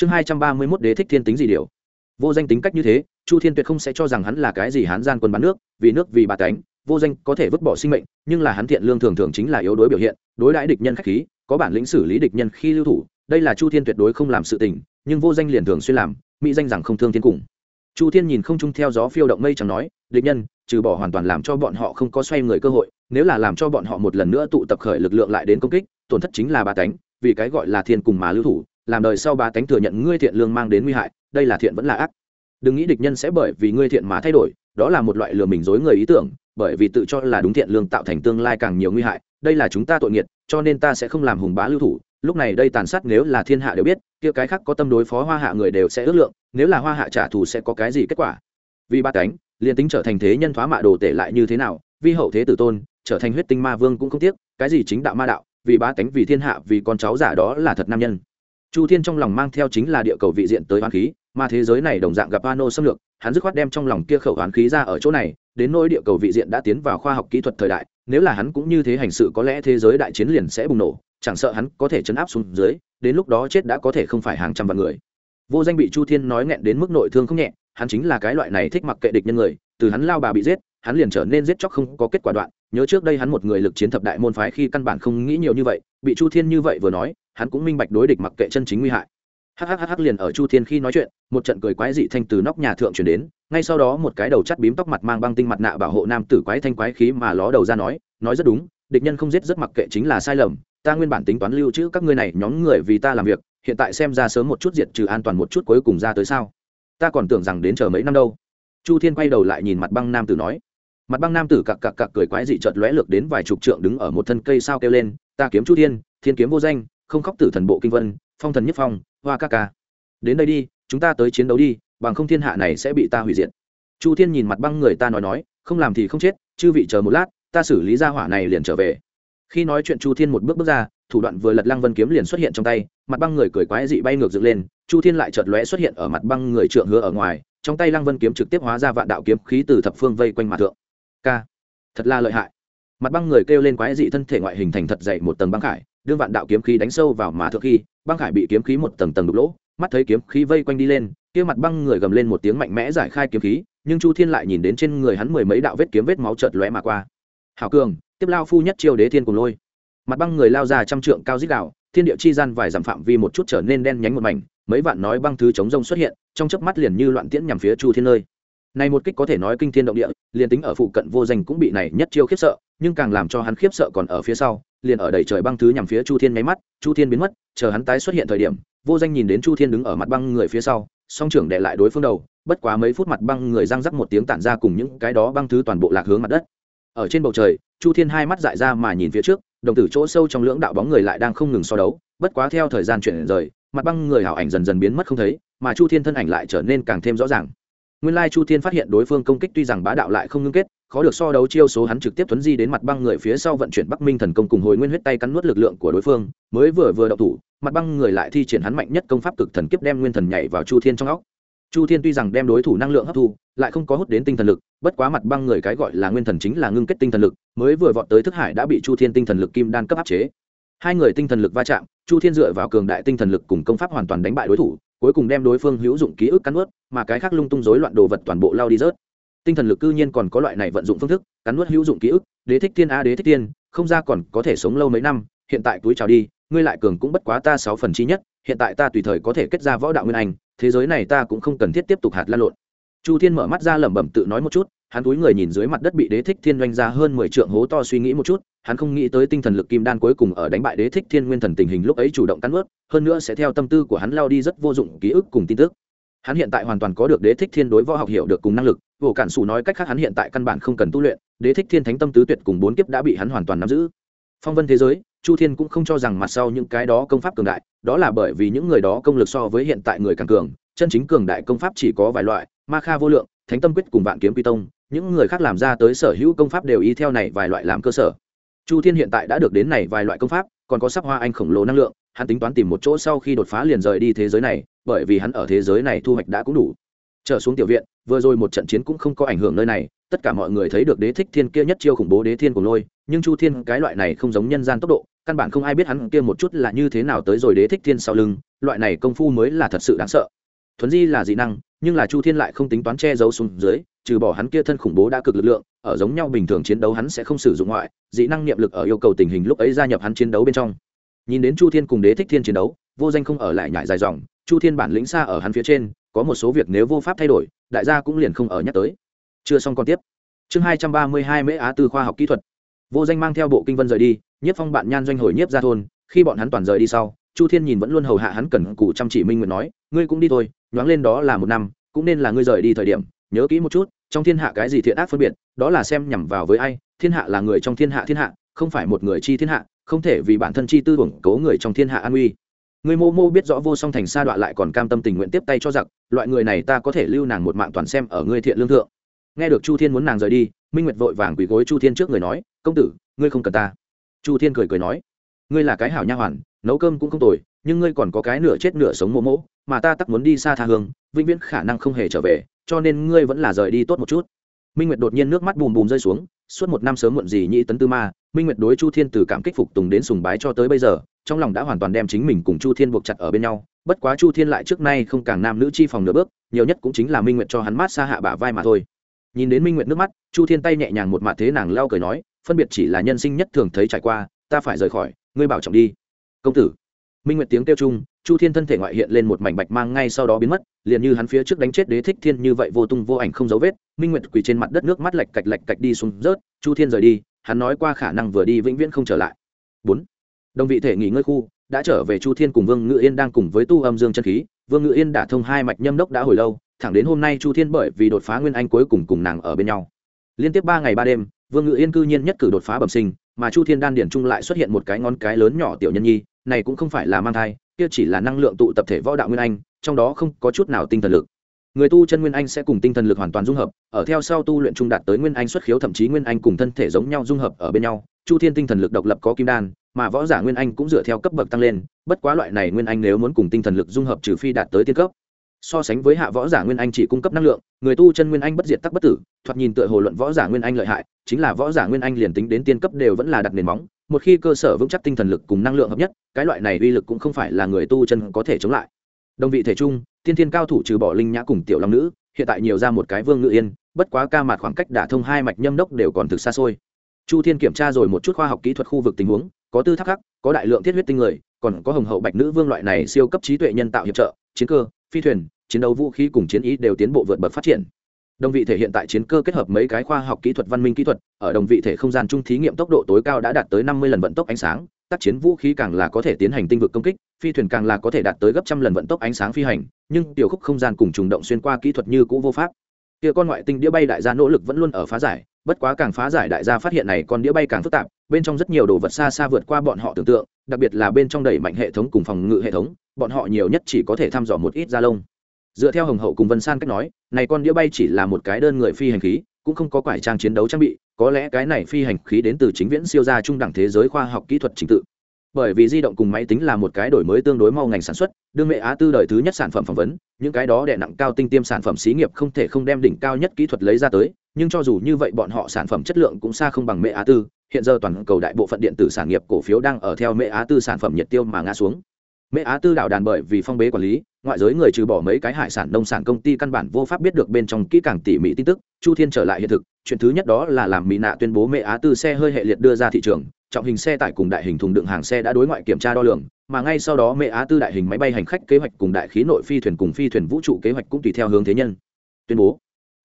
chương hai trăm ba mươi mốt đế thích thiên tính gì điều. Vô danh tính cách như thế, chu thiên tuyệt không sẽ cho rằng hắn là cái gì hán gian quân bán nước, vì nước vì bà cánh vô danh có thể vứt bỏ sinh mệnh, nhưng là hắn thiện lương thường thường chính là yếu đối biểu hiện, đối đãi địch nhân khách khí, có bản lĩnh xử lý địch nhân khi lưu thủ, đây là chu thiên tuyệt đối không làm sự tình, nhưng vô danh liền thường xuyên làm, mỹ danh rằng không thương thiên cùng. Chu thiên nhìn không chung theo gió phiêu động mây chẳng nói, địch nhân, trừ bỏ hoàn toàn làm cho bọn họ không có xoay người cơ hội, nếu là làm cho bọn họ một lần nữa tụ tập khởi lực lượng lại đến công kích, tổn thất chính là ba tánh, vì cái gọi là thiên cùng mà lưu thủ làm đời sau ba tánh thừa nhận ngươi thiện lương mang đến nguy hại, đây là thiện vẫn là ác. Đừng nghĩ địch nhân sẽ bởi vì ngươi thiện mà thay đổi, đó là một loại lừa mình dối người ý tưởng, bởi vì tự cho là đúng thiện lương tạo thành tương lai càng nhiều nguy hại, đây là chúng ta tội nghiệt cho nên ta sẽ không làm hùng bá lưu thủ, lúc này đây tàn sát nếu là thiên hạ đều biết, kia cái khác có tâm đối phó hoa hạ người đều sẽ ước lượng, nếu là hoa hạ trả thù sẽ có cái gì kết quả. Vì ba cánh liền tính trở thành thế nhân thoá mạ đồ tể lại như thế nào, vi hậu thế tử tôn, trở thành huyết tinh ma vương cũng không tiếc, cái gì chính đạo ma đạo, vì ba cánh vì thiên hạ vì con cháu giả đó là thật nam nhân chu thiên trong lòng mang theo chính là địa cầu vị diện tới hoán khí, mà thế giới này đồng dạng gặp ano xâm lược, hắn dứt khoát đem trong lòng kia khẩu hoán khí ra ở chỗ này, đến nỗi địa cầu vị diện đã tiến vào khoa học kỹ thuật thời đại, nếu là hắn cũng như thế hành sự có lẽ thế giới đại chiến liền sẽ bùng nổ, chẳng sợ hắn có thể chấn áp xuống dưới, đến lúc đó chết đã có thể không phải hàng trăm vạn người. Vô danh bị chu thiên nói nghẹn đến mức nội thương không nhẹ, hắn chính là cái loại này thích mặc kệ địch nhân người, từ hắn lao bà bị giết, hắn liền trở nên giết chóc không có kết quả đoạn. Nhớ trước đây hắn một người lực chiến thập đại môn phái khi căn bản không nghĩ nhiều như vậy, bị chu thiên như vậy vừa nói hắn cũng minh bạch đối địch mặc kệ chân chính nguy hại. Hhh liền ở chu thiên khi nói chuyện, một trận cười quái dị thanh từ nóc nhà thượng chuyển đến, ngay sau đó một cái đầu chắt bím tóc mặt mang băng tinh mặt nạ bảo hộ nam tử quái thanh quái khí mà ló đầu ra nói nói rất đúng, địch nhân không giết rất mặc kệ chính là sai lầm, ta nguyên bản tính toán lưu trữ các ngươi này nhóm người vì ta làm việc, hiện tại xem ra sớm một chút diệt trừ an toàn một chút cuối cùng ra tới sao? Ta còn tưởng rằng đến chờ mấy năm đâu. Chu thiên quay đầu lại nhìn mặt băng nam tử nói. Mặt băng nam tử cặc cặc cặc cười quái dị chợt lóe lược đến vài chục trượng đứng ở một thân cây sao kêu lên, ta kiếm chu thiên thiên kiếm vô danh không khóc tử thần bộ kinh vân, phong thần nhất phong, hoa ca ca. Đến đây đi, chúng ta tới chiến đấu đi, bằng không thiên hạ này sẽ bị ta hủy diệt. Chu thiên nhìn mặt băng người ta nói nói, không làm thì không chết, chư vị chờ một lát, ta xử lý ra hỏa này liền trở về. Khi nói chuyện chu thiên một bước bước ra, thủ đoạn vừa lật lăng vân kiếm liền xuất hiện trong tay, mặt băng người cười quái dị bay ngược dựng lên, chu thiên lại chợt lóe xuất hiện ở mặt băng người trượng hứa ở ngoài, trong tay lăng vân kiếm trực tiếp hóa ra vạn đạo kiếm khí từ thập phương vây quanh mặt thượng. K thật là lợi hại. Mặt băng người kêu lên quái dị thân thể ngoại hình thành thật dày một tầng băng khải đương vạn đạo kiếm khí đánh sâu vào mà thượng khi, băng khải bị kiếm khí một tầng tầng đục lỗ, mắt thấy kiếm khí vây quanh đi lên, kia mặt băng người gầm lên một tiếng mạnh mẽ giải khai kiếm khí, nhưng chu thiên lại nhìn đến trên người hắn mười mấy đạo vết kiếm vết máu chợt lóe mà qua. Hảo cường, tiếp lao phu nhất chiêu đế thiên cùng lôi. Mặt băng người lao ra trăm trượng cao dít đạo, thiên địa chi gian vài dặm phạm vi một chút trở nên đen nhánh một mảnh, mấy vạn nói băng thứ chống rông xuất hiện, trong chớp mắt liền như loạn tiễn nhằm phía chu thiên nơi này một kích có thể nói kinh thiên động địa, liền tính ở phụ cận vô danh cũng bị này nhất chiêu khiếp sợ, nhưng càng làm cho hắn khiếp sợ còn ở phía sau, liền ở đầy trời băng thứ nhằm phía chu thiên nháy mắt, chu thiên biến mất, chờ hắn tái xuất hiện thời điểm, vô danh nhìn đến chu thiên đứng ở mặt băng người phía sau, song trưởng để lại đối phương đầu, bất quá mấy phút mặt băng người răng rắc một tiếng tản ra cùng những cái đó băng thứ toàn bộ lạc hướng mặt đất. Ở trên bầu trời, chu thiên hai mắt dại ra mà nhìn phía trước, đồng tử chỗ sâu trong lưỡng đạo bóng người lại đang không ngừng so đấu, bất quá theo thời gian chuyển rời, mặt băng người hảo ảnh dần dần biến mất không thấy, mà chu thiên thân ảnh lại trở nên càng thêm rõ ràng nguyên lai chu thiên phát hiện đối phương công kích tuy rằng bá đạo lại không ngưng kết, khó được so đấu chiêu số hắn trực tiếp tuấn di đến mặt băng người phía sau vận chuyển bắc minh thần công cùng hồi nguyên huyết tay cắn nuốt lực lượng của đối phương, mới vừa vừa đậu thủ, mặt băng người lại thi triển hắn mạnh nhất công pháp cực thần kiếp đem nguyên thần nhảy vào chu thiên trong óc. Chu thiên tuy rằng đem đối thủ năng lượng hấp thu, lại không có hút đến tinh thần lực, bất quá mặt băng người cái gọi là nguyên thần chính là ngưng kết tinh thần lực, mới vừa vọt tới thức hải đã bị chu thiên tinh thần lực kim đan cấp áp chế. Hai người tinh thần lực va chạm, chu thiên dựa vào cường đại tinh thần lực cùng công pháp hoàn toàn đánh bại đối thủ cuối cùng đem đối phương hữu dụng ký ức cắn nuốt, mà cái khác lung tung rối loạn đồ vật toàn bộ lao đi rớt. Tinh thần lực cư nhiên còn có loại này vận dụng phương thức cắn nuốt hữu dụng ký ức đế thích thiên a đế thích thiên không ra còn có thể sống lâu mấy năm hiện tại túi chào đi ngươi lại cường cũng bất quá ta sáu phần chi nhất hiện tại ta tùy thời có thể kết ra võ đạo nguyên anh thế giới này ta cũng không cần thiết tiếp tục hạt lan lộn. Chu thiên mở mắt ra lẩm bẩm tự nói một chút hắn túi người nhìn dưới mặt đất bị đế thích thiên doanh ra hơn mười trượng hố to suy nghĩ một chút hắn không nghĩ tới tinh thần lực kim đan cuối cùng ở đánh bại đế thích thiên nguyên thần tình hình lúc ấy chủ động cắn ướt hơn nữa sẽ theo tâm tư của hắn lao đi rất vô dụng ký ức cùng tin tức. Hắn hiện tại hoàn toàn có được đế thích thiên đối võ học hiểu được cùng năng lực, vô cản sủ nói cách khác hắn hiện tại căn bản không cần tu luyện, đế thích thiên thánh tâm tứ tuyệt cùng bốn kiếp đã bị hắn hoàn toàn nắm giữ. Phong vân thế giới, chu thiên cũng không cho rằng mặt sau những cái đó công pháp cường đại, đó là bởi vì những người đó công lực so với hiện tại người càng cường, chân chính cường đại công pháp chỉ có vài loại, ma kha vô lượng, thánh tâm quyết cùng vạn kiếm quy tông, những người khác làm ra tới sở hữu công pháp đều y theo này vài loại làm cơ sở chu thiên hiện tại đã được đến này vài loại công pháp, còn có sắc hoa anh khổng lồ năng lượng, hắn tính toán tìm một chỗ sau khi đột phá liền rời đi thế giới này, bởi vì hắn ở thế giới này thu hoạch đã cũng đủ. Trở xuống tiểu viện, vừa rồi một trận chiến cũng không có ảnh hưởng nơi này, tất cả mọi người thấy được đế thích thiên kia nhất chiêu khủng bố đế thiên của lôi, nhưng chu thiên cái loại này không giống nhân gian tốc độ, căn bản không ai biết hắn kia một chút là như thế nào tới rồi đế thích thiên sau lưng, loại này công phu mới là thật sự đáng sợ thuấn di là dị năng, nhưng là chu thiên lại không tính toán che giấu xuống dưới, trừ bỏ hắn kia thân khủng bố đã cực lực lượng, ở giống nhau bình thường chiến đấu hắn sẽ không sử dụng ngoại, dị năng niệm lực ở yêu cầu tình hình lúc ấy gia nhập hắn chiến đấu bên trong. Nhìn đến chu thiên cùng đế thích thiên chiến đấu, vô danh không ở lại nhại dài dòng, chu thiên bản lĩnh xa ở hắn phía trên, có một số việc nếu vô pháp thay đổi, đại gia cũng liền không ở nhắc tới. Chưa xong còn tiếp. Chương hai trăm ba mươi hai mễ á tư khoa học kỹ thuật. Vô danh mang theo bộ kinh vân rời đi nhiếp phong bạn nhan doanh hồi nhiếp ra thôn, khi bọn hắn toàn rời đi sau, chu thiên nhìn vẫn luôn hầu hạ hắn cần cù chăm chỉ minh nguyện nói, ngươi cũng đi thôi nhoáng lên đó là một năm, cũng nên là ngươi rời đi thời điểm, nhớ kỹ một chút, trong thiên hạ cái gì thiện ác phân biệt, đó là xem nhằm vào với ai, thiên hạ là người trong thiên hạ thiên hạ, không phải một người chi thiên hạ, không thể vì bản thân chi tư hưởng cố người trong thiên hạ an uy. Người mô mô biết rõ vô song thành sa đọa lại còn cam tâm tình nguyện tiếp tay cho giặc, loại người này ta có thể lưu nàng một mạng toàn xem ở ngươi thiện lương thượng. Nghe được chu thiên muốn nàng rời đi, minh nguyệt vội vàng quỳ gối chu thiên trước người nói, công tử, ngươi không cần ta. Chu thiên cười cười nói, ngươi là cái hảo nha hoàn, nấu cơm cũng không tồi nhưng ngươi còn có cái nửa chết nửa sống mô mỗ, mà ta tắc muốn đi xa tha hương, vĩnh viễn khả năng không hề trở về, cho nên ngươi vẫn là rời đi tốt một chút. Minh nguyệt đột nhiên nước mắt bùm bùm rơi xuống, suốt một năm sớm muộn gì nhĩ tấn tư ma, minh nguyệt đối chu thiên từ cảm kích phục tùng đến sùng bái cho tới bây giờ, trong lòng đã hoàn toàn đem chính mình cùng chu thiên buộc chặt ở bên nhau, bất quá chu thiên lại trước nay không càng nam nữ chi phòng nửa bước, nhiều nhất cũng chính là minh nguyệt cho hắn mát xa hạ bả vai mà thôi. Nhìn đến minh nguyệt nước mắt, chu thiên tay nhẹ nhàng một mạ thế nàng lao cười nói, phân biệt chỉ là nhân sinh nhất thường thấy trải qua, ta phải rời khỏi, ngươi bảo trọng đi. Công tử minh nguyệt tiếng kêu chung, chu thiên thân thể ngoại hiện lên một mảnh bạch mang ngay sau đó biến mất, liền như hắn phía trước đánh chết đế thích thiên như vậy vô tung vô ảnh không dấu vết, minh nguyệt quỳ trên mặt đất nước mắt lạch cạch lạch cạch đi xuống rớt, chu thiên rời đi, hắn nói qua khả năng vừa đi vĩnh viễn không trở lại. Bốn, đồng vị thể nghỉ ngơi khu, đã trở về chu thiên cùng vương ngự yên đang cùng với tu âm dương chân khí, vương ngự yên đã thông hai mạch nhâm đốc đã hồi lâu, thẳng đến hôm nay chu thiên bởi vì đột phá nguyên anh cuối cùng cùng nàng ở bên nhau. Liên tiếp ba ngày ba đêm, vương ngự yên cư nhiên nhất cử đột phá bẩm sinh, mà chu thiên đan điển trung lại xuất hiện một cái ngón cái lớn nhỏ tiểu nhân nhi này cũng không phải là mang thai, kia chỉ là năng lượng tụ tập thể võ đạo nguyên anh, trong đó không có chút nào tinh thần lực. Người tu chân nguyên anh sẽ cùng tinh thần lực hoàn toàn dung hợp, ở theo sau tu luyện trung đạt tới nguyên anh xuất khiếu thậm chí nguyên anh cùng thân thể giống nhau dung hợp ở bên nhau. Chu thiên tinh thần lực độc lập có kim đan, mà võ giả nguyên anh cũng dựa theo cấp bậc tăng lên, bất quá loại này nguyên anh nếu muốn cùng tinh thần lực dung hợp trừ phi đạt tới tiên cấp. So sánh với hạ võ giả nguyên anh chỉ cung cấp năng lượng, người tu chân nguyên anh bất diệt tắc bất tử, thoạt nhìn tựa hồ luận võ giả nguyên anh lợi hại, chính là võ giả nguyên anh liền tính đến tiên cấp đều vẫn là đặt nền móng một khi cơ sở vững chắc tinh thần lực cùng năng lượng hợp nhất, cái loại này uy lực cũng không phải là người tu chân có thể chống lại. Đồng vị thể trung, tiên thiên cao thủ trừ bỏ linh nhã cùng tiểu long nữ, hiện tại nhiều ra một cái vương ngự yên, bất quá ca mặt khoảng cách đả thông hai mạch nhâm đốc đều còn thực xa xôi. Chu thiên kiểm tra rồi một chút khoa học kỹ thuật khu vực tình huống, có tư thác khắc, có đại lượng thiết huyết tinh người, còn có hồng hậu bạch nữ vương loại này siêu cấp trí tuệ nhân tạo hiệp trợ, chiến cơ, phi thuyền, chiến đấu vũ khí cùng chiến ý đều tiến bộ vượt bậc phát triển đồng vị thể hiện tại chiến cơ kết hợp mấy cái khoa học kỹ thuật văn minh kỹ thuật, ở đồng vị thể không gian trung thí nghiệm tốc độ tối cao đã đạt tới năm mươi lần vận tốc ánh sáng, tác chiến vũ khí càng là có thể tiến hành tinh vực công kích, phi thuyền càng là có thể đạt tới gấp trăm lần vận tốc ánh sáng phi hành, nhưng tiểu khúc không gian cùng trùng động xuyên qua kỹ thuật như cũ vô pháp. Kia con ngoại tinh đĩa bay đại gia nỗ lực vẫn luôn ở phá giải, bất quá càng phá giải đại gia phát hiện này con đĩa bay càng phức tạp, bên trong rất nhiều đồ vật xa xa vượt qua bọn họ tưởng tượng, đặc biệt là bên trong đẩy mạnh hệ thống cùng phòng ngự hệ thống, bọn họ nhiều nhất chỉ có thể thăm dò một ít da lông dựa theo hồng hậu cùng vân san cách nói, này con đĩa bay chỉ là một cái đơn người phi hành khí, cũng không có quải trang chiến đấu trang bị, có lẽ cái này phi hành khí đến từ chính viễn siêu gia trung đẳng thế giới khoa học kỹ thuật trình tự. Bởi vì di động cùng máy tính là một cái đổi mới tương đối mau ngành sản xuất, đương mẹ á tư đời thứ nhất sản phẩm phỏng vấn, những cái đó đè nặng cao tinh tiêm sản phẩm xí nghiệp không thể không đem đỉnh cao nhất kỹ thuật lấy ra tới, nhưng cho dù như vậy bọn họ sản phẩm chất lượng cũng xa không bằng mẹ á tư, hiện giờ toàn cầu đại bộ phận điện tử sản nghiệp cổ phiếu đang ở theo mẹ á tư sản phẩm nhiệt tiêu mà ngã xuống mẹ á tư đảo đàn bởi vì phong bế quản lý, ngoại giới người trừ bỏ mấy cái hải sản nông sản công ty căn bản vô pháp biết được bên trong kỹ càng tỉ mỉ tin tức, chu thiên trở lại hiện thực, chuyện thứ nhất đó là làm mỹ nạ tuyên bố mẹ á tư xe hơi hệ liệt đưa ra thị trường, trọng hình xe tải cùng đại hình thùng đựng hàng xe đã đối ngoại kiểm tra đo lường, mà ngay sau đó mẹ á tư đại hình máy bay hành khách kế hoạch cùng đại khí nội phi thuyền cùng phi thuyền vũ trụ kế hoạch cũng tùy theo hướng thế nhân. Tuyên bố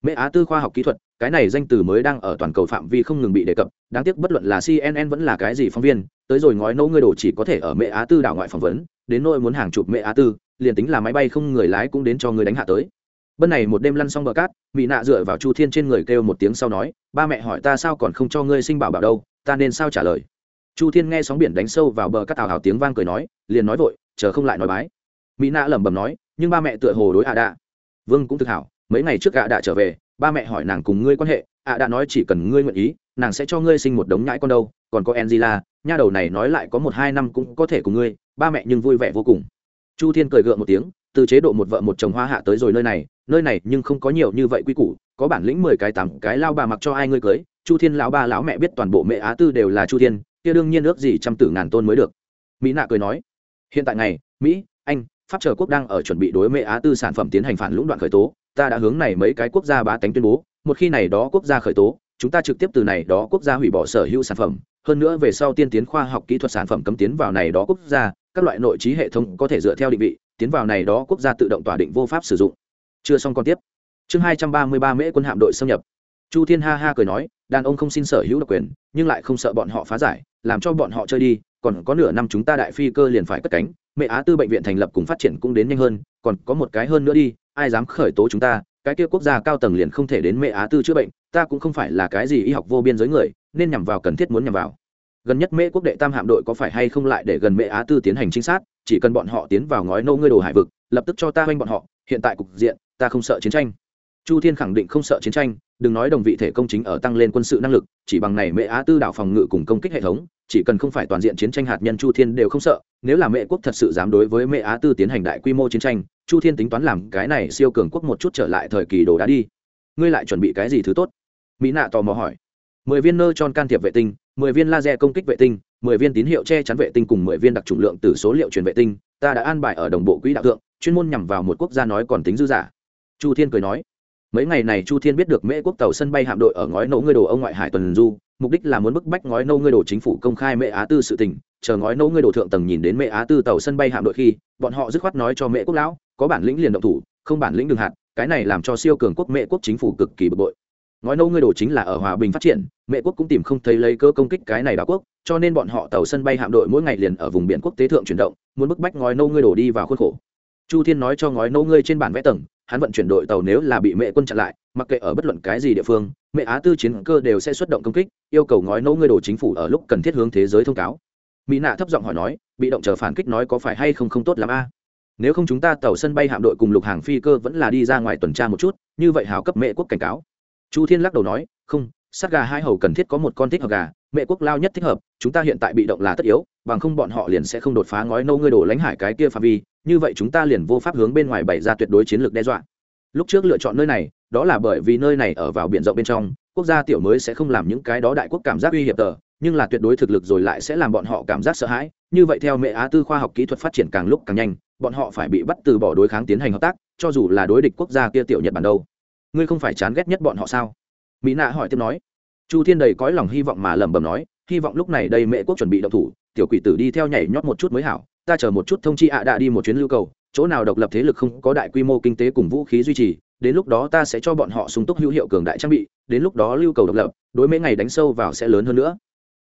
mẹ á tư khoa học kỹ thuật, cái này danh từ mới đang ở toàn cầu phạm vi không ngừng bị đề cập, đáng tiếc bất luận là cnn vẫn là cái gì phóng viên, tới rồi ngói nấu ngươi đồ chỉ có thể ở mẹ á tư đảo ngoại phỏng vấn đến nỗi muốn hàng chục mẹ á tư, liền tính là máy bay không người lái cũng đến cho người đánh hạ tới. Bân này một đêm lăn xong bờ cát mỹ nạ dựa vào chu thiên trên người kêu một tiếng sau nói, ba mẹ hỏi ta sao còn không cho ngươi sinh bảo bảo đâu, ta nên sao trả lời? Chu thiên nghe sóng biển đánh sâu vào bờ cát tào hào tiếng vang cười nói, liền nói vội, chờ không lại nói bái. Mỹ nạ lẩm bẩm nói, nhưng ba mẹ tựa hồ đối ạ à đạ. Vương cũng thực hảo, mấy ngày trước ạ à đạ trở về, ba mẹ hỏi nàng cùng ngươi quan hệ, ạ à đạ nói chỉ cần ngươi nguyện ý nàng sẽ cho ngươi sinh một đống nhãi con đâu, còn có angela, nha đầu này nói lại có một hai năm cũng có thể cùng ngươi, ba mẹ nhưng vui vẻ vô cùng. Chu thiên cười gượng một tiếng, từ chế độ một vợ một chồng hoa hạ tới rồi nơi này nơi này nhưng không có nhiều như vậy quy củ, có bản lĩnh mười cái tám cái lao bà mặc cho ai ngươi cưới, chu thiên lão ba lão mẹ biết toàn bộ mẹ á tư đều là chu thiên, kia đương nhiên ước gì trăm tử ngàn tôn mới được. Mỹ nạ cười nói, hiện tại này mỹ, anh, pháp chờ quốc đang ở chuẩn bị đối mẹ á tư sản phẩm tiến hành phản lũng đoạn khởi tố, ta đã hướng này mấy cái quốc gia bá tánh tuyên bố, một khi này đó quốc gia khởi tố chúng ta trực tiếp từ này đó quốc gia hủy bỏ sở hữu sản phẩm, hơn nữa về sau tiên tiến khoa học kỹ thuật sản phẩm cấm tiến vào này đó quốc gia, các loại nội trí hệ thống có thể dựa theo định vị, tiến vào này đó quốc gia tự động tỏa định vô pháp sử dụng. Chưa xong còn tiếp. Chương hai trăm ba mươi ba mễ quân hạm đội xâm nhập. Chu thiên ha ha cười nói, đàn ông không xin sở hữu độc quyền, nhưng lại không sợ bọn họ phá giải, làm cho bọn họ chơi đi, còn có nửa năm chúng ta đại phi cơ liền phải cất cánh mẹ á tư bệnh viện thành lập cùng phát triển cũng đến nhanh hơn, còn có một cái hơn nữa đi, ai dám khởi tố chúng ta cái kia quốc gia cao tầng liền không thể đến mẹ á tư chữa bệnh, ta cũng không phải là cái gì y học vô biên giới người, nên nhằm vào cần thiết muốn nhằm vào. Gần nhất mễ quốc đệ tam hạm đội có phải hay không lại để gần mễ á tư tiến hành trinh sát, chỉ cần bọn họ tiến vào ngói nâu ngươi đồ hải vực, lập tức cho ta oanh bọn họ, hiện tại cục diện, ta không sợ chiến tranh. Chu thiên khẳng định không sợ chiến tranh, đừng nói đồng vị thể công chính ở tăng lên quân sự năng lực, chỉ bằng này mễ á tư đảo phòng ngự cùng công kích hệ thống, chỉ cần không phải toàn diện chiến tranh hạt nhân chu thiên đều không sợ, nếu là mễ quốc thật sự dám đối với mễ á tư tiến hành đại quy mô chiến tranh chu thiên tính toán làm cái này siêu cường quốc một chút trở lại thời kỳ đồ đá đi. Ngươi lại chuẩn bị cái gì thứ tốt? Mỹ nạ tò mò hỏi. Mười viên nơ tròn can thiệp vệ tinh, mười viên laser công kích vệ tinh, mười viên tín hiệu che chắn vệ tinh cùng mười viên đặc trùng lượng từ số liệu truyền vệ tinh, ta đã an bài ở đồng bộ quỹ đạo thượng, chuyên môn nhằm vào một quốc gia nói còn tính dư giả. Chu thiên cười nói. Mấy ngày này chu thiên biết được mễ quốc tàu sân bay hạm đội ở ngói nỗ ngươi đồ ông ngoại hải tuần du, mục đích là muốn bức bách ngói nô ngươi đồ chính phủ công khai mễ á tư sự tình, chờ ngói nỗ ngươi đồ thượng tầng nhìn đến mễ á tư tàu sân bay hạm đội khi, bọn họ dứt khoát nói cho mễ quốc lão có bản lĩnh liền động thủ, không bản lĩnh đường hạt, cái này làm cho siêu cường quốc mẹ quốc chính phủ cực kỳ bực bội. Ngói nô ngươi đồ chính là ở hòa bình phát triển, mẹ quốc cũng tìm không thấy lấy cơ công kích cái này đảo quốc, cho nên bọn họ tàu sân bay hạm đội mỗi ngày liền ở vùng biển quốc tế thượng chuyển động, muốn bức bách ngói nô ngươi đồ đi vào khuôn khổ. Chu thiên nói cho ngói nô ngươi trên bản vẽ tầng, hắn vận chuyển đội tàu nếu là bị mẹ quân chặn lại, mặc kệ ở bất luận cái gì địa phương, mẹ á tư chiến cơ đều sẽ xuất động công kích, yêu cầu ngói nỗ ngươi đồ chính phủ ở lúc cần thiết hướng thế giới thông cáo. Mỹ nạ thấp giọng hỏi nói, bị động chờ phản kích nói có phải hay không không tốt lắm a? Nếu không chúng ta tàu sân bay hạm đội cùng lục hàng phi cơ vẫn là đi ra ngoài tuần tra một chút, như vậy hào cấp mẹ quốc cảnh cáo. Chu thiên lắc đầu nói, không, sát gà hai hầu cần thiết có một con thích hợp gà, mẹ quốc lao nhất thích hợp, chúng ta hiện tại bị động là tất yếu, bằng không bọn họ liền sẽ không đột phá ngói nâu ngươi đổ lãnh hải cái kia phạm vi, như vậy chúng ta liền vô pháp hướng bên ngoài bày ra tuyệt đối chiến lược đe dọa. Lúc trước lựa chọn nơi này, đó là bởi vì nơi này ở vào biển rộng bên trong, quốc gia tiểu mới sẽ không làm những cái đó đại quốc cảm giác uy hiểm tờ, nhưng là tuyệt đối thực lực rồi lại sẽ làm bọn họ cảm giác sợ hãi, như vậy theo mẹ á tư khoa học kỹ thuật phát triển càng lúc càng nhanh bọn họ phải bị bắt từ bỏ đối kháng tiến hành hợp tác, cho dù là đối địch quốc gia kia tiểu nhật bản đâu. Ngươi không phải chán ghét nhất bọn họ sao? Mỹ nạ hỏi tiếp nói. Chu thiên đầy cõi lòng hy vọng mà lẩm bẩm nói, hy vọng lúc này đây mẹ quốc chuẩn bị động thủ, tiểu quỷ tử đi theo nhảy nhót một chút mới hảo, ta chờ một chút thông chi ạ à đã đi một chuyến lưu cầu, chỗ nào độc lập thế lực không có đại quy mô kinh tế cùng vũ khí duy trì, đến lúc đó ta sẽ cho bọn họ sung túc hữu hiệu cường đại trang bị, đến lúc đó lưu cầu độc lập, đối mấy ngày đánh sâu vào sẽ lớn hơn nữa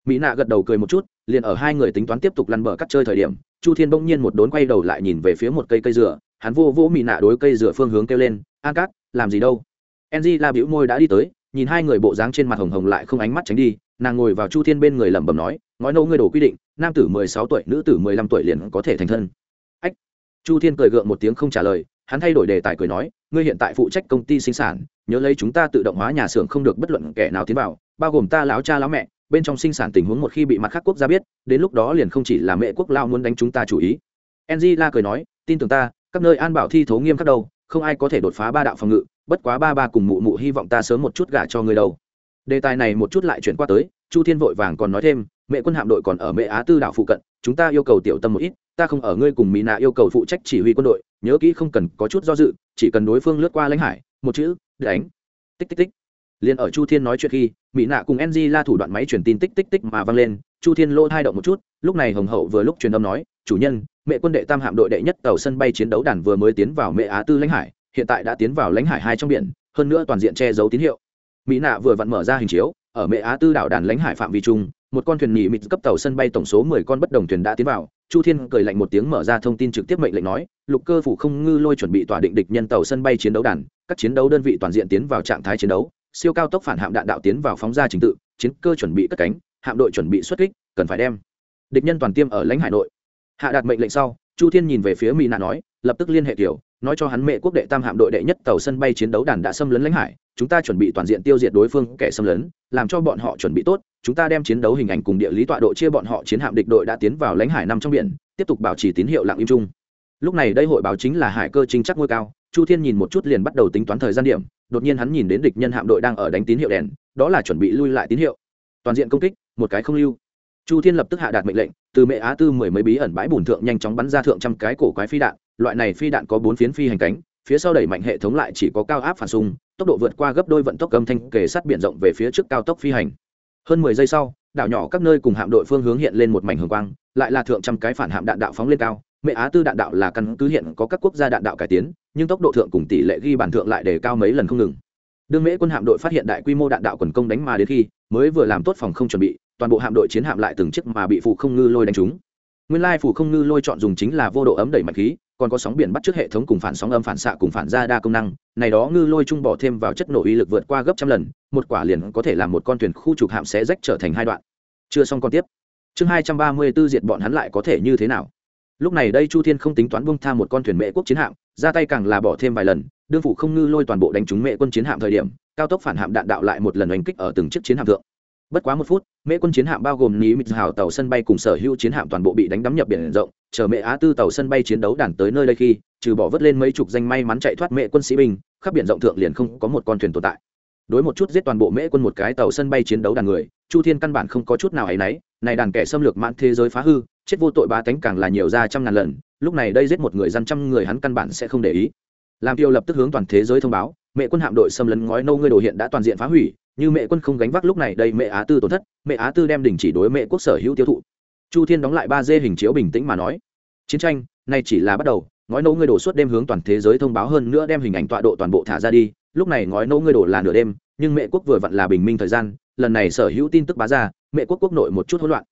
mỹ nạ gật đầu cười một chút, liền ở hai người tính toán tiếp tục lăn bờ cắt chơi thời điểm, chu thiên bỗng nhiên một đốn quay đầu lại nhìn về phía một cây cây dừa, hắn vô vỗ mỹ nạ đối cây dừa phương hướng kêu lên an cát, làm gì đâu? Enzy la bĩu môi đã đi tới, nhìn hai người bộ dáng trên mặt hồng hồng lại không ánh mắt tránh đi, nàng ngồi vào chu thiên bên người lẩm bẩm nói, ngói nâu ngươi đổ quy định, nam tử mười sáu tuổi, nữ tử mười lăm tuổi liền có thể thành thân. Ách. Chu thiên cười gượng một tiếng không trả lời, hắn thay đổi đề tài cười nói, ngươi hiện tại phụ trách công ty sinh sản, nhớ lấy chúng ta tự động hóa nhà xưởng không được bất luận kẻ nào tiến vào, bao gồm ta láo cha láo mẹ bên trong sinh sản tình huống một khi bị mặt khác quốc gia biết, đến lúc đó liền không chỉ là mẹ quốc lao muốn đánh chúng ta chủ ý. Angela cười nói, tin tưởng ta, các nơi an bảo thi thố nghiêm khắc đâu, không ai có thể đột phá ba đạo phòng ngự, bất quá ba ba cùng mụ mụ hy vọng ta sớm một chút gả cho người đâu. Đề tài này một chút lại chuyển qua tới, chu thiên vội vàng còn nói thêm, mẹ quân hạm đội còn ở mẹ á tư đảo phụ cận, chúng ta yêu cầu tiểu tâm một ít, ta không ở ngươi cùng mỹ nạ yêu cầu phụ trách chỉ huy quân đội, nhớ kỹ không cần có chút do dự, chỉ cần đối phương lướt qua lãnh hải, một chữ, đánh. Tích tích tích liền ở chu thiên nói chuyện khi, mỹ nạ cùng ng la thủ đoạn máy truyền tin tích tích tích mà vang lên, chu thiên lỗ hai động một chút, lúc này hồng hậu vừa lúc truyền âm nói, chủ nhân, mẹ quân đệ tam hạm đội đệ nhất tàu sân bay chiến đấu đàn vừa mới tiến vào mẹ á tư lãnh hải, hiện tại đã tiến vào lãnh hải hai trong biển, hơn nữa toàn diện che giấu tín hiệu. Mỹ nạ vừa vặn mở ra hình chiếu, ở mẹ á tư đảo đàn lãnh hải phạm vi trung một con thuyền nhị mịt cấp tàu sân bay tổng số mười con bất đồng thuyền đã tiến vào, chu thiên cười lạnh một tiếng mở ra thông tin trực tiếp mệnh lệnh nói, lục cơ phủ không ngư lôi chuẩn bị tỏa định địch nhân tàu sân bay chiến đấu đàn, các chiến đấu đơn vị toàn diện tiến vào trạng thái chiến đấu siêu cao tốc phản hạm đạn đạo tiến vào phóng ra trình tự, chiến cơ chuẩn bị cất cánh, hạm đội chuẩn bị xuất kích, cần phải đem địch nhân toàn tiêm ở lãnh hải nội. Hạ đạt mệnh lệnh sau, chu thiên nhìn về phía mỹ nạ nói, lập tức liên hệ tiểu, nói cho hắn mẹ quốc đệ tam hạm đội đệ nhất tàu sân bay chiến đấu đàn đã xâm lấn lãnh hải, chúng ta chuẩn bị toàn diện tiêu diệt đối phương kẻ xâm lấn, làm cho bọn họ chuẩn bị tốt, chúng ta đem chiến đấu hình ảnh cùng địa lý tọa độ chia bọn họ chiến hạm địch đội đã tiến vào lãnh hải nằm trong biển, tiếp tục bảo trì tín hiệu lặng im chung. Lúc này đây hội báo chính là hải cơ chính chắc ngôi cao, chu thiên nhìn một chút liền bắt đầu tính toán thời gian điểm đột nhiên hắn nhìn đến địch nhân hạm đội đang ở đánh tín hiệu đèn, đó là chuẩn bị lui lại tín hiệu. Toàn diện công kích, một cái không lưu. Chu thiên lập tức hạ đạt mệnh lệnh, từ mẹ á tư mười mấy bí ẩn bãi bùn thượng nhanh chóng bắn ra thượng trăm cái cổ quái phi đạn, loại này phi đạn có bốn phiến phi hành cánh, phía sau đẩy mạnh hệ thống lại chỉ có cao áp phản xung, tốc độ vượt qua gấp đôi vận tốc âm thanh kề sát biển rộng về phía trước cao tốc phi hành. Hơn mười giây sau, đảo nhỏ các nơi cùng hạm đội phương hướng hiện lên một mảnh hường quang, lại là thượng trăm cái phản hạm đạn đạo phóng lên cao mẹ á tư đạn đạo là căn cứ hiện có các quốc gia đạn đạo cải tiến, nhưng tốc độ thượng cùng tỷ lệ ghi bản thượng lại đề cao mấy lần không ngừng. Đương mễ quân hạm đội phát hiện đại quy mô đạn đạo quần công đánh mà đến khi, mới vừa làm tốt phòng không chuẩn bị, toàn bộ hạm đội chiến hạm lại từng chiếc mà bị phụ không ngư lôi đánh trúng. Nguyên lai phủ không ngư lôi chọn dùng chính là vô độ ấm đẩy mạnh khí, còn có sóng biển bắt trước hệ thống cùng phản sóng âm phản xạ cùng phản ra đa công năng, này đó ngư lôi trung bỏ thêm vào chất nổ uy lực vượt qua gấp trăm lần, một quả liền có thể làm một con thuyền khu trục hạm sẽ rách trở thành hai đoạn. Chưa xong con tiếp. Chương hai trăm ba mươi 234 diệt bọn hắn lại có thể như thế nào? Lúc này đây chu thiên không tính toán bông tha một con thuyền mễ quốc chiến hạm, ra tay càng là bỏ thêm vài lần, đương phủ không ngư lôi toàn bộ đánh trúng mễ quân chiến hạm thời điểm, cao tốc phản hạm đạn đạo lại một lần đánh kích ở từng chiếc chiến hạm thượng. Bất quá một phút mễ quân chiến hạm bao gồm ní mịt hào tàu sân bay cùng sở hữu chiến hạm toàn bộ bị đánh đắm nhập biển rộng, chờ mẹ á tư tàu sân bay chiến đấu đàn tới nơi đây khi, trừ bỏ vớt lên mấy chục danh may mắn chạy thoát mẹ quân sĩ binh, khắp biển rộng thượng liền không có một con thuyền tồn tại. Đối một chút giết toàn bộ mễ quân một cái tàu sân bay chiến đấu đàn người, chu thiên căn bản không có chút nào ấy nấy này đàn kẻ xâm lược mãn thế giới phá hư chết vô tội ba tánh càng là nhiều ra trăm ngàn lần, lúc này đây giết một người dân trăm người hắn căn bản sẽ không để ý. Làm tiêu lập tức hướng toàn thế giới thông báo, mẹ quân hạm đội xâm lấn ngói nâu ngươi đồ hiện đã toàn diện phá hủy, như mẹ quân không gánh vác lúc này đây mẹ á tư tổn thất, mẹ á tư đem đình chỉ đối mẹ quốc sở hữu tiêu thụ. Chu thiên đóng lại ba dê hình chiếu bình tĩnh mà nói, chiến tranh này chỉ là bắt đầu, ngói nâu ngươi đổ suốt đêm hướng toàn thế giới thông báo hơn nữa đem hình ảnh tọa độ toàn bộ thả ra đi, lúc này ngói nâu ngươi đổ là nửa đêm, nhưng mẹ quốc vừa vặn là bình minh thời gian, lần này sở hữu tin tức bá ra, mẹ quốc quốc nội một chút hỗn loạn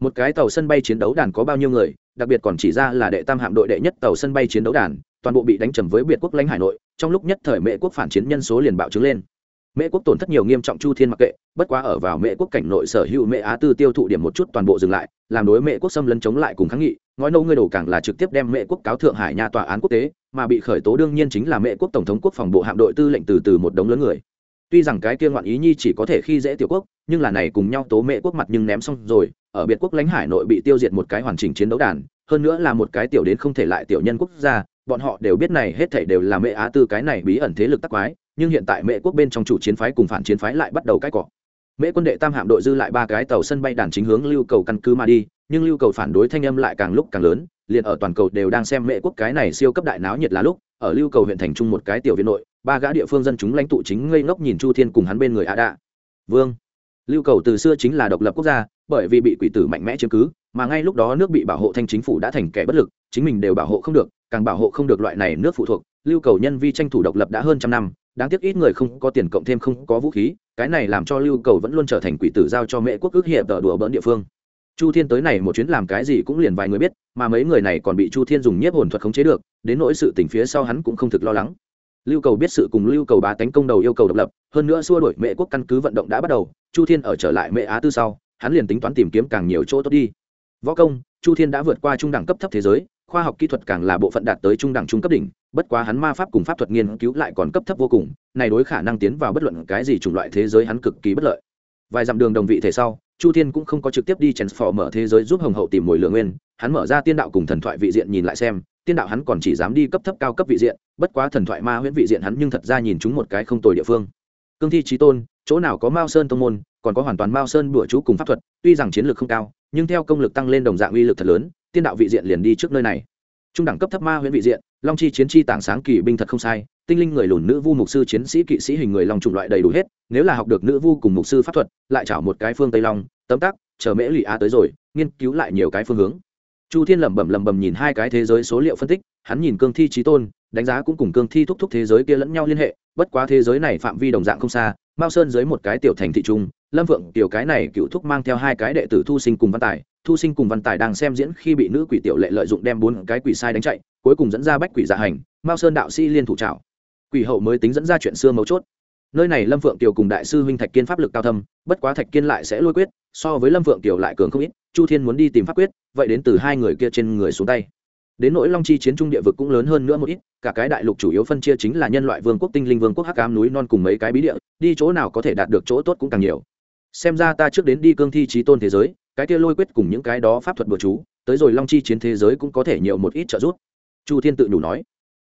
một cái tàu sân bay chiến đấu đàn có bao nhiêu người, đặc biệt còn chỉ ra là đệ tam hạm đội đệ nhất tàu sân bay chiến đấu đàn, toàn bộ bị đánh trầm với biệt quốc lãnh hải nội, trong lúc nhất thời mẹ quốc phản chiến nhân số liền bạo trứng lên. Mễ quốc tổn thất nhiều nghiêm trọng chu thiên mặc kệ, bất quá ở vào mễ quốc cảnh nội sở hữu mễ á tư tiêu thụ điểm một chút toàn bộ dừng lại, làm đối mễ quốc xâm lấn chống lại cùng kháng nghị, ngói nâu ngươi đổ càng là trực tiếp đem mễ quốc cáo thượng hải nhà tòa án quốc tế, mà bị khởi tố đương nhiên chính là mễ quốc tổng thống quốc phòng bộ hạm đội tư lệnh từ từ một đống lớn người tuy rằng cái kia ngoạn ý nhi chỉ có thể khi dễ tiểu quốc, nhưng là này cùng nhau tố mệ quốc mặt nhưng ném xong rồi, ở biệt quốc lãnh hải nội bị tiêu diệt một cái hoàn chỉnh chiến đấu đàn, hơn nữa là một cái tiểu đến không thể lại tiểu nhân quốc gia, bọn họ đều biết này hết thảy đều là mẹ á tư cái này bí ẩn thế lực tắc quái, nhưng hiện tại mẹ quốc bên trong chủ chiến phái cùng phản chiến phái lại bắt đầu cãi cọ. Mẹ quân đệ tam hạm đội dư lại ba cái tàu sân bay đàn chính hướng lưu cầu căn cứ mà đi, nhưng lưu cầu phản đối thanh âm lại càng lúc càng lớn, liền ở toàn cầu đều đang xem mẹ quốc cái này siêu cấp đại náo nhiệt là lúc, ở lưu cầu huyện thành trung một cái tiểu viện nội ba gã địa phương dân chúng lãnh tụ chính ngây ngốc nhìn chu thiên cùng hắn bên người a đạ vương, lưu cầu từ xưa chính là độc lập quốc gia, bởi vì bị quỷ tử mạnh mẽ chiếm cứ, mà ngay lúc đó nước bị bảo hộ thanh chính phủ đã thành kẻ bất lực, chính mình đều bảo hộ không được, càng bảo hộ không được loại này nước phụ thuộc, lưu cầu nhân vi tranh thủ độc lập đã hơn trăm năm, đáng tiếc ít người không có tiền cộng thêm không có vũ khí, cái này làm cho lưu cầu vẫn luôn trở thành quỷ tử giao cho mẹ quốc ước hiệp tờ đùa bỡn địa phương. Chu thiên tới này một chuyến làm cái gì cũng liền vài người biết, mà mấy người này còn bị chu thiên dùng nhiếp hồn thuật khống chế được, đến nỗi sự tình phía sau hắn cũng không thực lo lắng lưu cầu biết sự cùng lưu cầu bá tánh công đầu yêu cầu độc lập, hơn nữa xua đổi mẹ quốc căn cứ vận động đã bắt đầu, chu thiên ở trở lại mẹ á tư sau, hắn liền tính toán tìm kiếm càng nhiều chỗ tốt đi. Võ công, chu thiên đã vượt qua trung đẳng cấp thấp thế giới, khoa học kỹ thuật càng là bộ phận đạt tới trung đẳng trung cấp đỉnh, bất quá hắn ma pháp cùng pháp thuật nghiên cứu lại còn cấp thấp vô cùng, này đối khả năng tiến vào bất luận cái gì chủng loại thế giới hắn cực kỳ bất lợi. Vài dặm đường đồng vị thể sau, chu thiên cũng không có trực tiếp đi chèn phò mở thế giới giúp hồng hậu tìm mồi lượng nguyên, hắn mở ra tiên đạo cùng thần thoại vị diện nhìn lại xem tiên đạo hắn còn chỉ dám đi cấp thấp cao cấp vị diện, bất quá thần thoại ma huyễn vị diện hắn nhưng thật ra nhìn chúng một cái không tồi địa phương. Cương thi trí tôn, chỗ nào có mao sơn tông môn, còn có hoàn toàn mao sơn bữa chú cùng pháp thuật, tuy rằng chiến lược không cao, nhưng theo công lực tăng lên đồng dạng uy lực thật lớn, tiên đạo vị diện liền đi trước nơi này. Trung đẳng cấp thấp ma huyễn vị diện, long chi chiến chi tảng sáng kỳ binh thật không sai, tinh linh người lùn nữ vu mục sư chiến sĩ kỵ sĩ hình người long chủng loại đầy đủ hết, nếu là học được nữ vu cùng mục sư pháp thuật, lại chảo một cái phương tây long, tấm tắc, chờ mễ lụy á tới rồi, nghiên cứu lại nhiều cái phương hướng chu thiên lẩm bẩm lẩm bẩm nhìn hai cái thế giới số liệu phân tích, hắn nhìn cương thi trí tôn, đánh giá cũng cùng cương thi thúc thúc thế giới kia lẫn nhau liên hệ, bất quá thế giới này phạm vi đồng dạng không xa, mao sơn dưới một cái tiểu thành thị trung, lâm vượng tiểu cái này cựu thúc mang theo hai cái đệ tử thu sinh cùng văn tài, thu sinh cùng văn tài đang xem diễn khi bị nữ quỷ tiểu lệ lợi dụng đem bốn cái quỷ sai đánh chạy, cuối cùng dẫn ra bách quỷ dạ hành, mao sơn đạo sĩ liên thủ trảo. quỷ hậu mới tính dẫn ra chuyện xưa mấu chốt nơi này lâm Vượng tiểu cùng đại sư huynh thạch kiên pháp lực cao thâm, bất quá thạch kiên lại sẽ lôi quyết, so với lâm Vượng tiểu lại cường không ít chu thiên muốn đi tìm pháp quyết, vậy đến từ hai người kia trên người xuống tay. Đến nỗi long chi chiến trung địa vực cũng lớn hơn nữa một ít, cả cái đại lục chủ yếu phân chia chính là nhân loại vương quốc, tinh linh vương quốc, hắc ám núi non cùng mấy cái bí địa, đi chỗ nào có thể đạt được chỗ tốt cũng càng nhiều. Xem ra ta trước đến đi cương thi trí tôn thế giới, cái kia lôi quyết cùng những cái đó pháp thuật bừa chú, tới rồi long chi chiến thế giới cũng có thể nhiều một ít trợ giúp. Chu thiên tự đủ nói.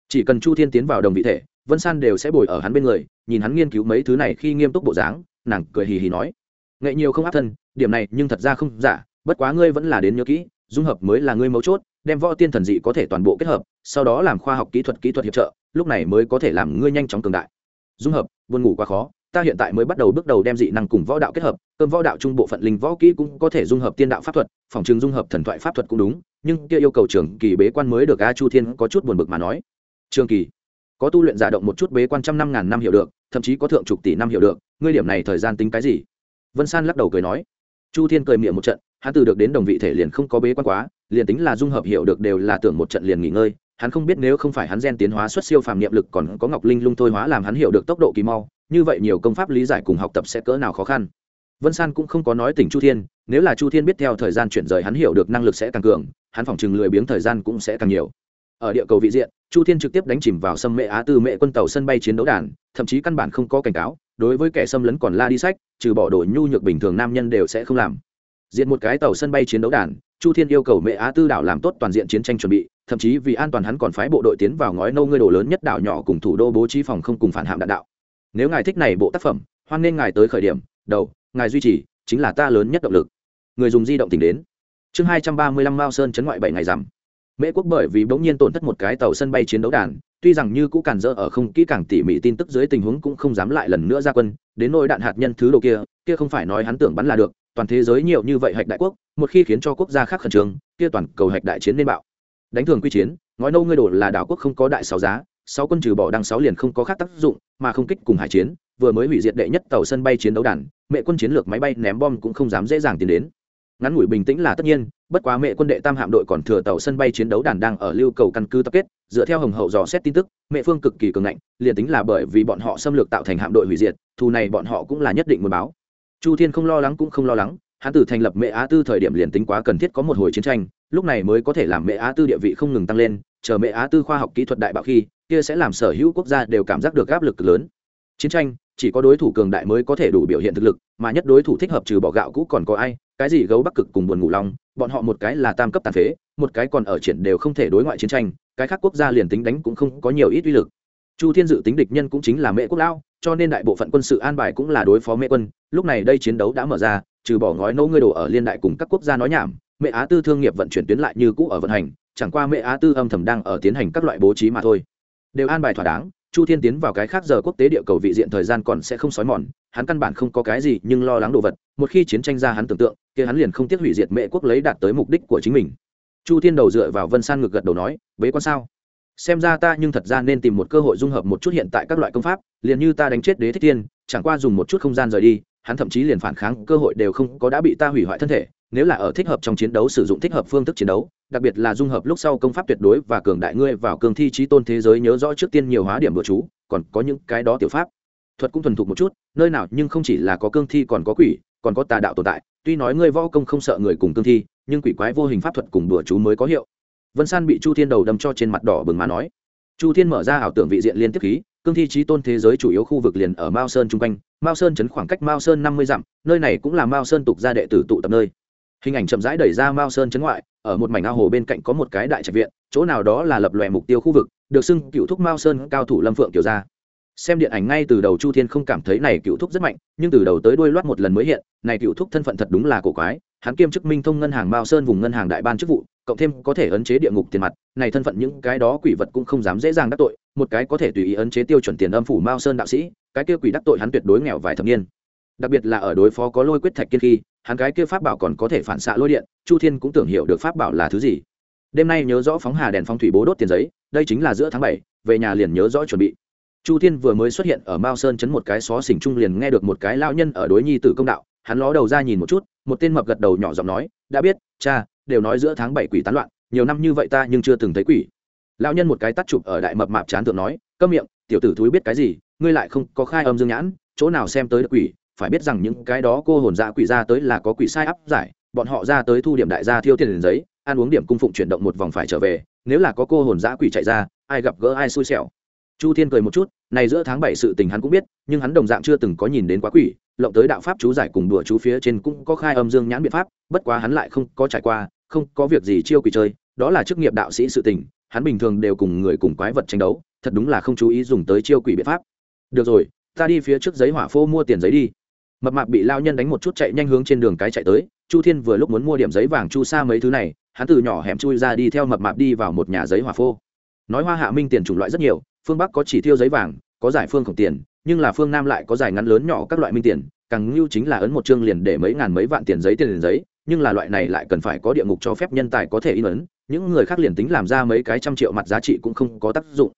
Chỉ cần chu thiên tiến vào đồng vị thể, vân san đều sẽ bồi ở hắn bên người, nhìn hắn nghiên cứu mấy thứ này khi nghiêm túc bộ dáng, nàng cười hì hì nói. Nghệ nhiều không áp thân, điểm này nhưng thật ra không giả bất quá ngươi vẫn là đến nhớ kỹ, dung hợp mới là ngươi mấu chốt, đem võ tiên thần dị có thể toàn bộ kết hợp, sau đó làm khoa học kỹ thuật kỹ thuật hiệp trợ, lúc này mới có thể làm ngươi nhanh chóng cường đại. Dung hợp, buồn ngủ quá khó, ta hiện tại mới bắt đầu bước đầu đem dị năng cùng võ đạo kết hợp, cơm võ đạo trung bộ phận linh võ kỹ cũng có thể dung hợp tiên đạo pháp thuật, phòng trường dung hợp thần thoại pháp thuật cũng đúng, nhưng kia yêu cầu trường kỳ bế quan mới được a chu thiên có chút buồn bực mà nói. Trường kỳ, có tu luyện giả động một chút bế quan trăm năm ngàn năm hiểu được, thậm chí có thượng chục tỷ năm hiểu được, ngươi điểm này thời gian tính cái gì? Vân san lắc đầu cười nói. Chu thiên cười miệng một trận hắn từ được đến đồng vị thể liền không có bế quan quá, liền tính là dung hợp hiểu được đều là tưởng một trận liền nghỉ ngơi, hắn không biết nếu không phải hắn gen tiến hóa xuất siêu phàm niệm lực còn có ngọc linh lung thôi hóa làm hắn hiểu được tốc độ kỳ mau, như vậy nhiều công pháp lý giải cùng học tập sẽ cỡ nào khó khăn. Vân san cũng không có nói tỉnh chu thiên, nếu là chu thiên biết theo thời gian chuyển rời hắn hiểu được năng lực sẽ càng cường, hắn phòng chừng lười biếng thời gian cũng sẽ càng nhiều. Ở địa cầu vị diện, chu thiên trực tiếp đánh chìm vào sâm mệ á tư mệ quân tàu sân bay chiến đấu đàn, thậm chí căn bản không có cảnh cáo, đối với kẻ xâm lấn còn la đi sách, trừ bỏ đồ nhu nhược bình thường nam nhân đều sẽ không làm diện một cái tàu sân bay chiến đấu đàn, chu thiên yêu cầu mẹ á tư đảo làm tốt toàn diện chiến tranh chuẩn bị, thậm chí vì an toàn hắn còn phái bộ đội tiến vào ngói nâu ngươi đồ lớn nhất đảo nhỏ cùng thủ đô bố trí phòng không cùng phản hạm đạn đạo. Nếu ngài thích này bộ tác phẩm, hoan nên ngài tới khởi điểm, đầu, ngài duy trì, chính là ta lớn nhất động lực. Người dùng di động tỉnh đến. Chương hai trăm ba mươi lăm mao sơn chấn ngoại bảy ngày rằm. Mễ quốc bởi vì bỗng nhiên tổn thất một cái tàu sân bay chiến đấu đàn, tuy rằng như cũ cản dỡ ở không kỹ càng tỉ mỉ tin tức dưới tình huống cũng không dám lại lần nữa ra quân, đến nỗi đạn hạt nhân thứ đồ kia kia không phải nói hắn tưởng bắn là được toàn thế giới nhiều như vậy hạch đại quốc, một khi khiến cho quốc gia khác khẩn trương, kia toàn cầu hạch đại chiến nên bạo. Đánh thường quy chiến, ngói nâu ngươi đổ là đảo quốc không có đại sáu giá, sáu quân trừ bỏ đăng sáu liền không có khác tác dụng, mà không kích cùng hải chiến, vừa mới hủy diệt đệ nhất tàu sân bay chiến đấu đàn, mẹ quân chiến lược máy bay ném bom cũng không dám dễ dàng tiến đến. Ngắn ngủi bình tĩnh là tất nhiên, bất quá mẹ quân đệ tam hạm đội còn thừa tàu sân bay chiến đấu đàn đang ở lưu cầu căn cứ tập kết, dựa theo hồng hậu dò xét tin tức, mẹ phương cực kỳ cường ngạnh, liền tính là bởi vì bọn họ xâm lược tạo thành hạm đội hủy diệt, thù này bọn họ cũng là nhất định muốn báo chu thiên không lo lắng cũng không lo lắng, hắn từ thành lập mẹ á tư thời điểm liền tính quá cần thiết có một hồi chiến tranh, lúc này mới có thể làm mẹ á tư địa vị không ngừng tăng lên, chờ mẹ á tư khoa học kỹ thuật đại bạo khi, kia sẽ làm sở hữu quốc gia đều cảm giác được áp lực lớn. Chiến tranh, chỉ có đối thủ cường đại mới có thể đủ biểu hiện thực lực, mà nhất đối thủ thích hợp trừ bỏ gạo cũ còn có ai, cái gì gấu bắc cực cùng buồn ngủ long bọn họ một cái là tam cấp tàn phế, một cái còn ở triển đều không thể đối ngoại chiến tranh, cái khác quốc gia liền tính đánh cũng không có nhiều ít uy lực chu thiên dự tính địch nhân cũng chính là Mễ quốc lao cho nên đại bộ phận quân sự an bài cũng là đối phó Mễ quân. Lúc này đây chiến đấu đã mở ra, trừ bỏ ngói nấu ngươi đồ ở liên đại cùng các quốc gia nói nhảm mẹ á tư thương nghiệp vận chuyển tuyến lại như cũ ở vận hành, chẳng qua mẹ á tư âm thầm đang ở tiến hành các loại bố trí mà thôi. Đều an bài thỏa đáng, chu thiên tiến vào cái khác giờ quốc tế địa cầu vị diện thời gian còn sẽ không xói mòn, hắn căn bản không có cái gì nhưng lo lắng đồ vật, một khi chiến tranh ra hắn tưởng tượng, kia hắn liền không tiếc hủy diệt mẹ quốc lấy đạt tới mục đích của chính mình. Chu thiên đầu dựa vào vân san ngược gật đầu nói, bế quan sao? Xem ra ta nhưng thật ra nên tìm một cơ hội dung hợp một chút hiện tại các loại công pháp, liền như ta đánh chết đế thích tiên chẳng qua dùng một chút không gian rời đi, hắn thậm chí liền phản kháng, cơ hội đều không có đã bị ta hủy hoại thân thể, nếu là ở thích hợp trong chiến đấu sử dụng thích hợp phương thức chiến đấu, đặc biệt là dung hợp lúc sau công pháp tuyệt đối và cường đại ngươi vào cường thi trí tôn thế giới nhớ rõ trước tiên nhiều hóa điểm bừa chú, còn có những cái đó tiểu pháp. Thuật cũng thuần thục một chút, nơi nào nhưng không chỉ là có cương thi còn có quỷ, còn có tà đạo tồn tại, tuy nói ngươi võ công không sợ người cùng cương thi, nhưng quỷ quái vô hình pháp thuật cùng đùa chú mới có hiệu vân san bị chu thiên đầu đâm cho trên mặt đỏ bừng mà nói. Chu thiên mở ra ảo tưởng vị diện liên tiếp khí, cương thi trí tôn thế giới chủ yếu khu vực liền ở mao sơn chung quanh, mao sơn chấn khoảng cách mao sơn năm mươi dặm, nơi này cũng là mao sơn tục gia đệ tử tụ tập nơi. Hình ảnh chậm rãi đẩy ra mao sơn chấn ngoại, ở một mảnh ao hồ bên cạnh có một cái đại trạch viện, chỗ nào đó là lập lòe mục tiêu khu vực, được xưng cựu thúc mao sơn cao thủ lâm phượng kiểu ra xem điện ảnh ngay từ đầu chu thiên không cảm thấy này cựu thúc rất mạnh, nhưng từ đầu tới đuôi loát một lần mới hiện, này cựu thúc thân phận thật đúng là cổ quái hắn kiêm chức minh thông ngân hàng mao sơn vùng ngân hàng đại ban chức vụ, cộng thêm có thể ấn chế địa ngục tiền mặt, này thân phận những cái đó quỷ vật cũng không dám dễ dàng đắc tội, một cái có thể tùy ý ấn chế tiêu chuẩn tiền âm phủ mao sơn đạo sĩ, cái kia quỷ đắc tội hắn tuyệt đối nghèo vài thập niên. Đặc biệt là ở đối phó có lôi quyết thạch kiên khi, hắn cái kia pháp bảo còn có thể phản xạ lôi điện, chu thiên cũng tưởng hiểu được pháp bảo là thứ gì. Đêm nay nhớ rõ phóng hà đèn phong thủy bố đốt tiền giấy, đây chính là giữa tháng bảy, về nhà liền nhớ rõ chuẩn bị. Chu thiên vừa mới xuất hiện ở mao sơn chấn một cái xó xỉnh trung liền nghe được một cái lao nhân ở đối nhi tử công đạo hắn ló đầu ra nhìn một chút, một tên mập gật đầu nhỏ giọng nói, đã biết, cha, đều nói giữa tháng bảy quỷ tán loạn, nhiều năm như vậy ta nhưng chưa từng thấy quỷ. Lão nhân một cái tắt chụp ở đại mập mạp chán tượng nói, câm miệng, tiểu tử thúi biết cái gì, ngươi lại không có khai âm dương nhãn, chỗ nào xem tới được quỷ, phải biết rằng những cái đó cô hồn dạ quỷ ra tới là có quỷ sai áp giải, bọn họ ra tới thu điểm đại gia thiêu tiền liền giấy, ăn uống điểm cung phụng chuyển động một vòng phải trở về, nếu là có cô hồn dã quỷ chạy ra, ai gặp gỡ ai xui xẻo chu thiên cười một chút, này giữa tháng bảy sự tình hắn cũng biết, nhưng hắn đồng dạng chưa từng có nhìn đến quá quỷ, lộng tới đạo pháp chú giải cùng đùa chú phía trên cũng có khai âm dương nhãn biện pháp, bất quá hắn lại không có trải qua, không có việc gì chiêu quỷ chơi, đó là chức nghiệp đạo sĩ sự tình, hắn bình thường đều cùng người cùng quái vật tranh đấu, thật đúng là không chú ý dùng tới chiêu quỷ biện pháp. Được rồi, ta đi phía trước giấy hỏa phô mua tiền giấy đi. Mập mạp bị lao nhân đánh một chút chạy nhanh hướng trên đường cái chạy tới, chu thiên vừa lúc muốn mua điểm giấy vàng chu sa mấy thứ này, hắn từ nhỏ hẻm chui ra đi theo mập mạp đi vào một nhà giấy hỏa phô. Nói hoa hạ minh tiền chủng loại rất nhiều phương bắc có chỉ tiêu giấy vàng, có giải phương khổng tiền, nhưng là phương nam lại có giải ngắn lớn nhỏ các loại minh tiền, càng ngưu chính là ấn một chương liền để mấy ngàn mấy vạn tiền giấy tiền liền giấy, nhưng là loại này lại cần phải có địa ngục cho phép nhân tài có thể in ấn, những người khác liền tính làm ra mấy cái trăm triệu mặt giá trị cũng không có tác dụng.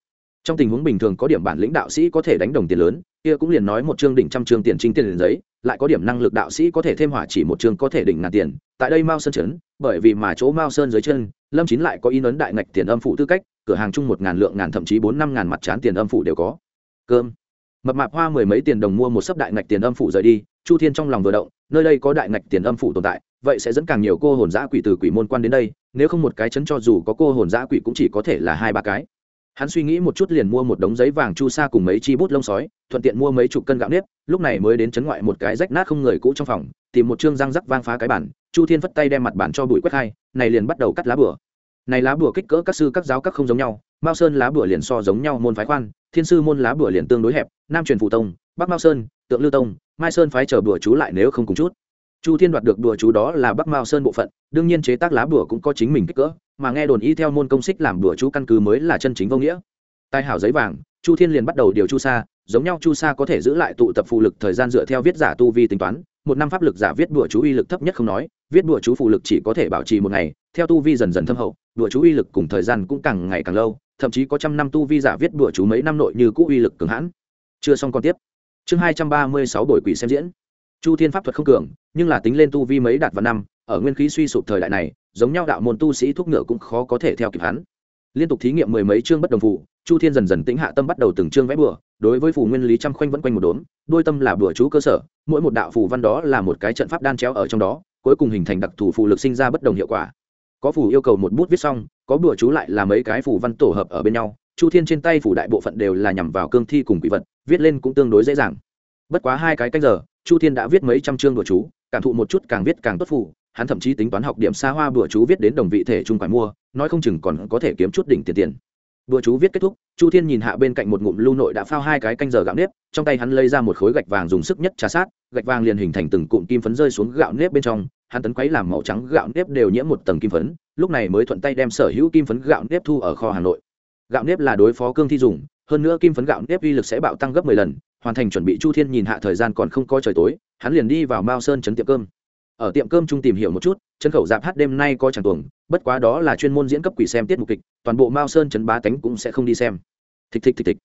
Trong tình huống bình thường có điểm bản lĩnh đạo sĩ có thể đánh đồng tiền lớn, kia cũng liền nói một chương đỉnh trăm chương tiền chính tiền liền giấy, lại có điểm năng lực đạo sĩ có thể thêm hỏa chỉ một chương có thể đỉnh ngàn tiền, tại đây mao sơn trấn bởi vì mà chỗ mao sơn dưới chân, lâm chín lại có in ấn đại ngạch tiền âm phụ tư cách cửa hàng chung một ngàn lượng ngàn, thậm chí bốn năm ngàn mặt trán tiền âm phủ đều có. Cơm. Mập mạp hoa mười mấy tiền đồng mua một sấp đại ngạch tiền âm phủ rời đi, chu thiên trong lòng vừa động, nơi đây có đại ngạch tiền âm phủ tồn tại, vậy sẽ dẫn càng nhiều cô hồn giã quỷ từ quỷ môn quan đến đây, nếu không một cái chấn cho dù có cô hồn giã quỷ cũng chỉ có thể là hai ba cái. Hắn suy nghĩ một chút liền mua một đống giấy vàng chu sa cùng mấy chi bút lông sói, thuận tiện mua mấy chục cân gạo nếp, lúc này mới đến chấn ngoại một cái rách nát không người cũ trong phòng, tìm một chương răng rắc vang phá cái bản chu thiên vất tay đem mặt bản cho bụi quét hai, này liền bắt đầu cắt lá bửa này lá bùa kích cỡ các sư các giáo các không giống nhau, mao sơn lá bùa liền so giống nhau môn phái khoan, thiên sư môn lá bùa liền tương đối hẹp, nam truyền phụ tông, bắc mao sơn, tượng lưu tông, mai sơn phái chờ bùa chú lại nếu không cùng chút. Chu thiên đoạt được bùa chú đó là bắc mao sơn bộ phận, đương nhiên chế tác lá bùa cũng có chính mình kích cỡ, mà nghe đồn y theo môn công xích làm bùa chú căn cứ mới là chân chính vô nghĩa. Tài hảo giấy vàng, chu thiên liền bắt đầu điều chu sa, giống nhau chu sa có thể giữ lại tụ tập phụ lực thời gian dựa theo viết giả tu vi tính toán một năm pháp lực giả viết bùa chú uy lực thấp nhất không nói, viết bùa chú phụ lực chỉ có thể bảo trì một ngày, theo tu vi dần dần thâm hậu, bùa chú uy lực cùng thời gian cũng càng ngày càng lâu, thậm chí có trăm năm tu vi giả viết bùa chú mấy năm nội như cũ uy lực cường hãn. Chưa xong còn tiếp. Chương hai trăm ba mươi sáu đổi quỷ xem diễn. Chu thiên pháp thuật không cường, nhưng là tính lên tu vi mấy đạt vào năm, ở nguyên khí suy sụp thời đại này, giống nhau đạo môn tu sĩ thuốc ngựa cũng khó có thể theo kịp hắn liên tục thí nghiệm mười mấy chương bất đồng phụ chu thiên dần dần tĩnh hạ tâm bắt đầu từng chương vẽ bừa, đối với phù nguyên lý trăm khoanh vẫn quanh một đốm, đôi tâm là bừa chú cơ sở, mỗi một đạo phù văn đó là một cái trận pháp đan chéo ở trong đó, cuối cùng hình thành đặc thù phù lực sinh ra bất đồng hiệu quả. Có phù yêu cầu một bút viết xong, có bừa chú lại là mấy cái phù văn tổ hợp ở bên nhau, chu thiên trên tay phù đại bộ phận đều là nhằm vào cương thi cùng quỷ vật, viết lên cũng tương đối dễ dàng. Bất quá hai cái cách giờ, chu thiên đã viết mấy trăm chương bừa chú, cảm thụ một chút càng viết càng tốt phù hắn thậm chí tính toán học điểm xa hoa bữa chú viết đến đồng vị thể trung phải mua, nói không chừng còn có thể kiếm chút đỉnh tiền tiền. Bữa chú viết kết thúc, chu thiên nhìn hạ bên cạnh một ngụm lưu nội đã phao hai cái canh giờ gạo nếp, trong tay hắn lấy ra một khối gạch vàng dùng sức nhất trà sát, gạch vàng liền hình thành từng cụm kim phấn rơi xuống gạo nếp bên trong, hắn tấn quấy làm màu trắng gạo nếp đều nhiễm một tầng kim phấn, lúc này mới thuận tay đem sở hữu kim phấn gạo nếp thu ở kho hà nội. Gạo nếp là đối phó cương thi dùng, hơn nữa kim phấn gạo nếp uy lực sẽ bạo tăng gấp mười lần, hoàn thành chuẩn bị chu thiên nhìn hạ thời gian còn không có trời tối, hắn liền đi vào mao sơn chấn tiệm cơm ở tiệm cơm trung tìm hiểu một chút chân khẩu dạp hát đêm nay có chẳng tuồng bất quá đó là chuyên môn diễn cấp quỷ xem tiết mục kịch toàn bộ mao sơn trấn bá tánh cũng sẽ không đi xem. Thịch thịch thịch thịch.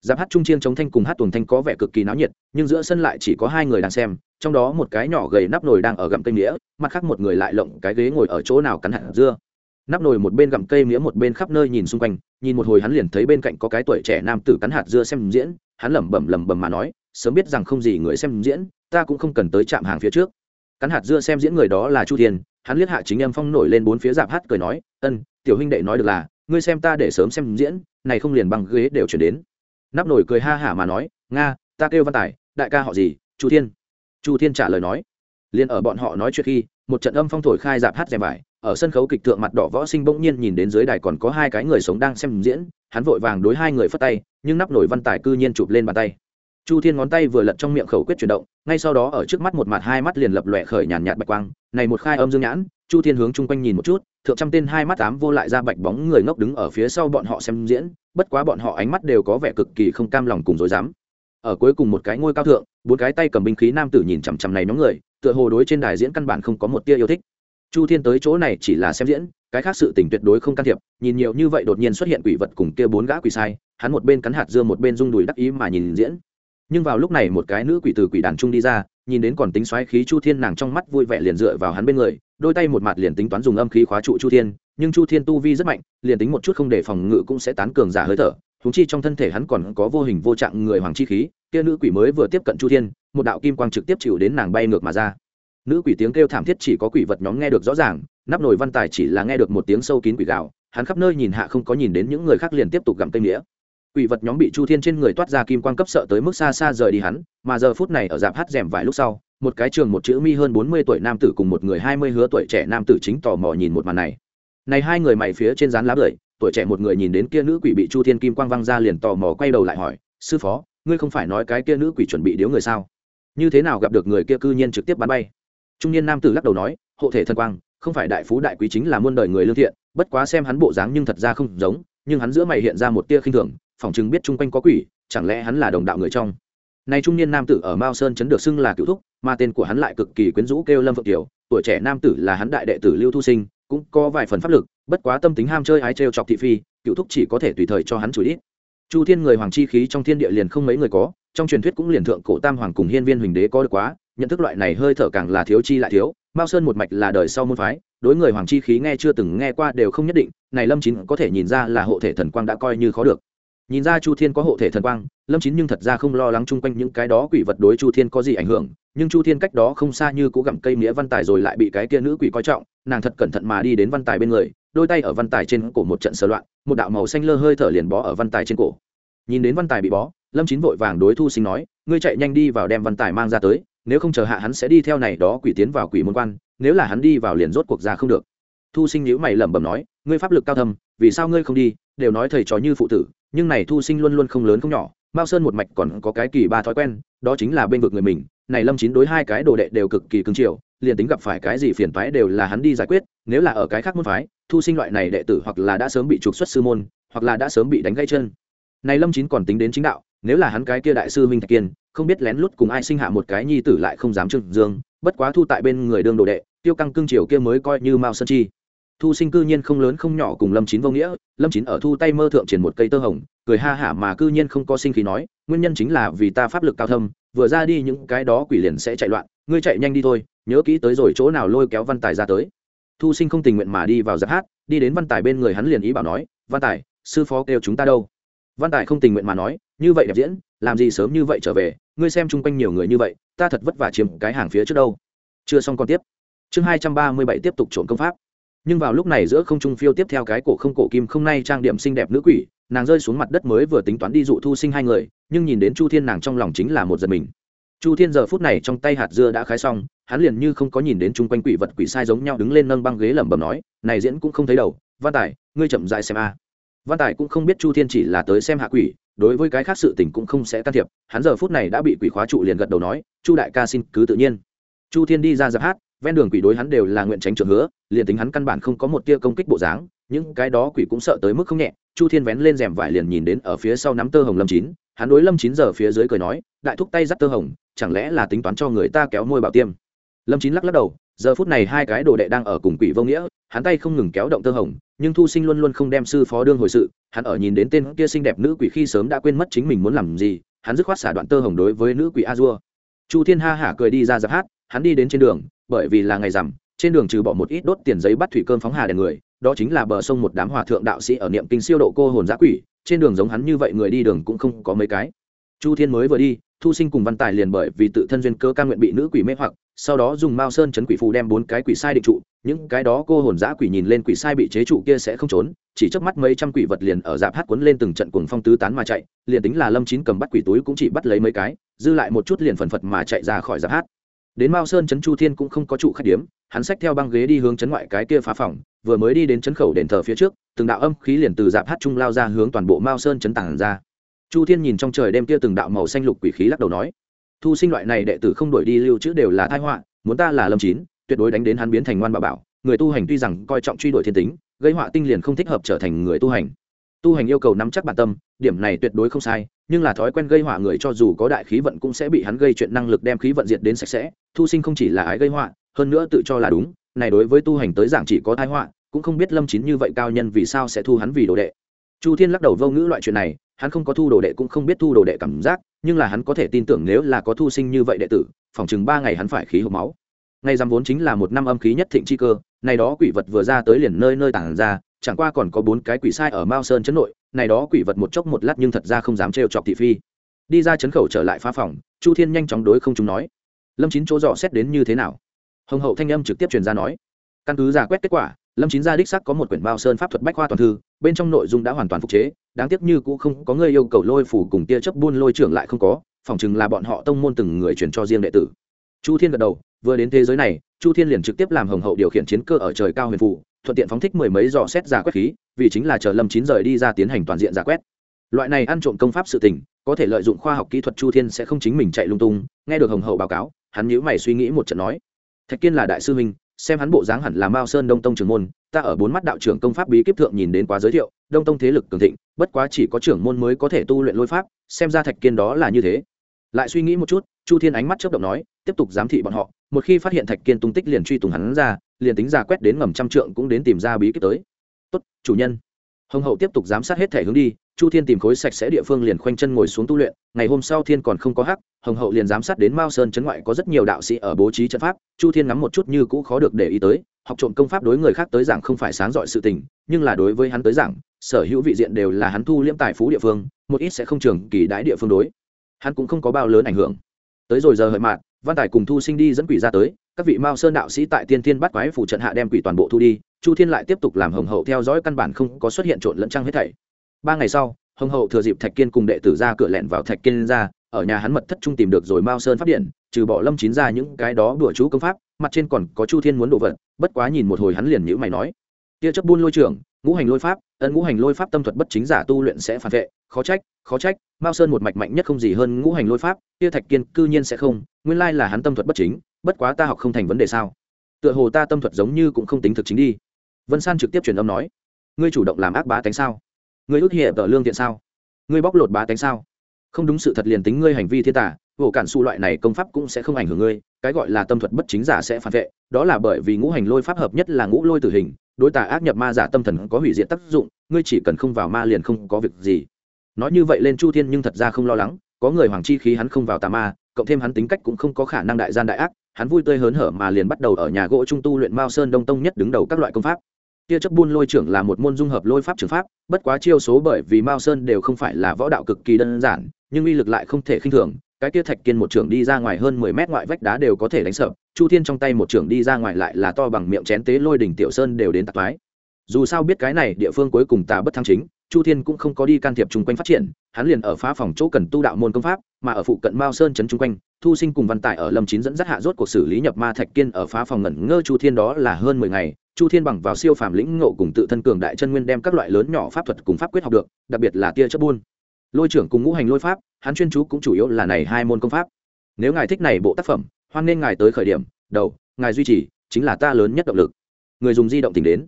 Dạp hát trung chiên chống thanh cùng hát tuồng thanh có vẻ cực kỳ náo nhiệt nhưng giữa sân lại chỉ có hai người đang xem trong đó một cái nhỏ gầy nắp nồi đang ở gặm cây nghĩa, mặt khác một người lại lộng cái ghế ngồi ở chỗ nào cắn hạt dưa. Nắp nồi một bên gặm cây nghĩa một bên khắp nơi nhìn xung quanh nhìn một hồi hắn liền thấy bên cạnh có cái tuổi trẻ nam tử cắn hạt dưa xem diễn hắn lẩm bẩm lẩm bẩm mà nói sớm biết rằng không gì người xem diễn ta cũng không cần tới chạm hàng phía trước cắn hạt dưa xem diễn người đó là chu thiên, hắn liếc hạ chính em phong nổi lên bốn phía dạp hát cười nói, ân, tiểu huynh đệ nói được là, ngươi xem ta để sớm xem diễn, này không liền bằng ghế đều chuyển đến. Nắp nổi cười ha hả mà nói, nga, ta kêu văn tài, đại ca họ gì, chu thiên. Chu thiên trả lời nói liền ở bọn họ nói chuyện khi, một trận âm phong thổi khai dạp hát rèm vải, ở sân khấu kịch tượng mặt đỏ võ sinh bỗng nhiên nhìn đến dưới đài còn có hai cái người sống đang xem diễn, hắn vội vàng đối hai người phất tay, nhưng nắp nổi văn tài cư nhiên chụp lên bàn tay chu thiên ngón tay vừa lật trong miệng khẩu quyết chuyển động, ngay sau đó ở trước mắt một mặt hai mắt liền lập lòe khởi nhàn nhạt bạch quang, này một khai âm dương nhãn, chu thiên hướng chung quanh nhìn một chút, thượng trăm tên hai mắt tám vô lại ra bạch bóng người ngốc đứng ở phía sau bọn họ xem diễn, bất quá bọn họ ánh mắt đều có vẻ cực kỳ không cam lòng cùng dối dám. Ở cuối cùng một cái ngôi cao thượng, bốn cái tay cầm binh khí nam tử nhìn chằm chằm này nhóm người, tựa hồ đối trên đài diễn căn bản không có một tia yêu thích. Chu thiên tới chỗ này chỉ là xem diễn, cái khác sự tình tuyệt đối không can thiệp, nhìn nhiều như vậy đột nhiên xuất hiện quỷ vật cùng kia bốn gã quỷ sai, hắn một bên cắn hạt dưa một bên rung đùi đắc ý mà nhìn diễn nhưng vào lúc này một cái nữ quỷ từ quỷ đàn trung đi ra, nhìn đến còn tính xoáy khí chu thiên nàng trong mắt vui vẻ liền dựa vào hắn bên người, đôi tay một mặt liền tính toán dùng âm khí khóa trụ chu thiên, nhưng chu thiên tu vi rất mạnh, liền tính một chút không để phòng ngự cũng sẽ tán cường giả hơi thở thúng chi trong thân thể hắn còn có vô hình vô trạng người hoàng chi khí, kia nữ quỷ mới vừa tiếp cận chu thiên, một đạo kim quang trực tiếp chịu đến nàng bay ngược mà ra. Nữ quỷ tiếng kêu thảm thiết chỉ có quỷ vật nhóm nghe được rõ ràng, nắp nồi văn tài chỉ là nghe được một tiếng sâu kín quỷ gạo hắn khắp nơi nhìn hạ không có nhìn đến những người khác liền tiếp tục gặm cây nghĩa quỷ vật nhóm bị chu thiên trên người toát ra kim quang cấp sợ tới mức xa xa rời đi hắn, mà giờ phút này ở dạp hát rèm vài lúc sau, một cái trường một chữ mi hơn bốn mươi tuổi nam tử cùng một người hai mươi hứa tuổi trẻ nam tử chính tò mò nhìn một màn này. Này hai người mày phía trên dán lá bưởi, tuổi trẻ một người nhìn đến kia nữ quỷ bị chu thiên kim quang văng ra liền tò mò quay đầu lại hỏi, sư phó, ngươi không phải nói cái kia nữ quỷ chuẩn bị điếu người sao? Như thế nào gặp được người kia cư nhiên trực tiếp bắn bay? Trung niên nam tử lắc đầu nói, hộ thể thần quang, không phải đại phú đại quý chính là muôn đời người lương thiện, bất quá xem hắn bộ dáng nhưng thật ra không giống, nhưng hắn giữa mày hiện ra một tia khinh thường phỏng chừng biết chung quanh có quỷ, chẳng lẽ hắn là đồng đạo người trong? Nay trung niên nam tử ở mao sơn chấn được xưng là cựu thúc, mà tên của hắn lại cực kỳ quyến rũ kêu lâm phượng kiều. Tuổi trẻ nam tử là hắn đại đệ tử lưu thu sinh, cũng có vài phần pháp lực, bất quá tâm tính ham chơi ái trêu chọc thị phi, cựu thúc chỉ có thể tùy thời cho hắn chủ ít. Chu thiên người hoàng chi khí trong thiên địa liền không mấy người có, trong truyền thuyết cũng liền thượng cổ tam hoàng cùng hiên viên huỳnh đế có được quá, nhận thức loại này hơi thở càng là thiếu chi lại thiếu. Mao sơn một mạch là đời sau môn phái, đối người hoàng chi khí nghe chưa từng nghe qua đều không nhất định, này lâm chín có thể nhìn ra là hộ thể thần quang đã coi như khó được nhìn ra chu thiên có hộ thể thần quang, lâm chín nhưng thật ra không lo lắng chung quanh những cái đó quỷ vật đối chu thiên có gì ảnh hưởng, nhưng chu thiên cách đó không xa như cố gặm cây nghĩa văn tài rồi lại bị cái kia nữ quỷ coi trọng, nàng thật cẩn thận mà đi đến văn tài bên người, đôi tay ở văn tài trên cổ một trận sờ loạn, một đạo màu xanh lơ hơi thở liền bó ở văn tài trên cổ. Nhìn đến văn tài bị bó, lâm chín vội vàng đối thu sinh nói, ngươi chạy nhanh đi vào đem văn tài mang ra tới, nếu không chờ hạ hắn sẽ đi theo này đó quỷ tiến vào quỷ môn quan, nếu là hắn đi vào liền rốt cuộc ra không được. Thu sinh nhữ mày lẩm bẩm nói, ngươi pháp lực cao thâm, vì sao ngươi không đi, đều nói thầy trò như phụ tử nhưng này thu sinh luôn luôn không lớn không nhỏ, mao sơn một mạch còn có cái kỳ ba thói quen, đó chính là bên vực người mình, này lâm chín đối hai cái đồ đệ đều cực kỳ cứng chiều, liền tính gặp phải cái gì phiền phái đều là hắn đi giải quyết, nếu là ở cái khác môn phái, thu sinh loại này đệ tử hoặc là đã sớm bị trục xuất sư môn, hoặc là đã sớm bị đánh gãy chân. Này lâm chín còn tính đến chính đạo, nếu là hắn cái kia đại sư minh thạch kiên, không biết lén lút cùng ai sinh hạ một cái nhi tử lại không dám trừng dương, bất quá thu tại bên người đương đồ đệ, tiêu căng cưng chiều kia mới coi như mao sơn chi thu sinh cư nhiên không lớn không nhỏ cùng lâm chín vô nghĩa, lâm chín ở thu tay mơ thượng triển một cây tơ hồng, cười ha hả mà cư nhiên không có sinh khí nói, nguyên nhân chính là vì ta pháp lực cao thâm, vừa ra đi những cái đó quỷ liền sẽ chạy loạn, ngươi chạy nhanh đi thôi, nhớ kỹ tới rồi chỗ nào lôi kéo văn tài ra tới. Thu sinh không tình nguyện mà đi vào giáp hát, đi đến văn tài bên người hắn liền ý bảo nói, văn tài, sư phó kêu chúng ta đâu? Văn tài không tình nguyện mà nói, như vậy đẹp diễn, làm gì sớm như vậy trở về, ngươi xem chung quanh nhiều người như vậy, ta thật vất vả chiếm cái hàng phía trước đâu. Chưa xong còn tiếp. Chương hai trăm ba mươi bảy tiếp tục trộm công pháp nhưng vào lúc này giữa không trung phiêu tiếp theo cái cổ không cổ kim không nay trang điểm xinh đẹp nữ quỷ, nàng rơi xuống mặt đất mới vừa tính toán đi dụ thu sinh hai người, nhưng nhìn đến chu thiên nàng trong lòng chính là một giật mình. Chu thiên giờ phút này trong tay hạt dưa đã khái xong, hắn liền như không có nhìn đến chung quanh quỷ vật quỷ sai giống nhau đứng lên nâng băng ghế lẩm bẩm nói, này diễn cũng không thấy đầu, văn tài, ngươi chậm dại xem a. Văn tài cũng không biết chu thiên chỉ là tới xem hạ quỷ, đối với cái khác sự tình cũng không sẽ can thiệp, hắn giờ phút này đã bị quỷ khóa trụ liền gật đầu nói, chu đại ca xin cứ tự nhiên. Chu thiên đi ra giáp hát ven đường quỷ đối hắn đều là nguyện tránh trường hứa, liền tính hắn căn bản không có một tia công kích bộ dáng, những cái đó quỷ cũng sợ tới mức không nhẹ. Chu thiên vén lên rèm vải liền nhìn đến ở phía sau nắm tơ hồng lâm chín, hắn đối lâm chín giờ phía dưới cười nói, đại thúc tay dắt tơ hồng, chẳng lẽ là tính toán cho người ta kéo môi bảo tiêm? Lâm chín lắc lắc đầu, giờ phút này hai cái đồ đệ đang ở cùng quỷ vô nghĩa, hắn tay không ngừng kéo động tơ hồng, nhưng thu sinh luôn luôn không đem sư phó đương hồi sự, hắn ở nhìn đến tên kia xinh đẹp nữ quỷ khi sớm đã quên mất chính mình muốn làm gì, hắn dứt khoát xả đoạn tơ hồng đối với nữ quỷ a dua. Chu thiên ha hả cười đi ra giáp hát, hắn đi đến trên đường bởi vì là ngày rằm, trên đường trừ bỏ một ít đốt tiền giấy bắt thủy cơm phóng hà đèn người, đó chính là bờ sông một đám hòa thượng đạo sĩ ở niệm kinh siêu độ cô hồn giã quỷ, trên đường giống hắn như vậy người đi đường cũng không có mấy cái. Chu thiên mới vừa đi, thu sinh cùng văn tài liền bởi vì tự thân duyên cơ ca nguyện bị nữ quỷ mê hoặc, sau đó dùng mao sơn chấn quỷ phù đem bốn cái quỷ sai định trụ, những cái đó cô hồn giã quỷ nhìn lên quỷ sai bị chế trụ kia sẽ không trốn, chỉ chớp mắt mấy trăm quỷ vật liền ở dạp hát cuốn lên từng trận cuồng phong tứ tán mà chạy, liền tính là lâm chín cầm bắt quỷ túi cũng chỉ bắt lấy mấy cái, dư lại một chút liền phần phật mà chạy ra khỏi dạp hát đến mao sơn trấn chu thiên cũng không có trụ khách điếm, hắn xách theo băng ghế đi hướng chấn ngoại cái kia phá phòng, vừa mới đi đến chấn khẩu đền thờ phía trước, từng đạo âm khí liền từ dạp hát trung lao ra hướng toàn bộ mao sơn chấn tàng ra. Chu thiên nhìn trong trời đêm kia từng đạo màu xanh lục quỷ khí lắc đầu nói, thu sinh loại này đệ tử không đổi đi lưu trữ đều là thai họa, muốn ta là lâm chín, tuyệt đối đánh đến hắn biến thành ngoan bà bảo, người tu hành tuy rằng coi trọng truy đuổi thiên tính, gây họa tinh liền không thích hợp trở thành người tu hành. Tu hành yêu cầu nắm chắc bản tâm, điểm này tuyệt đối không sai, nhưng là thói quen gây họa người cho dù có đại khí vận cũng sẽ bị hắn gây chuyện năng lực đem khí vận diệt đến sạch sẽ thu sinh không chỉ là ái gây họa, hơn nữa tự cho là đúng, này đối với tu hành tới giảng chỉ có thái họa, cũng không biết lâm chín như vậy cao nhân vì sao sẽ thu hắn vì đồ đệ. Chu thiên lắc đầu vô ngữ loại chuyện này, hắn không có thu đồ đệ cũng không biết thu đồ đệ cảm giác, nhưng là hắn có thể tin tưởng nếu là có thu sinh như vậy đệ tử, phòng chừng ba ngày hắn phải khí hộp máu. Ngày rằm vốn chính là một năm âm khí nhất thịnh chi cơ, này đó quỷ vật vừa ra tới liền nơi nơi tản ra, chẳng qua còn có bốn cái quỷ sai ở mao sơn chấn nội, này đó quỷ vật một chốc một lát nhưng thật ra không dám trêu chọc thị phi. Đi ra chấn khẩu trở lại phá phòng, chu thiên nhanh chóng đối không chúng nói lâm chín chỗ dò xét đến như thế nào? Hồng hậu thanh âm trực tiếp truyền ra nói. Căn cứ giả quét kết quả, lâm chín gia đích sắc có một quyển bao sơn pháp thuật bách khoa toàn thư, bên trong nội dung đã hoàn toàn phục chế, đáng tiếc như cũng không có người yêu cầu lôi phủ cùng tia chấp buôn lôi trưởng lại không có, phỏng chừng là bọn họ tông môn từng người truyền cho riêng đệ tử. Chu thiên gật đầu, vừa đến thế giới này, chu thiên liền trực tiếp làm hồng hậu điều khiển chiến cơ ở trời cao huyền phủ thuận tiện phóng thích mười mấy dò xét giả quét khí, vì chính là chờ lâm chín rời đi ra tiến hành toàn diện giả quét. Loại này ăn trộm công pháp sự tình, có thể lợi dụng khoa học kỹ thuật chu thiên sẽ không chính mình chạy lung tung, nghe được hồng hậu báo cáo hắn nhíu mày suy nghĩ một trận nói, thạch kiên là đại sư huynh, xem hắn bộ dáng hẳn là mao sơn đông tông trưởng môn, ta ở bốn mắt đạo trưởng công pháp bí kíp thượng nhìn đến quá giới thiệu, đông tông thế lực cường thịnh, bất quá chỉ có trưởng môn mới có thể tu luyện lôi pháp, xem ra thạch kiên đó là như thế. Lại suy nghĩ một chút, chu thiên ánh mắt chớp động nói, tiếp tục giám thị bọn họ, một khi phát hiện thạch kiên tung tích liền truy tùng hắn ra, liền tính ra quét đến ngầm trăm trượng cũng đến tìm ra bí kíp tới. Tốt, chủ nhân. Hồng hậu tiếp tục giám sát hết thể hướng đi chu thiên tìm khối sạch sẽ địa phương liền khoanh chân ngồi xuống tu luyện, ngày hôm sau thiên còn không có hắc, hồng hậu liền giám sát đến mao sơn chấn ngoại có rất nhiều đạo sĩ ở bố trí trận pháp, chu thiên ngắm một chút như cũ khó được để ý tới, học trộm công pháp đối người khác tới giảng không phải sáng dọi sự tình, nhưng là đối với hắn tới giảng, sở hữu vị diện đều là hắn thu liễm tài phú địa phương, một ít sẽ không trường kỳ đái địa phương đối. Hắn cũng không có bao lớn ảnh hưởng. Tới rồi giờ hợi mạn văn tài cùng thu sinh đi dẫn quỷ ra tới, các vị mao sơn đạo sĩ tại tiên thiên bắt quái phủ trận hạ đem quỷ toàn bộ thu đi, chu thiên lại tiếp tục làm hồng hậu theo dõi căn bản không có xuất hiện trộn lẫn trăng hết thảy ba ngày sau, hồng hậu thừa dịp thạch kiên cùng đệ tử ra cửa lẹn vào thạch kiên ra, ở nhà hắn mật thất trung tìm được rồi mao sơn phát điện, trừ bỏ lâm chín ra những cái đó đùa chú công pháp, mặt trên còn có chu thiên muốn đồ vật, bất quá nhìn một hồi hắn liền nhữ mày nói, tia chấp buôn lôi trưởng, ngũ hành lôi pháp, ân ngũ hành lôi pháp tâm thuật bất chính giả tu luyện sẽ phản vệ, khó trách khó trách, mao sơn một mạch mạnh nhất không gì hơn ngũ hành lôi pháp, tia thạch kiên cư nhiên sẽ không, nguyên lai là hắn tâm thuật bất chính, bất quá ta học không thành vấn đề sao? Tựa hồ ta tâm thuật giống như cũng không tính thực chính đi. Vân san trực tiếp truyền âm nói, ngươi chủ động làm ác bá tánh sao? Ngươi ước hiệp tờ lương thiện sao? Ngươi bóc lột bá tánh sao? Không đúng sự thật liền tính ngươi hành vi thiên tả vỗ cản su loại này công pháp cũng sẽ không ảnh hưởng ngươi, cái gọi là tâm thuật bất chính giả sẽ phản vệ, đó là bởi vì ngũ hành lôi pháp hợp nhất là ngũ lôi tử hình, đối tà ác nhập ma giả tâm thần có hủy diệt tác dụng, ngươi chỉ cần không vào ma liền không có việc gì. Nói như vậy lên chu thiên nhưng thật ra không lo lắng, có người hoàng chi khí hắn không vào tà ma, cộng thêm hắn tính cách cũng không có khả năng đại gian đại ác, hắn vui tươi hớn hở mà liền bắt đầu ở nhà gỗ trung tu luyện mao sơn đông tông nhất đứng đầu các loại công pháp tia chấp buôn lôi trưởng là một môn dung hợp lôi pháp trường pháp, bất quá chiêu số bởi vì mao sơn đều không phải là võ đạo cực kỳ đơn giản, nhưng uy lực lại không thể khinh thường cái tia thạch kiên một trưởng đi ra ngoài hơn mười mét ngoại vách đá đều có thể đánh sợ, chu thiên trong tay một trưởng đi ra ngoài lại là to bằng miệng chén tế lôi đỉnh tiểu sơn đều đến tạc mái. dù sao biết cái này địa phương cuối cùng tà bất thăng chính, chu thiên cũng không có đi can thiệp chung quanh phát triển, hắn liền ở phá phòng chỗ cần tu đạo môn công pháp, mà ở phụ cận mao sơn trấn chung quanh, thu sinh cùng văn tài ở lâm chín dẫn dắt hạ rốt cuộc xử lý nhập ma thạch kiên ở phá phòng ngẩn ngơ chu thiên đó là hơn mười ngày chu thiên bằng vào siêu phàm lĩnh ngộ cùng tự thân cường đại chân nguyên đem các loại lớn nhỏ pháp thuật cùng pháp quyết học được, đặc biệt là tia chất buôn. Lôi trưởng cùng ngũ hành lôi pháp, hắn chuyên chú cũng chủ yếu là này hai môn công pháp. Nếu ngài thích này bộ tác phẩm, hoan nên ngài tới khởi điểm, đầu, ngài duy trì, chính là ta lớn nhất động lực. Người dùng di động tìm đến.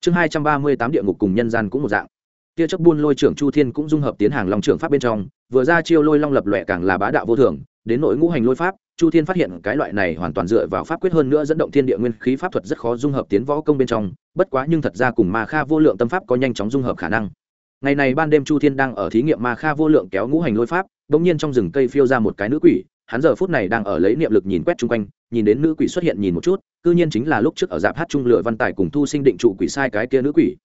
Chương hai trăm ba mươi tám địa ngục cùng nhân gian cũng một dạng. Tia chất buôn lôi trưởng chu thiên cũng dung hợp tiến hàng long trưởng pháp bên trong, vừa ra chiêu lôi long lập lòe càng là bá đạo vô thường, đến nội ngũ hành lôi pháp chu thiên phát hiện cái loại này hoàn toàn dựa vào pháp quyết hơn nữa dẫn động thiên địa nguyên khí pháp thuật rất khó dung hợp tiến võ công bên trong, bất quá nhưng thật ra cùng ma kha vô lượng tâm pháp có nhanh chóng dung hợp khả năng. Ngày này ban đêm chu thiên đang ở thí nghiệm ma kha vô lượng kéo ngũ hành lôi pháp đ ỗ n g nhiên trong rừng cây phiêu ra một cái nữ quỷ, hắn giờ phút này đang ở lấy niệm lực nhìn quét chung quanh, nhìn đến nữ quỷ xuất hiện nhìn một chút c ư nhiên chính là lúc trước ở dạp hát trung lửa văn tài cùng thu sinh định trụ quỷ sai cái kia nữ quỷ.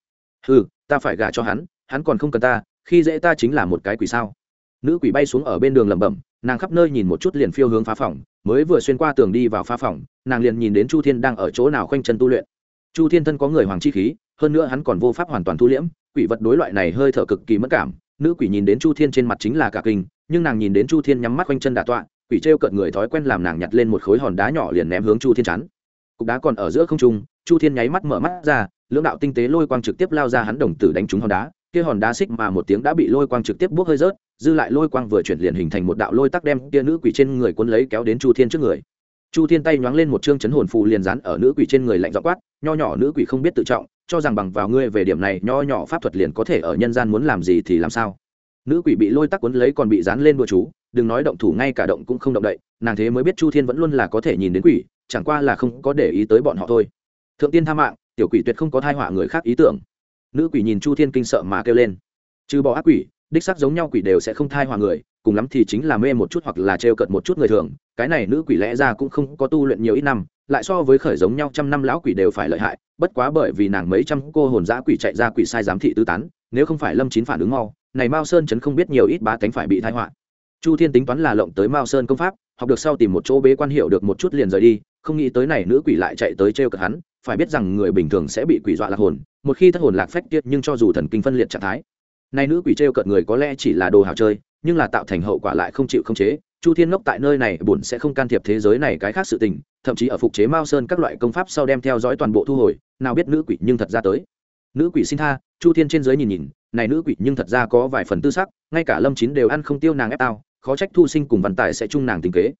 Ừ ta phải gả cho hắn hắn còn không cần ta, khi dễ ta chính là một cái quỷ sao? Nữ quỷ bay xuống ở bên đường lẩm bẩm, nàng khắp nơi nhìn một chút liền phiêu hướng phá phòng, mới vừa xuyên qua tường đi vào phá phòng, nàng liền nhìn đến chu thiên đang ở chỗ nào khoanh chân tu luyện. Chu thiên thân có người hoàng chi khí, hơn nữa hắn còn vô pháp hoàn toàn thu liễm, quỷ vật đối loại này hơi thở cực kỳ mất cảm. Nữ quỷ nhìn đến chu thiên trên mặt chính là cả kinh, nhưng nàng nhìn đến chu thiên nhắm mắt quanh chân đà tọa, quỷ t r cợt người thói quen làm nàng nhặt lên một khối hòn đá nhỏ liền ném hướng chu thiên chắn. Cục đá còn ở giữa không trung, chu thiên nháy mắt mở mắt ra, lưỡng đạo tinh tế lôi quang trực tiếp lao ra hắn đồng tử đánh trúng hòn đá kia hòn đá xích mà một tiếng đã bị lôi quang trực tiếp buốc hơi rớt, dư lại lôi quang vừa chuyển liền hình thành một đạo lôi tắc đem kia nữ quỷ trên người cuốn lấy kéo đến chu thiên trước người. Chu thiên tay nhoáng lên một chương chấn hồn phù liền dán ở nữ quỷ trên người lạnh dọ quát, nho nhỏ nữ quỷ không biết tự trọng, cho rằng bằng vào ngươi về điểm này, nho nhỏ pháp thuật liền có thể ở nhân gian muốn làm gì thì làm sao? Nữ quỷ bị lôi tắc cuốn lấy còn bị dán lên đùa chú, đừng nói động thủ ngay cả động cũng không động đậy, nàng thế mới biết chu thiên vẫn luôn là có thể nhìn đến quỷ, chẳng qua là không có để ý tới bọn họ thôi. Thượng tiên tha mạng, tiểu quỷ tuyệt không có thai họa người khác ý tưởng nữ quỷ nhìn chu thiên kinh sợ mà kêu lên. Trừ bỏ ác quỷ, đích sắc giống nhau quỷ đều sẽ không thai hòa người, cùng lắm thì chính là mê một chút hoặc là trêu cợt một chút người thường. Cái này nữ quỷ lẽ ra cũng không có tu luyện nhiều ít năm, lại so với khởi giống nhau trăm năm lão quỷ đều phải lợi hại, bất quá bởi vì nàng mấy trăm cô hồn giã quỷ chạy ra quỷ sai giám thị tư tán, nếu không phải lâm chín phản ứng mau, này mao sơn chấn không biết nhiều ít bá tánh phải bị thái họa. Chu thiên tính toán là lộng tới mao sơn công pháp, học được sau tìm một chỗ bế quan hiệu được một chút liền rời đi, không nghĩ tới này nữ quỷ lại chạy tới trêu cợt hắn phải biết rằng người bình thường sẽ bị quỷ dọa lạc hồn, một khi thất hồn lạc phách tiết nhưng cho dù thần kinh phân liệt trạng thái này nữ quỷ trêu cợt người có lẽ chỉ là đồ hào chơi, nhưng là tạo thành hậu quả lại không chịu không chế. Chu thiên ngốc tại nơi này buồn sẽ không can thiệp thế giới này cái khác sự tình, thậm chí ở phục chế mao sơn các loại công pháp sau đem theo dõi toàn bộ thu hồi, nào biết nữ quỷ nhưng thật ra tới. Nữ quỷ xin tha, chu thiên trên giới nhìn nhìn, này nữ quỷ nhưng thật ra có vài phần tư sắc, ngay cả lâm chín đều ăn không tiêu nàng ép tao, khó trách thu sinh cùng văn tài sẽ chung nàng tình kế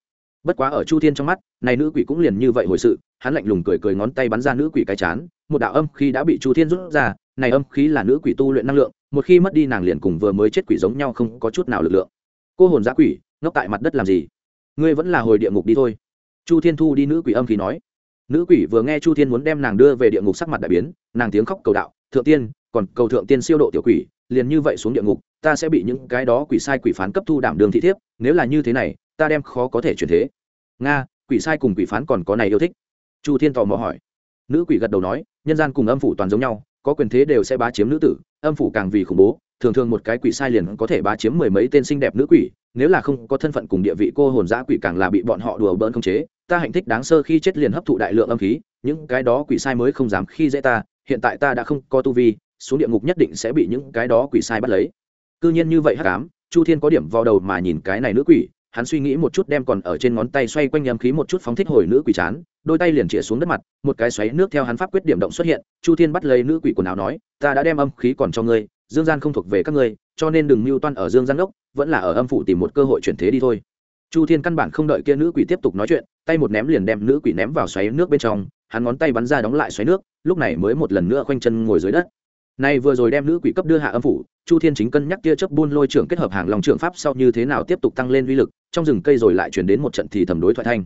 bất quá ở chu thiên trong mắt, này nữ quỷ cũng liền như vậy hồi sự, hắn lạnh lùng cười cười ngón tay bắn ra nữ quỷ cái chán, một đạo âm khí đã bị chu thiên rút ra, này âm khí là nữ quỷ tu luyện năng lượng, một khi mất đi nàng liền cùng vừa mới chết quỷ giống nhau không có chút nào lực lượng. Cô hồn giã quỷ, ngốc tại mặt đất làm gì? Ngươi vẫn là hồi địa ngục đi thôi. Chu thiên thu đi nữ quỷ âm khí nói. Nữ quỷ vừa nghe chu thiên muốn đem nàng đưa về địa ngục sắc mặt đại biến, nàng tiếng khóc cầu đạo, thượng tiên, còn cầu thượng tiên siêu độ tiểu quỷ, liền như vậy xuống địa ngục, ta sẽ bị những cái đó quỷ sai quỷ phán cấp thu đảm đường thị thiếp, nếu là như thế này, ta đem khó có thể chuyển thế nga, quỷ sai cùng quỷ phán còn có này yêu thích. Chu thiên tò mò hỏi. Nữ quỷ gật đầu nói, nhân gian cùng âm phủ toàn giống nhau, có quyền thế đều sẽ bá chiếm nữ tử, âm phủ càng vì khủng bố, thường thường một cái quỷ sai liền có thể bá chiếm mười mấy tên xinh đẹp nữ quỷ, nếu là không có thân phận cùng địa vị cô hồn giã quỷ càng là bị bọn họ đùa bỡn không chế. Ta hạnh thích đáng sơ khi chết liền hấp thụ đại lượng âm khí, những cái đó quỷ sai mới không dám khi dễ ta, hiện tại ta đã không có tu vi, xuống địa ngục nhất định sẽ bị những cái đó quỷ sai bắt lấy. Cứ nhiên như vậy hắc ám, chu thiên có điểm vào đầu mà nhìn cái này nữ quỷ hắn suy nghĩ một chút đem còn ở trên ngón tay xoay quanh âm khí một chút phóng thích hồi nữ quỷ chán, đôi tay liền chĩa xuống đất mặt, một cái xoáy nước theo hắn pháp quyết điểm động xuất hiện, chu thiên bắt lấy nữ quỷ quần áo nói, ta đã đem âm khí còn cho ngươi, dương gian không thuộc về các ngươi, cho nên đừng mưu toan ở dương gian gốc vẫn là ở âm phủ tìm một cơ hội chuyển thế đi thôi. Chu thiên căn bản không đợi kia nữ quỷ tiếp tục nói chuyện, tay một ném liền đem nữ quỷ ném vào xoáy nước bên trong, hắn ngón tay bắn ra đóng lại xoáy nước, lúc này mới một lần nữa khoanh chân ngồi dưới đất. Này vừa rồi đem nữ quỷ cấp đưa hạ âm phủ, chu thiên chính cân nhắc kia chấp buôn lôi trưởng kết hợp hàng lòng trưởng pháp sau như thế nào tiếp tục tăng lên uy lực trong rừng cây rồi lại chuyển đến một trận thì thầm đối thoại thanh.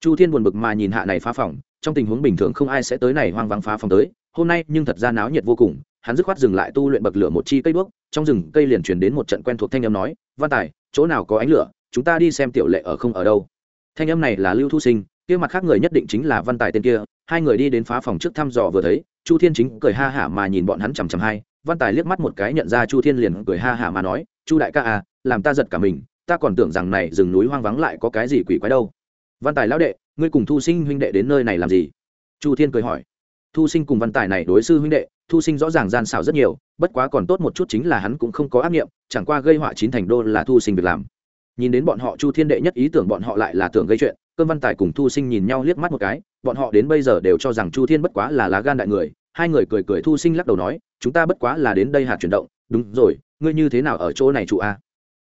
Chu thiên buồn bực mà nhìn hạ này phá phòng, trong tình huống bình thường không ai sẽ tới này hoang vắng phá phòng tới, hôm nay nhưng thật ra náo nhiệt vô cùng, hắn dứt khoát dừng lại tu luyện bậc lửa một chi cây bước trong rừng cây liền truyền đến một trận quen thuộc thanh âm nói, văn tài, chỗ nào có ánh lửa, chúng ta đi xem tiểu lệ ở không ở đâu. Thanh âm này là lưu thu sinh, kia mặt khác người nhất định chính là văn tài tên kia, hai người đi đến phá phòng trước thăm dò vừa thấy, chu thiên chính cười ha hả mà nhìn bọn hắn chằm chằm hai, văn tài liếc mắt một cái nhận ra chu thiên liền cười ha hả mà nói, chu đại ca à làm ta giật cả mình ta còn tưởng rằng này rừng núi hoang vắng lại có cái gì quỷ quái đâu. Văn tài lão đệ, ngươi cùng thu sinh huynh đệ đến nơi này làm gì? Chu thiên cười hỏi. Thu sinh cùng văn tài này đối sư huynh đệ, thu sinh rõ ràng gian xảo rất nhiều, bất quá còn tốt một chút chính là hắn cũng không có ác nghiệm, chẳng qua gây họa chín thành đô là thu sinh việc làm. Nhìn đến bọn họ, chu thiên đệ nhất ý tưởng bọn họ lại là tưởng gây chuyện, cơn văn tài cùng thu sinh nhìn nhau liếc mắt một cái, bọn họ đến bây giờ đều cho rằng chu thiên bất quá là lá gan đại người, hai người cười cười thu sinh lắc đầu nói, chúng ta bất quá là đến đây hạt chuyển động, đúng rồi, ngươi như thế nào ở chỗ này trụ a?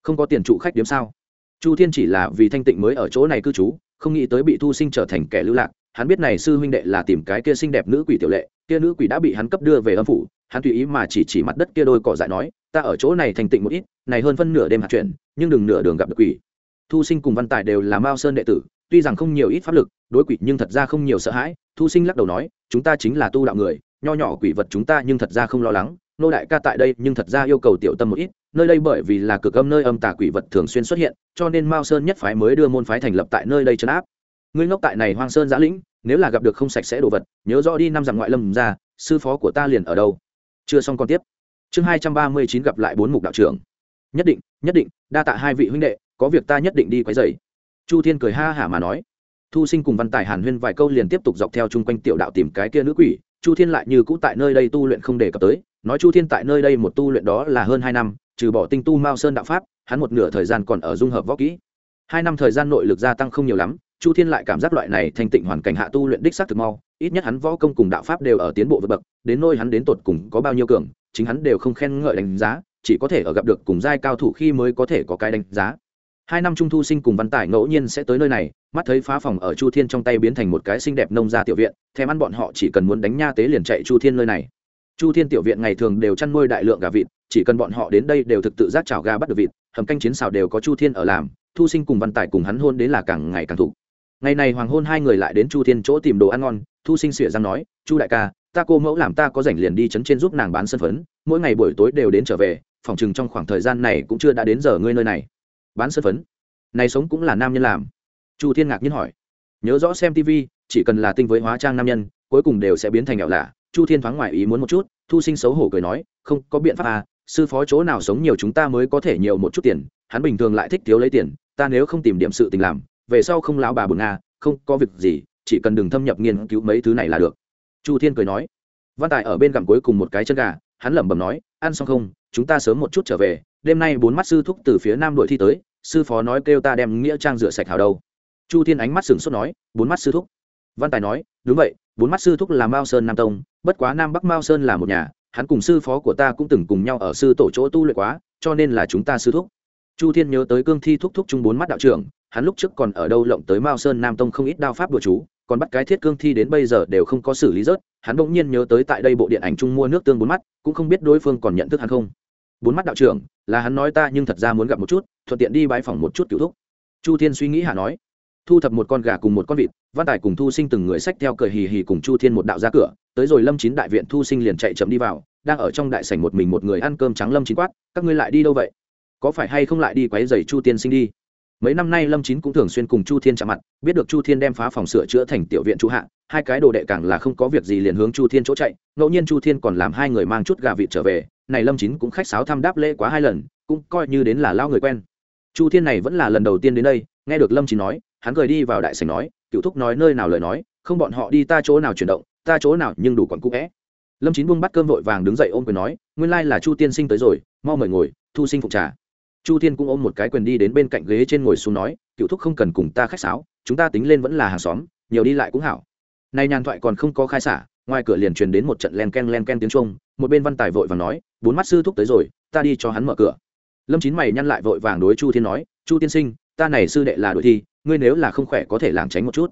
Không có tiền trụ khách điếm sao? Chu thiên chỉ là vì thanh tịnh mới ở chỗ này cư trú, không nghĩ tới bị thu sinh trở thành kẻ lưu lạc. Hắn biết này sư huynh đệ là tìm cái kia xinh đẹp nữ quỷ tiểu lệ, kia nữ quỷ đã bị hắn cấp đưa về âm phủ. Hắn tùy ý mà chỉ chỉ mặt đất kia đôi cỏ dại nói, ta ở chỗ này thành tịnh một ít, này hơn phân nửa đêm hạt chuyển, nhưng đừng nửa đường gặp được quỷ. Thu sinh cùng văn tài đều là mao sơn đệ tử, tuy rằng không nhiều ít pháp lực, đối quỷ nhưng thật ra không nhiều sợ hãi. Thu sinh lắc đầu nói, chúng ta chính là tu đạo người, nho nhỏ quỷ vật chúng ta nhưng thật ra không lo lắng nô đại ca tại đây nhưng thật ra yêu cầu tiểu tâm một ít, nơi đây bởi vì là cực âm nơi âm tà quỷ vật thường xuyên xuất hiện, cho nên mao sơn nhất phái mới đưa môn phái thành lập tại nơi đây trấn áp. Ngươi ngốc tại này hoang sơn giã lĩnh, nếu là gặp được không sạch sẽ đồ vật, nhớ rõ đi năm dặm ngoại lâm ra, sư phó của ta liền ở đâu? Chưa xong còn tiếp. Chương hai trăm ba mươi chín gặp lại bốn mục đạo trưởng. Nhất định nhất định, đa tạ hai vị huynh đệ, có việc ta nhất định đi quấy dày chu thiên cười ha hả mà nói. Thu sinh cùng văn tài hàn huyên vài câu liền tiếp tục dọc theo chung quanh tiểu đạo tìm cái kia nữ quỷ, chu thiên lại như cũ tại nơi đây tu luyện không đề cập tới nói chu thiên tại nơi đây một tu luyện đó là hơn hai năm, trừ bỏ tinh tu mao sơn đạo pháp, hắn một nửa thời gian còn ở dung hợp võ kỹ. Hai năm thời gian nội lực gia tăng không nhiều lắm, chu thiên lại cảm giác loại này thanh tịnh hoàn cảnh hạ tu luyện đích xác thực mau, ít nhất hắn võ công cùng đạo pháp đều ở tiến bộ vượt bậc, đến nôi hắn đến tột cùng có bao nhiêu cường, chính hắn đều không khen ngợi đánh giá, chỉ có thể ở gặp được cùng giai cao thủ khi mới có thể có cái đánh giá. Hai năm trung thu sinh cùng văn tải ngẫu nhiên sẽ tới nơi này, mắt thấy phá phòng ở chu thiên trong tay biến thành một cái xinh đẹp nông gia tiểu viện, thèm ăn bọn họ chỉ cần muốn đánh nha tế liền chạy chu thiên nơi này chu thiên tiểu viện ngày thường đều chăn nuôi đại lượng gà vịt, chỉ cần bọn họ đến đây đều thực tự giác chảo gà bắt được vịt, hầm canh chiến xào đều có chu thiên ở làm, thu sinh cùng văn Tài cùng hắn hôn đến là càng ngày càng thụ ngày này hoàng hôn hai người lại đến chu thiên chỗ tìm đồ ăn ngon, thu sinh xỉa răng nói, chu đại ca, ta cô mẫu làm ta có rảnh liền đi chấn trên giúp nàng bán sân phấn, mỗi ngày buổi tối đều đến trở về, phòng chừng trong khoảng thời gian này cũng chưa đã đến giờ ngươi nơi này. Bán sân phấn? Này sống cũng là nam nhân làm. Chu thiên ngạc nhiên hỏi. Nhớ rõ xem tv chỉ cần là tinh với hóa trang nam nhân, cuối cùng đều sẽ biến thành ảo lạ chu thiên thoáng ngoài ý muốn một chút, thu sinh xấu hổ cười nói, không, có biện pháp à sư phó chỗ nào sống nhiều chúng ta mới có thể nhiều một chút tiền, hắn bình thường lại thích thiếu lấy tiền, ta nếu không tìm điểm sự tình làm, về sau không lão bà bừng à? không có việc gì, chỉ cần đừng thâm nhập nghiên cứu mấy thứ này là được. Chu thiên cười nói. Văn tài ở bên gặm cuối cùng một cái chân gà, hắn lẩm bẩm nói, ăn xong không, chúng ta sớm một chút trở về, đêm nay bốn mắt sư thúc từ phía nam đội thi tới, sư phó nói kêu ta đem nghĩa trang rửa sạch hào đâu. Chu thiên ánh mắt sừng sốt nói, bốn mắt sư thúc? Văn tài nói, đúng vậy bốn mắt sư thúc là mao sơn nam tông, bất quá nam bắc mao sơn là một nhà, hắn cùng sư phó của ta cũng từng cùng nhau ở sư tổ chỗ tu luyện quá, cho nên là chúng ta sư thúc. Chu thiên nhớ tới cương thi thúc thúc chung bốn mắt đạo trưởng, hắn lúc trước còn ở đâu lộng tới mao sơn nam tông không ít đao pháp đồ chú, còn bắt cái thiết cương thi đến bây giờ đều không có xử lý rớt, hắn bỗng nhiên nhớ tới tại đây bộ điện ảnh chung mua nước tương bốn mắt, cũng không biết đối phương còn nhận thức hắn không. Bốn mắt đạo trưởng, là hắn nói ta nhưng thật ra muốn gặp một chút, thuận tiện đi bãi phòng một chút cựu thúc. Chu thiên suy nghĩ hà nói, thu thập một con gà cùng một con vịt văn tài cùng thu sinh từng người sách theo cười hì hì cùng chu thiên một đạo ra cửa, tới rồi lâm chín đại viện thu sinh liền chạy chậm đi vào, đang ở trong đại sảnh một mình một người ăn cơm trắng lâm chín quát, các ngươi lại đi đâu vậy? Có phải hay không lại đi quấy giày chu tiên sinh đi? Mấy năm nay lâm chín cũng thường xuyên cùng chu thiên chạm mặt, biết được chu thiên đem phá phòng sửa chữa thành tiểu viện chu hạ, hai cái đồ đệ càng là không có việc gì liền hướng chu thiên chỗ chạy, ngẫu nhiên chu thiên còn làm hai người mang chút gà vịt trở về, này lâm chín cũng khách sáo thăm đáp lễ quá hai lần, cũng coi như đến là lao người quen. Chu thiên này vẫn là lần đầu tiên đến đây, nghe được lâm chín nói, hắn cười đi vào đại sảnh nói cựu thúc nói nơi nào lời nói, không bọn họ đi ta chỗ nào chuyển động, ta chỗ nào nhưng đủ còn cũ vẽ lâm chín buông bắt cơm vội vàng đứng dậy ôm quyền nói, nguyên lai là chu tiên sinh tới rồi, mau mời ngồi, thu sinh phục trà. Chu thiên cũng ôm một cái quyền đi đến bên cạnh ghế trên ngồi xuống nói cựu thúc không cần cùng ta khách sáo, chúng ta tính lên vẫn là hàng xóm, nhiều đi lại cũng hảo. Nay nhàn thoại còn không có khai xả, ngoài cửa liền truyền đến một trận len ken len ken tiếng trung một bên văn tài vội vàng nói, bốn mắt sư thúc tới rồi, ta đi cho hắn mở cửa. Lâm chín mày nhăn lại vội vàng đối chu thiên nói, chu tiên sinh ta này sư đệ là đội thi, ngươi nếu là không khỏe có thể làng tránh một chút.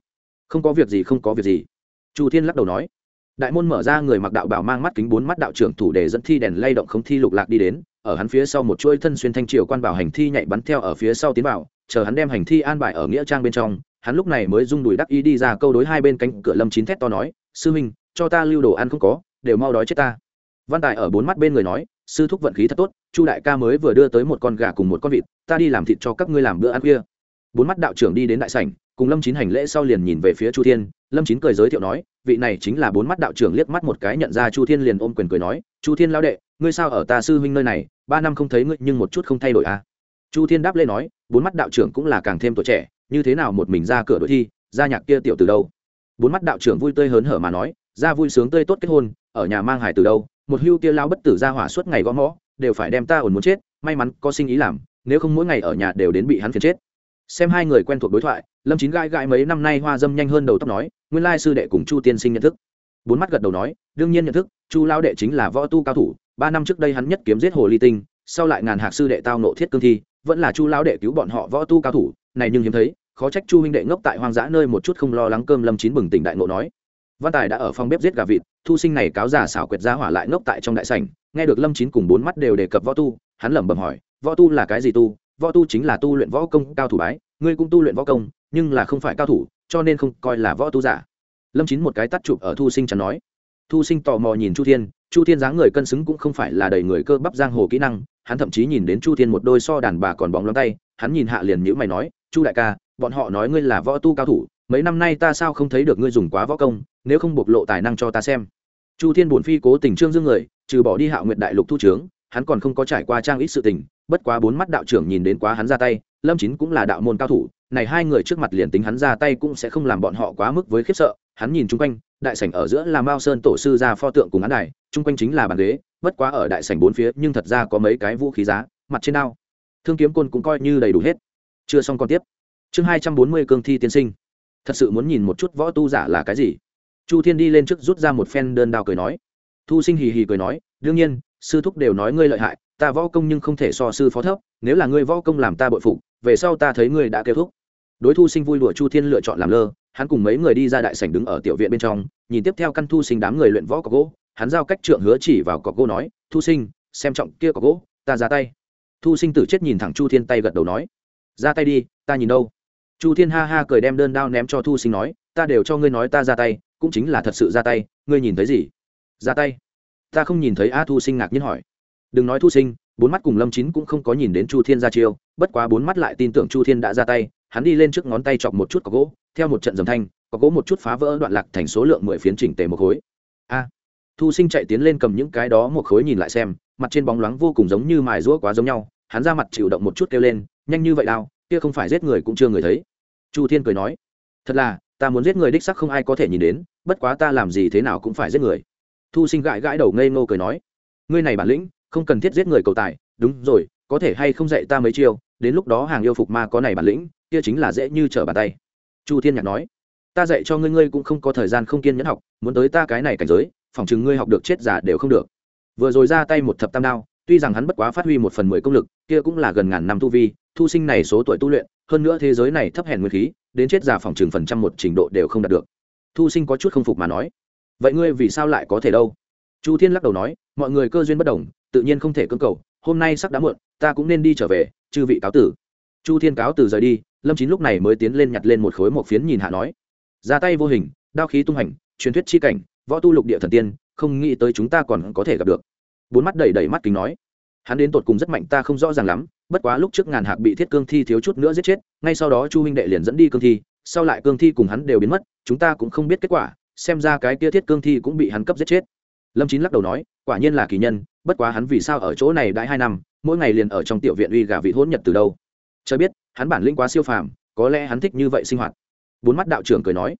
Không có việc gì, không có việc gì. Chu thiên lắc đầu nói. Đại môn mở ra, người mặc đạo bảo mang mắt kính bốn mắt đạo trưởng thủ đề dẫn thi đèn lay động không thi lục lạc đi đến, ở hắn phía sau một chuỗi thân xuyên thanh triều quan bảo hành thi nhạy bắn theo ở phía sau tiến vào, chờ hắn đem hành thi an bài ở nghĩa trang bên trong, hắn lúc này mới rung đùi đắc ý đi ra câu đối hai bên cánh cửa lâm chín thét to nói, sư minh cho ta lưu đồ ăn không có, đều mau đói chết ta. Văn tài ở bốn mắt bên người nói, sư thúc vận khí thật tốt, chu đại ca mới vừa đưa tới một con gà cùng một con vịt ta đi làm thịt cho các ngươi làm bữa ăn khuya. Bốn mắt đạo trưởng đi đến đại sảnh, cùng lâm chín hành lễ sau liền nhìn về phía chu thiên. Lâm chín cười giới thiệu nói, vị này chính là bốn mắt đạo trưởng liếc mắt một cái nhận ra chu thiên liền ôm quyền cười nói, chu thiên lao đệ, ngươi sao ở ta sư huynh nơi này? Ba năm không thấy ngươi, nhưng một chút không thay đổi à? Chu thiên đáp lên nói, bốn mắt đạo trưởng cũng là càng thêm tuổi trẻ, như thế nào một mình ra cửa đội thi, ra nhạc kia tiểu từ đâu? Bốn mắt đạo trưởng vui tươi hớn hở mà nói, ra vui sướng tươi tốt kết hôn, ở nhà mang hải từ đâu? Một hưu kia lao bất tử ra hỏa suốt ngày gõ mõ, đều phải đem ta ổn muốn chết, may mắn có sinh ý làm nếu không mỗi ngày ở nhà đều đến bị hắn phiền chết. Xem hai người quen thuộc đối thoại, lâm chín gai gai mấy năm nay hoa dâm nhanh hơn đầu tóc nói, nguyên lai sư đệ cùng chu tiên sinh nhận thức. Bốn mắt gật đầu nói, đương nhiên nhận thức, chu lao đệ chính là võ tu cao thủ, ba năm trước đây hắn nhất kiếm giết hồ ly tinh, sau lại ngàn hạc sư đệ tao nộ thiết cương thi, vẫn là chu lao đệ cứu bọn họ võ tu cao thủ, này nhưng hiếm thấy, khó trách chu huynh đệ ngốc tại hoang dã nơi một chút không lo lắng cơm lâm chín bừng tỉnh đại ngộ nói. Văn tài đã ở phòng bếp giết gà vịt, thu sinh này cáo già xảo quyệt ra hỏa lại ngốc tại trong đại sảnh, nghe được lâm chín cùng bốn mắt đều đề cập võ tu, hắn lẩm bẩm hỏi võ tu là cái gì tu? Võ tu chính là tu luyện võ công cao thủ bái. Ngươi cũng tu luyện võ công, nhưng là không phải cao thủ, cho nên không coi là võ tu giả. Lâm chín một cái tắt chụp ở thu sinh chắn nói. Thu sinh tò mò nhìn chu thiên. Chu thiên dáng người cân xứng cũng không phải là đầy người cơ bắp giang hồ kỹ năng. Hắn thậm chí nhìn đến chu thiên một đôi so đàn bà còn bóng lóng tay. Hắn nhìn hạ liền nhữ mày nói, chu đại ca, bọn họ nói ngươi là võ tu cao thủ. Mấy năm nay ta sao không thấy được ngươi dùng quá võ công? Nếu không bộc lộ tài năng cho ta xem. Chu thiên bổn phi cố tình trương dương người, trừ bỏ đi hạ nguyện đại lục thu trướng, hắn còn không có trải qua trang ít sự tình bất quá bốn mắt đạo trưởng nhìn đến quá hắn ra tay, lâm chín cũng là đạo môn cao thủ, này hai người trước mặt liền tính hắn ra tay cũng sẽ không làm bọn họ quá mức với khiếp sợ. Hắn nhìn chung quanh, đại sảnh ở giữa là mao sơn tổ sư ra pho tượng cùng án đài, chung quanh chính là bàn ghế, bất quá ở đại sảnh bốn phía nhưng thật ra có mấy cái vũ khí giá, mặt trên đao. Thương kiếm côn cũng coi như đầy đủ hết. Chưa xong còn tiếp. Chương hai trăm bốn mươi cương thi tiên sinh. Thật sự muốn nhìn một chút võ tu giả là cái gì? Chu thiên đi lên trước rút ra một phen đơn đao cười nói. Thu sinh hì hì cười nói, đương nhiên, sư thúc đều nói ngươi lợi hại ta võ công nhưng không thể so sư phó thấp, nếu là ngươi võ công làm ta bội phụ về sau ta thấy ngươi đã kêu thúc. Đối thu sinh vui đùa chu thiên lựa chọn làm lơ, hắn cùng mấy người đi ra đại sảnh đứng ở tiểu viện bên trong, nhìn tiếp theo căn thu sinh đám người luyện võ cọc gỗ, hắn giao cách trượng hứa chỉ vào cọc gỗ nói, thu sinh, xem trọng kia cọc gỗ, ta ra tay. Thu sinh tử chết nhìn thẳng chu thiên tay gật đầu nói, ra tay đi, ta nhìn đâu? Chu thiên ha ha cười đem đơn đao ném cho thu sinh nói, ta đều cho ngươi nói ta ra tay, cũng chính là thật sự ra tay, ngươi nhìn thấy gì? Ra tay. Ta không nhìn thấy a thu sinh ngạc nhiên hỏi đừng nói thu sinh, bốn mắt cùng lâm chín cũng không có nhìn đến chu thiên ra chiêu, bất quá bốn mắt lại tin tưởng chu thiên đã ra tay, hắn đi lên trước ngón tay chọc một chút có gỗ, theo một trận dầm thanh, có gỗ một chút phá vỡ đoạn lạc thành số lượng mười phiến chỉnh tề một khối. A! Thu sinh chạy tiến lên cầm những cái đó một khối nhìn lại xem, mặt trên bóng loáng vô cùng giống như mài rũa quá giống nhau, hắn ra mặt chịu động một chút kêu lên, nhanh như vậy đao, kia không phải giết người cũng chưa người thấy. Chu thiên cười nói, thật là, ta muốn giết người đích sắc không ai có thể nhìn đến, bất quá ta làm gì thế nào cũng phải giết người. Thu sinh gãi gãi đầu ngây ngô cười nói, ngươi này bản lĩnh không cần thiết giết người cầu tài, đúng rồi, có thể hay không dạy ta mấy chiêu, đến lúc đó hàng yêu phục ma có này bản lĩnh, kia chính là dễ như trở bàn tay. Chu thiên nhạc nói, ta dạy cho ngươi ngươi cũng không có thời gian không kiên nhẫn học, muốn tới ta cái này cảnh giới phòng chừng ngươi học được chết giả đều không được. Vừa rồi ra tay một thập tam đao, tuy rằng hắn bất quá phát huy một phần mười công lực, kia cũng là gần ngàn năm tu vi, thu sinh này số tuổi tu luyện, hơn nữa thế giới này thấp hèn nguyên khí, đến chết giả phòng chừng phần trăm một trình độ đều không đạt được. Thu sinh có chút không phục mà nói, vậy ngươi vì sao lại có thể đâu? Chu thiên lắc đầu nói, mọi người cơ duyên bất đồng tự nhiên không thể cưỡng cầu, hôm nay sắc đã muộn, ta cũng nên đi trở về, chư vị cáo tử. Chu thiên cáo từ rời đi, lâm chín lúc này mới tiến lên nhặt lên một khối một phiến nhìn hạ nói, ra tay vô hình, đao khí tung hành, truyền thuyết chi cảnh, võ tu lục địa thần tiên, không nghĩ tới chúng ta còn có thể gặp được. Bốn mắt đầy đầy mắt kính nói, hắn đến tột cùng rất mạnh, ta không rõ ràng lắm, bất quá lúc trước ngàn hạc bị thiết cương thi thiếu chút nữa giết chết, ngay sau đó chu huynh đệ liền dẫn đi cương thi, sau lại cương thi cùng hắn đều biến mất, chúng ta cũng không biết kết quả, xem ra cái kia thiết cương thi cũng bị hắn cấp giết chết. Lâm chín lắc đầu nói, quả nhiên là kỳ nhân bất quá hắn vì sao ở chỗ này đã hai năm, mỗi ngày liền ở trong tiểu viện uy gà vị hôn nhật từ đâu? Cho biết, hắn bản linh quá siêu phàm, có lẽ hắn thích như vậy sinh hoạt. Bốn mắt đạo trưởng cười nói,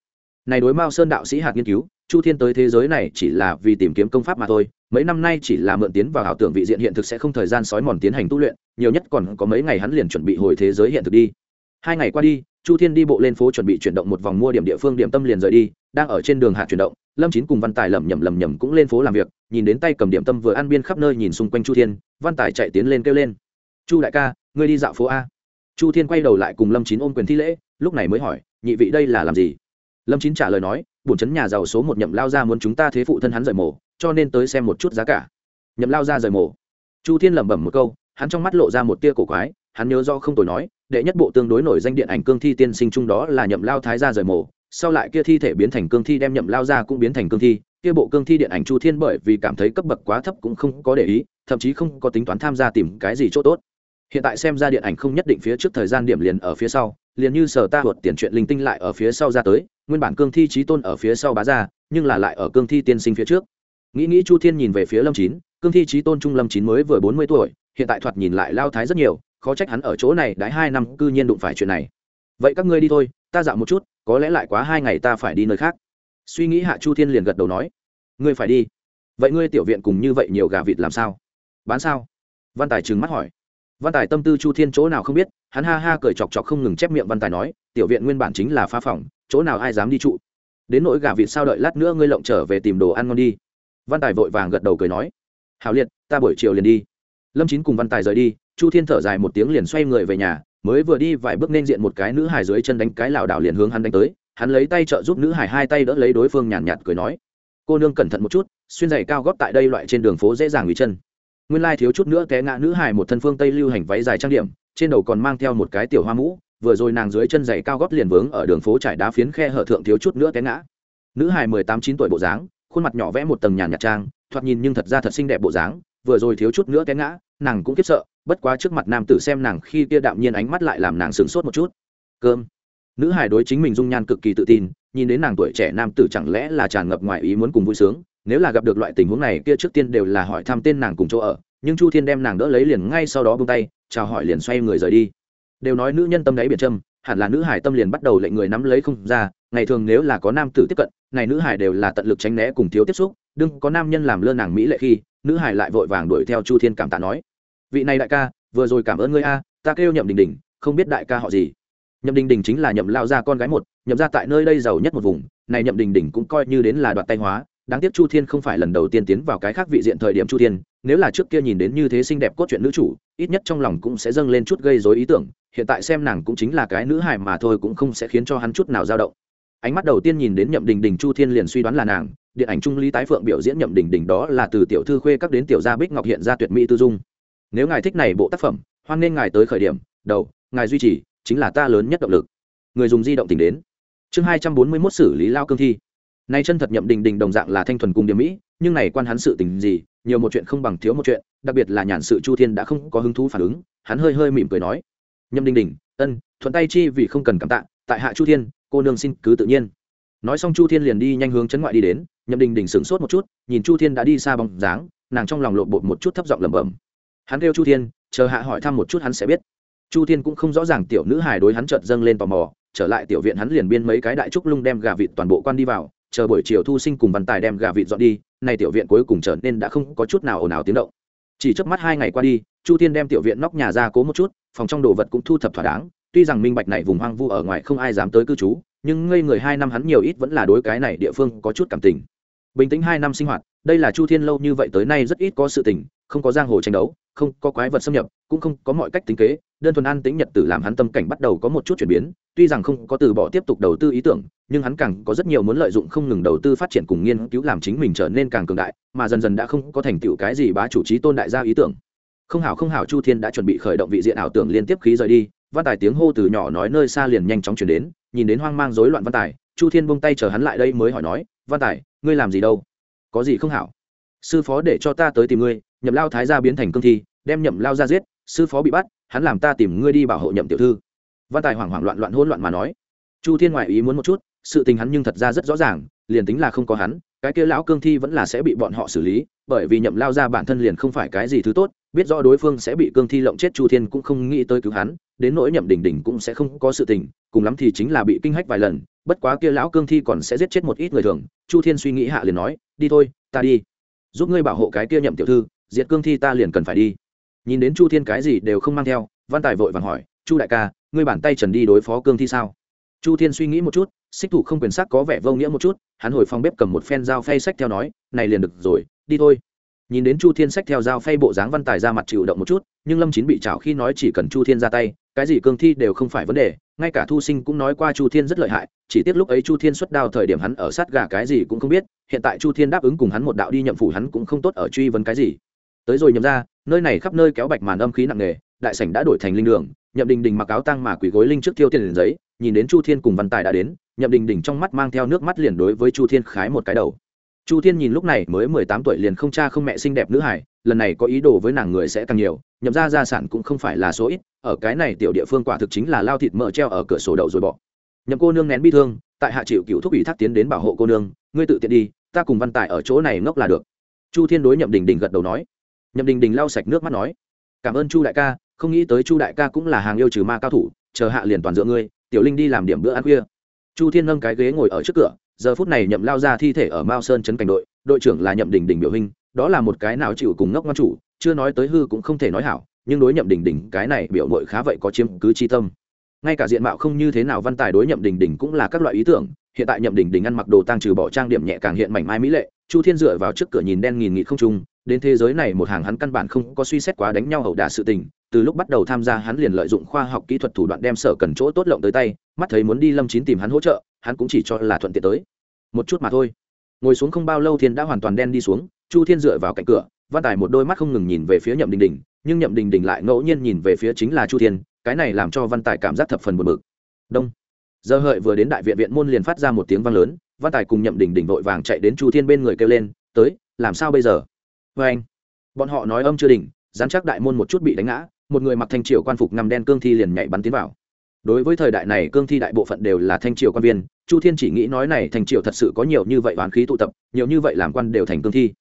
này đối mao sơn đạo sĩ hạt nghiên cứu, chu thiên tới thế giới này chỉ là vì tìm kiếm công pháp mà thôi, mấy năm nay chỉ là mượn tiến vào ảo tưởng vị diện hiện thực sẽ không thời gian sói mòn tiến hành tu luyện, nhiều nhất còn có mấy ngày hắn liền chuẩn bị hồi thế giới hiện thực đi. Hai ngày qua đi, chu thiên đi bộ lên phố chuẩn bị chuyển động một vòng mua điểm địa phương điểm tâm liền rời đi, đang ở trên đường hạ chuyển động, lâm chín cùng văn tài lẩm nhẩm lẩm nhẩm cũng lên phố làm việc nhìn đến tay cầm điểm tâm vừa ăn biên khắp nơi nhìn xung quanh chu thiên, văn tài chạy tiến lên kêu lên. Chu đại ca, ngươi đi dạo phố a. Chu thiên quay đầu lại cùng lâm chín ôm quyền thi lễ, lúc này mới hỏi, nhị vị đây là làm gì? Lâm chín trả lời nói, bổn chấn nhà giàu số một nhậm lao ra muốn chúng ta thế phụ thân hắn rời mổ, cho nên tới xem một chút giá cả. Nhậm lao ra rời mổ. Chu thiên lẩm bẩm một câu, hắn trong mắt lộ ra một tia cổ quái, hắn nhớ do không tồi nói, đệ nhất bộ tương đối nổi danh điện ảnh cương thi tiên sinh chung đó là nhậm lao thái gia rời mổ, sau lại kia thi thể biến thành cương thi đem nhậm lao ra cũng biến thành cương thi kia bộ cương thi điện ảnh chu thiên bởi vì cảm thấy cấp bậc quá thấp cũng không có để ý, thậm chí không có tính toán tham gia tìm cái gì chỗ tốt. Hiện tại xem ra điện ảnh không nhất định phía trước thời gian điểm liền ở phía sau, liền như sở ta thuật tiền chuyện linh tinh lại ở phía sau ra tới, nguyên bản cương thi trí tôn ở phía sau bá ra, nhưng là lại ở cương thi tiên sinh phía trước. Nghĩ nghĩ chu thiên nhìn về phía lâm chín, cương thi trí tôn trung lâm chín mới vừa bốn mươi tuổi, hiện tại thoạt nhìn lại lao thái rất nhiều, khó trách hắn ở chỗ này đãi hai năm cư nhiên đụng phải chuyện này. Vậy các ngươi đi thôi, ta dạo một chút, có lẽ lại quá hai ngày ta phải đi nơi khác suy nghĩ hạ chu thiên liền gật đầu nói, ngươi phải đi. Vậy ngươi tiểu viện cùng như vậy nhiều gà vịt làm sao? Bán sao? Văn tài trừng mắt hỏi. Văn tài tâm tư chu thiên chỗ nào không biết, hắn ha ha cười chọc chọc không ngừng chép miệng văn tài nói, tiểu viện nguyên bản chính là phá phòng, chỗ nào ai dám đi trụ? Đến nỗi gà vịt sao đợi lát nữa ngươi lộng trở về tìm đồ ăn ngon đi. Văn tài vội vàng gật đầu cười nói hào liệt, ta buổi chiều liền đi. Lâm chín cùng văn tài rời đi, chu thiên thở dài một tiếng liền xoay người về nhà, mới vừa đi vài bước nên diện một cái nữ hài dưới chân đánh cái lảo đảo liền hướng hắn đánh tới hắn lấy tay trợ giúp nữ hài hai tay đỡ lấy đối phương nhàn nhạt, nhạt cười nói cô nương cẩn thận một chút xuyên giày cao góp tại đây loại trên đường phố dễ dàng ủy chân. Nguyên lai thiếu chút nữa té ngã nữ hài một thân phương tây lưu hành váy dài trang điểm trên đầu còn mang theo một cái tiểu hoa mũ vừa rồi nàng dưới chân giày cao gót liền vướng ở đường phố trải đá phiến khe hở thượng thiếu chút nữa té ngã. Nữ hài mười tám chín tuổi bộ dáng khuôn mặt nhỏ vẽ một tầng nhàn nhạt trang thoạt nhìn nhưng thật ra thật xinh đẹp bộ dáng vừa rồi thiếu chút nữa té ngã nàng cũng kiếp sợ bất quá trước mặt nam tử xem nàng khi kia đạm nhiên ánh mắt lại làm nàng sửng sốt một chút. Cơm nữ Hải đối chính mình dung nhan cực kỳ tự tin, nhìn đến nàng tuổi trẻ nam tử chẳng lẽ là tràn ngập ngoài ý muốn cùng vui sướng. Nếu là gặp được loại tình huống này, kia trước tiên đều là hỏi thăm tên nàng cùng chỗ ở, nhưng chu thiên đem nàng đỡ lấy liền ngay sau đó bông tay, chào hỏi liền xoay người rời đi. Đều nói nữ nhân tâm đáy biệt trâm hẳn là nữ hải tâm liền bắt đầu lệnh người nắm lấy không ra. Ngày thường nếu là có nam tử tiếp cận, này nữ hải đều là tận lực tránh né cùng thiếu tiếp xúc, đừng có nam nhân làm lơ nàng mỹ lệ khi, nữ hải lại vội vàng đuổi theo chu thiên cảm tạ nói. Vị này đại ca, vừa rồi cảm ơn ngươi a, ta kêu nhậm đình đình, không biết đại ca họ gì nhậm đình đình chính là nhậm lao gia con gái một, nhậm ra tại nơi đây giàu nhất một vùng, này nhậm đình đình cũng coi như đến là đoạt tay hóa. Đáng tiếc chu thiên không phải lần đầu tiên tiến vào cái khác vị diện thời điểm chu thiên, nếu là trước kia nhìn đến như thế xinh đẹp cốt truyện nữ chủ, ít nhất trong lòng cũng sẽ dâng lên chút gây dối ý tưởng, hiện tại xem nàng cũng chính là cái nữ hài mà thôi cũng không sẽ khiến cho hắn chút nào dao động. Ánh mắt đầu tiên nhìn đến nhậm đình đình, chu thiên liền suy đoán là nàng. Điện ảnh trung lý tái phượng biểu diễn nhậm đình đình đó là từ tiểu thư khuê các đến tiểu gia bích ngọc hiện ra tuyệt mỹ tư dung. Nếu ngài thích này bộ tác phẩm, hoan nên ngài tới khởi điểm. Đầu, ngài duy trì chính là ta lớn nhất động lực. Người dùng di động tỉnh đến. Chương hai trăm bốn mươi mốt xử lý lao cương thi. Nay chân thật nhậm đình đình đồng dạng là thanh thuần cùng điểm mỹ, nhưng này quan hắn sự tình gì, nhiều một chuyện không bằng thiếu một chuyện, đặc biệt là nhàn sự chu thiên đã không có hứng thú phản ứng, hắn hơi hơi mỉm cười nói, nhậm đình đình, ân, thuận tay chi vì không cần cảm tạ, tại hạ chu thiên, cô nương xin cứ tự nhiên. Nói xong chu thiên liền đi nhanh hướng chấn ngoại đi đến, nhậm đình đình sửng sốt một chút, nhìn chu thiên đã đi xa bóng dáng, nàng trong lòng lộn bột một chút thấp giọng lẩm bẩm. Hắn kêu chu thiên, chờ hạ hỏi thăm một chút hắn sẽ biết chu thiên cũng không rõ ràng tiểu nữ hài đối hắn chợt dâng lên tò mò, trở lại tiểu viện hắn liền biên mấy cái đại trúc lung đem gà vịt toàn bộ quan đi vào, chờ buổi chiều thu sinh cùng văn tài đem gà vịt dọn đi, nay tiểu viện cuối cùng trở nên đã không có chút nào ồn ào tiếng động. Chỉ trước mắt hai ngày qua đi, chu thiên đem tiểu viện nóc nhà ra cố một chút, phòng trong đồ vật cũng thu thập thỏa đáng, tuy rằng minh bạch này vùng hoang vu ở ngoài không ai dám tới cư trú, nhưng ngây người hai năm hắn nhiều ít vẫn là đối cái này địa phương có chút cảm tình. Bình tĩnh hai năm sinh hoạt, đây là chu thiên lâu như vậy tới nay rất ít có sự tình, không có giang hồ tranh đấu không có quái vật xâm nhập, cũng không có mọi cách tính kế, đơn thuần an tĩnh nhật tử làm hắn tâm cảnh bắt đầu có một chút chuyển biến, tuy rằng không có từ bỏ tiếp tục đầu tư ý tưởng, nhưng hắn càng có rất nhiều muốn lợi dụng không ngừng đầu tư phát triển cùng nghiên cứu làm chính mình trở nên càng cường đại, mà dần dần đã không có thành tựu cái gì bá chủ trí tôn đại gia ý tưởng. Không hảo không hảo chu thiên đã chuẩn bị khởi động vị diện ảo tưởng liên tiếp khí rời đi, văn tài tiếng hô từ nhỏ nói nơi xa liền nhanh chóng chuyển đến, nhìn đến hoang mang rối loạn văn tài, chu thiên bông tay chờ hắn lại đây mới hỏi nói, văn tài, ngươi làm gì đâu? Có gì không hảo? Sư phó để cho ta tới tìm ngươi, nhậm lao thái gia biến thành cương thi, đem nhậm lao ra giết, sư phó bị bắt, hắn làm ta tìm ngươi đi bảo hộ nhậm tiểu thư. Văn tài hoảng hoảng loạn loạn hỗn loạn mà nói. Chu thiên ngoại ý muốn một chút, sự tình hắn nhưng thật ra rất rõ ràng, liền tính là không có hắn, cái kia lão cương thi vẫn là sẽ bị bọn họ xử lý, bởi vì nhậm lao ra bản thân liền không phải cái gì thứ tốt, biết rõ đối phương sẽ bị cương thi lộng chết chu thiên cũng không nghĩ tới cứu hắn, đến nỗi nhậm đỉnh đỉnh cũng sẽ không có sự tình, cùng lắm thì chính là bị kinh hách vài lần, bất quá kia lão cương thi còn sẽ giết chết một ít người thường, chu thiên suy nghĩ hạ liền nói, đi thôi, ta đi giúp ngươi bảo hộ cái kia nhậm tiểu thư, diệt cương thi ta liền cần phải đi. Nhìn đến chu thiên cái gì đều không mang theo, văn tài vội vàng hỏi, chu đại ca, ngươi bàn tay trần đi đối phó cương thi sao? Chu thiên suy nghĩ một chút, xích thủ không quyền sắc có vẻ vô nghĩa một chút, hắn hồi phòng bếp cầm một phen dao phay sách theo nói, này liền được rồi, đi thôi. Nhìn đến chu thiên sách theo dao phay bộ dáng văn tài ra mặt chịu động một chút, nhưng lâm chín bị chảo khi nói chỉ cần chu thiên ra tay, cái gì cương thi đều không phải vấn đề, ngay cả thu sinh cũng nói qua chu thiên rất lợi hại, chỉ tiếc lúc ấy chu thiên xuất đao thời điểm hắn ở sát gà cái gì cũng không biết hiện tại chu thiên đáp ứng cùng hắn một đạo đi nhậm phủ hắn cũng không tốt ở truy vấn cái gì. Tới rồi nhậm ra, nơi này khắp nơi kéo bạch màn âm khí nặng nề, đại sảnh đã đổi thành linh đường, nhậm đình đình mặc áo tăng mà quỷ gối linh trước Thiêu tiền liền giấy, nhìn đến chu thiên cùng văn tài đã đến, nhậm đình đình trong mắt mang theo nước mắt liền đối với chu thiên khái một cái đầu. Chu thiên nhìn lúc này mới mười tám tuổi liền không cha không mẹ xinh đẹp nữ hải lần này có ý đồ với nàng người sẽ càng nhiều, nhậm ra gia sản cũng không phải là số ít, ở cái này tiểu địa phương quả thực chính là lao thịt mỡ treo ở cửa sổ đậu rồi bỏ. Nhậm cô nương nén bi thương, tại hạ chịu cựu thúc ủy thác tiến đến bảo hộ cô nương ngươi tự tiện đi, ta cùng văn tài ở chỗ này ngốc là được. Chu thiên đối nhậm đình đình gật đầu nói. Nhậm đình đình lau sạch nước mắt nói. Cảm ơn chu đại ca, không nghĩ tới chu đại ca cũng là hàng yêu trừ ma cao thủ, chờ hạ liền toàn dựa ngươi, tiểu linh đi làm điểm bữa ăn khuya. Chu thiên nâng cái ghế ngồi ở trước cửa, giờ phút này nhậm lao ra thi thể ở mao sơn trấn cảnh đội đội trưởng là nhậm đình đình biểu hình đó là một cái nào chịu cùng ngốc ngon chủ, chưa nói tới hư cũng không thể nói hảo, nhưng đối nhậm đình đình, cái này biểu mội khá vậy có chiếm cứ chi tâm. Ngay cả diện mạo không như thế nào văn tài đối nhậm đình đình cũng là các loại ý tưởng hiện tại nhậm đình đình ăn mặc đồ tăng trừ bỏ trang điểm nhẹ càng hiện mảnh mai mỹ lệ, chu thiên dựa vào trước cửa nhìn đen nghìn nghị không trung, đến thế giới này một hàng hắn căn bản không có suy xét quá đánh nhau hậu đả sự tình, từ lúc bắt đầu tham gia hắn liền lợi dụng khoa học kỹ thuật thủ đoạn đem sở cần chỗ tốt lộng tới tay, mắt thấy muốn đi lâm chín tìm hắn hỗ trợ, hắn cũng chỉ cho là thuận tiện tới. Một chút mà thôi. Ngồi xuống không bao lâu thiên đã hoàn toàn đen đi xuống, chu thiên dựa vào cạnh cửa, văn tài một đôi mắt không ngừng nhìn về phía nhậm đình đình nhưng nhậm đình đình lại ngẫu nhiên nhìn về phía chính là chu thiên, cái này làm cho văn tài cảm giác thập phần buồn bực. Đông giờ hợi vừa đến đại viện viện môn liền phát ra một tiếng vang lớn, văn tài cùng nhậm đình đình vội vàng chạy đến chu thiên bên người kêu lên, tới, làm sao bây giờ? Vê anh, bọn họ nói âm chưa đỉnh dám chắc đại môn một chút bị đánh ngã, một người mặc thanh triều quan phục nằm đen cương thi liền nhảy bắn tiến vào. Đối với thời đại này, cương thi đại bộ phận đều là thanh triều quan viên, chu thiên chỉ nghĩ nói này thanh triều thật sự có nhiều như vậy oán khí tụ tập, nhiều như vậy làm quan đều thành cương thi.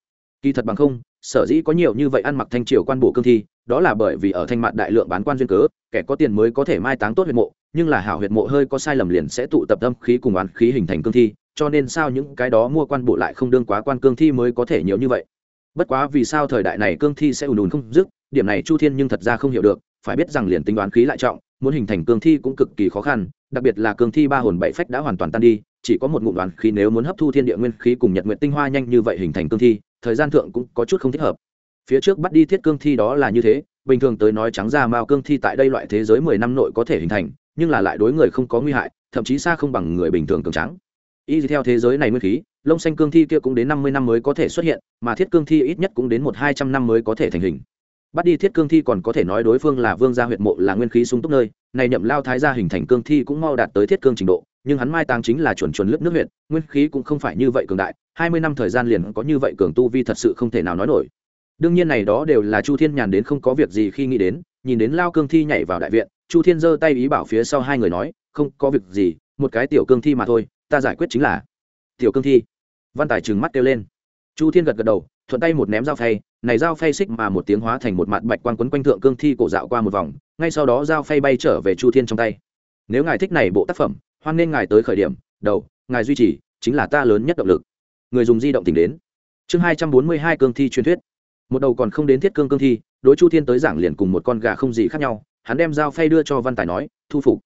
Kỳ thật bằng không, sở dĩ có nhiều như vậy ăn mặc thanh triều quan bộ cương thi, đó là bởi vì ở thanh mạn đại lượng bán quan duyên cớ, kẻ có tiền mới có thể mai táng tốt huyệt mộ nhưng là hảo huyệt mộ hơi có sai lầm liền sẽ tụ tập âm khí cùng oán khí hình thành cương thi, cho nên sao những cái đó mua quan bộ lại không đương quá quan cương thi mới có thể nhiều như vậy? Bất quá vì sao thời đại này cương thi sẽ ùn ùn không dứt, điểm này chu thiên nhưng thật ra không hiểu được, phải biết rằng liền tính đoán khí lại trọng, muốn hình thành cương thi cũng cực kỳ khó khăn, đặc biệt là cương thi ba hồn bảy phách đã hoàn toàn tan đi, chỉ có một ngụm đoán khí nếu muốn hấp thu thiên địa nguyên khí cùng nhật nguyện tinh hoa nhanh như vậy hình thành cương thi, thời gian thượng cũng có chút không thích hợp. Phía trước bắt đi thiết cương thi đó là như thế, bình thường tới nói trắng ra mao cương thi tại đây loại thế giới mười năm nội có thể hình thành nhưng là lại đối người không có nguy hại, thậm chí xa không bằng người bình thường cường trắng y theo thế giới này nguyên khí, lông xanh cương thi kia cũng đến năm mươi năm mới có thể xuất hiện, mà thiết cương thi ít nhất cũng đến một hai trăm năm mới có thể thành hình. Bắt đi thiết cương thi còn có thể nói đối phương là vương gia huyện mộ là nguyên khí sung túc nơi, này nhậm lao thái gia hình thành cương thi cũng mau đạt tới thiết cương trình độ, nhưng hắn mai táng chính là chuẩn chuẩn lớp nước huyện nguyên khí cũng không phải như vậy cường đại, hai mươi năm thời gian liền có như vậy cường tu vi thật sự không thể nào nói nổi. Đương nhiên này đó đều là chu thiên nhàn đến không có việc gì khi nghĩ đến nhìn đến lao cương thi nhảy vào đại viện, chu thiên giơ tay ý bảo phía sau hai người nói, không có việc gì, một cái tiểu cương thi mà thôi, ta giải quyết chính là. Tiểu cương thi. Văn tài trừng mắt kêu lên. Chu thiên gật gật đầu, thuận tay một ném dao phay, này dao phay xích mà một tiếng hóa thành một mặt bạch quang quấn quanh thượng cương thi cổ dạo qua một vòng, ngay sau đó dao phay bay trở về chu thiên trong tay. Nếu ngài thích này bộ tác phẩm, hoan nên ngài tới khởi điểm, đầu, ngài duy trì, chính là ta lớn nhất động lực. Người dùng di động tìm đến. Chương hai trăm bốn mươi hai cương thi truyền thuyết. Một đầu còn không đến thiết cương cương thi đối chu thiên tới giảng liền cùng một con gà không gì khác nhau, hắn đem dao phay đưa cho văn tài nói, thu phục.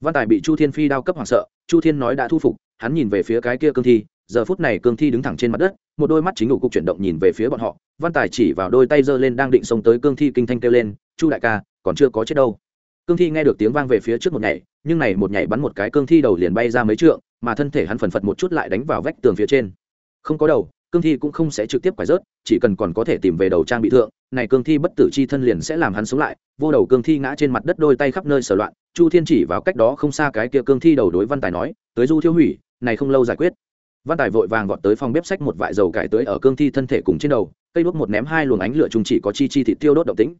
Văn tài bị chu thiên phi đao cấp hoảng sợ, chu thiên nói đã thu phục, hắn nhìn về phía cái kia cương thi, giờ phút này cương thi đứng thẳng trên mặt đất, một đôi mắt chính ngủ cục chuyển động nhìn về phía bọn họ, văn tài chỉ vào đôi tay giơ lên đang định xông tới cương thi kinh thanh kêu lên, chu đại ca, còn chưa có chết đâu. Cương thi nghe được tiếng vang về phía trước một nhảy, nhưng này một nhảy bắn một cái cương thi đầu liền bay ra mấy trượng, mà thân thể hắn phần phật một chút lại đánh vào vách tường phía trên. Không có đầu cương thi cũng không sẽ trực tiếp quải rớt, chỉ cần còn có thể tìm về đầu trang bị thượng, này cương thi bất tử chi thân liền sẽ làm hắn sống lại. Vô đầu cương thi ngã trên mặt đất đôi tay khắp nơi sở loạn, chu thiên chỉ vào cách đó không xa cái kia cương thi đầu đối văn tài nói, tới du thiêu hủy, này không lâu giải quyết. Văn tài vội vàng vọt tới phòng bếp sách một vại dầu cải tới ở cương thi thân thể cùng trên đầu, cây đuốc một ném hai luồng ánh lửa chung chỉ có chi chi thịt tiêu đốt động tĩnh.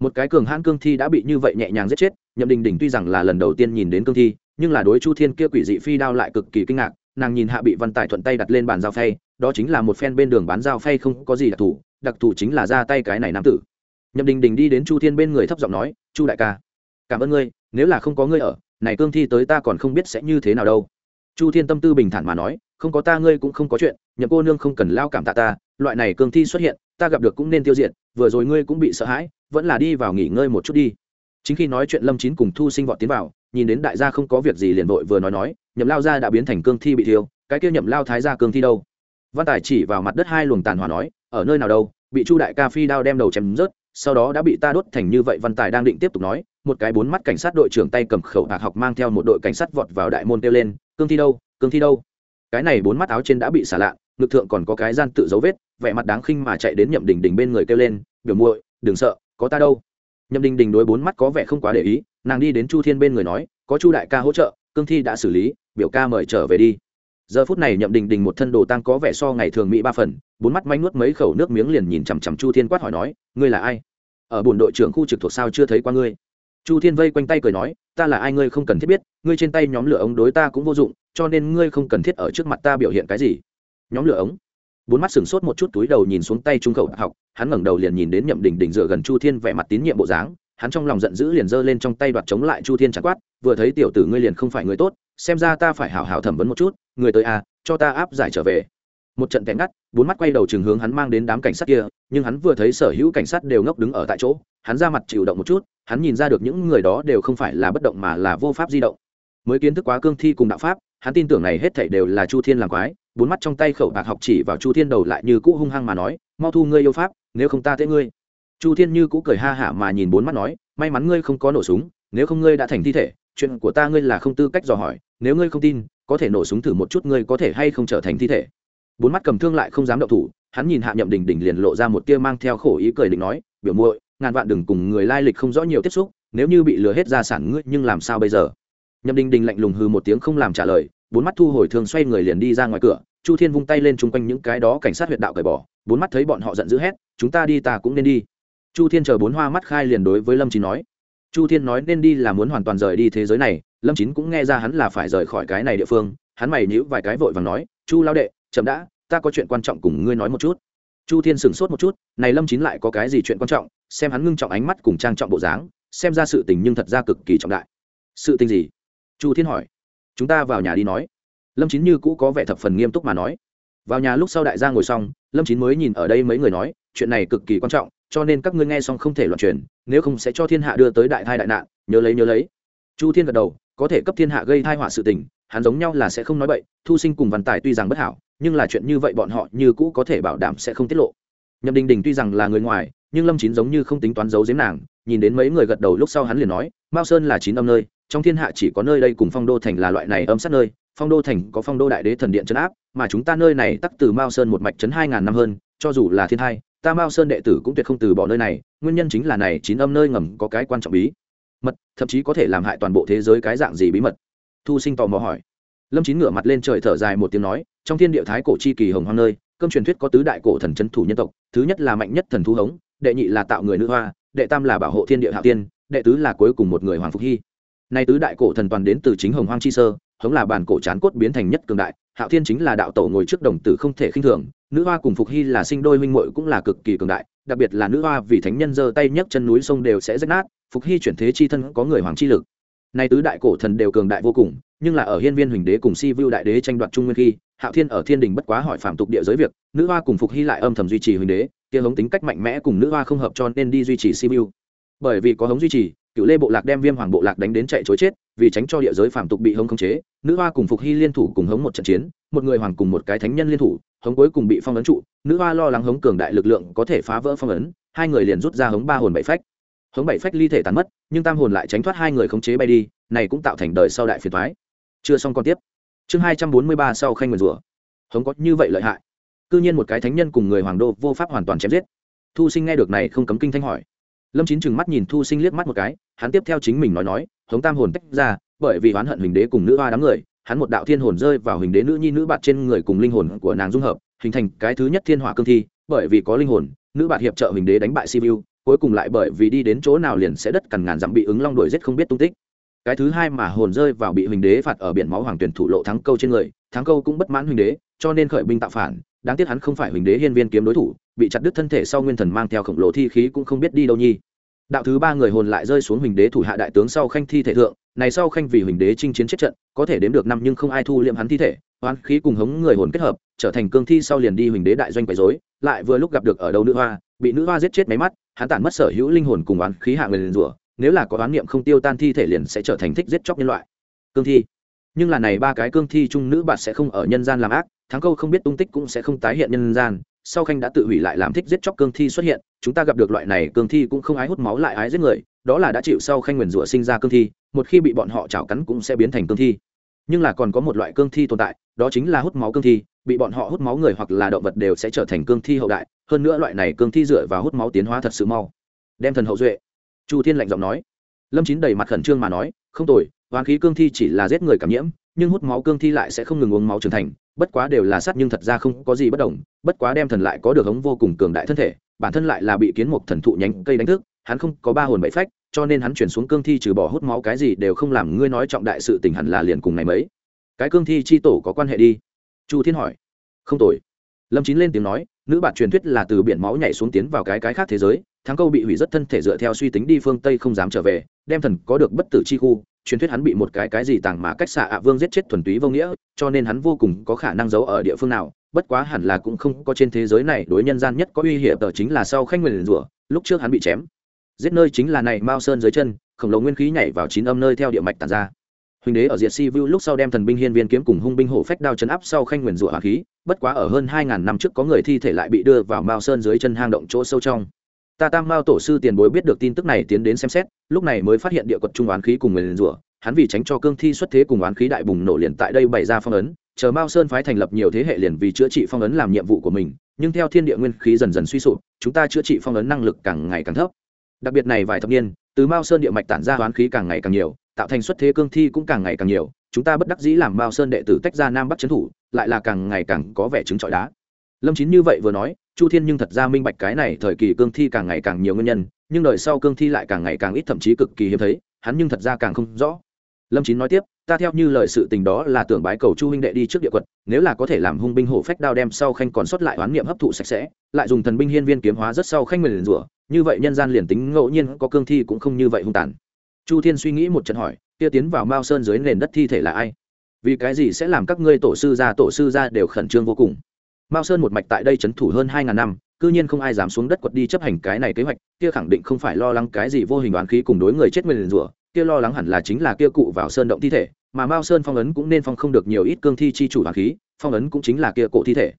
Một cái cường hãn cương thi đã bị như vậy nhẹ nhàng giết chết, nhậm đình đình tuy rằng là lần đầu tiên nhìn đến cương thi, nhưng là đối chu thiên kia quỷ dị phi đao lại cực kỳ kinh ngạc, nàng nhìn hạ bị văn tài thuận tay đặt lên bàn dao phay đó chính là một phen bên đường bán dao phay không có gì đặc thù đặc thù chính là ra tay cái này nam tử. Nhậm đình đình đi đến chu thiên bên người thấp giọng nói, chu đại ca, cảm ơn ngươi, nếu là không có ngươi ở, này cương thi tới ta còn không biết sẽ như thế nào đâu. Chu thiên tâm tư bình thản mà nói, không có ta ngươi cũng không có chuyện, nhậm cô nương không cần lao cảm tạ ta, loại này cương thi xuất hiện, ta gặp được cũng nên tiêu diệt, vừa rồi ngươi cũng bị sợ hãi, vẫn là đi vào nghỉ ngơi một chút đi. Chính khi nói chuyện lâm chín cùng thu sinh vọt tiến vào, nhìn đến đại gia không có việc gì liền vội vừa nói nói, nhậm lao gia đã biến thành cương thi bị thiêu, cái kia nhậm lao thái gia cương thi đâu? Văn tài chỉ vào mặt đất hai luồng tàn hỏa nói, ở nơi nào đâu, bị chu đại ca phi đao đem đầu chém rớt, sau đó đã bị ta đốt thành như vậy. Văn tài đang định tiếp tục nói, một cái bốn mắt cảnh sát đội trưởng tay cầm khẩu bạc học mang theo một đội cảnh sát vọt vào đại môn kêu lên, cương thi đâu, cương thi đâu? Cái này bốn mắt áo trên đã bị xả lạ, ngực thượng còn có cái gian tự dấu vết, vẻ mặt đáng khinh mà chạy đến nhậm đình đình bên người kêu lên, biểu muội, đừng sợ, có ta đâu. Nhậm đình đình đối bốn mắt có vẻ không quá để ý, nàng đi đến chu thiên bên người nói, có chu đại ca hỗ trợ, cương thi đã xử lý, biểu ca mời trở về đi giờ phút này nhậm đình đình một thân đồ tăng có vẻ so ngày thường mỹ ba phần, bốn mắt manh nuốt mấy khẩu nước miếng liền nhìn chằm chằm chu thiên quát hỏi nói, ngươi là ai? Ở bồn đội trưởng khu trực thuộc sao chưa thấy qua ngươi? Chu thiên vây quanh tay cười nói, ta là ai ngươi không cần thiết biết, ngươi trên tay nhóm lửa ống đối ta cũng vô dụng, cho nên ngươi không cần thiết ở trước mặt ta biểu hiện cái gì. Nhóm lửa ống? Bốn mắt sừng sốt một chút túi đầu nhìn xuống tay trung khẩu học, hắn ngẩng đầu liền nhìn đến nhậm đình đình dựa gần chu thiên vẻ mặt tín nhiệm bộ dáng hắn trong lòng giận dữ liền giơ lên trong tay đoạt chống lại chu thiên chặt quát, vừa thấy tiểu tử ngươi liền không phải người tốt, xem ra ta phải hảo hảo thẩm vấn một chút, người tới à cho ta áp giải trở về. Một trận tẻ ngắt, bốn mắt quay đầu trường hướng hắn mang đến đám cảnh sát kia, nhưng hắn vừa thấy sở hữu cảnh sát đều ngốc đứng ở tại chỗ, hắn ra mặt chịu động một chút, hắn nhìn ra được những người đó đều không phải là bất động mà là vô pháp di động. Mới kiến thức quá cương thi cùng đạo pháp, hắn tin tưởng này hết thảy đều là chu thiên làm quái, bốn mắt trong tay khẩu bạc học chỉ vào chu thiên đầu lại như cũ hung hăng mà nói, mau thu ngươi yêu pháp, nếu không ta tễ ngươi chu thiên như cũ cười ha hả mà nhìn bốn mắt nói, may mắn ngươi không có nổ súng, nếu không ngươi đã thành thi thể, chuyện của ta ngươi là không tư cách dò hỏi, nếu ngươi không tin, có thể nổ súng thử một chút ngươi có thể hay không trở thành thi thể. Bốn mắt cầm thương lại không dám động thủ, hắn nhìn hạ nhậm đình đình liền lộ ra một tia mang theo khổ ý cười định nói, biểu muội, ngàn vạn đừng cùng người lai lịch không rõ nhiều tiếp xúc, nếu như bị lừa hết gia sản ngươi, nhưng làm sao bây giờ? Nhậm đình đình lạnh lùng hư một tiếng không làm trả lời, bốn mắt thu hồi thường xoay người liền đi ra ngoài cửa, chu thiên vung tay lên chung quanh những cái đó cảnh sát huyện đạo cởi bỏ, bốn mắt thấy bọn họ giận dữ hét, chúng ta đi ta cũng nên đi chu thiên chờ bốn hoa mắt khai liền đối với lâm chín nói. Chu thiên nói nên đi là muốn hoàn toàn rời đi thế giới này, lâm chín cũng nghe ra hắn là phải rời khỏi cái này địa phương, hắn mày nhữ vài cái vội và nói, chu lao đệ, chậm đã, ta có chuyện quan trọng cùng ngươi nói một chút. Chu thiên sửng sốt một chút, này lâm chín lại có cái gì chuyện quan trọng, xem hắn ngưng trọng ánh mắt cùng trang trọng bộ dáng, xem ra sự tình nhưng thật ra cực kỳ trọng đại. Sự tình gì? Chu thiên hỏi. Chúng ta vào nhà đi nói. Lâm chín như cũ có vẻ thập phần nghiêm túc mà nói. Vào nhà lúc sau đại gia ngồi xong, lâm chín mới nhìn ở đây mấy người nói, chuyện này cực kỳ quan trọng cho nên các ngươi nghe xong không thể loạn truyền, nếu không sẽ cho thiên hạ đưa tới đại thai đại nạn, nhớ lấy nhớ lấy. Chu thiên gật đầu, có thể cấp thiên hạ gây thai họa sự tình, hắn giống nhau là sẽ không nói bậy, thu sinh cùng văn tài tuy rằng bất hảo, nhưng là chuyện như vậy bọn họ như cũ có thể bảo đảm sẽ không tiết lộ. Nhậm đình đình tuy rằng là người ngoài, nhưng lâm chín giống như không tính toán giấu giếm nàng, nhìn đến mấy người gật đầu lúc sau hắn liền nói, mao sơn là chín âm nơi, trong thiên hạ chỉ có nơi đây cùng phong đô thành là loại này âm sát nơi, phong đô thành có phong đô đại đế thần điện chấn áp, mà chúng ta nơi này tắc từ mao sơn một mạch chấn hai ngàn năm hơn, cho dù là thiên hai ta mao sơn đệ tử cũng tuyệt không từ bỏ nơi này, nguyên nhân chính là này chín âm nơi ngầm có cái quan trọng bí mật, thậm chí có thể làm hại toàn bộ thế giới cái dạng gì bí mật? Thu sinh tò mò hỏi. Lâm chín ngửa mặt lên trời thở dài một tiếng nói, trong thiên địa thái cổ chi kỳ hồng hoang nơi, cơm truyền thuyết có tứ đại cổ thần c thủ nhân tộc, thứ nhất là mạnh nhất thần thu hống, đệ nhị là tạo người nữ hoa, đệ tam là bảo hộ thiên địa hạ tiên, đệ tứ là cuối cùng một người hoàng phục hy. Nay tứ đại cổ thần toàn đến từ chính hồng hoang chi sơ hống là bản cổ chán cốt biến thành nhất cường đại, hạo thiên chính là đạo tổ ngồi trước đồng tử không thể khinh thường, nữ hoa cùng phục hy là sinh đôi minh mội cũng là cực kỳ cường đại, đặc biệt là nữ hoa vì thánh nhân giơ tay nhấc chân núi sông đều sẽ rách nát, phục hy chuyển thế chi thân có người hoàng chi lực. Nay tứ đại cổ thần đều cường đại vô cùng, nhưng là ở hiên viên huỳnh đế cùng si vưu đại đế tranh đoạt trung nguyên khi, hạo thiên ở thiên đình bất quá hỏi phạm tục địa giới việc, nữ hoa cùng phục hy lại âm thầm duy trì huỳnh đế, kia hống tính cách mạnh mẽ cùng nữ hoa không hợp cho nên đi duy trì si vưu. Bởi vì có hống duy trì cựu lê bộ lạc đem viêm hoàng bộ lạc đánh đến chạy chối chết, vì tránh cho địa giới phạm tục bị hống khống chế, nữ hoa cùng phục hy liên thủ cùng hống một trận chiến, một người hoàng cùng một cái thánh nhân liên thủ, hống cuối cùng bị phong ấn trụ, nữ hoa lo lắng hống cường đại lực lượng có thể phá vỡ phong ấn, hai người liền rút ra hống ba hồn bảy phách. Hống bảy phách ly thể tàn mất, nhưng tam hồn lại tránh thoát hai người khống chế bay đi, này cũng tạo thành đời sau đại phiền thoái chưa xong còn tiếp. Chương hai trăm bốn mươi ba sau khanh nguyền rủa. Hống có như vậy lợi hại. Cư nhiên một cái thánh nhân cùng người hoàng đô vô pháp hoàn toàn chém giết. Thu sinh nghe được này không cấm kinh thanh hỏi lâm chín chừng mắt nhìn thu sinh liếc mắt một cái, hắn tiếp theo chính mình nói nói, hống tam hồn tách ra, bởi vì oán hận huỳnh đế cùng nữ hoa đám người, hắn một đạo thiên hồn rơi vào huỳnh đế nữ nhi nữ bạt trên người cùng linh hồn của nàng dung hợp, hình thành cái thứ nhất thiên hỏa cương thi, bởi vì có linh hồn, nữ bạt hiệp trợ huỳnh đế đánh bại sivu cuối cùng lại bởi vì đi đến chỗ nào liền sẽ đất cằn ngàn dặm bị ứng long đuổi giết không biết tung tích. Cái thứ hai mà hồn rơi vào bị huỳnh đế phạt ở biển máu hoàng tuyển thủ lộ thắng câu trên người, thắng câu cũng bất mãn huỳnh đế, cho nên khởi binh tạo phản, đáng tiếc hắn không phải huỳnh đế hiên viên kiếm đối thủ, bị chặt đứt thân thể sau nguyên thần mang theo khổng lồ thi khí cũng không biết đi đâu nhi đạo thứ ba người hồn lại rơi xuống huỳnh đế thủ hạ đại tướng sau khanh thi thể thượng, này sau khanh vì huỳnh đế chinh chiến chết trận, có thể đếm được năm nhưng không ai thu liệm hắn thi thể, hoán khí cùng hống người hồn kết hợp, trở thành cương thi sau liền đi huỳnh đế đại doanh quấy dối lại vừa lúc gặp được ở đầu nữ hoa, bị nữ hoa giết chết máy mắt, hắn tản mất sở hữu linh hồn cùng oán khí hạ người liền rủa, nếu là có oán niệm không tiêu tan thi thể liền sẽ trở thành thích giết chóc nhân loại. Cương thi. Nhưng là này ba cái cương thi trung nữ bạn sẽ không ở nhân gian làm ác, thắng câu không biết tung tích cũng sẽ không tái hiện nhân gian sau khanh đã tự hủy lại làm thích giết chóc cương thi xuất hiện, chúng ta gặp được loại này cương thi cũng không ái hút máu lại ái giết người, đó là đã chịu sau khanh nguyền rủa sinh ra cương thi, một khi bị bọn họ chảo cắn cũng sẽ biến thành cương thi. Nhưng là còn có một loại cương thi tồn tại, đó chính là hút máu cương thi, bị bọn họ hút máu người hoặc là động vật đều sẽ trở thành cương thi hậu đại, hơn nữa loại này cương thi dựa vào hút máu tiến hóa thật sự mau. Đem thần hậu duệ. Chu thiên lạnh giọng nói. Lâm chín đầy mặt khẩn trương mà nói, không tồi hoán khí cương thi chỉ là giết người cảm nhiễm, nhưng hút máu cương thi lại sẽ không ngừng uống máu trưởng thành, bất quá đều là sát nhưng thật ra không có gì bất đồng, bất quá đem thần lại có được hống vô cùng cường đại thân thể, bản thân lại là bị kiến một thần thụ nhánh cây đánh thức, hắn không có ba hồn bảy phách, cho nên hắn chuyển xuống cương thi trừ bỏ hút máu cái gì đều không làm ngươi nói trọng đại sự tình hẳn là liền cùng này mấy. Cái cương thi chi tổ có quan hệ đi? Chu thiên hỏi. Không tội lâm chín lên tiếng nói, nữ bạn truyền thuyết là từ biển máu nhảy xuống tiến vào cái cái khác thế giới, thắng câu bị hủy rất thân thể dựa theo suy tính đi phương tây không dám trở về, đem thần có được bất tử chi khu truyền thuyết hắn bị một cái cái gì tàng mà cách xạ ạ vương giết chết thuần túy vô nghĩa, cho nên hắn vô cùng có khả năng giấu ở địa phương nào, bất quá hẳn là cũng không có trên thế giới này đối nhân gian nhất có uy hiểm tờ chính là sau khanh nguyền rủa, lúc trước hắn bị chém. Giết nơi chính là này mao sơn dưới chân, khổng lồ nguyên khí nhảy vào chín âm nơi theo địa mạch tàn ra. Huỳnh đế ở diệt si vu lúc sau đem thần binh hiên viên kiếm cùng hung binh hổ phách đao chấn áp sau khanh nguyền rủa hỏa khí, bất quá ở hơn hai ngàn năm trước có người thi thể lại bị đưa vào mao sơn dưới chân hang động chỗ sâu trong ta tam mao tổ sư tiền bối biết được tin tức này tiến đến xem xét, lúc này mới phát hiện địa quật trung oán khí cùng người liền rủa. Hắn vì tránh cho cương thi xuất thế cùng oán khí đại bùng nổ liền tại đây bày ra phong ấn, chờ mao sơn phái thành lập nhiều thế hệ liền vì chữa trị phong ấn làm nhiệm vụ của mình, nhưng theo thiên địa nguyên khí dần dần suy sụp, chúng ta chữa trị phong ấn năng lực càng ngày càng thấp. Đặc biệt này vài thập niên, từ mao sơn địa mạch tản ra oán khí càng ngày càng nhiều, tạo thành xuất thế cương thi cũng càng ngày càng nhiều, chúng ta bất đắc dĩ làm mao sơn đệ tử tách ra nam bắc trấn thủ, lại là càng ngày càng có vẻ chứng trọi đá. Lâm chín như vậy vừa nói chu thiên nhưng thật ra minh bạch cái này thời kỳ cương thi càng ngày càng nhiều nguyên nhân, nhưng đời sau cương thi lại càng ngày càng ít, thậm chí cực kỳ hiếm thấy, hắn nhưng thật ra càng không rõ. Lâm chín nói tiếp, ta theo như lời sự tình đó là tưởng bái cầu chu huynh đệ đi trước địa quật, nếu là có thể làm hung binh hổ phách đao đem sau khanh còn sót lại oán niệm hấp thụ sạch sẽ, lại dùng thần binh hiên viên kiếm hóa rất sau khanh nguyền rủa, như vậy nhân gian liền tính ngẫu nhiên có cương thi cũng không như vậy hung tàn. Chu thiên suy nghĩ một trận hỏi, kia tiến vào mao sơn dưới nền đất thi thể là ai? Vì cái gì sẽ làm các ngươi tổ sư gia, tổ sư gia đều khẩn trương vô cùng? Mao sơn một mạch tại đây trấn thủ hơn hai ngàn năm, cư nhiên không ai dám xuống đất quật đi chấp hành cái này kế hoạch, kia khẳng định không phải lo lắng cái gì vô hình đoán khí cùng đối người chết nguyền rủa, kia lo lắng hẳn là chính là kia cụ vào sơn động thi thể, mà mao sơn phong ấn cũng nên phong không được nhiều ít cương thi chi chủ đoán khí, phong ấn cũng chính là kia cổ thi thể.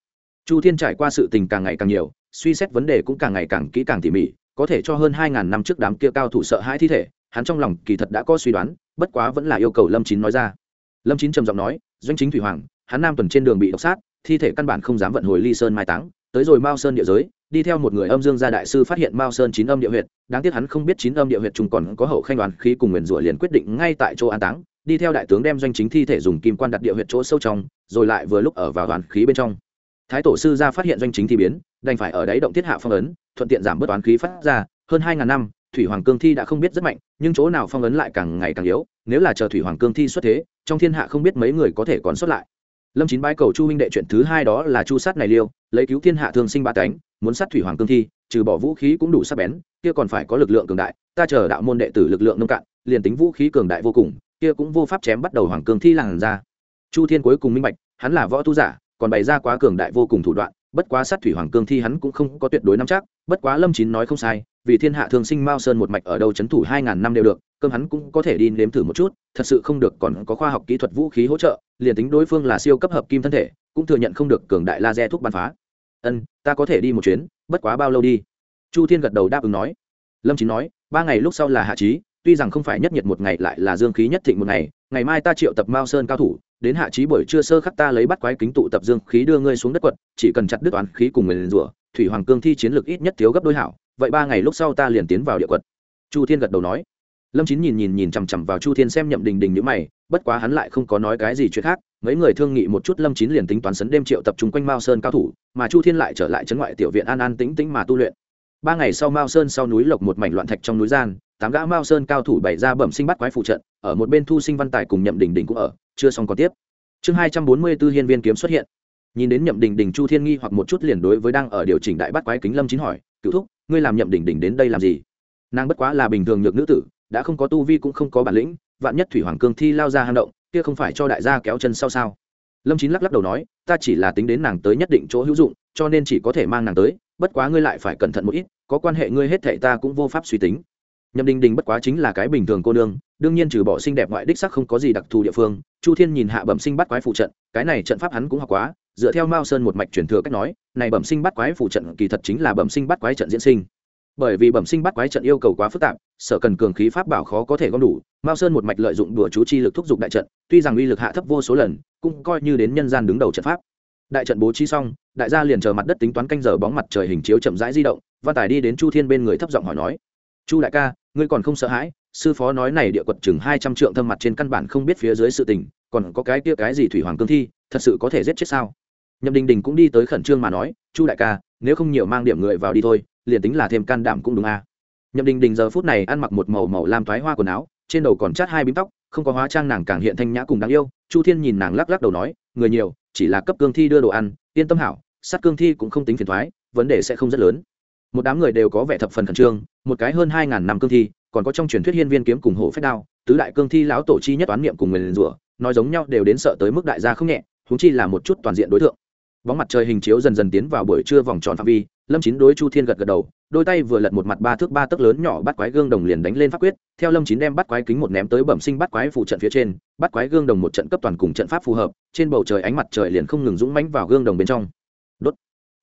Chu thiên trải qua sự tình càng ngày càng nhiều, suy xét vấn đề cũng càng ngày càng kỹ càng tỉ mỉ, có thể cho hơn hai ngàn năm trước đám kia cao thủ sợ hãi thi thể, hắn trong lòng kỳ thật đã có suy đoán, bất quá vẫn là yêu cầu lâm chín nói ra. Lâm chín trầm giọng nói, doanh chính thủy hoàng, hắn nam tuần trên đường bị độc sát thi thể căn bản không dám vận hồi ly sơn mai táng, tới rồi mao sơn địa giới, đi theo một người âm dương gia đại sư phát hiện mao sơn chín âm địa huyệt, đáng tiếc hắn không biết chín âm địa huyệt chúng còn có hậu khanh đoàn khí cùng nguyền rủa liền quyết định ngay tại chỗ an táng, đi theo đại tướng đem doanh chính thi thể dùng kim quan đặt địa huyệt chỗ sâu trong, rồi lại vừa lúc ở vào đoàn khí bên trong. Thái tổ sư ra phát hiện doanh chính thi biến, đành phải ở đáy động thiết hạ phong ấn, thuận tiện giảm bớt toán khí phát ra, hơn hai ngàn năm, thủy hoàng cương thi đã không biết rất mạnh, nhưng chỗ nào phong ấn lại càng ngày càng yếu, nếu là chờ thủy hoàng cương thi xuất thế, trong thiên hạ không biết mấy người có thể còn xuất lại lâm chín bái cầu chu huynh đệ chuyện thứ hai đó là chu sát này liêu, lấy cứu thiên hạ thương sinh ba cánh, muốn sát thủy hoàng cương thi, trừ bỏ vũ khí cũng đủ sắc bén, kia còn phải có lực lượng cường đại, ta chờ đạo môn đệ tử lực lượng nông cạn, liền tính vũ khí cường đại vô cùng, kia cũng vô pháp chém bắt đầu hoàng cương thi làng ra. Chu thiên cuối cùng minh bạch, hắn là võ tu giả, còn bày ra quá cường đại vô cùng thủ đoạn, bất quá sát thủy hoàng cương thi hắn cũng không có tuyệt đối nắm chắc, bất quá lâm chín nói không sai vì thiên hạ thường sinh mao sơn một mạch ở đâu c thủ hai ngàn năm đều được, cơm hắn cũng có thể đi nếm thử một chút, thật sự không được còn có khoa học kỹ thuật vũ khí hỗ trợ, liền tính đối phương là siêu cấp hợp kim thân thể, cũng thừa nhận không được cường đại laser thuốc bắn phá. Ân, ta có thể đi một chuyến, bất quá bao lâu đi? Chu thiên gật đầu đáp ứng nói. Lâm chín nói, ba ngày lúc sau là hạ trí tuy rằng không phải nhất nhiệt một ngày lại là dương khí nhất thịnh một ngày ngày mai ta triệu tập mao sơn cao thủ, đến hạ trí buổi trưa sơ khắc ta lấy bắt quái kính tụ tập dương khí đưa ngươi xuống đất quật, chỉ cần chặt đứt toán khí cùng người rủa thủy hoàng cương thi chiến lược ít nhất thiếu gấp đôi hảo, vậy ba ngày lúc sau ta liền tiến vào địa quật. Chu thiên gật đầu nói. Lâm chín nhìn nhìn nhìn chằm chằm vào chu thiên xem nhậm đình đình nhữ mày, bất quá hắn lại không có nói cái gì chuyện khác, mấy người thương nghị một chút lâm chín liền tính toán sấn đêm triệu tập trung quanh mao sơn cao thủ, mà chu thiên lại trở lại trấn ngoại tiểu viện an an tĩnh tĩnh mà tu luyện. Ba ngày sau mao sơn sau núi lộc một mảnh loạn thạch trong núi gian, tám gã mao sơn cao thủ bày ra bẩm sinh bắt quái phụ trận, ở một bên thu sinh văn tài cùng nhậm đình đình cũng ở, chưa xong còn tiếp. Chương hai trăm bốn mươi b ố hiên viên kiếm xuất hiện nhìn đến nhậm đình đình chu thiên nghi hoặc một chút liền đối với đang ở điều chỉnh đại bắt quái kính lâm chín hỏi cựu thúc, ngươi làm nhậm đình đình đến đây làm gì? Nàng bất quá là bình thường nhược nữ tử, đã không có tu vi cũng không có bản lĩnh, vạn nhất thủy hoàng cương thi lao ra hang động, kia không phải cho đại gia kéo chân sau sao? Lâm chín lắc lắc đầu nói, ta chỉ là tính đến nàng tới nhất định chỗ hữu dụng, cho nên chỉ có thể mang nàng tới, bất quá ngươi lại phải cẩn thận một ít, có quan hệ ngươi hết thệ ta cũng vô pháp suy tính. Nhậm đình đình bất quá chính là cái bình thường cô nương, đương nhiên trừ bỏ xinh đẹp ngoại đích sắc không có gì đặc thù địa phương, chu thiên nhìn hạ bẩm sinh bắt quái phụ trận, cái này trận pháp hắn cũng học quá dựa theo mao sơn một mạch truyền thừa cách nói, này bẩm sinh bắt quái phụ trận kỳ thật chính là bẩm sinh bắt quái trận diễn sinh. Bởi vì bẩm sinh bắt quái trận yêu cầu quá phức tạp, sở cần cường khí pháp bảo khó có thể gom đủ, mao sơn một mạch lợi dụng đùa chú chi lực thúc giục đại trận, tuy rằng uy lực hạ thấp vô số lần, cũng coi như đến nhân gian đứng đầu trận pháp. Đại trận bố trí xong, đại gia liền chờ mặt đất tính toán canh giờ bóng mặt trời hình chiếu chậm rãi di động, văn tài đi đến chu thiên bên người thấp giọng hỏi nói, chu đại ca, ngươi còn không sợ hãi? Sư phó nói này địa quật chừng hai trăm trượng thâm mặt trên căn bản không biết phía dưới sự tình, còn có cái kia cái gì thủy hoàng cương thi, thật sự có thể giết chết sao? Nhậm đình đình cũng đi tới khẩn trương mà nói, chu đại ca, nếu không nhiều mang điểm người vào đi thôi, liền tính là thêm can đảm cũng đúng à. nhậm đình đình giờ phút này ăn mặc một màu màu lam thoái hoa quần áo, trên đầu còn chát hai bím tóc, không có hóa trang nàng càng hiện thanh nhã cùng đáng yêu. Chu thiên nhìn nàng lắc lắc đầu nói, người nhiều, chỉ là cấp cương thi đưa đồ ăn, yên tâm hảo, sát cương thi cũng không tính phiền thoái, vấn đề sẽ không rất lớn. Một đám người đều có vẻ thập phần khẩn trương, một cái hơn hai ngàn năm cương thi, còn có trong truyền thuyết hiên viên kiếm cùng hổ phách đao, tứ đại cương thi lão tổ chi nhất toán niệm cùng người liền rủa, nói giống nhau đều đến sợ tới mức đại gia không nhẹ húng chi là một chút toàn diện đối tượng bóng mặt trời hình chiếu dần dần tiến vào buổi trưa vòng tròn phạm vi, lâm chín đối chu thiên gật gật đầu, đôi tay vừa lật một mặt ba thước ba tấc lớn nhỏ bắt quái gương đồng liền đánh lên pháp quyết, theo lâm chín đem bắt quái kính một ném tới bẩm sinh bắt quái phụ trận phía trên, bắt quái gương đồng một trận cấp toàn cùng trận pháp phù hợp, trên bầu trời ánh mặt trời liền không ngừng dũng mánh vào gương đồng bên trong. Đốt.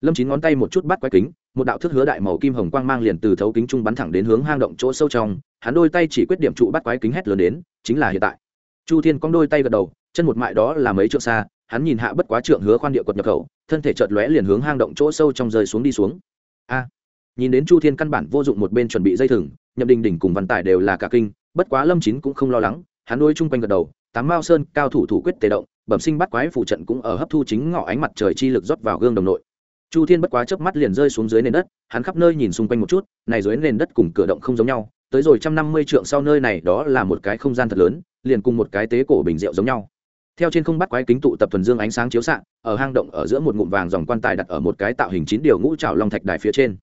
Lâm chín ngón tay một chút bắt quái kính, một đạo thước hứa đại màu kim hồng quang mang liền từ thấu kính trung bắn thẳng đến hướng hang động chỗ sâu trong, hắn đôi tay chỉ quyết điểm trụ bắt quái kính hét lớn đến, chính là hiện tại. Chu thiên cong đôi tay gật đầu, chân một mại đó là mấy trượng xa hắn nhìn hạ bất quá trượng hứa khoan địa quật nhập khẩu, thân thể chợt lóe liền hướng hang động chỗ sâu trong rơi xuống đi xuống. A! Nhìn đến chu thiên căn bản vô dụng một bên chuẩn bị dây thừng, nhậm đình đỉnh cùng văn Tải đều là cả kinh, bất quá lâm chín cũng không lo lắng, hắn đôi chung quanh gật đầu, tám mao sơn, cao thủ thủ quyết tề động, bẩm sinh bắt quái phụ trận cũng ở hấp thu chính ngọ ánh mặt trời chi lực rót vào gương đồng nội. Chu thiên bất quá chớp mắt liền rơi xuống dưới nền đất, hắn khắp nơi nhìn xung quanh một chút, này dưới nền đất cùng cửa động không giống nhau, tới rồi trăm năm mươi trượng sau nơi này đó là một cái không gian thật lớn, liền cùng một cái tế cổ bình rượu giống nhau theo trên không bắt quái kính tụ tập thuần dương ánh sáng chiếu xạ, ở hang động ở giữa một ngụm vàng dòng quan tài đặt ở một cái tạo hình chín điều ngũ trào long thạch đài phía trên.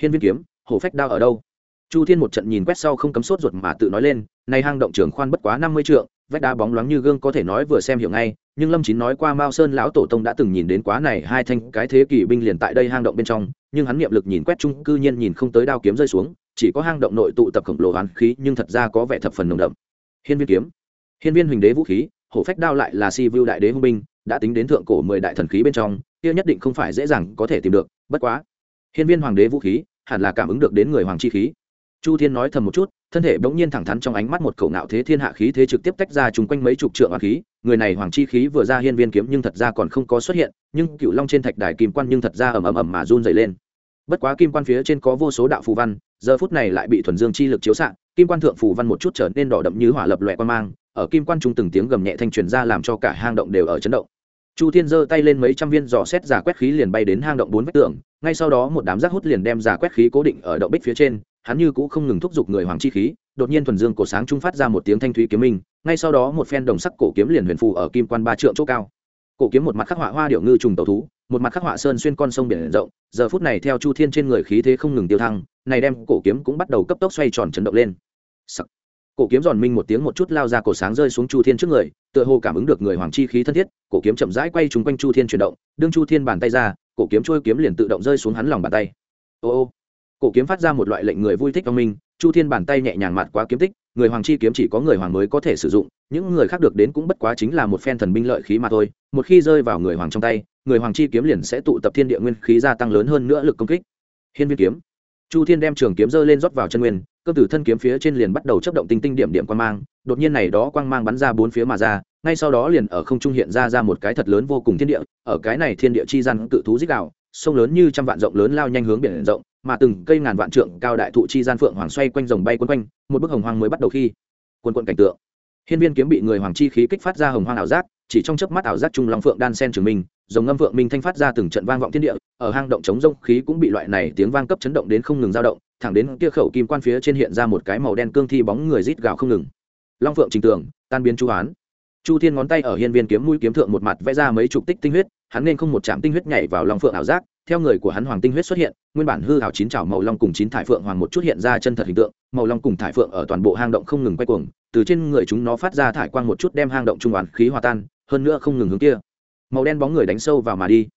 Hiên viên kiếm hổ phách đao ở đâu? Chu thiên một trận nhìn quét sau không cấm sốt ruột mà tự nói lên nay hang động trường khoan bất quá năm mươi trượng, vách đá bóng loáng như gương có thể nói vừa xem hiểu ngay, nhưng lâm chín nói qua mao sơn lão tổ tông đã từng nhìn đến quá này hai thanh cái thế kỷ binh liền tại đây hang động bên trong, nhưng hắn niệm lực nhìn quét chung cư nhiên nhìn không tới đao kiếm rơi xuống, chỉ có hang động nội tụ tập khổng lồ hoán khí, nhưng thật ra có vẻ thập phần nồng đậm. Hiên viên kiếm, hiên viên huỳnh đế vũ khí hổ phách đao lại là si vu đại đế hung binh, đã tính đến thượng cổ mười đại thần khí bên trong, kia nhất định không phải dễ dàng có thể tìm được, bất quá. Hiên viên hoàng đế vũ khí, hẳn là cảm ứng được đến người hoàng chi khí. Chu thiên nói thầm một chút, thân thể bỗng nhiên thẳng thắn trong ánh mắt một khẩu nạo thế thiên hạ khí thế trực tiếp tách ra chung quanh mấy chục trượng hoàng khí, người này hoàng chi khí vừa ra hiên viên kiếm nhưng thật ra còn không có xuất hiện, nhưng cựu long trên thạch đài kim quan nhưng thật ra ầm ầm ầm mà run dày lên. Bất quá kim quan phía trên có vô số đạo phù văn, giờ phút này lại bị thuần dương chi lực chiếu xạ, kim quan thượng phù văn một chút trở nên đỏ đậm như hỏa lập loẹ quan mang ở kim quan trung từng tiếng gầm nhẹ thanh truyền ra làm cho cả hang động đều ở chấn động. Chu thiên giơ tay lên mấy trăm viên giò xét giả quét khí liền bay đến hang động bốn vách tường, ngay sau đó một đám rác hút liền đem giả quét khí cố định ở động bích phía trên, hắn như cũ không ngừng thúc giục người hoàng chi khí, đột nhiên thuần dương cổ sáng trung phát ra một tiếng thanh thúy kiếm minh, ngay sau đó một phen đồng sắc cổ kiếm liền huyền phù ở kim quan ba trượng chỗ cao. Cổ kiếm một mặt khắc họa hoa điệu ngư trùng tàu thú, một mặt khắc họa sơn xuyên con sông biển rộng, giờ phút này theo chu thiên trên người khí thế không ngừng tiêu thăng, này đem cổ kiếm cũng bắt đầu cấp tốc xoay tròn chấn động lên、Sắc cổ kiếm giòn minh một tiếng một chút lao ra cổ sáng rơi xuống chu thiên trước người, tựa hồ cảm ứng được người hoàng chi khí thân thiết, cổ kiếm chậm rãi quay trúng quanh chu thiên chuyển động, đương chu thiên bàn tay ra, cổ kiếm trôi kiếm liền tự động rơi xuống hắn lòng bàn tay. Ô ô. Cổ kiếm phát ra một loại lệnh người vui thích phong minh, chu thiên bàn tay nhẹ nhàng mặt quá kiếm tích, người hoàng chi kiếm chỉ có người hoàng mới có thể sử dụng, những người khác được đến cũng bất quá chính là một phen thần binh lợi khí mà thôi, một khi rơi vào người hoàng trong tay, người hoàng chi kiếm liền sẽ tụ tập thiên địa nguyên khí gia tăng lớn hơn nữa lực công kích. Hiên viên kiếm chu thiên đem trường kiếm dơ lên rót vào chân nguyên, cơ tử thân kiếm phía trên liền bắt đầu chấp động tinh tinh điểm điểm quang mang, đột nhiên này đó quang mang bắn ra bốn phía mà ra, ngay sau đó liền ở không trung hiện ra ra một cái thật lớn vô cùng thiên địa, ở cái này thiên địa chi gian cự thú dích đạo, sông lớn như trăm vạn rộng lớn lao nhanh hướng biển rộng, mà từng cây ngàn vạn trượng cao đại thụ chi gian phượng hoàng xoay quanh rồng bay quấn quanh, một bức hồng hoàng mới bắt đầu khi quân quận cảnh tượng. Hiên viên kiếm bị người hoàng chi khí kích phát ra hồng hoàng ảo giác, chỉ trong chớp mắt ảo giác trung long phượng đan sen trường minh dòng ngâm Vượng minh thanh phát ra từng trận vang vọng thiên địa, ở hang động chống rông khí cũng bị loại này tiếng vang cấp chấn động đến không ngừng dao động, thẳng đến kia khẩu kim quan phía trên hiện ra một cái màu đen cương thi bóng người rít gào không ngừng. Long phượng trình tường, tan biến chu án chu thiên ngón tay ở hiên viên kiếm mũi kiếm thượng một mặt vẽ ra mấy chục tích tinh huyết, hắn nên không một chạm tinh huyết nhảy vào long phượng ảo giác, theo người của hắn hoàng tinh huyết xuất hiện, nguyên bản hư hảo chín trào màu long cùng chín thải phượng hoàng một chút hiện ra chân thật hình tượng, màu long cùng thải phượng ở toàn bộ hang động không ngừng quay cuồng, từ trên người chúng nó phát ra thải quang một chút đem hang động trung oán khí hòa tan, hơn nữa không ngừng hướng kia màu đen bóng người đánh sâu vào mà đi.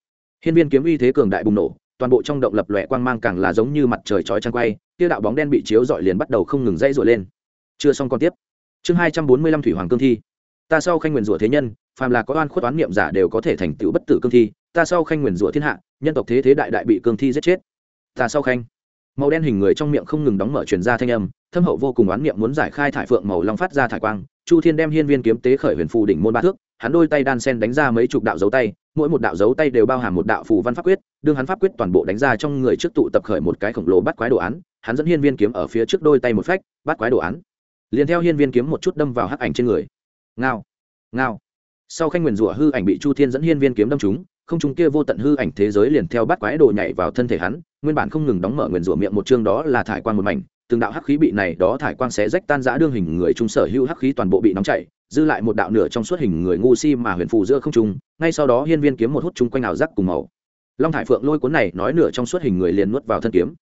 Hiên viên kiếm uy thế cường đại bùng nổ, toàn bộ trong động lập lòe quang mang càng là giống như mặt trời chói chang quay kia đạo bóng đen bị chiếu dọi liền bắt đầu không ngừng dãy rủa lên. Chưa xong còn tiếp. Chương hai trăm bốn mươi lăm thủy hoàng cương thi. Ta sau khanh nguyền rủa thế nhân, phàm là có oan khuất oán niệm giả đều có thể thành tựu bất tử cương thi, ta sau khanh nguyền rủa thiên hạ, nhân tộc thế thế đại đại bị cương thi giết chết. Ta sau khanh. Màu đen hình người trong miệng không ngừng đóng mở truyền ra thanh âm, thâm hậu vô cùng oán niệm muốn giải khai thải phượng màu long phát ra thải quang, chu thiên đem hiên viên kiếm tế khởi huyền phù đỉnh môn ba thước hắn đôi tay đan sen đánh ra mấy chục đạo dấu tay, mỗi một đạo dấu tay đều bao hàm một đạo phù văn pháp quyết, đương hắn pháp quyết toàn bộ đánh ra trong người trước tụ tập khởi một cái khổng lồ bắt quái đồ án, hắn dẫn hiên viên kiếm ở phía trước đôi tay một phách bắt quái đồ án. Liền theo hiên viên kiếm một chút đâm vào hắc ảnh trên người. Ngao ngao. Sau khanh nguyền rủa hư ảnh bị chu thiên dẫn hiên viên kiếm đâm trúng, không chúng kia vô tận hư ảnh thế giới liền theo bắt quái đồ nhảy vào thân thể hắn, nguyên bản không ngừng đóng mở nguyền rủa miệng một chương đó là thải quan một mảnh, từng đạo hắc khí bị này đó thải quang sẽ rách tan rã đương hình người trung sở hữu hắc khí toàn bộ bị nóng chảy dư lại một đạo nửa trong suốt hình người ngu si mà huyền phù giữa không trung, ngay sau đó hiên viên kiếm một hút chung quanh ảo giác cùng màu. Long thải phượng lôi cuốn này nói nửa trong suốt hình người liền nuốt vào thân kiếm.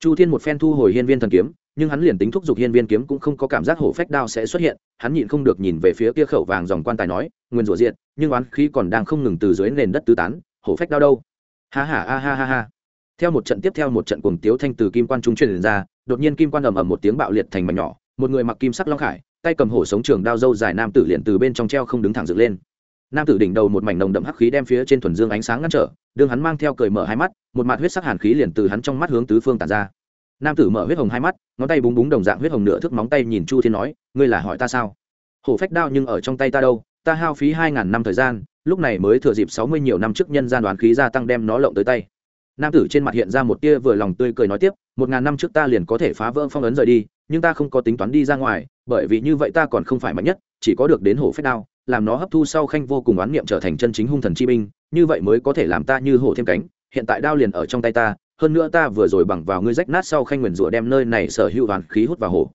Chu thiên một phen thu hồi hiên viên thần kiếm, nhưng hắn liền tính thúc giục hiên viên kiếm cũng không có cảm giác hổ phách đao sẽ xuất hiện, hắn nhịn không được nhìn về phía kia khẩu vàng dòng quan tài nói, nguyên rủa diện nhưng oán khí còn đang không ngừng từ dưới nền đất tứ tán, hổ phách đao đâu? Ha ha ha ha ha ha. Theo một trận tiếp theo một trận cuồng tiếu thanh từ kim quan trung truyền ra, đột nhiên kim quan ầm ầm một tiếng bạo liệt thành mảnh nhỏ, một người mặc kim sắc long khải tay cầm hổ sống trường đao dâu dài nam tử liền từ bên trong treo không đứng thẳng dựng lên. Nam tử đỉnh đầu một mảnh nồng đậm hắc khí đem phía trên thuần dương ánh sáng ngăn trở, đương hắn mang theo cười mở hai mắt, một mặt huyết sắc hàn khí liền từ hắn trong mắt hướng tứ phương tản ra. Nam tử mở huyết hồng hai mắt, ngón tay búng búng đồng dạng huyết hồng nửa thước móng tay nhìn chu thiên nói, ngươi là hỏi ta sao? Hổ phách đao nhưng ở trong tay ta đâu? Ta hao phí hai ngàn năm thời gian, lúc này mới thừa dịp sáu mươi nhiều năm trước nhân gian đoán khí gia tăng đem nó lộng tới tay. Nam tử trên mặt hiện ra một tia vừa lòng tươi cười nói tiếp, một ngàn năm trước ta liền có thể phá vỡ phong ấn rời đi, nhưng ta không có tính toán đi ra ngoài bởi vì như vậy ta còn không phải mạnh nhất, chỉ có được đến hổ phách đao, làm nó hấp thu sau khanh vô cùng oán niệm trở thành chân chính hung thần chi binh, như vậy mới có thể làm ta như hổ thêm cánh, hiện tại đao liền ở trong tay ta, hơn nữa ta vừa rồi bằng vào ngươi rách nát sau khanh nguyền rủa đem nơi này sở hữu hoàn khí hút vào hổ.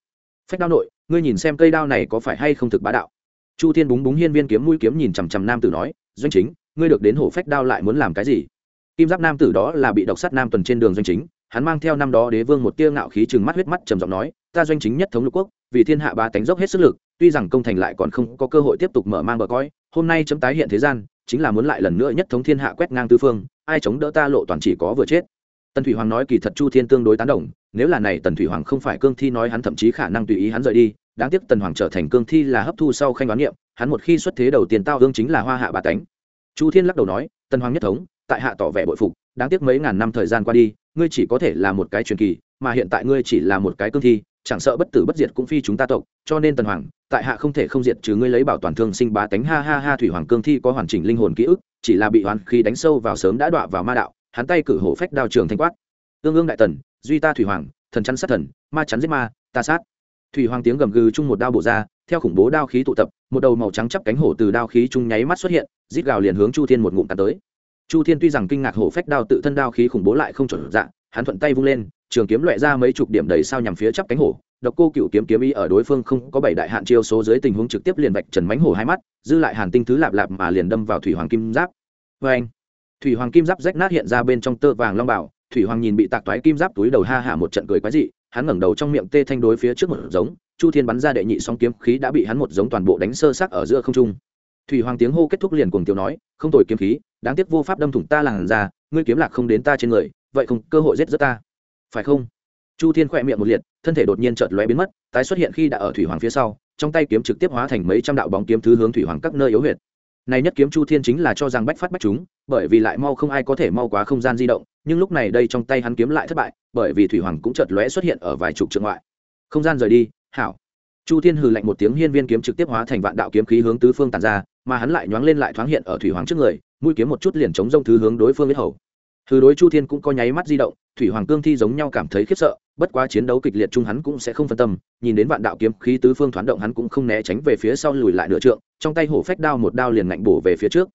Phách đao nội, ngươi nhìn xem cây đao này có phải hay không thực bá đạo. Chu thiên búng búng hiên viên kiếm mũi kiếm nhìn chằm chằm nam tử nói, doanh chính, ngươi được đến hổ phách đao lại muốn làm cái gì? Kim giáp nam tử đó là bị độc sát nam tuần trên đường doanh chính hắn mang theo năm đó đế vương một tia ngạo khí chừng mắt huyết mắt trầm giọng nói, ta doanh chính nhất thống lục quốc, vì thiên hạ ba tánh dốc hết sức lực, tuy rằng công thành lại còn không có cơ hội tiếp tục mở mang bờ coi hôm nay chấm tái hiện thế gian, chính là muốn lại lần nữa nhất thống thiên hạ quét ngang tư phương, ai chống đỡ ta lộ toàn chỉ có vừa chết. Tần thủy hoàng nói kỳ thật chu thiên tương đối tán đồng, nếu là này tần thủy hoàng không phải cương thi nói hắn thậm chí khả năng tùy ý hắn rời đi, đáng tiếc tần hoàng trở thành cương thi là hấp thu sau khanh đoán niệm, hắn một khi xuất thế đầu tiên tao hương chính là hoa hạ bà tánh. Chu thiên lắc đầu nói, tần hoàng nhất thống, tại hạ tỏ vẻ bội phục, đáng tiếc mấy ngàn năm thời gian qua đi ngươi chỉ có thể là một cái truyền kỳ, mà hiện tại ngươi chỉ là một cái cương thi, chẳng sợ bất tử bất diệt cũng phi chúng ta tộc, cho nên tần hoàng, tại hạ không thể không diệt trừ ngươi lấy bảo toàn thương sinh bá tánh. Ha ha ha, thủy hoàng cương thi có hoàn chỉnh linh hồn ký ức, chỉ là bị hoàn khi đánh sâu vào sớm đã đọa vào ma đạo, hắn tay cử hổ phách đao trường thanh quát. Tương ương đại tần, duy ta thủy hoàng, thần chắn sát thần, ma chắn giết ma, ta sát. Thủy hoàng tiếng gầm gừ chung một đao bổ ra, theo khủng bố đao khí tụ tập, một đầu màu trắng chắp cánh hổ từ đao khí chung nháy mắt xuất hiện, rít gào liền hướng chu thiên một ngụm tạt tới chu thiên tuy rằng kinh ngạc hổ phách đao tự thân đao khí khủng bố lại không chuẩn dạng hắn thuận tay vung lên, trường kiếm loại ra mấy chục điểm đầy sao nhằm phía chắp cánh hổ. Độc cô cựu kiếm kiếm ý ở đối phương không có bảy đại hạn chiêu số dưới tình huống trực tiếp liền vạch trần mánh hổ hai mắt, dư lại hàn tinh thứ lạp lạp mà liền đâm vào thủy hoàng kim giáp. Vê anh, thủy hoàng kim giáp rách nát hiện ra bên trong tơ vàng long bảo. Thủy hoàng nhìn bị tạc toái kim giáp túi đầu ha hả một trận cười quái dị, hắn ngẩng đầu trong miệng tê thanh đối phía trước một giống, chu thiên bắn ra đệ nhị song kiếm khí đã bị hắn một giống toàn bộ đánh sơ sắc ở giữa không trung thủy hoàng tiếng hô kết thúc liền cuồng tiêu nói, không thổi kiếm khí, đáng tiếc vô pháp đâm thủng ta làn ra ngươi kiếm lạc không đến ta trên người, vậy không cơ hội giết rất ta. Phải không? Chu thiên khỏe miệng một liệt, thân thể đột nhiên chợt lóe biến mất, tái xuất hiện khi đã ở thủy hoàng phía sau, trong tay kiếm trực tiếp hóa thành mấy trăm đạo bóng kiếm thứ hướng thủy hoàng các nơi yếu huyệt. Này nhất kiếm chu thiên chính là cho rằng bách phát bách chúng, bởi vì lại mau không ai có thể mau quá không gian di động, nhưng lúc này đây trong tay hắn kiếm lại thất bại, bởi vì thủy hoàng cũng chợt lóe xuất hiện ở vài chục trượng ngoại. Không gian rời đi, hảo. Chu thiên hừ lạnh một tiếng, hiên viên kiếm trực tiếp hóa thành vạn đạo kiếm khí hướng tứ phương tàn ra mà hắn lại nhoáng lên lại thoáng hiện ở thủy hoàng trước người, mũi kiếm một chút liền chống rông thứ hướng đối phương biết hầu. Thứ đối chu thiên cũng có nháy mắt di động, thủy hoàng cương thi giống nhau cảm thấy khiếp sợ, bất quá chiến đấu kịch liệt chung hắn cũng sẽ không phân tâm, nhìn đến vạn đạo kiếm khí tứ phương thoáng động hắn cũng không né tránh về phía sau lùi lại nửa trượng, trong tay hổ phách đao một đao liền ngạnh bổ về phía trước.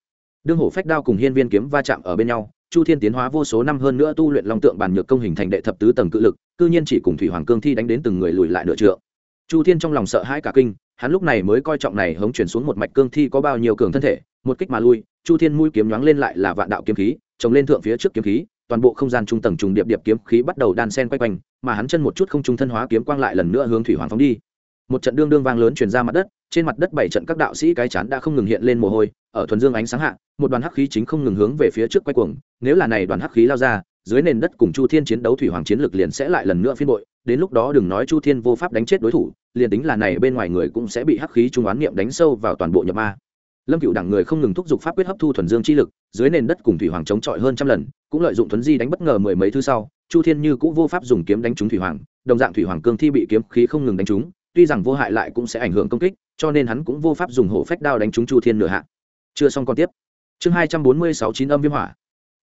Đương hổ phách đao cùng hiên viên kiếm va chạm ở bên nhau, chu thiên tiến hóa vô số năm hơn nữa tu luyện long tượng bàn nhược công hình thành đệ thập tứ tầng cự lực, cư nhiên chỉ cùng thủy hoàng cương thi đánh đến từng người lùi lại nửa trượng. Chu thiên trong lòng sợ hãi cả kinh hắn lúc này mới coi trọng này hống chuyển xuống một mạch cương thi có bao nhiêu cường thân thể, một kích mà lui, chu thiên mũi kiếm nhoáng lên lại là vạn đạo kiếm khí trồng lên thượng phía trước kiếm khí, toàn bộ không gian trung tầng trùng điệp điệp kiếm khí bắt đầu đan sen quay quanh, mà hắn chân một chút không trung thân hóa kiếm quang lại lần nữa hướng thủy hoàng phóng đi. Một trận đương đương vang lớn truyền ra mặt đất, trên mặt đất bảy trận các đạo sĩ cái chán đã không ngừng hiện lên mồ hôi, ở thuần dương ánh sáng hạ, một đoàn hắc khí chính không ngừng hướng về phía trước quay cuồng, nếu là này đoàn hắc khí lao ra, dưới nền đất cùng chu thiên chiến đấu thủy hoàng chiến lực liền sẽ lại lần nữa phiên bội đến lúc đó đừng nói chu thiên vô pháp đánh chết đối thủ, liền tính là này bên ngoài người cũng sẽ bị hắc khí trung oán niệm đánh sâu vào toàn bộ nhập ma. Lâm cựu đẳng người không ngừng thúc giục pháp quyết hấp thu thuần dương chi lực, dưới nền đất cùng thủy hoàng chống chọi hơn trăm lần, cũng lợi dụng thuấn di đánh bất ngờ mười mấy thứ sau, chu thiên như cũng vô pháp dùng kiếm đánh trúng thủy hoàng, đồng dạng thủy hoàng cương thi bị kiếm khí không ngừng đánh trúng, tuy rằng vô hại lại cũng sẽ ảnh hưởng công kích, cho nên hắn cũng vô pháp dùng hổ phách đao đánh trúng chu thiên nửa hạ. Chưa xong còn tiếp. Chương hai trăm bốn mươi sáu chín âm viêm hỏa.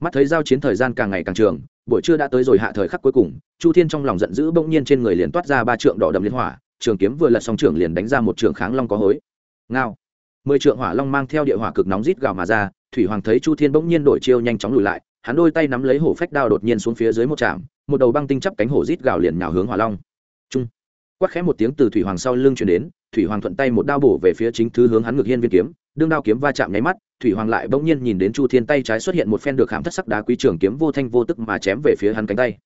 Mắt thấy giao chiến thời gian càng ngày càng trường buổi trưa đã tới rồi hạ thời khắc cuối cùng, chu thiên trong lòng giận dữ bỗng nhiên trên người liền toát ra ba trượng đỏ đậm liên hỏa, trường kiếm vừa lật xong trường liền đánh ra một trường kháng long có hối. Ngao. Mười trượng hỏa long mang theo địa hỏa cực nóng rít gào mà ra, thủy hoàng thấy chu thiên bỗng nhiên đổi chiêu nhanh chóng lùi lại, hắn đôi tay nắm lấy hổ phách đao đột nhiên xuống phía dưới một trạm, một đầu băng tinh chắp cánh hổ rít gào liền nhào hướng hỏa long. Trung. Quát khẽ một tiếng từ thủy hoàng sau lưng chuyển đến, thủy hoàng thuận tay một đao bổ về phía chính thứ hướng hắn ngược hiên viên kiếm đương đao kiếm va chạm nháy mắt, thủy hoàng lại bỗng nhiên nhìn đến chu thiên tay trái xuất hiện một phen được khảm thất sắc đá quý trường kiếm vô thanh vô tức mà chém về phía hắn cánh tay.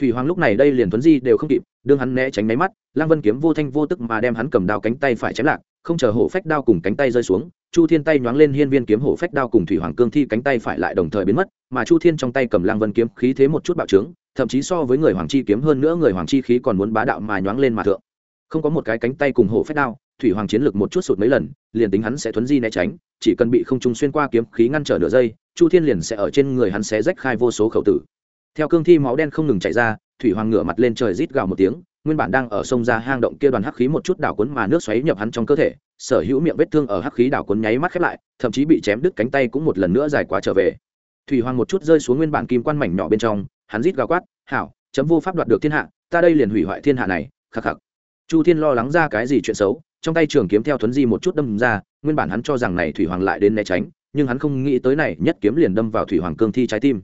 Thủy hoàng lúc này đây liền tuấn di đều không kịp, đương hắn né tránh nháy mắt lang vân kiếm vô thanh vô tức mà đem hắn cầm đao cánh tay phải chém lạc, không chờ hổ phách đao cùng cánh tay rơi xuống, chu thiên tay nhoáng lên hiên viên kiếm hổ phách đao cùng thủy hoàng cương thi cánh tay phải lại đồng thời biến mất, mà chu thiên trong tay cầm lang vân kiếm khí thế một chút bạo trướng, thậm chí so với người hoàng chi kiếm hơn nữa người hoàng chi khí còn muốn bá đạo mà nhoáng lên mà thượng. Không có một cái cánh tay cùng hổ phách đao thủy hoàng chiến lực một chút sụt mấy lần, liền tính hắn sẽ thuấn di né tránh, chỉ cần bị không trung xuyên qua kiếm khí ngăn trở nửa giây, chu thiên liền sẽ ở trên người hắn xé rách khai vô số khẩu tử. Theo cương thi máu đen không ngừng chạy ra, thủy hoàng ngửa mặt lên trời rít gào một tiếng, nguyên bản đang ở sông ra hang động kia đoàn hắc khí một chút đảo cuốn mà nước xoáy nhập hắn trong cơ thể, sở hữu miệng vết thương ở hắc khí đảo cuốn nháy mắt khép lại, thậm chí bị chém đứt cánh tay cũng một lần nữa dài quá trở về. Thủy hoàng một chút rơi xuống nguyên bản kim quan mảnh nhỏ bên trong, hắn rít gào quát, hảo, chấm vô pháp đoạt được thiên hạ, ta đây liền hủy hoại thiên hạ này, khắc khắc. Chu thiên lo lắng ra cái gì chuyện xấu trong tay trường kiếm theo thuấn di một chút đâm ra, nguyên bản hắn cho rằng này thủy hoàng lại đến né tránh, nhưng hắn không nghĩ tới này nhất kiếm liền đâm vào thủy hoàng cương thi trái tim.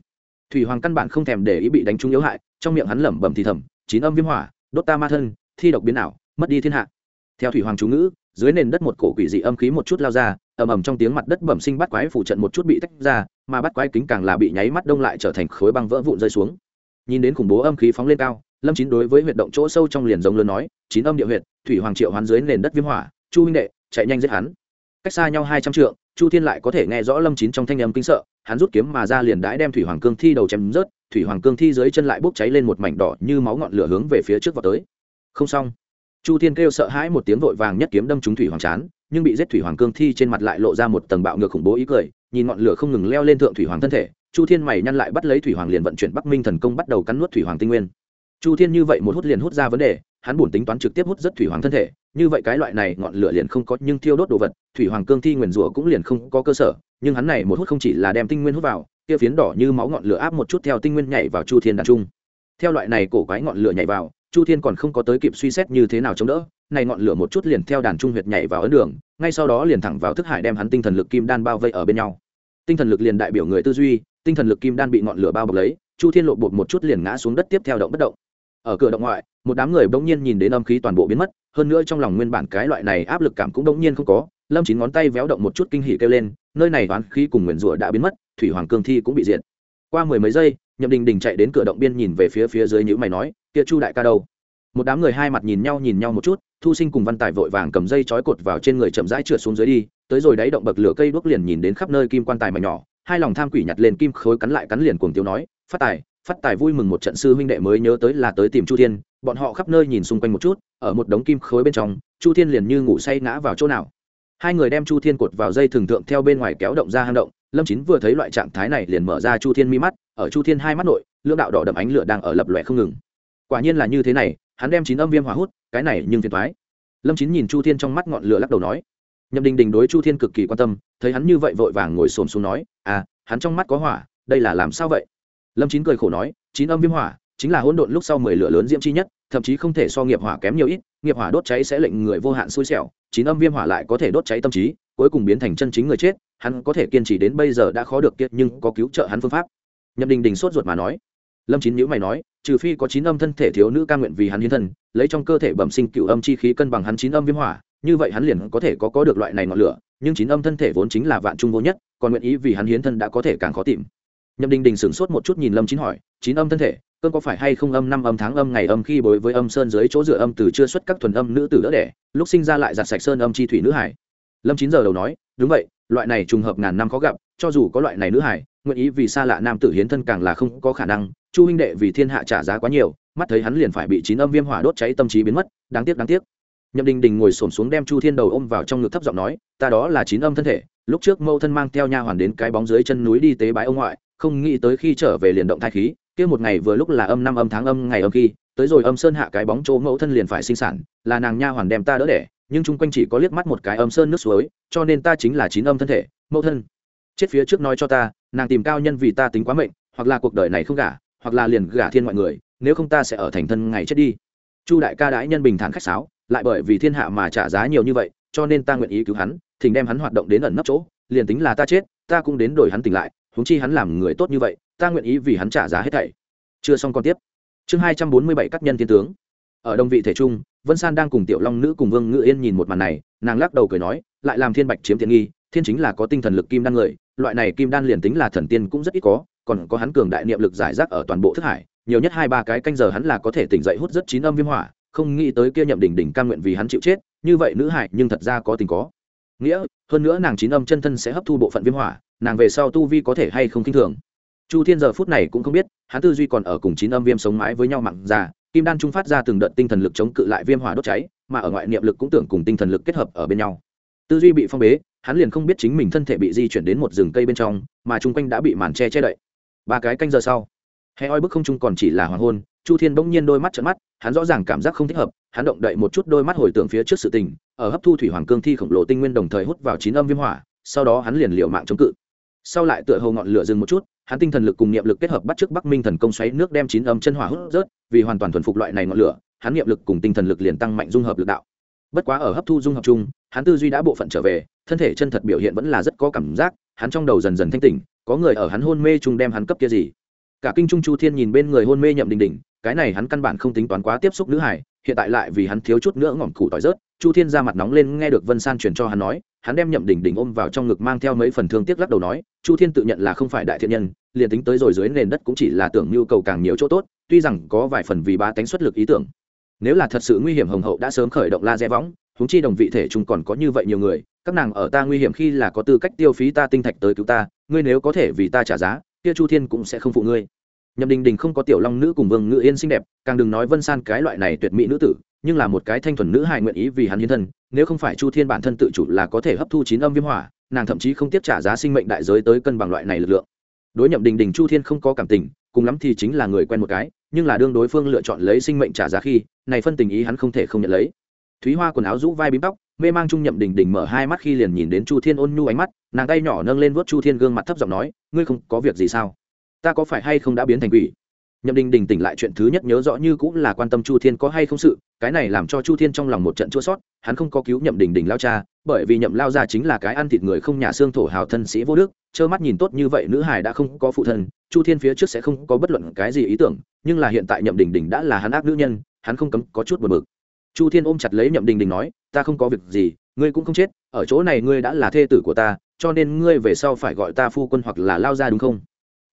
Thủy hoàng căn bản không thèm để ý bị đánh trúng yếu hại, trong miệng hắn lẩm bẩm thì thầm, chín âm viêm hỏa, đốt ta ma thân, thi độc biến ảo, mất đi thiên hạ. Theo thủy hoàng chú ngữ, dưới nền đất một cổ quỷ dị âm khí một chút lao ra, ầm ầm trong tiếng mặt đất bẩm sinh bắt quái phủ trận một chút bị tách ra, mà bắt quái kính càng là bị nháy mắt đông lại trở thành khối băng vỡ vụn rơi xuống. Nhìn đến khủng bố âm khí phóng lên cao, lâm chín đối với huyệt động chỗ sâu trong liền giống lớn nói, chín âm địa huyệt thủy hoàng triệu hoán dưới nền đất viêm hỏa, chu huynh đệ, chạy nhanh giết hắn. Cách xa nhau hai trăm trượng, chu thiên lại có thể nghe rõ lâm chín trong thanh âm kinh sợ, hắn rút kiếm mà ra liền đãi đem thủy hoàng cương thi đầu chém rớt, thủy hoàng cương thi dưới chân lại bốc cháy lên một mảnh đỏ như máu ngọn lửa hướng về phía trước vào tới. Không xong. Chu thiên kêu sợ hãi một tiếng vội vàng nhất kiếm đâm trúng thủy hoàng chán, nhưng bị giết thủy hoàng cương thi trên mặt lại lộ ra một tầng bạo ngược khủng bố ý cười, nhìn ngọn lửa không ngừng leo lên thượng thủy hoàng thân thể, chu thiên mày nhăn lại bắt lấy thủy hoàng liền vận chuyển bắc minh thần công bắt đầu cắn nuốt thủy hoàng tinh nguyên. Chu thiên như vậy một hút liền hút ra vấn đề hắn buồn tính toán trực tiếp hút rất thủy hoàng thân thể, như vậy cái loại này ngọn lửa liền không có, nhưng thiêu đốt đồ vật, thủy hoàng cương thi nguyền rủa cũng liền không có cơ sở, nhưng hắn này một hút không chỉ là đem tinh nguyên hút vào, kia phiến đỏ như máu ngọn lửa áp một chút theo tinh nguyên nhảy vào chu thiên đàn trung. Theo loại này cổ quái ngọn lửa nhảy vào, chu thiên còn không có tới kịp suy xét như thế nào chống đỡ, này ngọn lửa một chút liền theo đàn trung huyệt nhảy vào ấn đường, ngay sau đó liền thẳng vào thức hải đem hắn tinh thần lực kim đan bao vây ở bên nhau. Tinh thần lực liền đại biểu người tư duy, tinh thần lực kim đan bị ngọn lửa bao bọc lấy, chu thiên lộ bột một chút liền ngã xuống đất tiếp theo động bất động. Ở cửa động ngoại một đám người bỗng nhiên nhìn đến âm khí toàn bộ biến mất, hơn nữa trong lòng nguyên bản cái loại này áp lực cảm cũng bỗng nhiên không có, lâm chín ngón tay véo động một chút kinh hỉ kêu lên, nơi này toán khí cùng nguyền rủa đã biến mất, thủy hoàng cương thi cũng bị diệt. Qua mười mấy giây, nhậm đình đình chạy đến cửa động biên nhìn về phía phía dưới nhữ mày nói, kia chu đại ca đâu? Một đám người hai mặt nhìn nhau nhìn nhau một chút, thu sinh cùng văn tài vội vàng cầm dây trói cột vào trên người chậm rãi trượt xuống dưới đi, tới rồi đáy động bậc lửa cây đuốc liền nhìn đến khắp nơi kim quan tài mà nhỏ, hai lòng tham quỷ nhặt lên kim khối cắn lại cắn liền cuồng tiêu nói, phát tài phát tài vui mừng một trận sư huynh đệ mới nhớ tới là tới tìm chu thiên, bọn họ khắp nơi nhìn xung quanh một chút, ở một đống kim khối bên trong, chu thiên liền như ngủ say ngã vào chỗ nào. Hai người đem chu thiên cột vào dây thường thượng theo bên ngoài kéo động ra hang động, lâm chín vừa thấy loại trạng thái này liền mở ra chu thiên mi mắt, ở chu thiên hai mắt nội, lưỡng đạo đỏ đậm ánh lửa đang ở lập lòe không ngừng. Quả nhiên là như thế này, hắn đem chín âm viêm hỏa hút, cái này nhưng phiền thoái lâm chín nhìn chu thiên trong mắt ngọn lửa lắc đầu nói. Nhậm đình đình đối chu thiên cực kỳ quan tâm, thấy hắn như vậy vội vàng ngồi xổm xuống nói à hắn trong mắt có hỏa, đây là làm sao vậy? Lâm chín cười khổ nói, chín âm viêm hỏa, chính là hỗn độn lúc sau mười lửa lớn diễm chi nhất, thậm chí không thể so nghiệp hỏa kém nhiều ít, nghiệp hỏa đốt cháy sẽ lệnh người vô hạn xui xẻo, chín âm viêm hỏa lại có thể đốt cháy tâm trí, cuối cùng biến thành chân chính người chết, hắn có thể kiên trì đến bây giờ đã khó được kiệt nhưng có cứu trợ hắn phương pháp. Nhậm đình đình sốt ruột mà nói. Lâm chín nhữ mày nói, trừ phi có chín âm thân thể thiếu nữ ca nguyện vì hắn hiến thân, lấy trong cơ thể bẩm sinh cựu âm chi khí cân bằng hắn chín âm viêm hỏa, như vậy hắn liền có thể có có được loại này ngọn lửa, nhưng chín âm thân thể vốn chính là vạn trung vô nhất, còn nguyện ý vì hắn hiến thân đã có thể càng khó tìm nhậm đình đình sửng sốt một chút nhìn lâm chín hỏi, chín âm thân thể cơn có phải hay không âm năm âm tháng âm ngày âm khi bối với âm sơn dưới chỗ dựa âm từ chưa xuất các thuần âm nữ tử đỡ đẻ, lúc sinh ra lại giặt sạch sơn âm chi thủy nữ hải? Lâm chín giờ đầu nói, đúng vậy, loại này trùng hợp ngàn năm khó gặp, cho dù có loại này nữ hải, nguyện ý vì xa lạ nam tử hiến thân càng là không có khả năng, chu huynh đệ vì thiên hạ trả giá quá nhiều, mắt thấy hắn liền phải bị chín âm viêm hỏa đốt cháy tâm trí biến mất, đáng tiếc đáng tiếc. Nhậm đình đình ngồi xổm xuống đem chu thiên đầu ôm vào trong ngực thấp giọng nói, ta đó là chín âm thân thể, lúc trước mâu thân mang theo nha hoàn đến cái bóng dưới chân núi đi tế bái ông ngoại không nghĩ tới khi trở về liền động thai khí, kia một ngày vừa lúc là âm năm âm tháng âm ngày âm khi, tới rồi âm sơn hạ cái bóng chỗ mẫu thân liền phải sinh sản, là nàng nha hoàn đem ta đỡ đẻ, nhưng chung quanh chỉ có liếc mắt một cái âm sơn nước suối, cho nên ta chính là chín âm thân thể, mẫu thân. Chết phía trước nói cho ta, nàng tìm cao nhân vì ta tính quá mệnh, hoặc là cuộc đời này không gả, hoặc là liền gả thiên mọi người, nếu không ta sẽ ở thành thân ngày chết đi. Chu đại ca đãi nhân bình thản khách sáo, lại bởi vì thiên hạ mà trả giá nhiều như vậy, cho nên ta nguyện ý cứu hắn, thỉnh đem hắn hoạt động đến ẩn nấp chỗ, liền tính là ta chết, ta cũng đến đổi hắn tỉnh lại huống chi hắn làm người tốt như vậy, ta nguyện ý vì hắn trả giá hết thảy. Chưa xong còn tiếp. Chương hai trăm bốn mươi bảy các nhân thiên tướng. Ở đông vị thể trung, vân san đang cùng tiểu long nữ cùng vương ngự yên nhìn một màn này, nàng lắc đầu cười nói, lại làm thiên bạch chiếm tiện nghi, thiên chính là có tinh thần lực kim đan người, loại này kim đan liền tính là thần tiên cũng rất ít có, còn có hắn cường đại niệm lực giải rác ở toàn bộ thức hải, nhiều nhất hai ba cái canh giờ hắn là có thể tỉnh dậy hút rất chín âm viêm hỏa, không nghĩ tới kia nhậm đỉnh đỉnh cam nguyện vì hắn chịu chết, như vậy nữ hải nhưng thật ra có tình có nghĩa, hơn nữa nàng chín âm chân thân sẽ hấp thu bộ phận viêm hỏa, nàng về sau tu vi có thể hay không k i n h thường. Chu thiên giờ phút này cũng không biết, hắn tư duy còn ở cùng chín âm viêm sống mãi với nhau mặn già, kim đan trung phát ra từng đợt tinh thần lực chống cự lại viêm hỏa đốt cháy, mà ở ngoại niệm lực cũng tưởng cùng tinh thần lực kết hợp ở bên nhau. Tư duy bị phong bế, hắn liền không biết chính mình thân thể bị di chuyển đến một rừng cây bên trong, mà chung quanh đã bị màn che che đậy. Ba cái canh giờ sau hè oi bức không trung còn chỉ là hoàng hôn, chu thiên bỗng nhiên đôi mắt trận mắt, hắn rõ ràng cảm giác không thích hợp, hắn động đậy một chút đôi mắt hồi tưởng phía trước sự tình, ở hấp thu thủy hoàng cương thi khổng lồ tinh nguyên đồng thời hút vào chín âm viêm hỏa, sau đó hắn liền liệu mạng chống cự. Sau lại tựa hồ ngọn lửa dừng một chút, hắn tinh thần lực cùng niệm lực kết hợp bắt trước bắc minh thần công xoáy nước đem chín âm chân hỏa hút rớt, vì hoàn toàn thuần phục loại này ngọn lửa, hắn niệm lực cùng tinh thần lực liền tăng mạnh dung hợp lực đạo. Bất quá ở hấp thu dung hợp chung, hắn tư duy đã bộ phận trở về, thân thể chân thật biểu hiện vẫn là rất có cảm giác, hắn trong đầu dần dần thanh tỉnh, có người ở hắn hôn mê chung đem hắn cấp kia gì cả kinh trung chu thiên nhìn bên người hôn mê nhậm đình đình, cái này hắn căn bản không tính toán quá tiếp xúc nữ hải, hiện tại lại vì hắn thiếu chút nữa ngỏm củ tỏi rớt, chu thiên ra mặt nóng lên nghe được vân san truyền cho hắn nói, hắn đem nhậm đình đình ôm vào trong ngực mang theo mấy phần thương tiếc lắc đầu nói, chu thiên tự nhận là không phải đại thiện nhân, liền tính tới rồi dưới nền đất cũng chỉ là tưởng nhu cầu càng nhiều chỗ tốt, tuy rằng có vài phần vì ba tánh xuất lực ý tưởng. Nếu là thật sự nguy hiểm hồng hậu đã sớm khởi động la rẽ võng húng chi đồng vị thể chúng còn có như vậy nhiều người, các nàng ở ta nguy hiểm khi là có tư cách tiêu phí ta tinh thạch tới cứu ta, ngươi nếu có thể vì ta trả giá kia chu thiên cũng sẽ không phụ ngươi. Nhậm đình đình không có tiểu long nữ cùng vương ngự yên xinh đẹp, càng đừng nói vân san cái loại này tuyệt mỹ nữ tử, nhưng là một cái thanh thuần nữ hài nguyện ý vì hắn hiến thân, nếu không phải chu thiên bản thân tự chủ là có thể hấp thu chín âm viêm hỏa, nàng thậm chí không tiếp trả giá sinh mệnh đại giới tới cân bằng loại này lực lượng. Đối nhậm đình đình, chu thiên không có cảm tình, cùng lắm thì chính là người quen một cái, nhưng là đương đối phương lựa chọn lấy sinh mệnh trả giá khi, này phân tình ý hắn không thể không nhận lấy thúy hoa quần áo rũ vai bím tóc, mê mang trung nhậm đình đình mở hai mắt khi liền nhìn đến chu thiên ôn nhu ánh mắt, nàng tay nhỏ nâng lên vuốt chu thiên gương mặt thấp giọng nói, ngươi không có việc gì sao? Ta có phải hay không đã biến thành quỷ? Nhậm đình đình tỉnh lại chuyện thứ nhất nhớ rõ như cũng là quan tâm chu thiên có hay không sự, cái này làm cho chu thiên trong lòng một trận chua sót hắn không có cứu nhậm đình đình lao cha, bởi vì nhậm lao ra chính là cái ăn thịt người không nhà xương thổ hào thân sĩ vô đức, trơ mắt nhìn tốt như vậy nữ hải đã không có phụ thân, chu thiên phía trước sẽ không có bất luận cái gì ý tưởng, nhưng là hiện tại nhậm đình đình đã là hắn ác nữ nhân, hắn không cấm có chút buồn bực chu thiên ôm chặt lấy nhậm đình đình nói, ta không có việc gì, ngươi cũng không chết, ở chỗ này ngươi đã là thê tử của ta, cho nên ngươi về sau phải gọi ta phu quân hoặc là lao ra đúng không?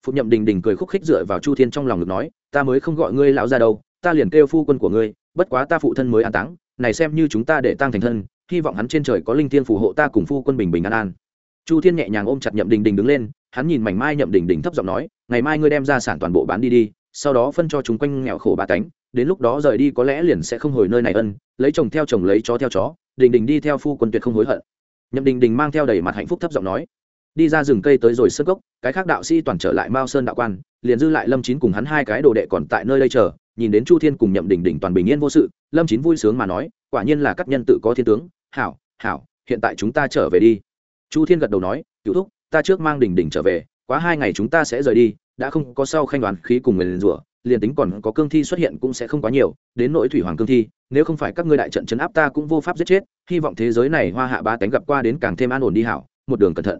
Phụ nhậm đình đình cười khúc khích dựa vào chu thiên trong lòng ngực nói, ta mới không gọi ngươi lão ra đâu, ta liền kêu phu quân của ngươi, bất quá ta phụ thân mới an táng, này xem như chúng ta để tăng thành thân, hy vọng hắn trên trời có linh thiên phù hộ ta cùng phu quân bình bình an an. Chu thiên nhẹ nhàng ôm chặt nhậm đình đình đứng lên, hắn nhìn mảnh mai nhậm đình đình thấp giọng nói, ngày mai ngươi đem ra sản toàn bộ bán đi đi, sau đó phân cho chúng quanh nghèo khổ ba cánh đến lúc đó rời đi có lẽ liền sẽ không hồi nơi này ân, lấy chồng theo chồng lấy chó theo chó, đình đình đi theo phu quân tuyệt không hối hận. Nhậm đình đình mang theo đầy mặt hạnh phúc thấp giọng nói, đi ra rừng cây tới rồi sơ gốc cái khác đạo sĩ toàn trở lại mao sơn đạo quan, liền dư lại lâm chín cùng hắn hai cái đồ đệ còn tại nơi đây chờ, nhìn đến chu thiên cùng nhậm đình đình toàn bình yên vô sự, lâm chín vui sướng mà nói, quả nhiên là các nhân tự có thiên tướng, hảo hảo, hiện tại chúng ta trở về đi. Chu thiên gật đầu nói cựu thúc, ta trước mang đình đình trở về, quá hai ngày chúng ta sẽ rời đi, đã không có sau khanh đoán khí cùng người liền rủa liền tính còn có cương thi xuất hiện cũng sẽ không quá nhiều, đến nỗi thủy hoàng cương thi, nếu không phải các ngươi đại trận chấn áp ta cũng vô pháp giết chết, hy vọng thế giới này hoa hạ ba cánh gặp qua đến càng thêm an ổn đi hảo, một đường cẩn thận.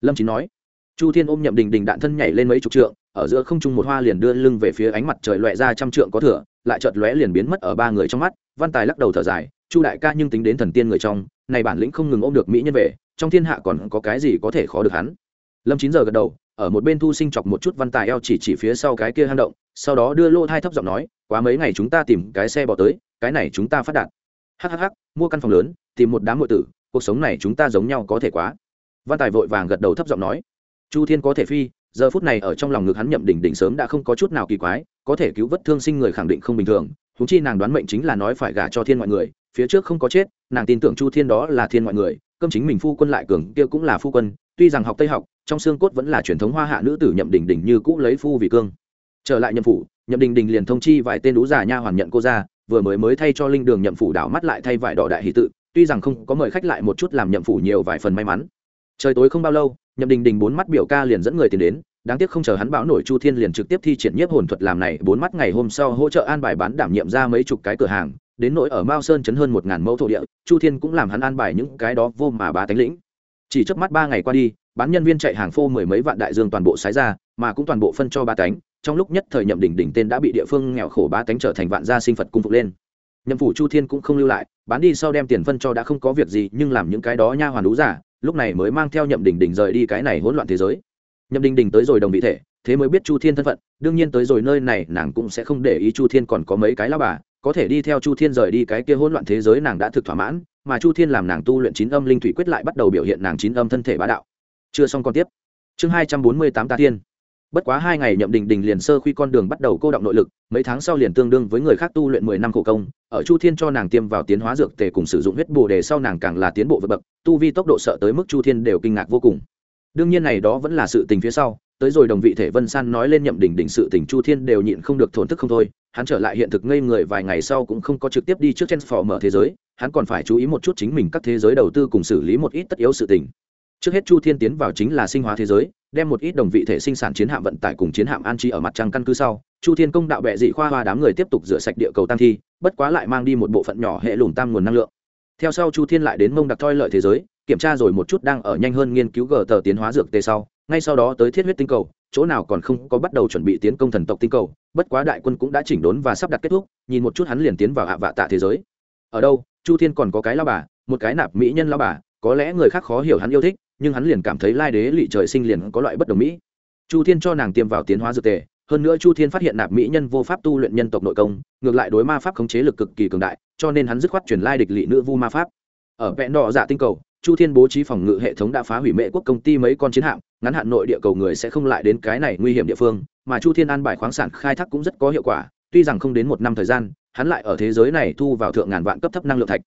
Lâm chín nói. Chu thiên ôm nhậm đình đình đạn thân nhảy lên mấy chục trượng, ở giữa không trung một hoa liền đưa lưng về phía ánh mặt trời loẹ ra trăm trượng có thừa, lại chợt lóe liền biến mất ở ba người trong mắt, văn tài lắc đầu thở dài, chu đại ca nhưng tính đến thần tiên người trong, này bản lĩnh không ngừng ôm được mỹ nhân về, trong thiên hạ còn có cái gì có thể khó được hắn? Lâm chín giờ gật đầu, ở một bên thu sinh chọc một chút văn tài eo chỉ chỉ phía sau cái kia hang động sau đó đưa lô thai thấp giọng nói, quá mấy ngày chúng ta tìm cái xe bỏ tới, cái này chúng ta phát đạt. Hhh mua căn phòng lớn, tìm một đám nội tử, cuộc sống này chúng ta giống nhau có thể quá. Văn tài vội vàng gật đầu thấp giọng nói, chu thiên có thể phi, giờ phút này ở trong lòng ngực hắn nhậm đỉnh đỉnh sớm đã không có chút nào kỳ quái, có thể cứu vớt thương sinh người khẳng định không bình thường húng chi nàng đoán mệnh chính là nói phải gả cho thiên mọi người, phía trước không có chết, nàng tin tưởng chu thiên đó là thiên mọi người, cơm chính mình phu quân lại cường, kia cũng là phu quân, tuy rằng học tây học, trong xương cốt vẫn là truyền thống hoa hạ nữ tử nhậm đỉnh đỉnh như cũ lấy phu vì cương trở lại nhậm phủ, nhậm đình đình liền thông chi vài tên đú già nha hoàn nhận cô ra, vừa mới mới thay cho linh đường nhậm phủ đảo mắt lại thay vải đỏ đại hỷ tự, tuy rằng không có mời khách lại một chút làm nhậm phủ nhiều vài phần may mắn. Trời tối không bao lâu, nhậm đình đình bốn mắt biểu ca liền dẫn người tìm đến, đáng tiếc không chờ hắn bão nổi chu thiên liền trực tiếp thi triển nhiếp hồn thuật làm này, bốn mắt ngày hôm sau hỗ trợ an bài bán đảm nhiệm ra mấy chục cái cửa hàng, đến nỗi ở mao sơn chấn hơn một ngàn mẫu thổ địa, chu thiên cũng làm hắn an bài những cái đó vô mà bá tánh lĩnh. Chỉ trước mắt ba ngày qua đi, bán nhân viên chạy hàng phô mười mấy vạn đại dương toàn bộ sái ra, mà cũng toàn bộ phân cho ba tánh trong lúc nhất thời nhậm đỉnh đỉnh tên đã bị địa phương nghèo khổ ba tánh trở thành vạn gia sinh phật cung phục lên. Nhậm phủ chu thiên cũng không lưu lại, bán đi sau đem tiền phân cho đã không có việc gì, nhưng làm những cái đó nha hoàn đú giả, lúc này mới mang theo nhậm đỉnh đỉnh rời đi cái này hỗn loạn thế giới. Nhậm đỉnh đỉnh tới rồi đồng vị thể, thế mới biết chu thiên thân phận, đương nhiên tới rồi nơi này nàng cũng sẽ không để ý chu thiên còn có mấy cái lao bà, có thể đi theo chu thiên rời đi cái kia hỗn loạn thế giới nàng đã thực thỏa mãn, mà chu thiên làm nàng tu luyện chín âm linh thủy quyết lại bắt đầu biểu hiện nàng chín âm thân thể bá đạo. Chưa xong còn tiếp. Chương hai trăm bốn mươi tám ta thiên bất quá hai ngày nhậm đình đình liền sơ khuy con đường bắt đầu cô động nội lực, mấy tháng sau liền tương đương với người khác tu luyện mười năm khổ công, ở chu thiên cho nàng tiêm vào tiến hóa dược tề cùng sử dụng huyết bồ đề sau nàng càng là tiến bộ vượt bậc, tu vi tốc độ sợ tới mức chu thiên đều kinh ngạc vô cùng. Đương nhiên này đó vẫn là sự tình phía sau, tới rồi đồng vị thể vân san nói lên nhậm Đình Đình sự tình chu thiên đều nhịn không được thổn thức không thôi, hắn trở lại hiện thực ngây người vài ngày sau cũng không có trực tiếp đi trước chen phò mở thế giới, hắn còn phải chú ý một chút chính mình các thế giới đầu tư cùng xử lý một ít tất yếu sự tình. Trước hết chu thiên tiến vào chính là sinh hóa thế giới đem một ít đồng vị thể sinh sản chiến hạm vận tải cùng chiến hạm an trì ở mặt trăng căn cứ sau, chu thiên công đạo bệ dị khoa hoa đám người tiếp tục rửa sạch địa cầu tăng thi, bất quá lại mang đi một bộ phận nhỏ hệ lùn tam nguồn năng lượng. Theo sau chu thiên lại đến mông đặc thoi lợi thế giới, kiểm tra rồi một chút đang ở nhanh hơn nghiên cứu gờ tờ tiến hóa dược tê sau, ngay sau đó tới thiết huyết tinh cầu, chỗ nào còn không có bắt đầu chuẩn bị tiến công thần tộc tinh cầu, bất quá đại quân cũng đã chỉnh đốn và sắp đặt kết thúc, nhìn một chút hắn liền tiến vào hạ vạ tạ thế giới. Ở đâu? Chu thiên còn có cái lao bà, một cái nạp mỹ nhân lao bà có lẽ người khác khó hiểu hắn yêu thích, nhưng hắn liền cảm thấy lai đế lị trời sinh liền có loại bất đồng mỹ. Chu thiên cho nàng tiêm vào tiến hóa dược tề, hơn nữa chu thiên phát hiện nạp mỹ nhân vô pháp tu luyện nhân tộc nội công, ngược lại đối ma pháp khống chế lực cực kỳ cường đại, cho nên hắn dứt khoát chuyển lai địch lị nữ vu ma pháp. Ở vẹn đỏ dạ tinh cầu, chu thiên bố trí phòng ngự hệ thống đã phá hủy mệ quốc công ty mấy con chiến hạm, ngắn hạn nội địa cầu người sẽ không lại đến cái này nguy hiểm địa phương, mà chu thiên an bài khoáng sản khai thác cũng rất có hiệu quả, tuy rằng không đến một năm thời gian, hắn lại ở thế giới này thu vào thượng ngàn vạn cấp thấp năng lượng thạch.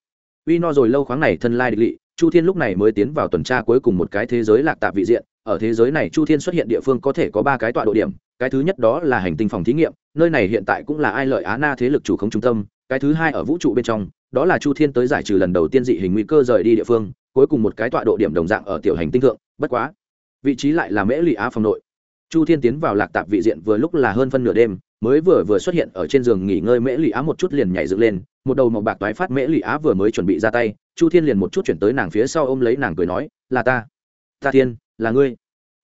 Uy no rồi lâu khoáng này thân lai địch lị chu thiên lúc này mới tiến vào tuần tra cuối cùng một cái thế giới lạc tạp vị diện. Ở thế giới này, chu thiên xuất hiện địa phương có thể có ba cái tọa độ điểm. Cái thứ nhất đó là hành tinh phòng thí nghiệm. Nơi này hiện tại cũng là ai lợi á na thế lực chủ không trung tâm. Cái thứ hai ở vũ trụ bên trong, đó là chu thiên tới giải trừ lần đầu tiên dị hình nguy cơ rời đi địa phương. Cuối cùng một cái tọa độ điểm đồng dạng ở tiểu hành tinh thượng. Bất quá, vị trí lại là mễ lụy á phòng nội. Chu thiên tiến vào lạc tạp vị diện vừa lúc là hơn phân nửa đêm, mới vừa vừa xuất hiện ở trên giường nghỉ ngơi mễ lụy á một chút liền nhảy dựng lên. Một đầu màu bạc toái phát mễ lụy á vừa mới chuẩn bị ra tay chu thiên liền một chút chuyển tới nàng phía sau ôm lấy nàng cười nói, là ta. Ta thiên, là ngươi.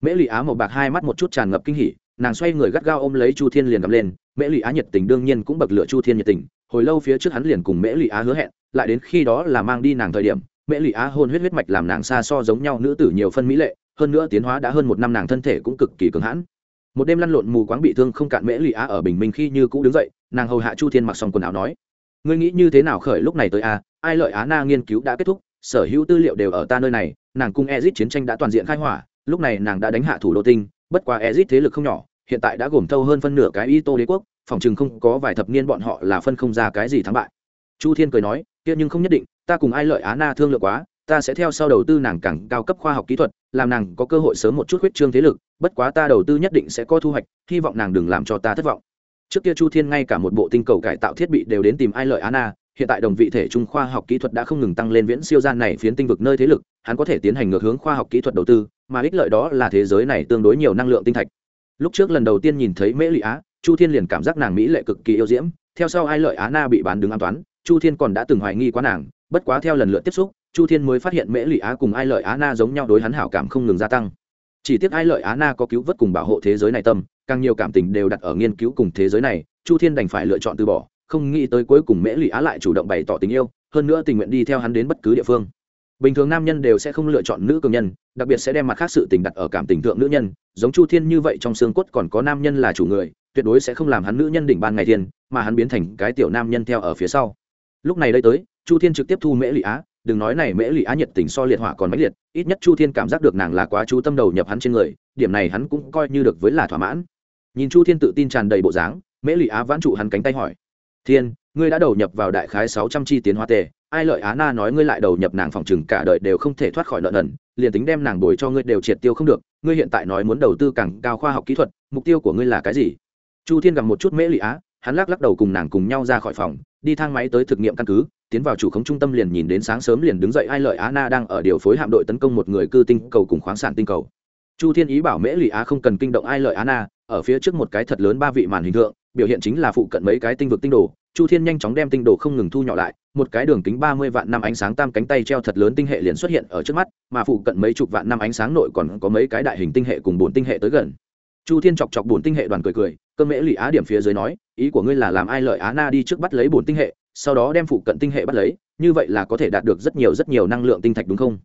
Mễ lụy á màu bạc hai mắt một chút tràn ngập kinh hỉ, nàng xoay người gắt gao ôm lấy chu thiên liền gầm lên. Mễ lụy á nhiệt tình đương nhiên cũng bậc lửa chu thiên nhiệt tình, hồi lâu phía trước hắn liền cùng mễ lụy á hứa hẹn, lại đến khi đó là mang đi nàng thời điểm, mễ lụy á hôn huyết huyết mạch làm nàng xa so giống nhau nữ tử nhiều phân mỹ lệ, hơn nữa tiến hóa đã hơn một năm nàng thân thể cũng cực kỳ cường hãn. Một đêm lăn lộn mù quáng bị thương không cạn mễ lụy á ở bình minh khi như cũ đứng dậy, nàng hầu hạ chu thiên mặc xong quần áo nói, ngươi nghĩ như thế nào khởi lúc này tới a? Ai lợi á na nghiên cứu đã kết thúc, sở hữu tư liệu đều ở ta nơi này, nàng cung ezit chiến tranh đã toàn diện khai hỏa, lúc này nàng đã đánh hạ thủ đô tinh, bất quá ezit thế lực không nhỏ, hiện tại đã gồm thâu hơn phân nửa cái y tô đế quốc, phòng chừng không có vài thập niên bọn họ là phân không ra cái gì thắng bại. Chu thiên cười nói, kia nhưng không nhất định, ta cùng ai lợi á na thương lượng quá, ta sẽ theo sau đầu tư nàng càng cao cấp khoa học kỹ thuật, làm nàng có cơ hội sớm một chút huyết trương thế lực, bất quá ta đầu tư nhất định sẽ có thu hoạch, hy vọng nàng đừng làm cho ta thất vọng. Trước kia chu thiên ngay cả một bộ tinh cầu cải tạo thiết bị đều đến tìm ai lợi á na hiện tại đồng vị thể trung khoa học kỹ thuật đã không ngừng tăng lên viễn siêu gian này phiến tinh vực nơi thế lực, hắn có thể tiến hành ngược hướng khoa học kỹ thuật đầu tư, mà ích lợi đó là thế giới này tương đối nhiều năng lượng tinh thạch. Lúc trước lần đầu tiên nhìn thấy mễ lụy á, chu thiên liền cảm giác nàng mỹ lệ cực kỳ yêu diễm, theo sau ai lợi á na bị bán đứng an toán chu thiên còn đã từng hoài nghi quá nàng, bất quá theo lần lượt tiếp xúc, chu thiên mới phát hiện mễ lụy á cùng ai lợi á na giống nhau đối hắn hảo cảm không ngừng gia tăng. Chỉ tiếc ai lợi á na có cứu vớt cùng bảo hộ thế giới này tâm, càng nhiều cảm tình đều đặt ở nghiên cứu cùng thế giới này, chu thiên đành phải lựa chọn từ bỏ không nghĩ tới cuối cùng mễ lụy á lại chủ động bày tỏ tình yêu, hơn nữa tình nguyện đi theo hắn đến bất cứ địa phương. Bình thường nam nhân đều sẽ không lựa chọn nữ cường nhân, đặc biệt sẽ đem mặt khác sự tình đặt ở cảm tình thượng nữ nhân. Giống chu thiên như vậy trong xương cốt còn có nam nhân là chủ người, tuyệt đối sẽ không làm hắn nữ nhân đỉnh ban ngày thiên, mà hắn biến thành cái tiểu nam nhân theo ở phía sau. Lúc này đây tới, chu thiên trực tiếp thu mễ lụy á, đừng nói này mễ lụy á nhiệt tình so liệt hỏa còn mãnh liệt, ít nhất chu thiên cảm giác được nàng là quá chú tâm đầu nhập hắn trên người, điểm này hắn cũng coi như được với là thỏa mãn. Nhìn chu thiên tự tin tràn đầy bộ dáng, mễ lụy á vãn trụ hắn cánh tay hỏi thiên, ngươi đã đầu nhập vào đại khái sáu trăm chi tiến hoa tề, ai lợi á na nói ngươi lại đầu nhập nàng phòng chừng cả đời đều không thể thoát khỏi nợ nần, liền tính đem nàng bồi cho ngươi đều triệt tiêu không được, ngươi hiện tại nói muốn đầu tư càng cao khoa học kỹ thuật, mục tiêu của ngươi là cái gì? Chu thiên gặp một chút mễ lụy á, hắn lắc lắc đầu cùng nàng cùng nhau ra khỏi phòng, đi thang máy tới thực nghiệm căn cứ, tiến vào chủ khống trung tâm liền nhìn đến sáng sớm liền đứng dậy ai lợi á na đang ở điều phối hạm đội tấn công một người cư tinh cầu cùng khoáng sản tinh cầu. Chu thiên ý bảo mễ lụy á không cần kinh động ai lợi á na ở phía trước một cái thật lớn ba vị màn hình tượng biểu hiện chính là phụ cận mấy cái tinh vực tinh đồ. Chu thiên nhanh chóng đem tinh đồ không ngừng thu nhỏ lại, một cái đường kính ba mươi vạn năm ánh sáng tam cánh tay treo thật lớn tinh hệ liền xuất hiện ở trước mắt, mà phụ cận mấy chục vạn năm ánh sáng nội còn có mấy cái đại hình tinh hệ cùng bốn tinh hệ tới gần. Chu thiên chọc chọc bốn tinh hệ đoàn cười cười cơ mễ lụy á điểm phía dưới nói, ý của ngươi là làm ai lợi á na đi trước bắt lấy bốn tinh hệ, sau đó đem phụ cận tinh hệ bắt lấy, như vậy là có thể đạt được rất nhiều rất nhiều năng lượng tinh thạch đúng không?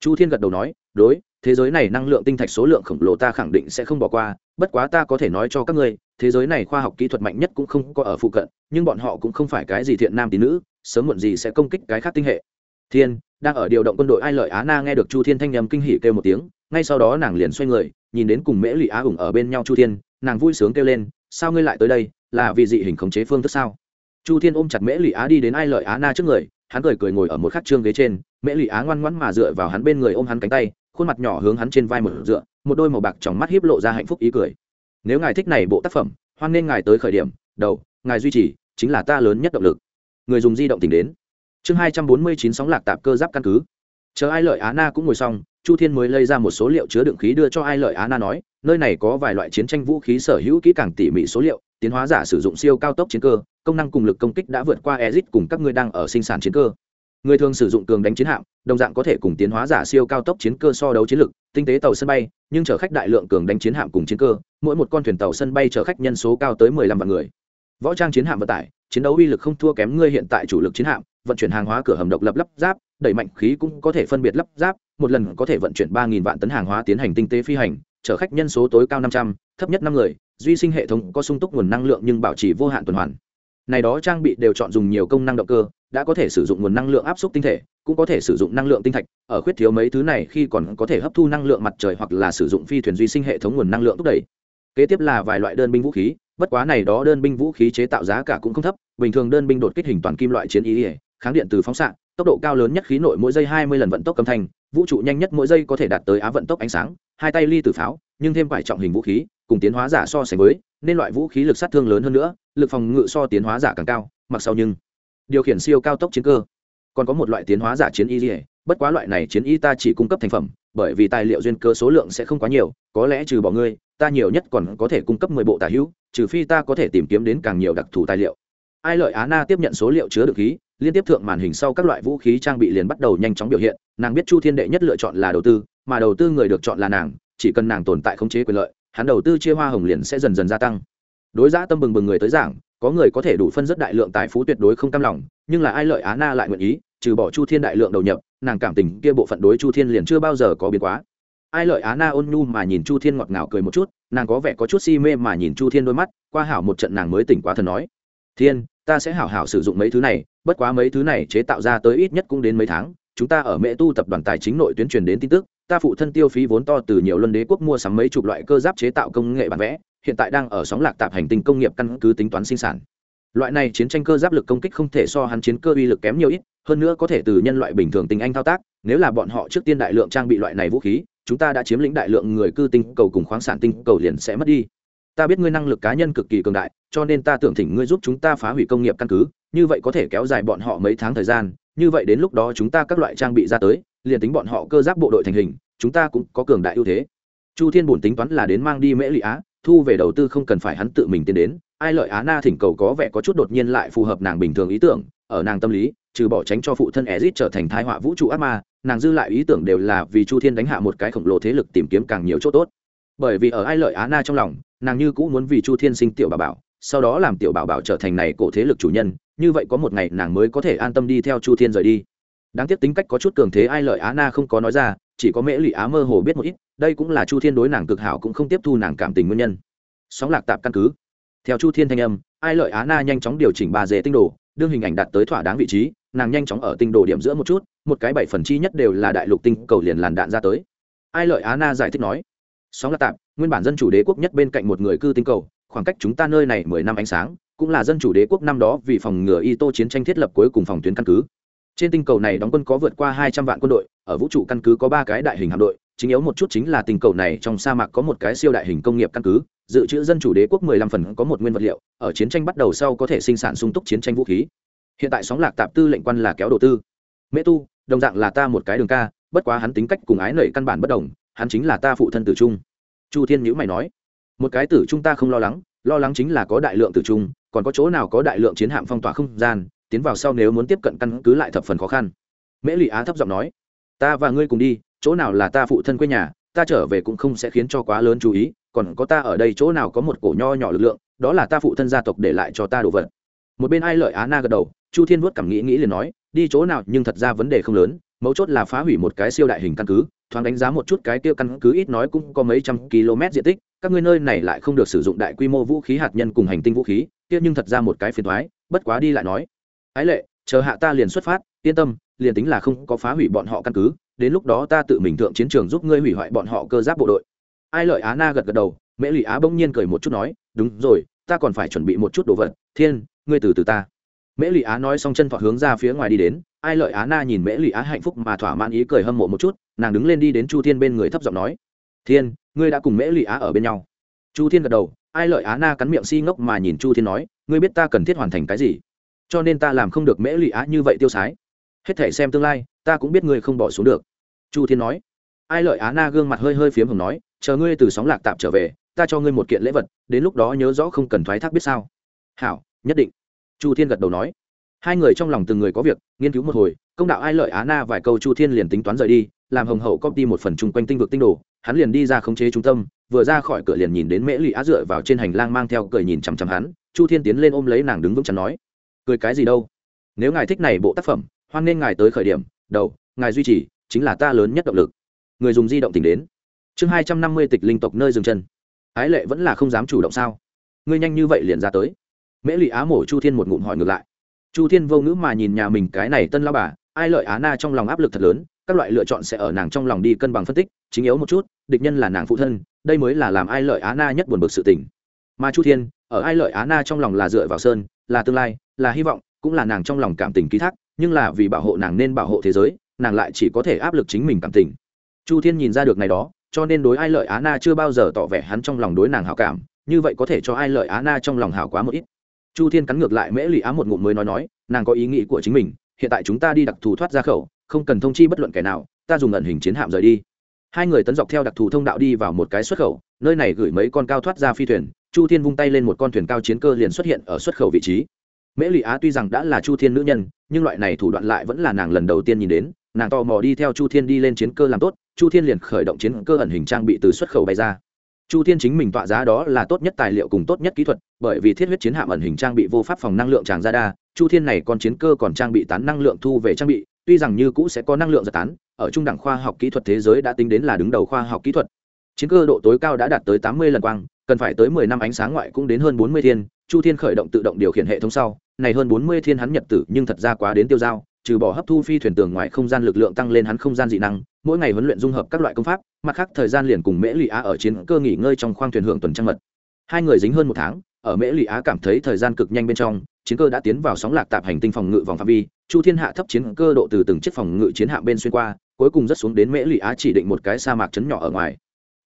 Chu thiên gật đầu nói, đối, thế giới này năng lượng tinh thạch số lượng khổng lồ ta khẳng định sẽ không bỏ qua, bất quá ta có thể nói cho các ngươi, thế giới này khoa học kỹ thuật mạnh nhất cũng không có ở phụ cận, nhưng bọn họ cũng không phải cái gì thiện nam tín nữ, sớm muộn gì sẽ công kích cái khác tinh hệ. Thiên, đang ở điều động quân đội ai lợi á na nghe được chu thiên thanh nhầm kinh hỉ kêu một tiếng, ngay sau đó nàng liền xoay người, nhìn đến cùng mễ lụy á ủng ở bên nhau chu thiên, nàng vui sướng kêu lên, sao ngươi lại tới đây? Là vì dị hình khống chế phương thức sao? Chu thiên ôm chặt mễ lụy á đi đến ai lợi á na trước người hắn cười cười ngồi ở một khắc trương ghế trên mễ lụy á ngoan ngoãn mà dựa vào hắn bên người ôm hắn cánh tay, khuôn mặt nhỏ hướng hắn trên vai một dựa, một đôi màu bạc trong mắt hiếp lộ ra hạnh phúc ý cười. Nếu ngài thích này bộ tác phẩm, hoan nên ngài tới khởi điểm, đầu, ngài duy trì, chính là ta lớn nhất động lực. Người dùng di động tìm đến. Chương hai trăm bốn mươi chín sóng lạc tạp cơ giáp căn cứ. Chờ ai lợi á na cũng ngồi xong, chu thiên mới lấy ra một số liệu chứa đựng khí đưa cho ai lợi á na nói, nơi này có vài loại chiến tranh vũ khí sở hữu kỹ càng tỉ mỉ số liệu tiến hóa giả sử dụng siêu cao tốc chiến cơ, công năng cùng lực công kích đã vượt qua exit cùng các ngươi đang ở sinh sản chiến cơ. Người thường sử dụng cường đánh chiến hạm, đồng dạng có thể cùng tiến hóa giả siêu cao tốc chiến cơ so đấu chiến lực, tinh tế tàu sân bay, nhưng chở khách đại lượng cường đánh chiến hạm cùng chiến cơ, mỗi một con thuyền tàu sân bay chở khách nhân số cao tới mười lăm vạn người. Võ trang chiến hạm vận tải, chiến đấu uy lực không thua kém ngươi hiện tại chủ lực chiến hạm, vận chuyển hàng hóa cửa hầm độc lập lắp ráp, đẩy mạnh khí cũng có thể phân biệt lắp ráp, một lần có thể vận chuyển ba nghìn vạn tấn hàng hóa tiến hành tinh tế phi hành, chở khách nhân số tối cao năm trăm, thấp nhất năm người duy sinh hệ thống có sung túc nguồn năng lượng nhưng bảo trì vô hạn tuần hoàn. Này đó trang bị đều chọn dùng nhiều công năng động cơ, đã có thể sử dụng nguồn năng lượng áp suất tinh thể, cũng có thể sử dụng năng lượng tinh thạch, ở khuyết thiếu mấy thứ này khi còn có thể hấp thu năng lượng mặt trời hoặc là sử dụng phi thuyền duy sinh hệ thống nguồn năng lượng thúc đẩy. Kế tiếp là vài loại đơn binh vũ khí, bất quá này đó đơn binh vũ khí chế tạo giá cả cũng không thấp, bình thường đơn binh đột kích hình toàn kim loại chiến ý, kháng điện từ phóng xạ, tốc độ cao lớn nhất khí nội mỗi giây hai mươi lần vận tốc âm thanh, vũ trụ nhanh nhất mỗi giây có thể đạt tới á vận tốc ánh sáng, hai tay ly từ pháo nhưng thêm quải trọng hình vũ khí, cùng tiến hóa giả so sánh với, nên loại vũ khí lực sát thương lớn hơn nữa, lực phòng ngự so tiến hóa giả càng cao, mặc sau nhưng điều khiển siêu cao tốc chiến cơ. Còn có một loại tiến hóa giả chiến y dỉa bất quá loại này chiến y ta chỉ cung cấp thành phẩm, bởi vì tài liệu duyên cơ số lượng sẽ không quá nhiều, có lẽ trừ bỏ ngươi, ta nhiều nhất còn có thể cung cấp mười bộ tả hữu, trừ phi ta có thể tìm kiếm đến càng nhiều đặc thù tài liệu. Ai lợi á na tiếp nhận số liệu chứa được khí, liên tiếp thượng màn hình sau các loại vũ khí trang bị liền bắt đầu nhanh chóng biểu hiện, nàng biết chu thiên đệ nhất lựa chọn là đầu tư, mà đầu tư người được chọn là nàng chỉ cần nàng tồn tại khống chế quyền lợi, hắn đầu tư chia hoa hồng liền sẽ dần dần gia tăng. Đối giã tâm bừng bừng người tới giảng, có người có thể đủ phân rất đại lượng tài phú tuyệt đối không cam lòng, nhưng là ai lợi á na lại nguyện ý, trừ bỏ chu thiên đại lượng đầu nhập, nàng cảm tình kia bộ phận đối chu thiên liền chưa bao giờ có biến quá. Ai lợi á na ôn nhu mà nhìn chu thiên ngọt ngào cười một chút, nàng có vẻ có chút si mê mà nhìn chu thiên đôi mắt, qua hảo một trận nàng mới tỉnh quá thần nói. Thiên, ta sẽ hảo hảo sử dụng mấy thứ này, bất quá mấy thứ này chế tạo ra tới ít nhất cũng đến mấy tháng, chúng ta ở mẹ tu tập đoàn tài chính nội tuyến truyền đến tin tức ta phụ thân tiêu phí vốn to từ nhiều luân đế quốc mua sắm mấy chục loại cơ giáp chế tạo công nghệ bản vẽ, hiện tại đang ở sóng lạc tạp hành tinh công nghiệp căn cứ tính toán sinh sản. Loại này chiến tranh cơ giáp lực công kích không thể so hắn chiến cơ uy lực kém nhiều ít, hơn nữa có thể từ nhân loại bình thường tình anh thao tác, nếu là bọn họ trước tiên đại lượng trang bị loại này vũ khí, chúng ta đã chiếm lĩnh đại lượng người cư tinh cầu cùng khoáng sản tinh cầu liền sẽ mất đi. Ta biết ngươi năng lực cá nhân cực kỳ cường đại, cho nên ta tưởng thỉnh ngươi giúp chúng ta phá hủy công nghiệp căn cứ, như vậy có thể kéo dài bọn họ mấy tháng thời gian, như vậy đến lúc đó chúng ta các loại trang bị ra tới liền tính bọn họ cơ giáp bộ đội thành hình, chúng ta cũng có cường đại ưu thế. Chu thiên bổn tính toán là đến mang đi mễ lụy á, thu về đầu tư không cần phải hắn tự mình tiến đến, ai lợi á na thỉnh cầu có vẻ có chút đột nhiên lại phù hợp nàng bình thường ý tưởng, ở nàng tâm lý, trừ bỏ tránh cho phụ thân ezit trở thành thái họa vũ trụ ác ma, nàng dư lại ý tưởng đều là vì chu thiên đánh hạ một cái khổng lồ thế lực tìm kiếm càng nhiều chỗ tốt. Bởi vì ở ai lợi á na trong lòng, nàng như cũng muốn vì chu thiên sinh tiểu bảo bảo, sau đó làm tiểu bảo bảo trở thành này cổ thế lực chủ nhân, như vậy có một ngày nàng mới có thể an tâm đi theo chu thiên rời đi đáng tiếc tính cách có chút cường thế ai lợi á na không có nói ra, chỉ có mễ lụy á mơ hồ biết một ít, đây cũng là chu thiên đối nàng cực hảo cũng không tiếp thu nàng cảm tình nguyên nhân. Sóng lạc tạp căn cứ. Theo chu thiên thanh âm, ai lợi á na nhanh chóng điều chỉnh ba dê tinh đồ, đương hình ảnh đạt tới thỏa đáng vị trí, nàng nhanh chóng ở tinh đồ điểm giữa một chút, một cái bảy phần chi nhất đều là đại lục tinh cầu liền làn đạn ra tới. Ai lợi á na giải thích nói, sóng lạc tạp, nguyên bản dân chủ đế quốc nhất bên cạnh một người cư tinh cầu, khoảng cách chúng ta nơi này mười năm ánh sáng, cũng là dân chủ đế quốc năm đó vì phòng ngừa y tô chiến tranh thiết lập cuối cùng phòng tuyến căn cứ trên tinh cầu này đóng quân có vượt qua hai trăm vạn quân đội, ở vũ trụ căn cứ có ba cái đại hình hạm đội, chính yếu một chút chính là tinh cầu này trong sa mạc có một cái siêu đại hình công nghiệp căn cứ, dự trữ dân chủ đế quốc mười lăm phần có một nguyên vật liệu, ở chiến tranh bắt đầu sau có thể sinh sản sung túc chiến tranh vũ khí. Hiện tại sóng lạc tạp tư lệnh quan là kéo đầu tư. Mễ tu, đồng dạng là ta một cái đường ca, bất quá hắn tính cách cùng ái nảy căn bản bất đồng, hắn chính là ta phụ thân tử trung. Chu thiên nhữ mày nói, một cái tử trung ta không lo lắng lo lắng chính là có đại lượng tử trung, còn có chỗ nào có đại lượng chiến hạm phong tỏa không gian tiến vào sau nếu muốn tiếp cận căn cứ lại thập phần khó khăn. Mễ lụy á thấp giọng nói, ta và ngươi cùng đi, chỗ nào là ta phụ thân quê nhà, ta trở về cũng không sẽ khiến cho quá lớn chú ý, còn có ta ở đây chỗ nào có một cổ nho nhỏ lực lượng, đó là ta phụ thân gia tộc để lại cho ta đồ vật. Một bên ai lợi á na gật đầu, chu thiên vuốt cảm nghĩ nghĩ liền nói, đi chỗ nào nhưng thật ra vấn đề không lớn, mấu chốt là phá hủy một cái siêu đại hình căn cứ, thoáng đánh giá một chút cái tiêu căn cứ ít nói cũng có mấy trăm km diện tích, các ngươi nơi này lại không được sử dụng đại quy mô vũ khí hạt nhân cùng hành tinh vũ khí, kia nhưng thật ra một cái phiền thoái bất quá đi lại nói ái lệ, chờ hạ ta liền xuất phát, yên tâm, liền tính là không có phá hủy bọn họ căn cứ, đến lúc đó ta tự mình thượng chiến trường giúp ngươi hủy hoại bọn họ cơ giáp bộ đội. Ai lợi á na gật gật đầu, mễ lụy á bỗng nhiên cười một chút nói, đúng rồi, ta còn phải chuẩn bị một chút đồ vật, thiên, ngươi từ từ ta. Mễ lụy á nói xong chân thọ hướng ra phía ngoài đi đến, ai lợi á na nhìn mễ lụy á hạnh phúc mà thỏa mãn ý cười hâm mộ một chút, nàng đứng lên đi đến chu thiên bên người thấp giọng nói, thiên, ngươi đã cùng mễ lụy á ở bên nhau. Chu thiên gật đầu, ai lợi á na cắn miệng si ngốc mà nhìn chu thiên nói, ngươi biết ta cần thiết hoàn thành cái gì? Cho nên ta làm không được mễ lụy á như vậy tiêu sái. Hết thể xem tương lai, ta cũng biết ngươi không bỏ xuống được. Chu thiên nói. Ai lợi á na gương mặt hơi hơi phiếm hồng nói, chờ ngươi từ sóng lạc tạm trở về, ta cho ngươi một kiện lễ vật, đến lúc đó nhớ rõ không cần thoái thác biết sao. Hảo, nhất định. Chu thiên gật đầu nói. Hai người trong lòng từng người có việc, nghiên cứu một hồi, công đạo ai lợi á na vài câu chu thiên liền tính toán rời đi, làm hồng hậu copy một phần chung quanh tinh vực tinh đồ, hắn liền đi ra khống chế trung tâm, vừa ra khỏi cửa liền nhìn đến mễ lụy á dựa vào trên hành lang mang theo cười nhìn chằm chằm hắn, chu thiên tiến lên ôm lấy nàng đứng vững chắn nói cười cái gì đâu. Nếu ngài thích này bộ tác phẩm, hoan nên ngài tới khởi điểm, đầu, ngài duy trì, chính là ta lớn nhất động lực. Người dùng di động tỉnh đến. Chương hai trăm năm mươi tịch linh tộc nơi dừng chân. Ái lệ vẫn là không dám chủ động sao? Ngươi nhanh như vậy liền ra tới. Mễ lụy á mổ chu thiên một ngụm hỏi ngược lại. Chu thiên vô ngữ mà nhìn nhà mình cái này tân lao bà, ai lợi á na trong lòng áp lực thật lớn, các loại lựa chọn sẽ ở nàng trong lòng đi cân bằng phân tích, chính yếu một chút, địch nhân là nàng phụ thân, đây mới là làm ai lợi á na nhất buồn bực sự tình. Mà chu thiên, ở ai lợi á na trong lòng là dựa vào sơn, là tương lai là hy vọng, cũng là nàng trong lòng cảm tình ký thác, nhưng là vì bảo hộ nàng nên bảo hộ thế giới, nàng lại chỉ có thể áp lực chính mình cảm tình. Chu thiên nhìn ra được này đó, cho nên đối ai lợi á na chưa bao giờ tỏ vẻ hắn trong lòng đối nàng hảo cảm, như vậy có thể cho ai lợi á na trong lòng hảo quá một ít. Chu thiên cắn ngược lại mễ lụy á một ngụm mới nói nói, nàng có ý nghĩ của chính mình, hiện tại chúng ta đi đặc thù thoát ra khẩu, không cần thông chi bất luận kẻ nào, ta dùng ẩn hình chiến hạm rời đi. Hai người tấn dọc theo đặc thù thông đạo đi vào một cái xuất khẩu, nơi này gửi mấy con cao thoát ra phi thuyền, chu thiên vung tay lên một con thuyền cao chiến cơ liền xuất hiện ở xuất khẩu vị trí mễ lụy á tuy rằng đã là chu thiên nữ nhân, nhưng loại này thủ đoạn lại vẫn là nàng lần đầu tiên nhìn đến. Nàng tò mò đi theo chu thiên đi lên chiến cơ làm tốt, chu thiên liền khởi động chiến cơ ẩn hình trang bị từ xuất khẩu bay ra. Chu thiên chính mình tọa giá đó là tốt nhất tài liệu cùng tốt nhất kỹ thuật, bởi vì thiết huyết chiến hạm ẩn hình trang bị vô pháp phòng năng lượng tràng ra đa, chu thiên này còn chiến cơ còn trang bị tán năng lượng thu về trang bị, tuy rằng như cũ sẽ có năng lượng giật tán, ở trung đẳng khoa học kỹ thuật thế giới đã tính đến là đứng đầu khoa học kỹ thuật. Chiến cơ độ tối cao đã đạt tới tám mươi lần quang cần phải tới mười năm ánh sáng ngoại cũng đến hơn bốn mươi thiên, chu thiên khởi động tự động điều khiển hệ thống sau, này hơn bốn mươi thiên hắn nhật tử nhưng thật ra quá đến tiêu dao, trừ bỏ hấp thu phi thuyền tường ngoài không gian lực lượng tăng lên hắn không gian dị năng, mỗi ngày huấn luyện dung hợp các loại công pháp, mặt khác thời gian liền cùng mễ lụy á ở chiến cơ nghỉ ngơi trong khoang thuyền hưởng tuần trăng mật. Hai người dính hơn một tháng, ở mễ lụy á cảm thấy thời gian cực nhanh bên trong, chiến cơ đã tiến vào sóng lạc tạp hành tinh phòng ngự vòng phạm vi, chu thiên hạ thấp chiến cơ độ từ từng chiếc phòng ngự chiến hạm bên xuyên qua, cuối cùng rất xuống đến mễ lụy á chỉ định một cái sa mạc chấn nhỏ ở ngoài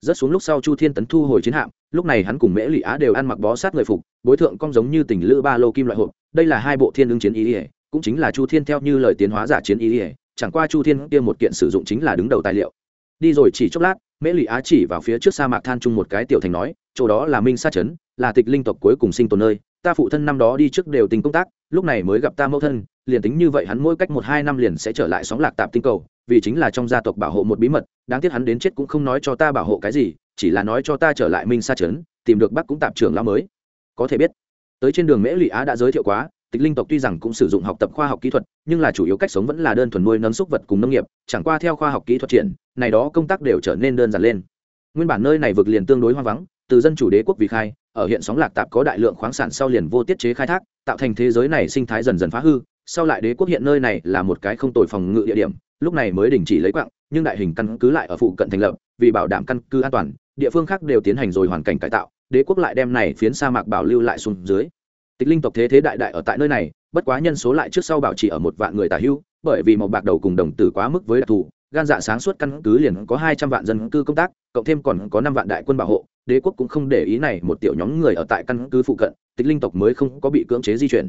rớt xuống lúc sau chu thiên tấn thu hồi chiến hạm, lúc này hắn cùng mễ lụy á đều ăn mặc bó sát người phục, bối thượng cong giống như tình lữ ba lô kim loại hộp, đây là hai bộ thiên ứng chiến ý ỉa cũng chính là chu thiên theo như lời tiến hóa giả chiến ý ỉa chẳng qua chu thiên kia một kiện sử dụng chính là đứng đầu tài liệu. Đi rồi chỉ chốc lát, mễ lụy á chỉ vào phía trước sa mạc than chung một cái tiểu thành nói, chỗ đó là minh sa trấn, là tịch linh tộc cuối cùng sinh tồn nơi, ta phụ thân năm đó đi trước đều tình công tác, lúc này mới gặp ta mẫu thân liền tính như vậy hắn mỗi cách một hai năm liền sẽ trở lại sóng lạc tạp tinh cầu, vì chính là trong gia tộc bảo hộ một bí mật, đáng tiếc hắn đến chết cũng không nói cho ta bảo hộ cái gì, chỉ là nói cho ta trở lại minh sa trấn, tìm được bắc cũng tạp trưởng lão mới. Có thể biết, tới trên đường mễ lụy á đã giới thiệu quá, tịch linh tộc tuy rằng cũng sử dụng học tập khoa học kỹ thuật, nhưng là chủ yếu cách sống vẫn là đơn thuần nuôi nấng súc vật cùng nông nghiệp, chẳng qua theo khoa học kỹ thuật triển, này đó công tác đều trở nên đơn giản lên. Nguyên bản nơi này vực liền tương đối hoang vắng, từ dân chủ đế quốc vì khai, ở hiện sóng lạc tạp có đại lượng khoáng sản sau liền vô tiết chế khai thác, tạo thành thế giới này sinh thái dần dần phá hư sau lại đế quốc hiện nơi này là một cái không tồi phòng ngự địa điểm, lúc này mới đình chỉ lấy quặng nhưng đại hình căn cứ lại ở phụ cận thành lập, vì bảo đảm căn cứ an toàn, địa phương khác đều tiến hành rồi hoàn cảnh cải tạo, đế quốc lại đem này phiến sa mạc bảo lưu lại xuống dưới. Tịch linh tộc thế thế đại đại ở tại nơi này, bất quá nhân số lại trước sau bảo trì ở một vạn người tả hưu, bởi vì màu bạc đầu cùng đồng tử quá mức với đặc thù, gan dạ sáng suốt căn cứ liền có hai trăm vạn dân cư công tác, cộng thêm còn có năm vạn đại quân bảo hộ, đế quốc cũng không để ý này một tiểu nhóm người ở tại căn cứ phụ cận, tịch linh tộc mới không có bị cưỡng chế di chuyển.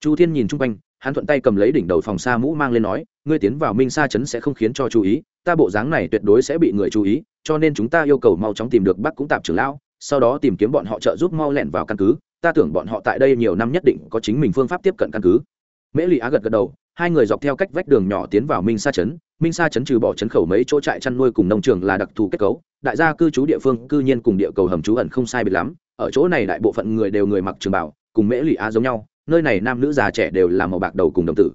Chu thiên nhìn chung quanh hắn thuận tay cầm lấy đỉnh đầu phòng xa mũ mang lên nói, ngươi tiến vào minh sa chấn sẽ không khiến cho chú ý, ta bộ dáng này tuyệt đối sẽ bị người chú ý, cho nên chúng ta yêu cầu mau chóng tìm được bắc cũng tạp trưởng lão, sau đó tìm kiếm bọn họ trợ giúp mau lẹn vào căn cứ. Ta tưởng bọn họ tại đây nhiều năm nhất định có chính mình phương pháp tiếp cận căn cứ. Mễ lụy á gật gật đầu, hai người dọc theo cách vách đường nhỏ tiến vào minh sa chấn minh sa chấn trừ bỏ chấn khẩu mấy chỗ trại chăn nuôi cùng nông trường là đặc thù kết cấu, đại gia cư trú địa phương cư nhiên cùng địa cầu hầm trú ẩn không sai biệt lắm. Ở chỗ này đại bộ phận người đều người mặc trường bảo, cùng mễ lụy á giống nhau nơi này nam nữ già trẻ đều là màu bạc đầu cùng đồng tử.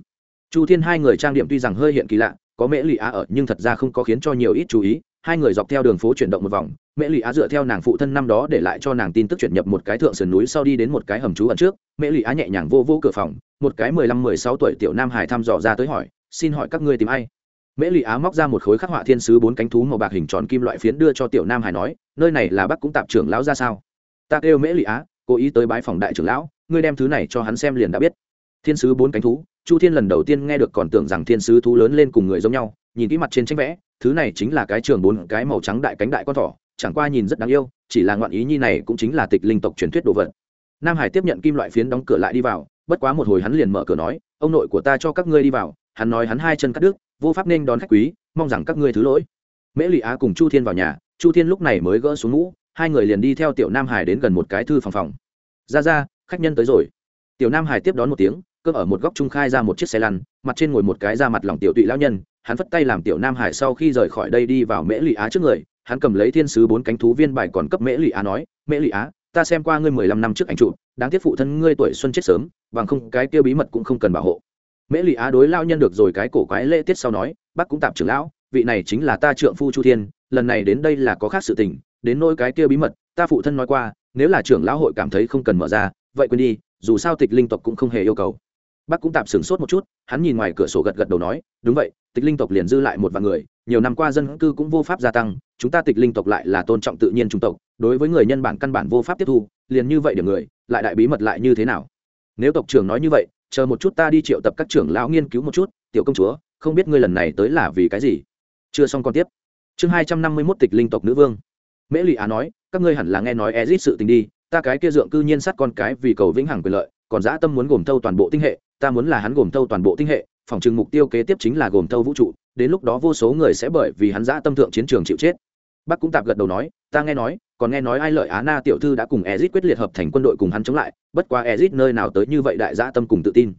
Chu thiên hai người trang điểm tuy rằng hơi hiện kỳ lạ, có mễ lụy á ở, nhưng thật ra không có khiến cho nhiều ít chú ý. Hai người dọc theo đường phố chuyển động một vòng, mễ lụy á dựa theo nàng phụ thân năm đó để lại cho nàng tin tức chuyển nhập một cái thượng sườn núi sau đi đến một cái hầm trú ẩn trước. Mễ lụy á nhẹ nhàng vô vô cửa phòng, một cái mười lăm mười sáu tuổi tiểu nam hải thăm dò ra tới hỏi, xin hỏi các ngươi tìm ai? Mễ lụy á móc ra một khối khắc họa thiên sứ bốn cánh thú màu bạc hình tròn kim loại phiến đưa cho tiểu nam hải nói, nơi này là bắc cũng tạp trưởng lão ra sao? Ta kêu mễ lụy á, cố ý tới bái phòng đại trưởng lão ngươi đem thứ này cho hắn xem liền đã biết. Thiên sứ bốn cánh thú, chu thiên lần đầu tiên nghe được còn tưởng rằng thiên sứ thú lớn lên cùng người giống nhau, nhìn kỹ mặt trên tranh vẽ, thứ này chính là cái trường bốn cái màu trắng đại cánh đại con thỏ, chẳng qua nhìn rất đáng yêu, chỉ là ngoạn ý nhi này cũng chính là tịch linh tộc truyền thuyết đồ vật. Nam hải tiếp nhận kim loại phiến đóng cửa lại đi vào, bất quá một hồi hắn liền mở cửa nói, ông nội của ta cho các ngươi đi vào. Hắn nói hắn hai chân cắt đứt, vô pháp nên đón khách quý, mong rằng các ngươi thứ lỗi. Mễ lụy á cùng chu thiên vào nhà, chu thiên lúc này mới gỡ xuống mũ, hai người liền đi theo tiểu nam hải đến gần một cái thư phòng phòng. Ra ra khách nhân tới rồi. Tiểu nam hải tiếp đón một tiếng, cơm ở một góc trung khai ra một chiếc xe lăn, mặt trên ngồi một cái da mặt lòng tiểu tụy lão nhân, hắn phất tay làm tiểu nam hải sau khi rời khỏi đây đi vào mễ lụy á trước người, hắn cầm lấy thiên sứ bốn cánh thú viên bài còn cấp mễ lụy á nói, mễ lụy á, ta xem qua ngươi mười lăm năm trước ảnh trụ đáng tiếc phụ thân ngươi tuổi xuân chết sớm, bằng không cái kia bí mật cũng không cần bảo hộ. Mễ lụy á đối lao nhân được rồi cái cổ quái lễ tiết sau nói, bác cũng tạm trưởng lão, vị này chính là ta trượng phu chu thiên, lần này đến đây là có khác sự tình, đến nỗi cái kia bí mật, ta phụ thân nói qua, nếu là trưởng lão hội cảm thấy không cần mở ra vậy quên đi, dù sao tịch linh tộc cũng không hề yêu cầu. Bác cũng tạm sửng sốt một chút, hắn nhìn ngoài cửa sổ gật gật đầu nói, đúng vậy, tịch linh tộc liền dư lại một vài người, nhiều năm qua dân cư cũng vô pháp gia tăng, chúng ta tịch linh tộc lại là tôn trọng tự nhiên trung tộc, đối với người nhân bản căn bản vô pháp tiếp thu, liền như vậy điểm người, lại đại bí mật lại như thế nào? Nếu tộc trưởng nói như vậy, chờ một chút ta đi triệu tập các trưởng lão nghiên cứu một chút, tiểu công chúa, không biết ngươi lần này tới là vì cái gì? Chưa xong còn tiếp. Chương hai trăm năm mươi mốt tịch linh tộc nữ vương. Mễ lụy á nói, các ngươi hẳn là nghe nói ezit sự tình đi ta cái kia dượng cư nhiên sát con cái vì cầu vĩnh hằng quyền lợi, còn dã tâm muốn gồm thâu toàn bộ tinh hệ, ta muốn là hắn gồm thâu toàn bộ tinh hệ, phòng trừng mục tiêu kế tiếp chính là gồm thâu vũ trụ, đến lúc đó vô số người sẽ bởi vì hắn dã tâm thượng chiến trường chịu chết. Bác cũng tạp gật đầu nói, ta nghe nói, còn nghe nói ai lợi á na tiểu thư đã cùng ezit quyết liệt hợp thành quân đội cùng hắn chống lại, bất quá ezit nơi nào tới như vậy đại dã tâm cùng tự tin.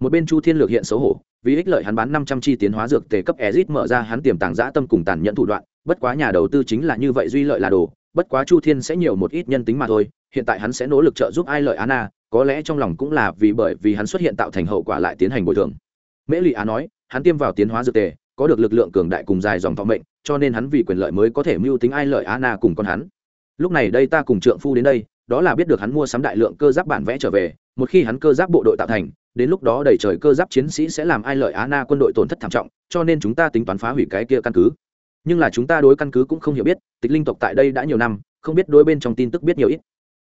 Một bên chu thiên lược hiện xấu hổ, vì ích lợi hắn bán năm trăm chi tiến hóa dược tề cấp ezit mở ra hắn tiềm tàng dã tâm cùng tàn nhẫn thủ đoạn, bất quá nhà đầu tư chính là như vậy duy lợi là đồ, bất quá chu thiên sẽ nhiều một ít nhân tính mà thôi hiện tại hắn sẽ nỗ lực trợ giúp ai lợi á na có lẽ trong lòng cũng là vì bởi vì hắn xuất hiện tạo thành hậu quả lại tiến hành bồi thường. Mễ Lệ á nói, hắn tiêm vào tiến hóa dược tề, có được lực lượng cường đại cùng dài dòng thọ mệnh, cho nên hắn vì quyền lợi mới có thể mưu tính ai lợi á na cùng con hắn. Lúc này đây ta cùng trượng phu đến đây, đó là biết được hắn mua sắm đại lượng cơ giáp bản vẽ trở về, một khi hắn cơ giáp bộ đội tạo thành, đến lúc đó đầy trời cơ giáp chiến sĩ sẽ làm ai lợi á na quân đội tổn thất thảm trọng, cho nên chúng ta tính toán phá hủy cái kia căn cứ. Nhưng là chúng ta đối căn cứ cũng không hiểu biết, tịch linh tộc tại đây đã nhiều năm, không biết đối bên trong tin tức biết nhiều ít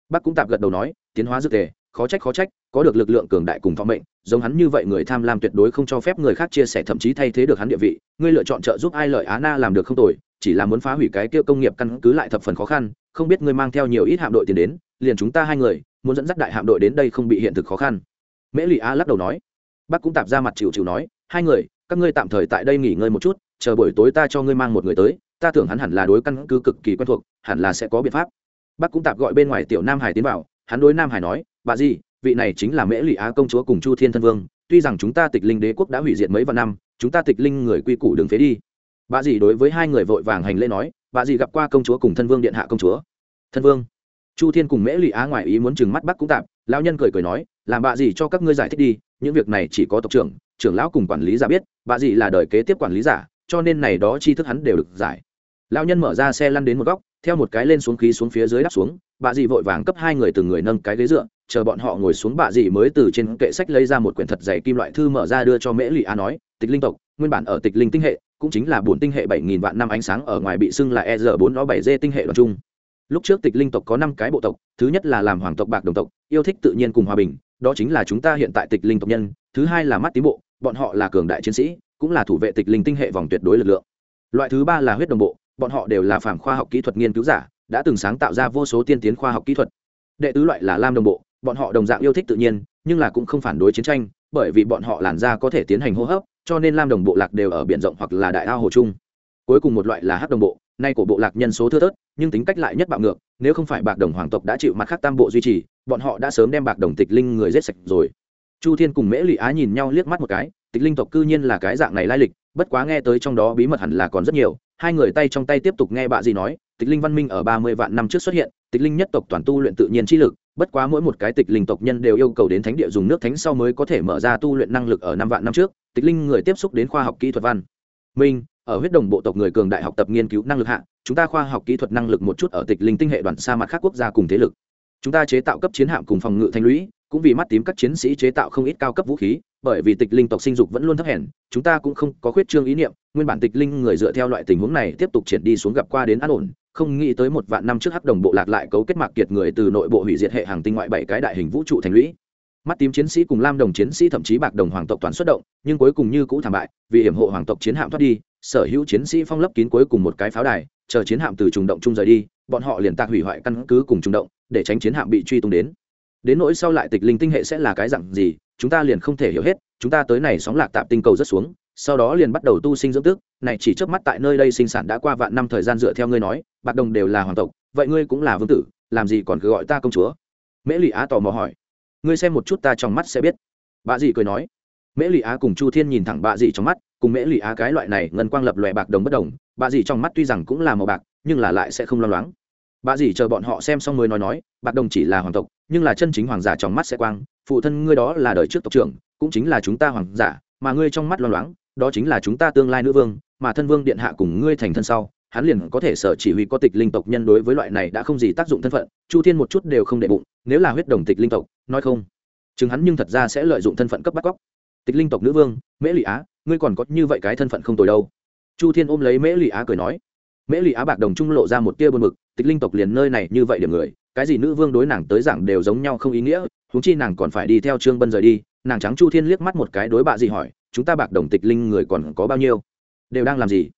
bác cũng tạp gật đầu nói, tiến hóa dược tề, khó trách khó trách, có được lực lượng cường đại cùng thọ mệnh, giống hắn như vậy người tham lam tuyệt đối không cho phép người khác chia sẻ, thậm chí thay thế được hắn địa vị. Ngươi lựa chọn trợ giúp ai lợi á na làm được không tồi, chỉ là muốn phá hủy cái kia công nghiệp căn cứ lại thập phần khó khăn, không biết ngươi mang theo nhiều ít hạm đội tiền đến, liền chúng ta hai người, muốn dẫn dắt đại hạm đội đến đây không bị hiện thực khó khăn. Mễ lụy a lắc đầu nói. Bác cũng tạp ra mặt chịu chịu nói, hai người, các ngươi tạm thời tại đây nghỉ ngơi một chút, chờ buổi tối ta cho ngươi mang một người tới, ta tưởng hắn hẳn là đối căn cứ cực kỳ quen thuộc, hẳn là sẽ có biện pháp bác cũng tạp gọi bên ngoài tiểu nam hải tiến vào, hắn đối nam hải nói, bà gì vị này chính là mễ lụy á công chúa cùng chu thiên thân vương, tuy rằng chúng ta tịch linh đế quốc đã hủy diệt mấy vạn năm, chúng ta tịch linh người quy củ đường phế đi. Bà dì đối với hai người vội vàng hành lễ nói, bà dì gặp qua công chúa cùng thân vương điện hạ công chúa. Thân vương? Chu thiên cùng mễ lụy á ngoài ý muốn chừng mắt bắc cũng tạm lão nhân cười cười nói, làm bà dì cho các ngươi giải thích đi, những việc này chỉ có tộc trưởng trưởng lão cùng quản lý giả biết, bà dì là đời kế tiếp quản lý giả, cho nên này đó chi thức hắn đều được giải lão nhân mở ra xe lăn đến một góc, theo một cái lên xuống khí xuống phía dưới đắp xuống, bà dì vội vàng cấp hai người từng người nâng cái ghế dựa, chờ bọn họ ngồi xuống bà dì mới từ trên kệ sách lấy ra một quyển thật dày kim loại thư mở ra đưa cho mễ lụy a nói, tịch linh tộc, nguyên bản ở tịch linh tinh hệ, cũng chính là bốn tinh hệ bảy nghìn vạn năm ánh sáng ở ngoài bị xưng là e r bốn nó bảy d tinh hệ đoàn trung. Lúc trước tịch linh tộc có năm cái bộ tộc, thứ nhất là làm hoàng tộc bạc đồng tộc, yêu thích tự nhiên cùng hòa bình, đó chính là chúng ta hiện tại tịch linh tộc nhân, thứ hai là mắt tím bộ, bọn họ là cường đại chiến sĩ, cũng là thủ vệ tịch linh tinh hệ vòng tuyệt đối lực lượng. Loại thứ ba là huyết đồng bộ bọn họ đều là phản khoa học kỹ thuật nghiên cứu giả, đã từng sáng tạo ra vô số tiên tiến khoa học kỹ thuật. Đệ tứ loại là lam đồng bộ, bọn họ đồng dạng yêu thích tự nhiên, nhưng là cũng không phản đối chiến tranh, bởi vì bọn họ làn da có thể tiến hành hô hấp, cho nên lam đồng bộ lạc đều ở biển rộng hoặc là đại ao hồ chung. Cuối cùng một loại là hắc đồng bộ, nay của bộ lạc nhân số thưa thớt, nhưng tính cách lại nhất bạo ngược, nếu không phải bạc đồng hoàng tộc đã chịu mặt khác tam bộ duy trì, bọn họ đã sớm đem bạc đồng tịch linh người giết sạch rồi chu thiên cùng mễ lụy á nhìn nhau liếc mắt một cái, tịch linh tộc cư nhiên là cái dạng này lai lịch, bất quá nghe tới trong đó bí mật hẳn là còn rất nhiều. Hai người tay trong tay tiếp tục nghe bạ gì nói, tịch linh văn minh ở ba mươi vạn năm trước xuất hiện, tịch linh nhất tộc toàn tu luyện tự nhiên chi lực, bất quá mỗi một cái tịch linh tộc nhân đều yêu cầu đến thánh địa dùng nước thánh sau mới có thể mở ra tu luyện năng lực ở năm vạn năm trước. Tịch linh người tiếp xúc đến khoa học kỹ thuật văn. Minh, ở huyết đồng bộ tộc người cường đại học tập nghiên cứu năng lực hạ, chúng ta khoa học kỹ thuật năng lực một chút ở tịch linh tinh hệ đoàn xa mặt khác quốc gia cùng thế lực. Chúng ta chế tạo cấp chiến hạm cùng phòng ngự thanh lũy cũng vì mắt tím các chiến sĩ chế tạo không ít cao cấp vũ khí, bởi vì tịch linh tộc sinh dục vẫn luôn thấp hèn, chúng ta cũng không có khuyết trương ý niệm, nguyên bản tịch linh người dựa theo loại tình huống này tiếp tục triển đi xuống gặp qua đến an ổn, không nghĩ tới một vạn năm trước hắc đồng bộ lạc lại cấu kết mạc kiệt người từ nội bộ hủy diệt hệ hàng tinh ngoại bảy cái đại hình vũ trụ thành lũy. Mắt tím chiến sĩ cùng lam đồng chiến sĩ thậm chí bạc đồng hoàng tộc toàn xuất động, nhưng cuối cùng như cũ thảm bại, vì hiểm hộ hoàng tộc chiến hạm thoát đi, sở hữu chiến sĩ phong lấp kín cuối cùng một cái pháo đài, chờ chiến hạm từ trùng động chung rời đi, bọn họ liền tạc hủy hoại căn cứ cùng trùng động, để tránh chiến hạm bị truy tung đến đến nỗi sau lại tịch linh tinh hệ sẽ là cái dặn gì, chúng ta liền không thể hiểu hết, chúng ta tới này sóng lạc tạm tinh cầu rất xuống, sau đó liền bắt đầu tu sinh dưỡng tức này chỉ trước mắt tại nơi đây sinh sản đã qua vạn năm thời gian dựa theo ngươi nói, bạc đồng đều là hoàng tộc, vậy ngươi cũng là vương tử, làm gì còn cứ gọi ta công chúa? Mễ lụy á tò mò hỏi. Ngươi xem một chút ta trong mắt sẽ biết. Bà dì cười nói. Mễ lụy á cùng chu thiên nhìn thẳng bà dì trong mắt, cùng mễ lụy á cái loại này ngân quang lập lòe bạc đồng bất đồng bà dì trong mắt tuy rằng cũng là màu bạc, nhưng là lại sẽ không lo loáng bà dì chờ bọn họ xem xong mới nói nói, bạc đồng chỉ là hoàng tộc, nhưng là chân chính hoàng giả trong mắt sẽ quang, phụ thân ngươi đó là đời trước tộc trưởng, cũng chính là chúng ta hoàng giả, mà ngươi trong mắt loáng loáng, đó chính là chúng ta tương lai nữ vương, mà thân vương điện hạ cùng ngươi thành thân sau, hắn liền có thể sở chỉ huy có tịch linh tộc nhân đối với loại này đã không gì tác dụng thân phận, chu thiên một chút đều không đệ bụng, nếu là huyết đồng tịch linh tộc, nói không, chừng hắn nhưng thật ra sẽ lợi dụng thân phận cấp bắt cóc tịch linh tộc nữ vương, mễ lụy á, ngươi còn có như vậy cái thân phận không tồi đâu. Chu thiên ôm lấy mễ lụy á cười nói mễ lụy á bạc đồng trung lộ ra một tia buồn mực, tịch linh tộc liền nơi này như vậy điểm người, cái gì nữ vương đối nàng tới giảng đều giống nhau không ý nghĩa, huống chi nàng còn phải đi theo trương bân rời đi, nàng trắng chu thiên liếc mắt một cái đối bạ dì hỏi, chúng ta bạc đồng tịch linh người còn có bao nhiêu? Đều đang làm gì?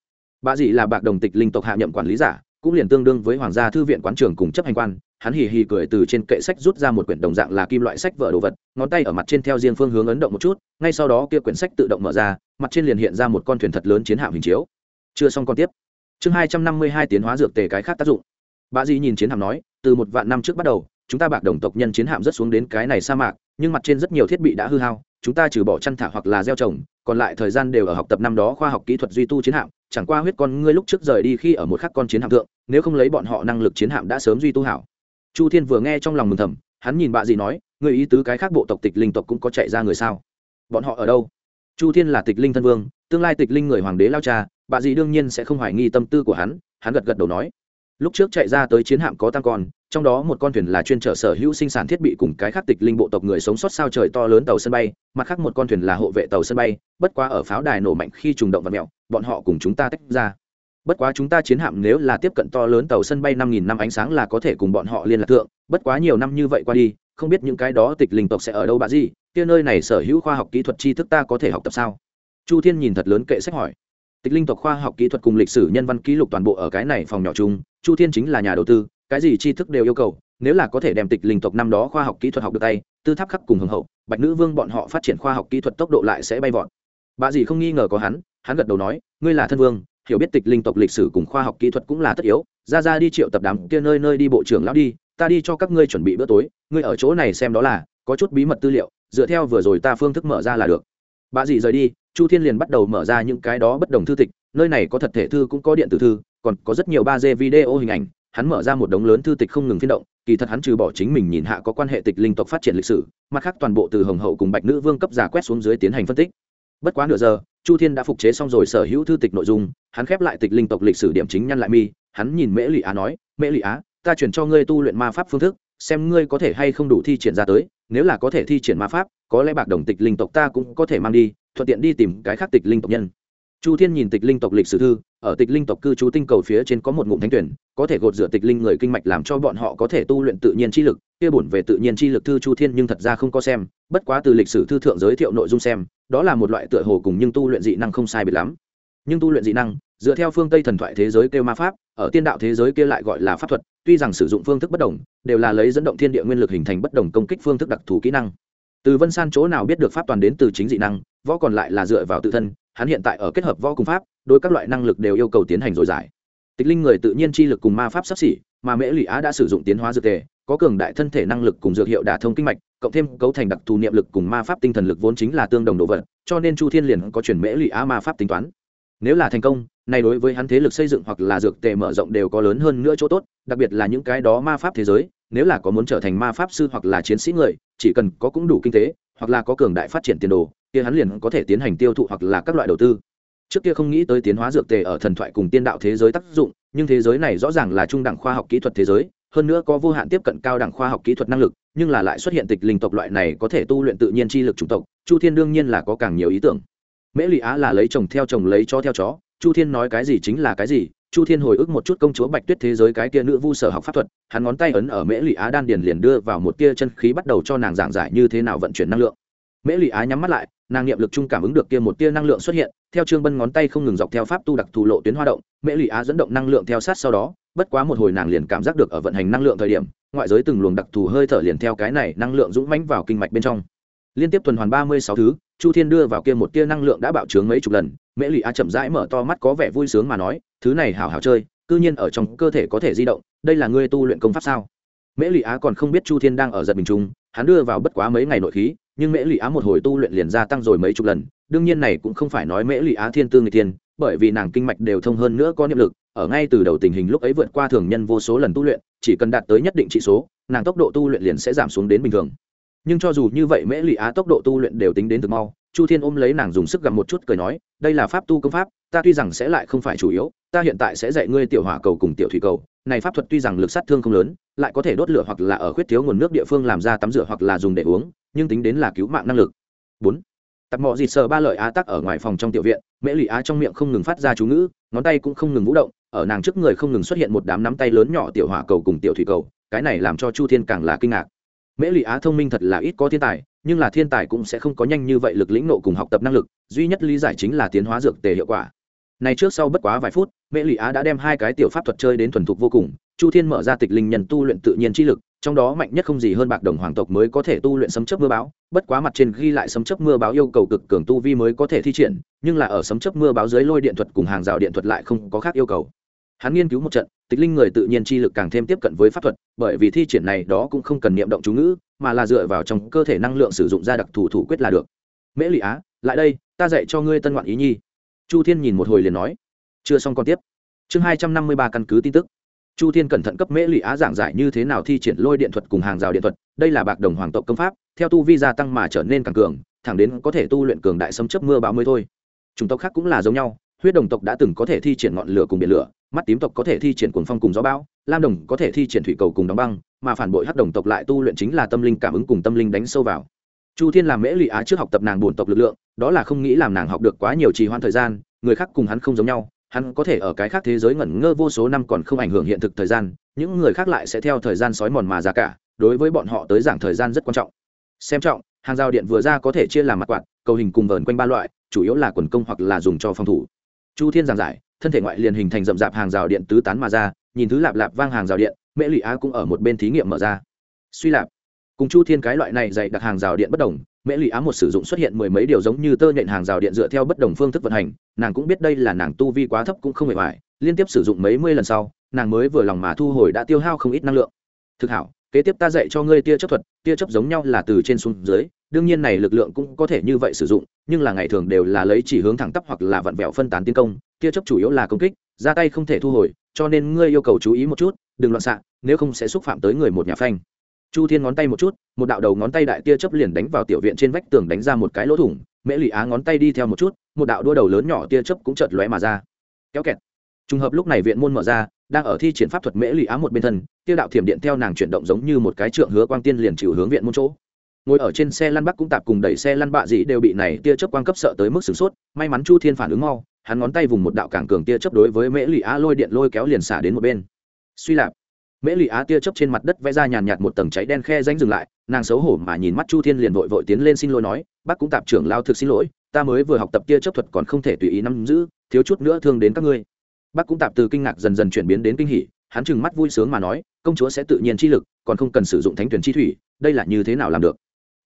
Bà dì là bạc đồng tịch linh tộc hạ nhậm quản lý giả, cũng liền tương đương với hoàng gia thư viện quán trường cùng chấp hành quan, hắn hì hì cười từ trên kệ sách rút ra một quyển đồng dạng là kim loại sách vở đồ vật, ngón tay ở mặt trên theo riêng phương hướng ấn động một chút, ngay sau đó kia quyển sách tự động mở ra, mặt trên liền hiện ra một con thuyền thật lớn chiến hạm hình chiếu. Chưa xong con tiếp chương hai trăm năm mươi hai tiến hóa dược tề cái khác tác dụng. Bà di nhìn chiến hạm nói, từ một vạn năm trước bắt đầu, chúng ta bạc đồng tộc nhân chiến hạm rất xuống đến cái này sa mạc, nhưng mặt trên rất nhiều thiết bị đã hư hao, chúng ta trừ bỏ chăn thả hoặc là gieo trồng, còn lại thời gian đều ở học tập năm đó khoa học kỹ thuật duy tu chiến hạm, chẳng qua huyết con ngươi lúc trước rời đi khi ở một khắc con chiến hạm thượng, nếu không lấy bọn họ năng lực chiến hạm đã sớm duy tu hảo. Chu thiên vừa nghe trong lòng mừng thầm, hắn nhìn bạ gì nói, người ý tứ cái khác bộ tộc tịch linh tộc cũng có chạy ra người sao? Bọn họ ở đâu? Chu thiên là tịch linh thân vương, tương lai tịch linh người hoàng đế lao cha bà gì đương nhiên sẽ không hoài nghi tâm tư của hắn hắn gật gật đầu nói. Lúc trước chạy ra tới chiến hạm có tăng con, trong đó một con thuyền là chuyên trở sở hữu sinh sản thiết bị cùng cái khác tịch linh bộ tộc người sống sót sao trời to lớn tàu sân bay, mặt khác một con thuyền là hộ vệ tàu sân bay, bất quá ở pháo đài nổ mạnh khi trùng động và mẹo bọn họ cùng chúng ta tách ra. Bất quá chúng ta chiến hạm nếu là tiếp cận to lớn tàu sân bay năm nghìn năm ánh sáng là có thể cùng bọn họ liên lạc thượng, bất quá nhiều năm như vậy qua đi, không biết những cái đó tịch linh tộc sẽ ở đâu bà gì kia nơi này sở hữu khoa học kỹ thuật tri thức ta có thể học tập sao? Chu thiên nhìn thật lớn kệ sách hỏi tịch linh tộc khoa học kỹ thuật cùng lịch sử nhân văn ký lục toàn bộ ở cái này phòng nhỏ chung, chu thiên chính là nhà đầu tư, cái gì tri thức đều yêu cầu, nếu là có thể đem tịch linh tộc năm đó khoa học kỹ thuật học được tay, tư tháp khắc cùng hưng hậu, bạch nữ vương bọn họ phát triển khoa học kỹ thuật tốc độ lại sẽ bay vọt. Bà dì không nghi ngờ có hắn hắn gật đầu nói, ngươi là thân vương, hiểu biết tịch linh tộc lịch sử cùng khoa học kỹ thuật cũng là tất yếu, ra ra đi triệu tập đám kia nơi nơi đi bộ trưởng lão đi, ta đi cho các ngươi chuẩn bị bữa tối, ngươi ở chỗ này xem đó là, có chút bí mật tư liệu, dựa theo vừa rồi ta phương thức mở ra là được. Bà dì rời đi chu thiên liền bắt đầu mở ra những cái đó bất đồng thư tịch, nơi này có thật thể thư cũng có điện tử thư, còn có rất nhiều ba d video hình ảnh. Hắn mở ra một đống lớn thư tịch không ngừng phiên động, kỳ thật hắn trừ bỏ chính mình nhìn hạ có quan hệ tịch linh tộc phát triển lịch sử, mặt khác toàn bộ từ hồng hậu cùng bạch nữ vương cấp giả quét xuống dưới tiến hành phân tích. Bất quá nửa giờ, chu thiên đã phục chế xong rồi sở hữu thư tịch nội dung, hắn khép lại tịch linh tộc lịch sử điểm chính nhăn lại mi, hắn nhìn mễ lụy á nói, mễ lụy á, ta chuyển cho ngươi tu luyện ma pháp phương thức xem ngươi có thể hay không đủ thi triển ra tới, nếu là có thể thi triển ma pháp, có lẽ bạc đồng tịch linh tộc ta cũng có thể mang đi, thuận tiện đi tìm cái khác tịch linh tộc nhân. Chu thiên nhìn tịch linh tộc lịch sử thư, ở tịch linh tộc cư trú tinh cầu phía trên có một ngụm thánh tuyển, có thể gột rửa tịch linh người kinh mạch làm cho bọn họ có thể tu luyện tự nhiên chi lực, kia bổn về tự nhiên chi lực thư chu thiên nhưng thật ra không có xem, bất quá từ lịch sử thư thượng giới thiệu nội dung xem, đó là một loại tựa hồ cùng nhưng tu luyện dị năng không sai biệt lắm. Nhưng tu luyện dị năng, dựa theo phương tây thần thoại thế giới kêu ma pháp, ở tiên đạo thế giới kia lại gọi là pháp thuật tuy rằng sử dụng phương thức bất đồng, đều là lấy dẫn động thiên địa nguyên lực hình thành bất đồng công kích phương thức đặc thù kỹ năng. Từ vân san chỗ nào biết được pháp toàn đến từ chính dị năng, võ còn lại là dựa vào tự thân, hắn hiện tại ở kết hợp võ cùng pháp, đối các loại năng lực đều yêu cầu tiến hành rồi giải. Tịch linh người tự nhiên chi lực cùng ma pháp sắp xỉ, mà mễ lụy á đã sử dụng tiến hóa dược tề có cường đại thân thể năng lực cùng dược hiệu đả thông kinh mạch, cộng thêm cấu thành đặc thù niệm lực cùng ma pháp tinh thần lực vốn chính là tương đồng đồ vật, cho nên chu thiên liền có chuyển mễ lụy á ma pháp tính toán nếu là thành công này đối với hắn thế lực xây dựng hoặc là dược tề mở rộng đều có lớn hơn nữa chỗ tốt, đặc biệt là những cái đó ma pháp thế giới, nếu là có muốn trở thành ma pháp sư hoặc là chiến sĩ người, chỉ cần có cũng đủ kinh tế, hoặc là có cường đại phát triển tiền đồ, kia hắn liền có thể tiến hành tiêu thụ hoặc là các loại đầu tư. Trước kia không nghĩ tới tiến hóa dược tề ở thần thoại cùng tiên đạo thế giới tác dụng, nhưng thế giới này rõ ràng là trung đẳng khoa học kỹ thuật thế giới, hơn nữa có vô hạn tiếp cận cao đẳng khoa học kỹ thuật năng lực, nhưng là lại xuất hiện tịch linh tộc loại này có thể tu luyện tự nhiên chi lực chủng tộc, chu thiên đương nhiên là có càng nhiều ý tưởng mễ lụy á là lấy chồng theo chồng lấy chó theo chó, chu thiên nói cái gì chính là cái gì, chu thiên hồi ức một chút công chúa bạch tuyết thế giới cái kia nữ vu sở học pháp thuật, hắn ngón tay ấn ở mễ lụy á đan điền liền đưa vào một tia chân khí bắt đầu cho nàng giảng giải như thế nào vận chuyển năng lượng. Mễ lụy á nhắm mắt lại, nàng niệm lực chung cảm ứng được kia một tia năng lượng xuất hiện, theo trương bân ngón tay không ngừng dọc theo pháp tu đặc thù lộ tuyến hoa động, mễ lụy á dẫn động năng lượng theo sát sau đó, bất quá một hồi nàng liền cảm giác được ở vận hành năng lượng thời điểm, ngoại giới từng luồng đặc thù hơi thở liền theo cái này năng lượng dũng mãnh vào kinh mạch bên trong. Liên tiếp tuần hoàn ba mươi sáu thứ chu thiên đưa vào kia một tia năng lượng đã bạo trướng mấy chục lần, mễ lụy á chậm rãi mở to mắt có vẻ vui sướng mà nói, thứ này hào hào chơi, cư nhiên ở trong cơ thể có thể di động, đây là ngươi tu luyện công pháp sao? Mễ lụy á còn không biết chu thiên đang ở giật mình trung hắn đưa vào bất quá mấy ngày nội khí, nhưng mễ lụy á một hồi tu luyện liền gia tăng rồi mấy chục lần, đương nhiên này cũng không phải nói mễ lụy á thiên tương người tiên, bởi vì nàng kinh mạch đều thông hơn nữa có niệm lực, ở ngay từ đầu tình hình lúc ấy vượt qua thường nhân vô số lần tu luyện, chỉ cần đạt tới nhất định trị số, nàng tốc độ tu luyện liền sẽ giảm xuống đến bình thường nhưng cho dù như vậy, mễ lụy á tốc độ tu luyện đều tính đến thực mau. Chu thiên ôm lấy nàng dùng sức gặm một chút, cười nói, đây là pháp tu công pháp, ta tuy rằng sẽ lại không phải chủ yếu, ta hiện tại sẽ dạy ngươi tiểu hỏa cầu cùng tiểu thủy cầu. Này pháp thuật tuy rằng lực sát thương không lớn, lại có thể đốt lửa hoặc là ở khuyết thiếu nguồn nước địa phương làm ra tắm rửa hoặc là dùng để uống, nhưng tính đến là cứu mạng năng lực. Bốn. Tập mọ dịt sờ ba lợi á tắc ở ngoài phòng trong tiểu viện, mễ lụy á trong miệng không ngừng phát ra chú ngữ, ngón tay cũng không ngừng vũ động, ở nàng trước người không ngừng xuất hiện một đám nắm tay lớn nhỏ tiểu hỏa cầu cùng tiểu thủy cầu. Cái này làm cho chu thiên càng là kinh ngạc mễ lụy á thông minh thật là ít có thiên tài, nhưng là thiên tài cũng sẽ không có nhanh như vậy lực lĩnh nộ cùng học tập năng lực, duy nhất lý giải chính là tiến hóa dược tề hiệu quả. Này trước sau bất quá vài phút, mễ lụy á đã đem hai cái tiểu pháp thuật chơi đến thuần thục vô cùng, chu thiên mở ra tịch linh nhân tu luyện tự nhiên chi lực, trong đó mạnh nhất không gì hơn bạc đồng hoàng tộc mới có thể tu luyện sấm chấp mưa báo bất quá mặt trên ghi lại sấm chấp mưa báo yêu cầu cực cường tu vi mới có thể thi triển, nhưng là ở sấm chấp mưa báo dưới lôi điện thuật cùng hàng rào điện thuật lại không có khác yêu cầu hắn nghiên cứu một trận, tịch linh người tự nhiên chi lực càng thêm tiếp cận với pháp thuật, bởi vì thi triển này đó cũng không cần niệm động chú ngữ, mà là dựa vào trong cơ thể năng lượng sử dụng ra đặc thủ thủ quyết là được. Mễ lụy á, lại đây, ta dạy cho ngươi tân ngoạn ý nhi. Chu thiên nhìn một hồi liền nói. Chưa xong còn tiếp. Chương hai trăm năm mươi ba căn cứ tin tức. Chu thiên cẩn thận cấp mễ lụy á giảng giải như thế nào thi triển lôi điện thuật cùng hàng rào điện thuật, đây là bạc đồng hoàng tộc công pháp, theo tu vi gia tăng mà trở nên càng cường, thẳng đến có thể tu luyện cường đại xâm chấp mưa bão mới thôi. Chủng tộc khác cũng là giống nhau, huyết đồng tộc đã từng có thể thi triển ngọn lửa cùng biển lửa mắt tím tộc có thể thi triển cuồng phong cùng gió bão, lam đồng có thể thi triển thủy cầu cùng đóng băng, mà phản bội hắc đồng tộc lại tu luyện chính là tâm linh cảm ứng cùng tâm linh đánh sâu vào. Chu thiên làm mễ lụy á trước học tập nàng bổn tộc lực lượng, đó là không nghĩ làm nàng học được quá nhiều trì hoãn thời gian, người khác cùng hắn không giống nhau, hắn có thể ở cái khác thế giới ngẩn ngơ vô số năm còn không ảnh hưởng hiện thực thời gian, những người khác lại sẽ theo thời gian sói mòn mà ra cả, đối với bọn họ tới giảng thời gian rất quan trọng. Xem trọng, hàng rào điện vừa ra có thể chia làm mặt quạt, cầu hình cùng vờn quanh ba loại, chủ yếu là quần công hoặc là dùng cho phòng thủ. Chu thiên giảng giải thân thể ngoại liền hình thành rậm rạp hàng rào điện tứ tán mà ra, nhìn thứ lạp lạp vang hàng rào điện mễ lụy á cũng ở một bên thí nghiệm mở ra. Suy lạp, cùng chu thiên cái loại này dạy đặt hàng rào điện bất đồng mễ lụy á một sử dụng xuất hiện mười mấy điều giống như tơ nhện hàng rào điện dựa theo bất đồng phương thức vận hành, nàng cũng biết đây là nàng tu vi quá thấp cũng không hề phải, liên tiếp sử dụng mấy mươi lần sau, nàng mới vừa lòng mà thu hồi đã tiêu hao không ít năng lượng. Thực hảo, kế tiếp ta dạy cho ngươi tia chấp thuật, tia chấp giống nhau là từ trên xuống dưới, đương nhiên này lực lượng cũng có thể như vậy sử dụng, nhưng là ngày thường đều là lấy chỉ hướng thẳng tắp hoặc là vặn vẹo phân tán tiến công tia chấp chủ yếu là công kích, ra tay không thể thu hồi, cho nên ngươi yêu cầu chú ý một chút, đừng loạn xạ, nếu không sẽ xúc phạm tới người một nhà phanh. Chu thiên ngón tay một chút, một đạo đầu ngón tay đại tia chấp liền đánh vào tiểu viện trên vách tường đánh ra một cái lỗ thủng, mễ lụy á ngón tay đi theo một chút, một đạo đua đầu lớn nhỏ tia chấp cũng chợt lóe mà ra. Kéo kẹt. Trùng hợp lúc này viện môn mở ra, đang ở thi triển pháp thuật mễ lụy á một bên thân tiêu đạo thiểm điện theo nàng chuyển động giống như một cái trượng hứa quang tiên liền chịu hướng viện môn chỗ. Ngồi ở trên xe lăn bắc cũng tạp cùng đẩy xe lăn bạ gì đều bị này tia chớp quang cấp sợ tới mức sửng sốt, may mắn chu thiên phản ứng mau hắn ngón tay vùng một đạo cảng cường tia chớp đối với mễ lụy á lôi điện lôi kéo liền xả đến một bên. Suy lạp. Mễ lụy á tia chớp trên mặt đất vẽ ra nhàn nhạt một tầng cháy đen khe danh dừng lại, nàng xấu hổ mà nhìn mắt chu thiên liền vội vội tiến lên xin lỗi nói, bác cũng tạp trưởng lao thực xin lỗi, ta mới vừa học tập tia chớp thuật còn không thể tùy ý nắm giữ, thiếu chút nữa thương đến các ngươi. Bác cũng tạp từ kinh ngạc dần dần chuyển biến đến kinh hỉ, hắn chừng mắt vui sướng mà nói, công chúa sẽ tự nhiên chi lực, còn không cần sử dụng thánh tuyển chi thủy, đây là như thế nào làm được?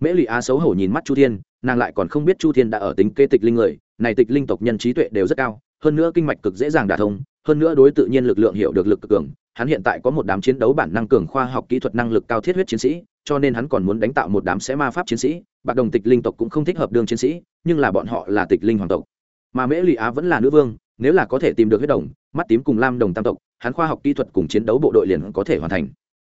Mễ lụy á xấu hổ nhìn mắt chu thiên, nàng lại còn không biết chu thiên đã ở tính kê tịch linh người này tịch linh tộc nhân trí tuệ đều rất cao, hơn nữa kinh mạch cực dễ dàng đả thông, hơn nữa đối tự nhiên lực lượng hiểu được lực cực cường. Hắn hiện tại có một đám chiến đấu bản năng cường khoa học kỹ thuật năng lực cao thiết huyết chiến sĩ, cho nên hắn còn muốn đánh tạo một đám sẽ ma pháp chiến sĩ. Bạc đồng tịch linh tộc cũng không thích hợp đương chiến sĩ, nhưng là bọn họ là tịch linh hoàng tộc. Mà mễ lụy á vẫn là nữ vương, nếu là có thể tìm được huyết đồng, mắt tím cùng lam đồng tam tộc, hắn khoa học kỹ thuật cùng chiến đấu bộ đội liền có thể hoàn thành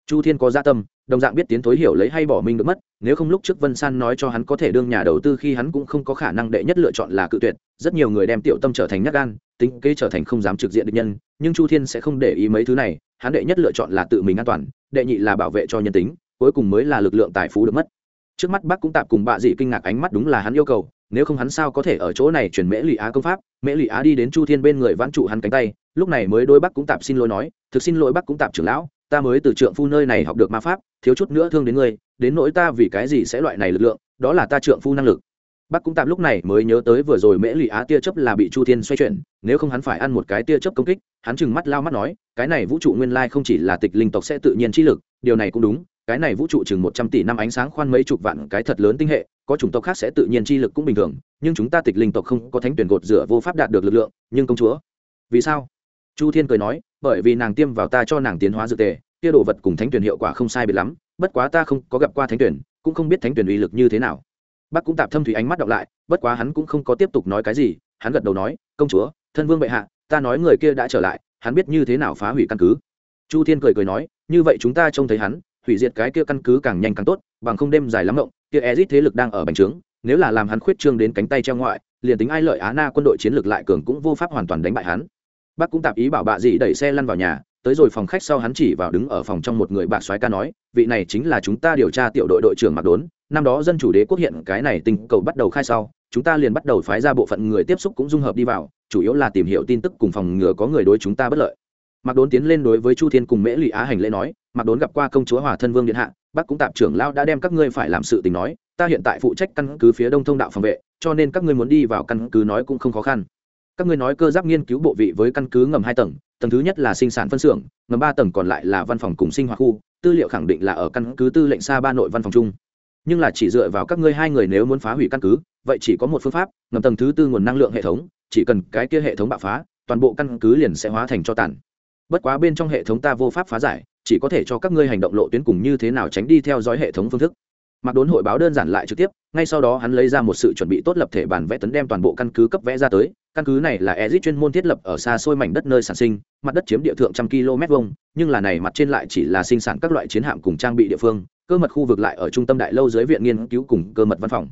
chu thiên có gia tâm, đồng dạng biết tiến thối hiểu lấy hay bỏ mình được mất, nếu không lúc trước vân san nói cho hắn có thể đương nhà đầu tư khi hắn cũng không có khả năng đệ nhất lựa chọn là cự tuyệt, rất nhiều người đem tiểu tâm trở thành nhát gan, tính kế trở thành không dám trực diện được nhân, nhưng chu thiên sẽ không để ý mấy thứ này, hắn đệ nhất lựa chọn là tự mình an toàn, đệ nhị là bảo vệ cho nhân tính, cuối cùng mới là lực lượng tài phú được mất. Trước mắt bác cũng tạp cùng bạ dị kinh ngạc ánh mắt đúng là hắn yêu cầu, nếu không hắn sao có thể ở chỗ này chuyển mễ lụy á công pháp, mễ lụy á đi đến chu thiên bên người vãn trụ hắn cánh tay, lúc này mới đôi bác cũng tạp xin lỗi nói, thực xin lỗi bác cũng tạp trưởng lão ta mới từ trượng phu nơi này học được ma pháp, thiếu chút nữa thương đến ngươi, đến nỗi ta vì cái gì sẽ loại này lực lượng, đó là ta trượng phu năng lực. Bác cũng tạm lúc này mới nhớ tới vừa rồi mễ lụy á tia chấp là bị chu thiên xoay chuyển, nếu không hắn phải ăn một cái tia chấp công kích, hắn chừng mắt lao mắt nói, cái này vũ trụ nguyên lai không chỉ là tịch linh tộc sẽ tự nhiên chi lực, điều này cũng đúng, cái này vũ trụ chừng một trăm tỷ năm ánh sáng khoan mấy chục vạn cái thật lớn tinh hệ, có chủng tộc khác sẽ tự nhiên chi lực cũng bình thường, nhưng chúng ta tịch linh tộc không có thánh tuyển gột rửa vô pháp đạt được lực lượng, nhưng công chúa, vì sao? Chu thiên cười nói bởi vì nàng tiêm vào ta cho nàng tiến hóa dược tề, kia đồ vật cùng thánh tuyển hiệu quả không sai biệt lắm, bất quá ta không có gặp qua thánh tuyển, cũng không biết thánh tuyển uy lực như thế nào. Bác cũng tạp thâm thủy ánh mắt đọc lại, bất quá hắn cũng không có tiếp tục nói cái gì, hắn gật đầu nói, công chúa, thân vương bệ hạ, ta nói người kia đã trở lại, hắn biết như thế nào phá hủy căn cứ. Chu thiên cười cười nói, như vậy chúng ta trông thấy hắn, hủy diệt cái kia căn cứ càng nhanh càng tốt, bằng không đêm dài lắm rộng kia ezit thế lực đang ở bành trướng, nếu là làm hắn khuyết trương đến cánh tay treo ngoại, liền tính ai lợi á na quân đội chiến lược lại cường cũng vô pháp hoàn toàn đánh bại hắn bác cũng tạp ý bảo bạ dị đẩy xe lăn vào nhà, tới rồi phòng khách sau hắn chỉ vào đứng ở phòng trong một người bạc soái ca nói, vị này chính là chúng ta điều tra tiểu đội đội trưởng mặc đốn, năm đó dân chủ đế quốc hiện cái này tình cầu bắt đầu khai sau, chúng ta liền bắt đầu phái ra bộ phận người tiếp xúc cũng dung hợp đi vào, chủ yếu là tìm hiểu tin tức cùng phòng ngừa có người đối chúng ta bất lợi. Mặc đốn tiến lên đối với chu thiên cùng mễ lụy á hành lễ nói mặc đốn gặp qua công chúa hòa thân vương điện hạ, bác cũng tạm trưởng lao đã đem các ngươi phải làm sự tình nói, ta hiện tại phụ trách căn cứ phía đông thông đạo phòng vệ, cho nên các ngươi muốn đi vào căn cứ nói cũng không khó khăn các ngươi nói cơ giáp nghiên cứu bộ vị với căn cứ ngầm hai tầng tầng thứ nhất là sinh sản phân xưởng, ngầm ba tầng còn lại là văn phòng cùng sinh hoạt khu, tư liệu khẳng định là ở căn cứ tư lệnh xa ba nội văn phòng chung. Nhưng là chỉ dựa vào các ngươi hai người nếu muốn phá hủy căn cứ, vậy chỉ có một phương pháp, ngầm tầng thứ tư nguồn năng lượng hệ thống, chỉ cần cái kia hệ thống bạo phá, toàn bộ căn cứ liền sẽ hóa thành cho tàn. Bất quá bên trong hệ thống ta vô pháp phá giải, chỉ có thể cho các ngươi hành động lộ tuyến cùng như thế nào tránh đi theo dõi hệ thống phương thức mặc đốn hội báo đơn giản lại trực tiếp, ngay sau đó hắn lấy ra một sự chuẩn bị tốt lập thể bản vẽ tấn đem toàn bộ căn cứ cấp vẽ ra tới. Căn cứ này là ezit chuyên môn thiết lập ở xa xôi mảnh đất nơi sản sinh, mặt đất chiếm địa thượng trăm km vuông, nhưng là này mặt trên lại chỉ là sinh sản các loại chiến hạm cùng trang bị địa phương, cơ mật khu vực lại ở trung tâm đại lâu dưới viện nghiên cứu cùng cơ mật văn phòng.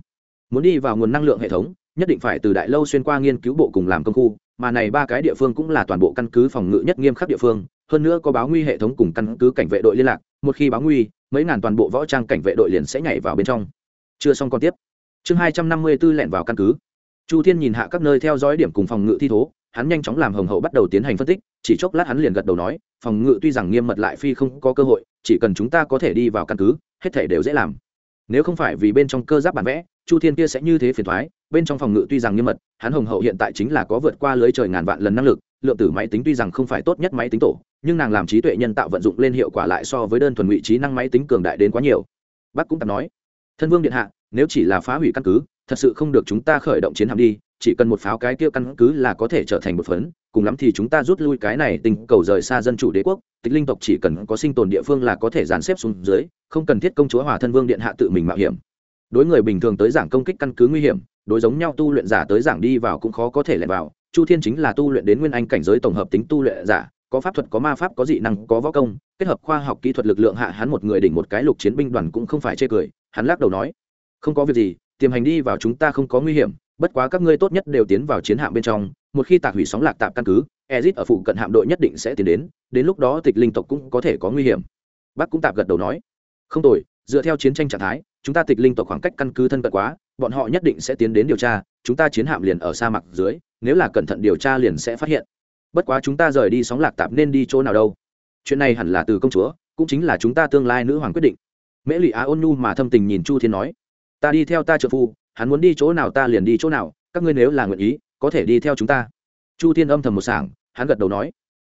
Muốn đi vào nguồn năng lượng hệ thống, nhất định phải từ đại lâu xuyên qua nghiên cứu bộ cùng làm công khu, mà này ba cái địa phương cũng là toàn bộ căn cứ phòng ngự nhất nghiêm khắc địa phương, hơn nữa có báo nguy hệ thống cùng căn cứ cảnh vệ đội liên lạc, một khi báo nguy mấy ngàn toàn bộ võ trang cảnh vệ đội liền sẽ nhảy vào bên trong. Chưa xong còn tiếp. Chương hai trăm năm mươi b ố lẻn vào căn cứ. Chu thiên nhìn hạ các nơi theo dõi điểm cùng phòng ngự thi thố, hắn nhanh chóng làm hồng hậu bắt đầu tiến hành phân tích, chỉ chốc lát hắn liền gật đầu nói, phòng ngự tuy rằng nghiêm mật lại phi không có cơ hội, chỉ cần chúng ta có thể đi vào căn cứ, hết thể đều dễ làm. Nếu không phải vì bên trong cơ giáp bản vẽ, chu thiên kia sẽ như thế phiền thoái, bên trong phòng ngự tuy rằng nghiêm mật, hắn hồng hậu hiện tại chính là có vượt qua lưới trời ngàn vạn lần năng lực lượng tử máy tính tuy rằng không phải tốt nhất máy tính tổ, nhưng nàng làm trí tuệ nhân tạo vận dụng lên hiệu quả lại so với đơn thuần ngụy trí năng máy tính cường đại đến quá nhiều. Bác cũng tạm nói, thân vương điện hạ, nếu chỉ là phá hủy căn cứ, thật sự không được chúng ta khởi động chiến hạm đi, chỉ cần một pháo cái kia căn cứ là có thể trở thành một phấn, cùng lắm thì chúng ta rút lui cái này tình cầu rời xa dân chủ đế quốc, tịch linh tộc chỉ cần có sinh tồn địa phương là có thể dàn xếp xuống dưới, không cần thiết công chúa hòa thân vương điện hạ tự mình mạo hiểm. Đối người bình thường tới giảng công kích căn cứ nguy hiểm, đối giống nhau tu luyện giả tới giảng đi vào cũng khó có thể lẻn vào chu thiên chính là tu luyện đến nguyên anh cảnh giới tổng hợp tính tu luyện giả, có pháp thuật, có ma pháp, có dị năng, có võ công, kết hợp khoa học kỹ thuật lực lượng hạ hắn một người đỉnh một cái lục chiến binh đoàn cũng không phải chê cười, hắn lắc đầu nói, không có việc gì, tiềm hành đi vào chúng ta không có nguy hiểm, bất quá các ngươi tốt nhất đều tiến vào chiến hạm bên trong, một khi tạc hủy sóng lạc tạp căn cứ, ezit ở phụ cận hạm đội nhất định sẽ tiến đến đến lúc đó tịch linh tộc cũng có thể có nguy hiểm. Bác cũng tạp gật đầu nói, không tồi, dựa theo chiến tranh trạng thái, chúng ta tịch linh tộc khoảng cách căn cứ thân cận quá, bọn họ nhất định sẽ tiến đến điều tra, chúng ta chiến hạm liền ở sa mạc dưới nếu là cẩn thận điều tra liền sẽ phát hiện. Bất quá chúng ta rời đi sóng lạc tạp nên đi chỗ nào đâu? Chuyện này hẳn là từ công chúa, cũng chính là chúng ta tương lai nữ hoàng quyết định. Mễ lụy á ôn nhu mà thâm tình nhìn chu thiên nói, ta đi theo ta trợ phu, hắn muốn đi chỗ nào ta liền đi chỗ nào, các ngươi nếu là nguyện ý, có thể đi theo chúng ta. Chu thiên âm thầm một sảng, hắn gật đầu nói,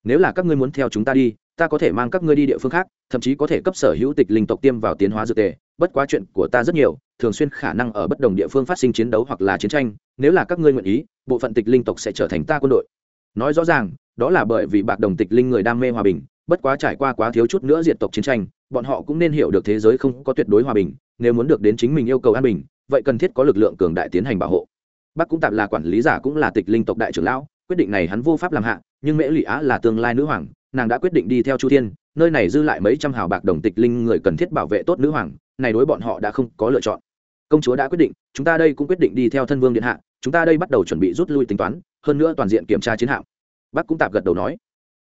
nếu là các ngươi muốn theo chúng ta đi ta có thể mang các ngươi đi địa phương khác, thậm chí có thể cấp sở hữu tịch linh tộc tiêm vào tiến hóa dược tề, bất quá chuyện của ta rất nhiều, thường xuyên khả năng ở bất đồng địa phương phát sinh chiến đấu hoặc là chiến tranh, nếu là các ngươi nguyện ý, bộ phận tịch linh tộc sẽ trở thành ta quân đội. Nói rõ ràng, đó là bởi vì bạc đồng tịch linh người đam mê hòa bình, bất quá trải qua quá thiếu chút nữa diệt tộc chiến tranh, bọn họ cũng nên hiểu được thế giới không có tuyệt đối hòa bình, nếu muốn được đến chính mình yêu cầu an bình, vậy cần thiết có lực lượng cường đại tiến hành bảo hộ. Bác cũng tạm là quản lý giả cũng là tịch linh tộc đại trưởng lão, quyết định này hắn vô pháp làm hạ, nhưng mễ lụy á là tương lai nữ hoàng nàng đã quyết định đi theo chu thiên, nơi này dư lại mấy trăm hào bạc đồng tịch linh người cần thiết bảo vệ tốt nữ hoàng, này đối bọn họ đã không có lựa chọn. Công chúa đã quyết định, chúng ta đây cũng quyết định đi theo thân vương điện hạ, chúng ta đây bắt đầu chuẩn bị rút lui tính toán, hơn nữa toàn diện kiểm tra chiến hạm. Bác cũng tạm gật đầu nói.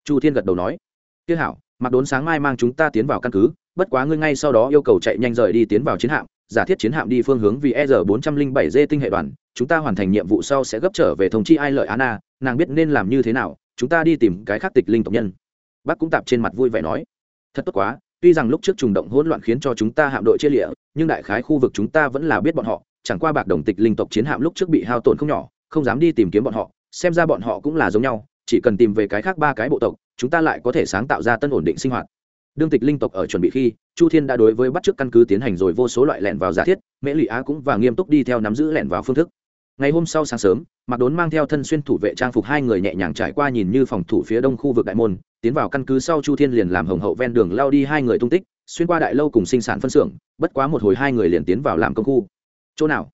Chu thiên gật đầu nói. Tiếc hảo, mặc đốn sáng mai mang chúng ta tiến vào căn cứ, bất quá ngươi ngay sau đó yêu cầu chạy nhanh rời đi tiến vào chiến hạm, giả thiết chiến hạm đi phương hướng vì e r bốn trăm linh bảy d tinh hệ đoàn, chúng ta hoàn thành nhiệm vụ sau sẽ gấp trở về thông chi ai lợi anna nàng biết nên làm như thế nào, chúng ta đi tìm cái khác tịch linh tộc nhân bác cũng tạp trên mặt vui vẻ nói, thật tốt quá, tuy rằng lúc trước trùng động hỗn loạn khiến cho chúng ta hạm đội chia lịa, nhưng đại khái khu vực chúng ta vẫn là biết bọn họ, chẳng qua bạc đồng tịch linh tộc chiến hạm lúc trước bị hao tổn không nhỏ, không dám đi tìm kiếm bọn họ, xem ra bọn họ cũng là giống nhau, chỉ cần tìm về cái khác ba cái bộ tộc, chúng ta lại có thể sáng tạo ra tân ổn định sinh hoạt. Đương tịch linh tộc ở chuẩn bị khi, chu thiên đã đối với bắt trước căn cứ tiến hành rồi vô số loại lẻn vào giả thiết, mễ lụy á cũng và nghiêm túc đi theo nắm giữ lẻn vào phương thức ngày hôm sau sáng sớm mặc đốn mang theo thân xuyên thủ vệ trang phục hai người nhẹ nhàng trải qua nhìn như phòng thủ phía đông khu vực đại môn, tiến vào căn cứ sau chu thiên liền làm hồng hậu ven đường lao đi hai người tung tích, xuyên qua đại lâu cùng sinh sản phân xưởng, bất quá một hồi hai người liền tiến vào làm công khu. Chỗ nào?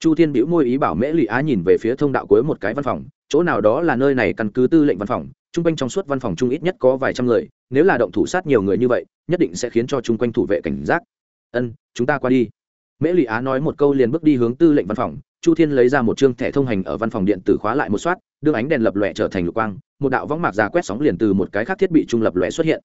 Chu thiên bĩu môi ý bảo mễ lụy á nhìn về phía thông đạo cuối một cái văn phòng, chỗ nào đó là nơi này căn cứ tư lệnh văn phòng, chung quanh trong suốt văn phòng chung ít nhất có vài trăm người, nếu là động thủ sát nhiều người như vậy, nhất định sẽ khiến cho chung quanh thủ vệ cảnh giác. Ân, chúng ta qua đi. Mễ lụy á nói một câu liền bước đi hướng tư lệnh văn phòng chu thiên lấy ra một chương thẻ thông hành ở văn phòng điện tử khóa lại một soát đương ánh đèn lập lòe trở thành lục quang, một đạo võng mạc già quét sóng liền từ một cái khác thiết bị trung lập lòe xuất hiện.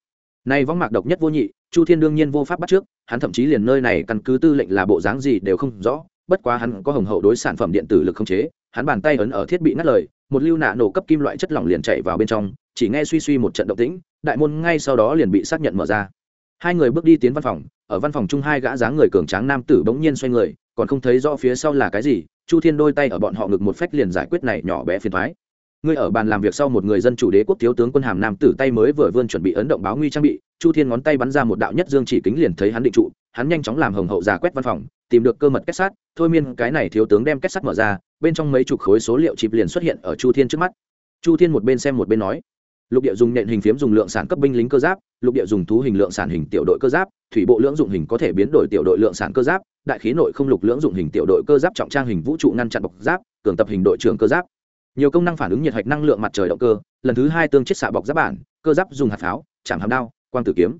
Nay võng mạc độc nhất vô nhị, chu thiên đương nhiên vô pháp bắt trước, hắn thậm chí liền nơi này căn cứ tư lệnh là bộ dáng gì đều không rõ, bất quá hắn có hồng hậu đối sản phẩm điện tử lực không chế, hắn bàn tay ấn ở thiết bị ngắt lời, một lưu nạ nổ cấp kim loại chất lỏng liền chạy vào bên trong, chỉ nghe suy suy một trận động tĩnh, đại môn ngay sau đó liền bị xác nhận mở ra. Hai người bước đi tiến văn phòng, ở văn phòng chung hai gã dáng người cường tráng nam tử bỗng nhiên xoay người, còn không thấy rõ phía sau là cái gì chu thiên đôi tay ở bọn họ ngực một phách liền giải quyết này nhỏ bé phiền thoái ngươi ở bàn làm việc sau một người dân chủ đế quốc thiếu tướng quân hàm nam tử tay mới vừa vươn chuẩn bị ấn động báo nguy trang bị, chu thiên ngón tay bắn ra một đạo nhất dương chỉ kính liền thấy hắn định trụ, hắn nhanh chóng làm hồng hậu giả quét văn phòng, tìm được cơ mật kết sát, thôi miên cái này thiếu tướng đem kết sắt mở ra, bên trong mấy chục khối số liệu chịp liền xuất hiện ở chu thiên trước mắt. Chu thiên một bên xem một bên nói lục địa dùng nện hình phiếm dùng lượng sản cấp binh lính cơ giáp, lục địa dùng thú hình lượng sản hình tiểu đội cơ giáp, thủy bộ lưỡng dụng hình có thể biến đổi tiểu đội lượng sản cơ giáp, đại khí nội không lục lưỡng dụng hình tiểu đội cơ giáp trọng trang hình vũ trụ ngăn chặn bọc giáp, cường tập hình đội trưởng cơ giáp. Nhiều công năng phản ứng nhiệt hạch năng lượng mặt trời động cơ, lần thứ hai tương chiết xạ bọc giáp bản, cơ giáp dùng hạt pháo, chạm hàm đao, quang tử kiếm.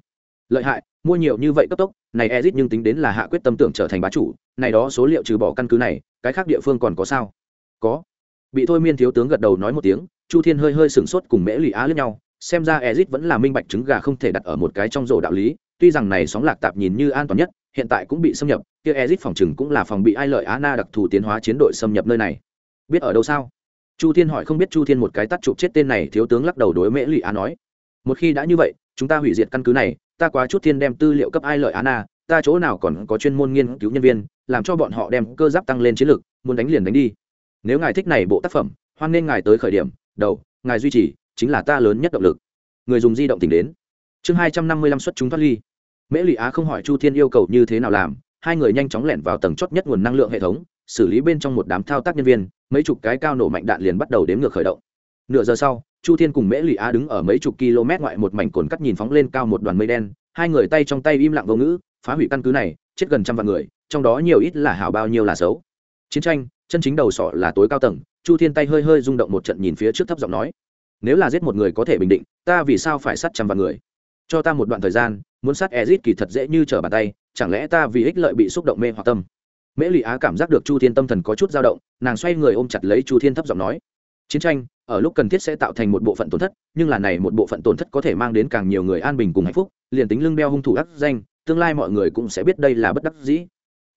Lợi hại, mua nhiều như vậy cấp tốc, này ezit nhưng tính đến là hạ quyết tâm tưởng trở thành bá chủ, này đó số liệu trừ bỏ căn cứ này, cái khác địa phương còn có sao? Có. Bị thôi miên thiếu tướng gật đầu nói một tiếng chu thiên hơi hơi sửng sốt cùng mễ lụy á lẫn nhau, xem ra ezit vẫn là minh bạch trứng gà không thể đặt ở một cái trong rổ đạo lý, tuy rằng này sóng lạc tạp nhìn như an toàn nhất, hiện tại cũng bị xâm nhập, kia ezit phòng chừng cũng là phòng bị ai lợi á na đặc thù tiến hóa chiến đội xâm nhập nơi này. Biết ở đâu sao? Chu thiên hỏi không biết chu thiên một cái tắt chụp chết tên này, thiếu tướng lắc đầu đối mễ lụy á nói, một khi đã như vậy, chúng ta hủy diệt căn cứ này, ta quá chút thiên đem tư liệu cấp ai lợi á na, ta chỗ nào còn có chuyên môn nghiên cứu nhân viên, làm cho bọn họ đem cơ giáp tăng lên chiến lược, muốn đánh liền đánh đi. Nếu ngài thích này bộ tác phẩm, hoan nên ngài tới khởi điểm đầu, ngài duy trì chính là ta lớn nhất động lực. Người dùng di động tỉnh đến. Chương hai trăm năm mươi lăm xuất chúng thoát ly. Mễ lụy á không hỏi chu thiên yêu cầu như thế nào làm, hai người nhanh chóng lẻn vào tầng chót nhất nguồn năng lượng hệ thống, xử lý bên trong một đám thao tác nhân viên, mấy chục cái cao nổ mạnh đạn liền bắt đầu đếm ngược khởi động. Nửa giờ sau, chu thiên cùng mễ lụy á đứng ở mấy chục km ngoại một mảnh cồn cắt nhìn phóng lên cao một đoàn mây đen, hai người tay trong tay im lặng vô ngữ, phá hủy căn cứ này, chết gần trăm vạn người, trong đó nhiều ít là hảo bao nhiêu là xấu. Chiến tranh, chân chính đầu sọ là tối cao tầng chu thiên tay hơi hơi rung động một trận nhìn phía trước thấp giọng nói, nếu là giết một người có thể bình định, ta vì sao phải sát trăm vạn người? Cho ta một đoạn thời gian, muốn sát ezit kỳ thật dễ như trở bàn tay, chẳng lẽ ta vì ích lợi bị xúc động mê hoặc tâm? Mễ lụy á cảm giác được chu thiên tâm thần có chút dao động, nàng xoay người ôm chặt lấy chu thiên thấp giọng nói, chiến tranh, ở lúc cần thiết sẽ tạo thành một bộ phận tổn thất, nhưng là này một bộ phận tổn thất có thể mang đến càng nhiều người an bình cùng hạnh phúc, liền tính lưng đeo hung thủ ác danh, tương lai mọi người cũng sẽ biết đây là bất đắc dĩ.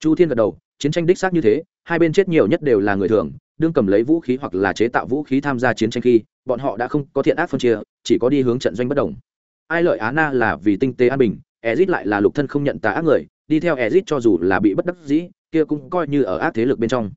Chu thiên gật đầu, chiến tranh đích xác như thế, hai bên chết nhiều nhất đều là người thường đương cầm lấy vũ khí hoặc là chế tạo vũ khí tham gia chiến tranh khi, bọn họ đã không có thiện ác phân chia, chỉ có đi hướng trận doanh bất đồng. Ai lợi á na là vì tinh tế an bình ezit lại là lục thân không nhận tà ác người, đi theo ezit cho dù là bị bất đắc dĩ, kia cũng coi như ở ác thế lực bên trong.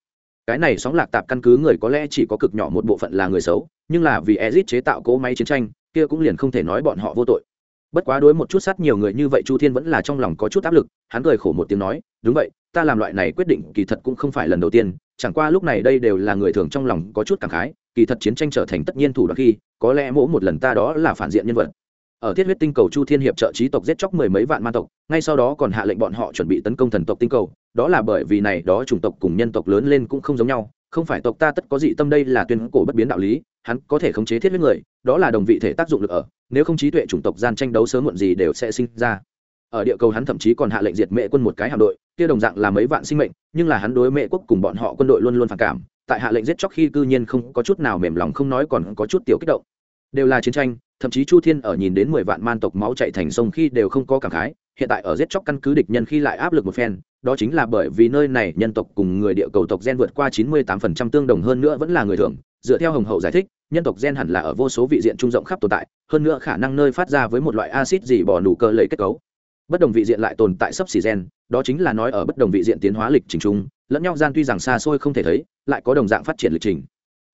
Cái này sóng lạc tạp căn cứ người có lẽ chỉ có cực nhỏ một bộ phận là người xấu, nhưng là vì ezit chế tạo cỗ máy chiến tranh, kia cũng liền không thể nói bọn họ vô tội. Bất quá đối một chút sát nhiều người như vậy chu thiên vẫn là trong lòng có chút áp lực, hắn cười khổ một tiếng nói, đúng vậy, ta làm loại này quyết định kỳ thật cũng không phải lần đầu tiên chẳng qua lúc này đây đều là người thường trong lòng có chút cảm khái, kỳ thật chiến tranh trở thành tất nhiên thủ đoạn khi, có lẽ mỗi một lần ta đó là phản diện nhân vật. Ở thiết huyết tinh cầu chu thiên hiệp trợ trí tộc giết chóc mười mấy vạn man tộc, ngay sau đó còn hạ lệnh bọn họ chuẩn bị tấn công thần tộc tinh cầu, đó là bởi vì này đó chủng tộc cùng nhân tộc lớn lên cũng không giống nhau, không phải tộc ta tất có dị tâm đây là tuyên cổ bất biến đạo lý, hắn có thể khống chế thiết huyết người, đó là đồng vị thể tác dụng lực ở, nếu không trí tuệ chủng tộc gian tranh đấu sớm muộn gì đều sẽ sinh ra ở địa cầu hắn thậm chí còn hạ lệnh diệt mệ quân một cái hạm đội, kia đồng dạng là mấy vạn sinh mệnh, nhưng là hắn đối mệ quốc cùng bọn họ quân đội luôn luôn phản cảm, tại hạ lệnh giết chóc khi cư nhiên không có chút nào mềm lòng không nói còn có chút tiểu kích động. Đều là chiến tranh, thậm chí chu thiên ở nhìn đến mười vạn man tộc máu chạy thành sông khi đều không có cảm khái, hiện tại ở giết chóc căn cứ địch nhân khi lại áp lực một phen, đó chính là bởi vì nơi này nhân tộc cùng người địa cầu tộc gen vượt qua chín mươi tám phần trăm tương đồng hơn nữa vẫn là người thường, dựa theo hồng hậu giải thích, nhân tộc gen hẳn là ở vô số vị diện trung rộng khắp tồn tại, hơn nữa khả năng nơi phát ra với một loại acid gì bỏ nụ cơ lầy kết cấu bất đồng vị diện lại tồn tại sấp xỉ gen, đó chính là nói ở bất đồng vị diện tiến hóa lịch trình chung, lẫn nhau gian tuy rằng xa xôi không thể thấy, lại có đồng dạng phát triển lịch trình.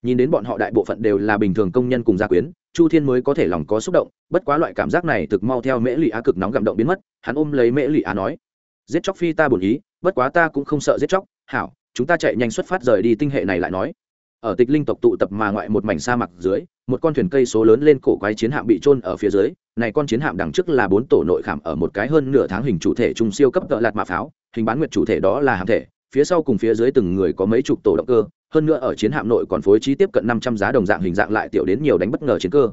Nhìn đến bọn họ đại bộ phận đều là bình thường công nhân cùng gia quyến, chu thiên mới có thể lòng có xúc động, bất quá loại cảm giác này thực mau theo mễ lụy á cực nóng gặm động biến mất, hắn ôm lấy mễ lụy á nói, giết chóc phi ta bổn ý, bất quá ta cũng không sợ giết chóc, hảo, chúng ta chạy nhanh xuất phát rời đi tinh hệ này lại nói. Ở tịch linh tộc tụ tập mà ngoại một mảnh sa mạc dưới một con thuyền cây số lớn lên cổ quái chiến hạm bị trôn ở phía dưới, này con chiến hạm đằng trước là bốn tổ nội khảm ở một cái hơn nửa tháng hình chủ thể trung siêu cấp cỡ lạt mạ pháo, hình bán nguyệt chủ thể đó là hạm thể, phía sau cùng phía dưới từng người có mấy chục tổ động cơ, hơn nữa ở chiến hạm nội còn phối trí tiếp cận năm trăm giá đồng dạng hình dạng lại tiểu đến nhiều đánh bất ngờ chiến cơ.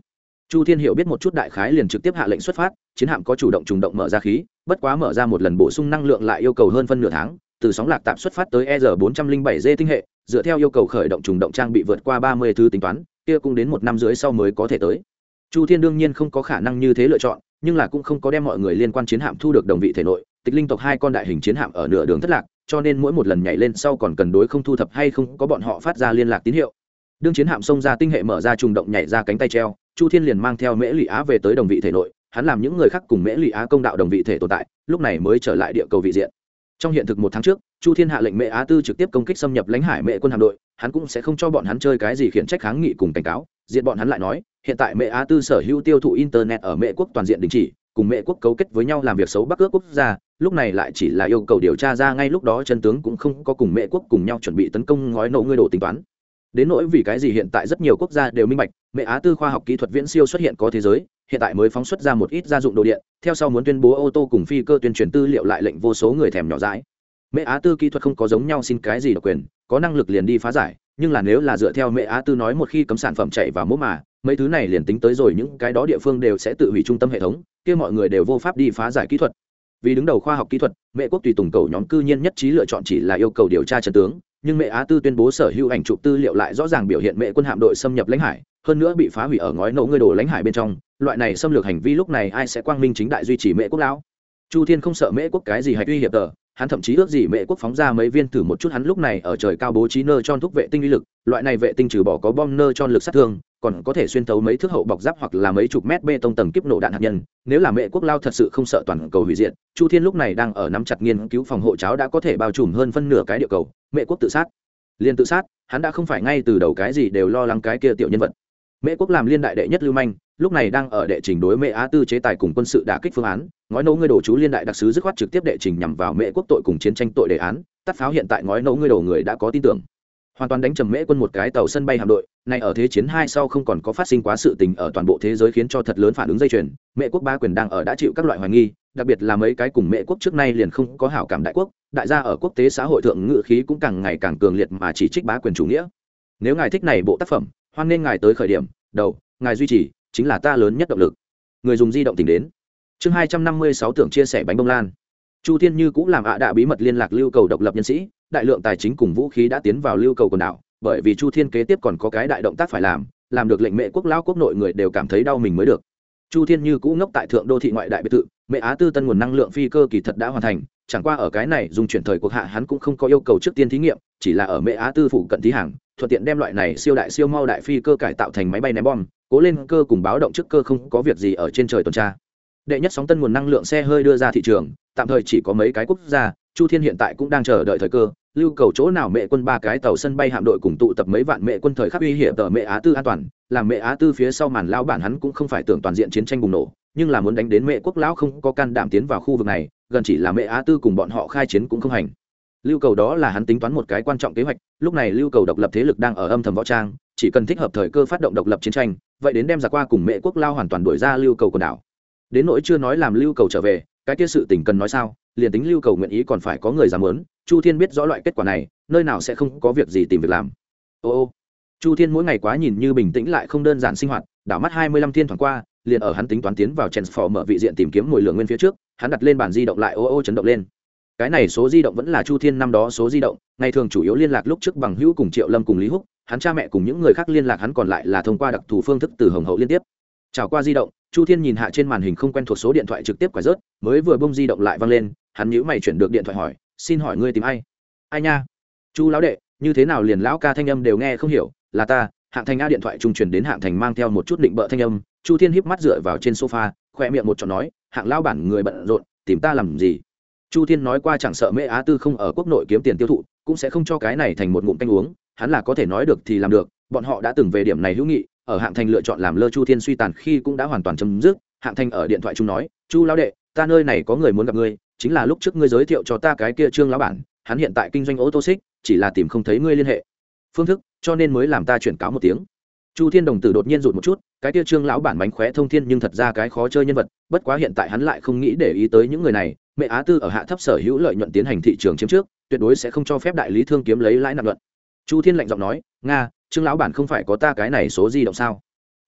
Chu thiên hiểu biết một chút đại khái liền trực tiếp hạ lệnh xuất phát, chiến hạm có chủ động trùng động mở ra khí, bất quá mở ra một lần bổ sung năng lượng lại yêu cầu hơn phân nửa tháng, từ sóng lạc tạm xuất phát tới e r bốn trăm linh bảy d tinh hệ, dựa theo yêu cầu khởi động trùng động trang bị vượt qua ba mươi thứ tính toán kia cũng đến một năm dưới sau mới có thể tới. Chu thiên đương nhiên không có khả năng như thế lựa chọn, nhưng là cũng không có đem mọi người liên quan chiến hạm thu được đồng vị thể nội. Tịch linh tộc hai con đại hình chiến hạm ở nửa đường thất lạc, cho nên mỗi một lần nhảy lên sau còn cần đối không thu thập hay không có bọn họ phát ra liên lạc tín hiệu. Đương chiến hạm xông ra tinh hệ mở ra trùng động nhảy ra cánh tay treo, chu thiên liền mang theo mễ lụy á về tới đồng vị thể nội, hắn làm những người khác cùng mễ lụy á công đạo đồng vị thể tồn tại, lúc này mới trở lại địa cầu vị diện trong hiện thực một tháng trước, chu thiên hạ lệnh Mẹ á tư trực tiếp công kích xâm nhập lãnh hải mẹ quân hạm đội, hắn cũng sẽ không cho bọn hắn chơi cái gì khiển trách kháng nghị cùng cảnh cáo diện bọn hắn lại nói, hiện tại Mẹ á tư sở hữu tiêu thụ internet ở Mẹ quốc toàn diện đình chỉ, cùng Mẹ quốc cấu kết với nhau làm việc xấu bắc ước quốc gia, lúc này lại chỉ là yêu cầu điều tra ra ngay lúc đó chân tướng cũng không có cùng Mẹ quốc cùng nhau chuẩn bị tấn công ngói nổ ngươi đổ tính toán. Đến nỗi vì cái gì hiện tại rất nhiều quốc gia đều minh bạch mẹ á tư khoa học kỹ thuật viễn siêu xuất hiện có thế giới hiện tại mới phóng xuất ra một ít gia dụng đồ điện, theo sau muốn tuyên bố ô tô cùng phi cơ tuyên truyền tư liệu lại lệnh vô số người thèm nhỏ dãi. Mẹ á tư kỹ thuật không có giống nhau xin cái gì độc quyền, có năng lực liền đi phá giải, nhưng là nếu là dựa theo mẹ á tư nói một khi cấm sản phẩm chạy vào mốt mà, mấy thứ này liền tính tới rồi những cái đó địa phương đều sẽ tự hủy trung tâm hệ thống, kia mọi người đều vô pháp đi phá giải kỹ thuật. Vì đứng đầu khoa học kỹ thuật, mẹ quốc tùy tùng cầu nhóm cư nhiên nhất trí lựa chọn chỉ là yêu cầu điều tra trần tướng, nhưng mẹ á tư tuyên bố sở hữu ảnh chụp tư liệu lại rõ ràng biểu hiện mẹ quân hạm đội xâm nhập lãnh hải hơn nữa bị phá hủy ở ngói nổ ngươi đổ lãnh hải bên trong, loại này xâm lược hành vi lúc này ai sẽ quang minh chính đại duy trì mẹ quốc lão? Chu thiên không sợ mẹ quốc cái gì hạch uy hiệp tờ, hắn thậm chí ước gì mẹ quốc phóng ra mấy viên thử một chút hắn lúc này ở trời cao bố trí nơ cho thúc vệ tinh uy lực, loại này vệ tinh trừ bỏ có bom nơ cho lực sát thương, còn có thể xuyên thấu mấy thước hậu bọc giáp hoặc là mấy chục mét bê tông tầng kiếp nổ đạn hạt nhân. Nếu là mẹ quốc lao thật sự không sợ toàn cầu hủy diệt, chu thiên lúc này đang ở nắm chặt nghiên cứu phòng hộ cháo đã có thể bao trùm hơn phân nửa cái địa cầu mẹ quốc tự sát. Liên tự sát, hắn đã không phải ngay từ đầu cái gì đều lo lắng cái kia tiểu nhân vật mễ quốc làm liên đại đệ nhất lưu manh, lúc này đang ở đệ trình đối mễ á tư chế tài cùng quân sự đã kích phương án, ngói nấu ngươi đồ chú liên đại đặc sứ dứt khoát trực tiếp đệ trình nhằm vào mễ quốc tội cùng chiến tranh tội đề án, tắt pháo hiện tại ngói nấu ngươi đồ người đã có tin tưởng. Hoàn toàn đánh trầm mễ quân một cái tàu sân bay hạm đội, này ở thế chiến hai sau không còn có phát sinh quá sự tình ở toàn bộ thế giới khiến cho thật lớn phản ứng dây chuyền, mễ quốc ba quyền đang ở đã chịu các loại hoài nghi, đặc biệt là mấy cái cùng mễ quốc trước nay liền không có hảo cảm đại quốc, đại gia ở quốc tế xã hội thượng ngự khí cũng càng ngày càng cường liệt mà chỉ trích bá quyền chủ nghĩa. Nếu ngài thích này bộ tác phẩm hoan nên ngài tới khởi điểm, đầu, ngài duy trì, chính là ta lớn nhất động lực. Người dùng di động tìm đến. Chương hai trăm năm mươi sáu tưởng chia sẻ bánh bông lan. Chu thiên như cũng làm ạ đạ bí mật liên lạc lưu cầu độc lập nhân sĩ, đại lượng tài chính cùng vũ khí đã tiến vào lưu cầu quần đảo, bởi vì chu thiên kế tiếp còn có cái đại động tác phải làm làm được lệnh mẹ quốc lao quốc nội người đều cảm thấy đau mình mới được. Chu thiên như cũ ngốc tại thượng đô thị ngoại đại biệt thự, mẹ á tư tân nguồn năng lượng phi cơ kỳ thật đã hoàn thành, chẳng qua ở cái này dùng chuyển thời cuộc hạ hắn cũng không có yêu cầu trước tiên thí nghiệm, chỉ là ở mẹ á tư phụ cận thí hàng thuận tiện đem loại này siêu đại siêu mau đại phi cơ cải tạo thành máy bay ném bom, cố lên cơ cùng báo động trước cơ không có việc gì ở trên trời tuần tra. Đệ nhất sóng tân nguồn năng lượng xe hơi đưa ra thị trường, tạm thời chỉ có mấy cái quốc gia, chu thiên hiện tại cũng đang chờ đợi thời cơ, lưu cầu chỗ nào mẹ quân ba cái tàu sân bay hạm đội cùng tụ tập mấy vạn mẹ quân thời khắc uy hiểm tờ mẹ á tư an toàn, làm mẹ á tư phía sau màn lao bản hắn cũng không phải tưởng toàn diện chiến tranh bùng nổ, nhưng là muốn đánh đến mẹ quốc lão không có can đảm tiến vào khu vực này, gần chỉ là mẹ á tư cùng bọn họ khai chiến cũng không hành lưu cầu đó là hắn tính toán một cái quan trọng kế hoạch, lúc này lưu cầu độc lập thế lực đang ở âm thầm võ trang, chỉ cần thích hợp thời cơ phát động độc lập chiến tranh, vậy đến đem giả qua cùng mẹ quốc lao hoàn toàn đuổi ra lưu cầu quần đảo. Đến nỗi chưa nói làm lưu cầu trở về, cái kia sự tình cần nói sao, liền tính lưu cầu nguyện ý còn phải có người dám lớn chu thiên biết rõ loại kết quả này, nơi nào sẽ không có việc gì tìm việc làm. Ô ô, chu thiên mỗi ngày quá nhìn như bình tĩnh lại không đơn giản sinh hoạt, đảo mắt hai mươi lăm thiên thoảng qua, liền ở hắn tính toán tiến vào chèn phò mở vị diện tìm kiếm mồi lửa nguyên phía trước, hắn đặt lên bàn di động lại ô ô chấn động lên cái này số di động vẫn là chu thiên năm đó số di động, ngày thường chủ yếu liên lạc lúc trước bằng hữu cùng triệu lâm cùng lý húc, hắn cha mẹ cùng những người khác liên lạc hắn còn lại là thông qua đặc thù phương thức từ hồng hậu liên tiếp. Trào qua di động, chu thiên nhìn hạ trên màn hình không quen thuộc số điện thoại trực tiếp quả rớt, mới vừa bông di động lại văng lên, hắn nhữ mày chuyển được điện thoại hỏi, xin hỏi ngươi tìm ai? Ai nha? Chu lão đệ, như thế nào liền lão ca thanh âm đều nghe không hiểu, là ta. Hạng thành a điện thoại trung chuyển đến hạng thành mang theo một chút định bợ thanh âm, chu thiên híp mắt dựa vào trên sofa, khoe miệng một trò nói, hạng lao bản người bận rộn, tìm ta làm gì? Chu thiên nói qua chẳng sợ mễ á tư không ở quốc nội kiếm tiền tiêu thụ, cũng sẽ không cho cái này thành một ngụm canh uống, hắn là có thể nói được thì làm được, bọn họ đã từng về điểm này hữu nghị, ở hạng thành lựa chọn làm lơ chu thiên suy tàn khi cũng đã hoàn toàn chấm dứt, hạng thành ở điện thoại chung nói, chu lão đệ, ta nơi này có người muốn gặp ngươi, chính là lúc trước ngươi giới thiệu cho ta cái kia trương lão bản, hắn hiện tại kinh doanh ô tô xích, chỉ là tìm không thấy ngươi liên hệ. Phương thức, cho nên mới làm ta chuyển cáo một tiếng. Chu thiên đồng tử đột nhiên rụt một chút, cái kia trương lão bản bánh khóe thông thiên nhưng thật ra cái khó chơi nhân vật, bất quá hiện tại hắn lại không nghĩ để ý tới những người này mẹ á tư ở hạ thấp sở hữu lợi nhuận tiến hành thị trường chiếm trước, tuyệt đối sẽ không cho phép đại lý thương kiếm lấy lãi nặng luận chu thiên lạnh giọng nói, nga, trương lão bản không phải có ta cái này số di động sao?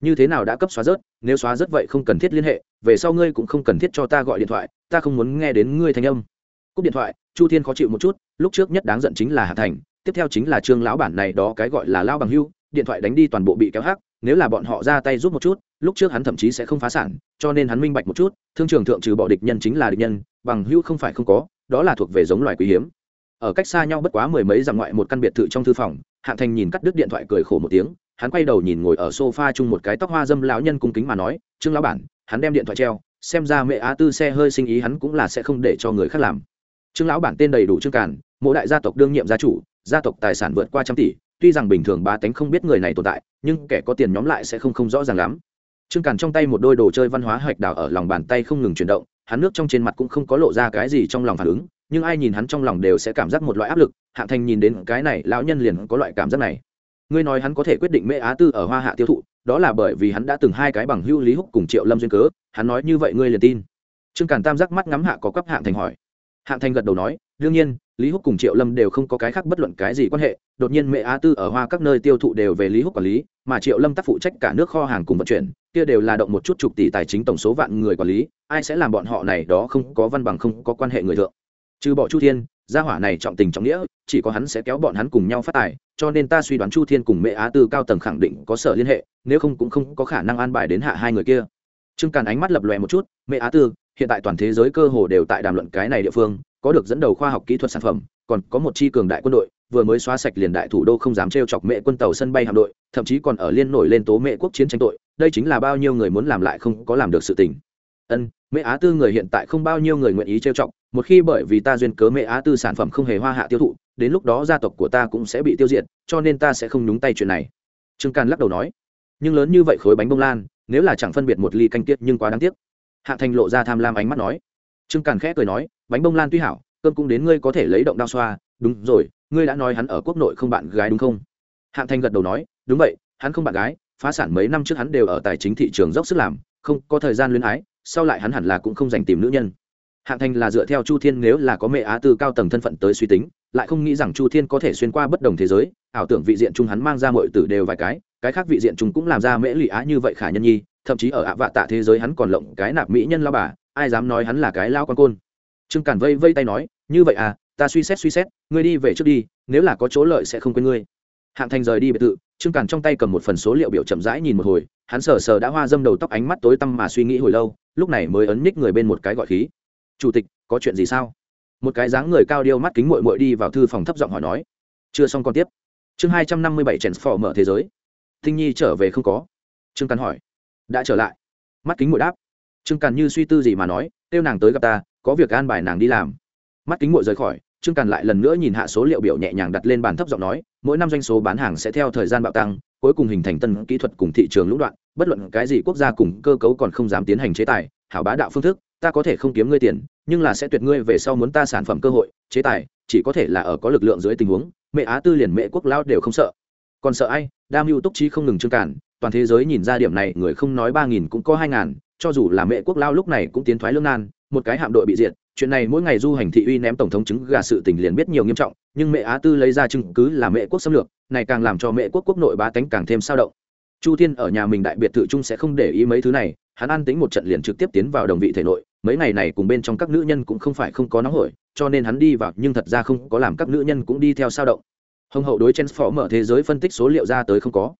Như thế nào đã cấp xóa rớt, nếu xóa rớt vậy không cần thiết liên hệ, về sau ngươi cũng không cần thiết cho ta gọi điện thoại, ta không muốn nghe đến ngươi thanh âm. Cúp điện thoại, chu thiên khó chịu một chút, lúc trước nhất đáng giận chính là hạ thành, tiếp theo chính là trương lão bản này đó cái gọi là lao bằng hưu, điện thoại đánh đi toàn bộ bị kéo hắc, nếu là bọn họ ra tay giúp một chút, lúc trước hắn thậm chí sẽ không phá sản, cho nên hắn minh bạch một chút, thương trường thượng trừ bỏ địch nhân chính là địch nhân bằng hưu không phải không có, đó là thuộc về giống loài quý hiếm. Ở cách xa nhau bất quá mười mấy dặm ngoại một căn biệt thự trong thư phòng, hạng thành nhìn cắt đứt điện thoại cười khổ một tiếng, hắn quay đầu nhìn ngồi ở sofa chung một cái tóc hoa dâm lão nhân cung kính mà nói, trương lão bản, hắn đem điện thoại treo, xem ra mẹ á tư xe hơi sinh ý hắn cũng là sẽ không để cho người khác làm. Trương lão bản tên đầy đủ trương càn, mỗi đại gia tộc đương nhiệm gia chủ, gia tộc tài sản vượt qua trăm tỷ, tuy rằng bình thường ba tánh không biết người này tồn tại, nhưng kẻ có tiền nhóm lại sẽ không không rõ ràng lắm. Trương càn trong tay một đôi đồ chơi văn hóa hạch đào ở lòng bàn tay không ngừng chuyển động hắn nước trong trên mặt cũng không có lộ ra cái gì trong lòng phản ứng, nhưng ai nhìn hắn trong lòng đều sẽ cảm giác một loại áp lực, hạng thành nhìn đến cái này, lão nhân liền có loại cảm giác này. Ngươi nói hắn có thể quyết định mễ á tư ở hoa hạ tiêu thụ, đó là bởi vì hắn đã từng hai cái bằng hưu lý húc cùng triệu lâm duyên cớ, hắn nói như vậy ngươi liền tin. Trương càn tam giác mắt ngắm hạ có cấp hạng thành hỏi. Hạng thành gật đầu nói, đương nhiên, lý húc cùng triệu lâm đều không có cái khác bất luận cái gì quan hệ, đột nhiên mẹ á tư ở hoa các nơi tiêu thụ đều về lý húc quản lý, mà triệu lâm tác phụ trách cả nước kho hàng cùng vận chuyển, kia đều là động một chút chục tỷ tài chính tổng số vạn người quản lý ai sẽ làm bọn họ này đó không có văn bằng không có quan hệ người thượng. Trừ bỏ chu thiên, gia hỏa này trọng tình trọng nghĩa, chỉ có hắn sẽ kéo bọn hắn cùng nhau phát tài, cho nên ta suy đoán chu thiên cùng mẹ á tư cao tầng khẳng định có sở liên hệ, nếu không cũng không có khả năng an bài đến hạ hai người kia. Trương càn ánh mắt lập lòe một chút mẹ á tư, hiện tại toàn thế giới cơ hồ đều tại đàm luận cái này địa phương, có được dẫn đầu khoa học kỹ thuật sản phẩm, còn có một chi cường đại quân đội, vừa mới xóa sạch liền đại thủ đô không dám trêu chọc mẹ quân tàu sân bay hạm đội, thậm chí còn ở liên nổi lên tố mẹ quốc chiến tranh tội, đây chính là bao nhiêu người muốn làm lại không có làm được sự tình. Ân mẹ á tư người hiện tại không bao nhiêu người nguyện ý trêu chọc, một khi bởi vì ta duyên cớ mẹ á tư sản phẩm không hề hoa hạ tiêu thụ, đến lúc đó gia tộc của ta cũng sẽ bị tiêu diệt, cho nên ta sẽ không nhúng tay chuyện này. Trương càn lắc đầu nói. Nhưng lớn như vậy khối bánh bông lan, nếu là chẳng phân biệt một ly canh tiết nhưng quá đáng tiếc. Hạ thành lộ ra tham lam ánh mắt nói. Trương càn khẽ cười nói, bánh bông lan tuy hảo, cơm cũng đến ngươi có thể lấy động đao xoa, đúng rồi, ngươi đã nói hắn ở quốc nội không bạn gái đúng không? Hạ thành gật đầu nói, đúng vậy, hắn không bạn gái, phá sản mấy năm trước hắn đều ở tài chính thị trường dốc sức làm, không có thời gian luyến ái sau lại hắn hẳn là cũng không dành tìm nữ nhân. Hạng thành là dựa theo chu thiên nếu là có mẹ á tư cao tầng thân phận tới suy tính, lại không nghĩ rằng chu thiên có thể xuyên qua bất đồng thế giới, ảo tưởng vị diện chung hắn mang ra mọi tử đều vài cái cái khác vị diện chung cũng làm ra mễ lụy á như vậy khả nhân nhi, thậm chí ở ạ vạ tạ thế giới hắn còn lộng cái nạp mỹ nhân lao bà, ai dám nói hắn là cái lao con côn. Trương cản vây vây tay nói, như vậy à ta suy xét suy xét, ngươi đi về trước đi, nếu là có chỗ lợi sẽ không quên ngươi. Hạng thành rời đi biệt thự trương càn trong tay cầm một phần số liệu biểu chậm rãi nhìn một hồi, hắn sờ sờ đã hoa dâm đầu tóc ánh mắt tối tăm mà suy nghĩ hồi lâu, lúc này mới ấn ních người bên một cái gọi khí. Chủ tịch, có chuyện gì sao? Một cái dáng người cao điêu mắt kính mội mội đi vào thư phòng thấp giọng hỏi nói. Chưa xong còn tiếp. Chương hai trăm năm mươi bảy chèn phò mở thế giới. Tinh nhi trở về không có? Trương càn hỏi. Đã trở lại. Mắt kính mội đáp. Trương càn như suy tư gì mà nói kêu nàng tới gặp ta, có việc an bài nàng đi làm. Mắt kính mội rời khỏi trương càn lại lần nữa nhìn hạ số liệu biểu nhẹ nhàng đặt lên bàn thấp giọng nói, mỗi năm doanh số bán hàng sẽ theo thời gian bạo tăng, cuối cùng hình thành tân kỹ thuật cùng thị trường lũng đoạn, bất luận cái gì quốc gia cùng cơ cấu còn không dám tiến hành chế tài, hảo bá đạo phương thức, ta có thể không kiếm ngươi tiền, nhưng là sẽ tuyệt ngươi về sau muốn ta sản phẩm cơ hội, chế tài, chỉ có thể là ở có lực lượng dưới tình huống, mẹ á tư liền mẹ quốc lao đều không sợ. Còn sợ ai? Đam mưu túc trí không ngừng trương cản toàn thế giới nhìn ra điểm này, người không nói ba nghìn cũng có hai ngàn, cho dù là mẹ quốc lao lúc này cũng tiến thoái lương nan, một cái hạm đội bị diệt chuyện này mỗi ngày du hành thị uy ném tổng thống chứng gà sự tình liền biết nhiều nghiêm trọng, nhưng mẹ á tư lấy ra chứng cứ là mẹ quốc xâm lược, này càng làm cho mẹ quốc quốc nội bá tánh càng thêm sao động. Chu thiên ở nhà mình đại biệt thự trung sẽ không để ý mấy thứ này, hắn an tính một trận liền trực tiếp tiến vào đồng vị thể nội, mấy ngày này cùng bên trong các nữ nhân cũng không phải không có nóng hổi, cho nên hắn đi vào nhưng thật ra không có làm các nữ nhân cũng đi theo sao động. Hồng hậu đối chen phó mở thế giới phân tích số liệu ra tới không có.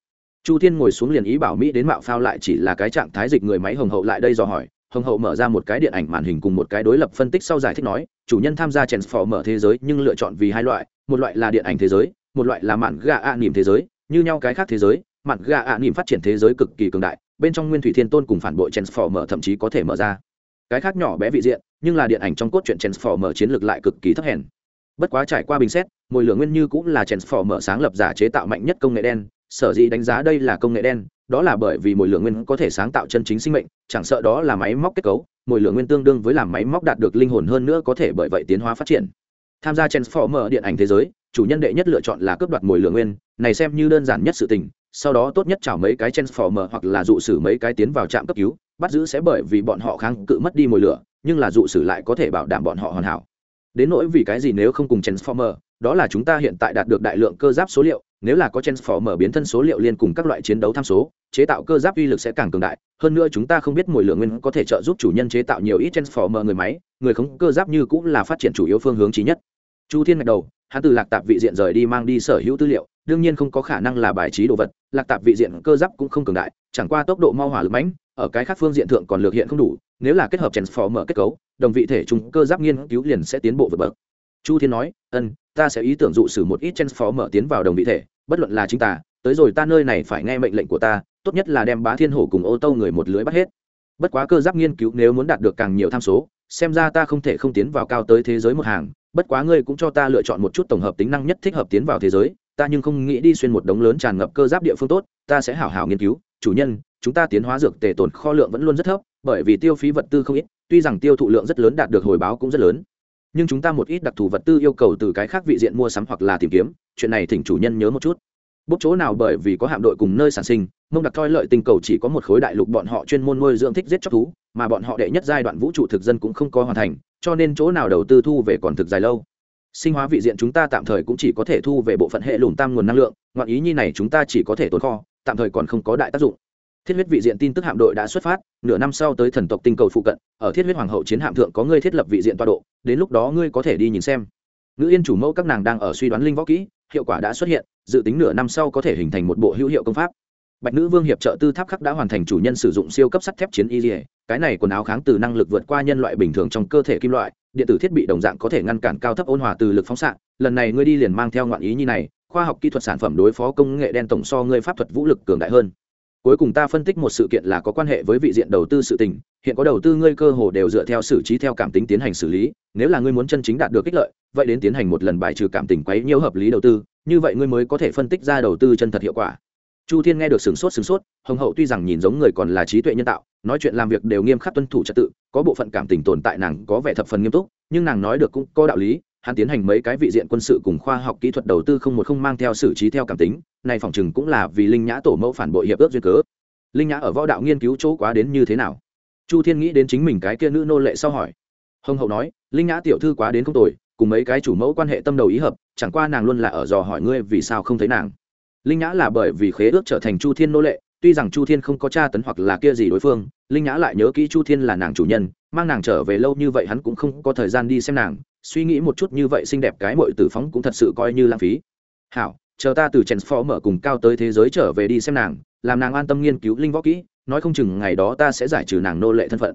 Chu thiên ngồi xuống liền ý bảo mỹ đến mạo phao lại chỉ là cái trạng thái dịch người máy hồng hậu lại đây dò hỏi hồng hậu mở ra một cái điện ảnh màn hình cùng một cái đối lập phân tích sau giải thích nói, chủ nhân tham gia chen phó mở thế giới nhưng lựa chọn vì hai loại, một loại là điện ảnh thế giới, một loại là mạn gà ạ nỉm thế giới, như nhau cái khác thế giới mạn gà ạ nỉm phát triển thế giới cực kỳ cường đại, bên trong nguyên thủy thiên tôn cùng phản bội transformer thậm chí có thể mở ra. Cái khác nhỏ bé vị diện, nhưng là điện ảnh trong cốt truyện transformer chiến lược lại cực kỳ thấp hèn. Bất quá trải qua bình xét, mồi lửa nguyên như cũng là transformer sáng lập giả chế tạo mạnh nhất công nghệ đen, sở dĩ đánh giá đây là công nghệ đen đó là bởi vì mồi lửa nguyên có thể sáng tạo chân chính sinh mệnh, chẳng sợ đó là máy móc kết cấu, mồi lửa nguyên tương đương với làm máy móc đạt được linh hồn hơn nữa có thể bởi vậy tiến hóa phát triển. Tham gia transformer điện ảnh thế giới, chủ nhân đệ nhất lựa chọn là cướp đoạt mồi lửa nguyên, này xem như đơn giản nhất sự tình, sau đó tốt nhất chảo mấy cái transformer hoặc là dụ xử mấy cái tiến vào trạm cấp cứu, bắt giữ sẽ bởi vì bọn họ kháng cự mất đi mồi lửa, nhưng là dụ xử lại có thể bảo đảm bọn họ hoàn hảo. Đến nỗi vì cái gì nếu không cùng transformer đó là chúng ta hiện tại đạt được đại lượng cơ giáp số liệu, nếu là có transformer biến thân số liệu liên cùng các loại chiến đấu tham số, chế tạo cơ giáp uy lực sẽ càng cường đại. Hơn nữa chúng ta không biết mùi lượng nguyên có thể trợ giúp chủ nhân chế tạo nhiều ít transformer người máy, người khống cơ giáp như cũng là phát triển chủ yếu phương hướng trí nhất. Chu thiên ngạch đầu, hắn từ lạc tạp vị diện rời đi mang đi sở hữu tư liệu, đương nhiên không có khả năng là bài trí đồ vật, lạc tạp vị diện cơ giáp cũng không cường đại, chẳng qua tốc độ mau hỏa lực mãnh, ở cái khác phương diện thượng còn lược hiện không đủ, nếu là kết hợp transformer kết cấu, đồng vị thể chúng cơ giáp nghiên cứu liền sẽ tiến bộ vượt bậc. Chu thiên nói, ân ta sẽ ý tưởng dụ sử một ít transformer tiến vào đồng vị thể, bất luận là chính ta, tới rồi ta nơi này phải nghe mệnh lệnh của ta, tốt nhất là đem bá thiên hổ cùng ô tô người một lưới bắt hết. Bất quá cơ giáp nghiên cứu nếu muốn đạt được càng nhiều tham số, xem ra ta không thể không tiến vào cao tới thế giới một hàng, bất quá ngươi cũng cho ta lựa chọn một chút tổng hợp tính năng nhất thích hợp tiến vào thế giới, ta nhưng không nghĩ đi xuyên một đống lớn tràn ngập cơ giáp địa phương tốt, ta sẽ hảo hảo nghiên cứu. Chủ nhân, chúng ta tiến hóa dược tề tồn kho lượng vẫn luôn rất thấp, bởi vì tiêu phí vật tư không ít, tuy rằng tiêu thụ lượng rất lớn đạt được hồi báo cũng rất lớn nhưng chúng ta một ít đặc thù vật tư yêu cầu từ cái khác vị diện mua sắm hoặc là tìm kiếm, chuyện này thỉnh chủ nhân nhớ một chút. Bốc chỗ nào bởi vì có hạm đội cùng nơi sản sinh, mông đặc thoi lợi tinh cầu chỉ có một khối đại lục bọn họ chuyên môn nuôi dưỡng thích giết chóc thú, mà bọn họ đệ nhất giai đoạn vũ trụ thực dân cũng không có hoàn thành, cho nên chỗ nào đầu tư thu về còn thực dài lâu. Sinh hóa vị diện chúng ta tạm thời cũng chỉ có thể thu về bộ phận hệ lùn tam nguồn năng lượng, ngoạn ý nhi này chúng ta chỉ có thể tồn kho, tạm thời còn không có đại tác dụng thiết huyết vị diện tin tức hạm đội đã xuất phát, nửa năm sau tới thần tộc tinh cầu phụ cận, ở thiết huyết hoàng hậu chiến hạm thượng có ngươi thiết lập vị diện toa độ, đến lúc đó ngươi có thể đi nhìn xem. Ngữ yên chủ mẫu các nàng đang ở suy đoán linh võ kỹ, hiệu quả đã xuất hiện, dự tính nửa năm sau có thể hình thành một bộ hữu hiệu công pháp. Bạch nữ vương hiệp trợ tư tháp khắc đã hoàn thành chủ nhân sử dụng siêu cấp sắt thép chiến y dỉa cái này quần áo kháng từ năng lực vượt qua nhân loại bình thường trong cơ thể kim loại, điện tử thiết bị đồng dạng có thể ngăn cản cao thấp ôn hòa từ lực phóng xạ, lần này ngươi đi liền mang theo ngoạn ý như này, khoa học kỹ thuật sản phẩm đối phó công nghệ đen tổng so ngươi pháp thuật vũ lực cường đại hơn cuối cùng ta phân tích một sự kiện là có quan hệ với vị diện đầu tư sự tình, hiện có đầu tư ngươi cơ hồ đều dựa theo xử trí theo cảm tính tiến hành xử lý, nếu là ngươi muốn chân chính đạt được ích lợi, vậy đến tiến hành một lần bài trừ cảm tình quấy nhiễu hợp lý đầu tư, như vậy ngươi mới có thể phân tích ra đầu tư chân thật hiệu quả. Chu thiên nghe được sửng sốt sửng sốt, hồng hậu tuy rằng nhìn giống người còn là trí tuệ nhân tạo, nói chuyện làm việc đều nghiêm khắc tuân thủ trật tự, có bộ phận cảm tình tồn tại nàng có vẻ thập phần nghiêm túc, nhưng nàng nói được cũng có đạo lý hắn tiến hành mấy cái vị diện quân sự cùng khoa học kỹ thuật đầu tư không một không mang theo xử trí theo cảm tính, này phòng chừng cũng là vì linh nhã tổ mẫu phản bội hiệp ước duyên cớ. Linh nhã ở võ đạo nghiên cứu chỗ quá đến như thế nào? Chu thiên nghĩ đến chính mình cái kia nữ nô lệ sau hỏi. Hồng hậu nói, linh nhã tiểu thư quá đến không tồi, cùng mấy cái chủ mẫu quan hệ tâm đầu ý hợp, chẳng qua nàng luôn là ở dò hỏi ngươi vì sao không thấy nàng. Linh nhã là bởi vì khế ước trở thành chu thiên nô lệ, tuy rằng chu thiên không có tra tấn hoặc là kia gì đối phương linh nhã lại nhớ kỹ chu thiên là nàng chủ nhân mang nàng trở về lâu như vậy hắn cũng không có thời gian đi xem nàng suy nghĩ một chút như vậy xinh đẹp cái mội tử phóng cũng thật sự coi như lãng phí hảo chờ ta từ chèn phó mở cùng cao tới thế giới trở về đi xem nàng làm nàng an tâm nghiên cứu linh võ kỹ nói không chừng ngày đó ta sẽ giải trừ nàng nô lệ thân phận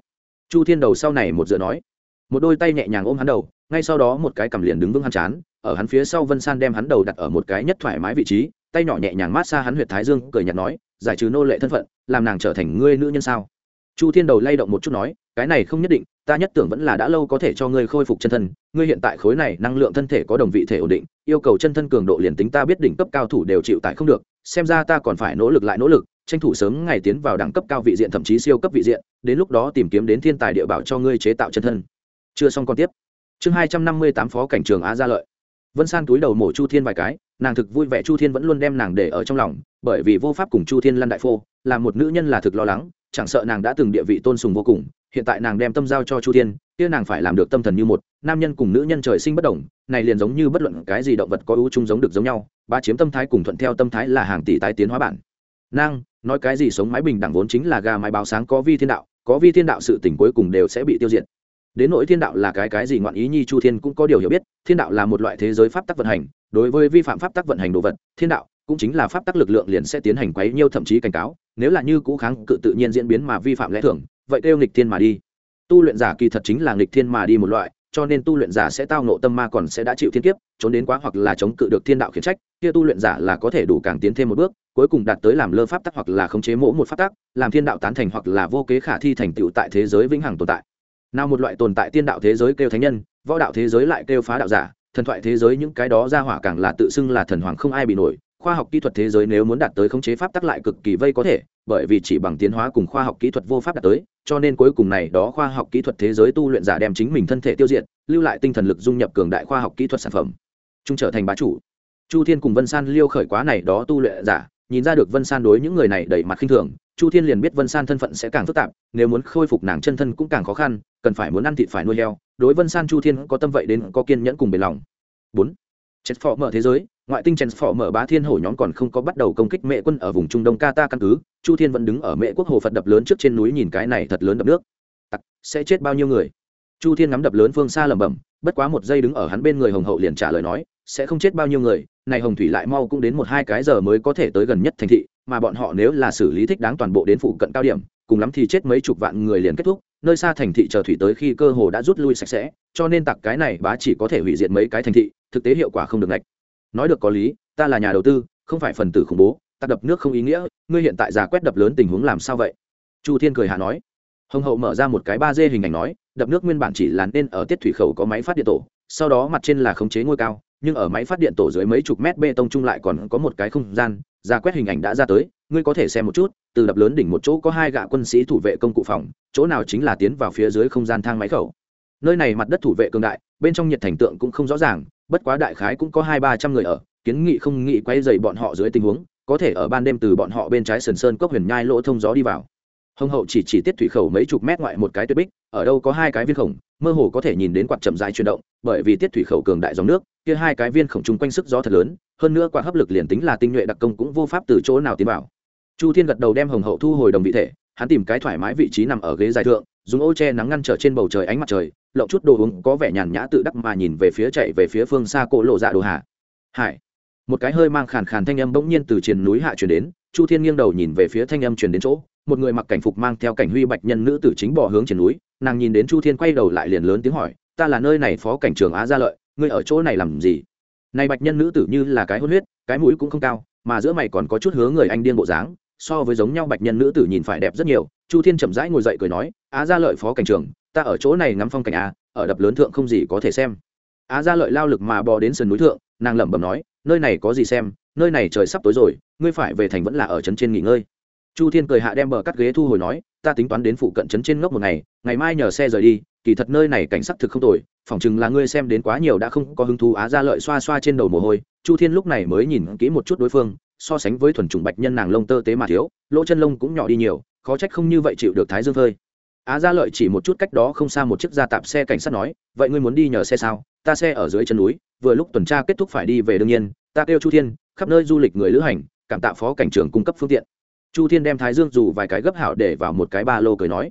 chu thiên đầu sau này một dựa nói một đôi tay nhẹ nhàng ôm hắn đầu ngay sau đó một cái cầm liền đứng vững hắn chán ở hắn phía sau vân san đem hắn đầu đặt ở một cái nhất thoải mái vị trí tay nhỏ nhẹ nhàng mát xa hắn huyệt thái dương cười nhạt nói giải trừ nô lệ thân phận làm nàng trở thành ngươi nữ nhân sao chu thiên đầu lay động một chút nói, cái này không nhất định, ta nhất tưởng vẫn là đã lâu có thể cho ngươi khôi phục chân thân, ngươi hiện tại khối này năng lượng thân thể có đồng vị thể ổn định, yêu cầu chân thân cường độ liền tính ta biết đỉnh cấp cao thủ đều chịu tại không được, xem ra ta còn phải nỗ lực lại nỗ lực, tranh thủ sớm ngày tiến vào đẳng cấp cao vị diện thậm chí siêu cấp vị diện, đến lúc đó tìm kiếm đến thiên tài địa bảo cho ngươi chế tạo chân thân. Chưa xong còn tiếp. Chương hai trăm năm mươi tám phó cảnh trường á gia lợi. Vân san túi đầu mổ chu thiên vài cái, nàng thực vui vẻ chu thiên vẫn luôn đem nàng để ở trong lòng, bởi vì vô pháp cùng chu thiên lăn đại phô, là một nữ nhân là thực lo lắng chẳng sợ nàng đã từng địa vị tôn sùng vô cùng, hiện tại nàng đem tâm giao cho chu thiên, kia nàng phải làm được tâm thần như một, nam nhân cùng nữ nhân trời sinh bất đồng, này liền giống như bất luận cái gì động vật có ưu chung giống được giống nhau, ba chiếm tâm thái cùng thuận theo tâm thái là hàng tỷ tái tiến hóa bản. Nàng, nói cái gì sống mái bình đẳng vốn chính là gà mái báo sáng có vi thiên đạo, có vi thiên đạo sự tỉnh cuối cùng đều sẽ bị tiêu diệt. Đến nỗi thiên đạo là cái cái gì ngoạn ý nhi chu thiên cũng có điều hiểu biết, thiên đạo là một loại thế giới pháp tắc vận hành, đối với vi phạm pháp tắc vận hành đồ vật, thiên đạo cũng chính là pháp tắc lực lượng liền sẽ tiến hành quấy nhiêu thậm chí cảnh cáo, nếu là như cũ kháng cự tự nhiên diễn biến mà vi phạm lẽ thường, vậy kêu nghịch thiên mà đi. Tu luyện giả kỳ thật chính là nghịch thiên mà đi một loại, cho nên tu luyện giả sẽ tao nộ tâm ma còn sẽ đã chịu thiên kiếp, trốn đến quá hoặc là chống cự được thiên đạo khiển trách, kia tu luyện giả là có thể đủ càng tiến thêm một bước, cuối cùng đạt tới làm lơ pháp tắc hoặc là khống chế mỗ một pháp tắc, làm thiên đạo tán thành hoặc là vô kế khả thi thành tựu tại thế giới vĩnh hằng tồn tại. Nào một loại tồn tại tiên đạo thế giới kêu thánh nhân, võ đạo thế giới lại kêu phá đạo giả, thần thoại thế giới những cái đó ra hỏa càng là tự xưng là thần hoàng không ai bị nổi khoa học kỹ thuật thế giới nếu muốn đạt tới khống chế pháp tắc lại cực kỳ vây có thể, bởi vì chỉ bằng tiến hóa cùng khoa học kỹ thuật vô pháp đạt tới, cho nên cuối cùng này đó khoa học kỹ thuật thế giới tu luyện giả đem chính mình thân thể tiêu diệt, lưu lại tinh thần lực dung nhập cường đại khoa học kỹ thuật sản phẩm. Trung trở thành bá chủ. Chu thiên cùng vân san liêu khởi quá này đó tu luyện giả, nhìn ra được vân san đối những người này đầy mặt khinh thường, chu thiên liền biết vân san thân phận sẽ càng phức tạp, nếu muốn khôi phục nàng chân thân cũng càng khó khăn, cần phải muốn ăn thịt phải nuôi heo, đối vân san chu thiên có tâm vậy đến có kiên nhẫn cùng bề lòng. Bốn. Chết phò mở thế giới ngoại tinh transformer mở bá thiên hổ nhóm còn không có bắt đầu công kích mẹ quân ở vùng trung đông qatar căn cứ, chu thiên vẫn đứng ở mẹ quốc hồ phật đập lớn trước trên núi nhìn cái này thật lớn đập nước. Tặc, sẽ chết bao nhiêu người? Chu thiên ngắm đập lớn phương xa lẩm bẩm, bất quá một giây đứng ở hắn bên người hồng hậu liền trả lời nói, sẽ không chết bao nhiêu người, này hồng thủy lại mau cũng đến một hai cái giờ mới có thể tới gần nhất thành thị, mà bọn họ nếu là xử lý thích đáng toàn bộ đến phụ cận cao điểm, cùng lắm thì chết mấy chục vạn người liền kết thúc, nơi xa thành thị chờ thủy tới khi cơ hồ đã rút lui sạch sẽ, cho nên tặc cái này bá chỉ có thể hủy diệt mấy cái thành thị, thực tế hiệu quả không được ngạch nói được có lý, ta là nhà đầu tư, không phải phần tử khủng bố, ta đập nước không ý nghĩa, ngươi hiện tại giả quét đập lớn tình huống làm sao vậy? Chu thiên cười hạ nói. Hồng hậu mở ra một cái ba d hình ảnh nói, đập nước nguyên bản chỉ là nên ở tiết thủy khẩu có máy phát điện tổ, sau đó mặt trên là khống chế ngôi cao, nhưng ở máy phát điện tổ dưới mấy chục mét bê tông chung lại còn có một cái không gian ra quét hình ảnh đã ra tới, ngươi có thể xem một chút, từ đập lớn đỉnh một chỗ có hai gạ quân sĩ thủ vệ công cụ phòng, chỗ nào chính là tiến vào phía dưới không gian thang máy khẩu. Nơi này mặt đất thủ vệ cường đại, bên trong nhiệt thành tượng cũng không rõ ràng bất quá đại khái cũng có hai ba trăm người ở, kiến nghị không nghị quay dày bọn họ dưới tình huống, có thể ở ban đêm từ bọn họ bên trái sườn sơn cốc huyền nhai lỗ thông gió đi vào. Hồng hậu chỉ chỉ tiết thủy khẩu mấy chục mét ngoại một cái tuyết bích, ở đâu có hai cái viên khổng, mơ hồ có thể nhìn đến quạt chậm dài chuyển động, bởi vì tiết thủy khẩu cường đại dòng nước, kia hai cái viên khổng chung quanh sức gió thật lớn, hơn nữa quạt hấp lực liền tính là tinh nhuệ đặc công cũng vô pháp từ chỗ nào tiến vào. Chu thiên gật đầu đem hồng hậu thu hồi đồng vị thể hắn tìm cái thoải mái vị trí nằm ở ghế dài thượng, dùng ô che nắng ngăn trở trên bầu trời ánh mặt trời, lộng chút đồ uống có vẻ nhàn nhã tự đắc mà nhìn về phía chạy về phía phương xa cổ lộ dạ đồ hạ. Hải. Một cái hơi mang khàn khàn thanh âm bỗng nhiên từ trên núi hạ chuyển đến, chu thiên nghiêng đầu nhìn về phía thanh âm chuyển đến chỗ, một người mặc cảnh phục mang theo cảnh huy bạch nhân nữ tử chính bỏ hướng trên núi, nàng nhìn đến chu thiên quay đầu lại liền lớn tiếng hỏi, ta là nơi này phó cảnh trường á gia lợi, ngươi ở chỗ này làm gì? Này bạch nhân nữ tử như là cái hôn huyết, cái mũi cũng không cao, mà giữa mày còn có chút hướng người anh điên bộ dáng so với giống nhau bạch nhân nữ tử nhìn phải đẹp rất nhiều, chu thiên chậm rãi ngồi dậy cười nói, á gia lợi phó cảnh trường, ta ở chỗ này ngắm phong cảnh a ở đập lớn thượng không gì có thể xem. Á gia lợi lao lực mà bò đến sườn núi thượng, nàng lẩm bẩm nói, nơi này có gì xem, nơi này trời sắp tối rồi, ngươi phải về thành vẫn là ở trấn trên nghỉ ngơi. Chu thiên cười hạ đem bờ cắt ghế thu hồi nói, ta tính toán đến phụ cận trấn trên ngốc một ngày ngày mai nhờ xe rời đi, kỳ thật nơi này cảnh sắc thực không tồi, phỏng chừng là ngươi xem đến quá nhiều đã không có hứng thú á gia lợi xoa xoa trên đầu mồ hôi. Chu thiên lúc này mới nhìn kỹ một chút đối phương so sánh với thuần chủng bạch nhân nàng lông tơ tế mà thiếu, lỗ chân lông cũng nhỏ đi nhiều, khó trách không như vậy chịu được thái dương phơi. Á gia lợi chỉ một chút cách đó không xa một chiếc gia tạp xe cảnh sát nói, vậy ngươi muốn đi nhờ xe sao? Ta xe ở dưới chân núi, vừa lúc tuần tra kết thúc phải đi về đương nhiên, ta kêu chu thiên, khắp nơi du lịch người lữ hành, cảm tạ phó cảnh trưởng cung cấp phương tiện. Chu thiên đem thái dương dù vài cái gấp hảo để vào một cái ba lô cười nói.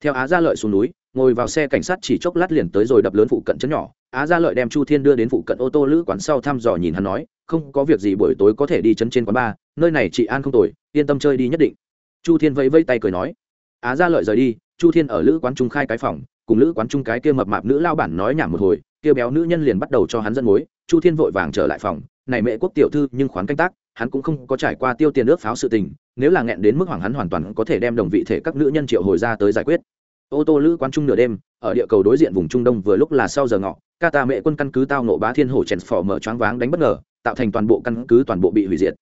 Theo á gia lợi xuống núi ngồi vào xe cảnh sát chỉ chốc lát liền tới rồi đập lớn phụ cận chấn nhỏ. Á gia lợi đem chu thiên đưa đến phụ cận ô tô lữ quán sau thăm dò nhìn hắn nói, không, có việc gì buổi tối có thể đi chấn trên quán bar, nơi này chị an không tồi, yên tâm chơi đi nhất định. Chu thiên vẫy vẫy tay cười nói, á gia lợi rời đi, chu thiên ở lữ quán trung khai cái phòng, cùng lữ quán trung cái kia mập mạp nữ lao bản nói nhảm một hồi, kia béo nữ nhân liền bắt đầu cho hắn dẫn mối. Chu thiên vội vàng trở lại phòng, này mẹ quốc tiểu thư, nhưng khoán canh tác, hắn cũng không có trải qua tiêu tiền ước pháo sự tình, nếu là nghẹn đến mức hoàng hắn hoàn toàn có thể đem đồng vị thể các nữ nhân triệu hồi ra tới giải quyết ô tô lữ quán trung nửa đêm, ở địa cầu đối diện vùng trung đông vừa lúc là sau giờ ngọ, ca tà mẹ quân căn cứ tao nộ bá thiên hổ chèn phò mở choáng váng đánh bất ngờ, tạo thành toàn bộ căn cứ toàn bộ bị hủy diệt.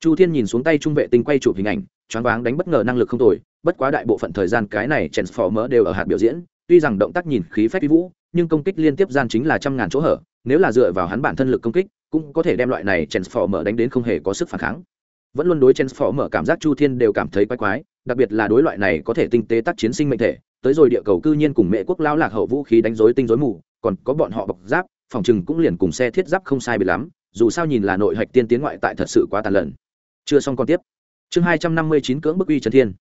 Chu thiên nhìn xuống tay trung vệ tinh quay chụp hình ảnh, choáng váng đánh bất ngờ năng lực không tồi, bất quá đại bộ phận thời gian cái này chèn phò mở đều ở hạt biểu diễn, tuy rằng động tác nhìn khí phép vi vũ, nhưng công kích liên tiếp gian chính là trăm ngàn chỗ hở, nếu là dựa vào hắn bản thân lực công kích, cũng có thể đem loại này transformer đánh đến không hề có sức phản kháng. Vẫn luôn đối transformer cảm giác chu thiên đều cảm thấy quái quái, đặc biệt là đối loại này có thể tinh tế tác chiến sinh mệnh thể tới rồi địa cầu cư nhiên cùng mẹ quốc lao lạc hậu vũ khí đánh rối tinh rối mù, còn có bọn họ bọc giáp, phòng chừng cũng liền cùng xe thiết giáp không sai bị lắm, dù sao nhìn là nội hạch tiên tiến ngoại tại thật sự quá tàn lần chưa xong còn tiếp. Chương hai trăm năm mươi chín cưỡng bức uy trần thiên.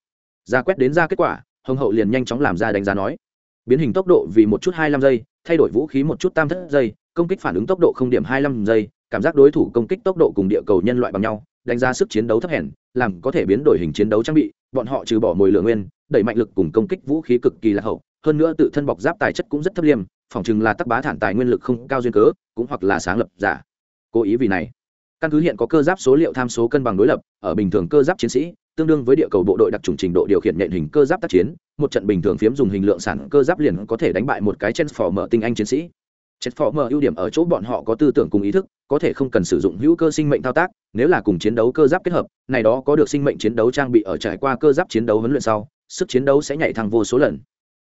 Ra quét đến ra kết quả, hồng hậu liền nhanh chóng làm ra đánh giá nói. Biến hình tốc độ vì một chút hai mươi giây, thay đổi vũ khí một chút tam thất giây, công kích phản ứng tốc độ không điểm hai mươi giây, cảm giác đối thủ công kích tốc độ cùng địa cầu nhân loại bằng nhau, đánh giá sức chiến đấu thấp hèn, làm có thể biến đổi hình chiến đấu trang bị, bọn họ trừ bỏ mồi lửa nguyên đẩy mạnh lực cùng công kích vũ khí cực kỳ lạc hậu, hơn nữa tự thân bọc giáp tài chất cũng rất thấp liêm phỏng chừng là tắc bá thản tài nguyên lực không cao duyên cớ, cũng hoặc là sáng lập giả cố ý vì này. Căn cứ hiện có cơ giáp số liệu tham số cân bằng đối lập, ở bình thường cơ giáp chiến sĩ, tương đương với địa cầu bộ đội đặc trùng trình độ điều khiển nhện hình cơ giáp tác chiến, một trận bình thường phiếm dùng hình lượng sản cơ giáp liền có thể đánh bại một cái chen phò mở tinh anh chiến sĩ. Chen phò mở ưu điểm ở chỗ bọn họ có tư tưởng cùng ý thức, có thể không cần sử dụng hữu cơ sinh mệnh thao tác, nếu là cùng chiến đấu cơ giáp kết hợp, này đó có được sinh mệnh chiến đấu trang bị ở trải qua cơ giáp chiến đấu huấn luyện sau sức chiến đấu sẽ nhảy thăng vô số lần.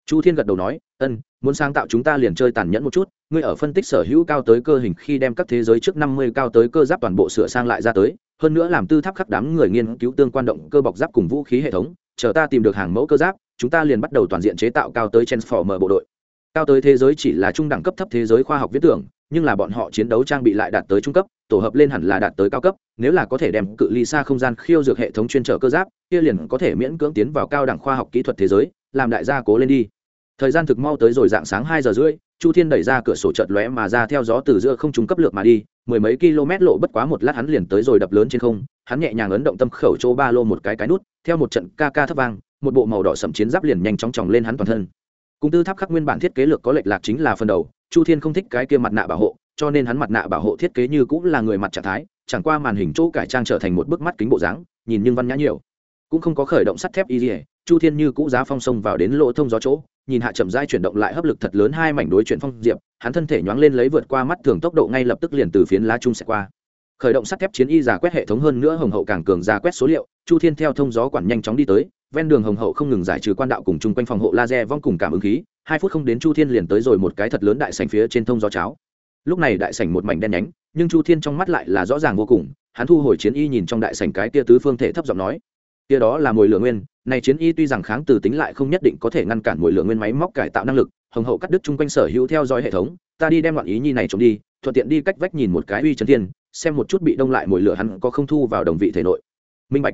Chu thiên gật đầu nói, ân, muốn sáng tạo chúng ta liền chơi tàn nhẫn một chút, ngươi ở phân tích sở hữu cao tới cơ hình khi đem các thế giới trước năm mươi cao tới cơ giáp toàn bộ sửa sang lại ra tới, hơn nữa làm tư tháp khắc đám người nghiên cứu tương quan động cơ bọc giáp cùng vũ khí hệ thống, chờ ta tìm được hàng mẫu cơ giáp, chúng ta liền bắt đầu toàn diện chế tạo cao tới transformer bộ đội cao tới thế giới chỉ là trung đẳng cấp thấp thế giới khoa học viễn tưởng, nhưng là bọn họ chiến đấu trang bị lại đạt tới trung cấp, tổ hợp lên hẳn là đạt tới cao cấp, nếu là có thể đem cự ly xa không gian khiêu dược hệ thống chuyên trở cơ giáp, kia liền có thể miễn cưỡng tiến vào cao đẳng khoa học kỹ thuật thế giới, làm đại gia cố lên đi. Thời gian thực mau tới rồi dạng sáng hai giờ rưỡi, chu thiên đẩy ra cửa sổ chợt lóe mà ra theo gió từ giữa không trung cấp lược mà đi, mười mấy km lộ bất quá một lát hắn liền tới rồi đập lớn trên không, hắn nhẹ nhàng ấn động tâm khẩu chỗ ba lô một cái cái nút, theo một trận ca ca thấp vang, một bộ màu đỏ sậm chiến giáp liền nhanh chóng chòng lên hắn toàn thân cung tư tháp khắc nguyên bản thiết kế lược có lệch lạc chính là phần đầu, chu thiên không thích cái kia mặt nạ bảo hộ, cho nên hắn mặt nạ bảo hộ thiết kế như cũng là người mặt trạng thái, chẳng qua màn hình chỗ cải trang trở thành một bức mắt kính bộ dáng, nhìn nhưng văn nhã nhiều. Cũng không có khởi động sắt thép y dỉa chu thiên như cũ giá phong sông vào đến lỗ thông gió chỗ, nhìn hạ chậm rãi chuyển động lại hấp lực thật lớn hai mảnh đối chuyển phong diệp, hắn thân thể nhoáng lên lấy vượt qua mắt thường tốc độ ngay lập tức liền từ phiến lá trung sẽ qua. Khởi động sắt thép chiến y giả quét hệ thống hơn nữa hồng hậu càng cường giả quét số liệu, chu thiên theo thông gió quản nhanh chóng đi tới ven đường hồng hậu không ngừng giải trừ quan đạo cùng chung quanh phòng hộ laser vong cùng cảm ứng khí, hai phút không đến chu thiên liền tới rồi một cái thật lớn đại sành phía trên thông gió cháo. Lúc này đại sảnh một mảnh đen nhánh, nhưng chu thiên trong mắt lại là rõ ràng vô cùng, hắn thu hồi chiến y nhìn trong đại sảnh cái tia tứ phương thể thấp giọng nói tia đó là mồi lửa nguyên, này chiến y tuy rằng kháng từ tính lại không nhất định có thể ngăn cản mồi lửa nguyên máy móc cải tạo năng lực, hồng hậu cắt đứt chung quanh sở hữu theo dõi hệ thống, ta đi đem loạn ý nhi này trộm đi, thuận tiện đi cách vách nhìn một cái uy trấn thiên, xem một chút bị đông lại mồi lửa hắn có không thu vào đồng vị thể nội. Minh bạch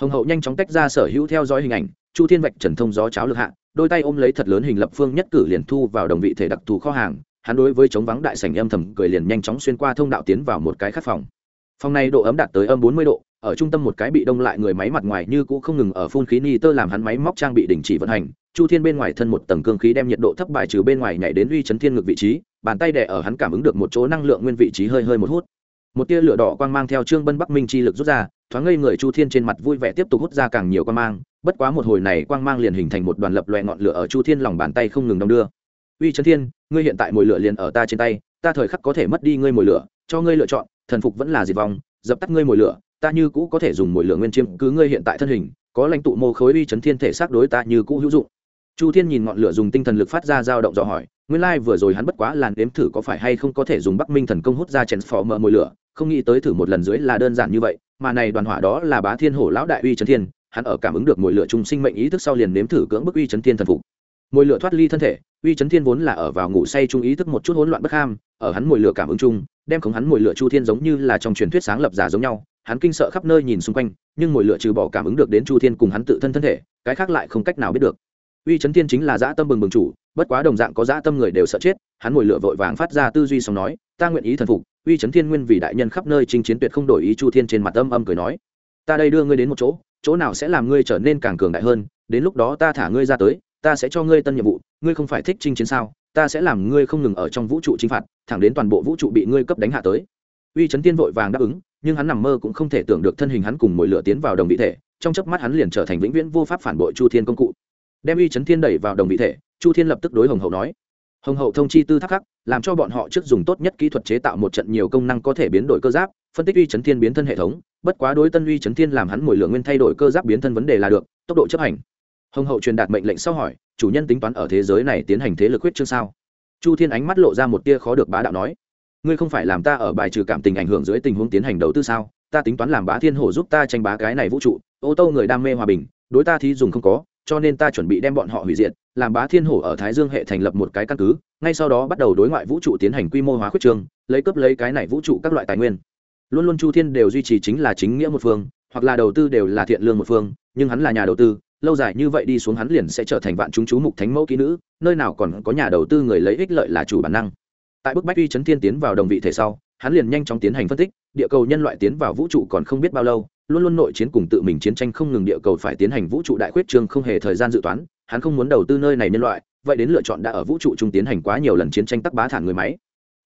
hồng hậu nhanh chóng tách ra sở hữu theo dõi hình ảnh, chu thiên vạch, trần thông gió, cháo lực hạ, đôi tay ôm lấy thật lớn hình lập phương nhất cử liền thu vào đồng vị thể đặc thù kho hàng, hắn đối với chống vắng đại sảnh âm thầm cười liền nhanh chóng xuyên qua thông đạo tiến vào một cái khắc phòng. Phòng này độ ấm đạt tới âm 40 độ, ở trung tâm một cái bị đông lại người máy mặt ngoài như cũ không ngừng ở phun khí ni tơ làm hắn máy móc trang bị đình chỉ vận hành, chu thiên bên ngoài thân một tầng cương khí đem nhiệt độ thấp bài trừ bên ngoài nhảy đến uy chấn thiên ngực vị trí, bàn tay đè ở hắn cảm ứng được một chỗ năng lượng nguyên vị trí hơi hơi một hút một tia lửa đỏ quang mang theo trương bân bắc minh chi lực rút ra, thoáng ngây người chu thiên trên mặt vui vẻ tiếp tục hút ra càng nhiều quang mang, bất quá một hồi này quang mang liền hình thành một đoàn lập loẹ ngọn lửa ở chu thiên lòng bàn tay không ngừng đong đưa. Uy trấn thiên, ngươi hiện tại mồi lửa liền ở ta trên tay, ta thời khắc có thể mất đi ngươi mồi lửa, cho ngươi lựa chọn, thần phục vẫn là diệt vong, dập tắt ngươi mồi lửa, ta như cũ có thể dùng mồi lửa nguyên chiêm cứ ngươi hiện tại thân hình, có lãnh tụ mô khối uy chấn thiên thể xác đối ta như cũ hữu dụng. Chu thiên nhìn ngọn lửa dùng tinh thần lực phát ra dao động dò hỏi nguyên lai vừa rồi hắn bất quá làn đếm thử có phải hay không có thể dùng bắc minh thần công hút ra chèn phò mở mồi lửa, không nghĩ tới thử một lần dưới là đơn giản như vậy, mà này đoàn hỏa đó là bá thiên hổ lão đại uy Trấn thiên, hắn ở cảm ứng được mồi lửa trung sinh mệnh ý thức sau liền nếm thử cưỡng bức uy Trấn thiên thần phục. Mồi lửa thoát ly thân thể, uy Trấn thiên vốn là ở vào ngủ say trung ý thức một chút hỗn loạn bất ham, ở hắn mồi lửa cảm ứng chung, đem khống hắn mồi lửa chu thiên giống như là trong truyền thuyết sáng lập giả giống nhau, hắn kinh sợ khắp nơi nhìn xung quanh, nhưng mồi lửa trừ bỏ cảm ứng được đến chu thiên cùng hắn tự thân thân thể, cái khác lại không cách nào biết được uy Trấn thiên chính là dã tâm bừng bừng chủ, bất quá đồng dạng có dã tâm người đều sợ chết, hắn ngồi lửa vội vàng phát ra tư duy xong nói, ta nguyện ý thần phục. Uy Trấn thiên nguyên vì đại nhân khắp nơi chinh chiến tuyệt không đổi ý chu thiên trên mặt âm âm cười nói, ta đây đưa ngươi đến một chỗ chỗ nào sẽ làm ngươi trở nên càng cường đại hơn, đến lúc đó ta thả ngươi ra tới, ta sẽ cho ngươi tân nhiệm vụ, ngươi không phải thích chinh chiến sao, ta sẽ làm ngươi không ngừng ở trong vũ trụ chinh phạt, thẳng đến toàn bộ vũ trụ bị ngươi cấp đánh hạ tới. Uy Trấn tiên vội vàng đáp ứng, nhưng hắn nằm mơ cũng không thể tưởng được thân hình hắn cùng mồi lửa tiến vào đồng vị thể, trong chớp mắt hắn liền trở thành vĩnh viễn vô pháp phản bội chu thiên công cụ đem uy chấn thiên đẩy vào đồng vị thể, chu thiên lập tức đối hồng hậu nói. Hồng hậu thông chi tư thắc khắc, làm cho bọn họ trước dùng tốt nhất kỹ thuật chế tạo một trận nhiều công năng có thể biến đổi cơ giáp, phân tích uy chấn thiên biến thân hệ thống, bất quá đối tân uy chấn thiên làm hắn mồi lửa nguyên thay đổi cơ giáp biến thân vấn đề là được, tốc độ chấp hành. Hồng hậu truyền đạt mệnh lệnh sau hỏi, chủ nhân tính toán ở thế giới này tiến hành thế lực huyết chương sao? Chu thiên ánh mắt lộ ra một tia khó được bá đạo nói. Ngươi không phải làm ta ở bài trừ cảm tình ảnh hưởng dưới tình huống tiến hành đầu tư sao? Ta tính toán làm bá thiên hổ giúp ta tranh bá cái này vũ trụ, ô tô người đam mê hòa bình, đối ta thì dùng không có cho nên ta chuẩn bị đem bọn họ hủy diệt làm bá thiên hổ ở thái dương hệ thành lập một cái căn cứ ngay sau đó bắt đầu đối ngoại vũ trụ tiến hành quy mô hóa khuyết trường, lấy cấp lấy cái này vũ trụ các loại tài nguyên. Luôn luôn chu thiên đều duy trì chính là chính nghĩa một phương hoặc là đầu tư đều là thiện lương một phương nhưng hắn là nhà đầu tư lâu dài như vậy đi xuống hắn liền sẽ trở thành vạn chúng chú mục thánh mẫu kỹ nữ nơi nào còn có nhà đầu tư người lấy ích lợi là chủ bản năng tại bức bách uy chấn thiên tiến vào đồng vị thể sau, hắn liền nhanh chóng tiến hành phân tích, địa cầu nhân loại tiến vào vũ trụ còn không biết bao lâu, luôn luôn nội chiến cùng tự mình chiến tranh không ngừng địa cầu phải tiến hành vũ trụ đại khuyết trương không hề thời gian dự toán, hắn không muốn đầu tư nơi này nhân loại, vậy đến lựa chọn đã ở vũ trụ trung tiến hành quá nhiều lần chiến tranh tắc bá thản người máy.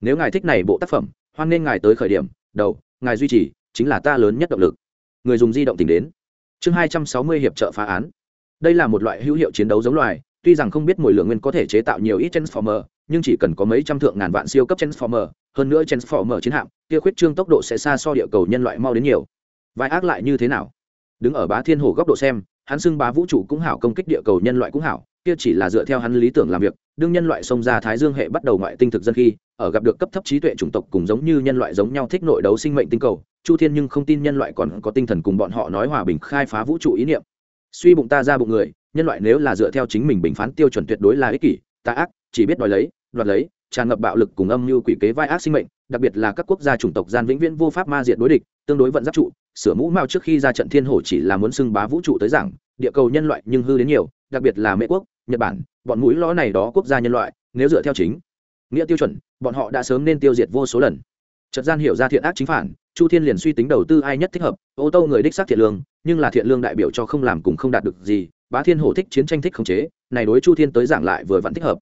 Nếu ngài thích này bộ tác phẩm, hoan nên ngài tới khởi điểm, đầu, ngài duy trì, chính là ta lớn nhất động lực. Người dùng di động tỉnh đến. Chương hai trăm sáu mươi hiệp trợ phá án. Đây là một loại hữu hiệu chiến đấu giống loài, tuy rằng không biết mùi lượng nguyên có thể chế tạo nhiều ít transformer nhưng chỉ cần có mấy trăm thượng ngàn vạn siêu cấp transformer, hơn nữa transformer chiến hạm, kia khuyết trương tốc độ sẽ xa so địa cầu nhân loại mau đến nhiều. Vai ác lại như thế nào? Đứng ở bá thiên hồ góc độ xem, hắn xưng bá vũ trụ cũng hảo, công kích địa cầu nhân loại cũng hảo, kia chỉ là dựa theo hắn lý tưởng làm việc, đương nhân loại xông ra thái dương hệ bắt đầu ngoại tinh thực dân khi, ở gặp được cấp thấp trí tuệ chủng tộc cùng giống như nhân loại giống nhau thích nội đấu sinh mệnh tinh cầu, chu thiên nhưng không tin nhân loại còn có tinh thần cùng bọn họ nói hòa bình khai phá vũ trụ ý niệm. Suy bụng ta ra bụng người, nhân loại nếu là dựa theo chính mình bình phán tiêu chuẩn tuyệt đối là ích kỷ tà ác chỉ biết đòi lấy, đoạt lấy, tràn ngập bạo lực cùng âm mưu quỷ kế vai ác sinh mệnh, đặc biệt là các quốc gia chủng tộc gian vĩnh viễn vô pháp ma diệt đối địch, tương đối vận giáp trụ, sửa mũ mao trước khi ra trận thiên hổ chỉ là muốn xưng bá vũ trụ tới giảng, địa cầu nhân loại nhưng hư đến nhiều, đặc biệt là mỹ quốc, nhật bản, bọn mũi lõ này đó quốc gia nhân loại, nếu dựa theo chính, nghĩa tiêu chuẩn, bọn họ đã sớm nên tiêu diệt vô số lần. Trật gian hiểu ra thiện ác chính phản, chu thiên liền suy tính đầu tư ai nhất thích hợp, ô tô người đích xác thiện lương, nhưng là thiện lương đại biểu cho không làm cùng không đạt được gì, bá thiên hổ thích chiến tranh thích khống chế, này đối chu thiên tới giảng lại vừa vẫn thích hợp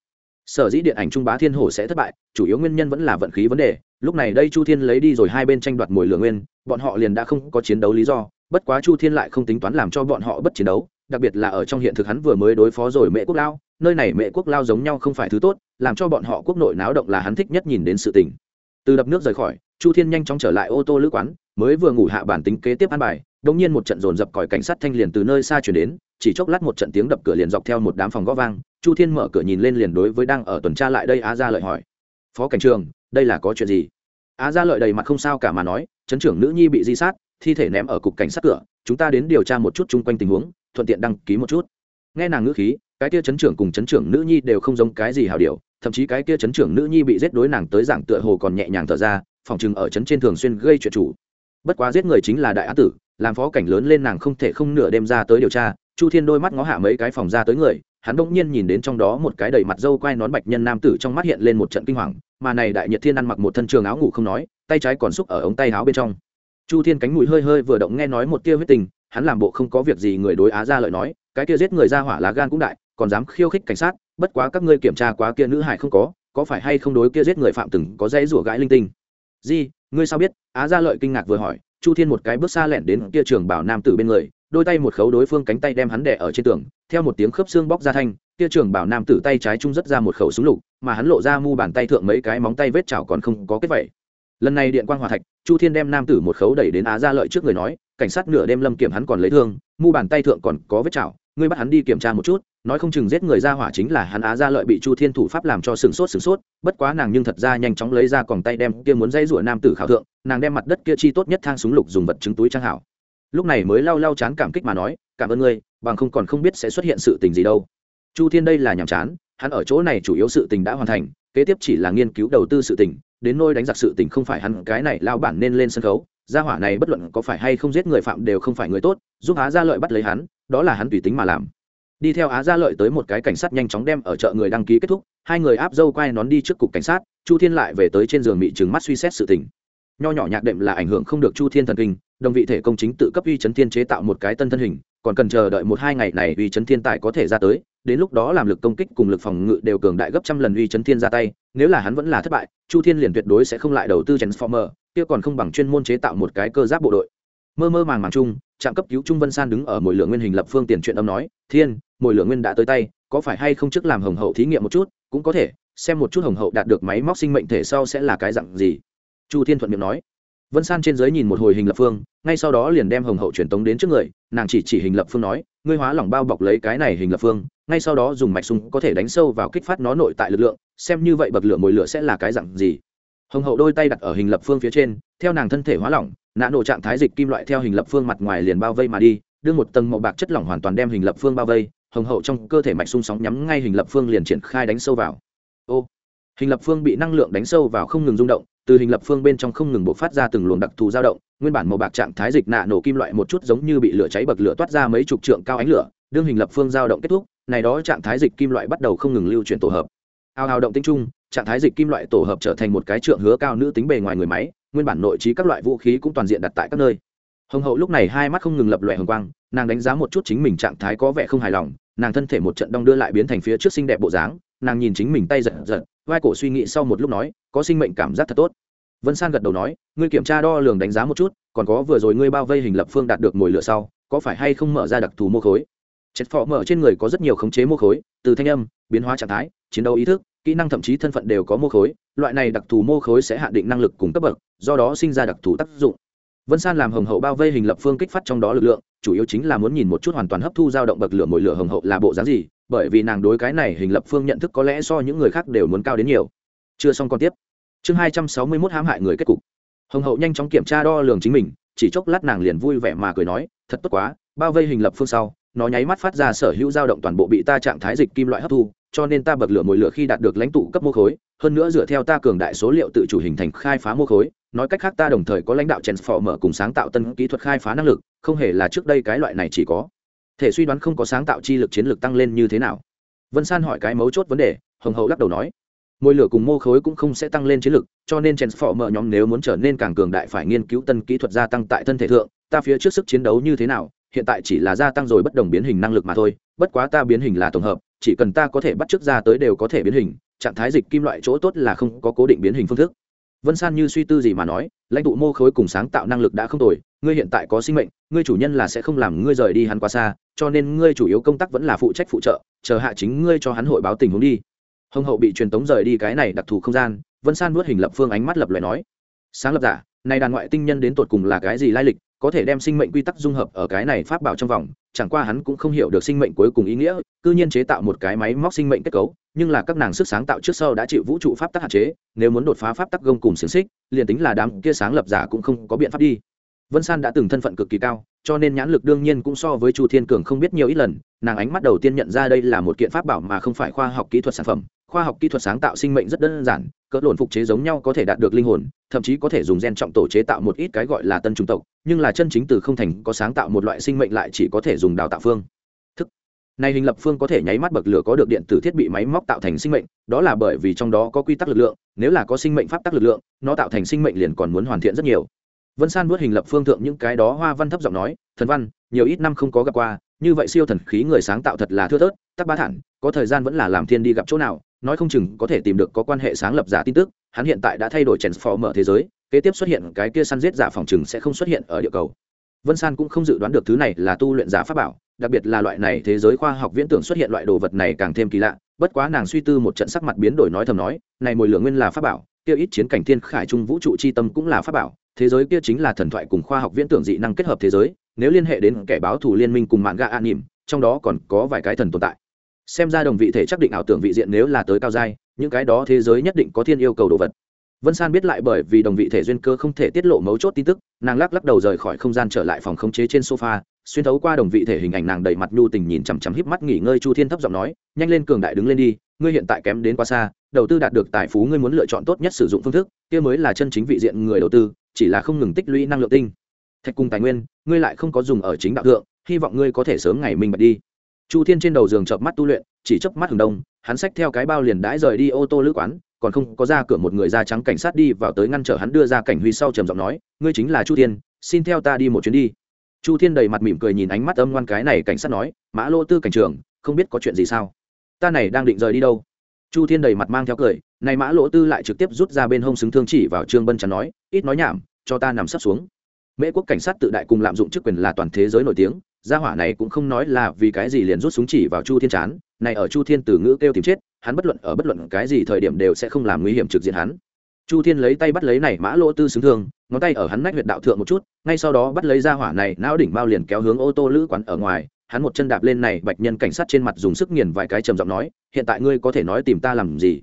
sở dĩ điện ảnh trung bá thiên hổ sẽ thất bại, chủ yếu nguyên nhân vẫn là vận khí vấn đề. Lúc này đây chu thiên lấy đi rồi hai bên tranh đoạt mồi lửa nguyên, bọn họ liền đã không có chiến đấu lý do. Bất quá chu thiên lại không tính toán làm cho bọn họ bất chiến đấu, đặc biệt là ở trong hiện thực hắn vừa mới đối phó rồi mẹ quốc lao, nơi này mẹ quốc lao giống nhau không phải thứ tốt, làm cho bọn họ quốc nội náo động là hắn thích nhất nhìn đến sự tình. Từ đập nước rời khỏi, chu thiên nhanh chóng trở lại ô tô lữ quán, mới vừa ngủ hạ bản tính kế tiếp ăn bài đột nhiên một trận dồn dập còi cảnh sát thanh liền từ nơi xa chuyển đến, chỉ chốc lát một trận tiếng đập cửa liền dọc theo một đám phòng gõ vang, chu thiên mở cửa nhìn lên liền đối với đang ở tuần tra lại đây á ra lợi hỏi. Phó cảnh trường, đây là có chuyện gì? Á ra lợi đầy mặt không sao cả mà nói chấn trưởng nữ nhi bị di sát, thi thể ném ở cục cảnh sát cửa, chúng ta đến điều tra một chút chung quanh tình huống, thuận tiện đăng ký một chút. Nghe nàng ngữ khí, cái kia chấn trưởng cùng chấn trưởng nữ nhi đều không giống cái gì hảo điều, thậm chí cái kia chấn trưởng nữ nhi bị giết đối nàng tới dạng tựa hồ còn nhẹ nhàng thở ra, phòng chừng ở chấn trên thường xuyên gây chuyện chủ bất quá giết người chính là đại á tử, làm phó cảnh lớn lên nàng không thể không nửa đêm ra tới điều tra. Chu thiên đôi mắt ngó hạ mấy cái phòng ra tới người, hắn bỗng nhiên nhìn đến trong đó một cái đầy mặt dâu quai nón bạch nhân nam tử trong mắt hiện lên một trận kinh hoàng, mà này đại nhật thiên ăn mặc một thân trường áo ngủ không nói, tay trái còn xúc ở ống tay áo bên trong. Chu thiên cánh mũi hơi hơi vừa động nghe nói một tia huyết tình, hắn làm bộ không có việc gì người đối á ra lợi nói, cái kia giết người ra hỏa lá gan cũng đại, còn dám khiêu khích cảnh sát, bất quá các ngươi kiểm tra quá kia nữ hải không có có phải hay không đối kia giết người phạm từng có dãy rủa gãi linh tinh? Di ngươi sao biết? Á gia lợi kinh ngạc vừa hỏi, chu thiên một cái bước xa lẻn đến kia trường bảo nam tử bên người, đôi tay một khấu đối phương cánh tay đem hắn đè ở trên tường, theo một tiếng khớp xương bóc ra thanh, kia trường bảo nam tử tay trái trung rất ra một khẩu súng lục, mà hắn lộ ra mu bàn tay thượng mấy cái móng tay vết chảo còn không có kết vẩy lần này điện quang hòa thạch, chu thiên đem nam tử một khấu đẩy đến á gia lợi trước người nói, cảnh sát nửa đêm lâm kiểm hắn còn lấy thương, mu bàn tay thượng còn có vết chảo, ngươi bắt hắn đi kiểm tra một chút nói không chừng giết người ra hỏa chính là hắn á gia lợi bị chu thiên thủ pháp làm cho sừng sốt sừng sốt, bất quá nàng nhưng thật ra nhanh chóng lấy ra còng tay đem kia muốn dây rủa nam tử khảo thượng, nàng đem mặt đất kia chi tốt nhất thang súng lục dùng vật chứng túi trang hảo. Lúc này mới lau lau chán cảm kích mà nói, cảm ơn ngươi, bằng không còn không biết sẽ xuất hiện sự tình gì đâu. Chu thiên đây là nhàm chán, hắn ở chỗ này chủ yếu sự tình đã hoàn thành, kế tiếp chỉ là nghiên cứu đầu tư sự tình, đến nôi đánh giặc sự tình không phải hắn, cái này lao bản nên lên sân khấu, gia hỏa này bất luận có phải hay không giết người phạm đều không phải người tốt, giúp á gia lợi bắt lấy hắn, đó là hắn tùy tính mà làm đi theo á gia lợi tới một cái cảnh sát nhanh chóng đem ở chợ người đăng ký kết thúc, hai người áp dâu quay nón đi trước cục cảnh sát, chu thiên lại về tới trên giường bị trừng mắt suy xét sự tình. Nho nhỏ nhạc đệm là ảnh hưởng không được chu thiên thần kinh, đồng vị thể công chính tự cấp uy chấn thiên chế tạo một cái tân thân hình, còn cần chờ đợi một hai ngày này uy chấn thiên tài có thể ra tới, đến lúc đó làm lực công kích cùng lực phòng ngự đều cường đại gấp trăm lần uy chấn thiên ra tay, nếu là hắn vẫn là thất bại, chu thiên liền tuyệt đối sẽ không lại đầu tư transformer, kia còn không bằng chuyên môn chế tạo một cái cơ giáp bộ đội mơ mơ màng màng chung, trạm cấp cứu trung vân san đứng ở mồi lửa nguyên hình lập phương tiền chuyện âm nói, thiên, mồi lửa nguyên đã tới tay, có phải hay không trước làm hồng hậu thí nghiệm một chút, cũng có thể, xem một chút hồng hậu đạt được máy móc sinh mệnh thể sau sẽ là cái dặn gì. Chu thiên thuận miệng nói. Vân san trên giới nhìn một hồi hình lập phương, ngay sau đó liền đem hồng hậu truyền tống đến trước người, nàng chỉ chỉ hình lập phương nói, ngươi hóa lỏng bao bọc lấy cái này hình lập phương, ngay sau đó dùng mạch súng có thể đánh sâu vào kích phát nó nội tại lực lượng, xem như vậy bậc lửa mồi lửa sẽ là cái dặn gì. Hồng hậu đôi tay đặt ở hình lập phương phía trên, theo nàng thân thể hóa lỏng nã nổ trạng thái dịch kim loại theo hình lập phương mặt ngoài liền bao vây mà đi, đưa một tầng màu bạc chất lỏng hoàn toàn đem hình lập phương bao vây, hồng hậu trong cơ thể mạch sung sóng nhắm ngay hình lập phương liền triển khai đánh sâu vào. Ô, hình lập phương bị năng lượng đánh sâu vào không ngừng rung động, từ hình lập phương bên trong không ngừng bộc phát ra từng luồng đặc thù dao động, nguyên bản màu bạc trạng thái dịch nạ nổ kim loại một chút giống như bị lửa cháy bậc lửa toát ra mấy chục trượng cao ánh lửa, đương hình lập phương dao động kết thúc, này đó trạng thái dịch kim loại bắt đầu không ngừng lưu chuyển tổ hợp. Ao hào động tinh trung, trạng thái dịch kim loại tổ hợp trở thành một cái trượng hứa cao nữ tính bề ngoài người máy nguyên bản nội trí các loại vũ khí cũng toàn diện đặt tại các nơi. Hồng hậu lúc này hai mắt không ngừng lập loại hồng quang, nàng đánh giá một chút chính mình trạng thái có vẻ không hài lòng, nàng thân thể một trận đong đưa lại biến thành phía trước xinh đẹp bộ dáng, nàng nhìn chính mình tay giật giật, vai cổ suy nghĩ sau một lúc nói, có sinh mệnh cảm giác thật tốt. Vân san gật đầu nói, ngươi kiểm tra đo lường đánh giá một chút, còn có vừa rồi ngươi bao vây hình lập phương đạt được mồi lửa sau, có phải hay không mở ra đặc thù mô khối? Chất phó mở trên người có rất nhiều khống chế mô khối, từ thanh âm, biến hóa trạng thái, chiến đấu ý thức, kỹ năng thậm chí thân phận đều có mô khối loại này đặc thù mô khối sẽ hạn định năng lực cùng cấp bậc, do đó sinh ra đặc thù tác dụng. Vân san làm hồng hậu bao vây hình lập phương kích phát trong đó lực lượng, chủ yếu chính là muốn nhìn một chút hoàn toàn hấp thu dao động bậc lửa mỗi lửa hồng hậu là bộ dáng gì, bởi vì nàng đối cái này hình lập phương nhận thức có lẽ so những người khác đều muốn cao đến nhiều. Chưa xong còn tiếp. Chương hai trăm sáu mươi mốt hãm hại người kết cục. Hồng hậu nhanh chóng kiểm tra đo lường chính mình, chỉ chốc lát nàng liền vui vẻ mà cười nói, thật tốt quá, bao vây hình lập phương sau, nó nháy mắt phát ra sở hữu dao động toàn bộ bị ta trạng thái dịch kim loại hấp thu, cho nên ta bậc lửa mồi lửa khi đạt được lãnh tụ cấp mô khối hơn nữa dựa theo ta cường đại số liệu tự chủ hình thành khai phá mô khối, nói cách khác ta đồng thời có lãnh đạo mở cùng sáng tạo tân kỹ thuật khai phá năng lực, không hề là trước đây cái loại này chỉ có. Thể suy đoán không có sáng tạo chi lực chiến lược tăng lên như thế nào? Vân san hỏi cái mấu chốt vấn đề, hồng hậu lắc đầu nói, môi lửa cùng mô khối cũng không sẽ tăng lên chiến lực cho nên mở nhóm nếu muốn trở nên càng cường đại phải nghiên cứu tân kỹ thuật gia tăng tại thân thể thượng, ta phía trước sức chiến đấu như thế nào, hiện tại chỉ là gia tăng rồi bất đồng biến hình năng lực mà thôi, bất quá ta biến hình là tổng hợp, chỉ cần ta có thể bắt chước ra tới đều có thể biến hình trạng thái dịch kim loại chỗ tốt là không có cố định biến hình phương thức. Vân san như suy tư gì mà nói, lãnh tụ mô khối cùng sáng tạo năng lực đã không tồi, ngươi hiện tại có sinh mệnh, ngươi chủ nhân là sẽ không làm ngươi rời đi hắn quá xa, cho nên ngươi chủ yếu công tác vẫn là phụ trách phụ trợ, chờ hạ chính ngươi cho hắn hội báo tình huống đi. Hồng hậu bị truyền tống rời đi cái này đặc thù không gian, vân san nuốt hình lập phương ánh mắt lập lời nói, sáng lập giả, này đàn ngoại tinh nhân đến tột cùng là cái gì lai lịch, có thể đem sinh mệnh quy tắc dung hợp ở cái này pháp bảo trong vòng, chẳng qua hắn cũng không hiểu được sinh mệnh cuối cùng ý nghĩa, cư nhiên chế tạo một cái máy móc sinh mệnh kết cấu nhưng là các nàng sức sáng tạo trước sau đã chịu vũ trụ pháp tắc hạn chế, nếu muốn đột phá pháp tắc gông cùng xiềng xích, liền tính là đám kia sáng lập giả cũng không có biện pháp đi. Vân san đã từng thân phận cực kỳ cao, cho nên nhãn lực đương nhiên cũng so với chu thiên cường không biết nhiều ít lần, nàng ánh mắt đầu tiên nhận ra đây là một kiện pháp bảo mà không phải khoa học kỹ thuật sản phẩm. Khoa học kỹ thuật sáng tạo sinh mệnh rất đơn giản, cỡ lộn phục chế giống nhau có thể đạt được linh hồn, thậm chí có thể dùng gen trọng tổ chế tạo một ít cái gọi là tân chủng tộc, nhưng là chân chính từ không thành có sáng tạo một loại sinh mệnh lại chỉ có thể dùng đào tạo phương này hình lập phương có thể nháy mắt bậc lửa có được điện tử thiết bị máy móc tạo thành sinh mệnh, đó là bởi vì trong đó có quy tắc lực lượng, nếu là có sinh mệnh pháp tắc lực lượng, nó tạo thành sinh mệnh liền còn muốn hoàn thiện rất nhiều. Vân san vuốt hình lập phương thượng những cái đó hoa văn thấp giọng nói, thần văn, nhiều ít năm không có gặp qua, như vậy siêu thần khí người sáng tạo thật là thưa thớt, tắc ba thản, có thời gian vẫn là làm thiên đi gặp chỗ nào, nói không chừng có thể tìm được có quan hệ sáng lập giả tin tức, hắn hiện tại đã thay đổi chèn phò mở thế giới, kế tiếp xuất hiện cái kia săn giết giả phòng chừng sẽ không xuất hiện ở địa cầu vân san cũng không dự đoán được thứ này là tu luyện giả pháp bảo, đặc biệt là loại này thế giới khoa học viễn tưởng xuất hiện loại đồ vật này càng thêm kỳ lạ, bất quá nàng suy tư một trận sắc mặt biến đổi nói thầm nói, này mồi lửa nguyên là pháp bảo, kia ít chiến cảnh thiên khải trung vũ trụ chi tâm cũng là pháp bảo, thế giới kia chính là thần thoại cùng khoa học viễn tưởng dị năng kết hợp thế giới, nếu liên hệ đến kẻ báo thù liên minh cùng mạng gạ an nỉm, trong đó còn có vài cái thần tồn tại. Xem ra đồng vị thể chắc định ảo tưởng vị diện nếu là tới cao giai, những cái đó thế giới nhất định có thiên yêu cầu đồ vật vân san biết lại bởi vì đồng vị thể duyên cơ không thể tiết lộ mấu chốt tin tức, nàng lắc lắc đầu rời khỏi không gian trở lại phòng khống chế trên sofa, xuyên thấu qua đồng vị thể hình ảnh nàng đầy mặt nhu tình nhìn chằm chằm híp mắt nghỉ ngơi chu thiên thấp giọng nói, nhanh lên cường đại đứng lên đi, ngươi hiện tại kém đến quá xa, đầu tư đạt được tài phú ngươi muốn lựa chọn tốt nhất sử dụng phương thức, kia mới là chân chính vị diện người đầu tư, chỉ là không ngừng tích lũy năng lượng tinh. Thạch cùng tài nguyên, ngươi lại không có dùng ở chính đạo thượng, hy vọng ngươi có thể sớm ngày minh bạch đi. Chu thiên trên đầu giường chợp mắt tu luyện, chỉ chớp mắt hừng đông, hắn xách theo cái bao liền đãi rời đi ô tô lữ quán còn không có ra cửa một người da trắng cảnh sát đi vào tới ngăn trở hắn đưa ra cảnh huy sau trầm giọng nói, ngươi chính là chu thiên, xin theo ta đi một chuyến đi. Chu thiên đầy mặt mỉm cười nhìn ánh mắt âm ngoan cái này cảnh sát nói, mã lô tư cảnh trường không biết có chuyện gì sao? Ta này đang định rời đi đâu? Chu thiên đầy mặt mang theo cười, này mã lỗ tư lại trực tiếp rút ra bên hông xứng thương chỉ vào trương bân chắn nói, ít nói nhảm, cho ta nằm sấp xuống. Mễ quốc cảnh sát tự đại cùng lạm dụng chức quyền là toàn thế giới nổi tiếng, gia hỏa này cũng không nói là vì cái gì liền rút súng chỉ vào chu thiên chán này ở chu thiên từ ngữ kêu tìm chết, hắn bất luận ở bất luận cái gì thời điểm đều sẽ không làm nguy hiểm trực diện hắn. Chu thiên lấy tay bắt lấy này mã lỗ tư xứng thương, ngón tay ở hắn nách huyệt đạo thượng một chút, ngay sau đó bắt lấy ra hỏa này, não đỉnh bao liền kéo hướng ô tô lữ quán ở ngoài, hắn một chân đạp lên này bạch nhân cảnh sát trên mặt dùng sức nghiền vài cái trầm giọng nói, hiện tại ngươi có thể nói tìm ta làm gì?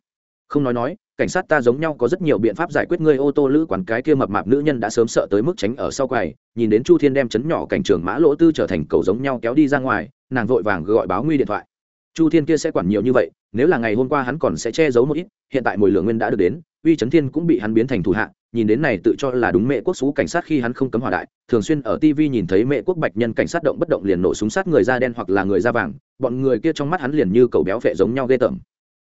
Không nói nói, cảnh sát ta giống nhau có rất nhiều biện pháp giải quyết ngươi. Ô tô lữ quán cái kia mập mạp nữ nhân đã sớm sợ tới mức tránh ở sau quầy, nhìn đến chu thiên đem chấn nhỏ cảnh trường mã lỗ tư trở thành cầu giống nhau kéo đi ra ngoài, nàng vội vàng gọi báo nguy điện thoại chu thiên kia sẽ quản nhiều như vậy, nếu là ngày hôm qua hắn còn sẽ che giấu một ít, hiện tại mùi lửa nguyên đã được đến, uy trấn thiên cũng bị hắn biến thành thủ hạ, nhìn đến này tự cho là đúng mẹ quốc xú cảnh sát khi hắn không cấm hỏa đại, thường xuyên ở tv nhìn thấy mẹ quốc bạch nhân cảnh sát động bất động liền nổ súng sát người da đen hoặc là người da vàng, bọn người kia trong mắt hắn liền như cầu béo phệ giống nhau ghê tởm.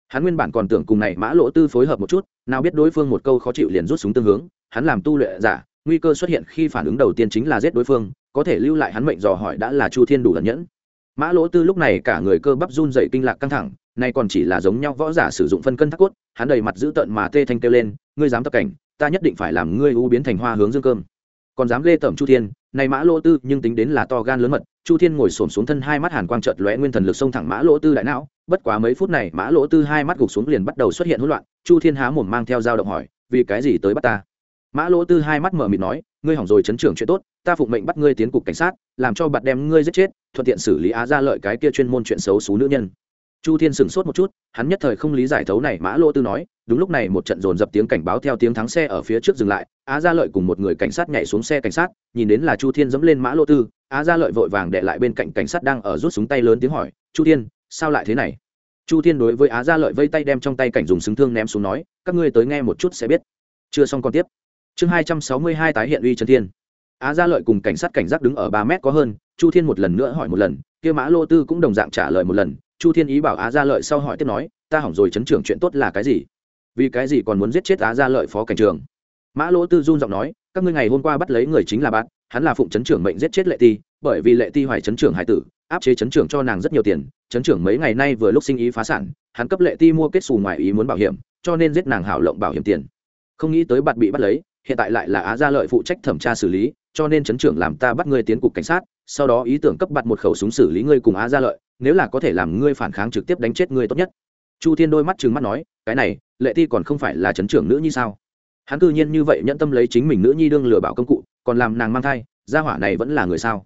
Hắn nguyên bản còn tưởng cùng này mã lỗ tư phối hợp một chút, nào biết đối phương một câu khó chịu liền rút súng tương hướng, hắn làm tu luyện giả, nguy cơ xuất hiện khi phản ứng đầu tiên chính là giết đối phương, có thể lưu lại hắn mệnh dò hỏi đã là chu thiên đủ ẩn nhẫn mã lỗ tư lúc này cả người cơ bắp run dậy kinh lạc căng thẳng, nay còn chỉ là giống nhau võ giả sử dụng phân cân thác cốt, hắn đầy mặt dữ tợn mà tê thanh kêu lên, ngươi dám tập cảnh, ta nhất định phải làm ngươi u biến thành hoa hướng dương cơm. Còn dám ghê tởm chu thiên này mã lỗ tư nhưng tính đến là to gan lớn mật, chu thiên ngồi xổm xuống thân hai mắt hàn quang trợt lóe nguyên thần lực xông thẳng mã lỗ tư đại não, bất quá mấy phút này mã lỗ tư hai mắt gục xuống liền bắt đầu xuất hiện hỗn loạn, chu thiên há mồm mang theo dao động hỏi, vì cái gì tới bắt ta? Mã lỗ tư hai mắt mở mịt nói ngươi hỏng rồi chấn trưởng chuyện tốt, ta phụng mệnh bắt ngươi tiến cục cảnh sát, làm cho bạt đem ngươi giết chết, thuận tiện xử lý á ra lợi cái kia chuyên môn chuyện xấu xú nữ nhân. Chu thiên sửng sốt một chút, hắn nhất thời không lý giải thấu này, mã lô tư nói, đúng lúc này một trận dồn dập tiếng cảnh báo theo tiếng thắng xe ở phía trước dừng lại, á gia lợi cùng một người cảnh sát nhảy xuống xe cảnh sát, nhìn đến là chu thiên dẫm lên mã lô tư, á gia lợi vội vàng đệ lại bên cạnh cảnh sát đang ở rút súng tay lớn tiếng hỏi, chu thiên, sao lại thế này? Chu thiên đối với á gia lợi vây tay đem trong tay cảnh dùng súng thương ném xuống nói, các ngươi tới nghe một chút sẽ biết. Chưa xong còn tiếp chương hai trăm sáu mươi hai tái hiện uy trần thiên. Á gia lợi cùng cảnh sát cảnh giác đứng ở ba mét có hơn, chu thiên một lần nữa hỏi một lần, kia mã lô tư cũng đồng dạng trả lời một lần. Chu thiên ý bảo á gia lợi sau hỏi tiếp nói, ta hỏng rồi chấn trưởng chuyện tốt là cái gì? Vì cái gì còn muốn giết chết á gia lợi phó cảnh trường mã lỗ tư run giọng nói, các ngươi ngày hôm qua bắt lấy người chính là bạn, hắn là phụng chấn trưởng mệnh giết chết lệ ti, bởi vì lệ ti hoài chấn trưởng hải tử, áp chế chấn trưởng cho nàng rất nhiều tiền, chấn trưởng mấy ngày nay vừa lúc sinh ý phá sản, hắn cấp lệ ti mua kết xù ngoài ý muốn bảo hiểm, cho nên giết nàng hảo lộng bảo hiểm tiền. Không nghĩ tới bạn bị bắt lấy hiện tại lại là á gia lợi phụ trách thẩm tra xử lý, cho nên chấn trưởng làm ta bắt ngươi tiến cục cảnh sát, sau đó ý tưởng cấp bặt một khẩu súng xử lý ngươi cùng á gia lợi, nếu là có thể làm ngươi phản kháng trực tiếp đánh chết ngươi tốt nhất. Chu thiên đôi mắt trừng mắt nói, cái này, lệ ti còn không phải là chấn trưởng nữ nhi sao? Hắn cư nhiên như vậy nhẫn tâm lấy chính mình nữ nhi đương lừa bảo công cụ, còn làm nàng mang thai, gia hỏa này vẫn là người sao?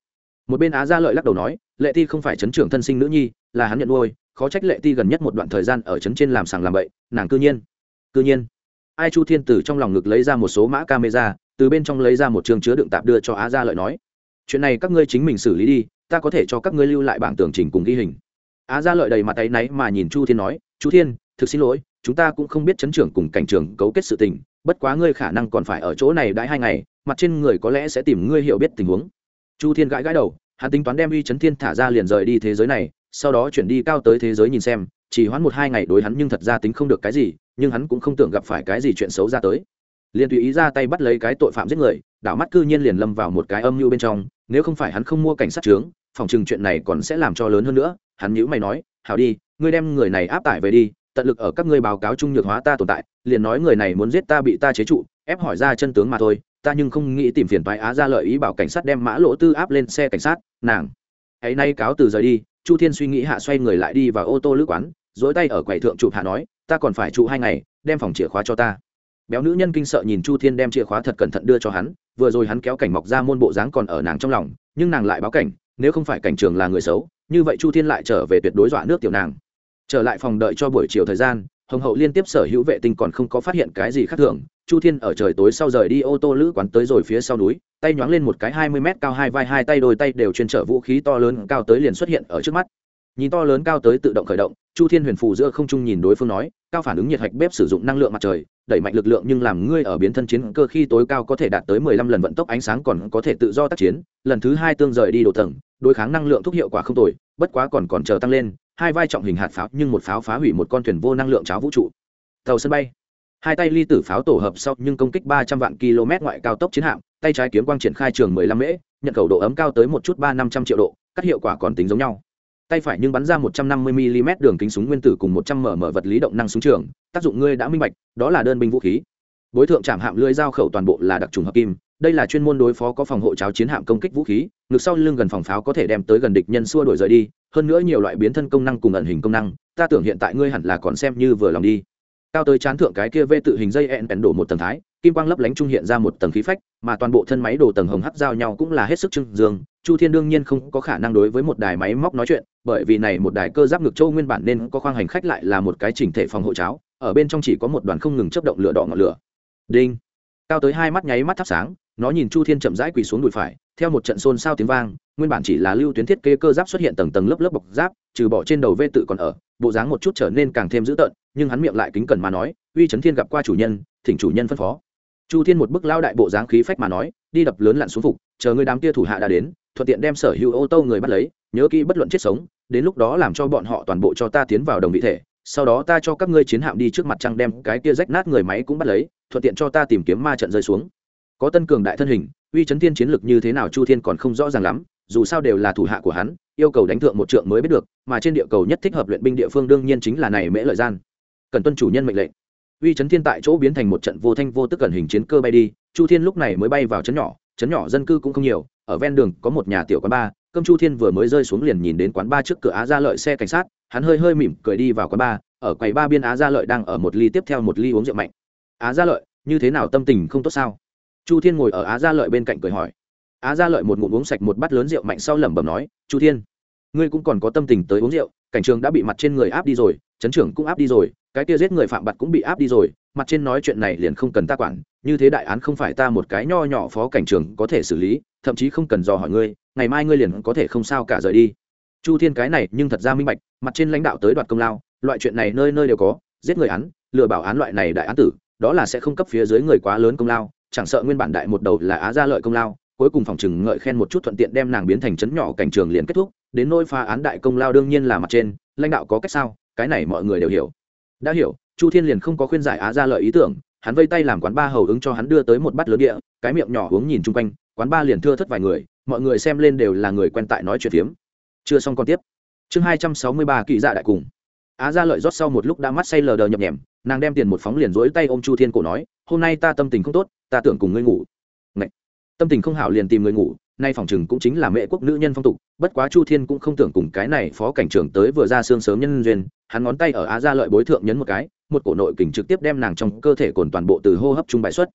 Một bên á gia lợi lắc đầu nói, lệ ti không phải chấn trưởng thân sinh nữ nhi, là hắn nhận nuôi, khó trách lệ ti gần nhất một đoạn thời gian ở chấn trên làm sàng làm bậy, nàng cư nhiên cư nhiên ai chu thiên từ trong lòng ngực lấy ra một số mã camera, từ bên trong lấy ra một trường chứa đựng tạp đưa cho á gia lợi nói, chuyện này các ngươi chính mình xử lý đi, ta có thể cho các ngươi lưu lại bảng tường trình cùng ghi hình. Á gia lợi đầy mặt tay náy mà nhìn chu thiên nói, chu thiên, thực xin lỗi, chúng ta cũng không biết chấn trưởng cùng cảnh trường cấu kết sự tình, bất quá ngươi khả năng còn phải ở chỗ này đãi hai ngày, mặt trên người có lẽ sẽ tìm ngươi hiểu biết tình huống. Chu thiên gãi gãi đầu, hắn tính toán đem uy chấn thiên thả ra liền rời đi thế giới này, sau đó chuyển đi cao tới thế giới nhìn xem, chỉ hoãn một hai ngày đối hắn nhưng thật ra tính không được cái gì nhưng hắn cũng không tưởng gặp phải cái gì chuyện xấu ra tới. Liền tùy ý ra tay bắt lấy cái tội phạm giết người, đảo mắt cư nhiên liền lâm vào một cái âm mưu bên trong, nếu không phải hắn không mua cảnh sát trướng, phòng chừng chuyện này còn sẽ làm cho lớn hơn nữa, hắn nhữ mày nói, hảo đi, ngươi đem người này áp tải về đi, tận lực ở các ngươi báo cáo trung nhược hóa ta tồn tại, liền nói người này muốn giết ta bị ta chế trụ, ép hỏi ra chân tướng mà thôi, ta nhưng không nghĩ tìm phiền toái á ra lợi ý bảo cảnh sát đem mã lỗ tư áp lên xe cảnh sát, nàng. Ấy nay cáo từ rời đi, chu thiên suy nghĩ hạ xoay người lại đi vào ô tô lữ quán dối tay ở quầy thượng chụp hạ nói ta còn phải trụ hai ngày, đem phòng chìa khóa cho ta. Béo nữ nhân kinh sợ nhìn chu thiên đem chìa khóa thật cẩn thận đưa cho hắn, vừa rồi hắn kéo cảnh mọc ra môn bộ dáng còn ở nàng trong lòng, nhưng nàng lại báo cảnh, nếu không phải cảnh trường là người xấu, như vậy chu thiên lại trở về tuyệt đối dọa nước tiểu nàng. Trở lại phòng đợi cho buổi chiều thời gian, hồng hậu liên tiếp sở hữu vệ tinh còn không có phát hiện cái gì khác thường, chu thiên ở trời tối sau rời đi ô tô lữ quán tới rồi phía sau núi, tay nhoáng lên một cái hai mươi mét cao hai vai, hai tay đôi tay đều chuyên trở vũ khí to lớn cao tới liền xuất hiện ở trước mắt. Nhìn to lớn cao tới tự động khởi động chu thiên huyền phù giữa không trung nhìn đối phương nói, cao phản ứng nhiệt hạch bếp sử dụng năng lượng mặt trời, đẩy mạnh lực lượng nhưng làm ngươi ở biến thân chiến cơ khi tối cao có thể đạt tới mười lăm lần vận tốc, ánh sáng còn có thể tự do tác chiến, lần thứ hai tương rời đi đồ tầng, đối kháng năng lượng thúc hiệu quả không tồi, bất quá còn còn chờ tăng lên, hai vai trọng hình hạt pháo nhưng một pháo phá hủy một con thuyền vô năng lượng cháo vũ trụ. Tàu sân bay. Hai tay ly tử pháo tổ hợp sau nhưng công kích ba trăm vạn km ngoại cao tốc chiến hạm, tay trái kiếm quang triển khai trường mười lăm mễ, nhận khẩu độ ấm cao tới một chút ba năm trăm triệu độ các hiệu quả còn tính giống nhau tay phải nhưng bắn ra một trăm năm mươi mm đường kính súng nguyên tử cùng một trăm mở vật lý động năng súng trường, tác dụng ngươi đã minh bạch, đó là đơn binh vũ khí. Bối thượng chạm hạm lưới giao khẩu toàn bộ là đặc trùng hợp kim, đây là chuyên môn đối phó có phòng hộ cháo chiến hạm công kích vũ khí ngực sau lưng gần phòng pháo có thể đem tới gần địch nhân xua đuổi rời đi, hơn nữa nhiều loại biến thân công năng cùng ẩn hình công năng, ta tưởng hiện tại ngươi hẳn là còn xem như vừa lòng đi. Cao tới chán thượng cái kia vê tự hình dây ẹn bèn đổ một tầng thái kim quang lấp lánh trung hiện ra một tầng khí phách, mà toàn bộ thân máy đồ tầng hồng hắc giao nhau cũng là hết sức trưng dương. Chu thiên đương nhiên không có khả năng đối với một đài máy móc nói chuyện, bởi vì này một đài cơ giáp ngực châu nguyên bản nên có khoang hành khách lại là một cái chỉnh thể phòng hộ cháo, ở bên trong chỉ có một đoàn không ngừng chấp động lửa đỏ ngọn lửa. Đinh! Cao tới hai mắt nháy mắt thắp sáng, nó nhìn chu thiên chậm rãi quỳ xuống đùi phải, theo một trận xôn xao tiếng vang, nguyên bản chỉ là lưu tuyến thiết kế cơ giáp xuất hiện tầng tầng lớp lớp bọc giáp, trừ bỏ trên đầu vê tự còn ở, bộ dáng một chút trở nên càng thêm dữ tợn, nhưng hắn miệng lại kính cẩn mà nói, uy trấn thiên gặp qua chủ nhân, thỉnh chủ nhân phân phó chu thiên một bức lao đại bộ dáng khí phách mà nói, đi đập lớn lặn xuống phục, chờ người đám kia thủ hạ đã đến, thuận tiện đem sở hữu ô tô người bắt lấy, nhớ kỹ bất luận chết sống, đến lúc đó làm cho bọn họ toàn bộ cho ta tiến vào đồng vị thể, sau đó ta cho các ngươi chiến hạm đi trước mặt trăng đem cái kia rách nát người máy cũng bắt lấy, thuận tiện cho ta tìm kiếm ma trận rơi xuống. Có tân cường đại thân hình, uy chấn thiên chiến lực như thế nào chu thiên còn không rõ ràng lắm, dù sao đều là thủ hạ của hắn, yêu cầu đánh thượng một trượng mới biết được, mà trên địa cầu nhất thích hợp luyện binh địa phương đương nhiên chính là này mễ lợi gian. Cần tuân chủ nhân mệnh lệnh uy chấn thiên tại chỗ biến thành một trận vô thanh vô tức gần hình chiến cơ bay đi, chu thiên lúc này mới bay vào chấn nhỏ chấn nhỏ dân cư cũng không nhiều, ở ven đường có một nhà tiểu quán ba, cơm chu thiên vừa mới rơi xuống liền nhìn đến quán ba trước cửa á gia lợi xe cảnh sát, hắn hơi hơi mỉm cười đi vào quán ba, ở quầy ba biên á gia lợi đang ở một ly tiếp theo một ly uống rượu mạnh. Á gia lợi, như thế nào tâm tình không tốt sao? Chu thiên ngồi ở á gia lợi bên cạnh cười hỏi. Á gia lợi một ngụm uống sạch một bát lớn rượu mạnh sau lẩm bẩm nói, chu thiên, ngươi cũng còn có tâm tình tới uống rượu, cảnh trường đã bị mặt trên người áp đi rồi chấn trưởng cũng áp đi rồi cái kia giết người phạm bặt cũng bị áp đi rồi, mặt trên nói chuyện này liền không cần ta quản, như thế đại án không phải ta một cái nho nhỏ phó cảnh trường có thể xử lý, thậm chí không cần dò hỏi ngươi, ngày mai ngươi liền có thể không sao cả rời đi. Chu thiên cái này nhưng thật ra minh bạch, mặt trên lãnh đạo tới đoạt công lao, loại chuyện này nơi nơi đều có, giết người án, lừa bảo án loại này đại án tử, đó là sẽ không cấp phía dưới người quá lớn công lao, chẳng sợ nguyên bản đại một đầu là á ra lợi công lao, cuối cùng phòng chừng ngợi khen một chút thuận tiện đem nàng biến thành chấn nhỏ cảnh trường liền kết thúc, đến nôi pha án đại công lao đương nhiên là mặt trên, lãnh đạo có cách sao, cái này mọi người đều hiểu đã hiểu, chu thiên liền không có khuyên giải á gia lợi ý tưởng, hắn vây tay làm quán ba hầu ứng cho hắn đưa tới một bát lớn địa, cái miệng nhỏ uống nhìn chung quanh, quán ba liền thưa thất vài người, mọi người xem lên đều là người quen tại nói chuyện phiếm. Chưa xong còn tiếp. Chương hai trăm sáu mươi ba kỳ dạ đại cùng. Á gia lợi rót sau một lúc đã mắt say lờ đờ nhập nhèm, nàng đem tiền một phóng liền rỗi tay ôm chu thiên cổ nói, hôm nay ta tâm tình không tốt, ta tưởng cùng ngươi ngủ. Ngậy! tâm tình không hảo liền tìm người ngủ, nay phòng chừng cũng chính là mẹ quốc nữ nhân phong tục, bất quá chu thiên cũng không tưởng cùng cái này phó cảnh trưởng tới vừa ra xương sớm nhân duyên hắn ngón tay ở á gia lợi bối thượng nhấn một cái, một cổ nội kình trực tiếp đem nàng trong cơ thể cồn toàn bộ từ hô hấp trung bại xuất.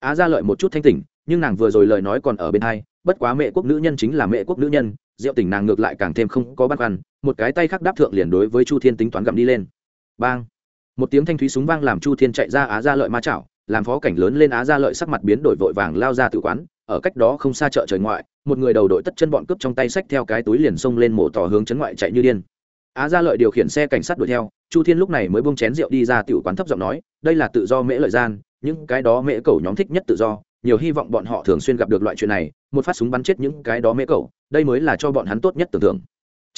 Á gia lợi một chút thanh tỉnh, nhưng nàng vừa rồi lời nói còn ở bên hai, bất quá mẹ quốc nữ nhân chính là mẹ quốc nữ nhân diệu tình nàng ngược lại càng thêm không có băn khoăn, một cái tay khác đáp thượng liền đối với chu thiên tính toán gặm đi lên. Bang! Một tiếng thanh thúy súng vang làm chu thiên chạy ra á gia lợi ma chảo, làm phó cảnh lớn lên á gia lợi sắc mặt biến đổi vội vàng lao ra tự quán, ở cách đó không xa chợ trời ngoại, một người đầu đội tất chân bọn cướp trong tay sách theo cái túi liền xông lên mổ tỏ hướng chấn ngoại chạy như điên á gia lợi điều khiển xe cảnh sát đuổi theo, chu thiên lúc này mới bông chén rượu đi ra tiểu quán thấp giọng nói, đây là tự do mễ lợi gian, những cái đó mễ cầu nhóm thích nhất tự do, nhiều hy vọng bọn họ thường xuyên gặp được loại chuyện này, một phát súng bắn chết những cái đó mễ cầu đây mới là cho bọn hắn tốt nhất tưởng tượng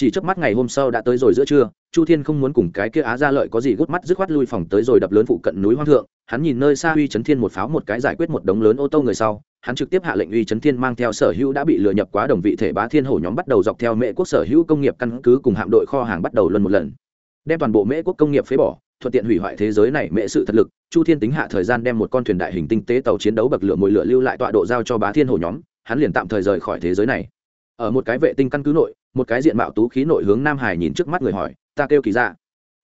chỉ trước mắt ngày hôm sau đã tới rồi giữa trưa, chu thiên không muốn cùng cái kia á ra lợi có gì gút mắt dứt khoát lui phòng tới rồi đập lớn phụ cận núi hoang thượng. Hắn nhìn nơi xa uy chấn thiên một pháo một cái giải quyết một đống lớn ô tô người sau, hắn trực tiếp hạ lệnh uy chấn thiên mang theo sở hữu đã bị lừa nhập quá đồng vị thể bá thiên hổ nhóm bắt đầu dọc theo mễ quốc sở hữu công nghiệp căn cứ cùng hạm đội kho hàng bắt đầu luân một lần. Đem toàn bộ mễ quốc công nghiệp phế bỏ, thuận tiện hủy hoại thế giới này mễ sự thật lực, chu thiên tính hạ thời gian đem một con thuyền đại hình tinh tế tàu chiến đấu bậc lửa mồi lửa lưu lại tọa độ giao cho bá thiên hổ nhóm, hắn liền tạm thời rời khỏi thế giới này. Ở một cái vệ tinh căn cứ nội một cái diện mạo tú khí nội hướng nam hải nhìn trước mắt người hỏi, ta kêu kỳ dạ.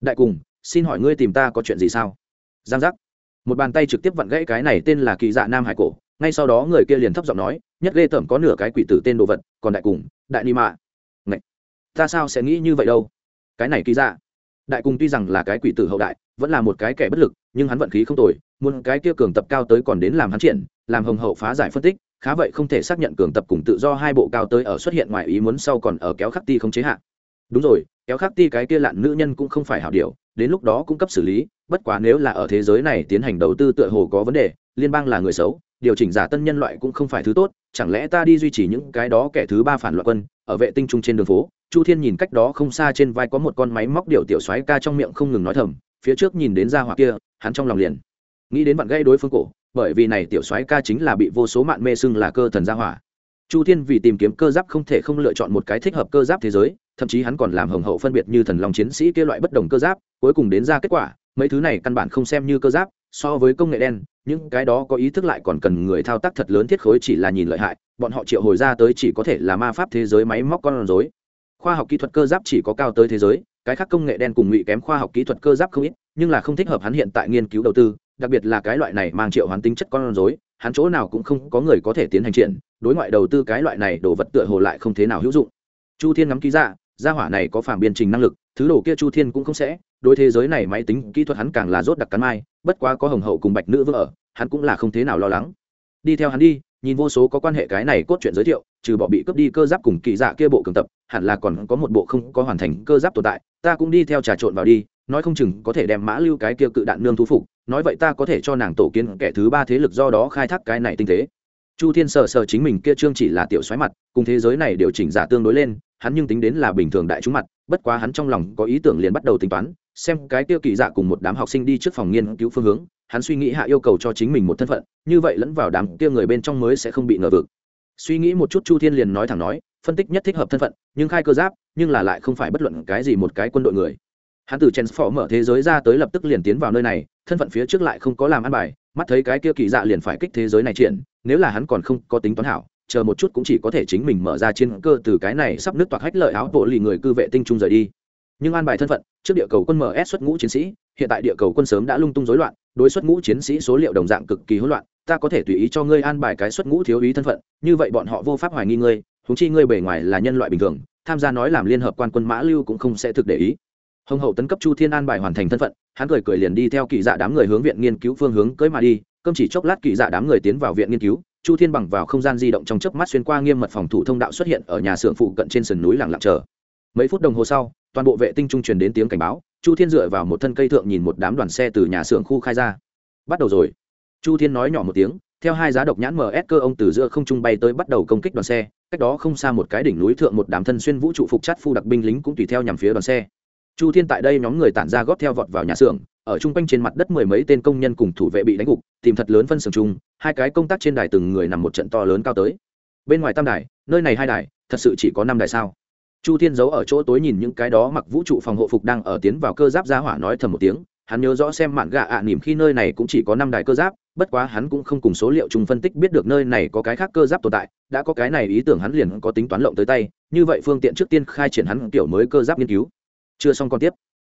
đại cùng, xin hỏi ngươi tìm ta có chuyện gì sao giang giác một bàn tay trực tiếp vặn gãy cái này tên là kỳ dạ nam hải cổ, ngay sau đó người kia liền thấp giọng nói, nhất ghê tởm có nửa cái quỷ tử tên đồ vật, còn đại cùng, đại ni mạ Ngậy! ta sao sẽ nghĩ như vậy đâu cái này kỳ dạ đại cùng tuy rằng là cái quỷ tử hậu đại, vẫn là một cái kẻ bất lực, nhưng hắn vận khí không tồi, muốn cái kia cường tập cao tới còn đến làm hắn triển, làm hồng hậu phá giải phân tích khá vậy không thể xác nhận cường tập cùng tự do hai bộ cao tới ở xuất hiện ngoài ý muốn sau còn ở kéo khắc ti không chế hạn đúng rồi, kéo khắc ti cái kia lạn nữ nhân cũng không phải hảo điều, đến lúc đó cung cấp xử lý, bất quá nếu là ở thế giới này tiến hành đầu tư tựa hồ có vấn đề, liên bang là người xấu, điều chỉnh giả tân nhân loại cũng không phải thứ tốt, chẳng lẽ ta đi duy trì những cái đó kẻ thứ ba phản loạn quân, ở vệ tinh trung trên đường phố? Chu thiên nhìn cách đó không xa trên vai có một con máy móc điều tiểu xoáy ca trong miệng không ngừng nói thầm, phía trước nhìn đến ra hoặc kia, hắn trong lòng liền nghĩ đến bạn gây đối phương cổ bởi vì này tiểu soái ca chính là bị vô số mạn mê xưng là cơ thần gia hỏa. Chu thiên vì tìm kiếm cơ giáp không thể không lựa chọn một cái thích hợp cơ giáp thế giới, thậm chí hắn còn làm hồng hậu phân biệt như thần lòng chiến sĩ kia loại bất đồng cơ giáp, cuối cùng đến ra kết quả, mấy thứ này căn bản không xem như cơ giáp, so với công nghệ đen, những cái đó có ý thức lại còn cần người thao tác thật lớn thiết khối chỉ là nhìn lợi hại, bọn họ triệu hồi ra tới chỉ có thể là ma pháp thế giới máy móc con rối. Khoa học kỹ thuật cơ giáp chỉ có cao tới thế giới, cái khác công nghệ đen cùng ngụy kém khoa học kỹ thuật cơ giáp không ít, nhưng là không thích hợp hắn hiện tại nghiên cứu đầu tư đặc biệt là cái loại này mang triệu hoán tính chất con rối, hắn chỗ nào cũng không có người có thể tiến hành triển, đối ngoại đầu tư cái loại này đồ vật tựa hồ lại không thế nào hữu dụng. Chu thiên ngắm ký ra, gia hỏa này có phản biên trình năng lực, thứ đồ kia chu thiên cũng không sẽ, đối thế giới này máy tính kỹ thuật hắn càng là rốt đặc cắn mai, bất quá có hồng hậu cùng bạch nữ vợ ở, hắn cũng là không thế nào lo lắng. Đi theo hắn đi, nhìn vô số có quan hệ cái này cốt truyện giới thiệu, trừ bỏ bị cướp đi cơ giáp cùng kỳ dạ kia bộ cường tập, hẳn là còn có một bộ không có hoàn thành cơ giáp tồn tại, ta cũng đi theo trà trộn vào đi nói không chừng có thể đem mã lưu cái kia cự đạn nương thu phục, nói vậy ta có thể cho nàng tổ kiến kẻ thứ ba thế lực do đó khai thác cái này tinh tế. Chu thiên sờ sờ chính mình kia trương chỉ là tiểu xoáy mặt, cùng thế giới này điều chỉnh giả tương đối lên, hắn nhưng tính đến là bình thường đại chúng mặt, bất quá hắn trong lòng có ý tưởng liền bắt đầu tính toán, xem cái kia kỳ dạ cùng một đám học sinh đi trước phòng nghiên cứu phương hướng, hắn suy nghĩ hạ yêu cầu cho chính mình một thân phận, như vậy lẫn vào đám kia người bên trong mới sẽ không bị ngờ vực. Suy nghĩ một chút chu thiên liền nói thẳng nói, phân tích nhất thích hợp thân phận, nhưng khai cơ giáp, nhưng là lại không phải bất luận cái gì một cái quân đội người hắn từ chen phỏ mở thế giới ra tới lập tức liền tiến vào nơi này, thân phận phía trước lại không có làm ăn bài, mắt thấy cái kia kỳ dạ liền phải kích thế giới này triển, nếu là hắn còn không có tính toán hảo, chờ một chút cũng chỉ có thể chính mình mở ra chiến cơ từ cái này sắp nước toạc hách lợi áo bộ lì người cư vệ tinh trung rời đi. Nhưng an bài thân phận, trước địa cầu quân ms xuất ngũ chiến sĩ, hiện tại địa cầu quân sớm đã lung tung rối loạn, đối xuất ngũ chiến sĩ số liệu đồng dạng cực kỳ hỗn loạn, ta có thể tùy ý cho ngươi an bài cái xuất ngũ thiếu ý thân phận, như vậy bọn họ vô pháp hoài nghi ngươi húng chi ngươi bề ngoài là nhân loại bình thường, tham gia nói làm liên hợp quan quân mã lưu cũng không sẽ thực để ý hồng hậu tấn cấp chu thiên an bài hoàn thành thân phận, hắn cười cười liền đi theo kỳ dạ đám người hướng viện nghiên cứu phương hướng cưới mà đi, cơm chỉ chốc lát kỳ dạ đám người tiến vào viện nghiên cứu, chu thiên bằng vào không gian di động trong chớp mắt xuyên qua nghiêm mật phòng thủ thông đạo xuất hiện ở nhà xưởng phụ cận trên sườn núi lặng lặng chờ. Mấy phút đồng hồ sau, toàn bộ vệ tinh trung truyền đến tiếng cảnh báo, chu thiên dựa vào một thân cây thượng nhìn một đám đoàn xe từ nhà xưởng khu khai ra. Bắt đầu rồi. Chu thiên nói nhỏ một tiếng, theo hai giá độc nhãn ms cơ ông từ giữa không trung bay tới bắt đầu công kích đoàn xe, cách đó không xa một cái đỉnh núi thượng một đám thân xuyên vũ trụ phục chất phu đặc binh lính cũng tùy theo nhằm phía đoàn xe chu thiên tại đây nhóm người tản ra góp theo vọt vào nhà xưởng, ở chung quanh trên mặt đất mười mấy tên công nhân cùng thủ vệ bị đánh gục, tìm thật lớn phân xưởng chung, hai cái công tác trên đài từng người nằm một trận to lớn cao tới. Bên ngoài tam đài, nơi này hai đài, thật sự chỉ có năm đài sao? Chu thiên giấu ở chỗ tối nhìn những cái đó mặc vũ trụ phòng hộ phục đang ở tiến vào cơ giáp gia hỏa nói thầm một tiếng, hắn nhớ rõ xem mạn gạ ạ à nỉm khi nơi này cũng chỉ có năm đài cơ giáp, bất quá hắn cũng không cùng số liệu chung phân tích biết được nơi này có cái khác cơ giáp tồn tại, đã có cái này ý tưởng hắn liền có tính toán lộng tới tay, như vậy phương tiện trước tiên khai triển hắn kiểu mới cơ giáp nghiên cứu chưa xong còn tiếp.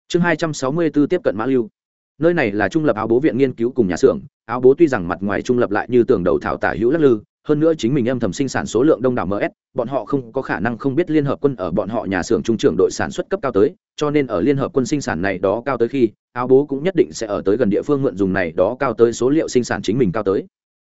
Chương hai trăm sáu mươi 264 tiếp cận mã lưu. Nơi này là trung lập áo bố viện nghiên cứu cùng nhà xưởng, áo bố tuy rằng mặt ngoài trung lập lại như tường đầu thảo tả hữu lắc lư, hơn nữa chính mình âm thầm sinh sản số lượng đông đảo ms bọn họ không có khả năng không biết liên hợp quân ở bọn họ nhà xưởng trung trưởng đội sản xuất cấp cao tới, cho nên ở liên hợp quân sinh sản này đó cao tới khi, áo bố cũng nhất định sẽ ở tới gần địa phương mượn dùng này đó cao tới số liệu sinh sản chính mình cao tới.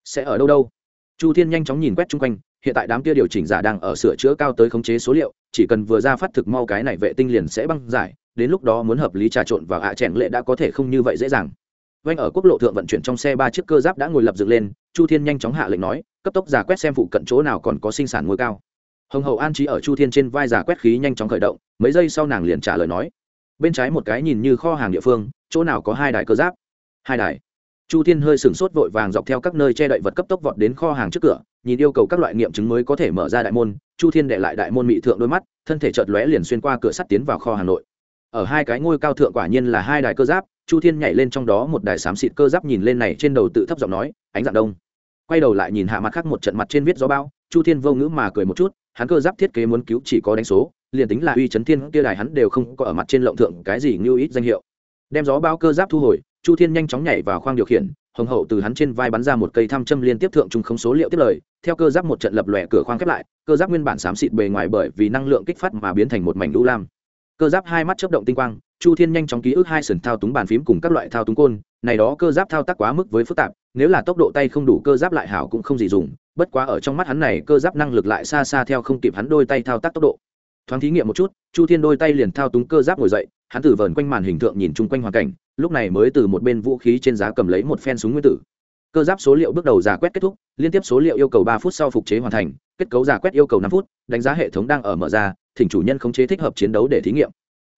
Sẽ ở đâu đâu? Chu thiên nhanh chóng nhìn quét chung quanh, hiện tại đám kia điều chỉnh giả đang ở sửa chữa cao tới khống chế số liệu chỉ cần vừa ra phát thực mau cái này vệ tinh liền sẽ băng giải, đến lúc đó muốn hợp lý trà trộn vào ạ à lệ đã có thể không như vậy dễ dàng. Vanh ở quốc lộ thượng vận chuyển trong xe ba chiếc cơ giáp đã ngồi lập dựng lên, chu thiên nhanh chóng hạ lệnh nói, cấp tốc giả quét xem phụ cận chỗ nào còn có sinh sản ngôi cao. Hồng hậu an trí ở chu thiên trên vai giả quét khí nhanh chóng khởi động, mấy giây sau nàng liền trả lời nói, bên trái một cái nhìn như kho hàng địa phương, chỗ nào có hai đài cơ giáp? Hai đài chu thiên hơi sửng sốt vội vàng dọc theo các nơi che đậy vật cấp tốc vọt đến kho hàng trước cửa, nhìn yêu cầu các loại nghiệm chứng mới có thể mở ra đại môn. Chu thiên đệ lại đại môn mị thượng đôi mắt, thân thể chợt lóe liền xuyên qua cửa sắt tiến vào kho hà nội. Ở hai cái ngôi cao thượng quả nhiên là hai đài cơ giáp, chu thiên nhảy lên trong đó một đài xám xịt cơ giáp nhìn lên này trên đầu tự thấp giọng nói, ánh dạng đông. Quay đầu lại nhìn hạ mặt khác một trận mặt trên viết gió bao chu thiên vô ngữ mà cười một chút, hắn cơ giáp thiết kế muốn cứu chỉ có đánh số, liền tính là uy chấn thiên kia đài hắn đều không có ở mặt trên lộng thượng cái gì như ít danh hiệu. Đem gió bao cơ giáp thu hồi chu thiên nhanh chóng nhảy vào khoang điều khiển, hồng hậu từ hắn trên vai bắn ra một cây tham châm liên tiếp thượng trung không số liệu tiếp lời, theo cơ giáp một trận lập lòe cửa khoang khép lại, cơ giáp nguyên bản xám xịt bề ngoài bởi vì năng lượng kích phát mà biến thành một mảnh lũ lam. Cơ giáp hai mắt chớp động tinh quang, chu thiên nhanh chóng ký ức hai sườn thao túng bàn phím cùng các loại thao túng côn, này đó cơ giáp thao tác quá mức với phức tạp, nếu là tốc độ tay không đủ cơ giáp lại hảo cũng không gì dùng, bất quá ở trong mắt hắn này cơ giáp năng lực lại xa xa theo không kịp hắn đôi tay thao tác tốc độ. Thoáng thí nghiệm một chút, chu thiên đôi tay liền thao túng cơ giáp ngồi dậy hắn từ vờn quanh màn hình tượng nhìn chung quanh hoàn cảnh, lúc này mới từ một bên vũ khí trên giá cầm lấy một phen súng nguyên tử. Cơ giáp số liệu bước đầu giả quét kết thúc, liên tiếp số liệu yêu cầu ba phút sau phục chế hoàn thành, kết cấu giả quét yêu cầu năm phút, đánh giá hệ thống đang ở mở ra, thỉnh chủ nhân khống chế thích hợp chiến đấu để thí nghiệm.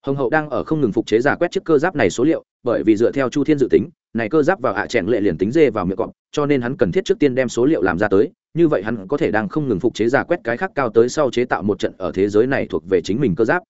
Hồng hậu đang ở không ngừng phục chế giả quét chiếc cơ giáp này số liệu, bởi vì dựa theo chu thiên dự tính, này cơ giáp vào hạ à lệ liền tính dê vào miệng cọp, cho nên hắn cần thiết trước tiên đem số liệu làm ra tới, như vậy hắn có thể đang không ngừng phục chế giả quét cái khác cao tới sau chế tạo một trận ở thế giới này thuộc về chính mình cơ giáp.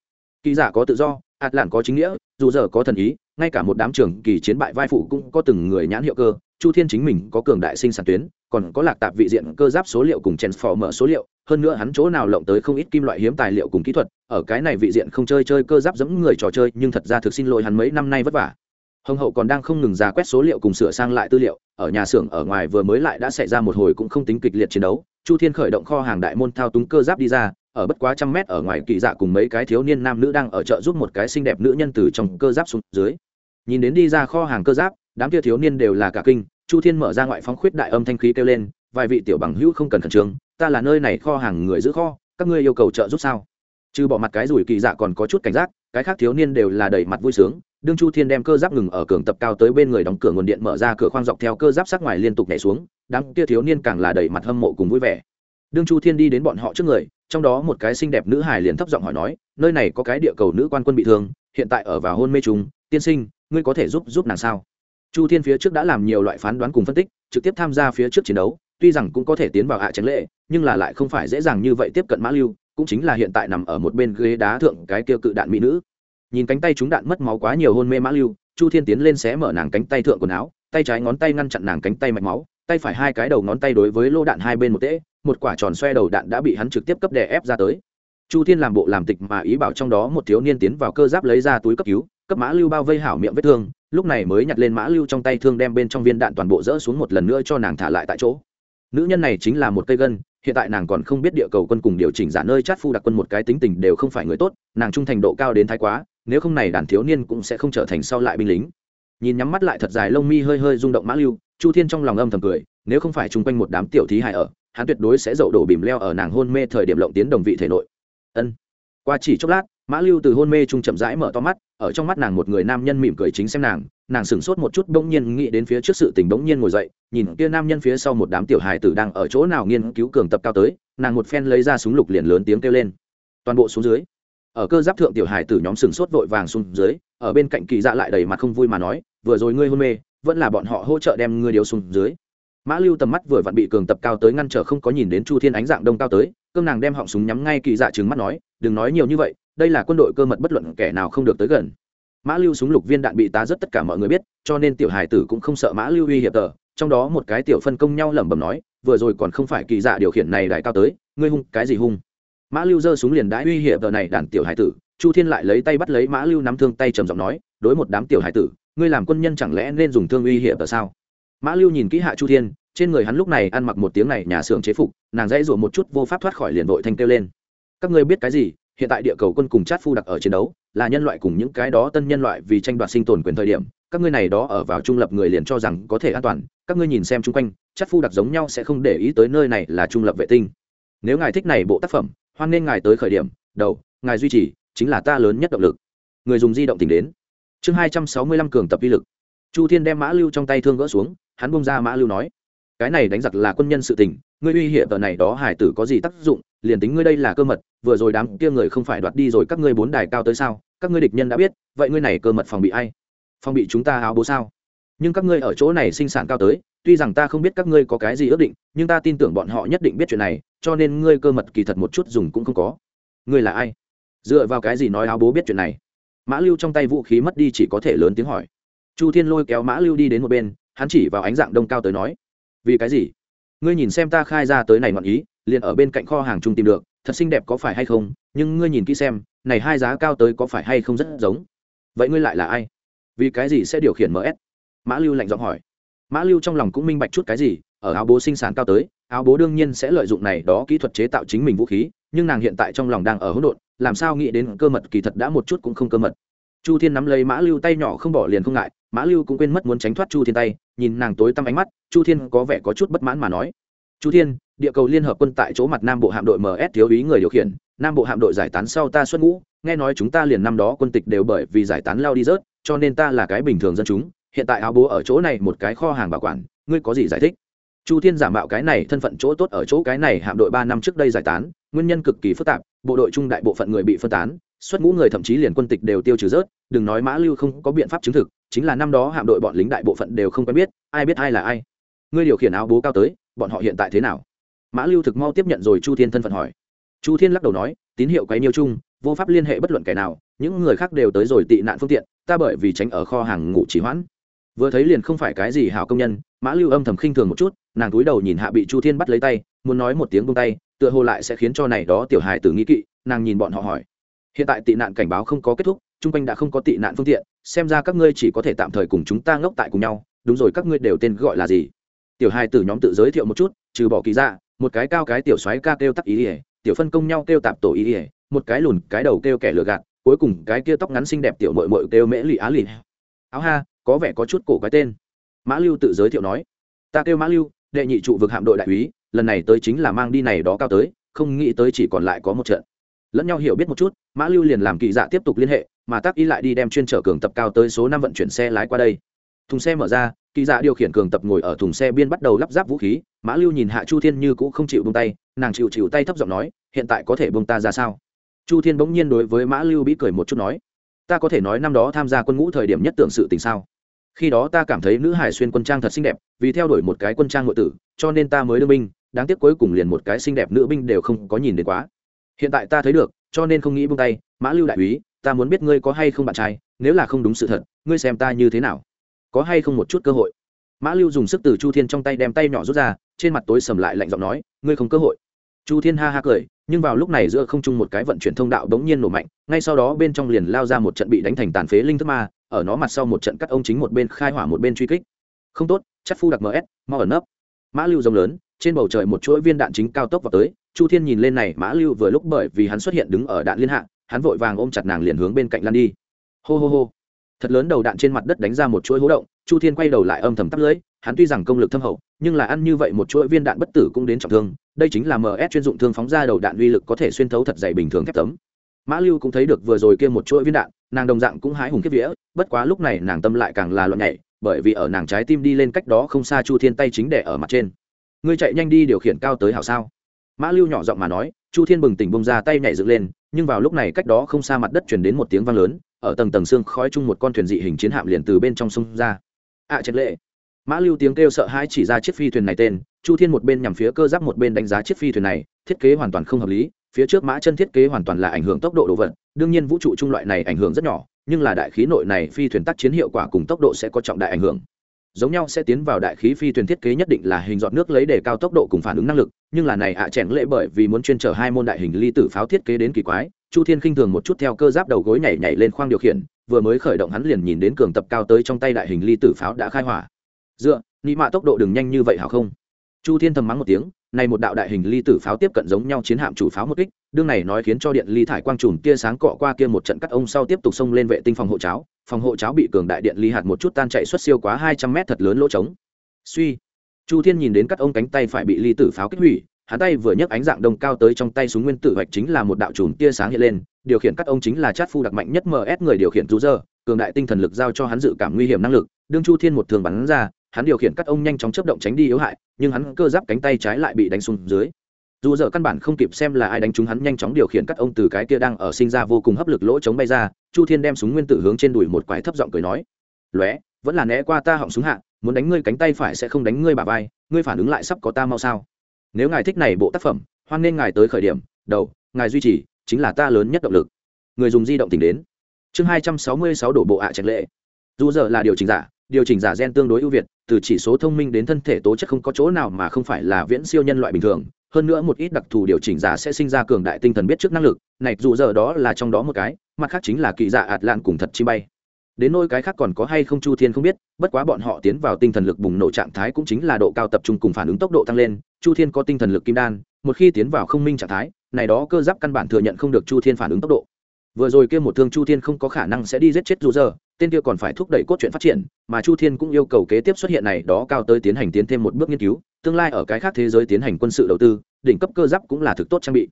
Kỳ giả có tự do ạt lạn có chính nghĩa, dù giờ có thần ý, ngay cả một đám trường kỳ chiến bại vai phụ cũng có từng người nhãn hiệu cơ. Chu thiên chính mình có cường đại sinh sản tuyến, còn có lạc tạp vị diện cơ giáp số liệu cùng chèn phò mở số liệu. Hơn nữa hắn chỗ nào lộng tới không ít kim loại hiếm tài liệu cùng kỹ thuật, ở cái này vị diện không chơi chơi cơ giáp giống người trò chơi, nhưng thật ra thực xin lỗi hắn mấy năm nay vất vả. Hồng hậu còn đang không ngừng ra quét số liệu cùng sửa sang lại tư liệu, ở nhà xưởng ở ngoài vừa mới lại đã xảy ra một hồi cũng không tính kịch liệt chiến đấu. Chu thiên khởi động kho hàng đại môn thao túng cơ giáp đi ra ở bất quá trăm mét ở ngoài kỳ dạ cùng mấy cái thiếu niên nam nữ đang ở chợ giúp một cái xinh đẹp nữ nhân từ trong cơ giáp xuống dưới. Nhìn đến đi ra kho hàng cơ giáp, đám kia thiếu niên đều là cả kinh, chu thiên mở ra ngoại phóng khuyết đại âm thanh khí kêu lên, vài vị tiểu bằng hữu không cần khẩn trương, ta là nơi này kho hàng người giữ kho, các ngươi yêu cầu trợ giúp sao? Trừ bỏ mặt cái rủi kỳ dạ còn có chút cảnh giác, cái khác thiếu niên đều là đầy mặt vui sướng, đương chu thiên đem cơ giáp ngừng ở cường tập cao tới bên người đóng cửa nguồn điện mở ra cửa khoang dọc theo cơ giáp sát ngoài liên tục nhảy xuống, đám kia thiếu niên càng là đầy mặt hâm mộ cùng vui vẻ. Đương chu thiên đi đến bọn họ trước người trong đó một cái xinh đẹp nữ hài liền thấp giọng hỏi nói, nơi này có cái địa cầu nữ quan quân bị thương, hiện tại ở vào hôn mê trùng, tiên sinh, ngươi có thể giúp giúp nàng sao? Chu thiên phía trước đã làm nhiều loại phán đoán cùng phân tích, trực tiếp tham gia phía trước chiến đấu, tuy rằng cũng có thể tiến vào hạ tránh lệ, nhưng là lại không phải dễ dàng như vậy tiếp cận mã lưu, cũng chính là hiện tại nằm ở một bên ghế đá thượng cái kia cự đạn mỹ nữ. Nhìn cánh tay chúng đạn mất máu quá nhiều hôn mê mã lưu, chu thiên tiến lên xé mở nàng cánh tay thượng quần áo, tay trái ngón tay ngăn chặn nàng cánh tay mạch máu, tay phải hai cái đầu ngón tay đối với lô đạn hai bên một tễ một quả tròn xoe đầu đạn đã bị hắn trực tiếp cấp đè ép ra tới. Chu thiên làm bộ làm tịch mà ý bảo trong đó một thiếu niên tiến vào cơ giáp lấy ra túi cấp cứu, cấp mã lưu bao vây hảo miệng vết thương, lúc này mới nhặt lên mã lưu trong tay thương đem bên trong viên đạn toàn bộ rỡ xuống một lần nữa cho nàng thả lại tại chỗ. Nữ nhân này chính là một cây gân, hiện tại nàng còn không biết địa cầu quân cùng điều chỉnh giả nơi chát phu đặc quân một cái tính tình đều không phải người tốt, nàng trung thành độ cao đến thái quá, nếu không này đàn thiếu niên cũng sẽ không trở thành sau lại binh lính. Nhìn nhắm mắt lại thật dài lông mi hơi hơi rung động mã lưu, chu thiên trong lòng âm thầm cười, nếu không phải chung quanh một đám tiểu thí hại ở hắn tuyệt đối sẽ dậu đổ bìm leo ở nàng hôn mê thời điểm lộng tiến đồng vị thể nội. Ân. Qua chỉ chốc lát, mã lưu từ hôn mê trung chậm rãi mở to mắt, ở trong mắt nàng một người nam nhân mỉm cười chính xem nàng nàng sửng sốt một chút bỗng nhiên nghĩ đến phía trước sự tình bỗng nhiên ngồi dậy, nhìn kia nam nhân phía sau một đám tiểu hài tử đang ở chỗ nào nghiên cứu cường tập cao tới, nàng một phen lấy ra súng lục liền lớn tiếng kêu lên. Toàn bộ xuống dưới. Ở cơ giáp thượng tiểu hài tử nhóm sửng sốt vội vàng xuống dưới, ở bên cạnh kỳ dạ lại đầy mặt không vui mà nói, vừa rồi ngươi hôn mê, vẫn là bọn họ hỗ trợ đem ngươi điều xuống dưới mã lưu tầm mắt vừa vặn bị cường tập cao tới ngăn trở không có nhìn đến chu thiên ánh dạng đông cao tới cơm nàng đem họng súng nhắm ngay kỳ dạ trừng mắt nói, đừng nói nhiều như vậy, đây là quân đội cơ mật bất luận kẻ nào không được tới gần. Mã lưu súng lục viên đạn bị tá rất tất cả mọi người biết, cho nên tiểu hải tử cũng không sợ mã lưu uy hiệp tờ, trong đó một cái tiểu phân công nhau lẩm bẩm nói, vừa rồi còn không phải kỳ dạ điều khiển này đại cao tới, ngươi hung, cái gì hung? Mã lưu giơ súng liền đãi uy hiệp tờ này đàn tiểu hải tử, chu thiên lại lấy tay bắt lấy mã lưu nắm thương tay trầm giọng nói, đối một đám tiểu hải tử, ngươi làm quân nhân chẳng lẽ nên dùng thương uy hiệp tờ sao? Mã lưu nhìn kỹ hạ chu thiên, trên người hắn lúc này ăn mặc một tiếng này nhà xưởng chế phục, nàng dãy rủa một chút vô pháp thoát khỏi liền vội thanh kêu lên. Các ngươi biết cái gì? Hiện tại địa cầu quân cùng chát phu đặc ở chiến đấu, là nhân loại cùng những cái đó tân nhân loại vì tranh đoạt sinh tồn quyền thời điểm, các ngươi này đó ở vào trung lập người liền cho rằng có thể an toàn, các ngươi nhìn xem chung quanh, chát phu đặc giống nhau sẽ không để ý tới nơi này là trung lập vệ tinh. Nếu ngài thích này bộ tác phẩm, hoan nên ngài tới khởi điểm, đầu, ngài duy trì, chính là ta lớn nhất động lực. Người dùng di động tìm đến. Chương hai trăm sáu mươi lăm cường tập vi lực. Chu thiên đem mã lưu trong tay thương gỡ xuống hắn bông ra mã lưu nói, cái này đánh giặc là quân nhân sự tình, ngươi uy hiểm tờ này đó hải tử có gì tác dụng, liền tính ngươi đây là cơ mật, vừa rồi đám kia người không phải đoạt đi rồi các ngươi bốn đài cao tới sao, các ngươi địch nhân đã biết, vậy ngươi này cơ mật phòng bị ai? Phòng bị chúng ta áo bố sao? Nhưng các ngươi ở chỗ này sinh sản cao tới, tuy rằng ta không biết các ngươi có cái gì ước định, nhưng ta tin tưởng bọn họ nhất định biết chuyện này, cho nên ngươi cơ mật kỳ thật một chút dùng cũng không có. Ngươi là ai? Dựa vào cái gì nói áo bố biết chuyện này? Mã lưu trong tay vũ khí mất đi chỉ có thể lớn tiếng hỏi. Chu thiên lôi kéo mã lưu đi đến một bên hắn chỉ vào ánh dạng đông cao tới nói, vì cái gì? Ngươi nhìn xem ta khai ra tới này ngọn ý, liền ở bên cạnh kho hàng chung tìm được, thật xinh đẹp có phải hay không? Nhưng ngươi nhìn kỹ xem, này hai giá cao tới có phải hay không rất giống? Vậy ngươi lại là ai? Vì cái gì sẽ điều khiển ms mã lưu lạnh giọng hỏi. Mã lưu trong lòng cũng minh bạch chút cái gì, ở áo bố sinh sản cao tới, áo bố đương nhiên sẽ lợi dụng này đó kỹ thuật chế tạo chính mình vũ khí, nhưng nàng hiện tại trong lòng đang ở hỗn độn, làm sao nghĩ đến cơ mật kỳ thật đã một chút cũng không cơ mật chu thiên nắm lấy mã lưu tay nhỏ không bỏ liền không ngại, mã lưu cũng quên mất muốn tránh thoát chu thiên tay, nhìn nàng tối tăm ánh mắt, chu thiên có vẻ có chút bất mãn mà nói. Chu thiên, địa cầu liên hợp quân tại chỗ mặt nam bộ hạm đội ms thiếu ý người điều khiển, nam bộ hạm đội giải tán sau ta xuất ngũ, nghe nói chúng ta liền năm đó quân tịch đều bởi vì giải tán lao đi rớt, cho nên ta là cái bình thường dân chúng, hiện tại áo bố ở chỗ này một cái kho hàng bảo quản, ngươi có gì giải thích? Chu thiên giả mạo cái này thân phận chỗ tốt ở chỗ cái này hạm đội ba năm trước đây giải tán, nguyên nhân cực kỳ phức tạp, bộ đội trung đại bộ phận người bị phân tán xuất ngũ người thậm chí liền quân tịch đều tiêu trừ rớt, đừng nói mã lưu không có biện pháp chứng thực, chính là năm đó hạm đội bọn lính đại bộ phận đều không quen biết, ai biết ai là ai. Ngươi điều khiển áo bố cao tới, bọn họ hiện tại thế nào? Mã lưu thực mau tiếp nhận rồi chu thiên thân phận hỏi. Chu thiên lắc đầu nói, tín hiệu quấy nhiêu chung, vô pháp liên hệ bất luận kẻ nào, những người khác đều tới rồi tị nạn phương tiện, ta bởi vì tránh ở kho hàng ngủ chỉ hoãn. Vừa thấy liền không phải cái gì hảo công nhân, mã lưu âm thầm khinh thường một chút, nàng túi đầu nhìn hạ bị chu thiên bắt lấy tay, muốn nói một tiếng bông tay, tựa hồ lại sẽ khiến cho này đó tiểu hài tử nghĩ kỵ, nàng nhìn bọn họ hỏi hiện tại tị nạn cảnh báo không có kết thúc, chung quanh đã không có tị nạn phương tiện, xem ra các ngươi chỉ có thể tạm thời cùng chúng ta ngốc tại cùng nhau, đúng rồi, các ngươi đều tên gọi là gì? Tiểu hai tử nhóm tự giới thiệu một chút, trừ bỏ kỳ ra một cái cao cái tiểu xoáy ca kêu tắc ý ỉa tiểu phân công nhau kêu tạp tổ ý ỉa một cái lùn, cái đầu kêu kẻ lừa gạt, cuối cùng cái kia tóc ngắn xinh đẹp tiểu mội mội kêu mễ lì á lì áo ha, có vẻ có chút cổ cái tên. Mã lưu tự giới thiệu nói, ta kêu mã lưu, đệ nhị trụ vực hạm đội đại úy, lần này tới chính là mang đi này đó cao tới, không nghĩ tới chỉ còn lại có một trận lẫn nhau hiểu biết một chút, mã lưu liền làm kỳ dạ tiếp tục liên hệ, mà tác y lại đi đem chuyên trở cường tập cao tới số năm vận chuyển xe lái qua đây. Thùng xe mở ra, kỳ dạ điều khiển cường tập ngồi ở thùng xe biên bắt đầu lắp ráp vũ khí, mã lưu nhìn hạ chu thiên như cũng không chịu bông tay, nàng chịu chịu tay thấp giọng nói, hiện tại có thể bông ta ra sao? Chu thiên bỗng nhiên đối với mã lưu bị cười một chút nói, ta có thể nói năm đó tham gia quân ngũ thời điểm nhất tưởng sự tình sao? Khi đó ta cảm thấy nữ hải xuyên quân trang thật xinh đẹp, vì theo đuổi một cái quân trang nội tử, cho nên ta mới đưa binh, đáng tiếc cuối cùng liền một cái xinh đẹp nữ binh đều không có nhìn đến quá hiện tại ta thấy được, cho nên không nghĩ buông tay, mã lưu đại úy, ta muốn biết ngươi có hay không bạn trai, nếu là không đúng sự thật, ngươi xem ta như thế nào. Có hay không một chút cơ hội? Mã lưu dùng sức từ chu thiên trong tay đem tay nhỏ rút ra, trên mặt tối sầm lại lạnh giọng nói, ngươi không cơ hội. Chu thiên ha ha cười, nhưng vào lúc này giữa không trung một cái vận chuyển thông đạo đống nhiên nổ mạnh, ngay sau đó bên trong liền lao ra một trận bị đánh thành tàn phế linh thức ma, ở nó mặt sau một trận cắt ông chính một bên khai hỏa một bên truy kích. Không tốt, chắc phu đặc ms mau ẩn nấp. Mã lưu rồng lớn trên bầu trời một chuỗi viên đạn chính cao tốc vào tới, chu thiên nhìn lên này, mã lưu vừa lúc bởi vì hắn xuất hiện đứng ở đạn liên hạ, hắn vội vàng ôm chặt nàng liền hướng bên cạnh lăn đi. Hô hô hô. Thật lớn đầu đạn trên mặt đất đánh ra một chuỗi hố động, chu thiên quay đầu lại âm thầm tắp lưỡi hắn tuy rằng công lực thâm hậu, nhưng là ăn như vậy một chuỗi viên đạn bất tử cũng đến trọng thương, đây chính là ms chuyên dụng thương phóng ra đầu đạn uy lực có thể xuyên thấu thật dày bình thường thép tấm. Mã lưu cũng thấy được vừa rồi kia một chuỗi viên đạn, nàng đồng dạng cũng hái hùng kiếp vía, bất quá lúc này nàng tâm lại càng là loạn nhảy, bởi vì ở nàng trái tim đi lên cách đó không xa chu thiên tay chính đẻ ở mặt trên ngươi chạy nhanh đi điều khiển cao tới hảo sao? Mã lưu nhỏ giọng mà nói chu thiên bừng tỉnh bông ra tay nhảy dựng lên nhưng vào lúc này cách đó không xa mặt đất chuyển đến một tiếng vang lớn ở tầng tầng xương khói chung một con thuyền dị hình chiến hạm liền từ bên trong sông ra. Ạ à, lệ. Mã lưu tiếng kêu sợ hãi chỉ ra chiếc phi thuyền này tên chu thiên một bên nhằm phía cơ giáp một bên đánh giá chiếc phi thuyền này thiết kế hoàn toàn không hợp lý phía trước mã chân thiết kế hoàn toàn là ảnh hưởng tốc độ đồ vật đương nhiên vũ trụ trung loại này ảnh hưởng rất nhỏ nhưng là đại khí nội này phi thuyền tác chiến hiệu quả cùng tốc độ sẽ có trọng đại ảnh hưởng giống nhau sẽ tiến vào đại khí phi thuyền thiết kế nhất định là hình giọt nước lấy để cao tốc độ cùng phản ứng năng lực, nhưng là này ạ à chèn lệ bởi vì muốn chuyên trở hai môn đại hình ly tử pháo thiết kế đến kỳ quái, chu thiên khinh thường một chút theo cơ giáp đầu gối nhảy nhảy lên khoang điều khiển, vừa mới khởi động hắn liền nhìn đến cường tập cao tới trong tay đại hình ly tử pháo đã khai hỏa. Dựa, nị mạ tốc độ đừng nhanh như vậy hảo không? Chu thiên thầm mắng một tiếng, này một đạo đại hình ly tử pháo tiếp cận giống nhau chiến hạm chủ pháo một kích, đương này nói khiến cho điện ly thải quang trùm tia sáng cọ qua kia một trận cắt ông sau tiếp tục xông lên vệ tinh phòng hộ cháo, phòng hộ cháo bị cường đại điện ly hạt một chút tan chạy xuất siêu quá hai trăm mét thật lớn lỗ trống. Suy, chu thiên nhìn đến cắt ông cánh tay phải bị ly tử pháo kích hủy, hắn tay vừa nhấc ánh dạng đông cao tới trong tay súng nguyên tử hoạch chính là một đạo trùm tia sáng hiện lên, điều khiển cắt ông chính là chát phu đặc mạnh nhất ms người điều khiển rú dơ cường đại tinh thần lực giao cho hắn dự cảm nguy hiểm năng lực, đương chu thiên một thường bắn ra hắn điều khiển cắt ông nhanh chóng chấp động tránh đi yếu hại, nhưng hắn cơ giáp cánh tay trái lại bị đánh xuống dưới. Dù giờ căn bản không kịp xem là ai đánh chúng hắn, nhanh chóng điều khiển cắt ông từ cái kia đang ở sinh ra vô cùng hấp lực lỗ chống bay ra, chu thiên đem súng nguyên tử hướng trên đùi một quái thấp giọng cười nói, lóe, vẫn là né qua ta họng súng hạ, muốn đánh ngươi cánh tay phải sẽ không đánh ngươi bà vai, ngươi phản ứng lại sắp có ta mau sao. Nếu ngài thích này bộ tác phẩm, hoan nên ngài tới khởi điểm, đầu, ngài duy trì, chính là ta lớn nhất động lực. Người dùng di động tìm đến. Chương hai trăm sáu mươi sáu đổ bộ ạ à trạch lệ. Dù giờ là điều chỉnh giả điều chỉnh giả gen tương đối ưu việt, từ chỉ số thông minh đến thân thể tố chất không có chỗ nào mà không phải là viễn siêu nhân loại bình thường. Hơn nữa một ít đặc thù điều chỉnh giả sẽ sinh ra cường đại tinh thần biết trước năng lực, này dù giờ đó là trong đó một cái, mặt khác chính là kỳ giả ạt lạn cùng thật chi bay. Đến nôi cái khác còn có hay không chu thiên không biết, bất quá bọn họ tiến vào tinh thần lực bùng nổ trạng thái cũng chính là độ cao tập trung cùng phản ứng tốc độ tăng lên. Chu thiên có tinh thần lực kim đan, một khi tiến vào không minh trạng thái, này đó cơ giáp căn bản thừa nhận không được chu thiên phản ứng tốc độ. Vừa rồi kia một thương chu thiên không có khả năng sẽ đi giết chết dù giờ tên kia còn phải thúc đẩy cốt truyện phát triển, mà chu thiên cũng yêu cầu kế tiếp xuất hiện này đó cao tới tiến hành tiến thêm một bước nghiên cứu, tương lai ở cái khác thế giới tiến hành quân sự đầu tư, đỉnh cấp cơ giáp cũng là thực tốt trang bị.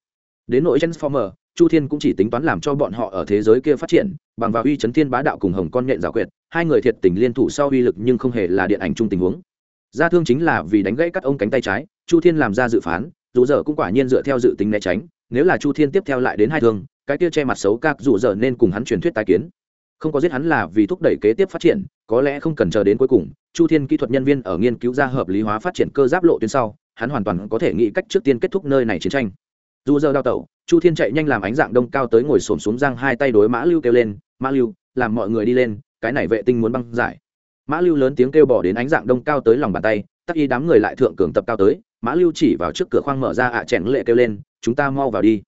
Đến nội transformer, chu thiên cũng chỉ tính toán làm cho bọn họ ở thế giới kia phát triển, bằng vào uy chấn thiên bá đạo cùng hồng con nhện giả quyệt, hai người thiệt tình liên thủ sau uy lực nhưng không hề là điện ảnh chung tình huống. Gia thương chính là vì đánh gãy cắt ông cánh tay trái, chu thiên làm ra dự phán, dù giờ cũng quả nhiên dựa theo dự tính né tránh, nếu là chu thiên tiếp theo lại đến hai thương, cái kia che mặt xấu các dù giờ nên cùng hắn truyền thuyết tái kiến không có giết hắn là vì thúc đẩy kế tiếp phát triển, có lẽ không cần chờ đến cuối cùng, chu thiên kỹ thuật nhân viên ở nghiên cứu ra hợp lý hóa phát triển cơ giáp lộ tuyến sau, hắn hoàn toàn có thể nghĩ cách trước tiên kết thúc nơi này chiến tranh. Dù giờ đào tẩu, chu thiên chạy nhanh làm ánh dạng đông cao tới ngồi xổm xuống giang hai tay đối mã lưu kêu lên, mã lưu, làm mọi người đi lên, cái này vệ tinh muốn băng giải. Mã lưu lớn tiếng kêu bỏ đến ánh dạng đông cao tới lòng bàn tay, tắc y đám người lại thượng cường tập cao tới, mã lưu chỉ vào trước cửa khoang mở ra ạ à chèn lệ kêu lên, chúng ta mau vào đi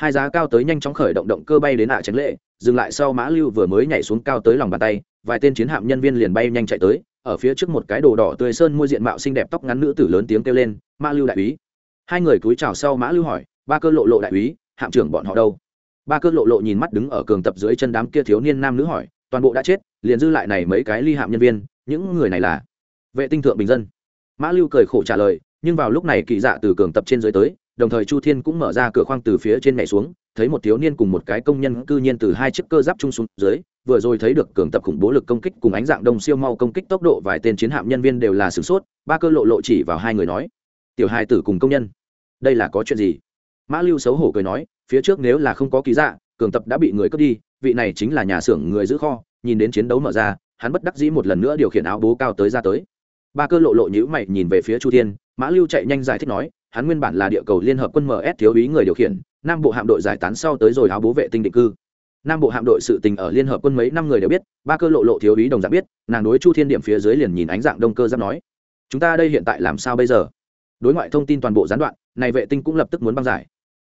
hai giá cao tới nhanh chóng khởi động động cơ bay đến ạ à lệ, dừng lại sau mã lưu vừa mới nhảy xuống cao tới lòng bàn tay, vài tên chiến hạm nhân viên liền bay nhanh chạy tới, ở phía trước một cái đồ đỏ tươi sơn môi diện mạo xinh đẹp tóc ngắn nữ tử lớn tiếng kêu lên, mã lưu đại úy. Hai người cúi chào sau mã lưu hỏi, ba cơ lộ lộ đại úy, hạm trưởng bọn họ đâu? Ba cơ lộ lộ nhìn mắt đứng ở cường tập dưới chân đám kia thiếu niên nam nữ hỏi, toàn bộ đã chết, liền dư lại này mấy cái ly hạm nhân viên, những người này là? Vệ tinh thượng bình dân. Mã lưu cười khổ trả lời, nhưng vào lúc này kỳ dạ từ cường tập trên dưới tới đồng thời chu thiên cũng mở ra cửa khoang từ phía trên mẹ xuống, thấy một thiếu niên cùng một cái công nhân cư nhiên từ hai chiếc cơ giáp chung xuống dưới, vừa rồi thấy được cường tập khủng bố lực công kích cùng ánh dạng đông siêu mau công kích tốc độ vài tên chiến hạm nhân viên đều là sửng sốt, ba cơ lộ lộ chỉ vào hai người nói, tiểu hai tử cùng công nhân, đây là có chuyện gì? Mã lưu xấu hổ cười nói, phía trước nếu là không có ký dạ cường tập đã bị người cướp đi, vị này chính là nhà xưởng người giữ kho, nhìn đến chiến đấu mở ra, hắn bất đắc dĩ một lần nữa điều khiển áo bố cao tới ra tới. Ba cơ lộ lộ nhữ mày nhìn về phía chu thiên, mã lưu chạy nhanh giải thích nói hắn nguyên bản là địa cầu liên hợp quân ms thiếu úy người điều khiển, nam bộ hạm đội giải tán sau tới rồi áo bố vệ tinh định cư. Nam bộ hạm đội sự tình ở liên hợp quân mấy năm người đều biết, ba cơ lộ lộ thiếu úy đồng dạng biết, nàng đối chu thiên điểm phía dưới liền nhìn ánh dạng đông cơ giáp nói, chúng ta đây hiện tại làm sao bây giờ? Đối ngoại thông tin toàn bộ gián đoạn, này vệ tinh cũng lập tức muốn băng giải.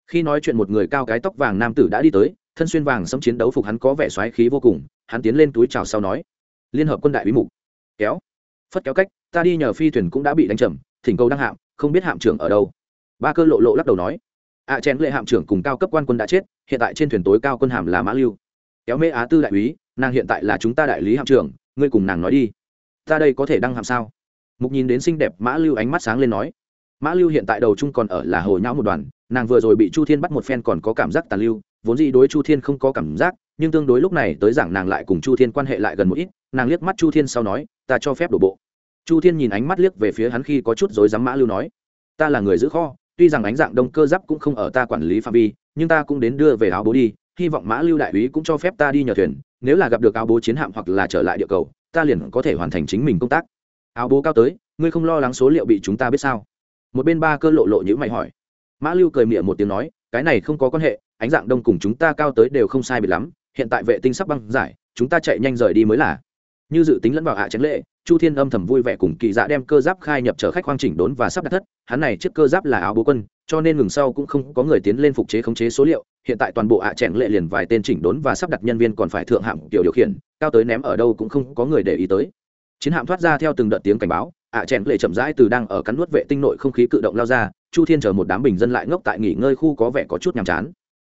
Khi nói chuyện một người cao cái tóc vàng nam tử đã đi tới, thân xuyên vàng sống chiến đấu phục hắn có vẻ xoáy khí vô cùng, hắn tiến lên túi chào sau nói, liên hợp quân đại bí mục, kéo, phất kéo cách, ta đi nhờ phi thuyền cũng đã bị đánh trầm thỉnh cầu đăng hạm không biết hạm trưởng ở đâu. Ba cơ lộ lộ lắc đầu nói ạ à, lệ hạm trưởng cùng cao cấp quan quân đã chết hiện tại trên thuyền tối cao quân hàm là mã lưu. Kéo mê á tư đại úy nàng hiện tại là chúng ta đại lý hạm trưởng ngươi cùng nàng nói đi. Ta đây có thể đăng hạm sao? Mục nhìn đến xinh đẹp mã lưu ánh mắt sáng lên nói mã lưu hiện tại đầu chung còn ở là hồ nhão một đoàn nàng vừa rồi bị chu thiên bắt một phen còn có cảm giác tàn lưu vốn gì đối chu thiên không có cảm giác nhưng tương đối lúc này tới giảng nàng lại cùng chu thiên quan hệ lại gần một ít nàng liếc mắt chu thiên sau nói ta cho phép đổ bộ chu thiên nhìn ánh mắt liếc về phía hắn khi có chút dối dám mã lưu nói, ta là người giữ kho, tuy rằng ánh dạng đông cơ giáp cũng không ở ta quản lý phạm vi, nhưng ta cũng đến đưa về áo bố đi, hy vọng mã lưu đại úy cũng cho phép ta đi nhờ thuyền, nếu là gặp được áo bố chiến hạm hoặc là trở lại địa cầu, ta liền có thể hoàn thành chính mình công tác. Áo bố cao tới, ngươi không lo lắng số liệu bị chúng ta biết sao? Một bên ba cơ lộ lộ những mày hỏi. Mã lưu cười miệng một tiếng nói, cái này không có quan hệ, ánh dạng đông cùng chúng ta cao tới đều không sai biệt lắm, hiện tại vệ tinh sắp băng giải, chúng ta chạy nhanh rời đi mới là như dự tính lẫn vào hạ tránh lệ chu thiên âm thầm vui vẻ cùng kỳ dạ đem cơ giáp khai nhập chở khách khoang chỉnh đốn và sắp đặt thất. Hắn này chiếc cơ giáp là áo bố quân, cho nên ngừng sau cũng không có người tiến lên phục chế khống chế số liệu. Hiện tại toàn bộ hạ trẻn lệ liền vài tên chỉnh đốn và sắp đặt nhân viên còn phải thượng hạng kiểu điều khiển, cao tới ném ở đâu cũng không có người để ý tới. Chiến hạm thoát ra theo từng đợt tiếng cảnh báo hạ chèn lệ chậm rãi từ đang ở cắn nuốt vệ tinh nội không khí cự động lao ra, chu thiên chờ một đám bình dân lại ngốc tại nghỉ ngơi khu có vẻ có chút nhàm chán.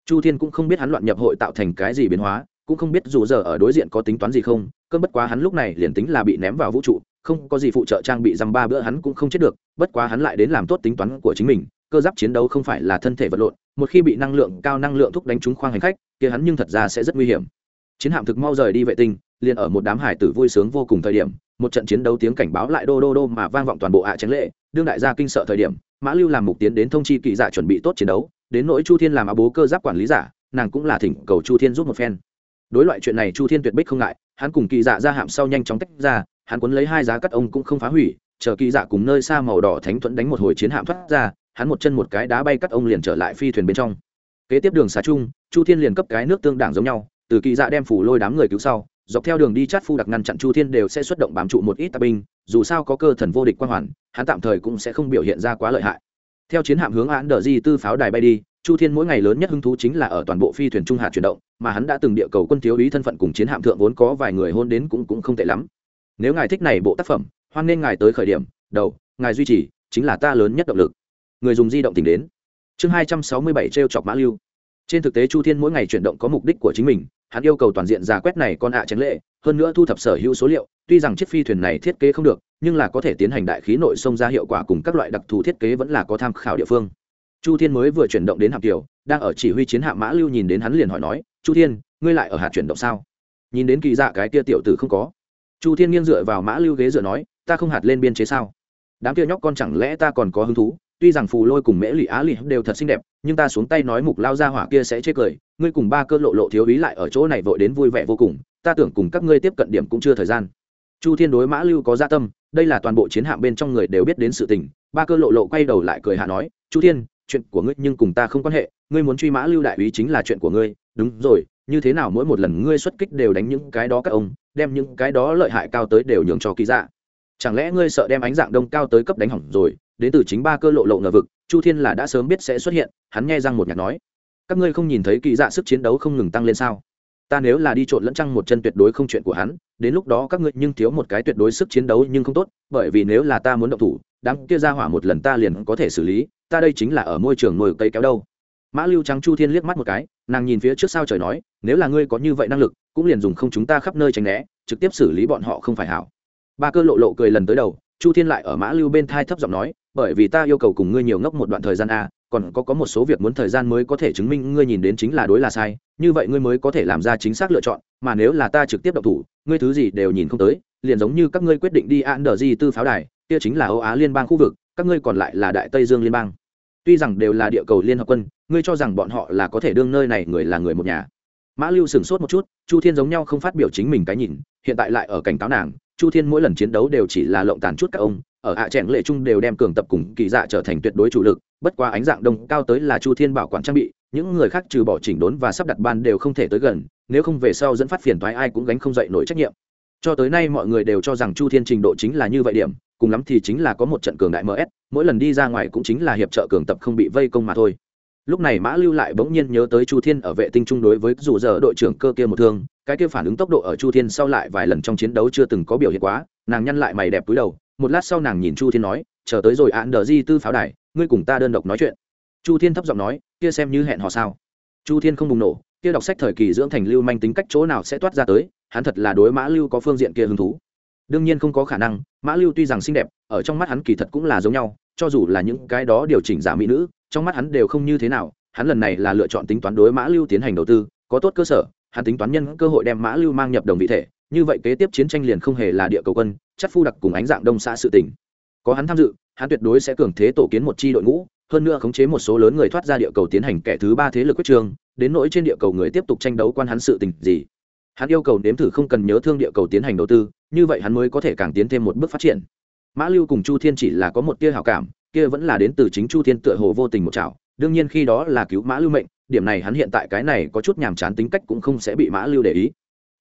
Chu thiên cũng không biết hắn loạn nhập hội tạo thành cái gì biến hóa, cũng không biết dù giờ ở đối diện có tính toán gì không cơn bất quá hắn lúc này liền tính là bị ném vào vũ trụ, không có gì phụ trợ trang bị dăm ba bữa hắn cũng không chết được, bất quá hắn lại đến làm tốt tính toán của chính mình, cơ giáp chiến đấu không phải là thân thể vật lộn, một khi bị năng lượng, cao năng lượng thúc đánh trúng khoang hành khách, kia hắn nhưng thật ra sẽ rất nguy hiểm. Chiến hạm thực mau rời đi vệ tinh, liền ở một đám hải tử vui sướng vô cùng thời điểm, một trận chiến đấu tiếng cảnh báo lại đô đô đô mà vang vọng toàn bộ hạ tránh lệ, đương đại gia kinh sợ thời điểm, mã lưu làm mục tiến đến thông chi kỳ giả chuẩn bị tốt chiến đấu, đến nỗi chu thiên làm á bố cơ giáp quản lý giả, nàng cũng là thỉnh cầu chu thiên giúp một phen. Đối loại chuyện này chu thiên tuyệt bích không ngại hắn cùng kỳ dạ ra hạm sau nhanh chóng tách ra, hắn quấn lấy hai giá cắt ông cũng không phá hủy, chờ kỳ dạ cùng nơi xa màu đỏ thánh thuẫn đánh một hồi chiến hạm thoát ra, hắn một chân một cái đá bay cắt ông liền trở lại phi thuyền bên trong. Kế tiếp đường xá chung, chu thiên liền cấp cái nước tương đảng giống nhau, từ kỳ dạ đem phủ lôi đám người cứu sau, dọc theo đường đi chát phu đặc ngăn chặn chu thiên đều sẽ xuất động bám trụ một ít tà binh, dù sao có cơ thần vô địch quang hoàn, hắn tạm thời cũng sẽ không biểu hiện ra quá lợi hại. Theo chiến hạm hướng án đờ di tư pháo đài bay đi chu thiên mỗi ngày lớn nhất hứng thú chính là ở toàn bộ phi thuyền trung hạ chuyển động, mà hắn đã từng địa cầu quân thiếu ý thân phận cùng chiến hạm thượng vốn có vài người hôn đến cũng cũng không tệ lắm. Nếu ngài thích này bộ tác phẩm, hoan nên ngài tới khởi điểm, đầu, ngài duy trì, chính là ta lớn nhất động lực. Người dùng di động tìm đến. Chương hai trăm sáu mươi bảy trêu chọc mã lưu. Trên thực tế chu thiên mỗi ngày chuyển động có mục đích của chính mình, hắn yêu cầu toàn diện giả quét này con ạ à tránh lệ, hơn nữa thu thập sở hữu số liệu, tuy rằng chiếc phi thuyền này thiết kế không được, nhưng là có thể tiến hành đại khí nội sông ra hiệu quả cùng các loại đặc thù thiết kế vẫn là có tham khảo địa phương chu thiên mới vừa chuyển động đến hạm kiều, đang ở chỉ huy chiến hạm mã lưu nhìn đến hắn liền hỏi nói, chu thiên, ngươi lại ở hạt chuyển động sao? Nhìn đến kỳ dạ cái kia tiểu tử không có. Chu thiên nghiêng dựa vào mã lưu ghế dựa nói, ta không hạt lên biên chế sao? Đám kia nhóc con chẳng lẽ ta còn có hứng thú? Tuy rằng phù lôi cùng mễ lụy á lụy đều thật xinh đẹp, nhưng ta xuống tay nói mục lao ra hỏa kia sẽ chê cười, ngươi cùng ba cơ lộ lộ thiếu ý lại ở chỗ này vội đến vui vẻ vô cùng, ta tưởng cùng các ngươi tiếp cận điểm cũng chưa thời gian. Chu thiên đối mã lưu có gia tâm, đây là toàn bộ chiến hạm bên trong người đều biết đến sự tình, ba cơ lộ lộ quay đầu lại cười hạ nói, chu thiên chuyện của ngươi nhưng cùng ta không quan hệ, ngươi muốn truy mã lưu đại úy chính là chuyện của ngươi, đúng rồi, như thế nào mỗi một lần ngươi xuất kích đều đánh những cái đó các ông, đem những cái đó lợi hại cao tới đều nhường cho ký dạ. Chẳng lẽ ngươi sợ đem ánh dạng đông cao tới cấp đánh hỏng rồi, đến từ chính ba cơ lộ lộ ngờ vực, chu thiên là đã sớm biết sẽ xuất hiện, hắn nghe răng một nhạc nói. Các ngươi không nhìn thấy kỳ dạ sức chiến đấu không ngừng tăng lên sao? Ta nếu là đi trộn lẫn trăng một chân tuyệt đối không chuyện của hắn, đến lúc đó các ngươi nhưng thiếu một cái tuyệt đối sức chiến đấu nhưng không tốt, bởi vì nếu là ta muốn động thủ, đám kia ra hỏa một lần ta liền có thể xử lý, ta đây chính là ở môi trường ngồi cây kéo đâu. Mã lưu trắng chu thiên liếc mắt một cái, nàng nhìn phía trước sao trời nói, nếu là ngươi có như vậy năng lực, cũng liền dùng không chúng ta khắp nơi tránh né, trực tiếp xử lý bọn họ không phải hảo. Ba cơ lộ lộ cười lần tới đầu, chu thiên lại ở mã lưu bên thai thấp giọng nói, bởi vì ta yêu cầu cùng ngươi nhiều ngốc một đoạn thời gian a còn có có một số việc muốn thời gian mới có thể chứng minh ngươi nhìn đến chính là đối là sai, như vậy ngươi mới có thể làm ra chính xác lựa chọn, mà nếu là ta trực tiếp động thủ, ngươi thứ gì đều nhìn không tới, liền giống như các ngươi quyết định đi an đờ di tư pháo đài, kia chính là âu á liên bang khu vực, các ngươi còn lại là đại tây dương liên bang. Tuy rằng đều là địa cầu liên hợp quân, ngươi cho rằng bọn họ là có thể đương nơi này người là người một nhà. Mã lưu sửng sốt một chút, chu thiên giống nhau không phát biểu chính mình cái nhìn, hiện tại lại ở cảnh cáo nàng, chu thiên mỗi lần chiến đấu đều chỉ là lộng tàn chút các ông ở hạ à lệ trung đều đem cường tập cùng kỳ dạ trở thành tuyệt đối chủ lực, bất qua ánh dạng đông cao tới là chu thiên bảo quản trang bị, những người khác trừ bỏ chỉnh đốn và sắp đặt ban đều không thể tới gần, nếu không về sau dẫn phát phiền thoái ai cũng gánh không dậy nổi trách nhiệm. Cho tới nay mọi người đều cho rằng chu thiên trình độ chính là như vậy điểm, cùng lắm thì chính là có một trận cường đại ms mỗi lần đi ra ngoài cũng chính là hiệp trợ cường tập không bị vây công mà thôi. Lúc này mã lưu lại bỗng nhiên nhớ tới chu thiên ở vệ tinh trung đối với dù giờ đội trưởng cơ kia một thương, cái kia phản ứng tốc độ ở chu thiên sau lại vài lần trong chiến đấu chưa từng có biểu hiện quá, nàng nhăn lại mày đẹp túi đầu một lát sau nàng nhìn chu thiên nói, chờ tới rồi án đờ di tư pháo đài, ngươi cùng ta đơn độc nói chuyện. Chu thiên thấp giọng nói, kia xem như hẹn họ sao? Chu thiên không bùng nổ, kia đọc sách thời kỳ dưỡng thành lưu manh tính cách chỗ nào sẽ toát ra tới, hắn thật là đối mã lưu có phương diện kia hứng thú. Đương nhiên không có khả năng, mã lưu tuy rằng xinh đẹp, ở trong mắt hắn kỳ thật cũng là giống nhau, cho dù là những cái đó điều chỉnh giả mỹ nữ, trong mắt hắn đều không như thế nào, hắn lần này là lựa chọn tính toán đối mã lưu tiến hành đầu tư, có tốt cơ sở, hắn tính toán nhân cơ hội đem mã lưu mang nhập đồng vị thể như vậy kế tiếp chiến tranh liền không hề là địa cầu quân, chắc phu đặc cùng ánh dạng đông xã sự tỉnh có hắn tham dự, hắn tuyệt đối sẽ cường thế tổ kiến một chi đội ngũ, hơn nữa khống chế một số lớn người thoát ra địa cầu tiến hành kẻ thứ ba thế lực quyết trường, đến nỗi trên địa cầu người tiếp tục tranh đấu quan hắn sự tình gì. Hắn yêu cầu nếm thử không cần nhớ thương địa cầu tiến hành đầu tư, như vậy hắn mới có thể càng tiến thêm một bước phát triển. Mã lưu cùng chu thiên chỉ là có một tia hảo cảm, kia vẫn là đến từ chính chu thiên tựa hồ vô tình một chảo, đương nhiên khi đó là cứu mã lưu mệnh, điểm này hắn hiện tại cái này có chút nhàm chán tính cách cũng không sẽ bị mã lưu để ý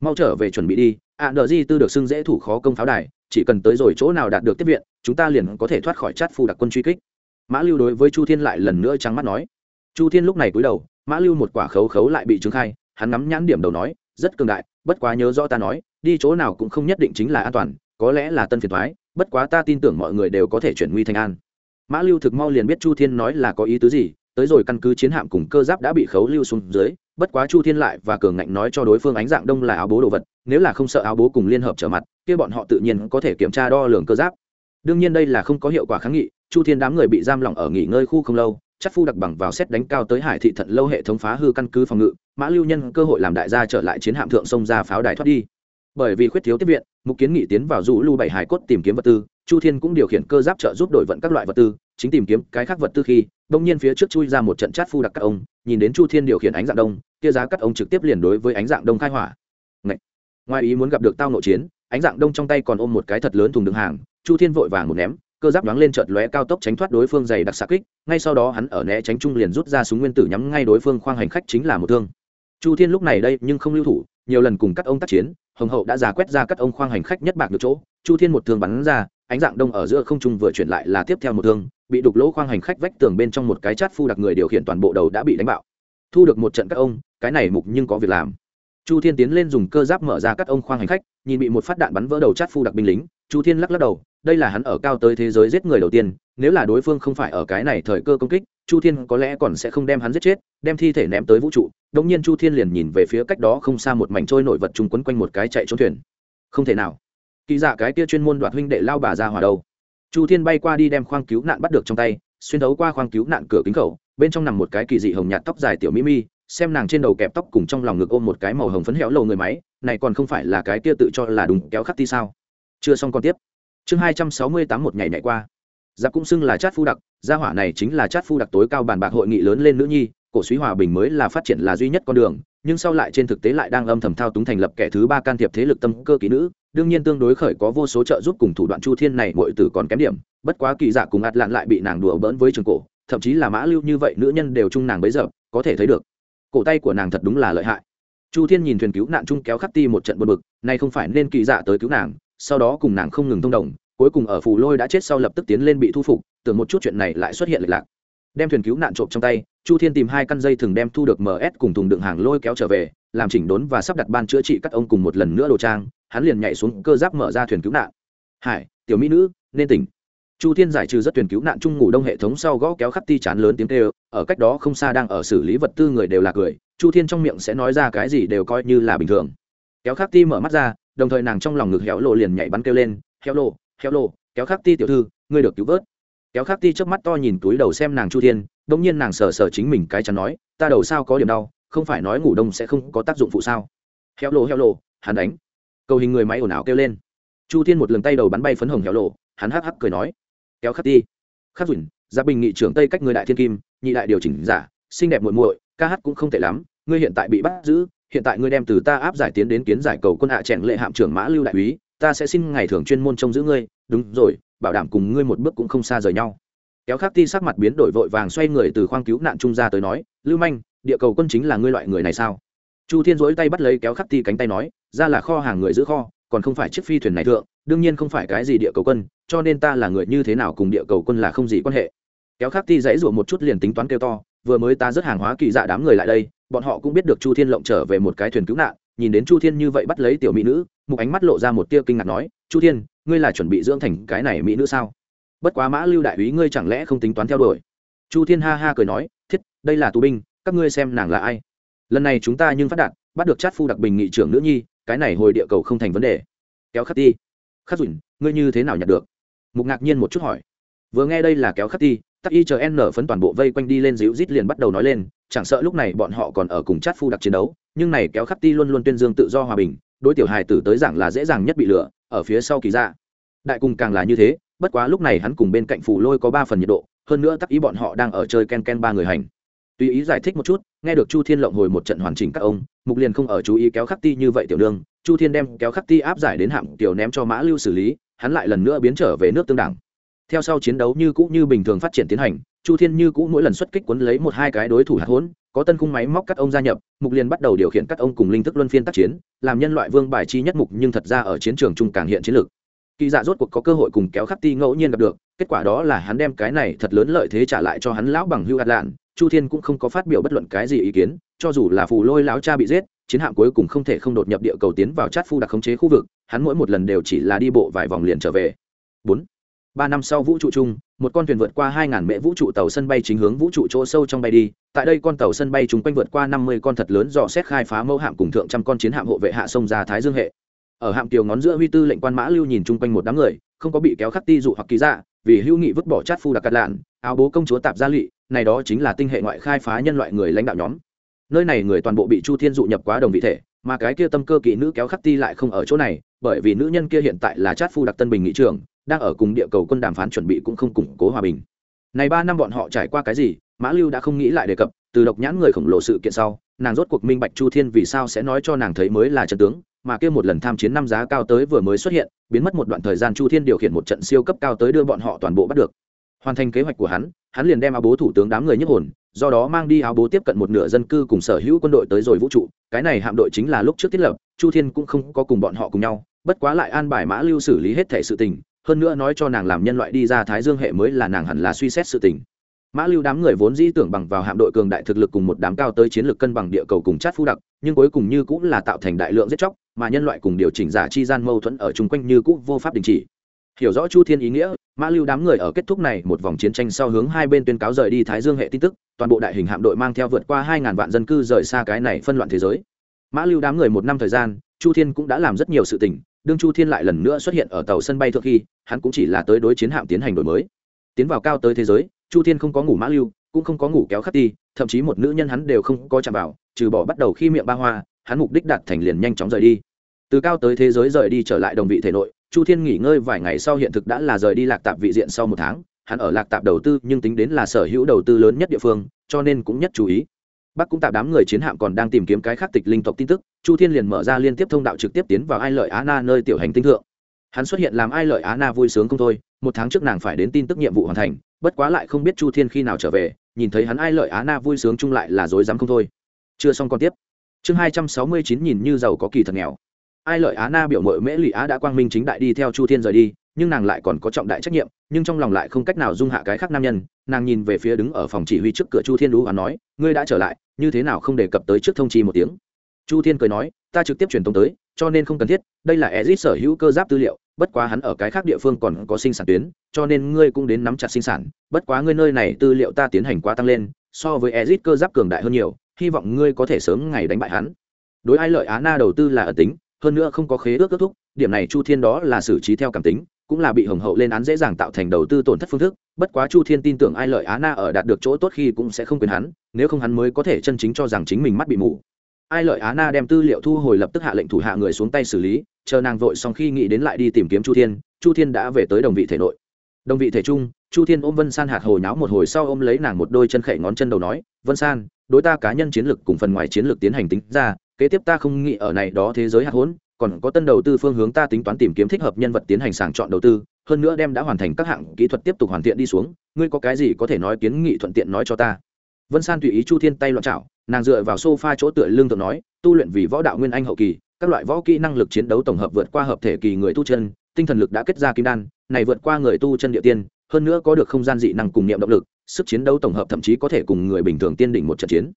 mau trở về chuẩn bị đi ạ à, di tư được xưng dễ thủ khó công pháo đài chỉ cần tới rồi chỗ nào đạt được tiếp viện chúng ta liền có thể thoát khỏi chát phu đặc quân truy kích. Mã lưu đối với chu thiên lại lần nữa trắng mắt nói. Chu thiên lúc này cúi đầu mã lưu một quả khấu khấu lại bị trứng khai hắn ngắm nhãn điểm đầu nói rất cường đại bất quá nhớ rõ ta nói đi chỗ nào cũng không nhất định chính là an toàn có lẽ là tân phiền thoái bất quá ta tin tưởng mọi người đều có thể chuyển nguy thành an. Mã lưu thực mau liền biết chu thiên nói là có ý tứ gì tới rồi căn cứ chiến hạm cùng cơ giáp đã bị khấu lưu xuống dưới, bất quá chu thiên lại và cường ngạnh nói cho đối phương ánh dạng đông là áo bố đồ vật, nếu là không sợ áo bố cùng liên hợp trở mặt, kia bọn họ tự nhiên có thể kiểm tra đo lường cơ giáp. Đương nhiên đây là không có hiệu quả kháng nghị, chu thiên đám người bị giam lỏng ở nghỉ ngơi khu không lâu, chắc phu đặc bằng vào xét đánh cao tới hải thị thận lâu hệ thống phá hư căn cứ phòng ngự, mã lưu nhân cơ hội làm đại gia trở lại chiến hạm thượng sông ra pháo đài thoát đi. Bởi vì khuyết thiếu tiếp viện, mục kiến nghị tiến vào rũ lưu bảy hải cốt tìm kiếm vật tư, chu thiên cũng điều khiển cơ giáp trợ giúp đổi vận các loại vật tư, chính tìm kiếm cái khác vật tư khi đông nhiên phía trước chui ra một trận chát phu đặc các ông, nhìn đến chu thiên điều khiển ánh dạng đông, kia giá các ông trực tiếp liền đối với ánh dạng đông khai hỏa Ngậy! ngoài ý muốn gặp được tao nội chiến, ánh dạng đông trong tay còn ôm một cái thật lớn thùng đường hàng, chu thiên vội vàng một ném, cơ giáp đoán lên chợt lóe cao tốc tránh thoát đối phương dày đặc xạ kích, ngay sau đó hắn ở né tránh trung liền rút ra súng nguyên tử nhắm ngay đối phương khoang hành khách chính là một thương chu thiên lúc này đây nhưng không lưu thủ, nhiều lần cùng các ông tác chiến, hồng hậu đã giả quét ra các ông khoang hành khách nhất bạc được chỗ, chu thiên một thương bắn ra ánh dạng đông ở giữa không trung vừa chuyển lại là tiếp theo một thương, bị đục lỗ khoang hành khách vách tường bên trong một cái chát phu đặc người điều khiển toàn bộ đầu đã bị đánh bạo. Thu được một trận các ông, cái này mục nhưng có việc làm. Chu thiên tiến lên dùng cơ giáp mở ra các ông khoang hành khách, nhìn bị một phát đạn bắn vỡ đầu chát phu đặc binh lính, chu thiên lắc lắc đầu, đây là hắn ở cao tới thế giới giết người đầu tiên, nếu là đối phương không phải ở cái này thời cơ công kích, chu thiên có lẽ còn sẽ không đem hắn giết chết, đem thi thể ném tới vũ trụ. Đông nhiên chu thiên liền nhìn về phía cách đó không xa một mảnh trôi nổi vật chung quấn quanh một cái chạy trốn thuyền. Không thể nào kỳ dạ cái kia chuyên môn đoạt huynh đệ lao bà ra hỏa đâu? Chu thiên bay qua đi đem khoang cứu nạn bắt được trong tay, xuyên thấu qua khoang cứu nạn cửa kính khẩu, bên trong nằm một cái kỳ dị hồng nhạt tóc dài tiểu mỹ mi, xem nàng trên đầu kẹp tóc cùng trong lòng ngực ôm một cái màu hồng phấn héo lầu người máy, này còn không phải là cái kia tự cho là đúng kéo khắc ti sao? Chưa xong còn tiếp. Chương hai trăm sáu mươi tám một ngày nhảy qua. Giặc cũng xưng là chát phu đặc, gia hỏa này chính là chát phu đặc tối cao bàn bạc hội nghị lớn lên nữ nhi, cổ suý hòa bình mới là phát triển là duy nhất con đường, nhưng sau lại trên thực tế lại đang âm thầm thao túng thành lập kẻ thứ ba can thiệp thế lực tâm cơ kỹ nữ đương nhiên tương đối khởi có vô số trợ giúp cùng thủ đoạn chu thiên này mọi tử còn kém điểm, bất quá kỳ dạ cùng ạt lạn lại bị nàng đùa bỡn với trường cổ, thậm chí là mã lưu như vậy nữ nhân đều chung nàng bấy giờ, có thể thấy được. Cổ tay của nàng thật đúng là lợi hại. Chu thiên nhìn thuyền cứu nạn chung kéo khắc ti một trận bật bực, nay không phải nên kỳ dạ tới cứu nàng, sau đó cùng nàng không ngừng thông đồng, cuối cùng ở phù lôi đã chết sau lập tức tiến lên bị thu phục, tưởng một chút chuyện này lại xuất hiện lệch lạc. Đem thuyền cứu nạn trộm trong tay, chu thiên tìm hai căn dây thường đem thu được ms cùng thùng đựng hàng lôi kéo trở về, làm chỉnh đốn và sắp đặt ban chữa trị các ông cùng một lần nữa đồ trang hắn liền nhảy xuống cơ giáp mở ra thuyền cứu nạn. Hải, tiểu mỹ nữ, nên tỉnh. Chu thiên giải trừ rất thuyền cứu nạn chung ngủ đông hệ thống sau gõ kéo khắc ti chán lớn tiếng kêu, ở cách đó không xa đang ở xử lý vật tư người đều là cười, chu thiên trong miệng sẽ nói ra cái gì đều coi như là bình thường. Kéo khắc ti mở mắt ra, đồng thời nàng trong lòng ngực héo lộ liền nhảy bắn kêu lên, héo lộ héo lộ, kéo khắc ti tiểu thư, ngươi được cứu vớt. Kéo khắc ti trước mắt to nhìn túi đầu xem nàng chu thiên, đông nhiên nàng sờ sờ chính mình cái chắn nói, ta đầu sao có điểm đau, không phải nói ngủ đông sẽ không có tác dụng phụ sao? Héo lộ héo lộ, hắn đánh cầu hình người máy ồn ào kêu lên. Chu thiên một lần tay đầu bắn bay phấn hồng héo lộ hắn hắc hắc cười nói, kéo khắc ti. Khắc dùn gia bình nghị trưởng tây cách người đại thiên kim, nhị đại điều chỉnh giả, xinh đẹp muội muội, ca hát cũng không tệ lắm, ngươi hiện tại bị bắt giữ, hiện tại ngươi đem từ ta áp giải tiến đến kiến giải cầu quân hạ trẻn lệ hạm trưởng mã lưu đại úy, ta sẽ xin ngày thường chuyên môn trông giữ ngươi, đúng rồi, bảo đảm cùng ngươi một bước cũng không xa rời nhau. Kéo khắc ti sắc mặt biến đổi vội vàng xoay người từ khoang cứu nạn trung ra tới nói, lưu manh, địa cầu quân chính là ngươi loại người này sao? Chu thiên dỗi tay bắt lấy kéo khắc ti cánh tay nói, ra là kho hàng người giữ kho, còn không phải chiếc phi thuyền này thượng, đương nhiên không phải cái gì địa cầu quân, cho nên ta là người như thế nào cùng địa cầu quân là không gì quan hệ. Kéo khắc ti dãy rủa một chút liền tính toán kêu to, vừa mới ta rất hàng hóa kỳ dạ đám người lại đây, bọn họ cũng biết được chu thiên lộng trở về một cái thuyền cứu nạn, nhìn đến chu thiên như vậy bắt lấy tiểu mỹ nữ một ánh mắt lộ ra một tia kinh ngạc nói, chu thiên, ngươi là chuẩn bị dưỡng thành cái này mỹ nữ sao? Bất quá mã lưu đại úy ngươi chẳng lẽ không tính toán theo đuổi? Chu thiên ha ha cười nói, thiết, đây là tù binh, các ngươi xem nàng là ai? Lần này chúng ta nhưng phát đạt, bắt được chát phu đặc bình nghị trưởng nữ nhi, cái này hồi địa cầu không thành vấn đề. Kéo khắc ti. Khắc dùn ngươi như thế nào nhặt được? Mục ngạc nhiên một chút hỏi. Vừa nghe đây là kéo khắc ti, tắc y chờ n phấn toàn bộ vây quanh đi lên dịu rít liền bắt đầu nói lên, chẳng sợ lúc này bọn họ còn ở cùng chát phu đặc chiến đấu, nhưng này kéo khắc ti luôn luôn tuyên dương tự do hòa bình, đối tiểu hài tử tới giảng là dễ dàng nhất bị lửa ở phía sau kỳ ra đại cùng càng là như thế, bất quá lúc này hắn cùng bên cạnh phủ lôi có ba phần nhiệt độ, hơn nữa tắc ý bọn họ đang ở chơi ken ken ba người hành tùy ý giải thích một chút, nghe được chu thiên lộng hồi một trận hoàn chỉnh các ông, mục liền không ở chú ý kéo khắc ti như vậy tiểu đương chu thiên đem kéo khắc ti áp giải đến hạng tiểu ném cho mã lưu xử lý, hắn lại lần nữa biến trở về nước tương đẳng theo sau chiến đấu như cũ như bình thường phát triển tiến hành, chu thiên như cũ mỗi lần xuất kích quấn lấy một hai cái đối thủ hạt hốn, có tân khung máy móc các ông gia nhập, mục liền bắt đầu điều khiển các ông cùng linh thức luân phiên tác chiến, làm nhân loại vương bài chi nhất mục nhưng thật ra ở chiến trường trung càng hiện chiến lược. Kỳ dạ rốt cuộc có cơ hội cùng kéo khắc ti ngẫu nhiên gặp được, kết quả đó là hắn đem cái này thật lớn lợi thế trả lại cho hắn lão bằng hưu ạt lạn chu thiên cũng không có phát biểu bất luận cái gì ý kiến, cho dù là phù lôi lão cha bị giết, chiến hạm cuối cùng không thể không đột nhập địa cầu tiến vào chát phu đặc khống chế khu vực, hắn mỗi một lần đều chỉ là đi bộ vài vòng liền trở về. Bốn, ba năm sau vũ trụ chung, một con thuyền vượt qua hai ngàn mễ vũ trụ tàu sân bay chính hướng vũ trụ chỗ sâu trong bay đi. Tại đây con tàu sân bay chúng quanh vượt qua năm mươi con thật lớn dò xét khai phá mẫu hạm cùng thượng trăm con chiến hạm hộ vệ hạ sông ra thái dương hệ. Ở hạm kiều ngón giữa huy tư lệnh quan mã lưu nhìn chung quanh một đám người, không có bị kéo khắc ti dụ hoặc ký dạ vì hữu nghị vứt bỏ chát phu đặc cắt lạn, áo bố công chúa tạp gia lị này đó chính là tinh hệ ngoại khai phá nhân loại người lãnh đạo nhóm. Nơi này người toàn bộ bị chu thiên dụ nhập quá đồng vị thể, mà cái kia tâm cơ kỵ nữ kéo khắc ti lại không ở chỗ này, bởi vì nữ nhân kia hiện tại là chát phu đặc tân bình nghị trưởng đang ở cùng địa cầu quân đàm phán chuẩn bị cũng không củng cố hòa bình. Này ba năm bọn họ trải qua cái gì, mã lưu đã không nghĩ lại đề cập, từ độc nhãn người khổng lồ sự kiện sau, nàng rốt cuộc minh bạch chu thiên vì sao sẽ nói cho nàng thấy mới là trận tướng, mà kia một lần tham chiến năm giá cao tới vừa mới xuất hiện, biến mất một đoạn thời gian chu thiên điều khiển một trận siêu cấp cao tới đưa bọn họ toàn bộ bắt được hoàn thành kế hoạch của hắn hắn liền đem áo bố thủ tướng đám người nhức hồn, do đó mang đi áo bố tiếp cận một nửa dân cư cùng sở hữu quân đội tới rồi vũ trụ. Cái này hạm đội chính là lúc trước thiết lập, chu thiên cũng không có cùng bọn họ cùng nhau, bất quá lại an bài mã lưu xử lý hết thể sự tình, hơn nữa nói cho nàng làm nhân loại đi ra thái dương hệ mới là nàng hẳn là suy xét sự tình. Mã lưu đám người vốn dĩ tưởng bằng vào hạm đội cường đại thực lực cùng một đám cao tới chiến lược cân bằng địa cầu cùng chát phu đặc, nhưng cuối cùng như cũng là tạo thành đại lượng giết chóc, mà nhân loại cùng điều chỉnh giả chi gian mâu thuẫn ở chung quanh như cũ vô pháp đình chỉ. Hiểu rõ chu thiên ý nghĩa mã lưu đám người ở kết thúc này một vòng chiến tranh sau hướng hai bên tuyên cáo rời đi thái dương hệ tin tức, toàn bộ đại hình hạm đội mang theo vượt qua hai ngàn vạn dân cư rời xa cái này phân loạn thế giới. Mã lưu đám người một năm thời gian, chu thiên cũng đã làm rất nhiều sự tình, đương chu thiên lại lần nữa xuất hiện ở tàu sân bay thượng khi hắn cũng chỉ là tới đối chiến hạm tiến hành đổi mới. Tiến vào cao tới thế giới, chu thiên không có ngủ mã lưu, cũng không có ngủ kéo khắc ti, thậm chí một nữ nhân hắn đều không có chạm vào, trừ bỏ bắt đầu khi miệng ba hoa, hắn mục đích đạt thành liền nhanh chóng rời đi từ cao tới thế giới rời đi trở lại đồng vị thể nội, chu thiên nghỉ ngơi vài ngày sau hiện thực đã là rời đi lạc tạp vị diện sau một tháng, hắn ở lạc tạp đầu tư nhưng tính đến là sở hữu đầu tư lớn nhất địa phương, cho nên cũng nhất chú ý. Bắc cũng tạp đám người chiến hạm còn đang tìm kiếm cái khắc tịch linh tộc tin tức, chu thiên liền mở ra liên tiếp thông đạo trực tiếp tiến vào ai lợi á na nơi tiểu hành tinh thượng. Hắn xuất hiện làm ai lợi á na vui sướng không thôi, một tháng trước nàng phải đến tin tức nhiệm vụ hoàn thành, bất quá lại không biết chu thiên khi nào trở về, nhìn thấy hắn ai lợi á na vui sướng chung lại là dối dám không thôi. Chưa xong còn tiếp. Chương hai trăm sáu mươi chín nhìn như giàu có kỳ thật nghèo ai lợi á na biểu mội mễ lụy á đã quang minh chính đại đi theo chu thiên rời đi, nhưng nàng lại còn có trọng đại trách nhiệm, nhưng trong lòng lại không cách nào dung hạ cái khác nam nhân. Nàng nhìn về phía đứng ở phòng chỉ huy trước cửa chu thiên đú và nói, ngươi đã trở lại, như thế nào không đề cập tới trước thông chi một tiếng? Chu thiên cười nói, ta trực tiếp truyền tống tới, cho nên không cần thiết, đây là ezit sở hữu cơ giáp tư liệu, bất quá hắn ở cái khác địa phương còn có sinh sản tuyến, cho nên ngươi cũng đến nắm chặt sinh sản. Bất quá ngươi nơi này tư liệu ta tiến hành quá tăng lên, so với ezit cơ giáp cường đại hơn nhiều, hy vọng ngươi có thể sớm ngày đánh bại hắn. Đối ai lợi á na đầu tư là ở tính hơn nữa không có khế ước kết thúc, điểm này chu thiên đó là xử trí theo cảm tính, cũng là bị hồng hậu lên án dễ dàng tạo thành đầu tư tổn thất phương thức, bất quá chu thiên tin tưởng ai lợi á na ở đạt được chỗ tốt khi cũng sẽ không quyền hắn, nếu không hắn mới có thể chân chính cho rằng chính mình mắt bị mù. Ai lợi á na đem tư liệu thu hồi lập tức hạ lệnh thủ hạ người xuống tay xử lý, chờ nàng vội xong khi nghĩ đến lại đi tìm kiếm chu thiên chu thiên đã về tới đồng vị thể nội. Đồng vị thể trung chu thiên ôm vân san hạt hồi náo một hồi sau ôm lấy nàng một đôi chân khẩy ngón chân đầu nói, vân san, đối ta cá nhân chiến lược cùng phần ngoài chiến lược tiến hành tính ra kế tiếp ta không nghĩ ở này đó thế giới hạt hỗn còn có tân đầu tư phương hướng ta tính toán tìm kiếm thích hợp nhân vật tiến hành sàng chọn đầu tư, hơn nữa đem đã hoàn thành các hạng kỹ thuật tiếp tục hoàn thiện đi xuống, ngươi có cái gì có thể nói kiến nghị thuận tiện nói cho ta? Vân san tùy ý chu thiên tay loạn trạo nàng dựa vào sofa chỗ tựa lương tự nói, tu luyện vì võ đạo nguyên anh hậu kỳ, các loại võ kỹ năng lực chiến đấu tổng hợp vượt qua hợp thể kỳ người tu chân, tinh thần lực đã kết ra kim đan, này vượt qua người tu chân địa tiên, hơn nữa có được không gian dị năng cùng niệm động lực, sức chiến đấu tổng hợp thậm chí có thể cùng người bình thường tiên đỉnh một trận chiến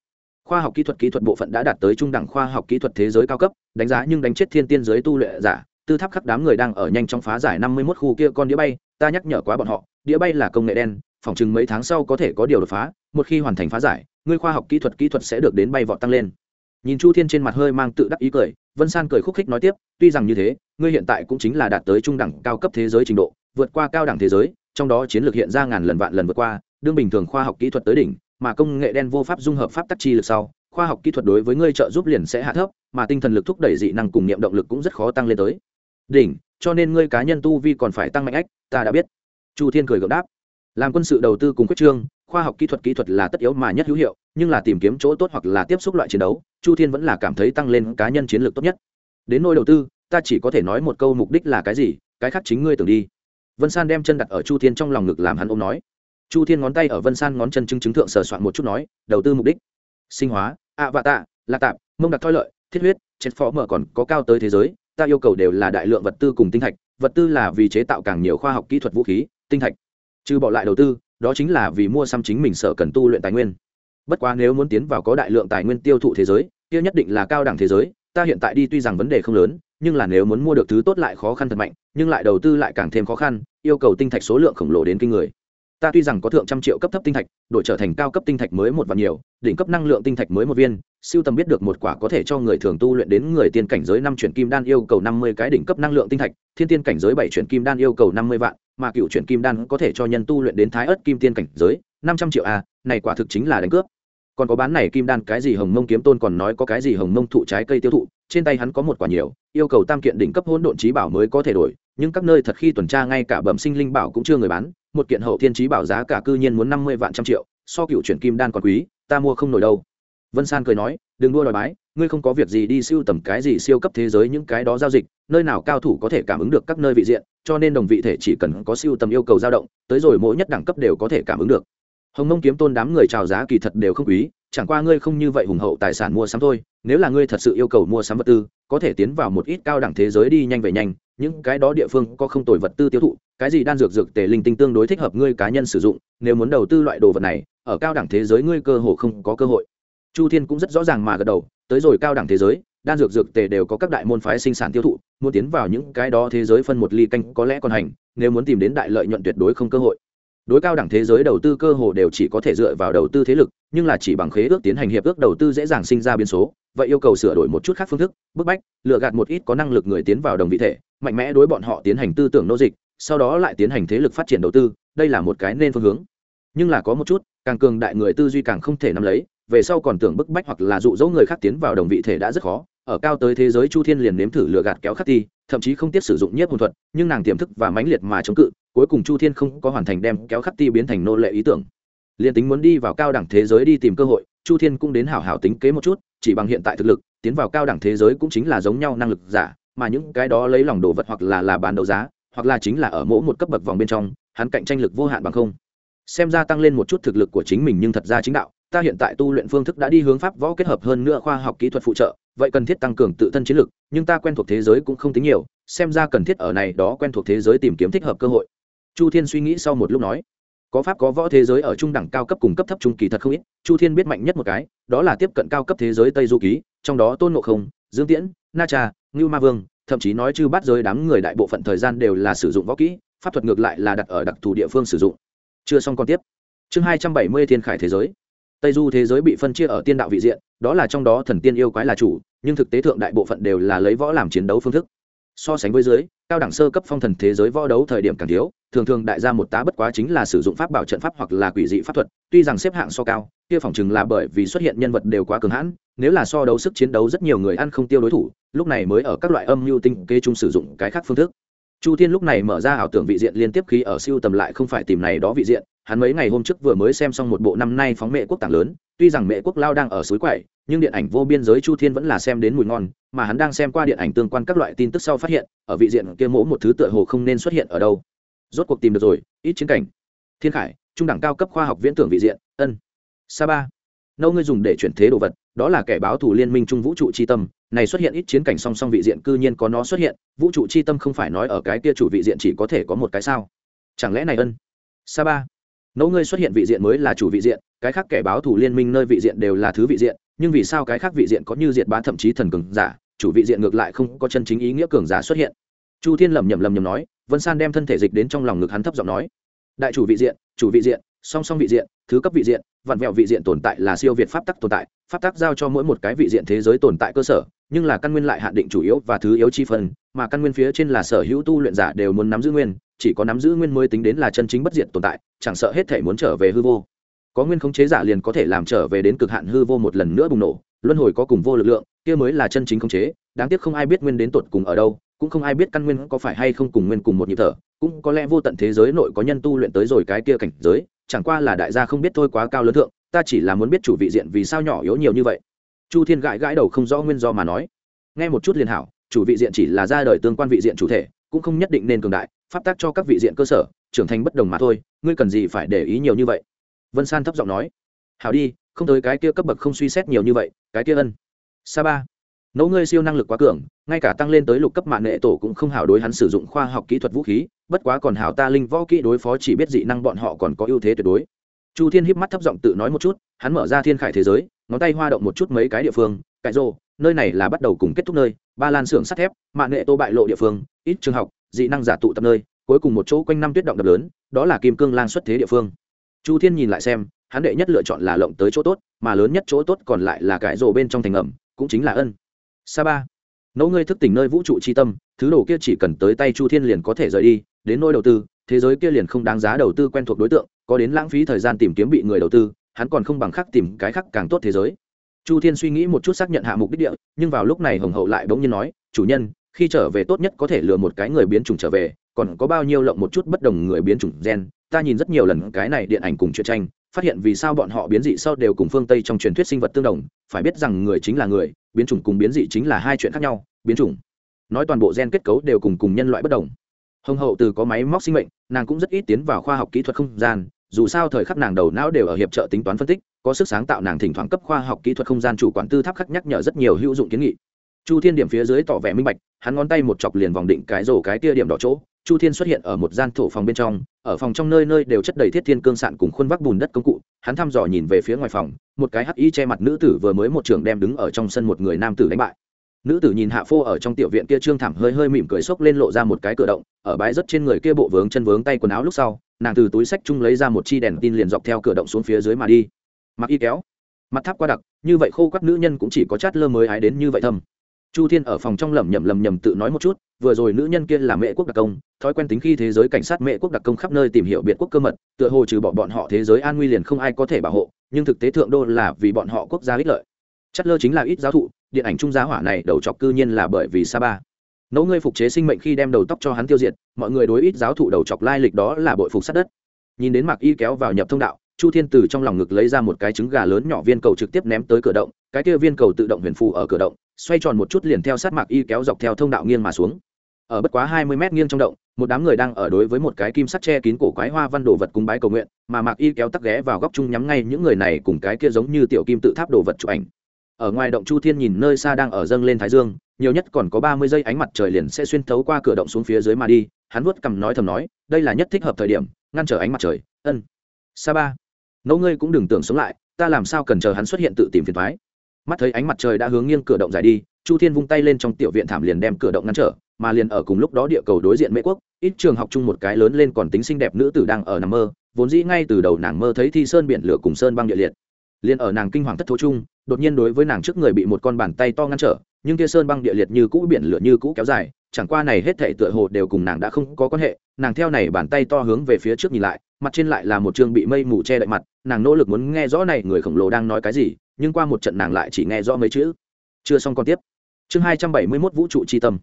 khoa học kỹ thuật kỹ thuật bộ phận đã đạt tới trung đẳng khoa học kỹ thuật thế giới cao cấp, đánh giá nhưng đánh chết thiên tiên giới tu luyện giả, tư tháp khắc đám người đang ở nhanh trong phá giải năm mươi mốt khu kia con đĩa bay, ta nhắc nhở quá bọn họ, đĩa bay là công nghệ đen phỏng chừng mấy tháng sau có thể có điều đột phá, một khi hoàn thành phá giải, ngươi khoa học kỹ thuật kỹ thuật sẽ được đến bay vọt tăng lên. Nhìn chu thiên trên mặt hơi mang tự đắc ý cười, vân san cười khúc khích nói tiếp, tuy rằng như thế, ngươi hiện tại cũng chính là đạt tới trung đẳng cao cấp thế giới trình độ, vượt qua cao đẳng thế giới, trong đó chiến lược hiện ra ngàn lần vạn lần vượt qua, đương bình thường khoa học kỹ thuật tới đỉnh mà công nghệ đen vô pháp dung hợp pháp tắc chi lực sau, khoa học kỹ thuật đối với ngươi trợ giúp liền sẽ hạ thấp, mà tinh thần lực thúc đẩy dị năng cùng niệm động lực cũng rất khó tăng lên tới. Đỉnh, cho nên ngươi cá nhân tu vi còn phải tăng mạnh ách, ta đã biết. Chu thiên cười gượng đáp. Làm quân sự đầu tư cùng quyết trương, khoa học kỹ thuật kỹ thuật là tất yếu mà nhất hữu hiệu, nhưng là tìm kiếm chỗ tốt hoặc là tiếp xúc loại chiến đấu, chu thiên vẫn là cảm thấy tăng lên cá nhân chiến lược tốt nhất. Đến nơi đầu tư, ta chỉ có thể nói một câu mục đích là cái gì, cái khác chính ngươi tưởng đi. Vân san đem chân đặt ở chu thiên trong lòng ngực làm hắn ôm nói chu thiên ngón tay ở vân san ngón chân chứng chứng thượng sờ soạn một chút nói, đầu tư mục đích. Sinh hóa, ạ vạ tạ lạc tạp, mông đặc thoi lợi, thiết huyết, chết phó mở còn có cao tới thế giới, ta yêu cầu đều là đại lượng vật tư cùng tinh thạch, vật tư là vì chế tạo càng nhiều khoa học kỹ thuật vũ khí, tinh thạch. Trừ bỏ lại đầu tư, đó chính là vì mua xăm chính mình sở cần tu luyện tài nguyên. Bất quá nếu muốn tiến vào có đại lượng tài nguyên tiêu thụ thế giới, kia nhất định là cao đẳng thế giới, ta hiện tại đi tuy rằng vấn đề không lớn, nhưng là nếu muốn mua được thứ tốt lại khó khăn thật mạnh, nhưng lại đầu tư lại càng thêm khó khăn, yêu cầu tinh thạch số lượng khổng lồ đến kinh người ta tuy rằng có thượng trăm triệu cấp thấp tinh thạch, đổi trở thành cao cấp tinh thạch mới một và nhiều, đỉnh cấp năng lượng tinh thạch mới một viên, siêu tầm biết được một quả có thể cho người thường tu luyện đến người tiên cảnh giới năm chuyển kim đan yêu cầu năm mươi cái đỉnh cấp năng lượng tinh thạch, thiên tiên cảnh giới bảy chuyển kim đan yêu cầu năm mươi vạn, mà cựu chuyển kim đan có thể cho nhân tu luyện đến thái ớt kim tiên cảnh giới, năm trăm triệu a này quả thực chính là đánh cướp. Còn có bán này kim đan cái gì hồng mông kiếm tôn còn nói có cái gì hồng mông thụ trái cây tiêu thụ, trên tay hắn có một quả nhiều, yêu cầu tam kiện đỉnh cấp hỗn độn trí bảo mới có thể đổi, nhưng các nơi thật khi tuần tra ngay cả bẩm sinh linh bảo cũng chưa người bán một kiện hậu thiên trí bảo giá cả cư nhiên muốn năm mươi vạn trăm triệu, so cựu chuyển kim đan còn quý, ta mua không nổi đâu. Vân san cười nói, đừng đua đòi bái, ngươi không có việc gì đi siêu tầm cái gì siêu cấp thế giới những cái đó giao dịch, nơi nào cao thủ có thể cảm ứng được các nơi vị diện, cho nên đồng vị thể chỉ cần có siêu tầm yêu cầu dao động, tới rồi mỗi nhất đẳng cấp đều có thể cảm ứng được. Hồng mông kiếm tôn đám người chào giá kỳ thật đều không quý, chẳng qua ngươi không như vậy hùng hậu tài sản mua sắm thôi, nếu là ngươi thật sự yêu cầu mua sắm vật tư, có thể tiến vào một ít cao đẳng thế giới đi nhanh về nhanh những cái đó địa phương có không tồi vật tư tiêu thụ, cái gì đan dược dược tề linh tinh tương đối thích hợp ngươi cá nhân sử dụng, nếu muốn đầu tư loại đồ vật này, ở cao đẳng thế giới ngươi cơ hồ không có cơ hội. Chu thiên cũng rất rõ ràng mà gật đầu, tới rồi cao đẳng thế giới, đan dược dược tề đều có các đại môn phái sinh sản tiêu thụ, muốn tiến vào những cái đó thế giới phân một ly canh có lẽ còn hành, nếu muốn tìm đến đại lợi nhuận tuyệt đối không cơ hội đối cao đẳng thế giới đầu tư cơ hồ đều chỉ có thể dựa vào đầu tư thế lực, nhưng là chỉ bằng khế ước tiến hành hiệp ước đầu tư dễ dàng sinh ra biến số. Vậy yêu cầu sửa đổi một chút khác phương thức, bức bách lựa gạt một ít có năng lực người tiến vào đồng vị thể, mạnh mẽ đối bọn họ tiến hành tư tưởng nô dịch, sau đó lại tiến hành thế lực phát triển đầu tư, đây là một cái nên phương hướng. Nhưng là có một chút, càng cường đại người tư duy càng không thể nắm lấy, về sau còn tưởng bức bách hoặc là dụ dỗ người khác tiến vào đồng vị thể đã rất khó. Ở cao tới thế giới chu thiên liền nếm thử lừa gạt kéo khắc ti, thậm chí không tiếp sử dụng nhiếp hồn thuật, nhưng nàng tiềm thức và mãnh liệt mà chống cự cuối cùng chu thiên không có hoàn thành đem kéo khắc ti biến thành nô lệ ý tưởng. Liền tính muốn đi vào cao đẳng thế giới đi tìm cơ hội, chu thiên cũng đến hảo hảo tính kế một chút, chỉ bằng hiện tại thực lực, tiến vào cao đẳng thế giới cũng chính là giống nhau năng lực giả, mà những cái đó lấy lòng đồ vật hoặc là là bán đấu giá, hoặc là chính là ở mỗi một cấp bậc vòng bên trong, hắn cạnh tranh lực vô hạn bằng không. Xem ra tăng lên một chút thực lực của chính mình nhưng thật ra chính đạo, ta hiện tại tu luyện phương thức đã đi hướng pháp võ kết hợp hơn nữa khoa học kỹ thuật phụ trợ, vậy cần thiết tăng cường tự thân chiến lực, nhưng ta quen thuộc thế giới cũng không tính nhiều, xem ra cần thiết ở này đó quen thuộc thế giới tìm kiếm thích hợp cơ hội chu thiên suy nghĩ sau một lúc nói, có pháp có võ thế giới ở trung đẳng cao cấp cùng cấp thấp trung kỳ thật không ít, chu thiên biết mạnh nhất một cái, đó là tiếp cận cao cấp thế giới tây du ký, trong đó tôn ngộ không, dương tiễn, na cha, ngưu ma vương, thậm chí nói chư bắt giới đám người đại bộ phận thời gian đều là sử dụng võ kỹ, pháp thuật ngược lại là đặt ở đặc thù địa phương sử dụng. Chưa xong còn tiếp. Chương hai trăm bảy mươi thiên khải thế giới. Tây du thế giới bị phân chia ở tiên đạo vị diện, đó là trong đó thần tiên yêu quái là chủ, nhưng thực tế thượng đại bộ phận đều là lấy võ làm chiến đấu phương thức. So sánh với dưới, cao đẳng sơ cấp phong thần thế giới võ đấu thời điểm càng thiếu thường thường đại gia một tá bất quá chính là sử dụng pháp bảo trận pháp hoặc là quỷ dị pháp thuật, tuy rằng xếp hạng so cao, kia phòng chừng là bởi vì xuất hiện nhân vật đều quá cường hãn, nếu là so đấu sức chiến đấu rất nhiều người ăn không tiêu đối thủ, lúc này mới ở các loại âm mưu tinh kê chung sử dụng cái khác phương thức. Chu thiên lúc này mở ra ảo tưởng vị diện liên tiếp khi ở siêu tầm lại không phải tìm này đó vị diện, hắn mấy ngày hôm trước vừa mới xem xong một bộ năm nay phóng mệ quốc tảng lớn, tuy rằng mệ quốc lao đang ở suối quậy, nhưng điện ảnh vô biên giới chu thiên vẫn là xem đến mùi ngon, mà hắn đang xem qua điện ảnh tương quan các loại tin tức sau phát hiện, ở vị diện kia mỗ một thứ tựa hồ không nên xuất hiện ở đâu rốt cuộc tìm được rồi, ít chiến cảnh. Thiên khải, trung đẳng cao cấp khoa học viễn tưởng vị diện, ân. Sa ba. Nâu ngươi dùng để chuyển thế đồ vật, đó là kẻ báo thủ liên minh trung vũ trụ c h i tâm, này xuất hiện ít chiến cảnh song song vị diện cư nhiên có nó xuất hiện, vũ trụ c h i tâm không phải nói ở cái kia chủ vị diện chỉ có thể có một cái sao? Chẳng lẽ này ân? Sa ba. Nâu ngươi xuất hiện vị diện mới là chủ vị diện, cái khác kẻ báo thủ liên minh nơi vị diện đều là thứ vị diện, nhưng vì sao cái khác vị diện có như diện bá thậm chí thần cường giả, chủ vị diện ngược lại không có chân chính ý nghĩa cường giả xuất hiện? Chu thiên lầm nhầm lầm nhầm nói vân san đem thân thể dịch đến trong lòng ngực hắn thấp giọng nói, đại chủ vị diện, chủ vị diện, song song vị diện, thứ cấp vị diện vặn vẹo vị diện tồn tại là siêu việt pháp tắc tồn tại, pháp tắc giao cho mỗi một cái vị diện thế giới tồn tại cơ sở, nhưng là căn nguyên lại hạn định chủ yếu và thứ yếu chi phần, mà căn nguyên phía trên là sở hữu tu luyện giả đều muốn nắm giữ nguyên, chỉ có nắm giữ nguyên mới tính đến là chân chính bất diện tồn tại, chẳng sợ hết thể muốn trở về hư vô. Có nguyên khống chế giả liền có thể làm trở về đến cực hạn hư vô một lần nữa bùng nổ, luân hồi có cùng vô lực lượng, kia mới là chân chính khống chế, đáng tiếc không ai biết nguyên đến tột cùng ở đâu cũng không ai biết căn nguyên có phải hay không cùng nguyên cùng một nhịp thở, cũng có lẽ vô tận thế giới nội có nhân tu luyện tới rồi cái kia cảnh giới, chẳng qua là đại gia không biết thôi quá cao lớn thượng, ta chỉ là muốn biết chủ vị diện vì sao nhỏ yếu nhiều như vậy. Chu thiên gãi gãi đầu không rõ nguyên do mà nói. Nghe một chút liền hảo, chủ vị diện chỉ là ra đời tương quan vị diện chủ thể, cũng không nhất định nên cường đại, pháp tác cho các vị diện cơ sở, trưởng thành bất đồng mà thôi, ngươi cần gì phải để ý nhiều như vậy? Vân san thấp giọng nói. Hảo đi, không tới cái kia cấp bậc không suy xét nhiều như vậy, cái kia ân. Sa ba nấu ngươi siêu năng lực quá cường, ngay cả tăng lên tới lục cấp mạng nghệ tổ cũng không hảo đối hắn sử dụng khoa học kỹ thuật vũ khí, bất quá còn hảo ta linh võ kỹ đối phó chỉ biết dị năng bọn họ còn có ưu thế tuyệt đối. Chu thiên híp mắt thấp giọng tự nói một chút, hắn mở ra thiên khải thế giới, ngón tay hoa động một chút mấy cái địa phương cải rô, nơi này là bắt đầu cùng kết thúc nơi, ba lan xưởng sắt thép, mạng nghệ tô bại lộ địa phương, ít trường học, dị năng giả tụ tập nơi, cuối cùng một chỗ quanh năm tuyết động đập lớn, đó là kim cương lan xuất thế địa phương. Chu thiên nhìn lại xem, hắn đệ nhất lựa chọn là lộng tới chỗ tốt, mà lớn nhất chỗ tốt còn lại là cải rô bên trong thành ẩm cũng chính là ân sa ba. Nấu ngươi thức tỉnh nơi vũ trụ c h i tâm, thứ đồ kia chỉ cần tới tay chu thiên liền có thể rời đi, đến nơi đầu tư, thế giới kia liền không đáng giá đầu tư quen thuộc đối tượng, có đến lãng phí thời gian tìm kiếm bị người đầu tư, hắn còn không bằng khác tìm cái khác càng tốt thế giới. Chu thiên suy nghĩ một chút xác nhận hạ mục đích địa, nhưng vào lúc này hồng hậu lại bỗng nhiên nói, chủ nhân, khi trở về tốt nhất có thể lừa một cái người biến chủng trở về, còn có bao nhiêu lộng một chút bất đồng người biến chủng gen, ta nhìn rất nhiều lần cái này điện ảnh cùng truyện tranh phát hiện vì sao bọn họ biến dị sau đều cùng phương tây trong truyền thuyết sinh vật tương đồng, phải biết rằng người chính là người, biến chủng cùng biến dị chính là hai chuyện khác nhau, biến chủng. Nói toàn bộ gen kết cấu đều cùng cùng nhân loại bất đồng. Hồng hậu từ có máy móc sinh mệnh, nàng cũng rất ít tiến vào khoa học kỹ thuật không gian, dù sao thời khắc nàng đầu não đều ở hiệp trợ tính toán phân tích, có sức sáng tạo nàng thỉnh thoảng cấp khoa học kỹ thuật không gian chủ quản tư tháp khắc nhắc nhở rất nhiều hữu dụng kiến nghị. Chu thiên điểm phía dưới tỏ vẻ minh bạch hắn ngón tay một chọc liền vòng định cái rổ cái tia điểm đỏ chỗ, chu thiên xuất hiện ở một gian thổ phòng bên trong, ở phòng trong nơi nơi đều chất đầy thiết thiên cương sạn cùng khuôn vác bùn đất công cụ, hắn thăm dò nhìn về phía ngoài phòng, một cái hắc y che mặt nữ tử vừa mới một trường đem đứng ở trong sân một người nam tử đánh bại. Nữ tử nhìn hạ phô ở trong tiểu viện kia trương thảm hơi hơi mỉm cười xốc lên lộ ra một cái cửa động, ở bãi rất trên người kia bộ vướng chân vướng tay quần áo lúc sau, nàng từ túi sách chung lấy ra một chi đèn tin liền dọc theo cửa động xuống phía dưới mà đi. Mặc y kéo mặt tháp qua đặc, như vậy khô các nữ nhân cũng chỉ có chát lơ mới ái đến như vậy thâm chu thiên ở phòng trong lẩm nhẩm lẩm nhẩm tự nói một chút, vừa rồi nữ nhân kia là mẹ quốc đặc công, thói quen tính khi thế giới cảnh sát mẹ quốc đặc công khắp nơi tìm hiểu biệt quốc cơ mật, tựa hồ trừ bỏ bọn họ thế giới an nguy liền không ai có thể bảo hộ, nhưng thực tế thượng đô là vì bọn họ quốc gia ích lợi. Chất lơ chính là ít giáo thụ, điện ảnh trung giá hỏa này đầu chọc cư nhiên là bởi vì sa ba nấu ngươi phục chế sinh mệnh khi đem đầu tóc cho hắn tiêu diệt, mọi người đối ít giáo thụ đầu chọc lai lịch đó là bội phục sát đất. Nhìn đến Mặc y kéo vào nhập thông đạo, chu thiên từ trong lòng ngực lấy ra một cái trứng gà lớn nhỏ viên cầu trực tiếp ném tới cửa động, cái kia viên cầu tự động huyền phù ở cửa động xoay tròn một chút liền theo sát mạc y kéo dọc theo thông đạo nghiêng mà xuống. Ở bất quá hai mươi mét nghiêng trong động, một đám người đang ở đối với một cái kim sắt che kín cổ quái hoa văn đồ vật cúng bái cầu nguyện, mà mạc y kéo tắc ghé vào góc chung nhắm ngay những người này cùng cái kia giống như tiểu kim tự tháp đồ vật chụp ảnh. Ở ngoài động chu thiên nhìn nơi xa đang ở dâng lên thái dương, nhiều nhất còn có ba mươi giây ánh mặt trời liền sẽ xuyên thấu qua cửa động xuống phía dưới mà đi, hắn vuốt cằm nói thầm nói, đây là nhất thích hợp thời điểm, ngăn trở ánh mặt trời. Ân. Sa ba. Nấu ngươi cũng đừng tưởng sống lại, ta làm sao cần chờ hắn xuất hiện tự tìm phiền thoái mắt thấy ánh mặt trời đã hướng nghiêng cửa động dài đi, chu thiên vung tay lên trong tiểu viện thảm liền đem cửa động ngăn trở, mà liền ở cùng lúc đó địa cầu đối diện mễ quốc, ít trường học chung một cái lớn lên còn tính xinh đẹp nữ tử đang ở nằm mơ, vốn dĩ ngay từ đầu nàng mơ thấy thi sơn biển lửa cùng sơn băng địa liệt. Liền ở nàng kinh hoàng thất thố chung, đột nhiên đối với nàng trước người bị một con bàn tay to ngăn trở, nhưng kia sơn băng địa liệt như cũ biển lửa như cũ kéo dài, chẳng qua này hết thảy tựa hồ đều cùng nàng đã không có quan hệ, nàng theo này bàn tay to hướng về phía trước nhìn lại mặt trên lại là một chương bị mây mù che đậy mặt, nàng nỗ lực muốn nghe rõ này người khổng lồ đang nói cái gì, nhưng qua một trận nàng lại chỉ nghe rõ mấy chữ. Chưa xong còn tiếp. Chương hai trăm bảy mươi mốt vũ trụ c tâm.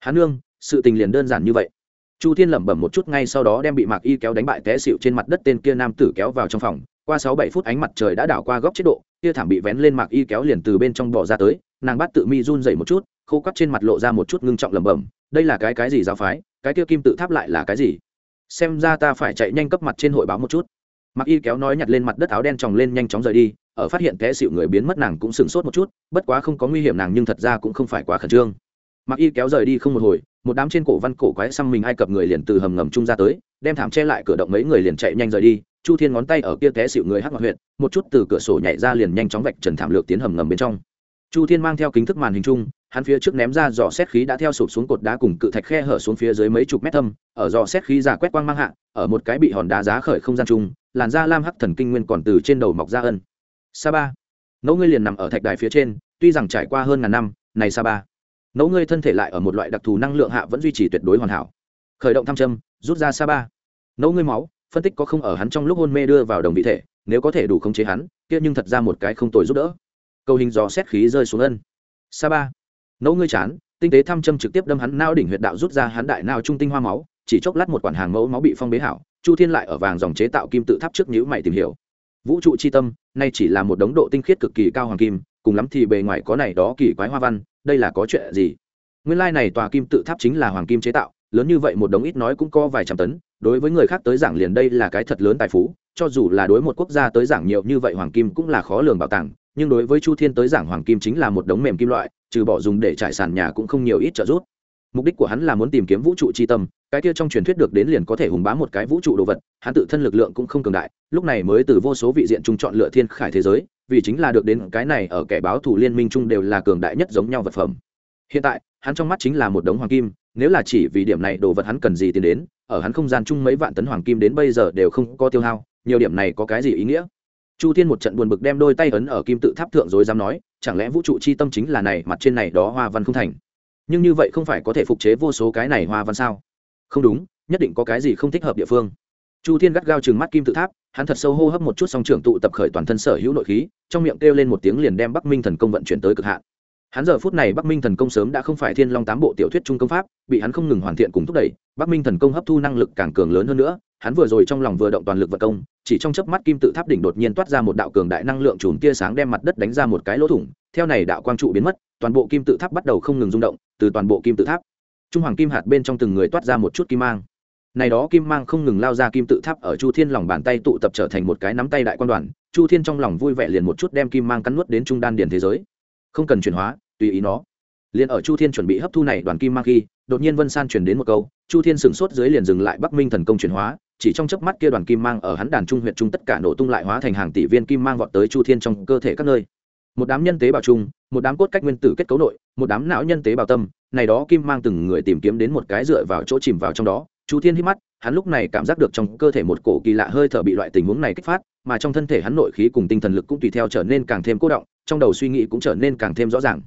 Hán nương, sự tình liền đơn giản như vậy. Chu thiên lẩm bẩm một chút ngay sau đó đem bị mạc y kéo đánh bại té xịu trên mặt đất tên kia nam tử kéo vào trong phòng. Qua sáu bảy phút ánh mặt trời đã đảo qua góc chế độ kia thảm bị vén lên mạc y kéo liền từ bên trong bỏ ra tới. Nàng bắt tự mi run dậy một chút, khô cắt trên mặt lộ ra một chút ngưng trọng lẩm bẩm. Đây là cái cái gì giáo phái? Cái kia kim tự tháp lại là cái gì? Xem ra ta phải chạy nhanh cấp mặt trên hội báo một chút. Mặc y kéo nói nhặt lên mặt đất áo đen tròng lên nhanh chóng rời đi, ở phát hiện té xịu người biến mất nàng cũng sửng sốt một chút, bất quá không có nguy hiểm nàng nhưng thật ra cũng không phải quá khẩn trương. Mặc y kéo rời đi không một hồi, một đám trên cổ văn cổ quái xăm mình ai cập người liền từ hầm ngầm trung ra tới, đem thảm che lại cửa động mấy người liền chạy nhanh rời đi, chu thiên ngón tay ở kia té xịu người hắc ngọc huyện một chút từ cửa sổ nhảy ra liền nhanh chóng vạch trần thảm lược tiến hầm ngầm bên trong chu thiên mang theo kính thức màn hình chung, hắn phía trước ném ra dò xét khí đã theo sụp xuống cột đá cùng cự thạch khe hở xuống phía dưới mấy chục mét thâm, ở dò xét khí giả quét quang mang hạ, ở một cái bị hòn đá giá khởi không gian chung, làn da lam hắc thần kinh nguyên còn từ trên đầu mọc ra ân. Sa ba, nấu ngươi liền nằm ở thạch đài phía trên, tuy rằng trải qua hơn ngàn năm, này sa ba, nấu ngươi thân thể lại ở một loại đặc thù năng lượng hạ vẫn duy trì tuyệt đối hoàn hảo. Khởi động tham châm, rút ra sa ba. Nấu ngươi máu, phân tích có không ở hắn trong lúc hôn mê đưa vào đồng vị thể, nếu có thể đủ khống chế hắn, kia nhưng thật ra một cái không tồi giúp đỡ. Cầu hình dò xét khí rơi xuống ân. Sa ba. Nấu ngươi chán, tinh tế thăm châm trực tiếp đâm hắn nao đỉnh huyệt đạo rút ra hắn đại nao trung tinh hoa máu, chỉ chốc lát một quản hàng mẫu máu bị phong bế hảo, chu thiên lại ở vàng dòng chế tạo kim tự tháp trước nhữ mày tìm hiểu. Vũ trụ c h i tâm, nay chỉ là một đống độ tinh khiết cực kỳ cao hoàng kim, cùng lắm thì bề ngoài có này đó kỳ quái hoa văn, đây là có chuyện gì? Nguyên lai này tòa kim tự tháp chính là hoàng kim chế tạo, lớn như vậy một đống ít nói cũng có vài trăm tấn, đối với người khác tới giảng liền đây là cái thật lớn tài phú, cho dù là đối một quốc gia tới giảng nhiều như vậy hoàng kim cũng là khó lường bảo tàng nhưng đối với chu thiên tới giảng hoàng kim chính là một đống mềm kim loại, trừ bỏ dùng để trải sàn nhà cũng không nhiều ít trợ giúp. Mục đích của hắn là muốn tìm kiếm vũ trụ c h i tâm, cái kia trong truyền thuyết được đến liền có thể hùng bá một cái vũ trụ đồ vật, hắn tự thân lực lượng cũng không cường đại, lúc này mới từ vô số vị diện chung chọn lựa thiên khải thế giới, vì chính là được đến cái này ở kẻ báo thủ liên minh chung đều là cường đại nhất giống nhau vật phẩm. Hiện tại, hắn trong mắt chính là một đống hoàng kim, nếu là chỉ vì điểm này đồ vật hắn cần gì tiền đến, ở hắn không gian chung mấy vạn tấn hoàng kim đến bây giờ đều không có tiêu hao, nhiều điểm này có cái gì ý nghĩa? Chu thiên một trận buồn bực đem đôi tay ấn ở kim tự tháp thượng rồi dám nói, chẳng lẽ vũ trụ chi tâm chính là này, mặt trên này đó hoa văn không thành? Nhưng như vậy không phải có thể phục chế vô số cái này hoa văn sao? Không đúng, nhất định có cái gì không thích hợp địa phương. Chu thiên gắt gao chừng mắt kim tự tháp, hắn thật sâu hô hấp một chút song trưởng tụ tập khởi toàn thân sở hữu nội khí, trong miệng kêu lên một tiếng liền đem bắc minh thần công vận chuyển tới cực hạn. Hắn giờ phút này bắc minh thần công sớm đã không phải thiên long tám bộ tiểu thuyết trung công pháp, bị hắn không ngừng hoàn thiện cùng thúc đẩy, bắc minh thần công hấp thu năng lực càng cường lớn hơn nữa hắn vừa rồi trong lòng vừa động toàn lực vật công, chỉ trong chớp mắt kim tự tháp đỉnh đột nhiên toát ra một đạo cường đại năng lượng chùm tia sáng đem mặt đất đánh ra một cái lỗ thủng, theo này đạo quang trụ biến mất, toàn bộ kim tự tháp bắt đầu không ngừng rung động, từ toàn bộ kim tự tháp, trung hoàng kim hạt bên trong từng người toát ra một chút kim mang. Này đó kim mang không ngừng lao ra kim tự tháp ở chu thiên lòng bàn tay tụ tập trở thành một cái nắm tay đại quan đoàn, chu thiên trong lòng vui vẻ liền một chút đem kim mang cắn nuốt đến trung đan điền thế giới. Không cần chuyển hóa, tùy ý nó. Liền ở chu thiên chuẩn bị hấp thu này đoàn kim mang khi, đột nhiên vân san chuyển đến một câu, chu thiên sửng sốt dưới liền dừng lại bắc minh thần công chuyển hóa chỉ trong chớp mắt kia đoàn kim mang ở hắn đàn trung huyện trung tất cả nổ tung lại hóa thành hàng tỷ viên kim mang vọt tới chu thiên trong cơ thể các nơi. Một đám nhân tế bào trung, một đám cốt cách nguyên tử kết cấu nội, một đám não nhân tế bào tâm, này đó kim mang từng người tìm kiếm đến một cái dựa vào chỗ chìm vào trong đó. Chu thiên hít mắt, hắn lúc này cảm giác được trong cơ thể một cổ kỳ lạ hơi thở bị loại tình huống này kích phát, mà trong thân thể hắn nội khí cùng tinh thần lực cũng tùy theo trở nên càng thêm cố động, trong đầu suy nghĩ cũng trở nên càng thêm rõ ràng.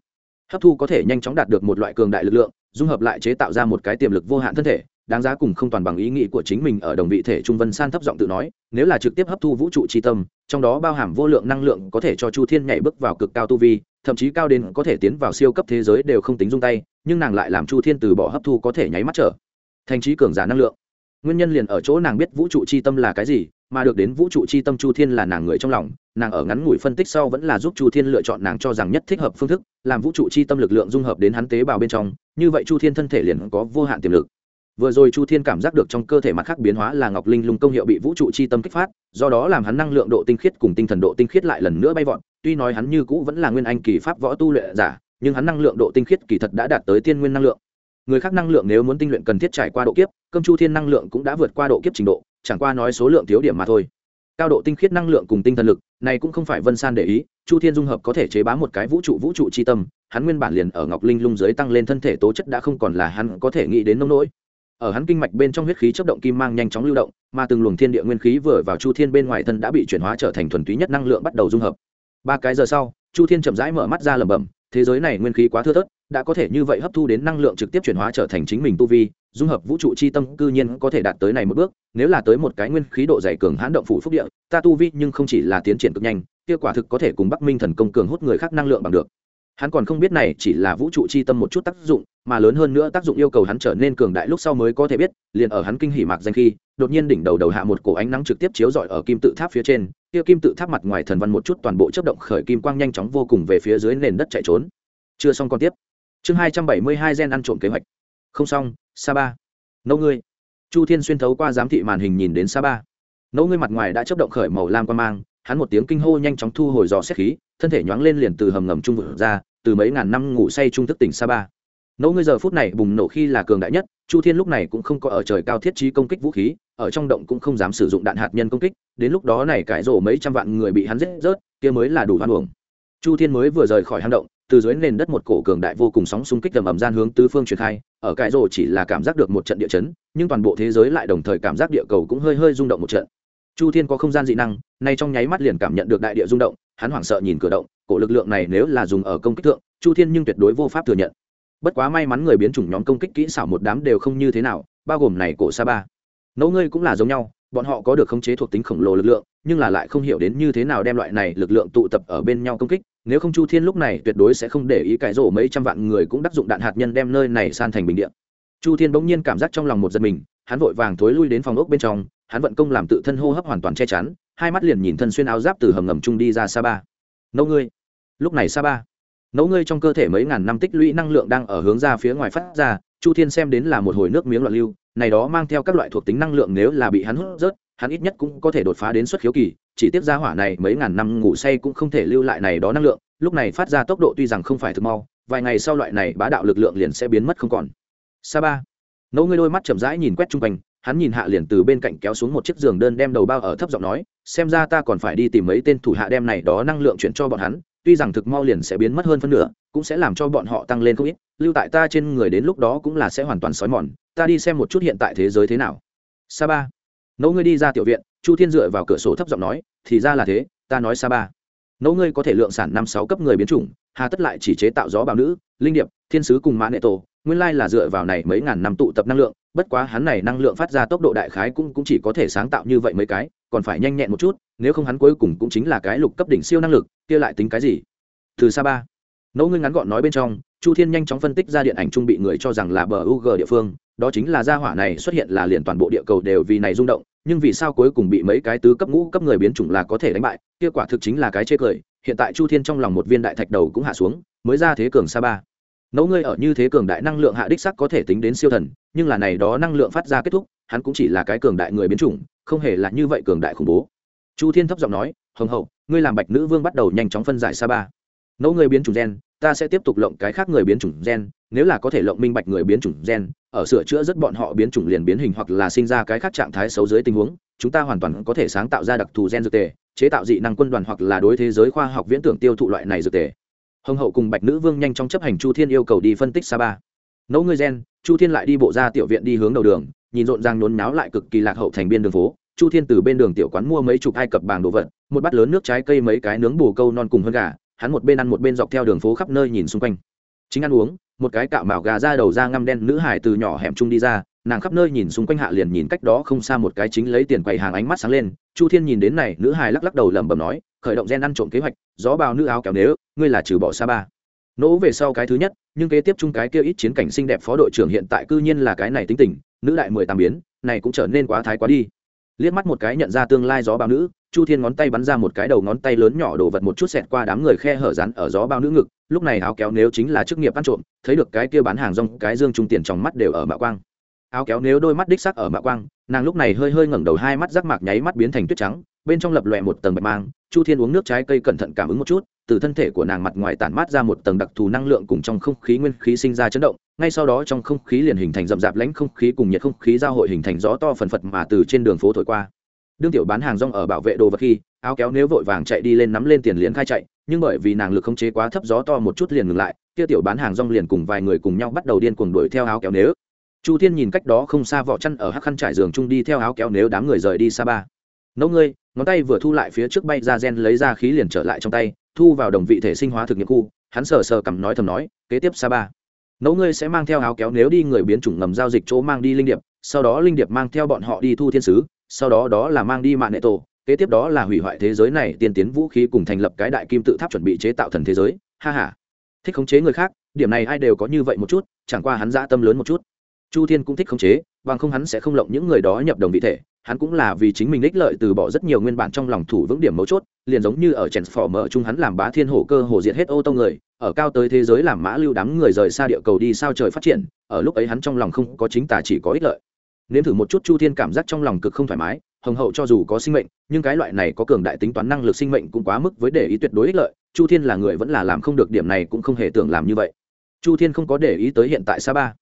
Hấp thu có thể nhanh chóng đạt được một loại cường đại lực lượng, dung hợp lại chế tạo ra một cái tiềm lực vô hạn thân thể đáng giá cùng không toàn bằng ý nghĩ của chính mình ở đồng vị thể trung vân san thấp giọng tự nói, nếu là trực tiếp hấp thu vũ trụ tri tâm, trong đó bao hàm vô lượng năng lượng có thể cho chu thiên nhảy bước vào cực cao tu vi, thậm chí cao đến có thể tiến vào siêu cấp thế giới đều không tính dung tay, nhưng nàng lại làm chu thiên từ bỏ hấp thu có thể nháy mắt trở thành trí cường giả năng lượng. Nguyên nhân liền ở chỗ nàng biết vũ trụ chi tâm là cái gì, mà được đến vũ trụ chi tâm chu thiên là nàng người trong lòng, nàng ở ngắn ngủi phân tích sau vẫn là giúp chu thiên lựa chọn nàng cho rằng nhất thích hợp phương thức, làm vũ trụ chi tâm lực lượng dung hợp đến hắn tế bào bên trong, như vậy chu thiên thân thể liền có vô hạn tiềm lực vừa rồi chu thiên cảm giác được trong cơ thể mặt khác biến hóa là ngọc linh lung công hiệu bị vũ trụ chi tâm kích phát, do đó làm hắn năng lượng độ tinh khiết cùng tinh thần độ tinh khiết lại lần nữa bay vọt. Tuy nói hắn như cũ vẫn là nguyên anh kỳ pháp võ tu luyện giả, nhưng hắn năng lượng độ tinh khiết kỳ thật đã đạt tới tiên nguyên năng lượng. Người khác năng lượng nếu muốn tinh luyện cần thiết trải qua độ kiếp, cơm chu thiên năng lượng cũng đã vượt qua độ kiếp trình độ, chẳng qua nói số lượng thiếu điểm mà thôi. Cao độ tinh khiết năng lượng cùng tinh thần lực, này cũng không phải vân san để ý, chu thiên dung hợp có thể chế bá một cái vũ trụ vũ trụ c h i tâm, hắn nguyên bản liền ở ngọc linh lung dưới tăng lên thân thể tố chất đã không còn là hắn có thể nghĩ đến nông nỗi ở hắn kinh mạch bên trong huyết khí chấp động kim mang nhanh chóng lưu động, mà từng luồng thiên địa nguyên khí vừa vào chu thiên bên ngoài thân đã bị chuyển hóa trở thành thuần túy nhất năng lượng bắt đầu dung hợp. Ba cái giờ sau, chu thiên chậm rãi mở mắt ra lẩm bẩm, thế giới này nguyên khí quá thưa thớt, đã có thể như vậy hấp thu đến năng lượng trực tiếp chuyển hóa trở thành chính mình tu vi, dung hợp vũ trụ chi tâm cư nhiên có thể đạt tới này một bước, nếu là tới một cái nguyên khí độ dày cường hãn động phủ phúc địa, ta tu vi nhưng không chỉ là tiến triển cực nhanh, kia quả thực có thể cùng bắc minh thần công cường hút người khác năng lượng bằng được hắn còn không biết này chỉ là vũ trụ chi tâm một chút tác dụng, mà lớn hơn nữa tác dụng yêu cầu hắn trở nên cường đại lúc sau mới có thể biết, liền ở hắn kinh hỉ mạc danh khi, đột nhiên đỉnh đầu đầu hạ một cổ ánh nắng trực tiếp chiếu rọi ở kim tự tháp phía trên, kia kim tự tháp mặt ngoài thần văn một chút toàn bộ chấp động khởi kim quang nhanh chóng vô cùng về phía dưới nền đất chạy trốn. Chưa xong còn tiếp. Chương hai trăm bảy mươi hai gen ăn trộm kế hoạch. Không xong, sa ba. Nấu ngươi. Chu thiên xuyên thấu qua giám thị màn hình nhìn đến sa ba. Nấu ngươi mặt ngoài đã chấp động khởi màu lam quan mang, hắn một tiếng kinh hô nhanh chóng thu hồi dò xét khí, thân thể nhoáng lên liền từ hầm ngầm trung vực ra từ mấy ngàn năm ngủ say trung thức tỉnh sa ba. Nấu ngươi giờ phút này bùng nổ khi là cường đại nhất, chu thiên lúc này cũng không có ở trời cao thiết trí công kích vũ khí, ở trong động cũng không dám sử dụng đạn hạt nhân công kích, đến lúc đó này cải rổ mấy trăm vạn người bị hắn giết rớt, kia mới là đủ hoan hưởng chu thiên mới vừa rời khỏi hang động, từ dưới nền đất một cổ cường đại vô cùng sóng xung kích tầm ầm gian hướng tứ phương truyền khai, ở cải rổ chỉ là cảm giác được một trận địa chấn, nhưng toàn bộ thế giới lại đồng thời cảm giác địa cầu cũng hơi hơi rung động một trận. Chu thiên có không gian dị năng, nay trong nháy mắt liền cảm nhận được đại địa rung động hắn hoảng sợ nhìn cửa động, cổ lực lượng này nếu là dùng ở công kích thượng, chu thiên nhưng tuyệt đối vô pháp thừa nhận. Bất quá may mắn người biến chủng nhóm công kích kỹ xảo một đám đều không như thế nào, bao gồm này cổ sa ba. Nấu ngươi cũng là giống nhau, bọn họ có được khống chế thuộc tính khổng lồ lực lượng, nhưng là lại không hiểu đến như thế nào đem loại này lực lượng tụ tập ở bên nhau công kích, nếu không chu thiên lúc này tuyệt đối sẽ không để ý cãi rổ mấy trăm vạn người cũng đắc dụng đạn hạt nhân đem nơi này san thành bình điện chu thiên bỗng nhiên cảm giác trong lòng một giật mình, hắn vội vàng thối lui đến phòng ốc bên trong, hắn vận công làm tự thân hô hấp hoàn toàn che chắn hai mắt liền nhìn thân xuyên áo giáp từ hầm ngầm trung đi ra sa ba nấu ngươi. Lúc này sa ba nấu ngươi trong cơ thể mấy ngàn năm tích lũy năng lượng đang ở hướng ra phía ngoài phát ra, chu thiên xem đến là một hồi nước miếng loạn lưu, này đó mang theo các loại thuộc tính năng lượng nếu là bị hắn hút rớt, hắn ít nhất cũng có thể đột phá đến xuất khiếu kỳ, chỉ tiếp ra hỏa này mấy ngàn năm ngủ say cũng không thể lưu lại này đó năng lượng, lúc này phát ra tốc độ tuy rằng không phải thực mau, vài ngày sau loại này bá đạo lực lượng liền sẽ biến mất không còn. Sa ba nấu ngươi đôi mắt chậm rãi nhìn quét chung quanh hắn nhìn hạ liền từ bên cạnh kéo xuống một chiếc giường đơn đem đầu bao ở thấp giọng nói, xem ra ta còn phải đi tìm mấy tên thủ hạ đem này đó năng lượng chuyển cho bọn hắn, tuy rằng thực mau liền sẽ biến mất hơn phân nửa, cũng sẽ làm cho bọn họ tăng lên không ít, lưu tại ta trên người đến lúc đó cũng là sẽ hoàn toàn xói mòn, ta đi xem một chút hiện tại thế giới thế nào. Sa ba. Nấu ngươi đi ra tiểu viện. Chu thiên dựa vào cửa sổ thấp giọng nói, thì ra là thế, ta nói sa ba. Nấu ngươi có thể lượng sản năm sáu cấp người biến chủng, hà tất lại chỉ chế tạo gió bào nữ, linh điệp, thiên sứ cùng mã nệ tổ, nguyên lai là dựa vào này mấy ngàn năm tụ tập năng lượng bất quá hắn này năng lượng phát ra tốc độ đại khái cũng cũng chỉ có thể sáng tạo như vậy mấy cái, còn phải nhanh nhẹn một chút, nếu không hắn cuối cùng cũng chính là cái lục cấp đỉnh siêu năng lực, kia lại tính cái gì? Từ xa ba. Nỗ ngưng ngắn gọn nói bên trong, chu thiên nhanh chóng phân tích ra điện ảnh trung bị người cho rằng là bờ u g địa phương, đó chính là gia hỏa này xuất hiện là liền toàn bộ địa cầu đều vì này rung động, nhưng vì sao cuối cùng bị mấy cái tứ cấp ngũ cấp người biến chủng là có thể đánh bại, kia quả thực chính là cái chê cười, hiện tại chu thiên trong lòng một viên đại thạch đầu cũng hạ xuống, mới ra thế cường sa ba nấu ngươi ở như thế cường đại năng lượng hạ đích sắc có thể tính đến siêu thần, nhưng là này đó năng lượng phát ra kết thúc, hắn cũng chỉ là cái cường đại người biến chủng, không hề là như vậy cường đại khủng bố. Chu thiên thấp giọng nói, hồng hậu, ngươi làm bạch nữ vương bắt đầu nhanh chóng phân giải sa ba. Nấu người biến chủng gen, ta sẽ tiếp tục lộng cái khác người biến chủng gen, nếu là có thể lộng minh bạch người biến chủng gen, ở sửa chữa rất bọn họ biến chủng liền biến hình hoặc là sinh ra cái khác trạng thái xấu dưới tình huống, chúng ta hoàn toàn có thể sáng tạo ra đặc thù gen dược tề, chế tạo dị năng quân đoàn hoặc là đối thế giới khoa học viễn tưởng tiêu thụ loại này dược tề hồng hậu cùng bạch nữ vương nhanh chóng chấp hành chu thiên yêu cầu đi phân tích sa ba. Nấu người gen, chu thiên lại đi bộ ra tiểu viện đi hướng đầu đường, nhìn rộn ràng nhốn náo lại cực kỳ lạc hậu thành biên đường phố. Chu thiên từ bên đường tiểu quán mua mấy chục hai cặp bàng đồ vật, một bát lớn nước trái cây mấy cái nướng bù câu non cùng hơn gà, hắn một bên ăn một bên dọc theo đường phố khắp nơi nhìn xung quanh. Chính ăn uống, một cái cạo mào gà ra đầu da ngăm đen nữ hải từ nhỏ hẻm trung đi ra, nàng khắp nơi nhìn xung quanh hạ liền nhìn cách đó không xa một cái chính lấy tiền quầy hàng ánh mắt sáng lên. Chu thiên nhìn đến này, nữ hải lắc lắc đầu lẩm bẩm nói, khởi động gen ăn trộm kế hoạch gió bào nữ áo kéo nếu ngươi là trừ bỏ sa ba. Nỗ về sau cái thứ nhất, nhưng kế tiếp chung cái kia ít chiến cảnh xinh đẹp phó đội trưởng hiện tại cư nhiên là cái này tính tình, nữ đại mười tám biến, này cũng trở nên quá thái quá đi. Liếc mắt một cái nhận ra tương lai gió bao nữ, chu thiên ngón tay bắn ra một cái đầu ngón tay lớn nhỏ đổ vật một chút xẹt qua đám người khe hở rán ở gió bao nữ ngực, lúc này áo kéo nếu chính là chức nghiệp ăn trộm, thấy được cái kia bán hàng rong, cái dương trung tiền trong mắt đều ở mạ quang. Áo kéo nếu đôi mắt đích sắc ở mạ quang, nàng lúc này hơi hơi ngẩng đầu, hai mắt rắc mạc, nháy mắt biến thành tuyết trắng bên trong lập lòe một tầng bạch mang, chu thiên uống nước trái cây cẩn thận cảm ứng một chút, từ thân thể của nàng mặt ngoài tản mát ra một tầng đặc thù năng lượng cùng trong không khí nguyên khí sinh ra chấn động, ngay sau đó trong không khí liền hình thành rậm rạp lãnh không khí cùng nhiệt không khí giao hội hình thành gió to phần phật mà từ trên đường phố thổi qua. Đương tiểu bán hàng rong ở bảo vệ đồ vật khi, áo kéo nếu vội vàng chạy đi lên nắm lên tiền liền khai chạy, nhưng bởi vì nàng lực không chế quá thấp gió to một chút liền ngừng lại, kia tiểu bán hàng rong liền cùng vài người cùng nhau bắt đầu điên cuồng đuổi theo áo kéo nếu. Chu thiên nhìn cách đó không xa vỏ chăn ở hắc khăn trải giường chung đi theo áo kéo nếu đám người rời đi xa ba nấu ngươi. Ngón tay vừa thu lại phía trước bay ra gen lấy ra khí liền trở lại trong tay, thu vào đồng vị thể sinh hóa thực nghiệm khu. Hắn sờ sờ cầm nói thầm nói, kế tiếp sa ba. Nấu ngươi sẽ mang theo áo kéo nếu đi người biến chủng ngầm giao dịch chỗ mang đi linh điệp, sau đó linh điệp mang theo bọn họ đi thu thiên sứ, sau đó đó là mang đi mạng nệ tổ. Kế tiếp đó là hủy hoại thế giới này, tiên tiến vũ khí cùng thành lập cái đại kim tự tháp chuẩn bị chế tạo thần thế giới. Ha ha. Thích khống chế người khác, điểm này ai đều có như vậy một chút, chẳng qua hắn dã tâm lớn một chút. Chu thiên cũng thích khống chế, bằng không hắn sẽ không lộng những người đó nhập đồng vị thể hắn cũng là vì chính mình ích lợi từ bỏ rất nhiều nguyên bản trong lòng thủ vững điểm mấu chốt, liền giống như ở transformer chung hắn làm bá thiên hổ cơ hồ diệt hết ô tô người, ở cao tới thế giới làm mã lưu đám người rời xa địa cầu đi sao trời phát triển, ở lúc ấy hắn trong lòng không có chính tà chỉ có ích lợi. Nếm thử một chút chu thiên cảm giác trong lòng cực không thoải mái, hồng hậu cho dù có sinh mệnh, nhưng cái loại này có cường đại tính toán năng lực sinh mệnh cũng quá mức với để ý tuyệt đối ích lợi, chu thiên là người vẫn là làm không được điểm này cũng không hề tưởng làm như vậy. Chu thiên không có để ý tới hiện tại sa ba.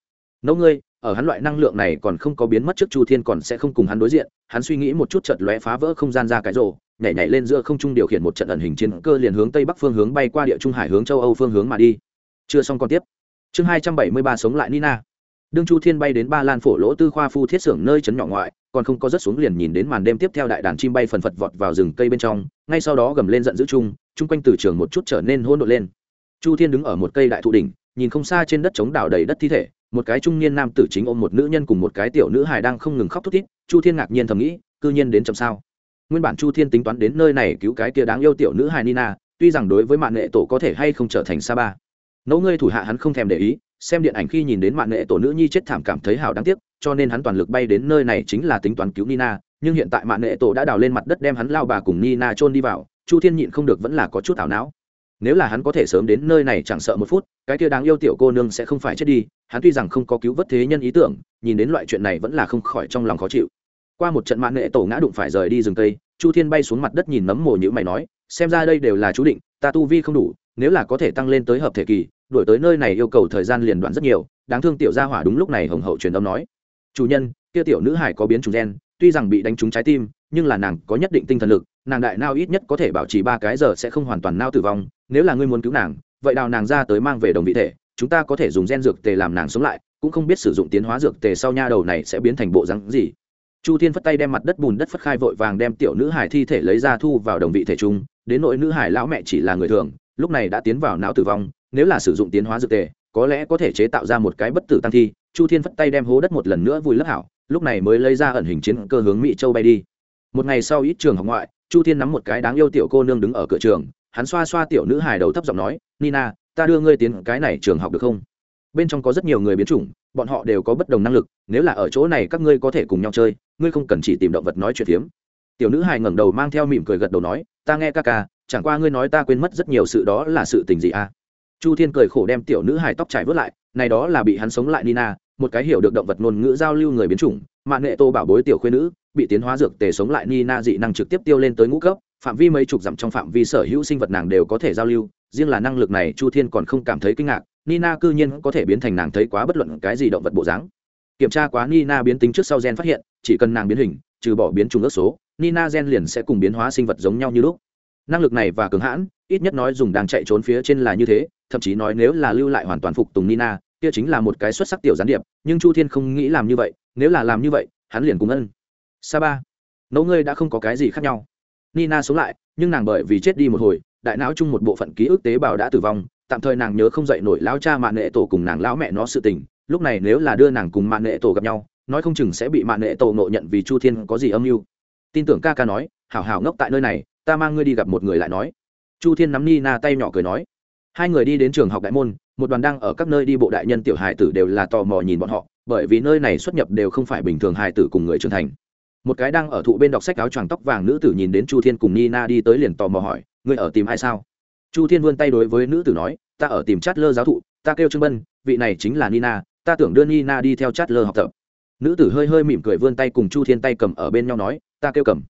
Nấu ngươi ở hắn loại năng lượng này còn không có biến mất trước chu thiên còn sẽ không cùng hắn đối diện, hắn suy nghĩ một chút chợt lóe phá vỡ không gian ra cái rổ, nhảy nhảy lên giữa không trung điều khiển một trận ẩn hình chiến cơ liền hướng tây bắc phương hướng bay qua địa trung hải hướng châu âu phương hướng mà đi. Chưa xong còn tiếp. Chương hai trăm bảy mươi ba sống lại nina. Đương chu thiên bay đến ba lan phổ lỗ tư khoa phu thiết xưởng nơi trấn nhỏ ngoại, còn không có rớt xuống liền nhìn đến màn đêm tiếp theo đại đàn chim bay phần phật vọt vào rừng cây bên trong, ngay sau đó gầm lên giận dữ chung chung quanh từ trường một chút trở nên hôn đội lên. Chu thiên đứng ở một cây đại thụ đỉnh, nhìn không xa trên đất chống đảo đầy đất thi thể một cái trung niên nam tử chính ôm một nữ nhân cùng một cái tiểu nữ hài đang không ngừng khóc thút thít, chu thiên ngạc nhiên thầm nghĩ, cư nhiên đến chậm sao? Nguyên bản chu thiên tính toán đến nơi này cứu cái kia đáng yêu tiểu nữ hài nina, tuy rằng đối với mạng nghệ tổ có thể hay không trở thành sa ba. Nấu ngươi thủ hạ hắn không thèm để ý, xem điện ảnh khi nhìn đến mạng nghệ tổ nữ nhi chết thảm cảm thấy hào đáng tiếc, cho nên hắn toàn lực bay đến nơi này chính là tính toán cứu nina, nhưng hiện tại mạng nghệ tổ đã đào lên mặt đất đem hắn lao bà cùng nina trôn đi vào, chu thiên nhịn không được vẫn là có chút ảo não nếu là hắn có thể sớm đến nơi này chẳng sợ một phút cái kia đáng yêu tiểu cô nương sẽ không phải chết đi hắn tuy rằng không có cứu vớt thế nhân ý tưởng nhìn đến loại chuyện này vẫn là không khỏi trong lòng khó chịu. Qua một trận mạng nghệ tổ ngã đụng phải rời đi rừng tây, chu thiên bay xuống mặt đất nhìn nấm mồ nhữ mày nói xem ra đây đều là chú định ta tu vi không đủ nếu là có thể tăng lên tới hợp thể kỳ đổi tới nơi này yêu cầu thời gian liền đoạn rất nhiều đáng thương tiểu gia hỏa đúng lúc này hồng hậu truyền âm nói. Chủ nhân kia tiểu nữ hải có biến chủng gen tuy rằng bị đánh trúng trái tim nhưng là nàng có nhất định tinh thần lực nàng đại nao ít nhất có thể bảo trì ba cái giờ sẽ không hoàn toàn nao tử vong, nếu là ngươi muốn cứu nàng, vậy đào nàng ra tới mang về đồng vị thể, chúng ta có thể dùng gen dược tề làm nàng sống lại, cũng không biết sử dụng tiến hóa dược tề sau nha đầu này sẽ biến thành bộ rắn gì. Chu thiên phất tay đem mặt đất bùn đất phất khai vội vàng đem tiểu nữ hải thi thể lấy ra thu vào đồng vị thể chung, đến nỗi nữ hải lão mẹ chỉ là người thường, lúc này đã tiến vào não tử vong, nếu là sử dụng tiến hóa dược tề, có lẽ có thể chế tạo ra một cái bất tử tăng thi. Chu thiên phất tay đem hố đất một lần nữa vùi lấp hảo, lúc này mới lấy ra ẩn hình chiến cơ hướng mỹ châu bay đi. Một ngày sau ít trường học ngoại chu thiên nắm một cái đáng yêu tiểu cô nương đứng ở cửa trường, hắn xoa xoa tiểu nữ hài đầu thấp giọng nói, nina, ta đưa ngươi tiến cái này trường học được không? Bên trong có rất nhiều người biến chủng, bọn họ đều có bất đồng năng lực, nếu là ở chỗ này các ngươi có thể cùng nhau chơi, ngươi không cần chỉ tìm động vật nói chuyện phiếm. Tiểu nữ hài ngẩng đầu mang theo mỉm cười gật đầu nói, ta nghe ca ca, chẳng qua ngươi nói ta quên mất rất nhiều sự đó là sự tình gì à? Chu thiên cười khổ đem tiểu nữ hài tóc trải vớt lại, này đó là bị hắn sống lại, nina, một cái hiểu được động vật ngôn ngữ giao lưu người biến chủng mạng nghệ tô bảo bối tiểu khuyên nữ, bị tiến hóa dược tề sống lại nina dị năng trực tiếp tiêu lên tới ngũ cấp, phạm vi mấy chục dặm trong phạm vi sở hữu sinh vật nàng đều có thể giao lưu, riêng là năng lực này chu thiên còn không cảm thấy kinh ngạc nina cư nhiên có thể biến thành nàng thấy quá bất luận cái gì động vật bộ dáng. Kiểm tra quá nina biến tính trước sau gen phát hiện, chỉ cần nàng biến hình, trừ bỏ biến trùng ước số nina gen liền sẽ cùng biến hóa sinh vật giống nhau như lúc. Năng lực này và cường hãn, ít nhất nói dùng đang chạy trốn phía trên là như thế, thậm chí nói nếu là lưu lại hoàn toàn phục tùng nina kia chính là một cái xuất sắc tiểu gián điệp, nhưng chu thiên không nghĩ làm như vậy, nếu là làm như vậy, hắn liền cùng ân. Sa ba. Nấu ngươi đã không có cái gì khác nhau. Nina sống lại, nhưng nàng bởi vì chết đi một hồi, đại não chung một bộ phận ký ức tế bào đã tử vong, tạm thời nàng nhớ không dậy nổi lão cha mạng nệ tổ cùng nàng lão mẹ nó sự tình, lúc này nếu là đưa nàng cùng mạng nệ tổ gặp nhau, nói không chừng sẽ bị mạng nệ tổ nộ nhận vì chu thiên có gì âm mưu. Tin tưởng ca ca nói, hảo hảo ngốc tại nơi này, ta mang ngươi đi gặp một người lại nói. Chu thiên nắm nina tay nhỏ cười nói, hai người đi đến trường học đại môn một đoàn đang ở các nơi đi bộ đại nhân tiểu hài tử đều là tò mò nhìn bọn họ, bởi vì nơi này xuất nhập đều không phải bình thường hài tử cùng người trưởng thành. Một cái đang ở thụ bên đọc sách áo choàng tóc vàng nữ tử nhìn đến chu thiên cùng nina đi tới liền tò mò hỏi, ngươi ở tìm ai sao? Chu thiên vươn tay đối với nữ tử nói, ta ở tìm chát lơ giáo thụ, ta kêu trương bân, vị này chính là nina, ta tưởng đưa nina đi theo chát lơ học tập. Nữ tử hơi hơi mỉm cười vươn tay cùng chu thiên tay cầm ở bên nhau nói, ta kêu cầm.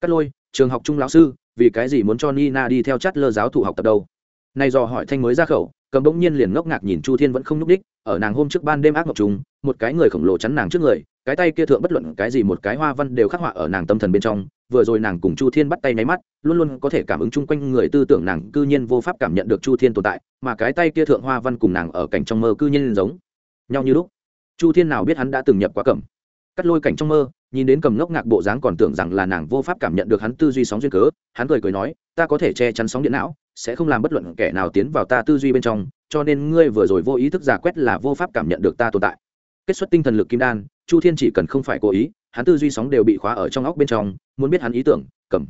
Cắt lôi, trường học trung lão sư, vì cái gì muốn cho nina đi theo chát lơ giáo thụ học tập đâu? Nay do hỏi thanh mới ra khẩu, cầm bỗng nhiên liền ngốc ngạc nhìn chu thiên vẫn không n ú c đích, ở nàng hôm trước ban đêm ác mộng trùng, một cái người khổng lồ chắn nàng trước người, cái tay kia thượng bất luận cái gì một cái hoa văn đều khắc họa ở nàng tâm thần bên trong, vừa rồi nàng cùng chu thiên bắt tay nháy mắt, luôn luôn có thể cảm ứng chung quanh người tư tưởng nàng cư nhiên vô pháp cảm nhận được chu thiên tồn tại, mà cái tay kia thượng hoa văn cùng nàng ở cảnh trong mơ cư nhiên giống nhau như lúc. Chu thiên nào biết hắn đã từng nhập quá cẩm. Cắt lôi cảnh trong mơ, nhìn đến cầm ngốc ngạc bộ dáng còn tưởng rằng là nàng vô pháp cảm nhận được hắn tư duy sóng duyên cớ, hắn cười cười nói, ta có thể che chắn sóng điện não sẽ không làm bất luận kẻ nào tiến vào ta tư duy bên trong, cho nên ngươi vừa rồi vô ý thức giả quét là vô pháp cảm nhận được ta tồn tại. Kết xuất tinh thần lực kim đan, chu thiên chỉ cần không phải cố ý, hắn tư duy sóng đều bị khóa ở trong óc bên trong, muốn biết hắn ý tưởng, cầm.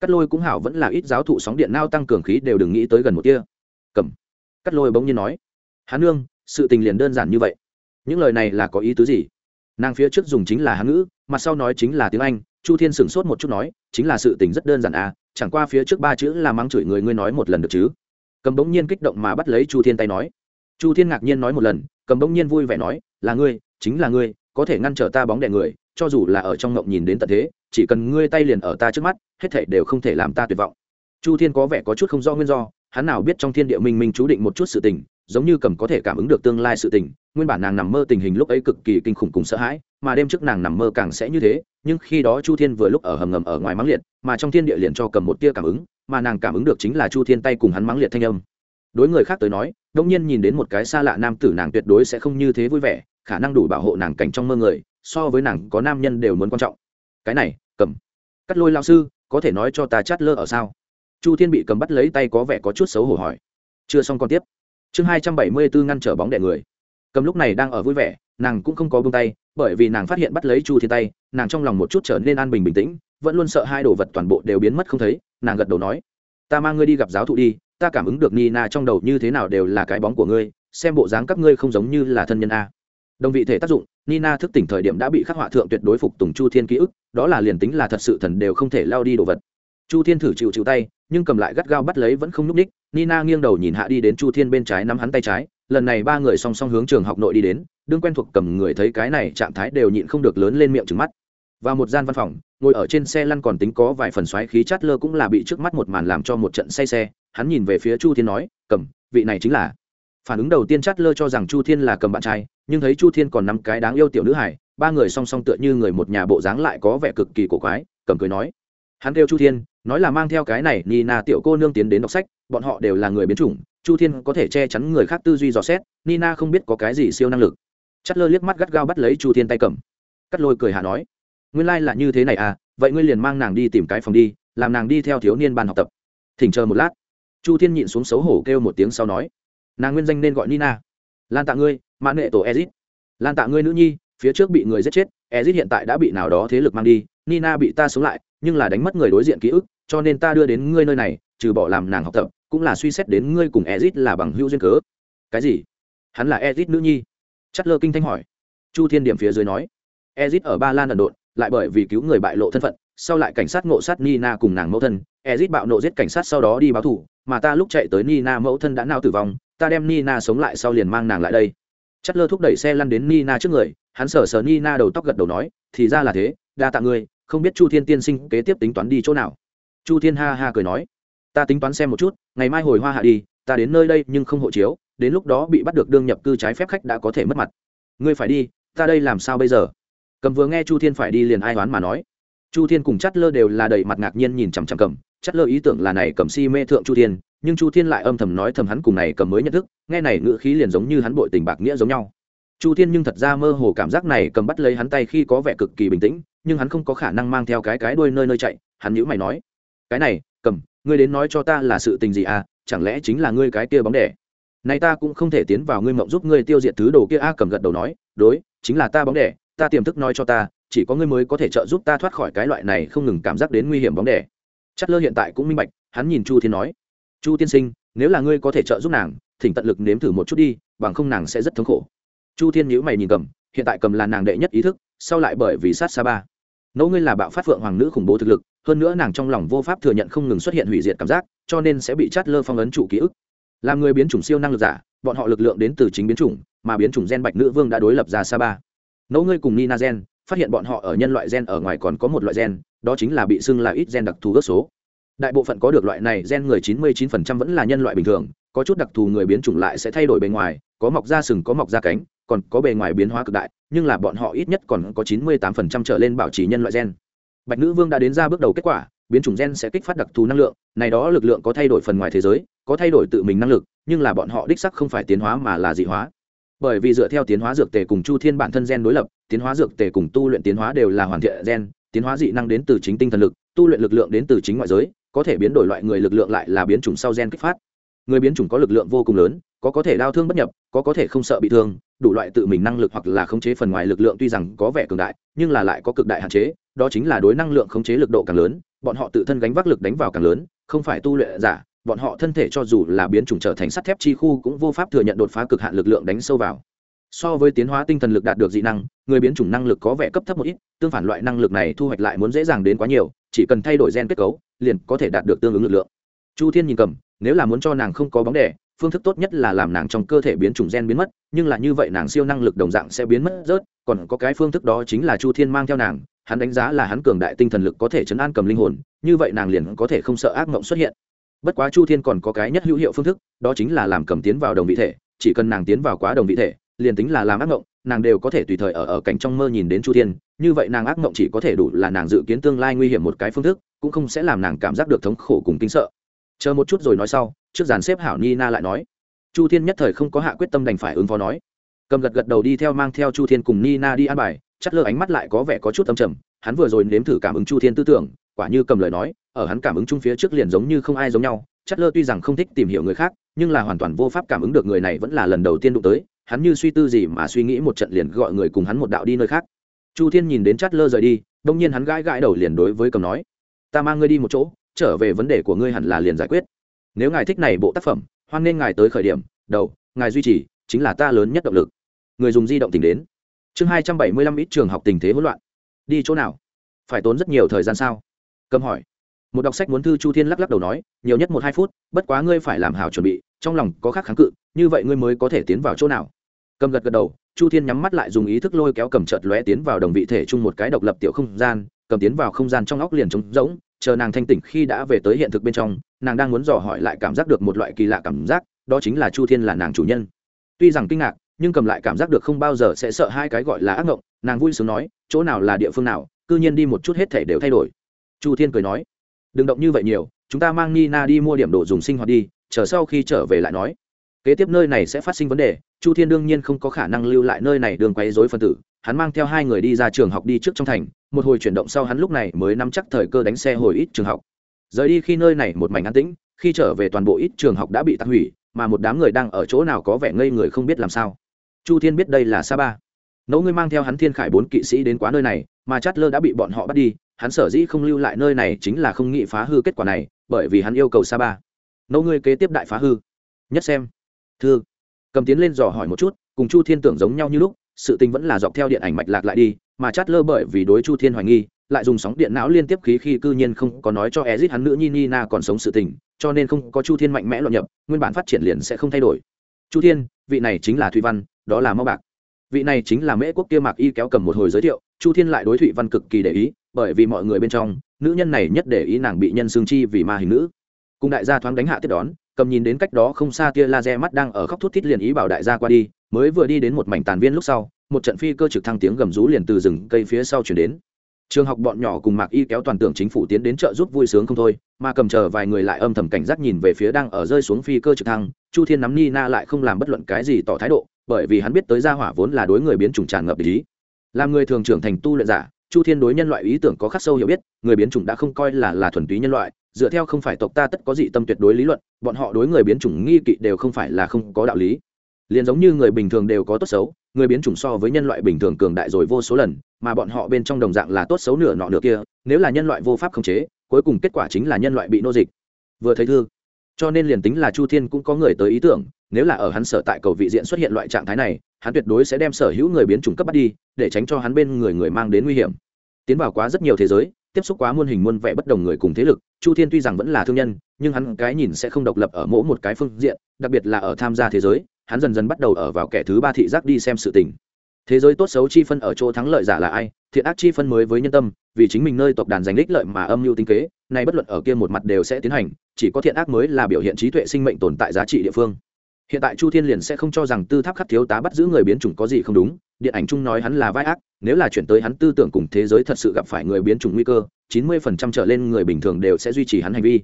Cắt lôi cũng hảo, vẫn là ít giáo thụ sóng điện nao tăng cường khí đều đừng nghĩ tới gần một tia. Cầm. Cắt lôi bỗng nhiên nói hắn nương, sự tình liền đơn giản như vậy. Những lời này là có ý tứ gì? Nàng phía trước dùng chính là hán ngữ mặt sau nói chính là tiếng anh, chu thiên sửng sốt một chút nói, chính là sự tình rất đơn giản à chẳng qua phía trước ba chữ là mắng chửi người ngươi nói một lần được chứ? Cầm bỗng nhiên kích động mà bắt lấy chu thiên tay nói. Chu thiên ngạc nhiên nói một lần, cầm bỗng nhiên vui vẻ nói, là ngươi, chính là ngươi, có thể ngăn trở ta bóng đè người, cho dù là ở trong ngộng nhìn đến tận thế, chỉ cần ngươi tay liền ở ta trước mắt, hết thể đều không thể làm ta tuyệt vọng. Chu thiên có vẻ có chút không rõ nguyên do, hắn nào biết trong thiên địa minh minh chú định một chút sự tình giống như cầm có thể cảm ứng được tương lai sự tình, nguyên bản nàng nằm mơ tình hình lúc ấy cực kỳ kinh khủng cùng sợ hãi, mà đêm trước nàng nằm mơ càng sẽ như thế, nhưng khi đó chu thiên vừa lúc ở hầm ngầm ở ngoài mắng liệt, mà trong thiên địa liền cho cầm một tia cảm ứng, mà nàng cảm ứng được chính là chu thiên tay cùng hắn mắng liệt thanh âm. Đối người khác tới nói đông nhiên nhìn đến một cái xa lạ nam tử nàng tuyệt đối sẽ không như thế vui vẻ, khả năng đủ bảo hộ nàng cảnh trong mơ người, so với nàng có nam nhân đều muốn quan trọng. Cái này, cầm. Cắt lôi lao sư, có thể nói cho ta chát lơ ở sao? Chu thiên bị cầm bắt lấy tay có vẻ có chút xấu hổ hỏi. Chưa xong còn tiếp chương hai trăm bảy mươi bốn ngăn trở bóng đẻ người. Cầm lúc này đang ở vui vẻ, nàng cũng không có bông tay, bởi vì nàng phát hiện bắt lấy chu thiên tay, nàng trong lòng một chút trở nên an bình bình tĩnh, vẫn luôn sợ hai đồ vật toàn bộ đều biến mất không thấy, nàng gật đầu nói, ta mang ngươi đi gặp giáo thụ đi, ta cảm ứng được nina trong đầu như thế nào đều là cái bóng của ngươi, xem bộ dáng các ngươi không giống như là thân nhân a. Đồng vị thể tác dụng, nina thức tỉnh thời điểm đã bị khắc họa thượng tuyệt đối phục tùng chu thiên ký ức, đó là liền tính là thật sự thần đều không thể lao đi đồ vật. Chu thiên thử chịu chịu tay nhưng cầm lại gắt gao bắt lấy vẫn không núp ních nina nghiêng đầu nhìn hạ đi đến chu thiên bên trái nắm hắn tay trái, lần này ba người song song hướng trường học nội đi đến, đương quen thuộc cầm người thấy cái này trạng thái đều nhịn không được lớn lên miệng trừng mắt. Và một gian văn phòng, ngồi ở trên xe lăn còn tính có vài phần xoáy khí chát lơ cũng là bị trước mắt một màn làm cho một trận say xe, hắn nhìn về phía chu thiên nói, cầm, vị này chính là. Phản ứng đầu tiên chát lơ cho rằng chu thiên là cầm bạn trai, nhưng thấy chu thiên còn năm cái đáng yêu tiểu nữ hải ba người song song tựa như người một nhà bộ dáng lại có vẻ cực kỳ cổ quái, cầm cười nói hắn kêu chu thiên, nói là mang theo cái này nina tiểu cô nương tiến đến đọc sách, bọn họ đều là người biến chủng, chu thiên có thể che chắn người khác tư duy dò xét nina không biết có cái gì siêu năng lực. Chất lơ liếc mắt gắt gao bắt lấy chu thiên tay cầm. Cắt lôi cười hạ nói, nguyên lai、like、là như thế này à vậy ngươi liền mang nàng đi tìm cái phòng đi, làm nàng đi theo thiếu niên ban học tập. Thỉnh chờ một lát. Chu thiên nhịn xuống xấu hổ kêu một tiếng sau nói, nàng nguyên danh nên gọi nina lan tạ ngươi mãn nghệ tổ ezit. Lan tạ ngươi nữ nhi, phía trước bị người giết chết, ezit hiện tại đã bị nào đó thế lực mang đi nina bị ta sống lại nhưng là đánh mất người đối diện ký ức, cho nên ta đưa đến ngươi nơi này, trừ bỏ làm nàng học tập, cũng là suy xét đến ngươi cùng ezit là bằng hữu duyên cớ. Cái gì? Hắn là ezit nữ nhi? Chất lơ kinh thanh hỏi. Chu thiên điểm phía dưới nói. Ezit ở ba lan ẩn độn, lại bởi vì cứu người bại lộ thân phận, sau lại cảnh sát ngộ sát nina cùng nàng mẫu thân. Ezit bạo nộ giết cảnh sát sau đó đi báo thủ, mà ta lúc chạy tới nina mẫu thân đã nao tử vong, ta đem nina sống lại sau liền mang nàng lại đây. Chất lơ thúc đẩy xe lăn đến nina trước người, hắn sờ sờ nina đầu tóc gật đầu nói, thì ra là thế, đa tạ ngươi không biết chu thiên tiên sinh kế tiếp tính toán đi chỗ nào. Chu thiên ha ha cười nói, ta tính toán xem một chút, ngày mai hồi hoa hạ đi, ta đến nơi đây nhưng không hộ chiếu, đến lúc đó bị bắt được đương nhập cư trái phép khách đã có thể mất mặt. Ngươi phải đi, ta đây làm sao bây giờ? Cầm vừa nghe chu thiên phải đi liền ai đoán mà nói. Chu thiên cùng chắt lơ đều là đầy mặt ngạc nhiên nhìn chằm chằm cầm. Chắt lơ ý tưởng là này cầm si mê thượng chu thiên, nhưng chu thiên lại âm thầm nói thầm hắn cùng này cầm mới nhận thức, nghe này ngữ khí liền giống như hắn bội tình bạc nghĩa giống nhau chu thiên nhưng thật ra mơ hồ cảm giác này cầm bắt lấy hắn tay khi có vẻ cực kỳ bình tĩnh, nhưng hắn không có khả năng mang theo cái cái đuôi nơi nơi chạy, hắn nhữ mày nói, cái này, cầm, ngươi đến nói cho ta là sự tình gì à chẳng lẽ chính là ngươi cái kia bóng đẻ? Nay ta cũng không thể tiến vào ngươi mộng giúp ngươi tiêu diệt thứ đồ kia a. Cầm gật đầu nói, đối, chính là ta bóng đẻ, ta tiềm thức nói cho ta, chỉ có ngươi mới có thể trợ giúp ta thoát khỏi cái loại này không ngừng cảm giác đến nguy hiểm bóng đẻ. Chất lơ hiện tại cũng minh bạch, hắn nhìn chu thiên nói, chu tiên sinh, nếu là ngươi có thể trợ giúp nàng, thỉnh tận lực nếm thử một chút đi, bằng không nàng sẽ rất thống khổ chu thiên nhữ mày nhìn cầm, hiện tại cầm là nàng đệ nhất ý thức, sau lại bởi vì sát sa ba. Nấu ngươi là bạo phát phượng hoàng nữ khủng bố thực lực, hơn nữa nàng trong lòng vô pháp thừa nhận không ngừng xuất hiện hủy diệt cảm giác, cho nên sẽ bị chát lơ phong ấn chủ ký ức. Làm người biến chủng siêu năng lực giả, bọn họ lực lượng đến từ chính biến chủng, mà biến chủng gen bạch nữ vương đã đối lập ra sa ba. Nấu ngươi cùng nina gen, phát hiện bọn họ ở nhân loại gen ở ngoài còn có một loại gen, đó chính là bị xưng là ít gen đặc thù ước số. Đại bộ phận có được loại này gen người 99% vẫn là nhân loại bình thường, có chút đặc thù người biến chủng lại sẽ thay đổi bề ngoài, có mọc da sừng có mọc da cánh còn có bề ngoài biến hóa cực đại, nhưng là bọn họ ít nhất còn có 98% trở lên bảo trì nhân loại gen. Bạch nữ vương đã đến ra bước đầu kết quả, biến chủng gen sẽ kích phát đặc thù năng lượng, này đó lực lượng có thay đổi phần ngoài thế giới, có thay đổi tự mình năng lực, nhưng là bọn họ đích sắc không phải tiến hóa mà là dị hóa. Bởi vì dựa theo tiến hóa dược tề cùng chu thiên bản thân gen đối lập, tiến hóa dược tề cùng tu luyện tiến hóa đều là hoàn thiện gen, tiến hóa dị năng đến từ chính tinh thần lực, tu luyện lực lượng đến từ chính ngoại giới, có thể biến đổi loại người lực lượng lại là biến chủng sau gen kích phát. Người biến chủng có lực lượng vô cùng lớn, có có thể đau thương bất nhập, có có thể không sợ bị thương đủ loại tự mình năng lực hoặc là khống chế phần ngoài lực lượng tuy rằng có vẻ cường đại, nhưng là lại có cực đại hạn chế, đó chính là đối năng lượng khống chế lực độ càng lớn, bọn họ tự thân gánh vác lực đánh vào càng lớn, không phải tu luyện giả, bọn họ thân thể cho dù là biến chủng trở thành sắt thép chi khu cũng vô pháp thừa nhận đột phá cực hạn lực lượng đánh sâu vào. So với tiến hóa tinh thần lực đạt được dị năng, người biến chủng năng lực có vẻ cấp thấp một ít, tương phản loại năng lực này thu hoạch lại muốn dễ dàng đến quá nhiều, chỉ cần thay đổi gen kết cấu, liền có thể đạt được tương ứng lực lượng. Chu thiên nhìn cầm, nếu là muốn cho nàng không có bóng đẻ phương thức tốt nhất là làm nàng trong cơ thể biến chủng gen biến mất, nhưng là như vậy nàng siêu năng lực đồng dạng sẽ biến mất rớt, còn có cái phương thức đó chính là chu thiên mang theo nàng, hắn đánh giá là hắn cường đại tinh thần lực có thể chấn an cầm linh hồn, như vậy nàng liền có thể không sợ ác mộng xuất hiện. Bất quá chu thiên còn có cái nhất hữu hiệu phương thức, đó chính là làm cầm tiến vào đồng vị thể, chỉ cần nàng tiến vào quá đồng vị thể, liền tính là làm ác mộng, nàng đều có thể tùy thời ở ở cảnh trong mơ nhìn đến chu thiên, như vậy nàng ác mộng chỉ có thể đủ là nàng dự kiến tương lai nguy hiểm một cái phương thức, cũng không sẽ làm nàng cảm giác được thống khổ cùng kinh sợ chờ một chút rồi nói sau, trước dàn xếp hảo ni na lại nói. Chu thiên nhất thời không có hạ quyết tâm đành phải ứng phó nói. Cầm gật gật đầu đi theo mang theo chu thiên cùng ni na đi ăn bài chắt lơ ánh mắt lại có vẻ có chút âm trầm, hắn vừa rồi nếm thử cảm ứng chu thiên tư tưởng, quả như cầm lời nói, ở hắn cảm ứng chung phía trước liền giống như không ai giống nhau chắt lơ tuy rằng không thích tìm hiểu người khác, nhưng là hoàn toàn vô pháp cảm ứng được người này vẫn là lần đầu tiên đụng tới, hắn như suy tư gì mà suy nghĩ một trận liền gọi người cùng hắn một đạo đi nơi khác. Chu thiên nhìn đến chát lơ rời đi, đông nhiên hắn gãi gãi đầu liền đối với cầm nói, ta mang ngươi đi một chỗ trở về vấn đề của ngươi hẳn là liền giải quyết. Nếu ngài thích này bộ tác phẩm, hoan nên ngài tới khởi điểm, đầu, ngài duy trì, chính là ta lớn nhất động lực. Người dùng di động tìm đến. Chương hai trăm bảy mươi lăm ít trường học tình thế hỗn loạn. Đi chỗ nào? Phải tốn rất nhiều thời gian sao? Cầm hỏi. Một đọc sách muốn thư chu thiên lắc lắc đầu nói, nhiều nhất một hai phút, bất quá ngươi phải làm hảo chuẩn bị, trong lòng có khác kháng cự, như vậy ngươi mới có thể tiến vào chỗ nào? Cầm gật gật đầu, chu thiên nhắm mắt lại dùng ý thức lôi kéo cầm chợt lóe tiến vào đồng vị thể chung một cái độc lập tiểu không gian, cầm tiến vào không gian trong óc liền trống rỗng chờ nàng thanh tỉnh khi đã về tới hiện thực bên trong, nàng đang muốn dò hỏi lại cảm giác được một loại kỳ lạ cảm giác, đó chính là chu thiên là nàng chủ nhân. Tuy rằng kinh ngạc, nhưng cầm lại cảm giác được không bao giờ sẽ sợ hai cái gọi là ác ngộng, nàng vui sướng nói, chỗ nào là địa phương nào, cư nhiên đi một chút hết thể đều thay đổi. Chu thiên cười nói, đừng động như vậy nhiều, chúng ta mang nina đi mua điểm đồ dùng sinh hoạt đi, chờ sau khi trở về lại nói. Kế tiếp nơi này sẽ phát sinh vấn đề, chu thiên đương nhiên không có khả năng lưu lại nơi này đường quấy dối phân tử hắn mang theo hai người đi ra trường học đi trước trong thành, một hồi chuyển động sau hắn lúc này mới nắm chắc thời cơ đánh xe hồi ít trường học. Rời đi khi nơi này một mảnh an tĩnh, khi trở về toàn bộ ít trường học đã bị tạc hủy, mà một đám người đang ở chỗ nào có vẻ ngây người không biết làm sao. Chu thiên biết đây là sa ba. Nấu ngươi mang theo hắn thiên khải bốn kỵ sĩ đến quá nơi này, mà chát lơ đã bị bọn họ bắt đi, hắn sở dĩ không lưu lại nơi này chính là không nghĩ phá hư kết quả này, bởi vì hắn yêu cầu sa ba. Nấu ngươi kế tiếp đại phá hư. Nhất xem. Thư. Cầm tiến lên dò hỏi một chút, cùng chu thiên tưởng giống nhau như lúc sự tình vẫn là dọc theo điện ảnh mạch lạc lại đi, mà chát lơ bởi vì đối chu thiên hoài nghi, lại dùng sóng điện não liên tiếp khí khi cư nhiên không có nói cho ezit hắn nữ nhi nina còn sống sự tình, cho nên không có chu thiên mạnh mẽ luận nhập, nguyên bản phát triển liền sẽ không thay đổi. Chu thiên, vị này chính là thủy văn, đó là mau bạc. Vị này chính là mễ quốc kia mạc y kéo cầm một hồi giới thiệu, chu thiên lại đối thụy văn cực kỳ để ý, bởi vì mọi người bên trong, nữ nhân này nhất để ý nàng bị nhân xương chi vì ma hình nữ. Cùng đại gia thoáng đánh hạ tiếp đón, cầm nhìn đến cách đó không xa tia laser mắt đang ở khóc thút thít liền ý bảo đại gia qua đi mới vừa đi đến một mảnh tàn viên lúc sau, một trận phi cơ trực thăng tiếng gầm rú liền từ rừng cây phía sau chuyển đến. Trường học bọn nhỏ cùng mạc y kéo toàn tưởng chính phủ tiến đến chợ giúp vui sướng không thôi, mà cầm chờ vài người lại âm thầm cảnh giác nhìn về phía đang ở rơi xuống phi cơ trực thăng, chu thiên nắm nina lại không làm bất luận cái gì tỏ thái độ, bởi vì hắn biết tới gia hỏa vốn là đối người biến chủng tràn ngập ý. Làm người thường trưởng thành tu luyện giả, chu thiên đối nhân loại ý tưởng có khắc sâu hiểu biết, người biến chủng đã không coi là là thuần túy nhân loại, dựa theo không phải tộc ta tất có dị tâm tuyệt đối lý luận, bọn họ đối người biến chủng nghi kỵ đều không phải là không có đạo lý liền giống như người bình thường đều có tốt xấu, người biến chủng so với nhân loại bình thường cường đại rồi vô số lần, mà bọn họ bên trong đồng dạng là tốt xấu nửa nọ nửa kia, nếu là nhân loại vô pháp khống chế, cuối cùng kết quả chính là nhân loại bị nô dịch. Vừa thấy thư, cho nên liền tính là chu thiên cũng có người tới ý tưởng, nếu là ở hắn sở tại cầu vị diện xuất hiện loại trạng thái này, hắn tuyệt đối sẽ đem sở hữu người biến chủng cấp bắt đi, để tránh cho hắn bên người người mang đến nguy hiểm. Tiến vào quá rất nhiều thế giới, tiếp xúc quá muôn hình muôn vẻ bất đồng người cùng thế lực, chu thiên tuy rằng vẫn là thương nhân, nhưng hắn cái nhìn sẽ không độc lập ở mỗi một cái phương diện, đặc biệt là ở tham gia thế giới hắn dần dần bắt đầu ở vào kẻ thứ ba thị giác đi xem sự tình. Thế giới tốt xấu chi phân ở chỗ thắng lợi giả là ai? Thiện ác chi phân mới với nhân tâm, vì chính mình nơi tộc đàn giành đích lợi mà âm mưu tinh kế, nay bất luận ở kia một mặt đều sẽ tiến hành, chỉ có thiện ác mới là biểu hiện trí tuệ sinh mệnh tồn tại giá trị địa phương. Hiện tại chu thiên liền sẽ không cho rằng tư tháp khắc thiếu tá bắt giữ người biến chủng có gì không đúng, điện ảnh chung nói hắn là vai ác, nếu là chuyển tới hắn tư tưởng cùng thế giới thật sự gặp phải người biến chủng nguy cơ, chín mươi phần trăm trở lên người bình thường đều sẽ duy trì hắn hành vi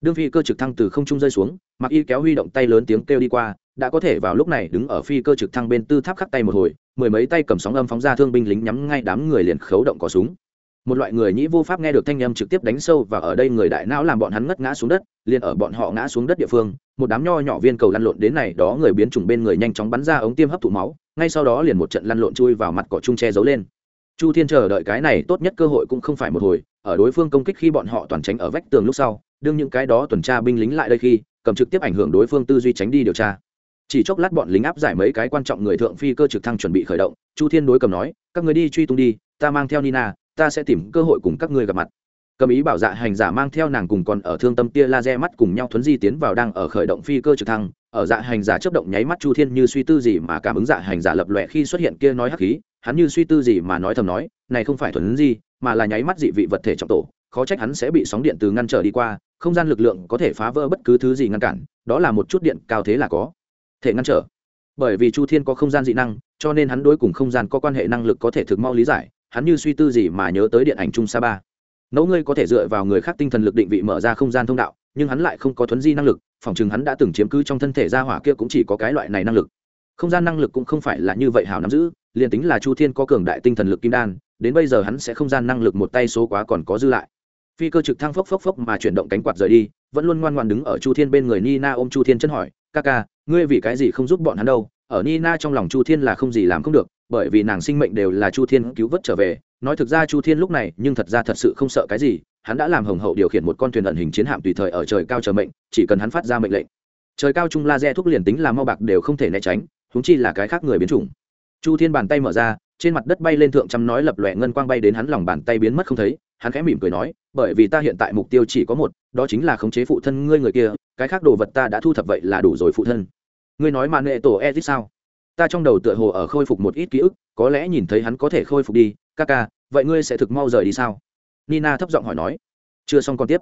đương phi cơ trực thăng từ không trung rơi xuống mặc y kéo huy động tay lớn tiếng kêu đi qua, đã có thể vào lúc này đứng ở phi cơ trực thăng bên tư tháp khắc tay một hồi, mười mấy tay cầm sóng âm phóng ra thương binh lính nhắm ngay đám người liền khấu động có súng. Một loại người nhĩ vô pháp nghe được thanh âm trực tiếp đánh sâu và ở đây người đại não làm bọn hắn ngất ngã xuống đất, liền ở bọn họ ngã xuống đất địa phương, một đám nho nhỏ viên cầu lăn lộn đến này, đó người biến chủng bên người nhanh chóng bắn ra ống tiêm hấp thụ máu, ngay sau đó liền một trận lăn lộn chui vào mặt cỏ trung che giấu lên. Chu thiên chờ đợi cái này tốt nhất cơ hội cũng không phải một hồi, ở đối phương công kích khi bọn họ toàn tránh ở vách tường lúc sau đương những cái đó tuần tra binh lính lại đây khi, cầm trực tiếp ảnh hưởng đối phương tư duy tránh đi điều tra. Chỉ chốc lát bọn lính áp giải mấy cái quan trọng người thượng phi cơ trực thăng chuẩn bị khởi động, chu thiên đối cầm nói, các người đi truy tung đi, ta mang theo nina, ta sẽ tìm cơ hội cùng các người gặp mặt. Cầm ý bảo dạ hành giả mang theo nàng cùng còn ở thương tâm tia laser mắt cùng nhau thuấn di tiến vào đang ở khởi động phi cơ trực thăng. Ở dạ hành giả chấp động nháy mắt chu thiên như suy tư gì mà cảm ứng dạ hành giả lập lòe khi xuất hiện kia nói hắc khí, hắn như suy tư gì mà nói thầm nói, này không phải thuấn di, mà là nháy mắt dị vị vật thể trọng tổ, khó trách hắn sẽ bị sóng điện từ ngăn trở đi qua không gian lực lượng có thể phá vỡ bất cứ thứ gì ngăn cản, đó là một chút điện cao thế là có. Thể ngăn trở. Bởi vì chu thiên có không gian dị năng, cho nên hắn đối cùng không gian có quan hệ năng lực có thể thực mau lý giải, hắn như suy tư gì mà nhớ tới điện ảnh trung sa ba. Nấu ngươi có thể dựa vào người khác tinh thần lực định vị mở ra không gian thông đạo, nhưng hắn lại không có thuấn di năng lực, phòng chừng hắn đã từng chiếm cứ trong thân thể gia hỏa kia cũng chỉ có cái loại này năng lực. Không gian năng lực cũng không phải là như vậy hảo nắm giữ, liền tính là chu thiên có cường đại tinh thần lực kim đan, đến bây giờ hắn sẽ không gian năng lực một tay số quá còn có dư lại phi cơ trực thăng phốc phốc phốc mà chuyển động cánh quạt rời đi, vẫn luôn ngoan ngoan đứng ở chu thiên bên người nina ôm chu thiên chân hỏi, ca ca, ngươi vì cái gì không giúp bọn hắn đâu? Ở nina trong lòng chu thiên là không gì làm không được, bởi vì nàng sinh mệnh đều là chu thiên cứu vớt trở về. Nói thực ra chu thiên lúc này nhưng thật ra thật sự không sợ cái gì, hắn đã làm hồng hậu điều khiển một con thuyền ẩn hình chiến hạm tùy thời ở trời cao chờ mệnh, chỉ cần hắn phát ra mệnh lệnh. Trời cao trung laser thuốc liền tính là mau bạc đều không thể né tránh húng chi là cái khác người biến chủng. Chu thiên bàn tay mở ra trên mặt đất bay lên thượng trăm nói lập lòe ngân quang bay đến hắn lòng bàn tay biến mất không thấy, hắn khẽ mỉm cười nói, bởi vì ta hiện tại mục tiêu chỉ có một, đó chính là khống chế phụ thân ngươi người kia, cái khác đồ vật ta đã thu thập vậy là đủ rồi phụ thân. Ngươi nói mà nệ tổ e thích sao? Ta trong đầu tựa hồ ở khôi phục một ít ký ức, có lẽ nhìn thấy hắn có thể khôi phục đi, ca ca, vậy ngươi sẽ thực mau rời đi sao? Nina thấp giọng hỏi nói. Chưa xong còn tiếp.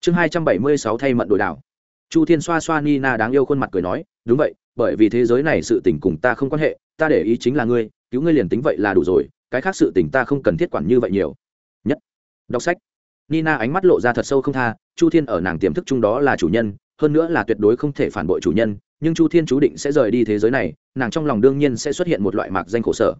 Chương hai trăm bảy mươi sáu thay mận đổi đảo. Chu thiên xoa xoa nina đáng yêu khuôn mặt cười nói, đúng vậy, bởi vì thế giới này sự tình cùng ta không quan hệ, ta để ý chính là ngươi cứu ngươi liền tính vậy là đủ rồi, cái khác sự tình ta không cần thiết quản như vậy nhiều. Nhất. Đọc sách. Nina ánh mắt lộ ra thật sâu không tha, chu thiên ở nàng tiềm thức chung đó là chủ nhân, hơn nữa là tuyệt đối không thể phản bội chủ nhân, nhưng chu thiên chú định sẽ rời đi thế giới này, nàng trong lòng đương nhiên sẽ xuất hiện một loại mạc danh khổ sở.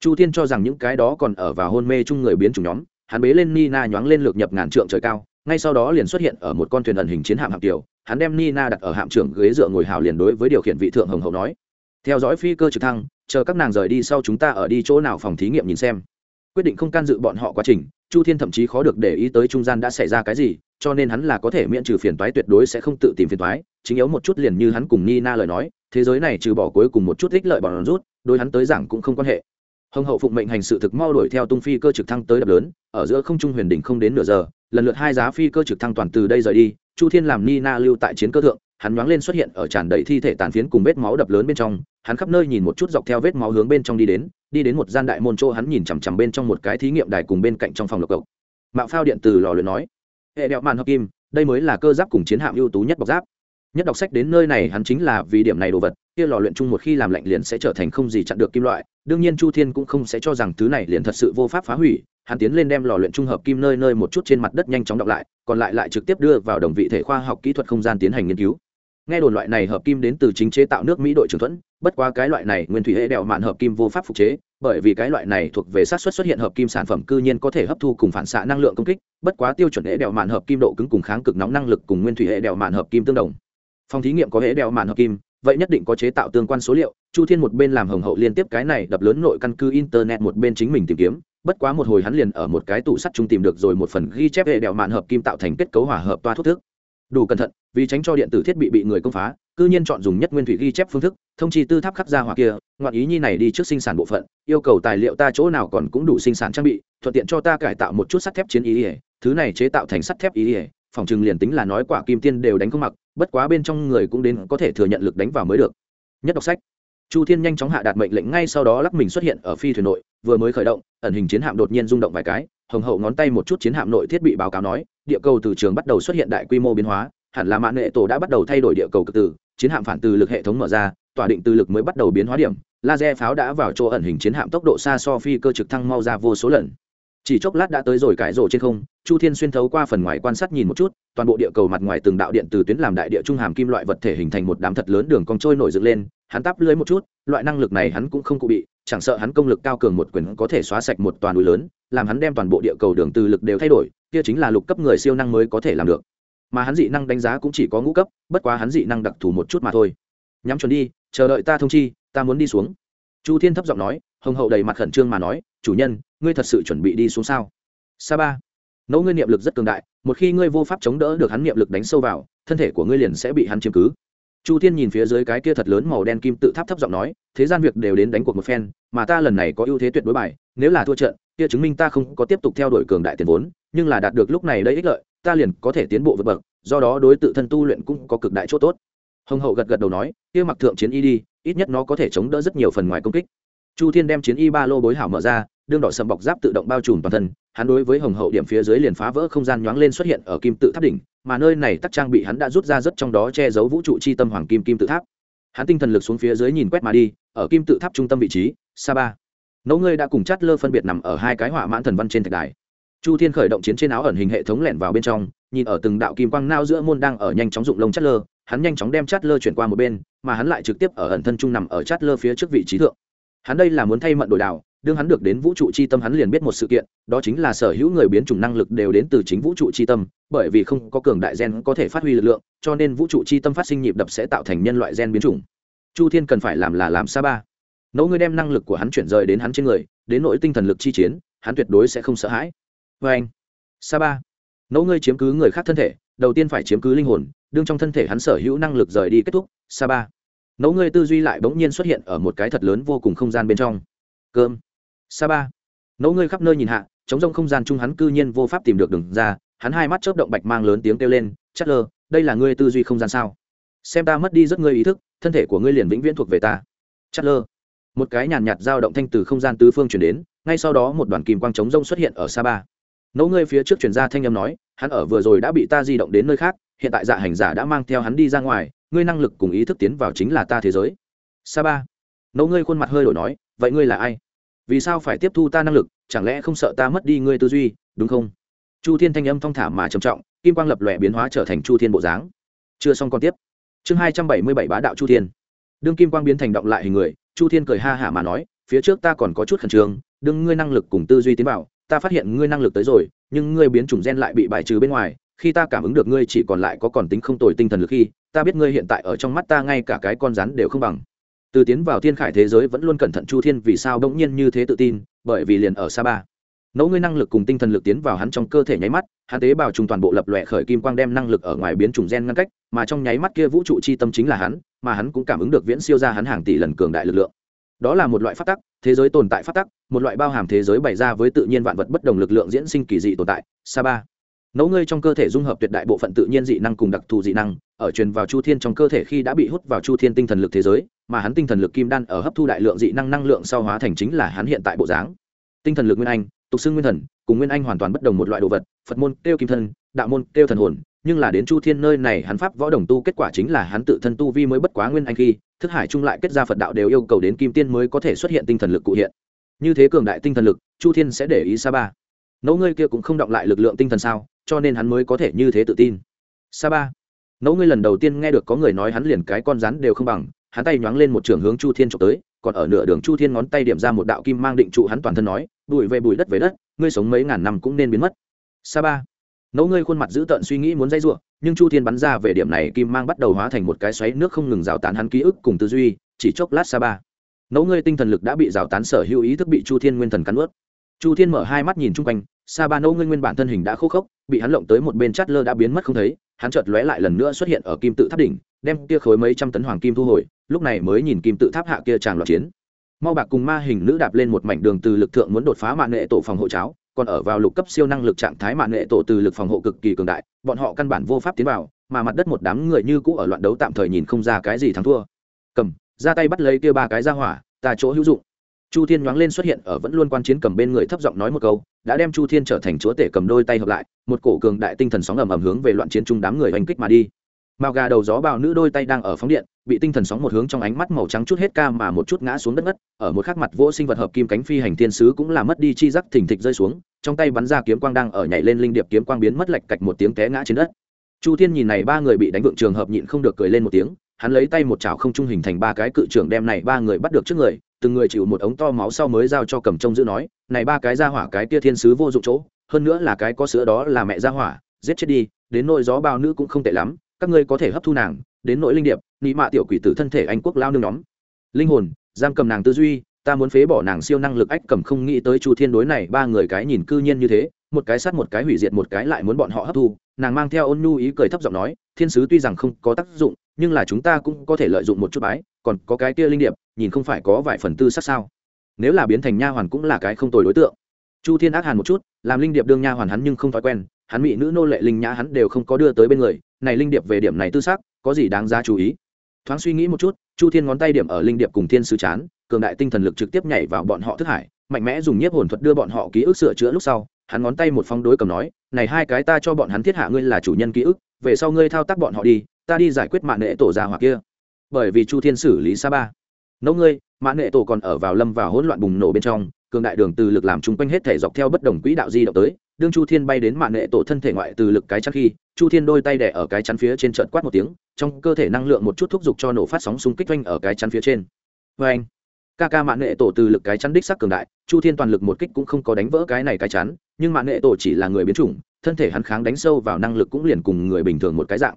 Chu thiên cho rằng những cái đó còn ở vào hôn mê chung người biến chủng nhóm, hắn bế lên nina nhoáng lên lược nhập ngàn trượng trời cao, ngay sau đó liền xuất hiện ở một con thuyền ẩn hình chiến hạm hạm tiểu, hắn đem nina đặt ở hạm trưởng ghế dựa ngồi hào liền đối với điều khiển vị thượng hồng hậu nói theo dõi phi cơ trực thăng, chờ các nàng rời đi sau chúng ta ở đi chỗ nào phòng thí nghiệm nhìn xem. Quyết định không can dự bọn họ quá trình, chu thiên thậm chí khó được để ý tới trung gian đã xảy ra cái gì, cho nên hắn là có thể miễn trừ phiền toái tuyệt đối sẽ không tự tìm phiền toái, chính yếu một chút liền như hắn cùng nina lời nói, thế giới này trừ bỏ cuối cùng một chút ích lợi bọn rút, đối hắn tới giảng cũng không quan hệ. Hồng hậu phụng mệnh hành sự thực mau đuổi theo tung phi cơ trực thăng tới đập lớn, ở giữa không trung huyền đỉnh không đến nửa giờ, lần lượt hai giá phi cơ trực thăng toàn từ đây rời đi, chu thiên làm nina lưu tại chiến cơ thượng, hắn nhoáng lên xuất hiện ở tràn đầy thi thể tàn phiến cùng vết máu đập lớn bên trong hắn khắp nơi nhìn một chút dọc theo vết máu hướng bên trong đi đến đi đến một gian đại môn chỗ hắn nhìn chằm chằm bên trong một cái thí nghiệm đài cùng bên cạnh trong phòng lộc cộc. Mạo phao điện từ lò luyện nói, hệ đẹo màn hợp kim, đây mới là cơ giáp cùng chiến hạm ưu tú nhất bọc giáp. Nhất đọc sách đến nơi này hắn chính là vì điểm này đồ vật, kia lò luyện chung một khi làm lạnh liền sẽ trở thành không gì chặn được kim loại. Đương nhiên chu thiên cũng không sẽ cho rằng thứ này liền thật sự vô pháp phá hủy. Hắn tiến lên đem lò luyện trung hợp kim nơi nơi một chút trên mặt đất nhanh chóng đọc lại, còn lại lại trực tiếp đưa vào đồng vị thể khoa học kỹ thuật không gian tiến hành nghiên cứu nghe đồn loại này hợp kim đến từ chính chế tạo nước mỹ đội trưởng thuẫn, bất qua cái loại này nguyên thủy hệ đèo mạn hợp kim vô pháp phục chế, bởi vì cái loại này thuộc về sát xuất xuất hiện hợp kim sản phẩm cư nhiên có thể hấp thu cùng phản xạ năng lượng công kích, bất quá tiêu chuẩn hệ đèo mạn hợp kim độ cứng cùng kháng cực nóng năng lực cùng nguyên thủy hệ đèo mạn hợp kim tương đồng. Phòng thí nghiệm có hệ đèo mạn hợp kim, vậy nhất định có chế tạo tương quan số liệu, chu thiên một bên làm hồng hậu liên tiếp cái này đập lớn nội căn cứ internet một bên chính mình tìm kiếm, bất quá một hồi hắn liền ở một cái tủ sắt chung tìm được rồi một phần ghi chép hệ đèo mạn hợp kim tạo thành kết cấu hỏa hợp toa thuốc thức đủ cẩn thận, vì tránh cho điện tử thiết bị bị người công phá, cư nhiên chọn dùng nhất nguyên thủy ghi chép phương thức, thông chi tư tháp khắc ra hỏa kia, ngoạn ý nhi này đi trước sinh sản bộ phận, yêu cầu tài liệu ta chỗ nào còn cũng đủ sinh sản trang bị, thuận tiện cho ta cải tạo một chút sắt thép chiến ý ỉa thứ này chế tạo thành sắt thép ý ỉa phòng chừng liền tính là nói quả kim tiên đều đánh không mặc, bất quá bên trong người cũng đến có thể thừa nhận lực đánh vào mới được. Nhất đọc sách. Chu thiên nhanh chóng hạ đạt mệnh lệnh, ngay sau đó lắc mình xuất hiện ở phi thuyền nội, vừa mới khởi động, ẩn hình chiến hạm đột nhiên rung động vài cái hồng hậu ngón tay một chút chiến hạm nội thiết bị báo cáo nói, địa cầu từ trường bắt đầu xuất hiện đại quy mô biến hóa, hẳn là mạng nghệ tổ đã bắt đầu thay đổi địa cầu cực từ, chiến hạm phản từ lực hệ thống mở ra, tỏa định từ lực mới bắt đầu biến hóa điểm, laser pháo đã vào chỗ ẩn hình chiến hạm tốc độ xa so phi cơ trực thăng mau ra vô số lần. Chỉ chốc lát đã tới rồi cải rổ trên không, chu thiên xuyên thấu qua phần ngoài quan sát nhìn một chút, toàn bộ địa cầu mặt ngoài từng đạo điện từ tuyến làm đại địa trung hàm kim loại vật thể hình thành một đám thật lớn đường cong trôi nổi dựng lên, hắn tắp lưới một chút, loại năng lực này hắn cũng không cụ bị chẳng sợ hắn công lực cao cường một quyền có thể xóa sạch một toàn núi lớn, làm hắn đem toàn bộ địa cầu đường từ lực đều thay đổi, kia chính là lục cấp người siêu năng mới có thể làm được. Mà hắn dị năng đánh giá cũng chỉ có ngũ cấp, bất quá hắn dị năng đặc thù một chút mà thôi. Nhắm chuẩn đi, chờ đợi ta thông chi, ta muốn đi xuống. Chu thiên thấp giọng nói, hồng hậu đầy mặt khẩn trương mà nói, chủ nhân, ngươi thật sự chuẩn bị đi xuống sao? Sa ba. Nỗ ngươi niệm lực rất cường đại, một khi ngươi vô pháp chống đỡ được hắn niệm lực đánh sâu vào, thân thể của ngươi liền sẽ bị hắn chiếm cứ chu thiên nhìn phía dưới cái kia thật lớn màu đen kim tự tháp thấp giọng nói, thế gian việc đều đến đánh cuộc một phen, mà ta lần này có ưu thế tuyệt đối bài, nếu là thua trận, kia chứng minh ta không có tiếp tục theo đuổi cường đại tiền vốn, nhưng là đạt được lúc này đây ích lợi, ta liền có thể tiến bộ vượt bậc, do đó đối tự thân tu luyện cũng có cực đại chỗ tốt. Hồng hậu gật gật đầu nói, kia mặc thượng chiến y đi, ít nhất nó có thể chống đỡ rất nhiều phần ngoài công kích. Chu thiên đem chiến y ba lô bối hảo mở ra đương đỏ sầm bọc giáp tự động bao trùm toàn thân, hắn đối với hồng hậu điểm phía dưới liền phá vỡ không gian nhoáng lên xuất hiện ở kim tự tháp đỉnh, mà nơi này tắc trang bị hắn đã rút ra rất trong đó che giấu vũ trụ chi tâm hoàng kim kim tự tháp. Hắn tinh thần lực xuống phía dưới nhìn quét mà đi, ở kim tự tháp trung tâm vị trí, sa ba. Nấu ngươi đã cùng chát lơ phân biệt nằm ở hai cái hỏa mãn thần văn trên thạch đài. Chu thiên khởi động chiến trên áo ẩn hình hệ thống lẻn vào bên trong, nhìn ở từng đạo kim quang nao giữa môn đang ở nhanh chóng dụng lông chát lơ hắn nhanh chóng đem chát lơ chuyển qua một bên, mà hắn lại trực tiếp ở ẩn thân trung nằm ở chát lơ phía trước vị trí thượng. Hắn đây là muốn thay mận đổi đảo đương hắn được đến vũ trụ chi tâm hắn liền biết một sự kiện, đó chính là sở hữu người biến chủng năng lực đều đến từ chính vũ trụ chi tâm, bởi vì không có cường đại gen có thể phát huy lực lượng, cho nên vũ trụ chi tâm phát sinh nhịp đập sẽ tạo thành nhân loại gen biến chủng. Chu thiên cần phải làm là làm sa ba. Nỗ ngươi đem năng lực của hắn chuyển rời đến hắn trên người, đến nỗi tinh thần lực chi chiến, hắn tuyệt đối sẽ không sợ hãi. Và anh, sa ba. Nỗ ngươi chiếm cứ người khác thân thể, đầu tiên phải chiếm cứ linh hồn, đương trong thân thể hắn sở hữu năng lực rời đi kết thúc, sa ba. Nỗ ngươi tư duy lại bỗng nhiên xuất hiện ở một cái thật lớn vô cùng không gian bên trong. Cơm sa ba. Nỗ ngươi khắp nơi nhìn hạ chống rông không gian chung hắn cư nhiên vô pháp tìm được đường ra, hắn hai mắt chớp động bạch mang lớn tiếng kêu lên chất lơ, đây là ngươi tư duy không gian sao? Xem ta mất đi rất ngươi ý thức, thân thể của ngươi liền vĩnh viễn thuộc về ta. Chất lơ. Một cái nhàn nhạt dao động thanh từ không gian tứ phương chuyển đến, ngay sau đó một đoàn kim quang chống rông xuất hiện ở sa ba. Nỗ ngươi phía trước chuyển ra thanh âm nói, hắn ở vừa rồi đã bị ta di động đến nơi khác, hiện tại dạ hành giả đã mang theo hắn đi ra ngoài, ngươi năng lực cùng ý thức tiến vào chính là ta thế giới. Sa ba. Nấu ngươi khuôn mặt hơi đổi nói, vậy ngươi là ai? Vì sao phải tiếp thu ta năng lực, chẳng lẽ không sợ ta mất đi ngươi tư duy, đúng không? Chu thiên thanh âm thong thả mà trầm trọng, kim quang lập lòe biến hóa trở thành chu thiên bộ dáng. Chưa xong còn tiếp. Chương hai trăm bảy mươi bảy bá đạo chu thiên. Đương kim quang biến thành động lại hình người, chu thiên cười ha hả mà nói, phía trước ta còn có chút khẩn trương đương ngươi năng lực cùng tư duy tiến vào, ta phát hiện ngươi năng lực tới rồi, nhưng ngươi biến chủng gen lại bị bài trừ bên ngoài, khi ta cảm ứng được ngươi chỉ còn lại có còn tính không tồi tinh thần lực khi, ta biết ngươi hiện tại ở trong mắt ta ngay cả cái con rắn đều không bằng từ tiến vào thiên khải thế giới vẫn luôn cẩn thận chu thiên vì sao đông nhiên như thế tự tin, bởi vì liền ở sa ba. Nấu ngươi năng lực cùng tinh thần lực tiến vào hắn trong cơ thể nháy mắt, hắn tế bào trùng toàn bộ lập lòe khởi kim quang đem năng lực ở ngoài biến chủng gen ngăn cách, mà trong nháy mắt kia vũ trụ chi tâm chính là hắn, mà hắn cũng cảm ứng được viễn siêu ra hắn hàng tỷ lần cường đại lực lượng. Đó là một loại phát tắc, thế giới tồn tại phát tắc, một loại bao hàm thế giới bày ra với tự nhiên vạn vật bất đồng lực lượng diễn sinh kỳ dị tồn tại, sa ba. Nấu ngươi trong cơ thể dung hợp tuyệt đại bộ phận tự nhiên dị năng cùng đặc thù dị năng, ở truyền vào chu thiên trong cơ thể khi đã bị hút vào chu thiên tinh thần lực thế giới mà hắn tinh thần lực kim đan ở hấp thu đại lượng dị năng năng lượng sau hóa thành chính là hắn hiện tại bộ dáng. Tinh thần lực nguyên anh, tục xưng nguyên thần, cùng nguyên anh hoàn toàn bất đồng một loại đồ vật, phật môn kêu kim thân, đạo môn kêu thần hồn, nhưng là đến chu thiên nơi này hắn pháp võ đồng tu kết quả chính là hắn tự thân tu vi mới bất quá nguyên anh khi, thức hải chung lại kết ra phật đạo đều yêu cầu đến kim tiên mới có thể xuất hiện tinh thần lực cụ hiện. Như thế cường đại tinh thần lực, chu thiên sẽ để ý sa ba nấu ngươi kia cũng không động lại lực lượng tinh thần sao, cho nên hắn mới có thể như thế tự tin. Sa ba nấu ngươi lần đầu tiên nghe được có người nói hắn liền cái con rắn đều không bằng hắn tay nhoáng lên một trường hướng chu thiên trộm tới, còn ở nửa đường chu thiên ngón tay điểm ra một đạo kim mang định trụ hắn toàn thân nói, bụi về bụi đất về đất, ngươi sống mấy ngàn năm cũng nên biến mất. Sa ba. Nấu ngươi khuôn mặt giữ tợn suy nghĩ muốn dây ruộng nhưng chu thiên bắn ra về điểm này kim mang bắt đầu hóa thành một cái xoáy nước không ngừng rào tán hắn ký ức cùng tư duy, chỉ chốc lát sa ba. Nấu ngươi tinh thần lực đã bị rào tán sở hữu ý thức bị chu thiên nguyên thần cắn ướt. Chu thiên mở hai mắt nhìn chung quanh, sa ba nấu ngươi nguyên bản thân hình đã khô khốc, bị hắn lộng tới một bên chát lơ đã biến mất không thấy, hắn chợt lóe lại lần nữa xuất hiện ở kim tự tháp đỉnh đem kia khối mấy trăm tấn hoàng kim thu hồi, lúc này mới nhìn kim tự tháp hạ kia tràn loạt chiến. Mau bạc cùng ma hình nữ đạp lên một mảnh đường từ lực thượng muốn đột phá mạng nghệ tổ phòng hộ cháo, còn ở vào lục cấp siêu năng lực trạng thái mạng nghệ tổ từ lực phòng hộ cực kỳ cường đại, bọn họ căn bản vô pháp tiến vào, mà mặt đất một đám người như cũ ở loạn đấu tạm thời nhìn không ra cái gì thắng thua. Cầm, ra tay bắt lấy kia ba cái ra hỏa, ta chỗ hữu dụng. Chu thiên nhoáng lên xuất hiện ở vẫn luôn quan chiến cầm bên người thấp giọng nói một câu, đã đem chu thiên trở thành chúa tể cầm đôi tay hợp lại, một cổ cường đại tinh thần sóng ầm ầm hướng về loạn chiến chung đám người oanh kích mà đi màu gà đầu gió bào nữ đôi tay đang ở phóng điện, bị tinh thần sóng một hướng trong ánh mắt màu trắng chút hết ca mà một chút ngã xuống đất ngất, ở một khắc mặt vỗ sinh vật hợp kim cánh phi hành thiên sứ cũng là mất đi chi giác thình thịch rơi xuống, trong tay bắn ra kiếm quang đang ở nhảy lên linh điệp kiếm quang biến mất lạch cạch một tiếng té ngã trên đất. Chu thiên nhìn này ba người bị đánh vượng trường hợp nhịn không được cười lên một tiếng, hắn lấy tay một chảo không trung hình thành ba cái cự trưởng đem này ba người bắt được trước người, từng người chịu một ống to máu sau mới giao cho cầm trông giữ nói, này ba cái ra hỏa cái kia thiên sứ vô dụng chỗ, hơn nữa là cái có sữa đó là mẹ ra hỏa, giết chết đi, đến nỗi gió bao nữ cũng không tệ lắm các ngươi có thể hấp thu nàng, đến nỗi linh điệp, nị mạ tiểu quỷ tử thân thể anh quốc lao nương nhóm. Linh hồn, giam cầm nàng tư duy, ta muốn phế bỏ nàng siêu năng lực ách cầm không nghĩ tới chu thiên đối này ba người cái nhìn cư nhiên như thế, một cái sát một cái hủy diệt một cái lại muốn bọn họ hấp thu, nàng mang theo ôn nhu ý cười thấp giọng nói, thiên sứ tuy rằng không có tác dụng, nhưng là chúng ta cũng có thể lợi dụng một chút bái, còn có cái kia linh điệp, nhìn không phải có vài phần tư sắc sao? Nếu là biến thành nha hoàn cũng là cái không tồi đối tượng. Chu thiên ác hàn một chút, làm linh điệp đương nha hoàn hắn nhưng không thói quen, hắn bị nữ nô lệ linh nhã hắn đều không có đưa tới bên người này linh điệp về điểm này tư sắc, có gì đáng giá chú ý? Thoáng suy nghĩ một chút, chu thiên ngón tay điểm ở linh điệp cùng thiên sứ chán, cường đại tinh thần lực trực tiếp nhảy vào bọn họ thức hải, mạnh mẽ dùng nhiếp hồn thuật đưa bọn họ ký ức sửa chữa lúc sau, hắn ngón tay một phong đối cầm nói, này hai cái ta cho bọn hắn thiết hạ ngươi là chủ nhân ký ức, về sau ngươi thao tác bọn họ đi, ta đi giải quyết mạng nệ tổ già hoặc kia. Bởi vì chu thiên xử lý sa ba. Nấu ngươi mạng nệ tổ còn ở vào lâm vào hỗn loạn bùng nổ bên trong cường đại đường từ lực làm chung quanh hết thể dọc theo bất đồng quỹ đạo di động tới, đương chu thiên bay đến mạng nệ tổ thân thể ngoại từ lực cái chắn khi, chu thiên đôi tay đẻ ở cái chắn phía trên trận quát một tiếng, trong cơ thể năng lượng một chút thúc giục cho nổ phát sóng xung kích quanh ở cái chắn phía trên. Vê anh ca ca mạng nệ tổ từ lực cái chắn đích sắc cường đại, chu thiên toàn lực một kích cũng không có đánh vỡ cái này cái chắn, nhưng mạng nệ tổ chỉ là người biến chủng, thân thể hắn kháng đánh sâu vào năng lực cũng liền cùng người bình thường một cái dạng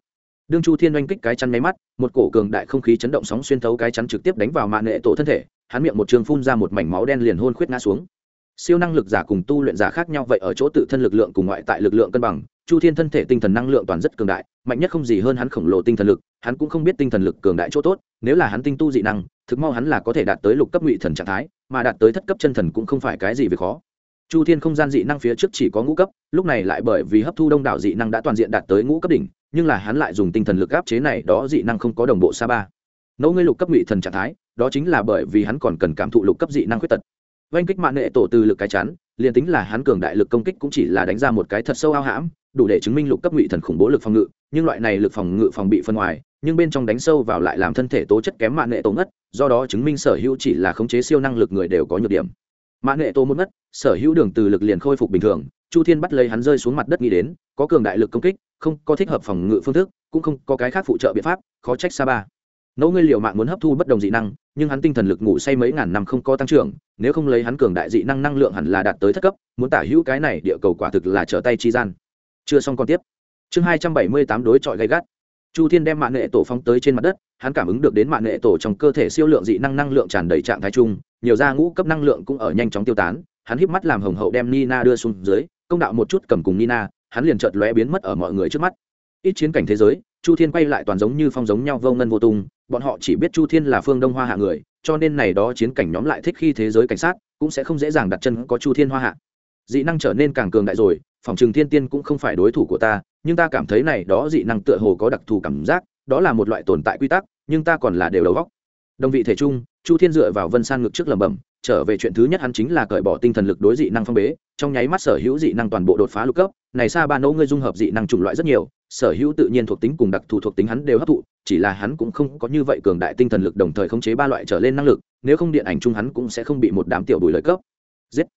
đương chu thiên oanh kích cái chắn máy mắt, một cổ cường đại không khí chấn động sóng xuyên thấu cái chắn trực tiếp đánh vào mạng nệ tổ thân thể, hắn miệng một trường phun ra một mảnh máu đen liền hôn khuyết ngã xuống. Siêu năng lực giả cùng tu luyện giả khác nhau vậy ở chỗ tự thân lực lượng cùng ngoại tại lực lượng cân bằng, chu thiên thân thể tinh thần năng lượng toàn rất cường đại, mạnh nhất không gì hơn hắn khổng lồ tinh thần lực, hắn cũng không biết tinh thần lực cường đại chỗ tốt, nếu là hắn tinh tu dị năng, thực mau hắn là có thể đạt tới lục cấp ngụy thần trạng thái, mà đạt tới thất cấp chân thần cũng không phải cái gì về khó. Chu thiên không gian dị năng phía trước chỉ có ngũ cấp, lúc này lại bởi vì hấp thu đông đảo dị năng đã toàn diện đạt tới ngũ cấp đỉnh nhưng là hắn lại dùng tinh thần lực áp chế này, đó dị năng không có đồng bộ xa ba. Nấu ngươi lục cấp ngụy thần trạng thái, đó chính là bởi vì hắn còn cần cảm thụ lục cấp dị năng khuyết tật. Oanh kích mạng nệ tổ từ lực cái chắn, liền tính là hắn cường đại lực công kích cũng chỉ là đánh ra một cái thật sâu ao hãm, đủ để chứng minh lục cấp ngụy thần khủng bố lực phòng ngự, nhưng loại này lực phòng ngự phòng bị phân ngoài, nhưng bên trong đánh sâu vào lại làm thân thể tố chất kém mạng nệ tổ ngất, do đó chứng minh sở hữu chỉ là khống chế siêu năng lực người đều có nhược điểm. Mạng nệ tổ một ngất, sở hữu đường từ lực liền khôi phục bình thường chu thiên bắt lấy hắn rơi xuống mặt đất nghĩ đến, có cường đại lực công kích, không có thích hợp phòng ngự phương thức, cũng không có cái khác phụ trợ biện pháp, khó trách sa ba. Nấu ngươi liều mạng muốn hấp thu bất đồng dị năng, nhưng hắn tinh thần lực ngủ say mấy ngàn năm không có tăng trưởng, nếu không lấy hắn cường đại dị năng năng lượng hẳn là đạt tới thất cấp, muốn tả hữu cái này địa cầu quả thực là trở tay chi gian. Chưa xong còn tiếp. Chương hai trăm bảy mươi tám đối chọi gay gắt. Chu thiên đem mạng nghệ tổ phóng tới trên mặt đất, hắn cảm ứng được đến mạng nghệ tổ trong cơ thể siêu lượng dị năng năng lượng tràn đầy trạng thái chung, nhiều da ngũ cấp năng lượng cũng ở nhanh chóng tiêu tán, hắn híp mắt làm hồng hậu đem nina đưa xuống dưới công đạo một chút cầm cùng nina, hắn liền chợt lóe biến mất ở mọi người trước mắt. Ít chiến cảnh thế giới, chu thiên quay lại toàn giống như phong giống nhau vô ngân vô tung, bọn họ chỉ biết chu thiên là phương đông hoa hạ người, cho nên này đó chiến cảnh nhóm lại thích khi thế giới cảnh sát, cũng sẽ không dễ dàng đặt chân có chu thiên hoa hạ. Dị năng trở nên càng cường đại rồi, phòng trường thiên tiên cũng không phải đối thủ của ta, nhưng ta cảm thấy này đó dị năng tựa hồ có đặc thù cảm giác, đó là một loại tồn tại quy tắc, nhưng ta còn là đều đầu góc đồng vị thể trung chu thiên dựa vào vân san ngực trước lẩm bẩm trở về chuyện thứ nhất hắn chính là cởi bỏ tinh thần lực đối dị năng phong bế, trong nháy mắt sở hữu dị năng toàn bộ đột phá lục cấp, này xa ba nỗ ngươi dung hợp dị năng chủng loại rất nhiều, sở hữu tự nhiên thuộc tính cùng đặc thù thuộc tính hắn đều hấp thụ, chỉ là hắn cũng không có như vậy cường đại tinh thần lực đồng thời khống chế ba loại trở lên năng lực, nếu không điện ảnh chung hắn cũng sẽ không bị một đám tiểu bùi lợi cấp. Giết.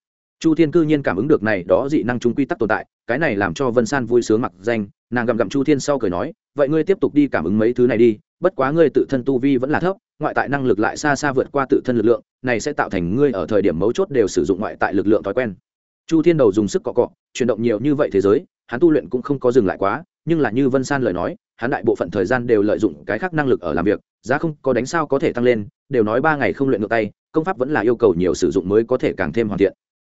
Chu thiên cư nhiên cảm ứng được này, đó dị năng chung quy tắc tồn tại, cái này làm cho vân san vui sướng mặc danh, nàng gặm gặm chu thiên sau cười nói, vậy ngươi tiếp tục đi cảm ứng mấy thứ này đi, bất quá ngươi tự thân tu vi vẫn là thấp ngoại tại năng lực lại xa xa vượt qua tự thân lực lượng, này sẽ tạo thành ngươi ở thời điểm mấu chốt đều sử dụng ngoại tại lực lượng thói quen. Chu thiên đầu dùng sức cọ cọ, chuyển động nhiều như vậy thế giới, hắn tu luyện cũng không có dừng lại quá, nhưng là như vân san lời nói, hắn đại bộ phận thời gian đều lợi dụng cái khác năng lực ở làm việc, giá không có đánh sao có thể tăng lên, đều nói ba ngày không luyện ngược tay, công pháp vẫn là yêu cầu nhiều sử dụng mới có thể càng thêm hoàn thiện.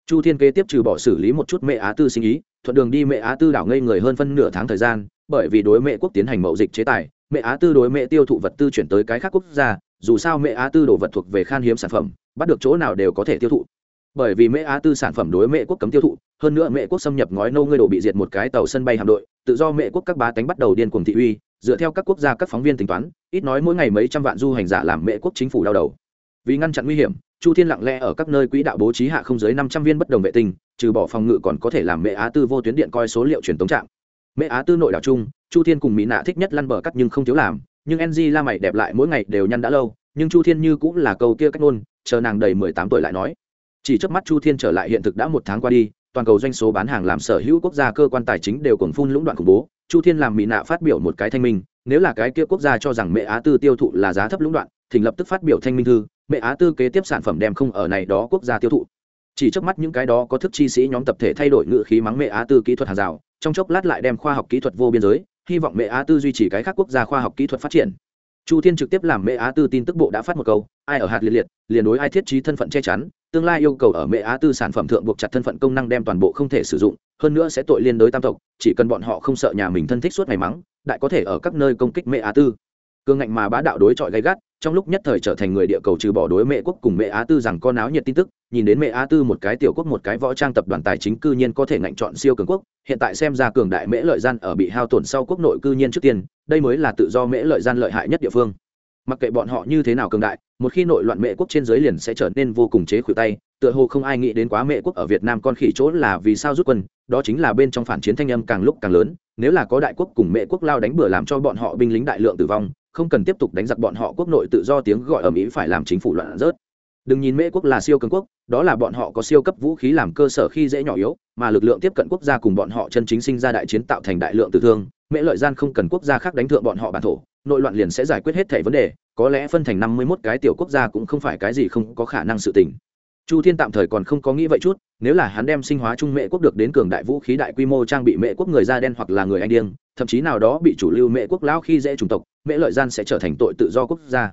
Chu thiên kế tiếp trừ bỏ xử lý một chút mẹ á tư sinh ý, thuận đường đi mẹ á tư đảo ngây người hơn phân nửa tháng thời gian, bởi vì đối mẹ quốc tiến hành mậu dịch chế tài, mẹ á tư đối mẹ tiêu thụ vật tư chuyển tới cái khác quốc gia dù sao mẹ á tư đồ vật thuộc về khan hiếm sản phẩm, bắt được chỗ nào đều có thể tiêu thụ. Bởi vì mẹ á tư sản phẩm đối mẹ quốc cấm tiêu thụ, hơn nữa mẹ quốc xâm nhập ngói nâu ngươi đồ bị diệt một cái tàu sân bay hạm đội, tự do mẹ quốc các bá tánh bắt đầu điên cuồng thị uy, dựa theo các quốc gia các phóng viên tính toán, ít nói mỗi ngày mấy trăm vạn du hành giả làm mẹ quốc chính phủ đau đầu. Vì ngăn chặn nguy hiểm, chu thiên lặng lẽ ở các nơi quỹ đạo bố trí hạ không dưới năm trăm viên bất đồng vệ tinh, trừ bỏ phòng ngự còn có thể làm mẹ á tư vô tuyến điện coi số liệu truyền tống trạm mẹ á tư nội đảo chung, chu thiên cùng mỹ nạ thích nhất lăn bờ cắt nhưng không thiếu làm nhưng ng la mày đẹp lại mỗi ngày đều nhăn đã lâu, nhưng chu thiên như cũng là câu kia cách ngôn, chờ nàng đầy mười tám tuổi lại nói. Chỉ trước mắt chu thiên trở lại hiện thực đã một tháng qua đi, toàn cầu doanh số bán hàng làm sở hữu quốc gia cơ quan tài chính đều còn phun lũng đoạn khủng bố, chu thiên làm mỹ nạ phát biểu một cái thanh minh, nếu là cái kia quốc gia cho rằng mẹ á tư tiêu thụ là giá thấp lũng đoạn, thỉnh lập tức phát biểu thanh minh thư, mẹ á tư kế tiếp sản phẩm đem không ở này đó quốc gia tiêu thụ. Chỉ trước mắt những cái đó có thức chi sĩ nhóm tập thể thay đổi ngự khí mắng mẹ á tư kỹ thuật hàng rào, trong chốc lát lại đem khoa học kỹ thuật vô biên giới hy vọng mẹ á tư duy trì cái khác quốc gia khoa học kỹ thuật phát triển. Chu thiên trực tiếp làm mẹ á tư tin tức bộ đã phát một câu, ai ở hạt liệt liệt, liền đối ai thiết trí thân phận che chắn, tương lai yêu cầu ở mẹ á tư sản phẩm thượng buộc chặt thân phận công năng đem toàn bộ không thể sử dụng, hơn nữa sẽ tội liên đối tam tộc, chỉ cần bọn họ không sợ nhà mình thân thích suốt ngày mắng, đại có thể ở các nơi công kích mẹ á tư. Cương ngạnh mà bá đạo đối chọi gay gắt trong lúc nhất thời trở thành người địa cầu trừ bỏ đối mẹ quốc cùng mẹ á tư rằng con áo nhiệt tin tức, nhìn đến mẹ á tư một cái tiểu quốc một cái võ trang tập đoàn tài chính cư nhiên có thể ngạnh chọn siêu cường quốc, hiện tại xem ra cường đại mễ lợi gian ở bị hao tổn sau quốc nội cư nhiên trước tiên, đây mới là tự do mễ lợi gian lợi hại nhất địa phương. Mặc kệ bọn họ như thế nào cường đại, một khi nội loạn mẹ quốc trên giới liền sẽ trở nên vô cùng chế khuỷu tay, tựa hồ không ai nghĩ đến quá mẹ quốc ở việt nam con khỉ chỗ là vì sao rút quân, đó chính là bên trong phản chiến thanh âm càng lúc càng lớn, nếu là có đại quốc cùng mẹ quốc lao đánh bừa làm cho bọn họ binh lính đại lượng tử vong không cần tiếp tục đánh giặc bọn họ quốc nội tự do tiếng gọi ở mỹ phải làm chính phủ loạn rớt. Đừng nhìn mễ quốc là siêu cường quốc, đó là bọn họ có siêu cấp vũ khí làm cơ sở khi dễ nhỏ yếu, mà lực lượng tiếp cận quốc gia cùng bọn họ chân chính sinh ra đại chiến tạo thành đại lượng tử thương mễ lợi gian không cần quốc gia khác đánh thượng bọn họ bản thổ, nội loạn liền sẽ giải quyết hết thẻ vấn đề, có lẽ phân thành năm mươi mốt cái tiểu quốc gia cũng không phải cái gì không có khả năng sự tình. Chu thiên tạm thời còn không có nghĩ vậy chút, nếu là hắn đem sinh hóa trung mễ quốc được đến cường đại vũ khí đại quy mô trang bị mễ quốc người da đen hoặc là người anh điên thậm chí nào đó bị chủ lưu mễ quốc lão khi dễ chủng tộc mễ lợi gian sẽ trở thành tội tự do quốc gia.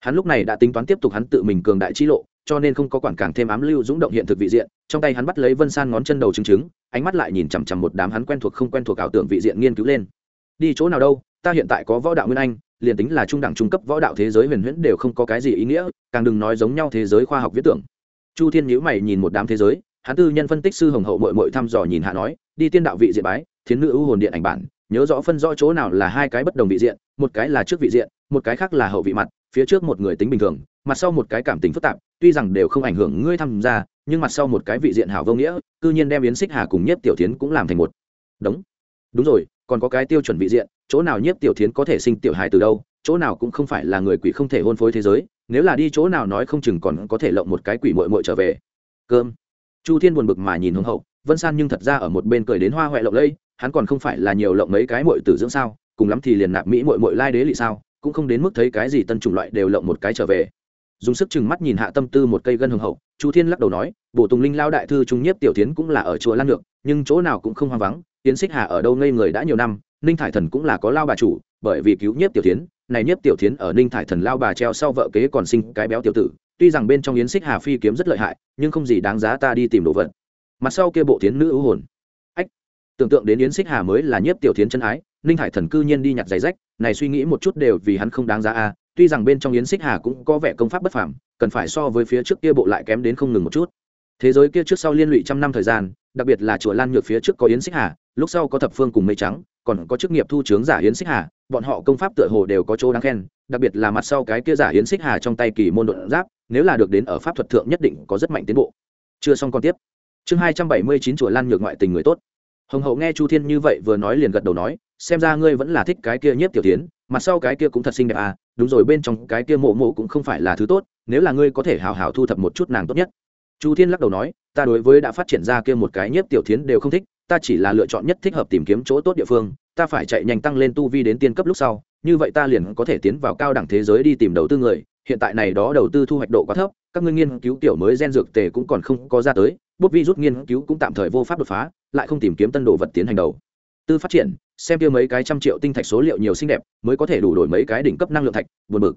Hắn lúc này đã tính toán tiếp tục hắn tự mình cường đại chi lộ, cho nên không có quản càng thêm ám lưu dũng động hiện thực vị diện. Trong tay hắn bắt lấy vân san ngón chân đầu chứng chứng, ánh mắt lại nhìn chằm chằm một đám hắn quen thuộc không quen thuộc ảo tưởng vị diện nghiên cứu lên. Đi chỗ nào đâu, ta hiện tại có võ đạo nguyên anh, liền tính là trung đẳng trung cấp võ đạo thế giới huyền huyễn đều không có cái gì ý nghĩa, càng đừng nói giống nhau thế giới khoa học viễn tưởng. Chu thiên nhữ mày nhìn một đám thế giới, hắn tư nhân phân tích sư hồng hậu mội mội thăm dò nhìn hạ nói, đi tiên đạo vị diện bái, thiến nữ ưu hồn điện ảnh bản nhớ rõ phân rõ chỗ nào là hai cái bất đồng vị diện, một cái là trước vị diện, một cái khác là hậu vị mặt, phía trước một người tính bình thường, mặt sau một cái cảm tình phức tạp, tuy rằng đều không ảnh hưởng ngươi tham gia, nhưng mặt sau một cái vị diện hảo vô nghĩa, cư nhiên đem yến xích hà cùng nhất tiểu tiến cũng làm thành một. Đúng. Đúng rồi, còn có cái tiêu chuẩn vị diện, chỗ nào nhiếp tiểu thiến có thể sinh tiểu hài từ đâu, chỗ nào cũng không phải là người quỷ không thể hôn phối thế giới, nếu là đi chỗ nào nói không chừng còn có thể lộng một cái quỷ mội mội trở về. Cơm. Chu thiên buồn bực mà nhìn hồng hậu, vân san nhưng thật ra ở một bên cười đến hoa huệ lộng lây hắn còn không phải là nhiều lộng mấy cái mội tử dưỡng sao cùng lắm thì liền nạp mỹ mội mội lai đế lị sao cũng không đến mức thấy cái gì tân chủng loại đều lộng một cái trở về. Dùng sức chừng mắt nhìn hạ tâm tư một cây gân hồng hậu chu thiên lắc đầu nói bổ tùng linh lao đại thư trung nhiếp tiểu tiến cũng là ở chùa lan được, nhưng chỗ nào cũng không hoang vắng tiến xích hà ở đâu ngây người đã nhiều năm ninh thải thần cũng là có lao bà chủ bởi vì cứu nhiếp tiểu tiến này nhiếp tiểu tiến ở ninh thải thần lao bà treo sau vợ kế còn sinh cái béo tiểu tử tuy rằng bên trong yến xích hà phi kiếm rất lợi hại nhưng không gì đáng giá ta đi tìm đồ vật. Mặt sau kia bộ tiến nữ ưu hồn tưởng tượng đến yến xích hà mới là nhiếp tiểu tiến chân ái, ninh thải thần cư nhiên đi nhặt giày rách, này suy nghĩ một chút đều vì hắn không đáng giá a, tuy rằng bên trong yến xích hà cũng có vẻ công pháp bất phàm, cần phải so với phía trước kia bộ lại kém đến không ngừng một chút. Thế giới kia trước sau liên lụy trăm năm thời gian, đặc biệt là chùa lan nhược phía trước có yến xích hà, lúc sau có thập phương cùng mây trắng, còn có chức nghiệp thu chướng giả yến xích hà, bọn họ công pháp tựa hồ đều có chỗ đáng khen, đặc biệt là mặt sau cái kia giả yến xích hà trong tay kỳ môn đột giáp, nếu là được đến ở pháp thuật thượng nhất định có rất mạnh tiến bộ. Chưa xong còn tiếp. Chương hai trăm bảy mươi chín chùa lan nhược ngoại tình người tốt hồng hậu nghe chu thiên như vậy vừa nói liền gật đầu nói, xem ra ngươi vẫn là thích cái kia nhất tiểu tiến mặt sau cái kia cũng thật xinh đẹp à đúng rồi bên trong cái kia mộ mộ cũng không phải là thứ tốt, nếu là ngươi có thể hào hào thu thập một chút nàng tốt nhất. Chu thiên lắc đầu nói, ta đối với đã phát triển ra kia một cái nhất tiểu tiến đều không thích, ta chỉ là lựa chọn nhất thích hợp tìm kiếm chỗ tốt địa phương, ta phải chạy nhanh tăng lên tu vi đến tiên cấp lúc sau, như vậy ta liền có thể tiến vào cao đẳng thế giới đi tìm đầu tư người, hiện tại này đó đầu tư thu hoạch độ quá thấp, các ngươi nghiên cứu tiểu mới gen dược tề cũng còn không có ra tới, bút vi rút nghiên cứu cũng tạm thời vô pháp đột phá lại không tìm kiếm tân đồ vật tiến hành đầu. Tư phát triển, xem tiêu mấy cái trăm triệu tinh thạch số liệu nhiều xinh đẹp, mới có thể đủ đổi mấy cái đỉnh cấp năng lượng thạch, buồn bực.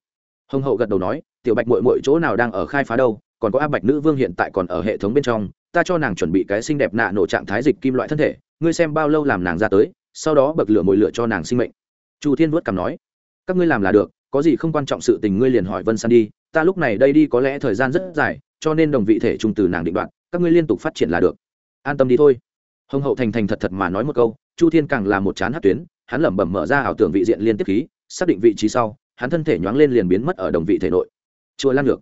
Hồng hậu gật đầu nói, tiểu bạch mội mội chỗ nào đang ở khai phá đâu, còn có a bạch nữ vương hiện tại còn ở hệ thống bên trong, ta cho nàng chuẩn bị cái xinh đẹp nạ nổ trạng thái dịch kim loại thân thể, ngươi xem bao lâu làm nàng ra tới, sau đó bậc lửa mồi lửa cho nàng sinh mệnh. Chu thiên vuốt cằm nói, các ngươi làm là được, có gì không quan trọng sự tình ngươi liền hỏi vân san đi, ta lúc này đây đi có lẽ thời gian rất dài, cho nên đồng vị thể trung từ nàng định đoạn các ngươi liên tục phát triển là được. An tâm đi thôi hồng hậu thành thành thật thật mà nói một câu chu thiên càng là một chán hát tuyến hắn lẩm bẩm mở ra ảo tưởng vị diện liên tiếp khí xác định vị trí sau hắn thân thể nhoáng lên liền biến mất ở đồng vị thể nội. Chùa lan ngược,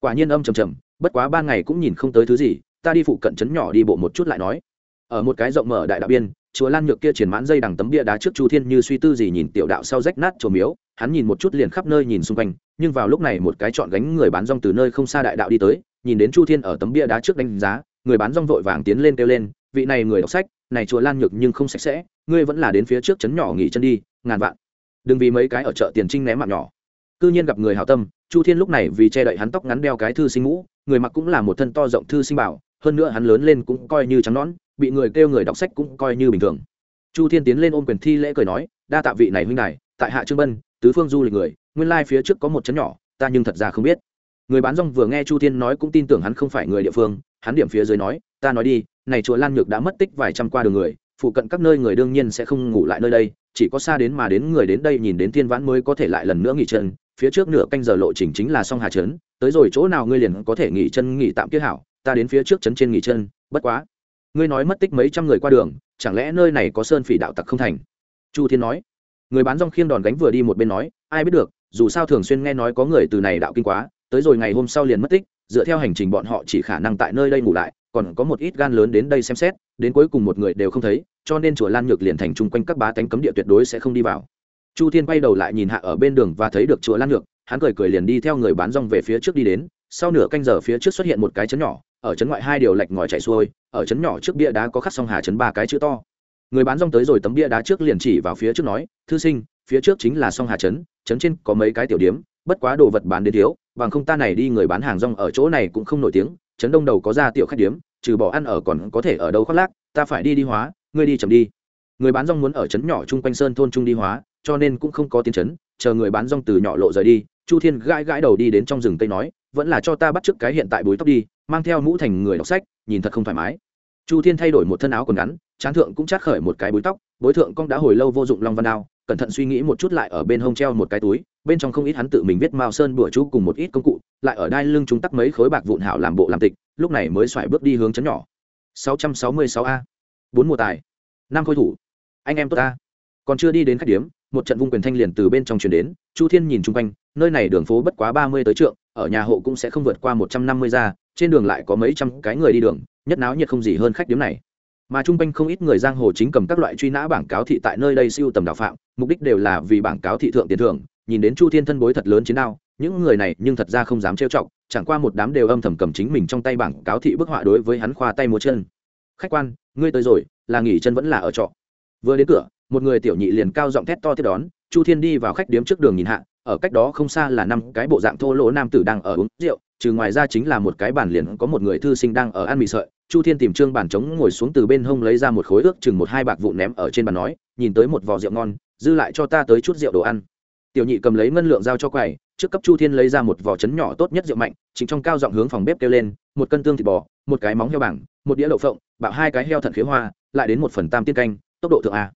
quả nhiên âm trầm trầm bất quá ba ngày cũng nhìn không tới thứ gì ta đi phụ cận trấn nhỏ đi bộ một chút lại nói. Ở một cái rộng mở đại đạo biên chùa lan nhược kia triển mãn dây đằng tấm bia đá trước chu thiên như suy tư gì nhìn tiểu đạo sau rách nát trồ miếu hắn nhìn một chút liền khắp nơi nhìn xung quanh nhưng vào lúc này một cái chọn gánh người bán rong từ nơi không xa đại đạo đi tới nhìn đến chu thiên ở tấm bia đá trước đánh giá người bán rong vội vàng tiến lên kêu lên vị này người đọc sách, này chùa lan nhược nhưng không sạch sẽ, ngươi vẫn là đến phía trước chấn nhỏ nghỉ chân đi, ngàn vạn. Đừng vì mấy cái ở chợ tiền trinh ném mạng nhỏ. Cư nhiên gặp người hảo tâm, chu thiên lúc này vì che đậy hắn tóc ngắn đeo cái thư sinh ngũ người mặc cũng là một thân to rộng thư sinh bảo, hơn nữa hắn lớn lên cũng coi như trắng nón bị người kêu người đọc sách cũng coi như bình thường. Chu thiên tiến lên ôm quyền thi lễ cười nói, đa tạ vị này huynh này tại hạ trương bân, tứ phương du lịch người, nguyên lai phía trước có một chấn nhỏ, ta nhưng thật ra không biết người bán rong vừa nghe chu thiên nói cũng tin tưởng hắn không phải người địa phương, hắn điểm phía dưới nói, ta nói đi, này chùa lan nhược đã mất tích vài trăm qua đường người, phụ cận các nơi người đương nhiên sẽ không ngủ lại nơi đây, chỉ có xa đến mà đến người đến đây nhìn đến thiên vãn mới có thể lại lần nữa nghỉ chân, phía trước nửa canh giờ lộ trình chính là song hà trấn, tới rồi chỗ nào ngươi liền có thể nghỉ chân, nghỉ tạm kiết hảo, ta đến phía trước trấn trên nghỉ chân, bất quá, ngươi nói mất tích mấy trăm người qua đường, chẳng lẽ nơi này có sơn phỉ đạo tặc không thành? Chu thiên nói. Người bán rong khiêng đòn gánh vừa đi một bên nói, ai biết được, dù sao thường xuyên nghe nói có người từ này đạo kinh quá tới rồi ngày hôm sau liền mất tích, dựa theo hành trình bọn họ chỉ khả năng tại nơi đây ngủ lại, còn có một ít gan lớn đến đây xem xét, đến cuối cùng một người đều không thấy, cho nên chùa lan nhược liền thành chung quanh các bá tánh cấm địa tuyệt đối sẽ không đi vào. Chu thiên quay đầu lại nhìn hạ ở bên đường và thấy được chùa lan nhược, hắn cười cười liền đi theo người bán rong về phía trước đi đến, sau nửa canh giờ phía trước xuất hiện một cái chấn nhỏ, ở chấn ngoại hai điều lạch ngòi chạy xuôi, ở chấn nhỏ trước bia đá có khắc song hà chấn ba cái chữ to. Người bán rong tới rồi tấm bia đá trước liền chỉ vào phía trước nói, thư sinh, phía trước chính là song hà chấn chấn trên có mấy cái tiểu điếm bất quá đồ vật bán đến thiếu bằng không ta này đi người bán hàng rong ở chỗ này cũng không nổi tiếng, trấn đông đầu có ra tiểu khách điếm, trừ bỏ ăn ở còn có thể ở đâu khoác lác, ta phải đi đi hóa, ngươi đi chậm đi. Người bán rong muốn ở trấn nhỏ chung quanh sơn thôn trung đi hóa, cho nên cũng không có tiến trấn, chờ người bán rong từ nhỏ lộ rời đi, chu thiên gãi gãi đầu đi đến trong rừng tây nói, vẫn là cho ta bắt chước cái hiện tại búi tóc đi, mang theo mũ thành người đọc sách, nhìn thật không thoải mái. Chu thiên thay đổi một thân áo quần ngắn trán thượng cũng chát khởi một cái búi tóc, bối thượng cong đã hồi lâu vô dụng long văn đao, cẩn thận suy nghĩ một chút lại ở bên hông treo một cái túi bên trong không ít hắn tự mình viết mao sơn bữa chú cùng một ít công cụ, lại ở đai lưng chúng tắc mấy khối bạc vụn hảo làm bộ làm tịch, lúc này mới xoài bước đi hướng chấn nhỏ. 666 a. Bốn mùa tài. Năm khôi thủ. Anh em tốt ta còn chưa đi đến khách điếm, một trận vung quyền thanh liền từ bên trong truyền đến, chu thiên nhìn chung quanh, nơi này đường phố bất quá ba mươi tới trượng, ở nhà hộ cũng sẽ không vượt qua một trăm năm mươi ra, trên đường lại có mấy trăm cái người đi đường, nhất náo nhiệt không gì hơn khách điếm này. Mà chung quanh không ít người giang hồ chính cầm các loại truy nã bảng cáo thị tại nơi đây siêu tầm đạo phạm, mục đích đều là vì bảng cáo thị thượng tiền thưởng nhìn đến chu thiên thân bối thật lớn chiến đao, những người này nhưng thật ra không dám trêu chọc, chẳng qua một đám đều âm thầm cầm chính mình trong tay bảng cáo thị bức họa đối với hắn khoa tay múa chân. Khách quan, ngươi tới rồi, là nghỉ chân vẫn là ở trọ. Vừa đến cửa, một người tiểu nhị liền cao giọng thét to tiếp đón, chu thiên đi vào khách điếm trước đường nhìn hạ, ở cách đó không xa là năm cái bộ dạng thô lỗ nam tử đang ở uống rượu, trừ ngoài ra chính là một cái bàn liền có một người thư sinh đang ở ăn mì sợi. Chu thiên tìm trương bàn trống ngồi xuống từ bên hông lấy ra một khối ước chừng một hai bạc vụn ném ở trên bàn nói, nhìn tới một vò rượu ngon, dư lại cho ta tới chút rượu đồ ăn tiểu nhị cầm lấy ngân lượng giao cho quầy, trước cấp chu thiên lấy ra một vỏ trấn nhỏ tốt nhất rượu mạnh, chính trong cao giọng hướng phòng bếp kêu lên, một cân tương thịt bò, một cái móng heo bảng, một đĩa đậu phộng, bạo hai cái heo thận khế hoa, lại đến một phần tam tiên canh, tốc độ thượng a.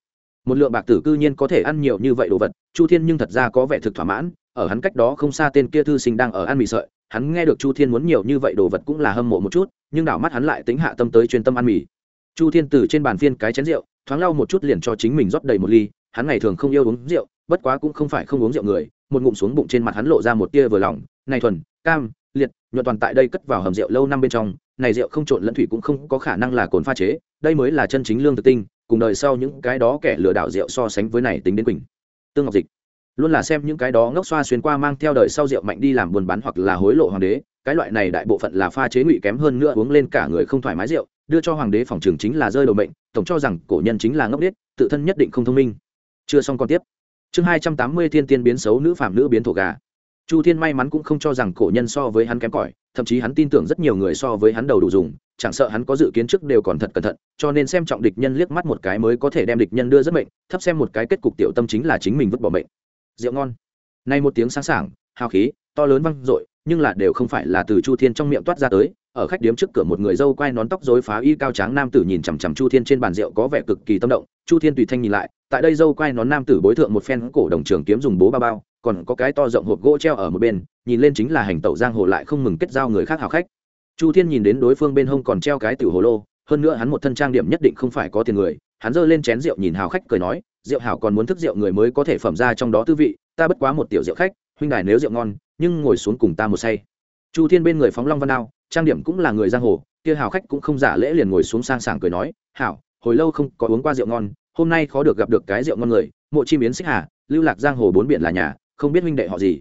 Một lượng bạc tử cư nhiên có thể ăn nhiều như vậy đồ vật, chu thiên nhưng thật ra có vẻ thực thỏa mãn, ở hắn cách đó không xa tên kia thư sinh đang ở ăn mì sợi, hắn nghe được chu thiên muốn nhiều như vậy đồ vật cũng là hâm mộ một chút, nhưng đảo mắt hắn lại tính hạ tâm tới chuyên tâm ăn mì. Chu thiên từ trên bàn phiên cái chén rượu, thoáng lau một chút liền cho chính mình rót đầy một ly hắn ngày thường không yêu uống rượu bất quá cũng không phải không uống rượu người một ngụm xuống bụng trên mặt hắn lộ ra một tia vừa lòng. Này thuần cam liệt nhuận toàn tại đây cất vào hầm rượu lâu năm bên trong này rượu không trộn lẫn thủy cũng không có khả năng là cồn pha chế đây mới là chân chính lương thực tinh cùng đời sau những cái đó kẻ lừa đảo rượu so sánh với này tính đến quỳnh. Tương ngọc dịch luôn là xem những cái đó ngốc xoa xuyên qua mang theo đời sau rượu mạnh đi làm buôn bán hoặc là hối lộ hoàng đế cái loại này đại bộ phận là pha chế ngụy kém hơn nữa uống lên cả người không thoải mái rượu đưa cho hoàng đế phòng trường chính là rơi đầu mệnh tổng cho rằng cổ nhân chính là ngốc điếc, tự thân nhất định không thông minh chưa xong còn tiếp. Chương hai trăm tám mươi thiên tiên biến xấu, nữ phạm nữ biến thổ gà. Chu thiên may mắn cũng không cho rằng cổ nhân so với hắn kém cỏi, thậm chí hắn tin tưởng rất nhiều người so với hắn đầu đủ dùng, chẳng sợ hắn có dự kiến trước đều còn thật cẩn thận, cho nên xem trọng địch nhân liếc mắt một cái mới có thể đem địch nhân đưa rất mệnh, thấp xem một cái kết cục tiểu tâm chính là chính mình vứt bỏ mệnh. Rượu ngon. Nay một tiếng sáng sảng, hào khí, to lớn văng dội, nhưng là đều không phải là từ chu thiên trong miệng toát ra tới, ở khách điếm trước cửa một người dâu quai nón tóc rối phá y cao tráng nam tử nhìn chằm chằm chu thiên trên bàn rượu có vẻ cực kỳ tâm động chu thiên tùy thanh nhìn lại, tại đây dâu quai nón nam tử bối thượng một phen cổ đồng trường kiếm dùng bố ba bao, còn có cái to rộng hộp gỗ treo ở một bên, nhìn lên chính là hành tẩu giang hồ lại không mừng kết giao người khác hào khách. Chu thiên nhìn đến đối phương bên hông còn treo cái tiểu hồ lô, hơn nữa hắn một thân trang điểm nhất định không phải có tiền người, hắn giơ lên chén rượu nhìn hào khách cười nói, rượu hảo còn muốn thức rượu người mới có thể phẩm ra trong đó tư vị, ta bất quá một tiểu rượu khách, huynh đài nếu rượu ngon, nhưng ngồi xuống cùng ta một say. Chu thiên bên người phóng long văn đao, trang điểm cũng là người giang hồ, kia hào khách cũng không giả lễ liền ngồi xuống sang sảng cười nói, hảo hồi lâu không có uống qua rượu ngon, hôm nay khó được gặp được cái rượu ngon người, mộ chi yến xích hà, lưu lạc giang hồ bốn biển là nhà, không biết huynh đệ họ gì.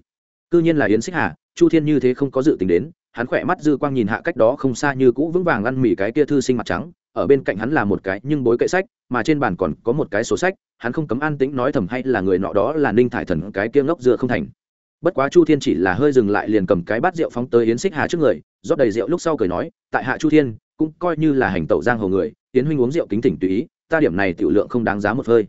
Cư nhiên là yến xích hà, chu thiên như thế không có dự tính đến, hắn khỏe mắt dư quang nhìn hạ cách đó không xa như cũ vững vàng ăn mỉ cái kia thư sinh mặt trắng, ở bên cạnh hắn là một cái nhưng bối kệ sách, mà trên bàn còn có một cái sổ sách, hắn không cấm an tĩnh nói thầm hay là người nọ đó là ninh thải thần, cái kia ngốc dựa không thành. Bất quá chu thiên chỉ là hơi dừng lại liền cầm cái bát rượu phóng tới yến xích hà trước người, rót đầy rượu lúc sau cười nói, tại hạ chu thiên cũng coi như là hành tẩu giang hồ người tiến huynh uống rượu kính tỉnh tùy ý, ta điểm này tiểu lượng không đáng giá một hơi.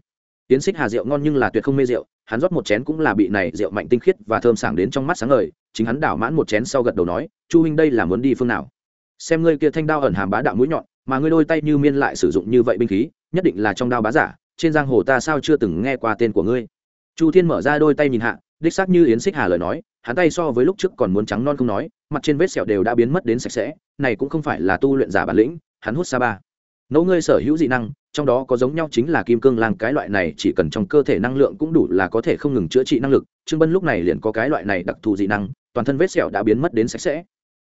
Tiến xích hà rượu ngon nhưng là tuyệt không mê rượu, hắn rót một chén cũng là bị này rượu mạnh tinh khiết và thơm sảng đến trong mắt sáng ngời, chính hắn đảo mãn một chén sau gật đầu nói, chu huynh đây là muốn đi phương nào? Xem ngươi kia thanh đao ẩn hàm bá đạo mũi nhọn, mà ngươi đôi tay như miên lại sử dụng như vậy binh khí, nhất định là trong đao bá giả, trên giang hồ ta sao chưa từng nghe qua tên của ngươi? Chu thiên mở ra đôi tay nhìn hạ, đích xác như yến xích hà lời nói hắn tay so với lúc trước còn muốn trắng non không nói, mặt trên vết sẹo đều đã biến mất đến sạch sẽ, này cũng không phải là tu luyện giả bản lĩnh, hắn hút sa ba nấu ngươi sở hữu dị năng, trong đó có giống nhau chính là kim cương lang, cái loại này chỉ cần trong cơ thể năng lượng cũng đủ là có thể không ngừng chữa trị năng lực, trương bân lúc này liền có cái loại này đặc thù dị năng, toàn thân vết sẹo đã biến mất đến sạch sẽ.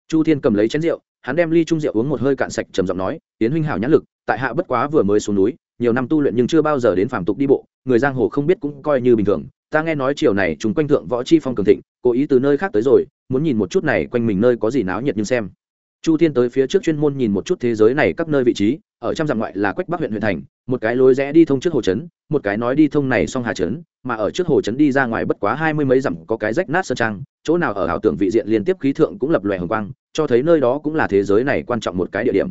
Chu thiên cầm lấy chén rượu, hắn đem ly trung rượu uống một hơi cạn sạch, trầm giọng nói, tiến huynh hảo nhãn lực, tại hạ bất quá vừa mới xuống núi, nhiều năm tu luyện nhưng chưa bao giờ đến phàm tục đi bộ, người giang hồ không biết cũng coi như bình thường ta nghe nói chiều này chúng quanh thượng võ chi phong cường thịnh, cố ý từ nơi khác tới rồi, muốn nhìn một chút này quanh mình nơi có gì náo nhiệt nhưng xem. Chu thiên tới phía trước chuyên môn nhìn một chút thế giới này các nơi vị trí, ở trăm dặm ngoại là quách bắc huyện huyện thành, một cái lối rẽ đi thông trước hồ trấn một cái nói đi thông này song hà trấn mà ở trước hồ trấn đi ra ngoài bất quá hai mươi mấy dặm có cái rách nát sơn trang, chỗ nào ở ảo tưởng vị diện liên tiếp khí thượng cũng lập lòe hồng quang, cho thấy nơi đó cũng là thế giới này quan trọng một cái địa điểm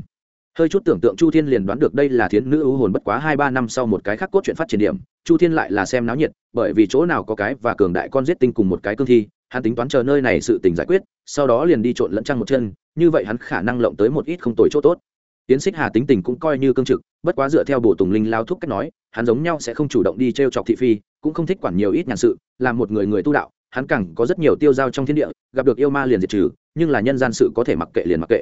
hơi chút tưởng tượng chu thiên liền đoán được đây là thiến nữ ưu hồn bất quá hai ba năm sau một cái khác cốt chuyện phát triển điểm, chu thiên lại là xem náo nhiệt, bởi vì chỗ nào có cái và cường đại con giết tinh cùng một cái cương thi, hắn tính toán chờ nơi này sự tình giải quyết, sau đó liền đi trộn lẫn trăng một chân, như vậy hắn khả năng lộng tới một ít không tồi chỗ tốt. Tiến xích hà tính tình cũng coi như cương trực, bất quá dựa theo bổ tùng linh lao thúc cách nói, hắn giống nhau sẽ không chủ động đi t r e o chọc thị phi, cũng không thích quản nhiều ít nhàn sự là một người người tu đạo, hắn càng có rất nhiều tiêu dao trong thiên địa, gặp được yêu ma liền diệt trừ, nhưng là nhân gian sự có thể mặc kệ liền mặc kệ.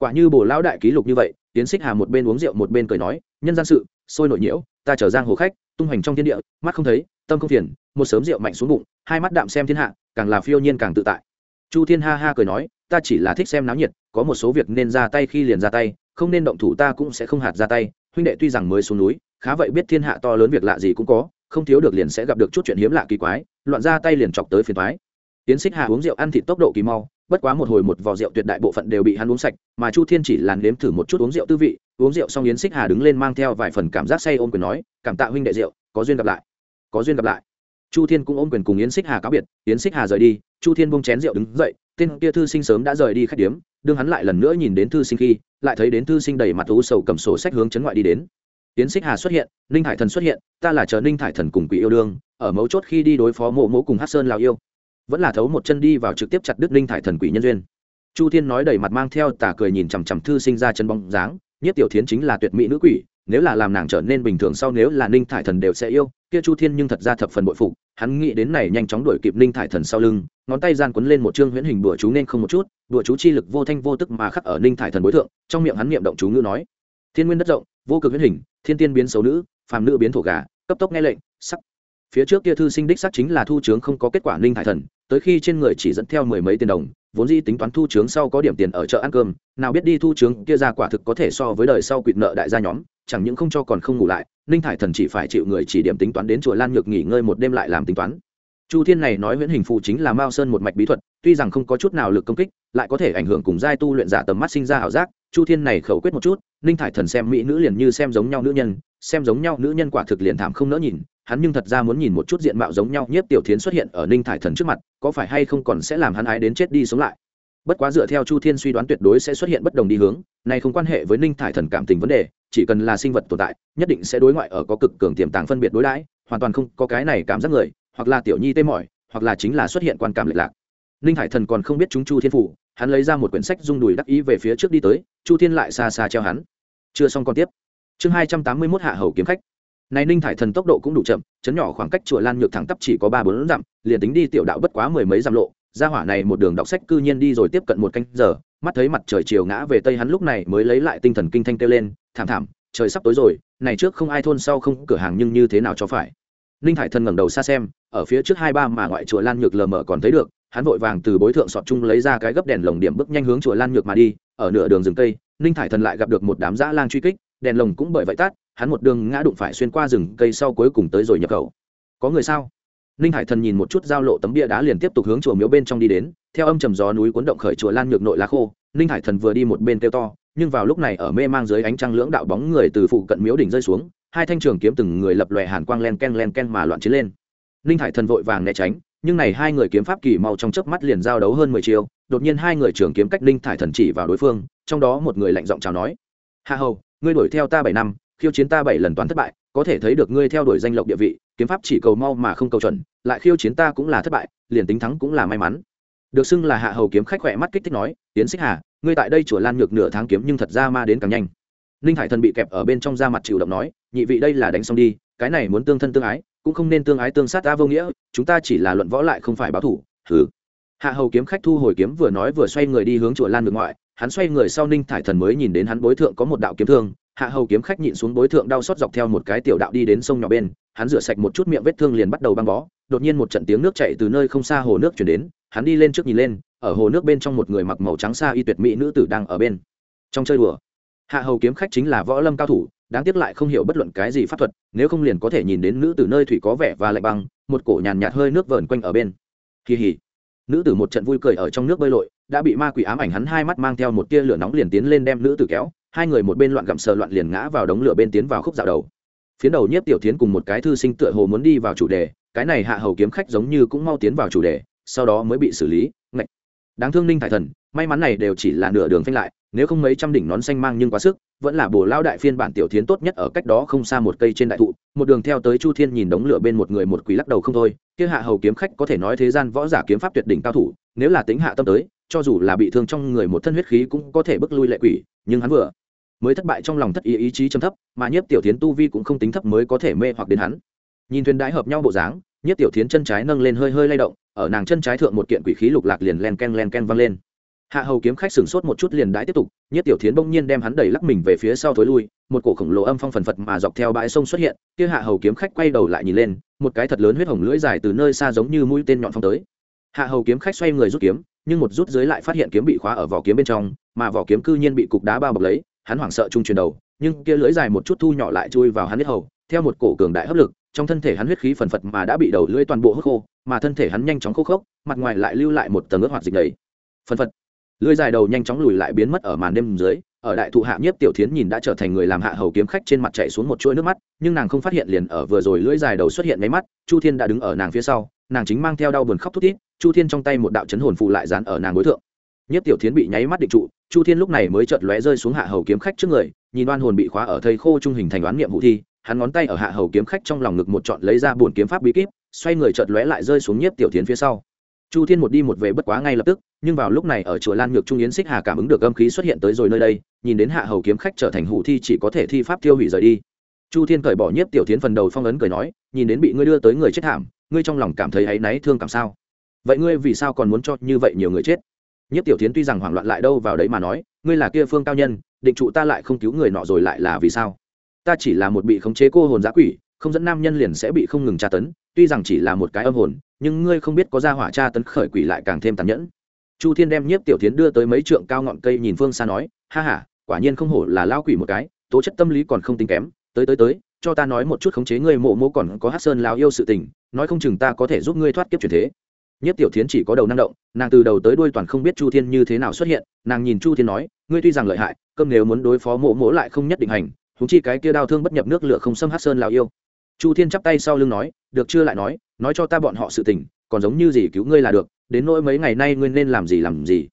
Quả như bổ lão đại ký lục như vậy tiến xích hà một bên uống rượu một bên cười nói, nhân gian sự, sôi nổi nhiễu, ta trở giang hồ khách, tung hoành trong thiên địa, mắt không thấy, tâm không phiền, một sớm rượu mạnh xuống bụng, hai mắt đạm xem thiên hạ, càng là phiêu nhiên càng tự tại. Chu thiên ha ha cười nói, ta chỉ là thích xem náo nhiệt, có một số việc nên ra tay khi liền ra tay, không nên động thủ ta cũng sẽ không hạt ra tay, huynh đệ tuy rằng mới xuống núi, khá vậy biết thiên hạ to lớn việc lạ gì cũng có, không thiếu được liền sẽ gặp được chút chuyện hiếm lạ kỳ quái, loạn ra tay liền chọc tới phiền thoái tiến xích hà uống rượu ăn thịt tốc độ kỳ mau bất quá một hồi một vò rượu tuyệt đại bộ phận đều bị hắn uống sạch, mà chu thiên chỉ làn nếm thử một chút uống rượu tư vị, uống rượu xong yến xích hà đứng lên mang theo vài phần cảm giác say ôm quyền nói, cảm tạ huynh đệ rượu, có duyên gặp lại, có duyên gặp lại. Chu thiên cũng ôm quyền cùng yến xích hà cáo biệt, yến xích hà rời đi, chu thiên bông chén rượu đứng dậy, tên kia thư sinh sớm đã rời đi khách điếm, đương hắn lại lần nữa nhìn đến thư sinh khi, lại thấy đến thư sinh đầy mặt u sầu cầm sổ sách hướng chấn ngoại đi đến. Yến xích hà xuất hiện, ninh hải thần xuất hiện, ta là chờ ninh hải thần cùng quỷ yêu đương, ở mấu chốt khi đi đối phó mộ mộ cùng hát sơn lào yêu vẫn là thấu một chân đi vào trực tiếp chặt đứt linh thải thần quỷ nhân duyên. Chu thiên nói đầy mặt mang theo tà cười nhìn chằm chằm thư sinh ra chân bóng dáng nhất tiểu thiến chính là tuyệt mỹ nữ quỷ, nếu là làm nàng trở nên bình thường sau nếu là ninh thải thần đều sẽ yêu, kia chu thiên nhưng thật ra thập phần bội phục, hắn nghĩ đến này nhanh chóng đuổi kịp ninh thải thần sau lưng, ngón tay gian quấn lên một chương huyễn hình đùa chú nên không một chút, đùa chú chi lực vô thanh vô tức mà khắc ở ninh thải thần bối thượng, trong miệng hắn niệm động chú ngữ nói, thiên nguyên đất rộng, vô cực huyễn hình, thiên tiên biến xấu nữ, phàm nữ biến thổ gà, cấp tốc nghe lệnh, sắc. Phía trước kia thư sinh đích sắc chính là thu trướng không có kết quả ninh thải thần tới khi trên người chỉ dẫn theo mười mấy tiền đồng, vốn dĩ tính toán thu trướng sau có điểm tiền ở chợ ăn cơm, nào biết đi thu trướng kia ra quả thực có thể so với đời sau quỵt nợ đại gia nhóm, chẳng những không cho còn không ngủ lại, ninh thải thần chỉ phải chịu người chỉ điểm tính toán đến chùa lan nhược nghỉ ngơi một đêm lại làm tính toán. Chu thiên này nói huyễn hình phụ chính là mao sơn một mạch bí thuật, tuy rằng không có chút nào lực công kích, lại có thể ảnh hưởng cùng giai tu luyện giả tầm mắt sinh ra ảo giác, chu thiên này khẩu quyết một chút, ninh thải thần xem mỹ nữ liền như xem giống nhau nữ nhân xem giống nhau, nữ nhân quả thực liền thảm không nỡ nhìn, hắn nhưng thật ra muốn nhìn một chút diện mạo giống nhau nhất tiểu thiến xuất hiện ở ninh thải thần trước mặt, có phải hay không còn sẽ làm hắn ái đến chết đi sống lại. Bất quá dựa theo chu thiên suy đoán tuyệt đối sẽ xuất hiện bất đồng đi hướng, này không quan hệ với ninh thải thần cảm tình vấn đề, chỉ cần là sinh vật tồn tại, nhất định sẽ đối ngoại ở có cực cường tiềm tàng phân biệt đối đãi, hoàn toàn không có cái này cảm giác người, hoặc là tiểu nhi tê mỏi, hoặc là chính là xuất hiện quan cảm lệch lạc. Ninh hải thần còn không biết chúng chu thiên phủ, hắn lấy ra một quyển sách rung đùi đắc ý về phía trước đi tới, chu thiên lại xa xa treo hắn. Chưa xong còn tiếp chương hai trăm tám mươi mốt hạ hầu kiếm khách. Này ninh thải thần tốc độ cũng đủ chậm, chấn nhỏ khoảng cách chùa lan nhược thẳng tắp chỉ có ba bốn dặm, liền tính đi tiểu đạo bất quá mười mấy dặm lộ ra hỏa này một đường đọc sách cư nhiên đi rồi tiếp cận một canh giờ, mắt thấy mặt trời chiều ngã về tây hắn lúc này mới lấy lại tinh thần kinh thanh kêu lên, thảm thảm, trời sắp tối rồi, này trước không ai thôn sau không cửa hàng nhưng như thế nào cho phải? Ninh thải thần ngẩng đầu xa xem, ở phía trước hai ba mà ngoại chùa lan nhược lờ mờ còn thấy được, hắn vội vàng từ bối thượng sọt chung lấy ra cái gấp đèn lồng điểm bước nhanh hướng chùa lan nhược mà đi, ở nửa đường rừng cây, ninh thải thần lại gặp được một đám dã lang truy kích đèn lồng cũng bởi vậy tắt, hắn một đường ngã đụng phải xuyên qua rừng cây sau cuối cùng tới rồi nhập khẩu. Có người sao? Ninh hải thần nhìn một chút giao lộ tấm bia đá liền tiếp tục hướng chùa miếu bên trong đi đến, theo âm trầm gió núi cuốn động khởi chùa lan nhược nội lá khô, ninh hải thần vừa đi một bên kêu to, nhưng vào lúc này ở mê mang dưới ánh trăng lưỡng đạo bóng người từ phụ cận miếu đỉnh rơi xuống, hai thanh trường kiếm từng người lập lòe hàn quang len ken len ken mà loạn chiến lên. Ninh hải thần vội vàng né tránh, nhưng này hai người kiếm pháp kỳ mau trong chớp mắt liền giao đấu hơn mười chiêu, đột nhiên hai người trường kiếm cách ninh thải thần chỉ vào đối phương, trong đó một người lạnh giọng chào nói, hạ hầu ngươi đuổi theo ta bảy năm, khiêu chiến ta bảy lần toàn thất bại, có thể thấy được ngươi theo đuổi danh lộc địa vị, kiếm pháp chỉ cầu mau mà không cầu chuẩn, lại khiêu chiến ta cũng là thất bại, liền tính thắng cũng là may mắn. Được xưng là hạ hầu kiếm khách khỏe mắt kích thích nói tiến xích hà, ngươi tại đây chùa lan nhược nửa tháng kiếm nhưng thật ra ma đến càng nhanh. Ninh hải thần bị kẹp ở bên trong da mặt chịu động nói, nhị vị đây là đánh xong đi, cái này muốn tương thân tương ái, cũng không nên tương ái tương sát ta vô nghĩa, chúng ta chỉ là luận võ lại không phải báo thủ. Thử hạ hầu kiếm khách thu hồi kiếm vừa nói vừa xoay người đi hướng chùa lan ngược ngoại hắn xoay người sau ninh thải thần mới nhìn đến hắn bối thượng có một đạo kiếm thương, hạ hầu kiếm khách nhịn xuống bối thượng đau xót dọc theo một cái tiểu đạo đi đến sông nhỏ bên, hắn rửa sạch một chút miệng vết thương liền bắt đầu băng bó, đột nhiên một trận tiếng nước chạy từ nơi không xa hồ nước chuyển đến, hắn đi lên trước nhìn lên, ở hồ nước bên trong một người mặc màu trắng xa y tuyệt mỹ nữ tử đang ở bên. Trong chơi đùa, hạ hầu kiếm khách chính là võ lâm cao thủ, đáng tiếc lại không hiểu bất luận cái gì pháp thuật, nếu không liền có thể nhìn đến nữ tử nơi thủy có vẻ và lạnh băng, một cổ nhàn nhạt hơi nước vờn quanh ở bên. Kỳ hỉ nữ tử một trận vui cười ở trong nước bơi lội đã bị ma quỷ ám ảnh, hắn hai mắt mang theo một tia lửa nóng liền tiến lên đem nữ tử kéo. Hai người một bên loạn gặm sờ loạn liền ngã vào đống lửa bên tiến vào khúc dạo đầu. Phiến đầu nhiếp tiểu tiến cùng một cái thư sinh tựa hồ muốn đi vào chủ đề, cái này hạ hầu kiếm khách giống như cũng mau tiến vào chủ đề, sau đó mới bị xử lý, ngạch. Đáng thương ninh thải thần, may mắn này đều chỉ là nửa đường phanh lại, nếu không mấy trăm đỉnh nón xanh mang nhưng quá sức, vẫn là bồ lao đại phiên bản tiểu tiến tốt nhất ở cách đó không xa một cây trên đại thụ, một đường theo tới chu thiên nhìn đống lửa bên một người một quý lắc đầu không thôi, kia hạ hầu kiếm khách có thể nói thế gian võ giả kiếm pháp tuyệt đỉnh cao thủ, nếu là tính hạ tâm tới cho dù là bị thương trong người một thân huyết khí cũng có thể bức lui lệ quỷ, nhưng hắn vừa mới thất bại trong lòng thất ý ý chí chấm thấp, mà nhiếp tiểu thiến tu vi cũng không tính thấp mới có thể mê hoặc đến hắn. Nhìn thuyền đái hợp nhau bộ dáng, nhiếp tiểu thiến chân trái nâng lên hơi hơi lay động, ở nàng chân trái thượng một kiện quỷ khí lục lạc liền len ken len ken văng lên. Hạ hầu kiếm khách sửng sốt một chút liền đái tiếp tục nhất tiểu thiến bỗng nhiên đem hắn đẩy lắc mình về phía sau thối lui, một cổ khổng lồ âm phong phần phật mà dọc theo bãi sông xuất hiện, kia hạ hầu kiếm khách quay đầu lại nhìn lên, một cái thật lớn huyết hồng lưỡi dài từ nơi xa giống như mũi tên nhọn phong tới. Hạ hầu kiếm khách xoay người rút kiếm nhưng một rút dưới lại phát hiện kiếm bị khóa ở vỏ kiếm bên trong, mà vỏ kiếm cư nhiên bị cục đá bao bọc lấy, hắn hoảng sợ trung truyền đầu, nhưng kia lưỡi dài một chút thu nhỏ lại chui vào hắn hết hầu, theo một cổ cường đại hấp lực, trong thân thể hắn huyết khí phần phật mà đã bị đầu lưỡi toàn bộ hút khô, mà thân thể hắn nhanh chóng khô khốc, mặt ngoài lại lưu lại một tầng ướt hoạt dịch đầy. Phần phật. Lưỡi dài đầu nhanh chóng lùi lại biến mất ở màn đêm dưới, ở đại thụ hạ nhiếp tiểu thiến nhìn đã trở thành người làm hạ hầu kiếm khách trên mặt chạy xuống một chuỗi nước mắt, nhưng nàng không phát hiện liền ở vừa rồi lưỡi dài đầu xuất hiện mấy mắt, chu thiên đã đứng ở nàng phía sau, nàng chính mang theo đau buồn khóc thút thít chu thiên trong tay một đạo chấn hồn phụ lại dán ở nàng đối tượng nhiếp tiểu thiến bị nháy mắt định trụ, chu thiên lúc này mới chợt lóe rơi xuống hạ hầu kiếm khách trước người, nhìn oan hồn bị khóa ở thầy khô trung hình thành đoán niệm hụ thi, hắn ngón tay ở hạ hầu kiếm khách trong lòng ngực một chọn lấy ra buồn kiếm pháp bí kíp, xoay người chợt lóe lại rơi xuống nhiếp tiểu thiến phía sau. Chu thiên một đi một về bất quá ngay lập tức, nhưng vào lúc này ở chùa lan nhược trung yến xích hà cảm ứng được âm khí xuất hiện tới rồi nơi đây, nhìn đến hạ hầu kiếm khách trở thành hủ thi chỉ có thể thi pháp tiêu hủy rời đi. Chu thiên cởi bỏ nhiếp tiểu tiến phần đầu phong ấn cười nói, nhìn đến bị ngươi đưa tới người chết thảm, ngươi trong lòng cảm thấy áy náy thương cảm sao? Vậy ngươi vì sao còn muốn cho như vậy nhiều người chết? Nhất tiểu tiến tuy rằng hoảng loạn lại đâu vào đấy mà nói, ngươi là kia phương cao nhân, định trụ ta lại không cứu người nọ rồi lại là vì sao? Ta chỉ là một bị khống chế cô hồn giã quỷ, không dẫn nam nhân liền sẽ bị không ngừng tra tấn, tuy rằng chỉ là một cái âm hồn, nhưng ngươi không biết có ra hỏa tra tấn khởi quỷ lại càng thêm tàn nhẫn. Chu thiên đem nhiếp tiểu tiến đưa tới mấy trượng cao ngọn cây nhìn phương xa nói, ha h a quả nhiên không hổ là lao quỷ một cái, tố chất tâm lý còn không tính kém, tới tới tới, cho ta nói một chút khống chế ngươi mộ mô còn có hát sơn lao yêu sự tình, nói không chừng ta có thể giúp ngươi thoát kiếp chuyển thế nhất tiểu thiến chỉ có đầu năng động, nàng từ đầu tới đuôi toàn không biết chu thiên như thế nào xuất hiện, nàng nhìn chu thiên nói, ngươi tuy rằng lợi hại, cơm nếu muốn đối phó mộ mỗ lại không nhất định hành húng chi cái kia đau thương bất nhập nước lửa không xâm hát sơn lào yêu. Chu thiên chắp tay sau lưng nói, được chưa lại nói nói cho ta bọn họ sự tình, còn giống như gì cứu ngươi là được, đến nỗi mấy ngày nay ngươi nên làm gì làm gì.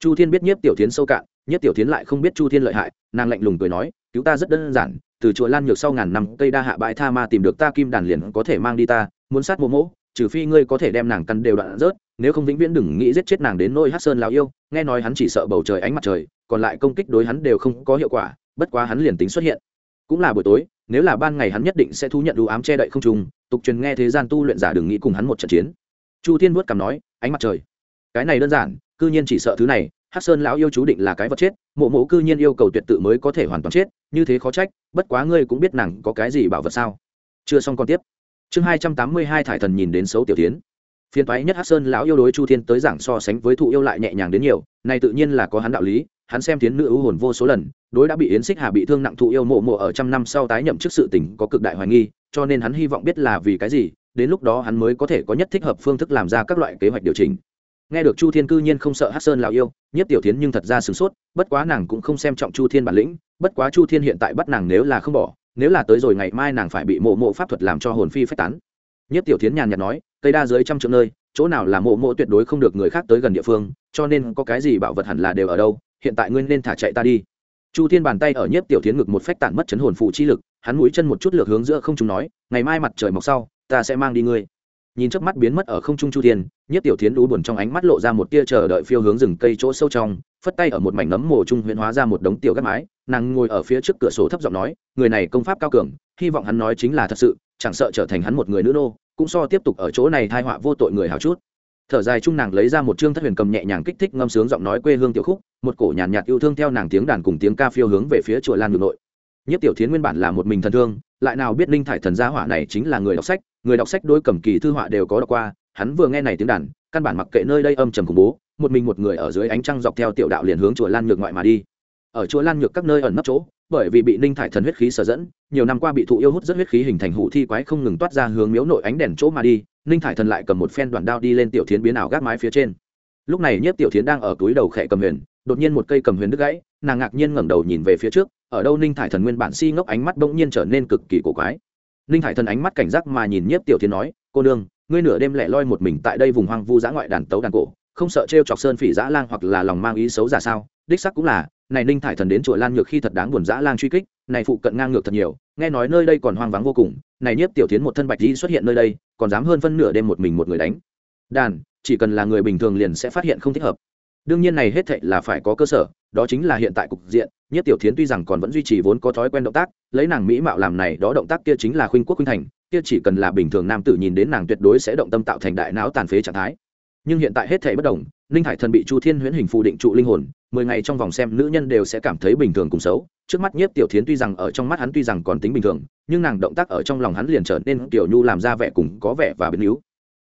Chu thiên biết nhiếp tiểu tiến sâu cạn nhiếp tiểu tiến lại không biết chu thiên lợi hại, nàng lạnh lùng cười nói, cứu ta rất đơn giản, từ chùa lan nhược sau ngàn năm, cây đa hạ bãi tha ma tìm được ta, kim đàn liền có thể mang đi ta, muốn sát mộ mỗ trừ phi ngươi có thể đem nàng căn đều đoạn rớt, nếu không vĩnh viễn đừng nghĩ giết chết nàng đến nôi hát sơn lào yêu, nghe nói hắn chỉ sợ bầu trời ánh mặt trời, còn lại công kích đối hắn đều không có hiệu quả, bất quá hắn liền tính xuất hiện. Cũng là buổi tối, nếu là ban ngày hắn nhất định sẽ thu nhận đủ ám che đậy không trùng tục truyền nghe thế gian tu luyện giả đừng nghĩ cùng hắn một trận chiến. Chu thiên vuốt cằm nói, ánh mặt trời. Cái này đơn giản, cư nhiên chỉ sợ thứ này, hát sơn lão yêu chú định là cái vật chết, mộ mộ cư nhiên yêu cầu tuyệt tự mới có thể hoàn toàn chết, như thế khó trách, bất quá ngươi cũng biết nàng có cái gì bảo vật sao. Chưa xong còn tiếp chương hai trăm tám mươi hai thải thần nhìn đến xấu tiểu tiến. Phiên toái nhất hát sơn lão yêu đối chu thiên tới giảng so sánh với thụ yêu lại nhẹ nhàng đến nhiều, này tự nhiên là có hắn đạo lý, hắn xem tiến nữ ưu hồn vô số lần, đối đã bị yến xích hà bị thương nặng thụ yêu mộ mộ ở trăm năm sau tái nhậm chức sự tình có cực đại hoài nghi, cho nên hắn hy vọng biết là vì cái gì, đến lúc đó hắn mới có thể có nhất thích hợp phương thức làm ra các loại kế hoạch điều chỉnh. Nghe được chu thiên cư nhiên không sợ hát sơn lào yêu, nhất tiểu tiến nhưng thật ra sửng sốt, bất quá nàng cũng không xem trọng chu thiên bản lĩnh, bất quá chu thiên hiện tại bắt nàng nếu là không bỏ nếu là tới rồi ngày mai nàng phải bị mộ mộ pháp thuật làm cho hồn phi phách tán. Nhất tiểu tiến nhàn nhạt nói, cây đa dưới trăm triệu nơi, chỗ nào là mộ mộ tuyệt đối không được người khác tới gần địa phương, cho nên có cái gì bảo vật hẳn là đều ở đâu, hiện tại ngươi nên thả chạy ta đi. Chu thiên bàn tay ở nhiếp tiểu tiến ngực một phách tản mất chấn hồn phụ chi lực, hắn mũi chân một chút lược hướng giữa không trung nói, ngày mai mặt trời mọc sau, ta sẽ mang đi ngươi nhìn trước mắt biến mất ở không trung chu thiên nhất tiểu tiến đú buồn trong ánh mắt lộ ra một tia chờ đợi phiêu hướng rừng cây chỗ sâu trong phất tay ở một mảnh nấm mồ trung huyễn hóa ra một đống tiểu gác mái nàng ngồi ở phía trước cửa sổ thấp giọng nói người này công pháp cao cường hy vọng hắn nói chính là thật sự chẳng sợ trở thành hắn một người nữ nô cũng so tiếp tục ở chỗ này thai họa vô tội người hào chút. Thở dài chung nàng lấy ra một chương thất huyền cầm nhẹ nhàng kích thích ngâm sướng giọng nói quê hương tiểu khúc một cổ nhàn nhạt, nhạt yêu thương theo nàng tiếng đàn cùng tiếng ca phiêu hướng về phía chùa lan ngược nội. Nhất tiểu thiến nguyên bản là một mình thần thương lại nào biết ninh thải thần gia hỏa này chính là người đọc sách người đọc sách đôi cầm kỳ thư họa đều có đọc qua, hắn vừa nghe này tiếng đàn, căn bản mặc kệ nơi đây âm trầm khủng bố, một mình một người ở dưới ánh trăng dọc theo tiểu đạo liền hướng chùa lan nhược ngoại mà đi. Ở chùa lan nhược các nơi ẩn nấp chỗ, bởi vì bị ninh thải thần huyết khí sở dẫn, nhiều năm qua bị thụ yêu hút rất huyết khí hình thành hủ thi quái không ngừng toát ra hướng miếu nội ánh đèn chỗ mà đi, ninh thải thần lại cầm một phen đoàn đao đi lên tiểu thiến biến ảo gác mái phía trên. Lúc này nhất tiểu thiến đang ở túi đầu khẽ cầm huyền, đột nhiên một cây cầm huyền đứt gãy, nàng ngạc nhiên ngẩng đầu nhìn về phía trước, ở đâu ninh thải thần nguyên bản si ngốc ánh mắt bỗng nhiên trở nên cực kỳ cổ quái ninh thải thần ánh mắt cảnh giác mà nhìn nhiếp tiểu thiến nói, cô nương, ngươi nửa đêm lẻ loi một mình tại đây vùng hoang vu giã ngoại đàn tấu đàn cổ, không sợ t chọc sơn phỉ giã lang hoặc là lòng mang ý xấu giả sao? Đích sắc cũng là, này ninh thải thần đến chùa lan nhược khi thật đáng buồn dã lang truy kích, này phụ cận ngang ngược thật nhiều, nghe nói nơi đây còn hoang vắng vô cùng, này nhiếp tiểu tiến một thân bạch di xuất hiện nơi đây, còn dám hơn phân nửa đêm một mình một người đánh. Đàn, chỉ cần là người bình thường liền sẽ phát hiện không thích hợp. Đương nhiên này hết thệ là phải có cơ sở đó chính là hiện tại cục diện nhất tiểu thiến tuy rằng còn vẫn duy trì vốn có thói quen động tác, lấy nàng mỹ mạo làm này, đó động tác kia chính là khuynh quốc khuynh thành, kia chỉ cần là bình thường nam tử nhìn đến nàng tuyệt đối sẽ động tâm tạo thành đại não tàn phế trạng thái. Nhưng hiện tại hết thể bất đồng, ninh hải thần bị chu thiên huyễn hình phù định trụ linh hồn, mười ngày trong vòng xem nữ nhân đều sẽ cảm thấy bình thường cùng xấu. Trước mắt nhiếp tiểu thiến tuy rằng ở trong mắt hắn tuy rằng còn tính bình thường, nhưng nàng động tác ở trong lòng hắn liền trở nên tiểu nhu làm ra vẻ cùng có vẻ và biến yếu.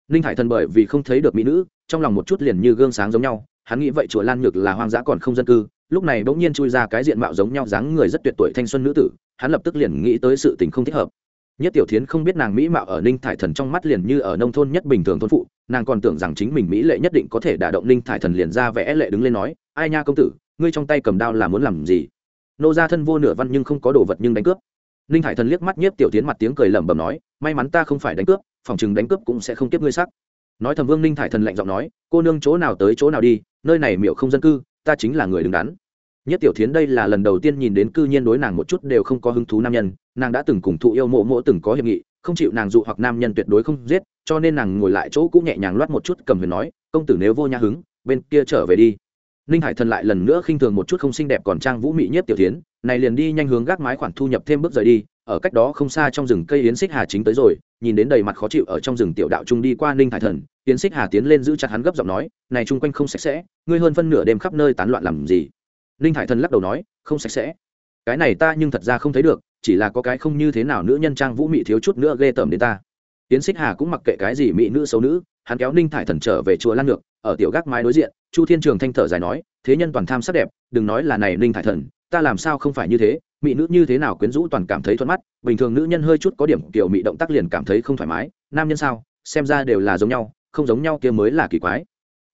Ninh hải thần bởi vì không thấy được mỹ nữ, trong lòng một chút liền như gương sáng giống nhau, hắn nghĩ vậy chùa lan nhược là hoang dã còn không dân cư lúc này bỗng nhiên chui ra cái diện mạo giống nhau dáng người rất tuyệt tuổi thanh xuân nữ tử, hắn lập tức liền nghĩ tới sự tình không thích hợp. Nhất tiểu thiến không biết nàng mỹ mạo ở ninh thải thần trong mắt liền như ở nông thôn nhất bình thường thôn phụ, nàng còn tưởng rằng chính mình mỹ lệ nhất định có thể đả động ninh thải thần liền ra vẽ lệ đứng lên nói, ai nha công tử, ngươi trong tay cầm đao là muốn làm gì? Nô ra thân vô nửa văn nhưng không có đồ vật nhưng đánh cướp. Ninh thải thần liếc mắt nhiếp tiểu tiến mặt tiếng cười lẩm bẩm nói, may mắn ta không phải đánh cướp, phòng chừng đánh cướp cũng sẽ không tiếp ngươi sắc. Nói thầm vương ninh thải thần lạnh giọng nói, cô nương chỗ nào tới chỗ nào đi, nơi này miệu không dân cư ta chính là người đứng đắn. Nhất tiểu thiến đây là lần đầu tiên nhìn đến cư nhiên đối nàng một chút đều không có hứng thú nam nhân, nàng đã từng cùng thụ yêu mộ mộ từng có hiệp nghị, không chịu nàng dụ hoặc nam nhân tuyệt đối không giết, cho nên nàng ngồi lại chỗ cũng nhẹ nhàng loát một chút cầm huyền nói, công tử nếu vô nhã hứng, bên kia trở về đi. Ninh hải thần lại lần nữa khinh thường một chút không xinh đẹp còn trang vũ mị nhất tiểu tiến này liền đi nhanh hướng gác mái khoản thu nhập thêm bước rời đi ở cách đó không xa trong rừng cây yến xích hà chính tới rồi, nhìn đến đầy mặt khó chịu ở trong rừng tiểu đạo trung đi qua ninh thải thần, yến xích hà tiến lên giữ chặt hắn gấp giọng nói, này chung quanh không sạch sẽ, ngươi hơn phân nửa đêm khắp nơi tán loạn làm gì? Ninh thải thần lắc đầu nói, không sạch sẽ. Cái này ta nhưng thật ra không thấy được, chỉ là có cái không như thế nào nữ nhân trang vũ mị thiếu chút nữa ghê tởm đến ta. Yến xích hà cũng mặc kệ cái gì mỹ nữ xấu nữ, hắn kéo ninh thải thần trở về chùa lan ngược, ở tiểu gác mái đối diện, chu thiên trường thanh thở dài nói, thế nhân toàn tham sắc đẹp, đừng nói là này ninh thải thần, ta làm sao không phải như thế mỹ nữ như thế nào quyến rũ toàn cảm thấy thuận mắt, bình thường nữ nhân hơi chút có điểm kiểu mỹ động tác liền cảm thấy không thoải mái, nam nhân sao, xem ra đều là giống nhau, không giống nhau kia mới là kỳ quái.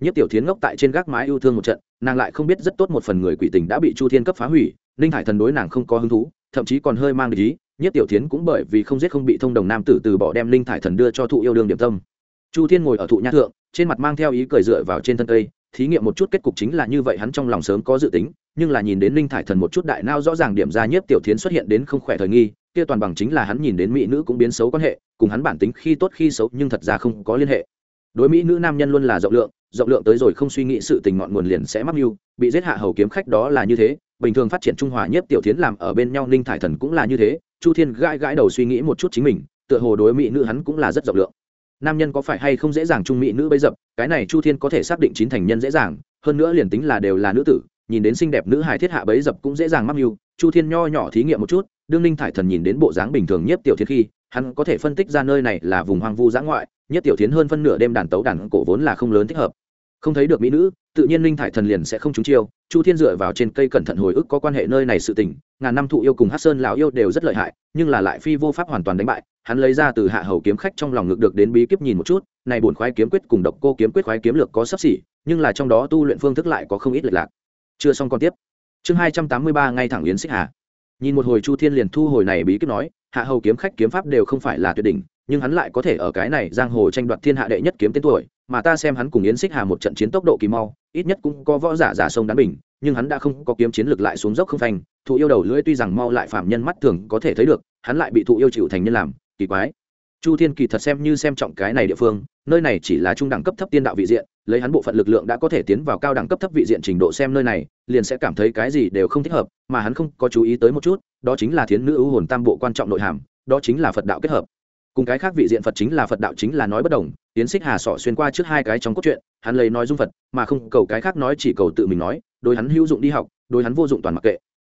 Nhất tiểu thiến ngốc tại trên gác mái yêu thương một trận, nàng lại không biết rất tốt một phần người quỷ tình đã bị chu thiên cấp phá hủy, ninh hải thần đối nàng không có hứng thú, thậm chí còn hơi mang ý nhất tiểu thiến cũng bởi vì không giết không bị thông đồng nam tử từ bỏ đem linh thải thần đưa cho thụ yêu đương điểm tâm. Chu thiên ngồi ở thụ nhã thượng, trên mặt mang theo ý cười dựa vào trên thân cây, thí nghiệm một chút kết cục chính là như vậy hắn trong lòng sớm có dự tính nhưng là nhìn đến linh thải thần một chút đại nao rõ ràng điểm ra nhất tiểu thiến xuất hiện đến không khỏe thời nghi, kia toàn bằng chính là hắn nhìn đến mỹ nữ cũng biến xấu quan hệ, cùng hắn bản tính khi tốt khi xấu nhưng thật ra không có liên hệ. Đối mỹ nữ nam nhân luôn là rộng lượng rộng lượng tới rồi không suy nghĩ sự tình ngọn nguồn liền sẽ mắc mưu, bị giết hạ hầu kiếm khách đó là như thế, bình thường phát triển trung hòa nhất tiểu thiến làm ở bên nhau ninh thải thần cũng là như thế, chu thiên gãi gãi đầu suy nghĩ một chút chính mình, tựa hồ đối mỹ nữ hắn cũng là rất rộng lượng. Nam nhân có phải hay không dễ dàng trung mỹ nữ bấy dập cái này chu thiên có thể xác định chín thành nhân dễ dàng, hơn nữa liền tính là đều là nữ tử nhìn đến xinh đẹp nữ hài thiết hạ bấy dập cũng dễ dàng mắc mưu. Chu thiên nho nhỏ thí nghiệm một chút, đương ninh thải thần nhìn đến bộ dáng bình thường nhất tiểu thiến khi, hắn có thể phân tích ra nơi này là vùng hoang vu giã ngoại nhất tiểu thiến hơn phân nửa đêm đàn tấu đàn cổ vốn là không lớn thích hợp. Không thấy được mỹ nữ, tự nhiên linh thải thần liền sẽ không trúng chiêu. Chu thiên dựa vào trên cây cẩn thận hồi ức có quan hệ nơi này sự tình, ngàn năm thụ yêu cùng hát sơn lão yêu đều rất lợi hại, nhưng là lại phi vô pháp hoàn toàn đánh bại. Hắn lấy ra từ hạ hầu kiếm khách trong lòng ngực được đến bí kíp nhìn một chút, này bổn khoái kiếm quyết cùng độc cô kiếm quyết khoái kiếm lược có sắp xỉ, nhưng là trong đó tu luyện phương thức lại có không ít lệch lạc chưa xong còn tiếp. Chương hai trăm tám mươi ba ngay thẳng yến xích hà. Nhìn một hồi chu thiên liền thu hồi này bí kíp nói, hạ hầu kiếm khách kiếm pháp đều không phải là tuyệt đỉnh, nhưng hắn lại có thể ở cái này giang hồ tranh đoạt thiên hạ đệ nhất kiếm tên tuổi, mà ta xem hắn cùng yến xích hà một trận chiến tốc độ kỳ mau, ít nhất cũng có võ giả giả sông đán bình, nhưng hắn đã không có kiếm chiến lược lại xuống dốc không phanh thụ yêu đầu lưỡi tuy rằng mau lại phạm nhân mắt thường có thể thấy được, hắn lại bị thụ yêu chịu thành nhân làm, kỳ quái chu thiên kỳ thật xem như xem trọng cái này địa phương, nơi này chỉ là trung đẳng cấp thấp tiên đạo vị diện, lấy hắn bộ phận lực lượng đã có thể tiến vào cao đẳng cấp thấp vị diện trình độ xem nơi này, liền sẽ cảm thấy cái gì đều không thích hợp, mà hắn không có chú ý tới một chút, đó chính là thiến nữ ưu hồn tam bộ quan trọng nội hàm, đó chính là phật đạo kết hợp. Cùng cái khác vị diện phật chính là phật đạo chính là nói bất đồng tiến xích hà sọ xuyên qua trước hai cái trong cốt truyện, hắn lấy nói dung phật, mà không cầu cái khác nói chỉ cầu tự mình nói, đối hắn hữu dụng đi học, đối hắn vô dụng toàn mặc kệ.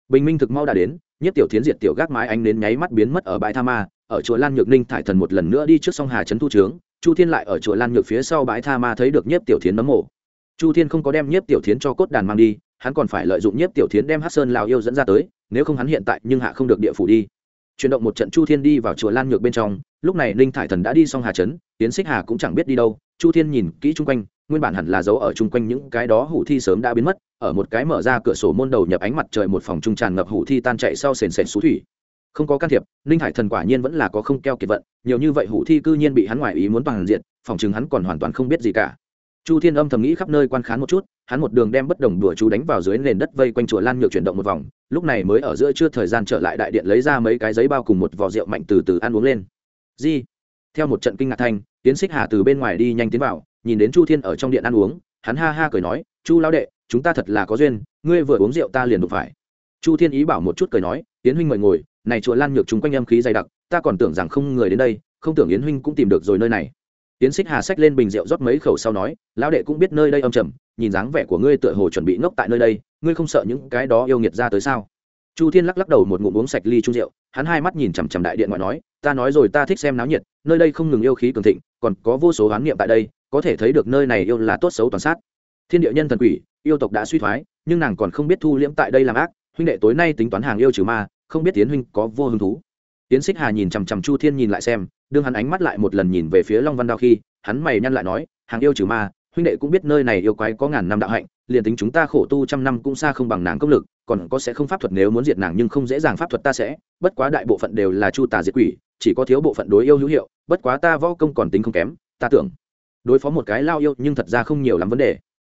Bình minh thực mau đã đến, nhất tiểu thiến diệt tiểu gác mái ánh đến nháy mắt biến mất ở bãi tha ma ở chùa lan nhược ninh thải thần một lần nữa đi trước sông hà trấn thu trướng, chu thiên lại ở chùa lan nhược phía sau bãi tha ma thấy được nhiếp tiểu thiến nấm mộ. chu thiên không có đem nhiếp tiểu thiến cho cốt đàn mang đi, hắn còn phải lợi dụng nhiếp tiểu thiến đem hát sơn lào yêu dẫn ra tới, nếu không hắn hiện tại nhưng hạ không được địa phủ đi chuyển động một trận chu thiên đi vào chùa lan nhược bên trong, lúc này ninh thải thần đã đi xong hà trấn tiến xích hà cũng chẳng biết đi đâu, chu thiên nhìn kỹ chung quanh, nguyên bản hẳn là giấu ở chung quanh những cái đó hủ thi sớm đã biến mất, ở một cái mở ra cửa sổ môn đầu nhập ánh mặt trời một phòng trung tràn ngập hủ thi tan chạy sau sền sền xú thủy không có can thiệp, ninh hải thần quả nhiên vẫn là có không keo kiệt vận, nhiều như vậy hủ thi cư nhiên bị hắn ngoại ý muốn bằng diện, phòng chừng hắn còn hoàn toàn không biết gì cả. Chu thiên âm thầm nghĩ khắp nơi quan khán một chút, hắn một đường đem bất đồng đùa chú đánh vào dưới nền đất vây quanh chùa lan nhược chuyển động một vòng, lúc này mới ở giữa chưa thời gian trở lại đại điện lấy ra mấy cái giấy bao cùng một vò rượu mạnh từ từ ăn uống lên. Di, theo một trận kinh ngạc thanh tiến xích hà từ bên ngoài đi nhanh tiến vào, nhìn đến chu thiên ở trong điện ăn uống, hắn ha ha cười nói, chu lão đệ, chúng ta thật là có duyên, ngươi vừa uống rượu ta liền đụng phải. Chu thiên ý bảo một chút cười nói tiến huynh mời ngồi này chùa lan nhược chúng quanh âm khí dày đặc, ta còn tưởng rằng không người đến đây, không tưởng yến huynh cũng tìm được rồi nơi này. Tiến xích hà xách lên bình rượu rót mấy khẩu sau nói, lão đệ cũng biết nơi đây âm trầm, nhìn dáng vẻ của ngươi tựa hồ chuẩn bị ngốc tại nơi đây, ngươi không sợ những cái đó yêu nghiệt ra tới sao? Chu thiên lắc lắc đầu một ngụm uống sạch ly chung rượu, hắn hai mắt nhìn chằm chằm đại điện ngoại nói, ta nói rồi ta thích xem náo nhiệt, nơi đây không ngừng yêu khí cường thịnh, còn có vô số hoán niệm tại đây, có thể thấy được nơi này yêu là tốt xấu toàn sát. Thiên địa nhân thần quỷ, yêu tộc đã suy thoái, nhưng nàng còn không biết thu liễm tại đây làm ác, huynh đệ tối nay tính toán hàng yêu trừ ma không biết tiến huynh có vô hứng thú. Tiến xích hà nhìn chằm chằm chu thiên nhìn lại xem, đương hắn ánh mắt lại một lần nhìn về phía long văn đao khi, hắn mày nhăn lại nói, hàng yêu trừ ma, huynh đệ cũng biết nơi này yêu quái có ngàn năm đạo hạnh, liền tính chúng ta khổ tu trăm năm cũng xa không bằng nàng công lực, còn có sẽ không pháp thuật nếu muốn diệt nàng nhưng không dễ dàng pháp thuật ta sẽ, bất quá đại bộ phận đều là chu tà diệt quỷ, chỉ có thiếu bộ phận đối yêu hữu hiệu, bất quá ta võ công còn tính không kém, ta tưởng đối phó một cái lao yêu nhưng thật ra không nhiều lắm vấn đề.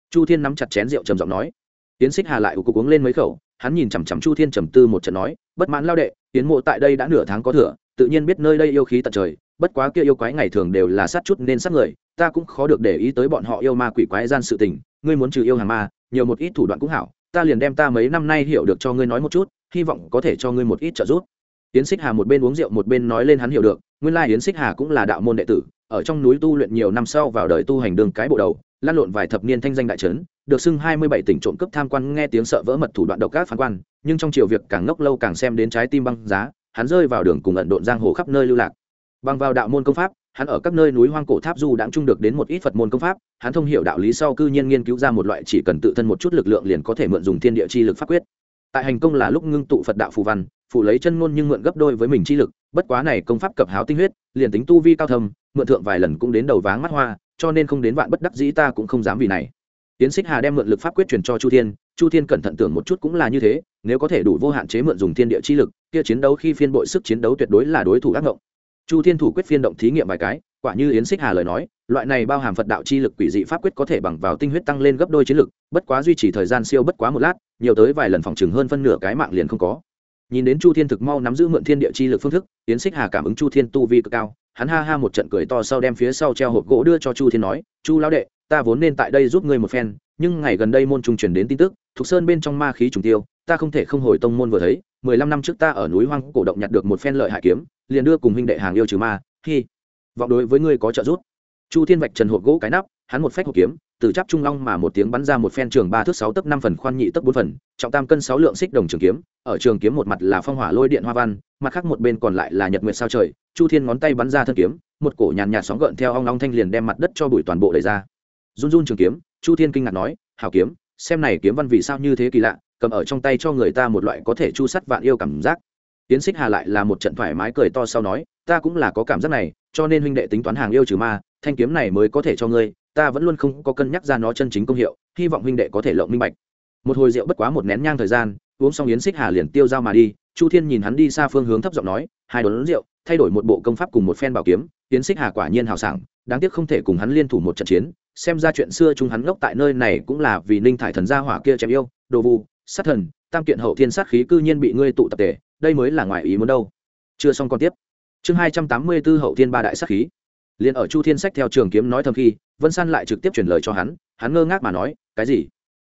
Chu thiên nắm chặt chén rượu trầm giọng nói. Tiến xích hà lại ủ cục uống lên mấy khẩu, hắn nhìn chằm chằm chu thiên trầm tư một trận nói bất mãn lao đệ tiến mộ tại đây đã nửa tháng có thừa, tự nhiên biết nơi đây yêu khí tận trời, bất quá kia yêu quái ngày thường đều là sát chút nên sát người, ta cũng khó được để ý tới bọn họ yêu ma quỷ quái gian sự tình, ngươi muốn trừ yêu hàng ma, nhiều một ít thủ đoạn cũng hảo, ta liền đem ta mấy năm nay hiểu được cho ngươi nói một chút, hy vọng có thể cho ngươi một ít trợ giúp yến xích hà một bên uống rượu một bên nói lên hắn hiểu được, nguyên lai yến xích hà cũng là đạo môn đệ tử, ở trong núi tu luyện nhiều năm sau vào đời tu hành đường cái bộ đầu, lan lộn vài thập niên thanh danh đại trấn được xưng hai mươi bảy tỉnh trộm cướp tham quan nghe tiếng sợ vỡ mật thủ đoạn độc ác phán quan, nhưng trong chiều việc càng ngốc lâu càng xem đến trái tim băng giá, hắn rơi vào đường cùng ẩn độn giang hồ khắp nơi lưu lạc. Bằng vào đạo môn công pháp, hắn ở các nơi núi hoang cổ tháp du đãng chung được đến một ít phật môn công pháp, hắn thông hiểu đạo lý sau cư nhiên nghiên cứu ra một loại chỉ cần tự thân một chút lực lượng liền có thể mượn dùng thiên địa chi lực pháp quyết. Tại hành công là lúc ngưng tụ phật đạo phù văn phụ lấy chân ngôn nhưng mượn gấp đôi với mình chi lực, bất quá này công pháp cập háo tinh huyết, liền tính tu vi cao thâm, mượn thượng vài lần cũng đến đầu váng mắt hoa, cho nên không đến vạn bất đắc dĩ ta cũng không dám vì này. Tiến xích hà đem mượn lực pháp quyết truyền cho chu thiên chu thiên cẩn thận tưởng một chút cũng là như thế, nếu có thể đủ vô hạn chế mượn dùng thiên địa chi lực, kia chiến đấu khi phiên bội sức chiến đấu tuyệt đối là đối thủ ác ngộng. Chu thiên thủ quyết phiên động thí nghiệm vài cái, quả như yến xích hà lời nói, loại này bao hàm phật đạo chi lực quỷ dị pháp quyết có thể bằng vào tinh huyết tăng lên gấp đôi chiến lực, bất quá duy trì thời gian siêu bất quá một lát, nhiều tới vài lần phòng chừng hơn phân nửa cái mạng liền không có nhìn đến chu thiên thực mau nắm giữ mượn thiên địa chi lực phương thức, yến xích hà cảm ứng chu thiên tu vi cực cao, hắn ha ha một trận cười to sau đem phía sau treo hộp gỗ đưa cho chu thiên nói, chu lão đệ, ta vốn nên tại đây giúp ngươi một phen, nhưng ngày gần đây môn trung truyền đến tin tức thục sơn bên trong ma khí trùng tiêu, ta không thể không hồi tông môn vừa thấy, mười lăm năm trước ta ở núi hoang cổ động nhặt được một phen lợi hại kiếm, liền đưa cùng huynh đệ hàng yêu trừ ma, hi, vọng đối với ngươi có trợ giúp. Chu thiên vạch trần hộp gỗ cái nắp hắn một phách hộp kiếm, từ chắp trung long mà một tiếng bắn ra một phen trường ba thước sáu tấc năm phần khoan nhị tấc bốn phần, trọng tam cân sáu lượng xích đồng trường kiếm, ở trường kiếm một mặt là phong hỏa lôi điện hoa văn, mặt khác một bên còn lại là nhật nguyệt sao trời, chu thiên ngón tay bắn ra thân kiếm, một cổ nhàn nhạt sóng gợn theo ong long thanh liền đem mặt đất cho bụi toàn bộ đẩy ra. Run run trường kiếm, chu thiên kinh ngạc nói, hảo kiếm, xem này kiếm văn vì sao như thế kỳ lạ, cầm ở trong tay cho người ta một loại có thể chu sắt vạn yêu cảm giác. Tiến xích hà lại là một trận thoải mái cười to sau nói, ta cũng là có cảm giác này, cho nên huynh đệ tính toán hàng yêu trừ ma, thanh kiếm này mới có thể cho ngươi ta vẫn luôn không có cân nhắc ra nó chân chính công hiệu, hy vọng huynh đệ có thể lộng minh bạch. Một hồi rượu bất quá một nén nhang thời gian, uống xong yến xích hà liền tiêu dao mà đi, chu thiên nhìn hắn đi xa phương hướng thấp giọng nói, hai đốn rượu, thay đổi một bộ công pháp cùng một phen bảo kiếm, yến xích hà quả nhiên hào sảng, đáng tiếc không thể cùng hắn liên thủ một trận chiến, xem ra chuyện xưa chúng hắn ngốc tại nơi này cũng là vì ninh thải thần gia hỏa kia chém yêu, đồ vu, sát thần, tam kiện hậu thiên sát khí cư nhiên bị ngươi tụ tập thể, đây mới là ngoài ý muốn đâu. Chưa xong còn tiếp. Chương hai trăm tám mươi b ố hậu thiên ba đại sát khí. Liền ở chu thiên sách theo trường kiếm nói thầm khi vân san lại trực tiếp truyền lời cho hắn hắn ngơ ngác mà nói, cái gì?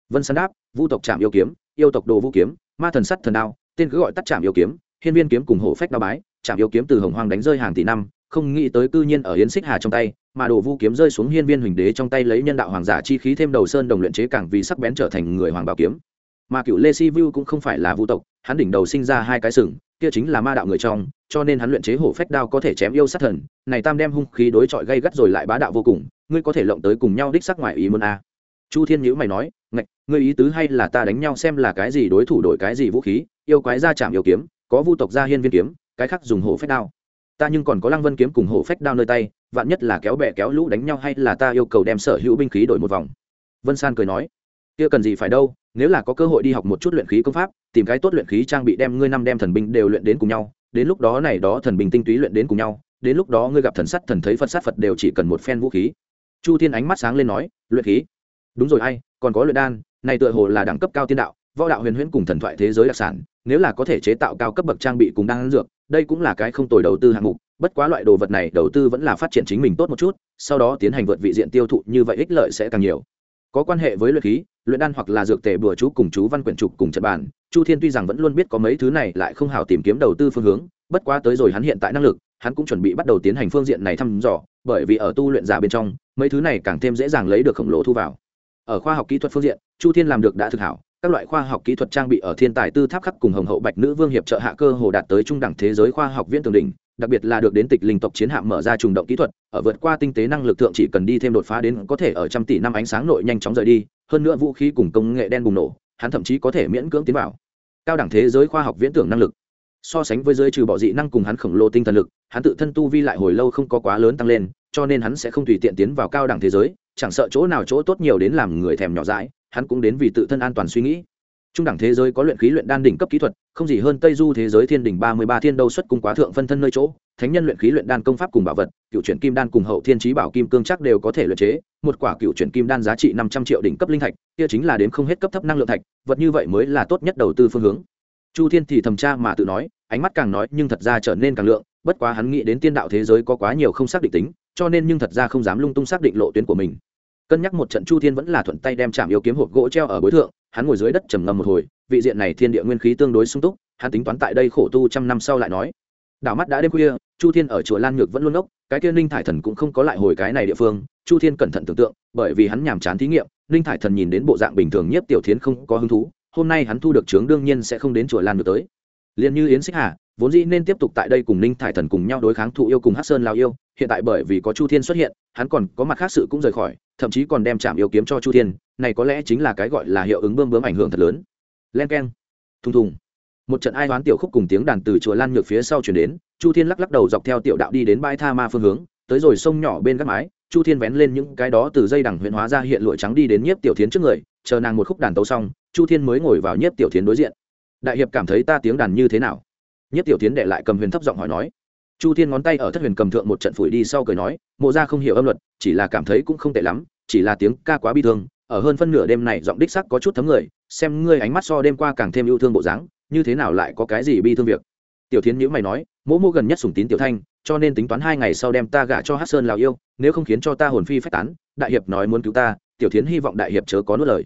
Vân san đáp, vu tộc trạm yêu kiếm, yêu tộc đồ vũ kiếm, ma thần sắt thần đao, tên cứ gọi tắt trạm yêu kiếm, hiên viên kiếm cùng hổ phách đao bái trạm yêu kiếm từ hồng hoang đánh rơi hàng tỷ năm, không nghĩ tới cư nhiên ở yến xích hà trong tay, mà đồ vu kiếm rơi xuống hiên viên huỳnh đế trong tay lấy nhân đạo hoàng giả chi khí thêm đầu sơn đồng luyện chế càng vì sắc bén trở thành người hoàng bảo kiếm. Mà cựu lê si vu cũng không phải là vu tộc, hắn đỉnh đầu sinh ra hai cái sừng, kia chính là ma đạo người trong, cho nên hắn luyện chế hổ phách đao có thể chém yêu sát thần, này tam đem hung khí đối chọi gây gắt rồi lại bá đạo vô cùng ngươi có thể lộng tới cùng nhau đích sắc ngoài ý muốn a. Chu thiên nhữ mày nói, ngạch, ngươi ý tứ hay là ta đánh nhau xem là cái gì đối thủ đổi cái gì vũ khí, yêu quái ra chạm yêu kiếm, có vu tộc ra hiên viên kiếm, cái khác dùng hổ phách đao. Ta nhưng còn có lăng vân kiếm cùng hổ phách đao nơi tay, vạn nhất là kéo bè kéo lũ đánh nhau hay là ta yêu cầu đem sở hữu binh khí đổi một vòng. Vân san cười nói, kia cần gì phải đâu, nếu là có cơ hội đi học một chút luyện khí công pháp, tìm cái tốt luyện khí trang bị đem ngươi năm đem thần binh đều luyện đến cùng nhau, đến lúc đó này đó thần binh tinh túy luyện đến cùng nhau, đến lúc đó ngươi gặp thần sắt thần thấy phật sát phật đều chỉ cần một phen vũ khí chu thiên ánh mắt sáng lên nói, luyện khí. Đúng rồi, ai, còn có luyện đan, này tựa hồ là đẳng cấp cao tiên đạo, võ đạo huyền huyễn cùng thần thoại thế giới đặc sản, nếu là có thể chế tạo cao cấp bậc trang bị cùng đan dược, đây cũng là cái không tồi đầu tư hạng mục, bất quá loại đồ vật này đầu tư vẫn là phát triển chính mình tốt một chút, sau đó tiến hành vượt vị diện tiêu thụ như vậy ích lợi sẽ càng nhiều. Có quan hệ với luyện khí, luyện đan hoặc là dược tề bừa chú cùng chú văn quyển trục cùng trận bản chu thiên tuy rằng vẫn luôn biết có mấy thứ này lại không hào tìm kiếm đầu tư phương hướng, bất quá tới rồi hắn hiện tại năng lực, hắn cũng chuẩn bị bắt đầu tiến hành phương diện này thăm dò, bởi vì ở tu luyện giả bên trong mấy thứ này càng thêm dễ dàng lấy được khổng lồ thu vào. Ở khoa học kỹ thuật phương diện, chu thiên làm được đã thực hảo, các loại khoa học kỹ thuật trang bị ở thiên tài tư tháp khắc cùng hồng hậu bạch nữ vương hiệp trợ hạ cơ hồ đạt tới trung đẳng thế giới khoa học viễn tường đỉnh, đặc biệt là được đến tịch linh tộc chiến hạm mở ra trùng động kỹ thuật, ở vượt qua tinh tế năng lực thượng chỉ cần đi thêm đột phá đến có thể ở trăm tỷ năm ánh sáng nội nhanh chóng rời đi, hơn nữa vũ khí cùng công nghệ đen bùng nổ, hắn thậm chí có thể miễn cưỡng tiến vào. Cao đẳng thế giới khoa học viễn tưởng năng lực. So sánh với giới trừ bọ dị năng cùng hắn khổng lồ tinh thần lực hắn tự thân tu vi lại hồi lâu không có quá lớn tăng lên, cho nên hắn sẽ không tùy tiện tiến vào cao đẳng thế giới, chẳng sợ chỗ nào chỗ tốt nhiều đến làm người thèm nhỏ dãi, hắn cũng đến vì tự thân an toàn suy nghĩ. Trung đẳng thế giới có luyện khí luyện đan đỉnh cấp kỹ thuật, không gì hơn tây du thế giới thiên đỉnh ba mươi ba thiên đâu xuất cung quá thượng phân thân nơi chỗ, thánh nhân luyện khí luyện đan công pháp cùng bảo vật, cựu chuyển kim đan cùng hậu thiên trí bảo kim cương chắc đều có thể luyện chế, một quả cựu chuyển kim đan giá trị năm trăm triệu đỉnh cấp linh thạch, kia chính là đến không hết cấp thấp năng lượng thạch, vật như vậy mới là tốt nhất đầu tư phương hướng. Chu thiên thì thầm tra mà tự nói, ánh mắt càng nói nhưng thật ra trở nên càng lượng bất quá hắn nghĩ đến tiên đạo thế giới có quá nhiều không xác định tính, cho nên nhưng thật ra không dám lung tung xác định lộ tuyến của mình. Cân nhắc một trận chu thiên vẫn là thuận tay đem chạm yêu kiếm hộp gỗ treo ở bối thượng, hắn ngồi dưới đất trầm ngâm một hồi, vị diện này thiên địa nguyên khí tương đối sung túc, hắn tính toán tại đây khổ tu trăm năm sau lại nói. Đảo mắt đã đêm khuya, chu thiên ở chùa lan nhược vẫn luôn ốc cái kia ninh thải thần cũng không có lại hồi cái này địa phương, chu thiên cẩn thận tưởng tượng, bởi vì hắn nhàm chán thí nghiệm, ninh thải thần nhìn đến bộ dạng bình thường nhất tiểu thiến không có hứng thú, hôm nay hắn thu được trướng đương nhiên sẽ không đến chùa lan nhược tới. Liền như yến xích hà vốn dĩ nên tiếp tục tại đây cùng ninh thải thần cùng nhau đối kháng thụ yêu cùng hát sơn lao yêu, hiện tại bởi vì có chu thiên xuất hiện, hắn còn có mặt khác sự cũng rời khỏi, thậm chí còn đem chạm yêu kiếm cho chu thiên, này có lẽ chính là cái gọi là hiệu ứng bơm bướm ảnh hưởng thật lớn. Len k e n thùng thùng. Một trận ai đoán tiểu khúc cùng tiếng đàn từ chùa lan nhược phía sau chuyển đến, chu thiên lắc lắc đầu dọc theo tiểu đạo đi đến bãi tha ma phương hướng, tới rồi sông nhỏ bên gác mái, chu thiên vén lên những cái đó từ dây đằng huyện hóa ra hiện lụa trắng đi đến nhiếp tiểu thiến trước người, chờ nàng một khúc đàn tấu xong, chu thiên mới ngồi vào nhiếp tiểu thiến đối diện. Đại hiệp cảm thấy ta tiếng đàn như thế nào? Nhất tiểu thiến đệ lại cầm huyền thấp giọng hỏi nói, chu thiên ngón tay ở thất huyền cầm thượng một trận phủi đi sau cười nói, mộ ra không hiểu âm luật, chỉ là cảm thấy cũng không tệ lắm, chỉ là tiếng ca quá bi thương, ở hơn phân nửa đêm này giọng đích sắc có chút thấm người, xem ngươi ánh mắt so đêm qua càng thêm yêu thương bộ dáng, như thế nào lại có cái gì bi thương việc? Tiểu thiến nhữ mày nói, mỗ mô gần nhất sùng tín tiểu thanh, cho nên tính toán hai ngày sau đem ta gả cho hát sơn lào yêu, nếu không khiến cho ta hồn phi phách tán, đại hiệp nói muốn cứu ta, tiểu thiến hy vọng đại hiệp chớ có nuốt lời.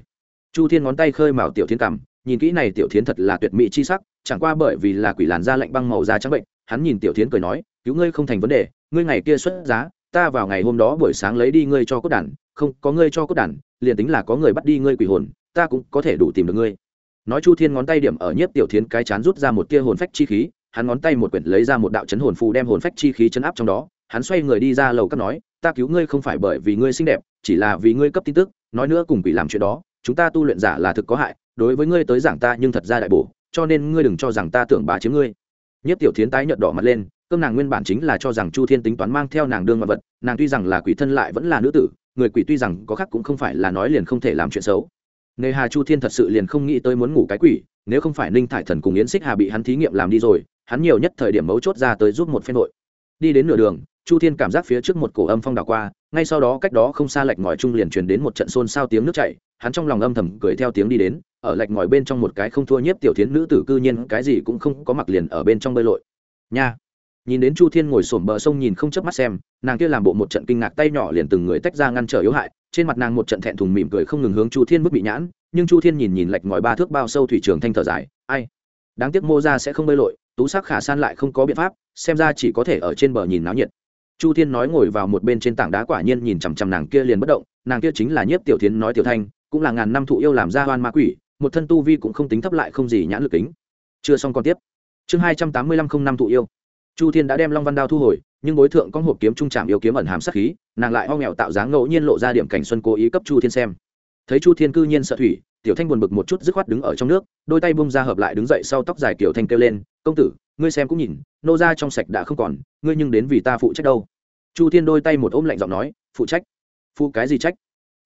Chu thiên ngón tay khơi mào tiểu thiến cảm, nhìn kỹ này tiểu thiến thật là tuyệt mỹ chi sắc chẳng qua bởi vì là quỷ làn da lạnh băng màu da trắng bệnh, hắn nhìn tiểu thiến cười nói, cứu ngươi không thành vấn đề, ngươi ngày kia xuất giá, ta vào ngày hôm đó buổi sáng lấy đi ngươi cho cốt đàn, không, có ngươi cho cốt đàn, liền tính là có người bắt đi ngươi quỷ hồn, ta cũng có thể đủ tìm được ngươi. Nói chu thiên ngón tay điểm ở nhiếp tiểu thiến cái chán rút ra một tia hồn phách chi khí, hắn ngón tay một quyển lấy ra một đạo chấn hồn phù đem hồn phách chi khí chấn áp trong đó, hắn xoay người đi ra lầu các nói, ta cứu ngươi không phải bởi vì ngươi xinh đẹp, chỉ là vì ngươi cấp tin tức, nói nữa cùng quỷ làm chuyện đó, chúng ta tu luyện giả là thực có hại, đối với ngươi tới giảng ta nhưng thật ra đại bổ cho nên ngươi đừng cho rằng ta tưởng bà chiếm ngươi. Nhất tiểu thiến tái nhợt đỏ mặt lên, cơm nàng nguyên bản chính là cho rằng chu thiên tính toán mang theo nàng đương vật vật, nàng tuy rằng là quỷ thân lại vẫn là nữ tử, người quỷ tuy rằng có khác cũng không phải là nói liền không thể làm chuyện xấu. Nề hà chu thiên thật sự liền không nghĩ tới muốn ngủ cái quỷ, nếu không phải ninh thải thần cùng yến xích hà bị hắn thí nghiệm làm đi rồi, hắn nhiều nhất thời điểm mấu chốt ra tới giúp một phen nội. Đi đến nửa đường, chu thiên cảm giác phía trước một cổ âm phong đảo qua, ngay sau đó cách đó không xa lệch ngòi trung liền truyền đến một trận xôn xao tiếng nước chảy, hắn trong lòng âm thầm cười theo tiếng đi đến ở lạch ngòi bên trong một cái không thua nhiếp tiểu thiến nữ tử cư nhiên cái gì cũng không có mặc liền ở bên trong bơi lội. Nha. Nhìn đến chu thiên ngồi xổm bờ sông nhìn không chớp mắt xem, nàng kia làm bộ một trận kinh ngạc tay nhỏ liền từng người tách ra ngăn trở yếu hại, trên mặt nàng một trận thẹn thùng mỉm cười không ngừng hướng chu thiên mức bị nhãn, nhưng chu thiên nhìn nhìn lạch ngòi ba thước bao sâu thủy trường thanh thở dài, ai? Đáng tiếc mô ra sẽ không bơi lội, tú sắc khả san lại không có biện pháp, xem ra chỉ có thể ở trên bờ nhìn náo nhiệt. Chu thiên nói ngồi vào một bên trên tảng đá quả nhiên nhìn chằm chằm nàng kia liền bất động, nàng kia chính là nhiếp tiểu thiến nói tiểu thanh, cũng là ngàn năm thụ yêu làm ra hoan ma quỷ một thân tu vi cũng không tính thấp lại không gì nhãn lực kính. Chưa xong còn tiếp. Chương hai trăm tám mươi lăm không năm thụ yêu. Chu thiên đã đem long văn đao thu hồi, nhưng bối thượng con hộp kiếm trung trạm yêu kiếm ẩn hàm sát khí, nàng lại ho nghèo tạo dáng ngẫu nhiên lộ ra điểm cảnh xuân cố ý cấp chu thiên xem. Thấy chu thiên cư nhiên sợ thủy, tiểu thanh buồn bực một chút dứt khoát đứng ở trong nước, đôi tay bung ra hợp lại đứng dậy sau tóc dài tiểu thanh kêu lên, công tử, ngươi xem cũng nhìn, nô ra trong sạch đã không còn, ngươi nhưng đến vì ta phụ trách đâu. Chu thiên đôi tay một ôm lạnh giọng nói, phụ trách. Phụ cái gì trách?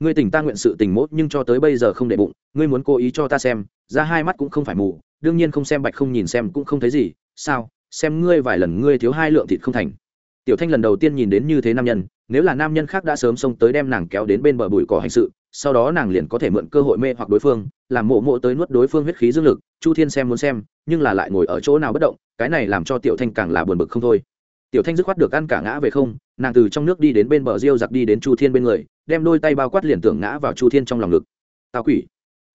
Ngươi tỉnh ta nguyện sự tình mốt nhưng cho tới bây giờ không để bụng, ngươi muốn cố ý cho ta xem, ra hai mắt cũng không phải mù, đương nhiên không xem bạch không nhìn xem cũng không thấy gì, sao, xem ngươi vài lần ngươi thiếu hai lượng thịt không thành. Tiểu thanh lần đầu tiên nhìn đến như thế nam nhân, nếu là nam nhân khác đã sớm xông tới đem nàng kéo đến bên bờ bụi cỏ hành sự, sau đó nàng liền có thể mượn cơ hội mê hoặc đối phương, làm mộ mộ tới nuốt đối phương huyết khí dương lực, chu thiên xem muốn xem, nhưng là lại ngồi ở chỗ nào bất động, cái này làm cho tiểu thanh càng là buồn bực không thôi tiểu thanh dứt khoát được ăn cả ngã về không, nàng từ trong nước đi đến bên bờ riêu giặc đi đến chu thiên bên người, đem đôi tay bao quát liền tưởng ngã vào chu thiên trong lòng ngực. Tào quỷ.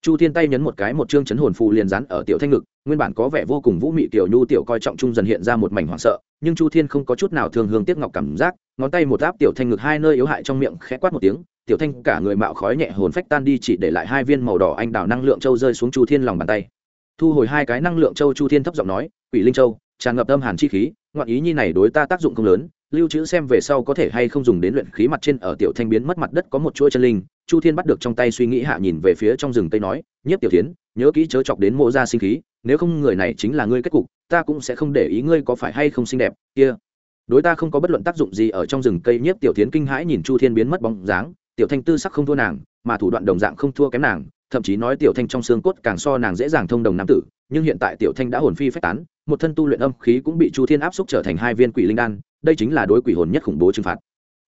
Chu thiên tay nhấn một cái một chương chấn hồn phù liền rắn ở tiểu thanh ngực, nguyên bản có vẻ vô cùng vũ mị tiểu nhu tiểu coi trọng trung dần hiện ra một mảnh hoảng sợ, nhưng chu thiên không có chút nào thường hương tiếc ngọc cảm giác, ngón tay một áp tiểu thanh ngực hai nơi yếu hại trong miệng khẽ quát một tiếng, tiểu thanh cả người mạo khói nhẹ hồn phách tan đi chỉ để lại hai viên màu đỏ anh đào năng lượng châu rơi xuống chu thiên lòng bàn tay. Thu hồi hai cái năng lượng châu chu thiên thấp giọng nói, quỷ linh châu tràn ngập âm hàn chi khí, ngoạn ý nhi này đối ta tác dụng không lớn, lưu trữ xem về sau có thể hay không dùng đến luyện khí mặt trên ở tiểu thanh biến mất mặt đất có một chuỗi chân linh, chu thiên bắt được trong tay suy nghĩ hạ nhìn về phía trong rừng tây nói nhiếp tiểu tiến nhớ kỹ chớ chọc đến mộ gia sinh khí, nếu không người này chính là ngươi kết cục, ta cũng sẽ không để ý ngươi có phải hay không xinh đẹp, kia. Đối ta không có bất luận tác dụng gì ở trong rừng cây nhiếp tiểu tiến kinh hãi nhìn chu thiên biến mất bóng dáng, tiểu thanh tư sắc không thua nàng, mà thủ đoạn đồng dạng không thua kém nàng, thậm chí nói tiểu thanh trong xương cốt càng so nàng dễ dàng thông đồng nam tử nhưng hiện tại tiểu thanh đã hồn phi phách tán, một thân tu luyện âm khí cũng bị chu thiên áp xúc trở thành hai viên quỷ linh đan, đây chính là đối quỷ hồn nhất khủng bố trừng phạt.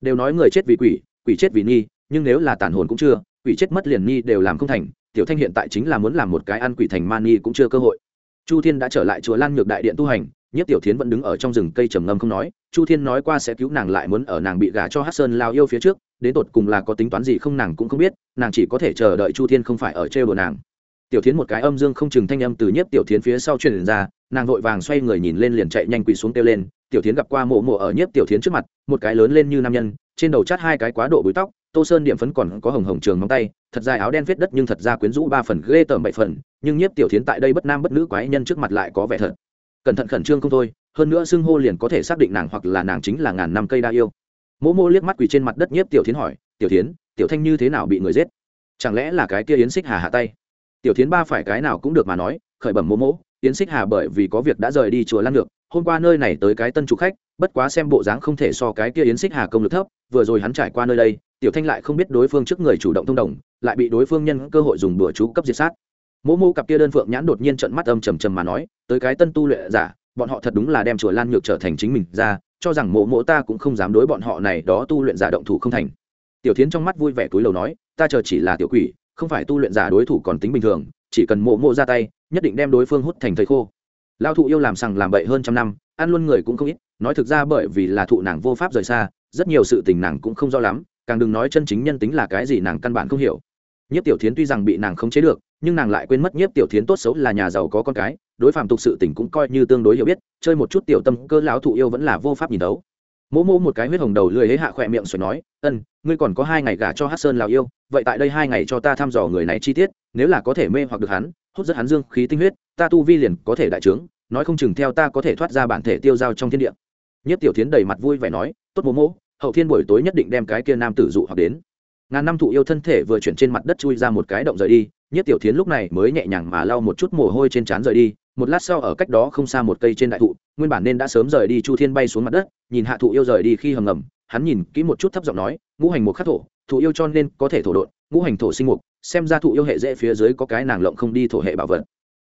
Đều nói người chết vì quỷ quỷ chết vì nhi, nhưng nếu là tàn hồn cũng chưa, quỷ chết mất liền nhi đều làm không thành, tiểu thanh hiện tại chính là muốn làm một cái ăn quỷ thành man nhi cũng chưa cơ hội. Chu thiên đã trở lại chùa lan nhược đại điện tu hành nhất tiểu thiến vẫn đứng ở trong rừng cây trầm ngâm không nói, chu thiên nói qua sẽ cứu nàng lại muốn ở nàng bị gả cho hát sơn lao yêu phía trước, đến tột cùng là có tính toán gì không nàng cũng không biết, nàng chỉ có thể chờ đợi chu thiên không phải ở trêu đồ nàng tiểu thiến một cái âm dương không chừng thanh âm từ nhất tiểu thiến phía sau truyền ra, nàng vội vàng xoay người nhìn lên liền chạy nhanh quỳ xuống kêu lên, tiểu thiến gặp qua mộ mộ ở nhất tiểu thiến trước mặt, một cái lớn lên như nam nhân, trên đầu chát hai cái quá độ bụi tóc, tô sơn điểm phấn còn có hồng hồng trường móng tay, thật dài áo đen viết đất nhưng thật ra quyến rũ ba phần, ghê tởm bảy phần, nhưng nhiếp tiểu thiến tại đây bất nam bất nữ quái nhân trước mặt lại có vẻ thật. Cẩn thận khẩn trương không thôi, hơn nữa xưng hô liền có thể xác định nàng hoặc là nàng chính là ngàn năm cây đa yêu. Mỗ mô liếc mắt quỳ trên mặt đất nhiếp tiểu thiến hỏi, tiểu thiến, tiểu thanh như thế nào bị người giết? Chẳng lẽ là cái kia yến xích hà hạ tay? Tiểu thiến ba phải cái nào cũng được mà nói, khởi bẩm mỗ mỗ, yến xích hà bởi vì có việc đã rời đi chùa lan được hôm qua nơi này tới cái tân chủ khách, bất quá xem bộ dáng không thể so cái kia yến xích hà công lực thấp, vừa rồi hắn trải qua nơi đây, tiểu thanh lại không biết đối phương trước người chủ động thông đồng, lại bị đối phương nhân cơ hội dùng bữa chú cấp diệt sát. Mỗ mô cặp kia đơn phượng nhãn đột nhiên trận mắt âm trầm trầm mà nói, tới cái tân tu luyện giả, bọn họ thật đúng là đem chùa lan nhược trở thành chính mình ra, cho rằng mộ mộ ta cũng không dám đối bọn họ này đó tu luyện giả động thủ không thành. Tiểu thiến trong mắt vui vẻ túi lầu nói, ta chờ chỉ là tiểu quỷ không phải tu luyện giả đối thủ còn tính bình thường, chỉ cần mộ mộ ra tay, nhất định đem đối phương hút thành thầy khô. Lao thụ yêu làm sằng làm bậy hơn trăm năm, ăn luôn người cũng không ít, nói thực ra bởi vì là thụ nàng vô pháp rời xa, rất nhiều sự tình nàng cũng không rõ lắm, càng đừng nói chân chính nhân tính là cái gì nàng căn bản không hiểu. Nhất tiểu thiến tuy rằng bị nàng không chế được, nhưng nàng lại quên mất nhiếp tiểu thiến tốt xấu là nhà giàu có con cái, đối phạm tục sự tình cũng coi như tương đối hiểu biết, chơi một chút tiểu tâm cơ lão thụ yêu vẫn là vô pháp nhìn đấu mỗ mỗ một cái huyết hồng đầu lười hế hạ khỏe miệng xoài nói, ân, ngươi còn có hai ngày gả cho hát sơn lào yêu, vậy tại đây hai ngày cho ta thăm dò người này chi tiết, nếu là có thể mê hoặc được hắn, hút rất hắn dương khí tinh huyết, ta tu vi liền có thể đại trướng nói không chừng theo ta có thể thoát ra bản thể tiêu dao trong thiên địa. Nhất tiểu thiến đầy mặt vui vẻ nói, tốt mỗ mỗ, hậu thiên buổi tối nhất định đem cái kia nam tử dụ hoặc đến. Ngàn năm thụ yêu thân thể vừa chuyển trên mặt đất chui ra một cái động rời đi, nhất tiểu thiến lúc này mới nhẹ nhàng mà lau một chút mồ hôi trên trán rời đi một lát sau ở cách đó không xa một cây trên đại thụ, nguyên bản nên đã sớm rời đi chu thiên bay xuống mặt đất, nhìn hạ thụ yêu rời đi khi hầm ngầm, hắn nhìn kỹ một chút thấp giọng nói, ngũ hành một khắc thổ, thụ yêu cho nên có thể thổ đột ngũ hành thổ sinh mục, xem ra thụ yêu hệ dễ phía dưới có cái nàng lộng không đi thổ hệ bảo vật.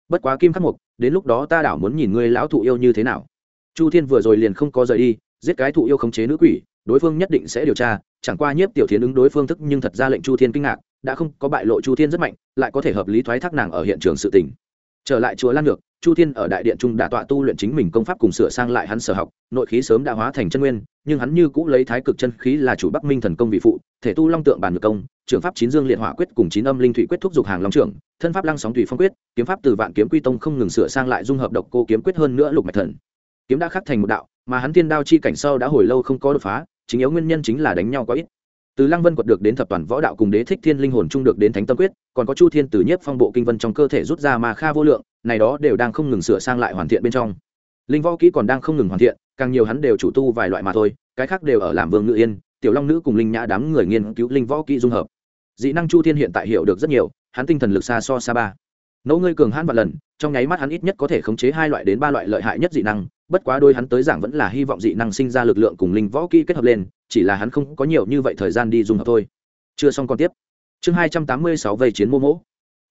Bất quá kim khắc mục, đến lúc đó ta đảo muốn nhìn ngươi lão thụ yêu như thế nào. Chu thiên vừa rồi liền không có rời đi, giết cái thụ yêu khống chế nữ quỷ, đối phương nhất định sẽ điều tra, chẳng qua nhiếp tiểu thiến ứng đối phương thức nhưng thật ra lệnh chu thiên kinh ngạc, đã không có bại lộ chu thiên rất mạnh, lại có thể hợp lý thoái thác nàng ở hiện trường sự tình. Trở lại chùa lan ngược chu thiên ở đại điện trung đã tọa tu luyện chính mình công pháp cùng sửa sang lại hắn sở học, nội khí sớm đã hóa thành chân nguyên, nhưng hắn như cũ lấy thái cực chân khí là chủ bắc minh thần công vị phụ, thể tu long tượng bàn ngược công, trưởng pháp chín dương liệt hỏa quyết cùng chín âm linh thủy quyết thúc giục hàng long trưởng, thân pháp lăng sóng thủy phong quyết, kiếm pháp từ vạn kiếm quy tông không ngừng sửa sang lại dung hợp độc cô kiếm quyết hơn nữa lục mạch thần. Kiếm đã khắc thành một đạo, mà hắn thiên đao chi cảnh sâu đã hồi lâu không có đột phá, chính yếu nguyên nhân chính là đánh nhau quá ít. Từ lăng vân quật được đến thập toàn võ đạo cùng đế thích thiên linh hồn trung được đến thánh tâm quyết, còn có chu thiên từ nhất phong bộ kinh vân trong cơ thể rút ra mà kha vô lượng này đó đều đang không ngừng sửa sang lại hoàn thiện bên trong. Linh võ kỹ còn đang không ngừng hoàn thiện, càng nhiều hắn đều chủ tu vài loại mà thôi, cái khác đều ở làm vương ngự yên, tiểu long nữ cùng linh nhã đám người nghiên cứu linh võ kỹ dung hợp. Dị năng chu thiên hiện tại hiểu được rất nhiều, hắn tinh thần lực xa so xa ba. Nấu ngươi cường hãn vạn lần, trong nháy mắt hắn ít nhất có thể khống chế hai loại đến ba loại lợi hại nhất dị năng, bất quá đôi hắn tới giảng vẫn là hy vọng dị năng sinh ra lực lượng cùng linh võ kỹ kết hợp lên, chỉ là hắn không có nhiều như vậy thời gian đi dùng hợp thôi. Chưa xong còn tiếp. Chương hai trăm tám mươi sáu vây chiến mô mỗ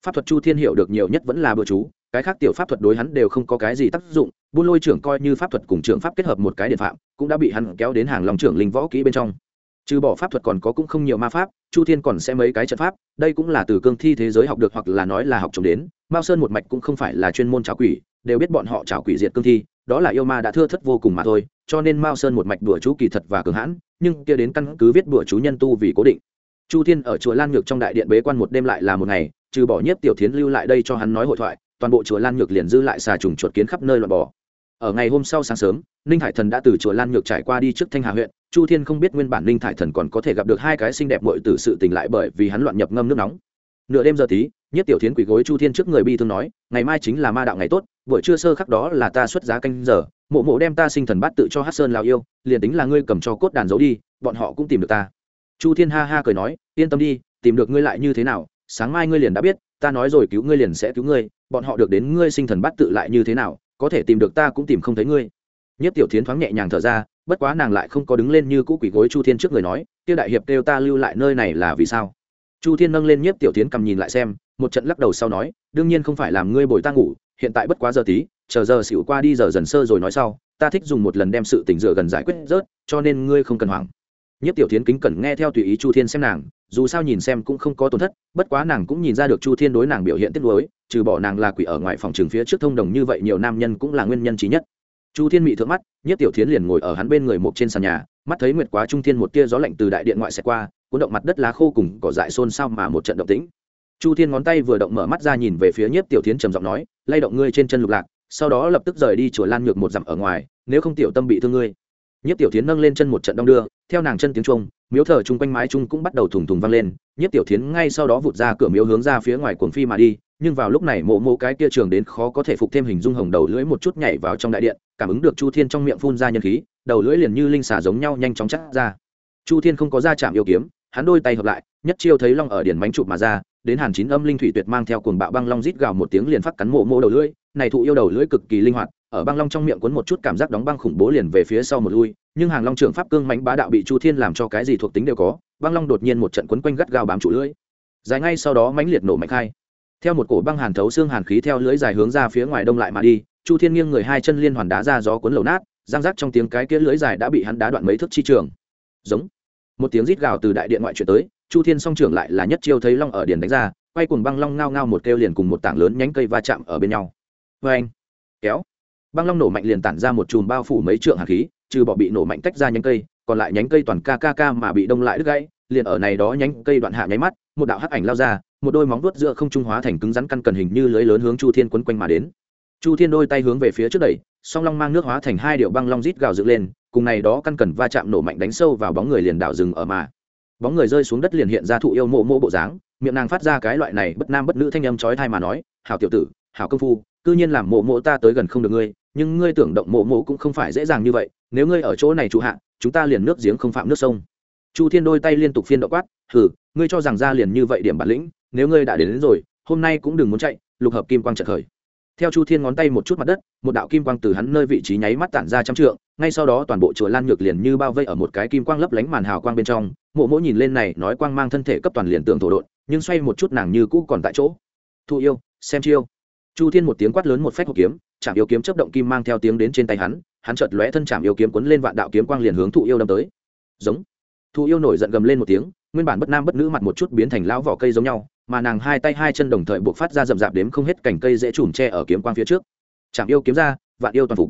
pháp thuật chu thiên hiệu được nhiều nhất vẫn là bữa chú, cái khác tiểu pháp thuật đối hắn đều không có cái gì tác dụng, buôn lôi trưởng coi như pháp thuật cùng trưởng pháp kết hợp một cái điện phạm, cũng đã bị hắn kéo đến hàng lòng trưởng linh võ kỹ bên trong. Trừ bỏ pháp thuật còn có cũng không nhiều ma pháp, chu thiên còn sẽ mấy cái trận pháp, đây cũng là từ cương thi thế giới học được hoặc là nói là học trồng đến, mao sơn một mạch cũng không phải là chuyên môn trào quỷ, đều biết bọn họ trào quỷ diệt cương thi, đó là yêu ma đã thưa thất vô cùng mà thôi, cho nên mao sơn một mạch đùa chú kỳ thật và cường hãn, nhưng kia đến căn cứ viết đùa chú nhân tu vì cố định. Chu thiên ở chùa lan ngược trong đại điện bế quan một đêm lại là một ngày trừ bỏ nhất tiểu thiến lưu lại đây cho hắn nói hội thoại, toàn bộ chùa lan nhược liền dư lại xà trùng chuột kiến khắp nơi loạn bò. Ở ngày hôm sau sáng sớm, ninh hải thần đã từ chùa lan nhược trải qua đi trước thanh hà huyện, chu thiên không biết nguyên bản ninh hải thần còn có thể gặp được hai cái xinh đẹp mội từ sự tình lại bởi vì hắn loạn nhập ngâm nước nóng. Nửa đêm giờ tí nhất tiểu thiến quỳ gối chu thiên trước người bi thương nói, ngày mai chính là ma đạo ngày tốt, buổi trưa sơ khắc đó là ta xuất giá canh giờ, mộ mộ đem ta sinh thần bát tự cho hát sơn lào yêu, liền tính là ngươi cầm cho cốt đàn giấu đi, bọn họ cũng tìm được ta. Chu thiên ha ha cười nói, yên tâm đi, tìm được ngươi lại như thế nào sáng mai ngươi liền đã biết, ta nói rồi cứu ngươi liền sẽ cứu ngươi, bọn họ được đến ngươi sinh thần bát tự lại như thế nào, có thể tìm được ta cũng tìm không thấy ngươi. Nhất tiểu thiến thoáng nhẹ nhàng thở ra, bất quá nàng lại không có đứng lên như cũ quỷ gối chu thiên trước người nói, tiêu đại hiệp kêu ta lưu lại nơi này là vì sao? Chu thiên nâng lên nhiếp tiểu tiến cầm nhìn lại xem, một trận lắc đầu sau nói, đương nhiên không phải làm ngươi bồi ta ngủ, hiện tại bất quá giờ tí, chờ giờ xỉu qua đi giờ dần sơ rồi nói sau, ta thích dùng một lần đem sự tỉnh dựa gần giải quyết rớt, cho nên ngươi không cần hoảng nhất tiểu tiến kính cẩn nghe theo tùy ý chu thiên xem nàng, dù sao nhìn xem cũng không có tổn thất, bất quá nàng cũng nhìn ra được chu thiên đối nàng biểu hiện tiếc nuối, trừ bỏ nàng là quỷ ở ngoài phòng trường phía trước thông đồng như vậy nhiều nam nhân cũng là nguyên nhân trí nhất. Chu thiên mị thượng mắt nhất tiểu thiến liền ngồi ở hắn bên người một trên sàn nhà, mắt thấy nguyệt quá trung thiên một tia gió lạnh từ đại điện ngoại xẹt qua, cuốn động mặt đất lá khô cùng cỏ dại xôn xao mà một trận động tĩnh. Chu thiên ngón tay vừa động mở mắt ra nhìn về phía nhiếp tiểu thiến trầm giọng nói, lay động ngươi trên chân lục lạc, sau đó lập tức rời đi chùa lan nhược một dặm ở ngoài, nếu không tiểu tâm bị thương ngươi nhiếp tiểu thiến nâng lên chân một trận đong đưa, theo nàng chân tiếng trung miếu thờ chung quanh mái chung cũng bắt đầu thùng thùng vang lên. Nhiếp tiểu thiến ngay sau đó vụt ra cửa miếu hướng ra phía ngoài cuồng phi mà đi, nhưng vào lúc này mộ mộ cái kia trường đến khó có thể phục thêm hình dung hồng đầu lưỡi một chút nhảy vào trong đại điện, cảm ứng được chu thiên trong miệng phun ra nhân khí, đầu lưỡi liền như linh xà giống nhau nhanh chóng chắc ra. Chu thiên không có ra chạm yêu kiếm, hắn đôi tay hợp lại, nhất chiêu thấy long ở điển bánh chụp mà ra, đến hàn chín âm linh thủy tuyệt mang theo cuồng bạo băng long rít gào một tiếng liền phát cắn mộ mộ đầu lưỡi, này thụ yêu đầu lưỡi cực kỳ linh hoạt ở băng long trong miệng cuốn một chút cảm giác đóng băng khủng bố liền về phía sau một lui, nhưng hàng long trưởng pháp cương mánh bá đạo bị chu thiên làm cho cái gì thuộc tính đều có, băng long đột nhiên một trận quấn quanh gắt gao bám trụ lưỡi. Dài ngay sau đó mãnh liệt nổ mạnh khai. Theo một cổ băng hàn thấu xương hàn khí theo lưỡi dài hướng ra phía ngoài đông lại mà đi, chu thiên nghiêng người hai chân liên hoàn đá ra gió cuốn lầu nát giang rác trong tiếng cái kia lưỡi dài đã bị hắn đá đoạn mấy thước chi trường. Giống. Một tiếng rít gào từ đại điện ngoại chuyển tới, chu thiên song trưởng lại là nhất chiêu thấy long ở điền đánh ra, quay cùng băng long ngao ngao một kêu liền cùng một tảng lớn nhánh cây va chạm ở bên nhau. Vê anh kéo băng long nổ mạnh liền tản ra một chùm bao phủ mấy trượng hạt khí, trừ bỏ bị nổ mạnh tách ra nhánh cây, còn lại nhánh cây toàn ca ca ca mà bị đông lại đứt gãy, liền ở này đó nhánh cây đoạn hạ nháy mắt, một đạo hắc ảnh lao ra, một đôi móng vuốt giữa không trung hóa thành cứng rắn căn cần hình như lưới lớn hướng chu thiên quấn quanh mà đến. Chu thiên đôi tay hướng về phía trước đẩy, song long mang nước hóa thành hai điệu băng long rít gào dựng lên, cùng này đó căn cần va chạm nổ mạnh đánh sâu vào bóng người liền đảo rừng ở mà. Bóng người rơi xuống đất liền hiện ra thụ yêu mộ mộ bộ dáng, miệng nàng phát ra cái loại này bất nam bất nữ thanh âm chói tai mà nói, hảo tiểu tử, hảo công phu, cư nhiên làm mộ mộ ta tới gần không được ngươi nhưng ngươi tưởng động mộ mộ cũng không phải dễ dàng như vậy nếu ngươi ở chỗ này trụ hạ chúng ta liền nước giếng không phạm nước sông. Chu thiên đôi tay liên tục phiên động quát hừ ngươi cho rằng ra liền như vậy điểm bản lĩnh nếu ngươi đã đến, đến rồi hôm nay cũng đừng muốn chạy lục hợp kim quang trật khởi. Theo chu thiên ngón tay một chút mặt đất một đạo kim quang từ hắn nơi vị trí nháy mắt tản ra trăm trượng ngay sau đó toàn bộ chùa lan nhược liền như bao vây ở một cái kim quang lấp lánh màn hào quang bên trong. Mộ mỗ nhìn lên này nói quang mang thân thể cấp toàn liền tượng thổ đột nhưng xoay một chút nàng như cũ còn tại chỗ. Thu yêu xem chiêu. Chu thiên một tiếng quát lớn một phách hộp kiếm chạm yêu kiếm chấp động kim mang theo tiếng đến trên tay hắn hắn chợt lóe thân chạm yêu kiếm cuốn lên vạn đạo kiếm quang liền hướng thụ yêu đâm tới. Giống. Thụ yêu nổi giận gầm lên một tiếng, nguyên bản bất nam bất nữ mặt một chút biến thành lão vỏ cây giống nhau, mà nàng hai tay hai chân đồng thời buộc phát ra rậm rạp đếm không hết cành cây dễ trùm tre ở kiếm quang phía trước. Chạm yêu kiếm ra, vạn yêu toàn phục.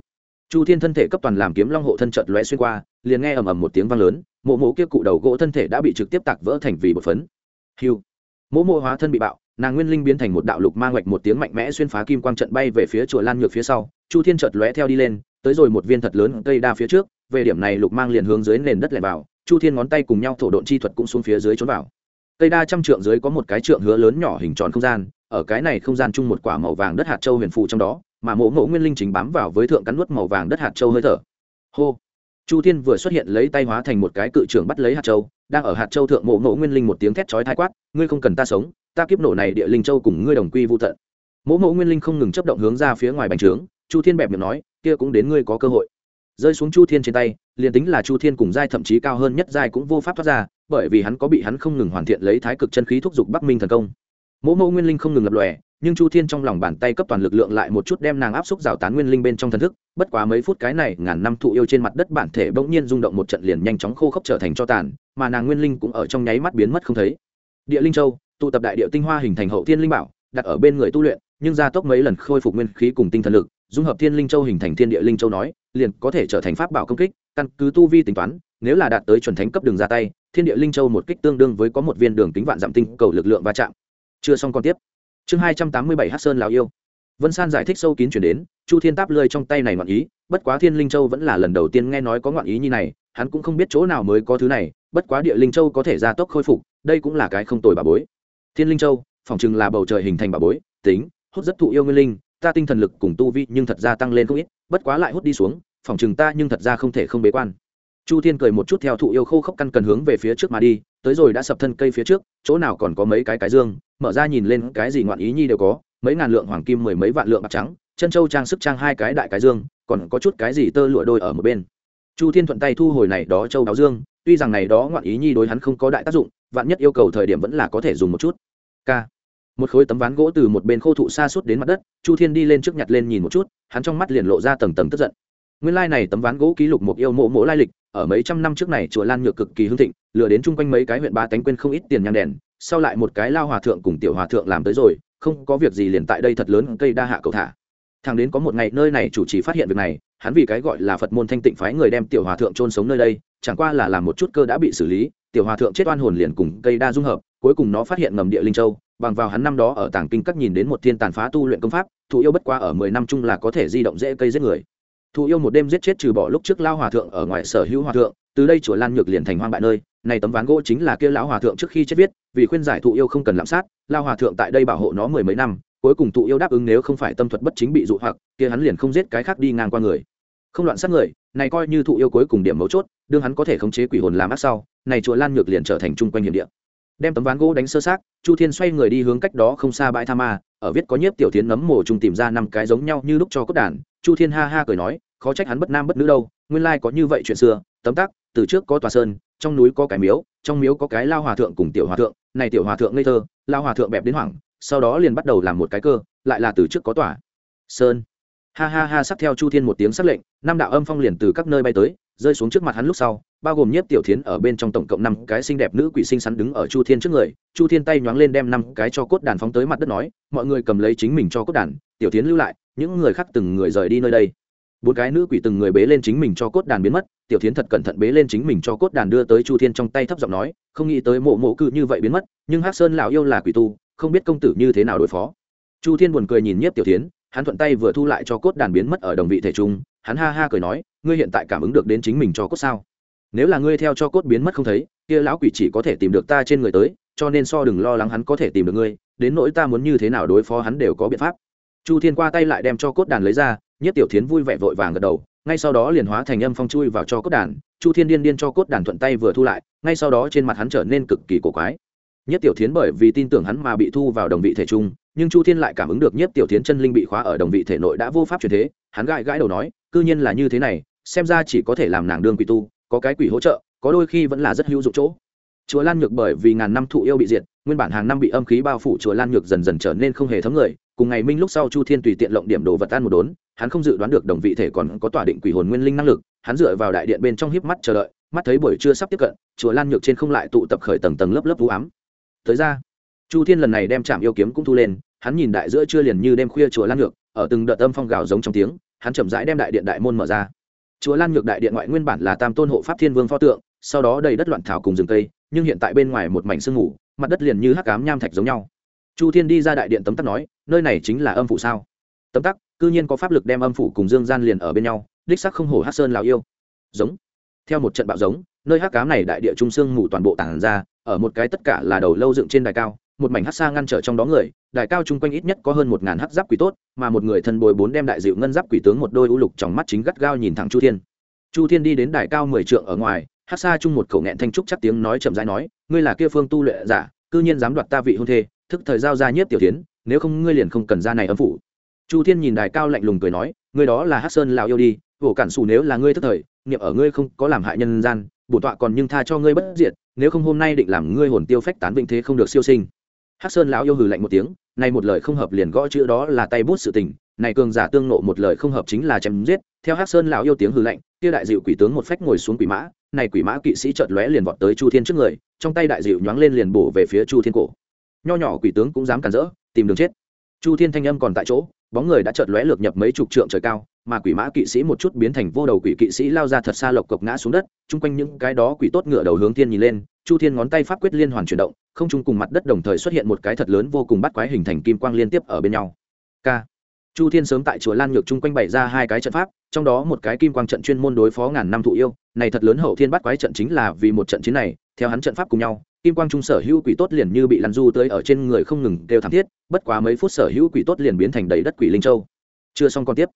Chu thiên thân thể cấp toàn làm kiếm long hộ thân chợt lóe xuyên qua, liền nghe ầm ầm một tiếng vang lớn, mộ mộ kia cụ đầu gỗ thân thể đã bị trực tiếp tạc vỡ thành vì bột phấn. Hiu. Mộ mộ hóa thân bị bạo nàng nguyên linh biến thành một đạo lục mang ngạch một tiếng mạnh mẽ xuyên phá kim quang trận bay về phía chùa lan nhược phía sau, chu thiên chợt lóe theo đi lên, tới rồi một viên thật lớn cây đa phía trước, về điểm này lục mang liền hướng dưới nền đất lẻ vào, chu thiên ngón tay cùng nhau thổ độn chi thuật cũng xuống phía dưới trốn vào. Cây đa trăm trượng dưới có một cái trượng hứa lớn nhỏ hình tròn không gian, ở cái này không gian chung một quả màu vàng đất hạt châu huyền phù trong đó, mà mộ ngộ nguyên linh chính bám vào với thượng cắn nuốt màu vàng đất hạt châu hơi thở. Hô! Chu thiên vừa xuất hiện lấy tay hóa thành một cái cự trưởng bắt lấy hạt châu, đang ở hạt châu thượng mộ ngộ nguyên linh một tiếng thét chói thái quát, ngươi không cần ta sống ta kiếp nổ này địa linh châu cùng ngươi đồng quy vô tận. Mỗ mỗ nguyên linh không ngừng chấp động hướng ra phía ngoài bành trướng, chu thiên bẹp miệng nói, kia cũng đến ngươi có cơ hội. Rơi xuống chu thiên trên tay, liền tính là chu thiên cùng giai thậm chí cao hơn nhất giai cũng vô pháp thoát ra, bởi vì hắn có bị hắn không ngừng hoàn thiện lấy thái cực chân khí thúc giục bắc minh thần công. Mỗ mẫu nguyên linh không ngừng lập lòe, nhưng chu thiên trong lòng bàn tay cấp toàn lực lượng lại một chút đem nàng áp xúc rào tán nguyên linh bên trong thần thức, bất quá mấy phút cái này, ngàn năm thụ yêu trên mặt đất bản thể bỗng nhiên rung động một trận liền nhanh chóng khô khốc trở thành cho tàn, mà nàng nguyên linh cũng ở trong nháy mắt biến mất không thấy. Địa linh châu tụ tập đại địa tinh hoa hình thành hậu thiên linh bảo, đặt ở bên người tu luyện, nhưng gia tốc mấy lần khôi phục nguyên khí cùng tinh thần lực, dung hợp thiên linh châu hình thành thiên địa linh châu nói, liền có thể trở thành pháp bảo công kích, căn cứ tu vi tính toán, nếu là đạt tới chuẩn thánh cấp đường ra tay, thiên địa linh châu một kích tương đương với có một viên đường kính vạn giảm tinh cầu lực lượng va chạm. Chưa xong còn tiếp. Chương hai trăm tám mươi bảy hát sơn lào yêu. Vân san giải thích sâu kín chuyển đến, chu thiên táp lơi trong tay này ngoạn ý, bất quá thiên linh châu vẫn là lần đầu tiên nghe nói có ngoạn ý như này, hắn cũng không biết chỗ nào mới có thứ này, bất quá địa linh châu có thể gia tốc khôi phục, đây cũng là cái không tồi bà bối thiên linh châu, phỏng chừng là bầu trời hình thành bà bối, tính, hút rất thụ yêu nguyên linh, ta tinh thần lực cùng tu vi nhưng thật ra tăng lên không ít, bất quá lại hút đi xuống, phỏng chừng ta nhưng thật ra không thể không bế quan. Chu thiên cười một chút theo thụ yêu khô khốc căn cần hướng về phía trước mà đi, tới rồi đã sập thân cây phía trước, chỗ nào còn có mấy cái cái dương, mở ra nhìn lên cái gì ngoạn ý nhi đều có, mấy ngàn lượng hoàng kim mười mấy vạn lượng bạc trắng, chân châu trang sức trang hai cái đại cái dương, còn có chút cái gì tơ lụa đôi ở một bên. Chu thiên thuận tay thu hồi này đó châu đáo dương, tuy rằng này đó ngoạn ý nhi đối hắn không có đại tác dụng, vạn nhất yêu cầu thời điểm vẫn là có thể dùng một chút k một khối tấm ván gỗ từ một bên khô thụ xa suốt đến mặt đất, chu thiên đi lên trước nhặt lên nhìn một chút, hắn trong mắt liền lộ ra tầng tầng tức giận. Nguyên lai này tấm ván gỗ ký lục một yêu mộ mỗ lai lịch, ở mấy trăm năm trước này chùa lan nhược cực kỳ hưng thịnh, lừa đến chung quanh mấy cái huyện ba tánh quên không ít tiền nhang đèn, sau lại một cái lao hòa thượng cùng tiểu hòa thượng làm tới rồi, không có việc gì liền tại đây thật lớn cây đa hạ cầu thả. Thằng đến có một ngày nơi này chủ trì phát hiện việc này, hắn vì cái gọi là phật môn thanh tịnh phái người đem tiểu hòa thượng trôn sống nơi đây, chẳng qua là làm một chút cơ đã bị xử lý, tiểu hòa thượng chết oan hồn liền cùng cây đa dung hợp cuối cùng nó phát hiện ngầm địa linh châu, bằng vào hắn năm đó ở tàng kinh các nhìn đến một thiên tàn phá tu luyện công pháp, thụ yêu bất qua ở mười năm chung là có thể di động dễ cây giết người. Thụ yêu một đêm giết chết trừ bỏ lúc trước lao hòa thượng ở ngoài sở hữu hòa thượng, từ đây chùa lan nhược liền thành hoang bại nơi, này tấm ván gỗ chính là kia lão hòa thượng trước khi chết viết, vì khuyên giải thụ yêu không cần lạm sát lao hòa thượng tại đây bảo hộ nó mười mấy năm, cuối cùng thụ yêu đáp ứng nếu không phải tâm thuật bất chính bị dụ hoặc, kia hắn liền không giết cái khác đi ngang qua người. Không loạn sát người, này coi như thụ yêu cuối cùng điểm mấu chốt, đương hắn có thể khống chế quỷ hồn làm ác sau, này chùa lan nhược liền trở thành chung quanh hiểm địa đem tấm ván gỗ đánh sơ sát chu thiên xoay người đi hướng cách đó không xa bãi tha ma, ở viết có nhiếp tiểu tiến nấm mồ trùng tìm ra năm cái giống nhau như lúc cho cốt đàn. Chu thiên ha ha cười nói, khó trách hắn bất nam bất nữ đâu, nguyên lai có như vậy chuyện xưa, tấm tắc, từ trước có tòa sơn, trong núi có cái miếu, trong miếu có cái lao hòa thượng cùng tiểu hòa thượng, này tiểu hòa thượng ngây thơ, lao hòa thượng bẹp đến hoảng, sau đó liền bắt đầu làm một cái cơ, lại là từ trước có tòa sơn. Ha ha ha sắc theo chu thiên một tiếng sắc lệnh, năm đạo âm phong liền từ các nơi bay tới rơi xuống trước mặt hắn lúc sau, bao gồm nhiếp tiểu thiến ở bên trong tổng cộng năm cái xinh đẹp nữ quỷ sinh sắn đứng ở chu thiên trước người, chu thiên tay nhoáng lên đem năm cái cho cốt đàn phóng tới mặt đất nói, mọi người cầm lấy chính mình cho cốt đàn, tiểu thiến lưu lại, những người khác từng người rời đi nơi đây. Bốn cái nữ quỷ từng người bế lên chính mình cho cốt đàn biến mất, tiểu thiến thật cẩn thận bế lên chính mình cho cốt đàn đưa tới chu thiên trong tay thấp giọng nói, không nghĩ tới mộ mộ cự như vậy biến mất, nhưng hắc sơn lão yêu là quỷ tu, không biết công tử như thế nào đối phó. Chu thiên buồn cười nhìn nhiếp tiểu thiến, hắn thuận tay vừa thu lại cho cốt đàn biến mất ở đồng vị thể trung, hắn ha ha cười nói ngươi hiện tại cảm ứng được đến chính mình cho cốt sao? Nếu là ngươi theo cho cốt biến mất không thấy, kia lão quỷ chỉ có thể tìm được ta trên người tới, cho nên so đừng lo lắng hắn có thể tìm được ngươi, đến nỗi ta muốn như thế nào đối phó hắn đều có biện pháp. Chu thiên qua tay lại đem cho cốt đàn lấy ra, nhất tiểu thiến vui vẻ vội vàng gật đầu, ngay sau đó liền hóa thành âm phong chui vào cho cốt đàn, chu thiên điên điên cho cốt đàn thuận tay vừa thu lại, ngay sau đó trên mặt hắn trở nên cực kỳ cổ quái. Nhất tiểu thiến bởi vì tin tưởng hắn mà bị thu vào đồng vị thể trung nhưng chu thiên lại cảm ứng được nhất tiểu thiến chân linh bị khóa ở đồng vị thể nội đã vô pháp chuyển thế, hắn gãi gãi đầu nói, cư nhiên là như thế này xem ra chỉ có thể làm nàng đương quỷ tu, có cái quỷ hỗ trợ, có đôi khi vẫn là rất hữu dụng chỗ. Chùa lan nhược bởi vì ngàn năm thụ yêu bị diệt, nguyên bản hàng năm bị âm khí bao phủ chùa lan nhược dần dần trở nên không hề thấm người. Cùng ngày minh lúc sau chu thiên tùy tiện lộng điểm đồ vật ăn một đốn, hắn không dự đoán được đồng vị thể còn có tỏa định quỷ hồn nguyên linh năng lực. Hắn dựa vào đại điện bên trong híp mắt chờ đợi, mắt thấy buổi trưa sắp tiếp cận chùa lan nhược trên không lại tụ tập khởi tầng tầng lớp lớp vũ ám. Tới ra, chu thiên lần này đem chạm yêu kiếm cũng thu lên, hắn nhìn đại giữa trưa liền như đêm khuya chùa lan nhược, ở từng đợt âm phong gào giống trong tiếng, hắn chậm rãi đem đại điện đại môn mở ra. Chúa lan nhược đại điện ngoại nguyên bản là tam tôn hộ pháp thiên vương pho tượng, sau đó đầy đất loạn thảo cùng rừng cây, nhưng hiện tại bên ngoài một mảnh sương mù, mặt đất liền như hắc cám nham thạch giống nhau. Chu thiên đi ra đại điện tấm tắc nói, nơi này chính là âm phủ sao? Tấm tắc, cư nhiên có pháp lực đem âm phủ cùng dương gian liền ở bên nhau, đích sắc không hổ hát sơn lào yêu. Giống. Theo một trận bạo giống, nơi hắc cám này đại địa trung sương mù toàn bộ tản ra, ở một cái tất cả là đầu lâu dựng trên đài cao một mảnh hắc xa ngăn trở trong đó người, đài cao chung quanh ít nhất có hơn một ngàn hắc giáp quỷ tốt, mà một người thân bồi bốn đem đại dịu ngân giáp quỷ tướng một đôi u lục trong mắt chính gắt gao nhìn thẳng chu thiên. Chu thiên đi đến đài cao mười trượng ở ngoài hắc xa chung một khẩu nghẹn thanh trúc chắc tiếng nói chậm rãi nói, ngươi là kia phương tu luyện giả, cư nhiên dám đoạt ta vị hôn thê, thức thời giao ra nhiếp tiểu tiến, nếu không ngươi liền không cần ra này âm phủ. Chu thiên nhìn đài cao lạnh lùng cười nói, ngươi đó là hắc sơn lão yêu đi vỗ cản xù nếu là ngươi thức thời, niệm ở ngươi không có làm hại nhân gian, bổn tọa còn nhưng tha cho ngươi bất diệt, nếu không hôm nay định làm ngươi hồn tiêu phách tán vĩnh thế không được siêu sinh hắc sơn lão yêu hừ lạnh một tiếng, này một lời không hợp liền gõ chữ đó là tay bút sự tình, này cường giả tương nộ một lời không hợp chính là chém giết, theo hắc sơn lão yêu tiếng hừ lạnh, kia đại dịu quỷ tướng một phách ngồi xuống quỷ mã, này quỷ mã kỵ sĩ chợt lóe liền vọt tới chu thiên trước người, trong tay đại dịu nhoáng lên liền bổ về phía chu thiên cổ. Nho nhỏ quỷ tướng cũng dám cản rỡ, tìm đường chết. Chu thiên thanh âm còn tại chỗ, bóng người đã chợt lóe lược nhập mấy chục trượng trời cao, mà quỷ mã kỵ sĩ một chút biến thành vô đầu quỷ kỵ sĩ lao ra thật xa lộc cộc ngã xuống đất, chung quanh những cái đó quỷ tốt ngựa đầu hướng thiên nhìn lên chu thiên ngón tay pháp quyết liên hoàn chuyển động, không chung cùng mặt đất đồng thời xuất hiện một cái thật lớn vô cùng bắt quái hình thành kim quang liên tiếp ở bên nhau. K chu thiên sớm tại chùa lan nhược chung quanh bày ra hai cái trận pháp, trong đó một cái kim quang trận chuyên môn đối phó ngàn năm thụ yêu, này thật lớn hậu thiên bắt quái trận chính là vì một trận chiến này, theo hắn trận pháp cùng nhau, kim quang trung sở hữu quỷ tốt liền như bị lăn du tới ở trên người không ngừng kêu thảm thiết, bất quá mấy phút sở hữu quỷ tốt liền biến thành đầy đất quỷ linh châu. Chưa xong còn tiếp.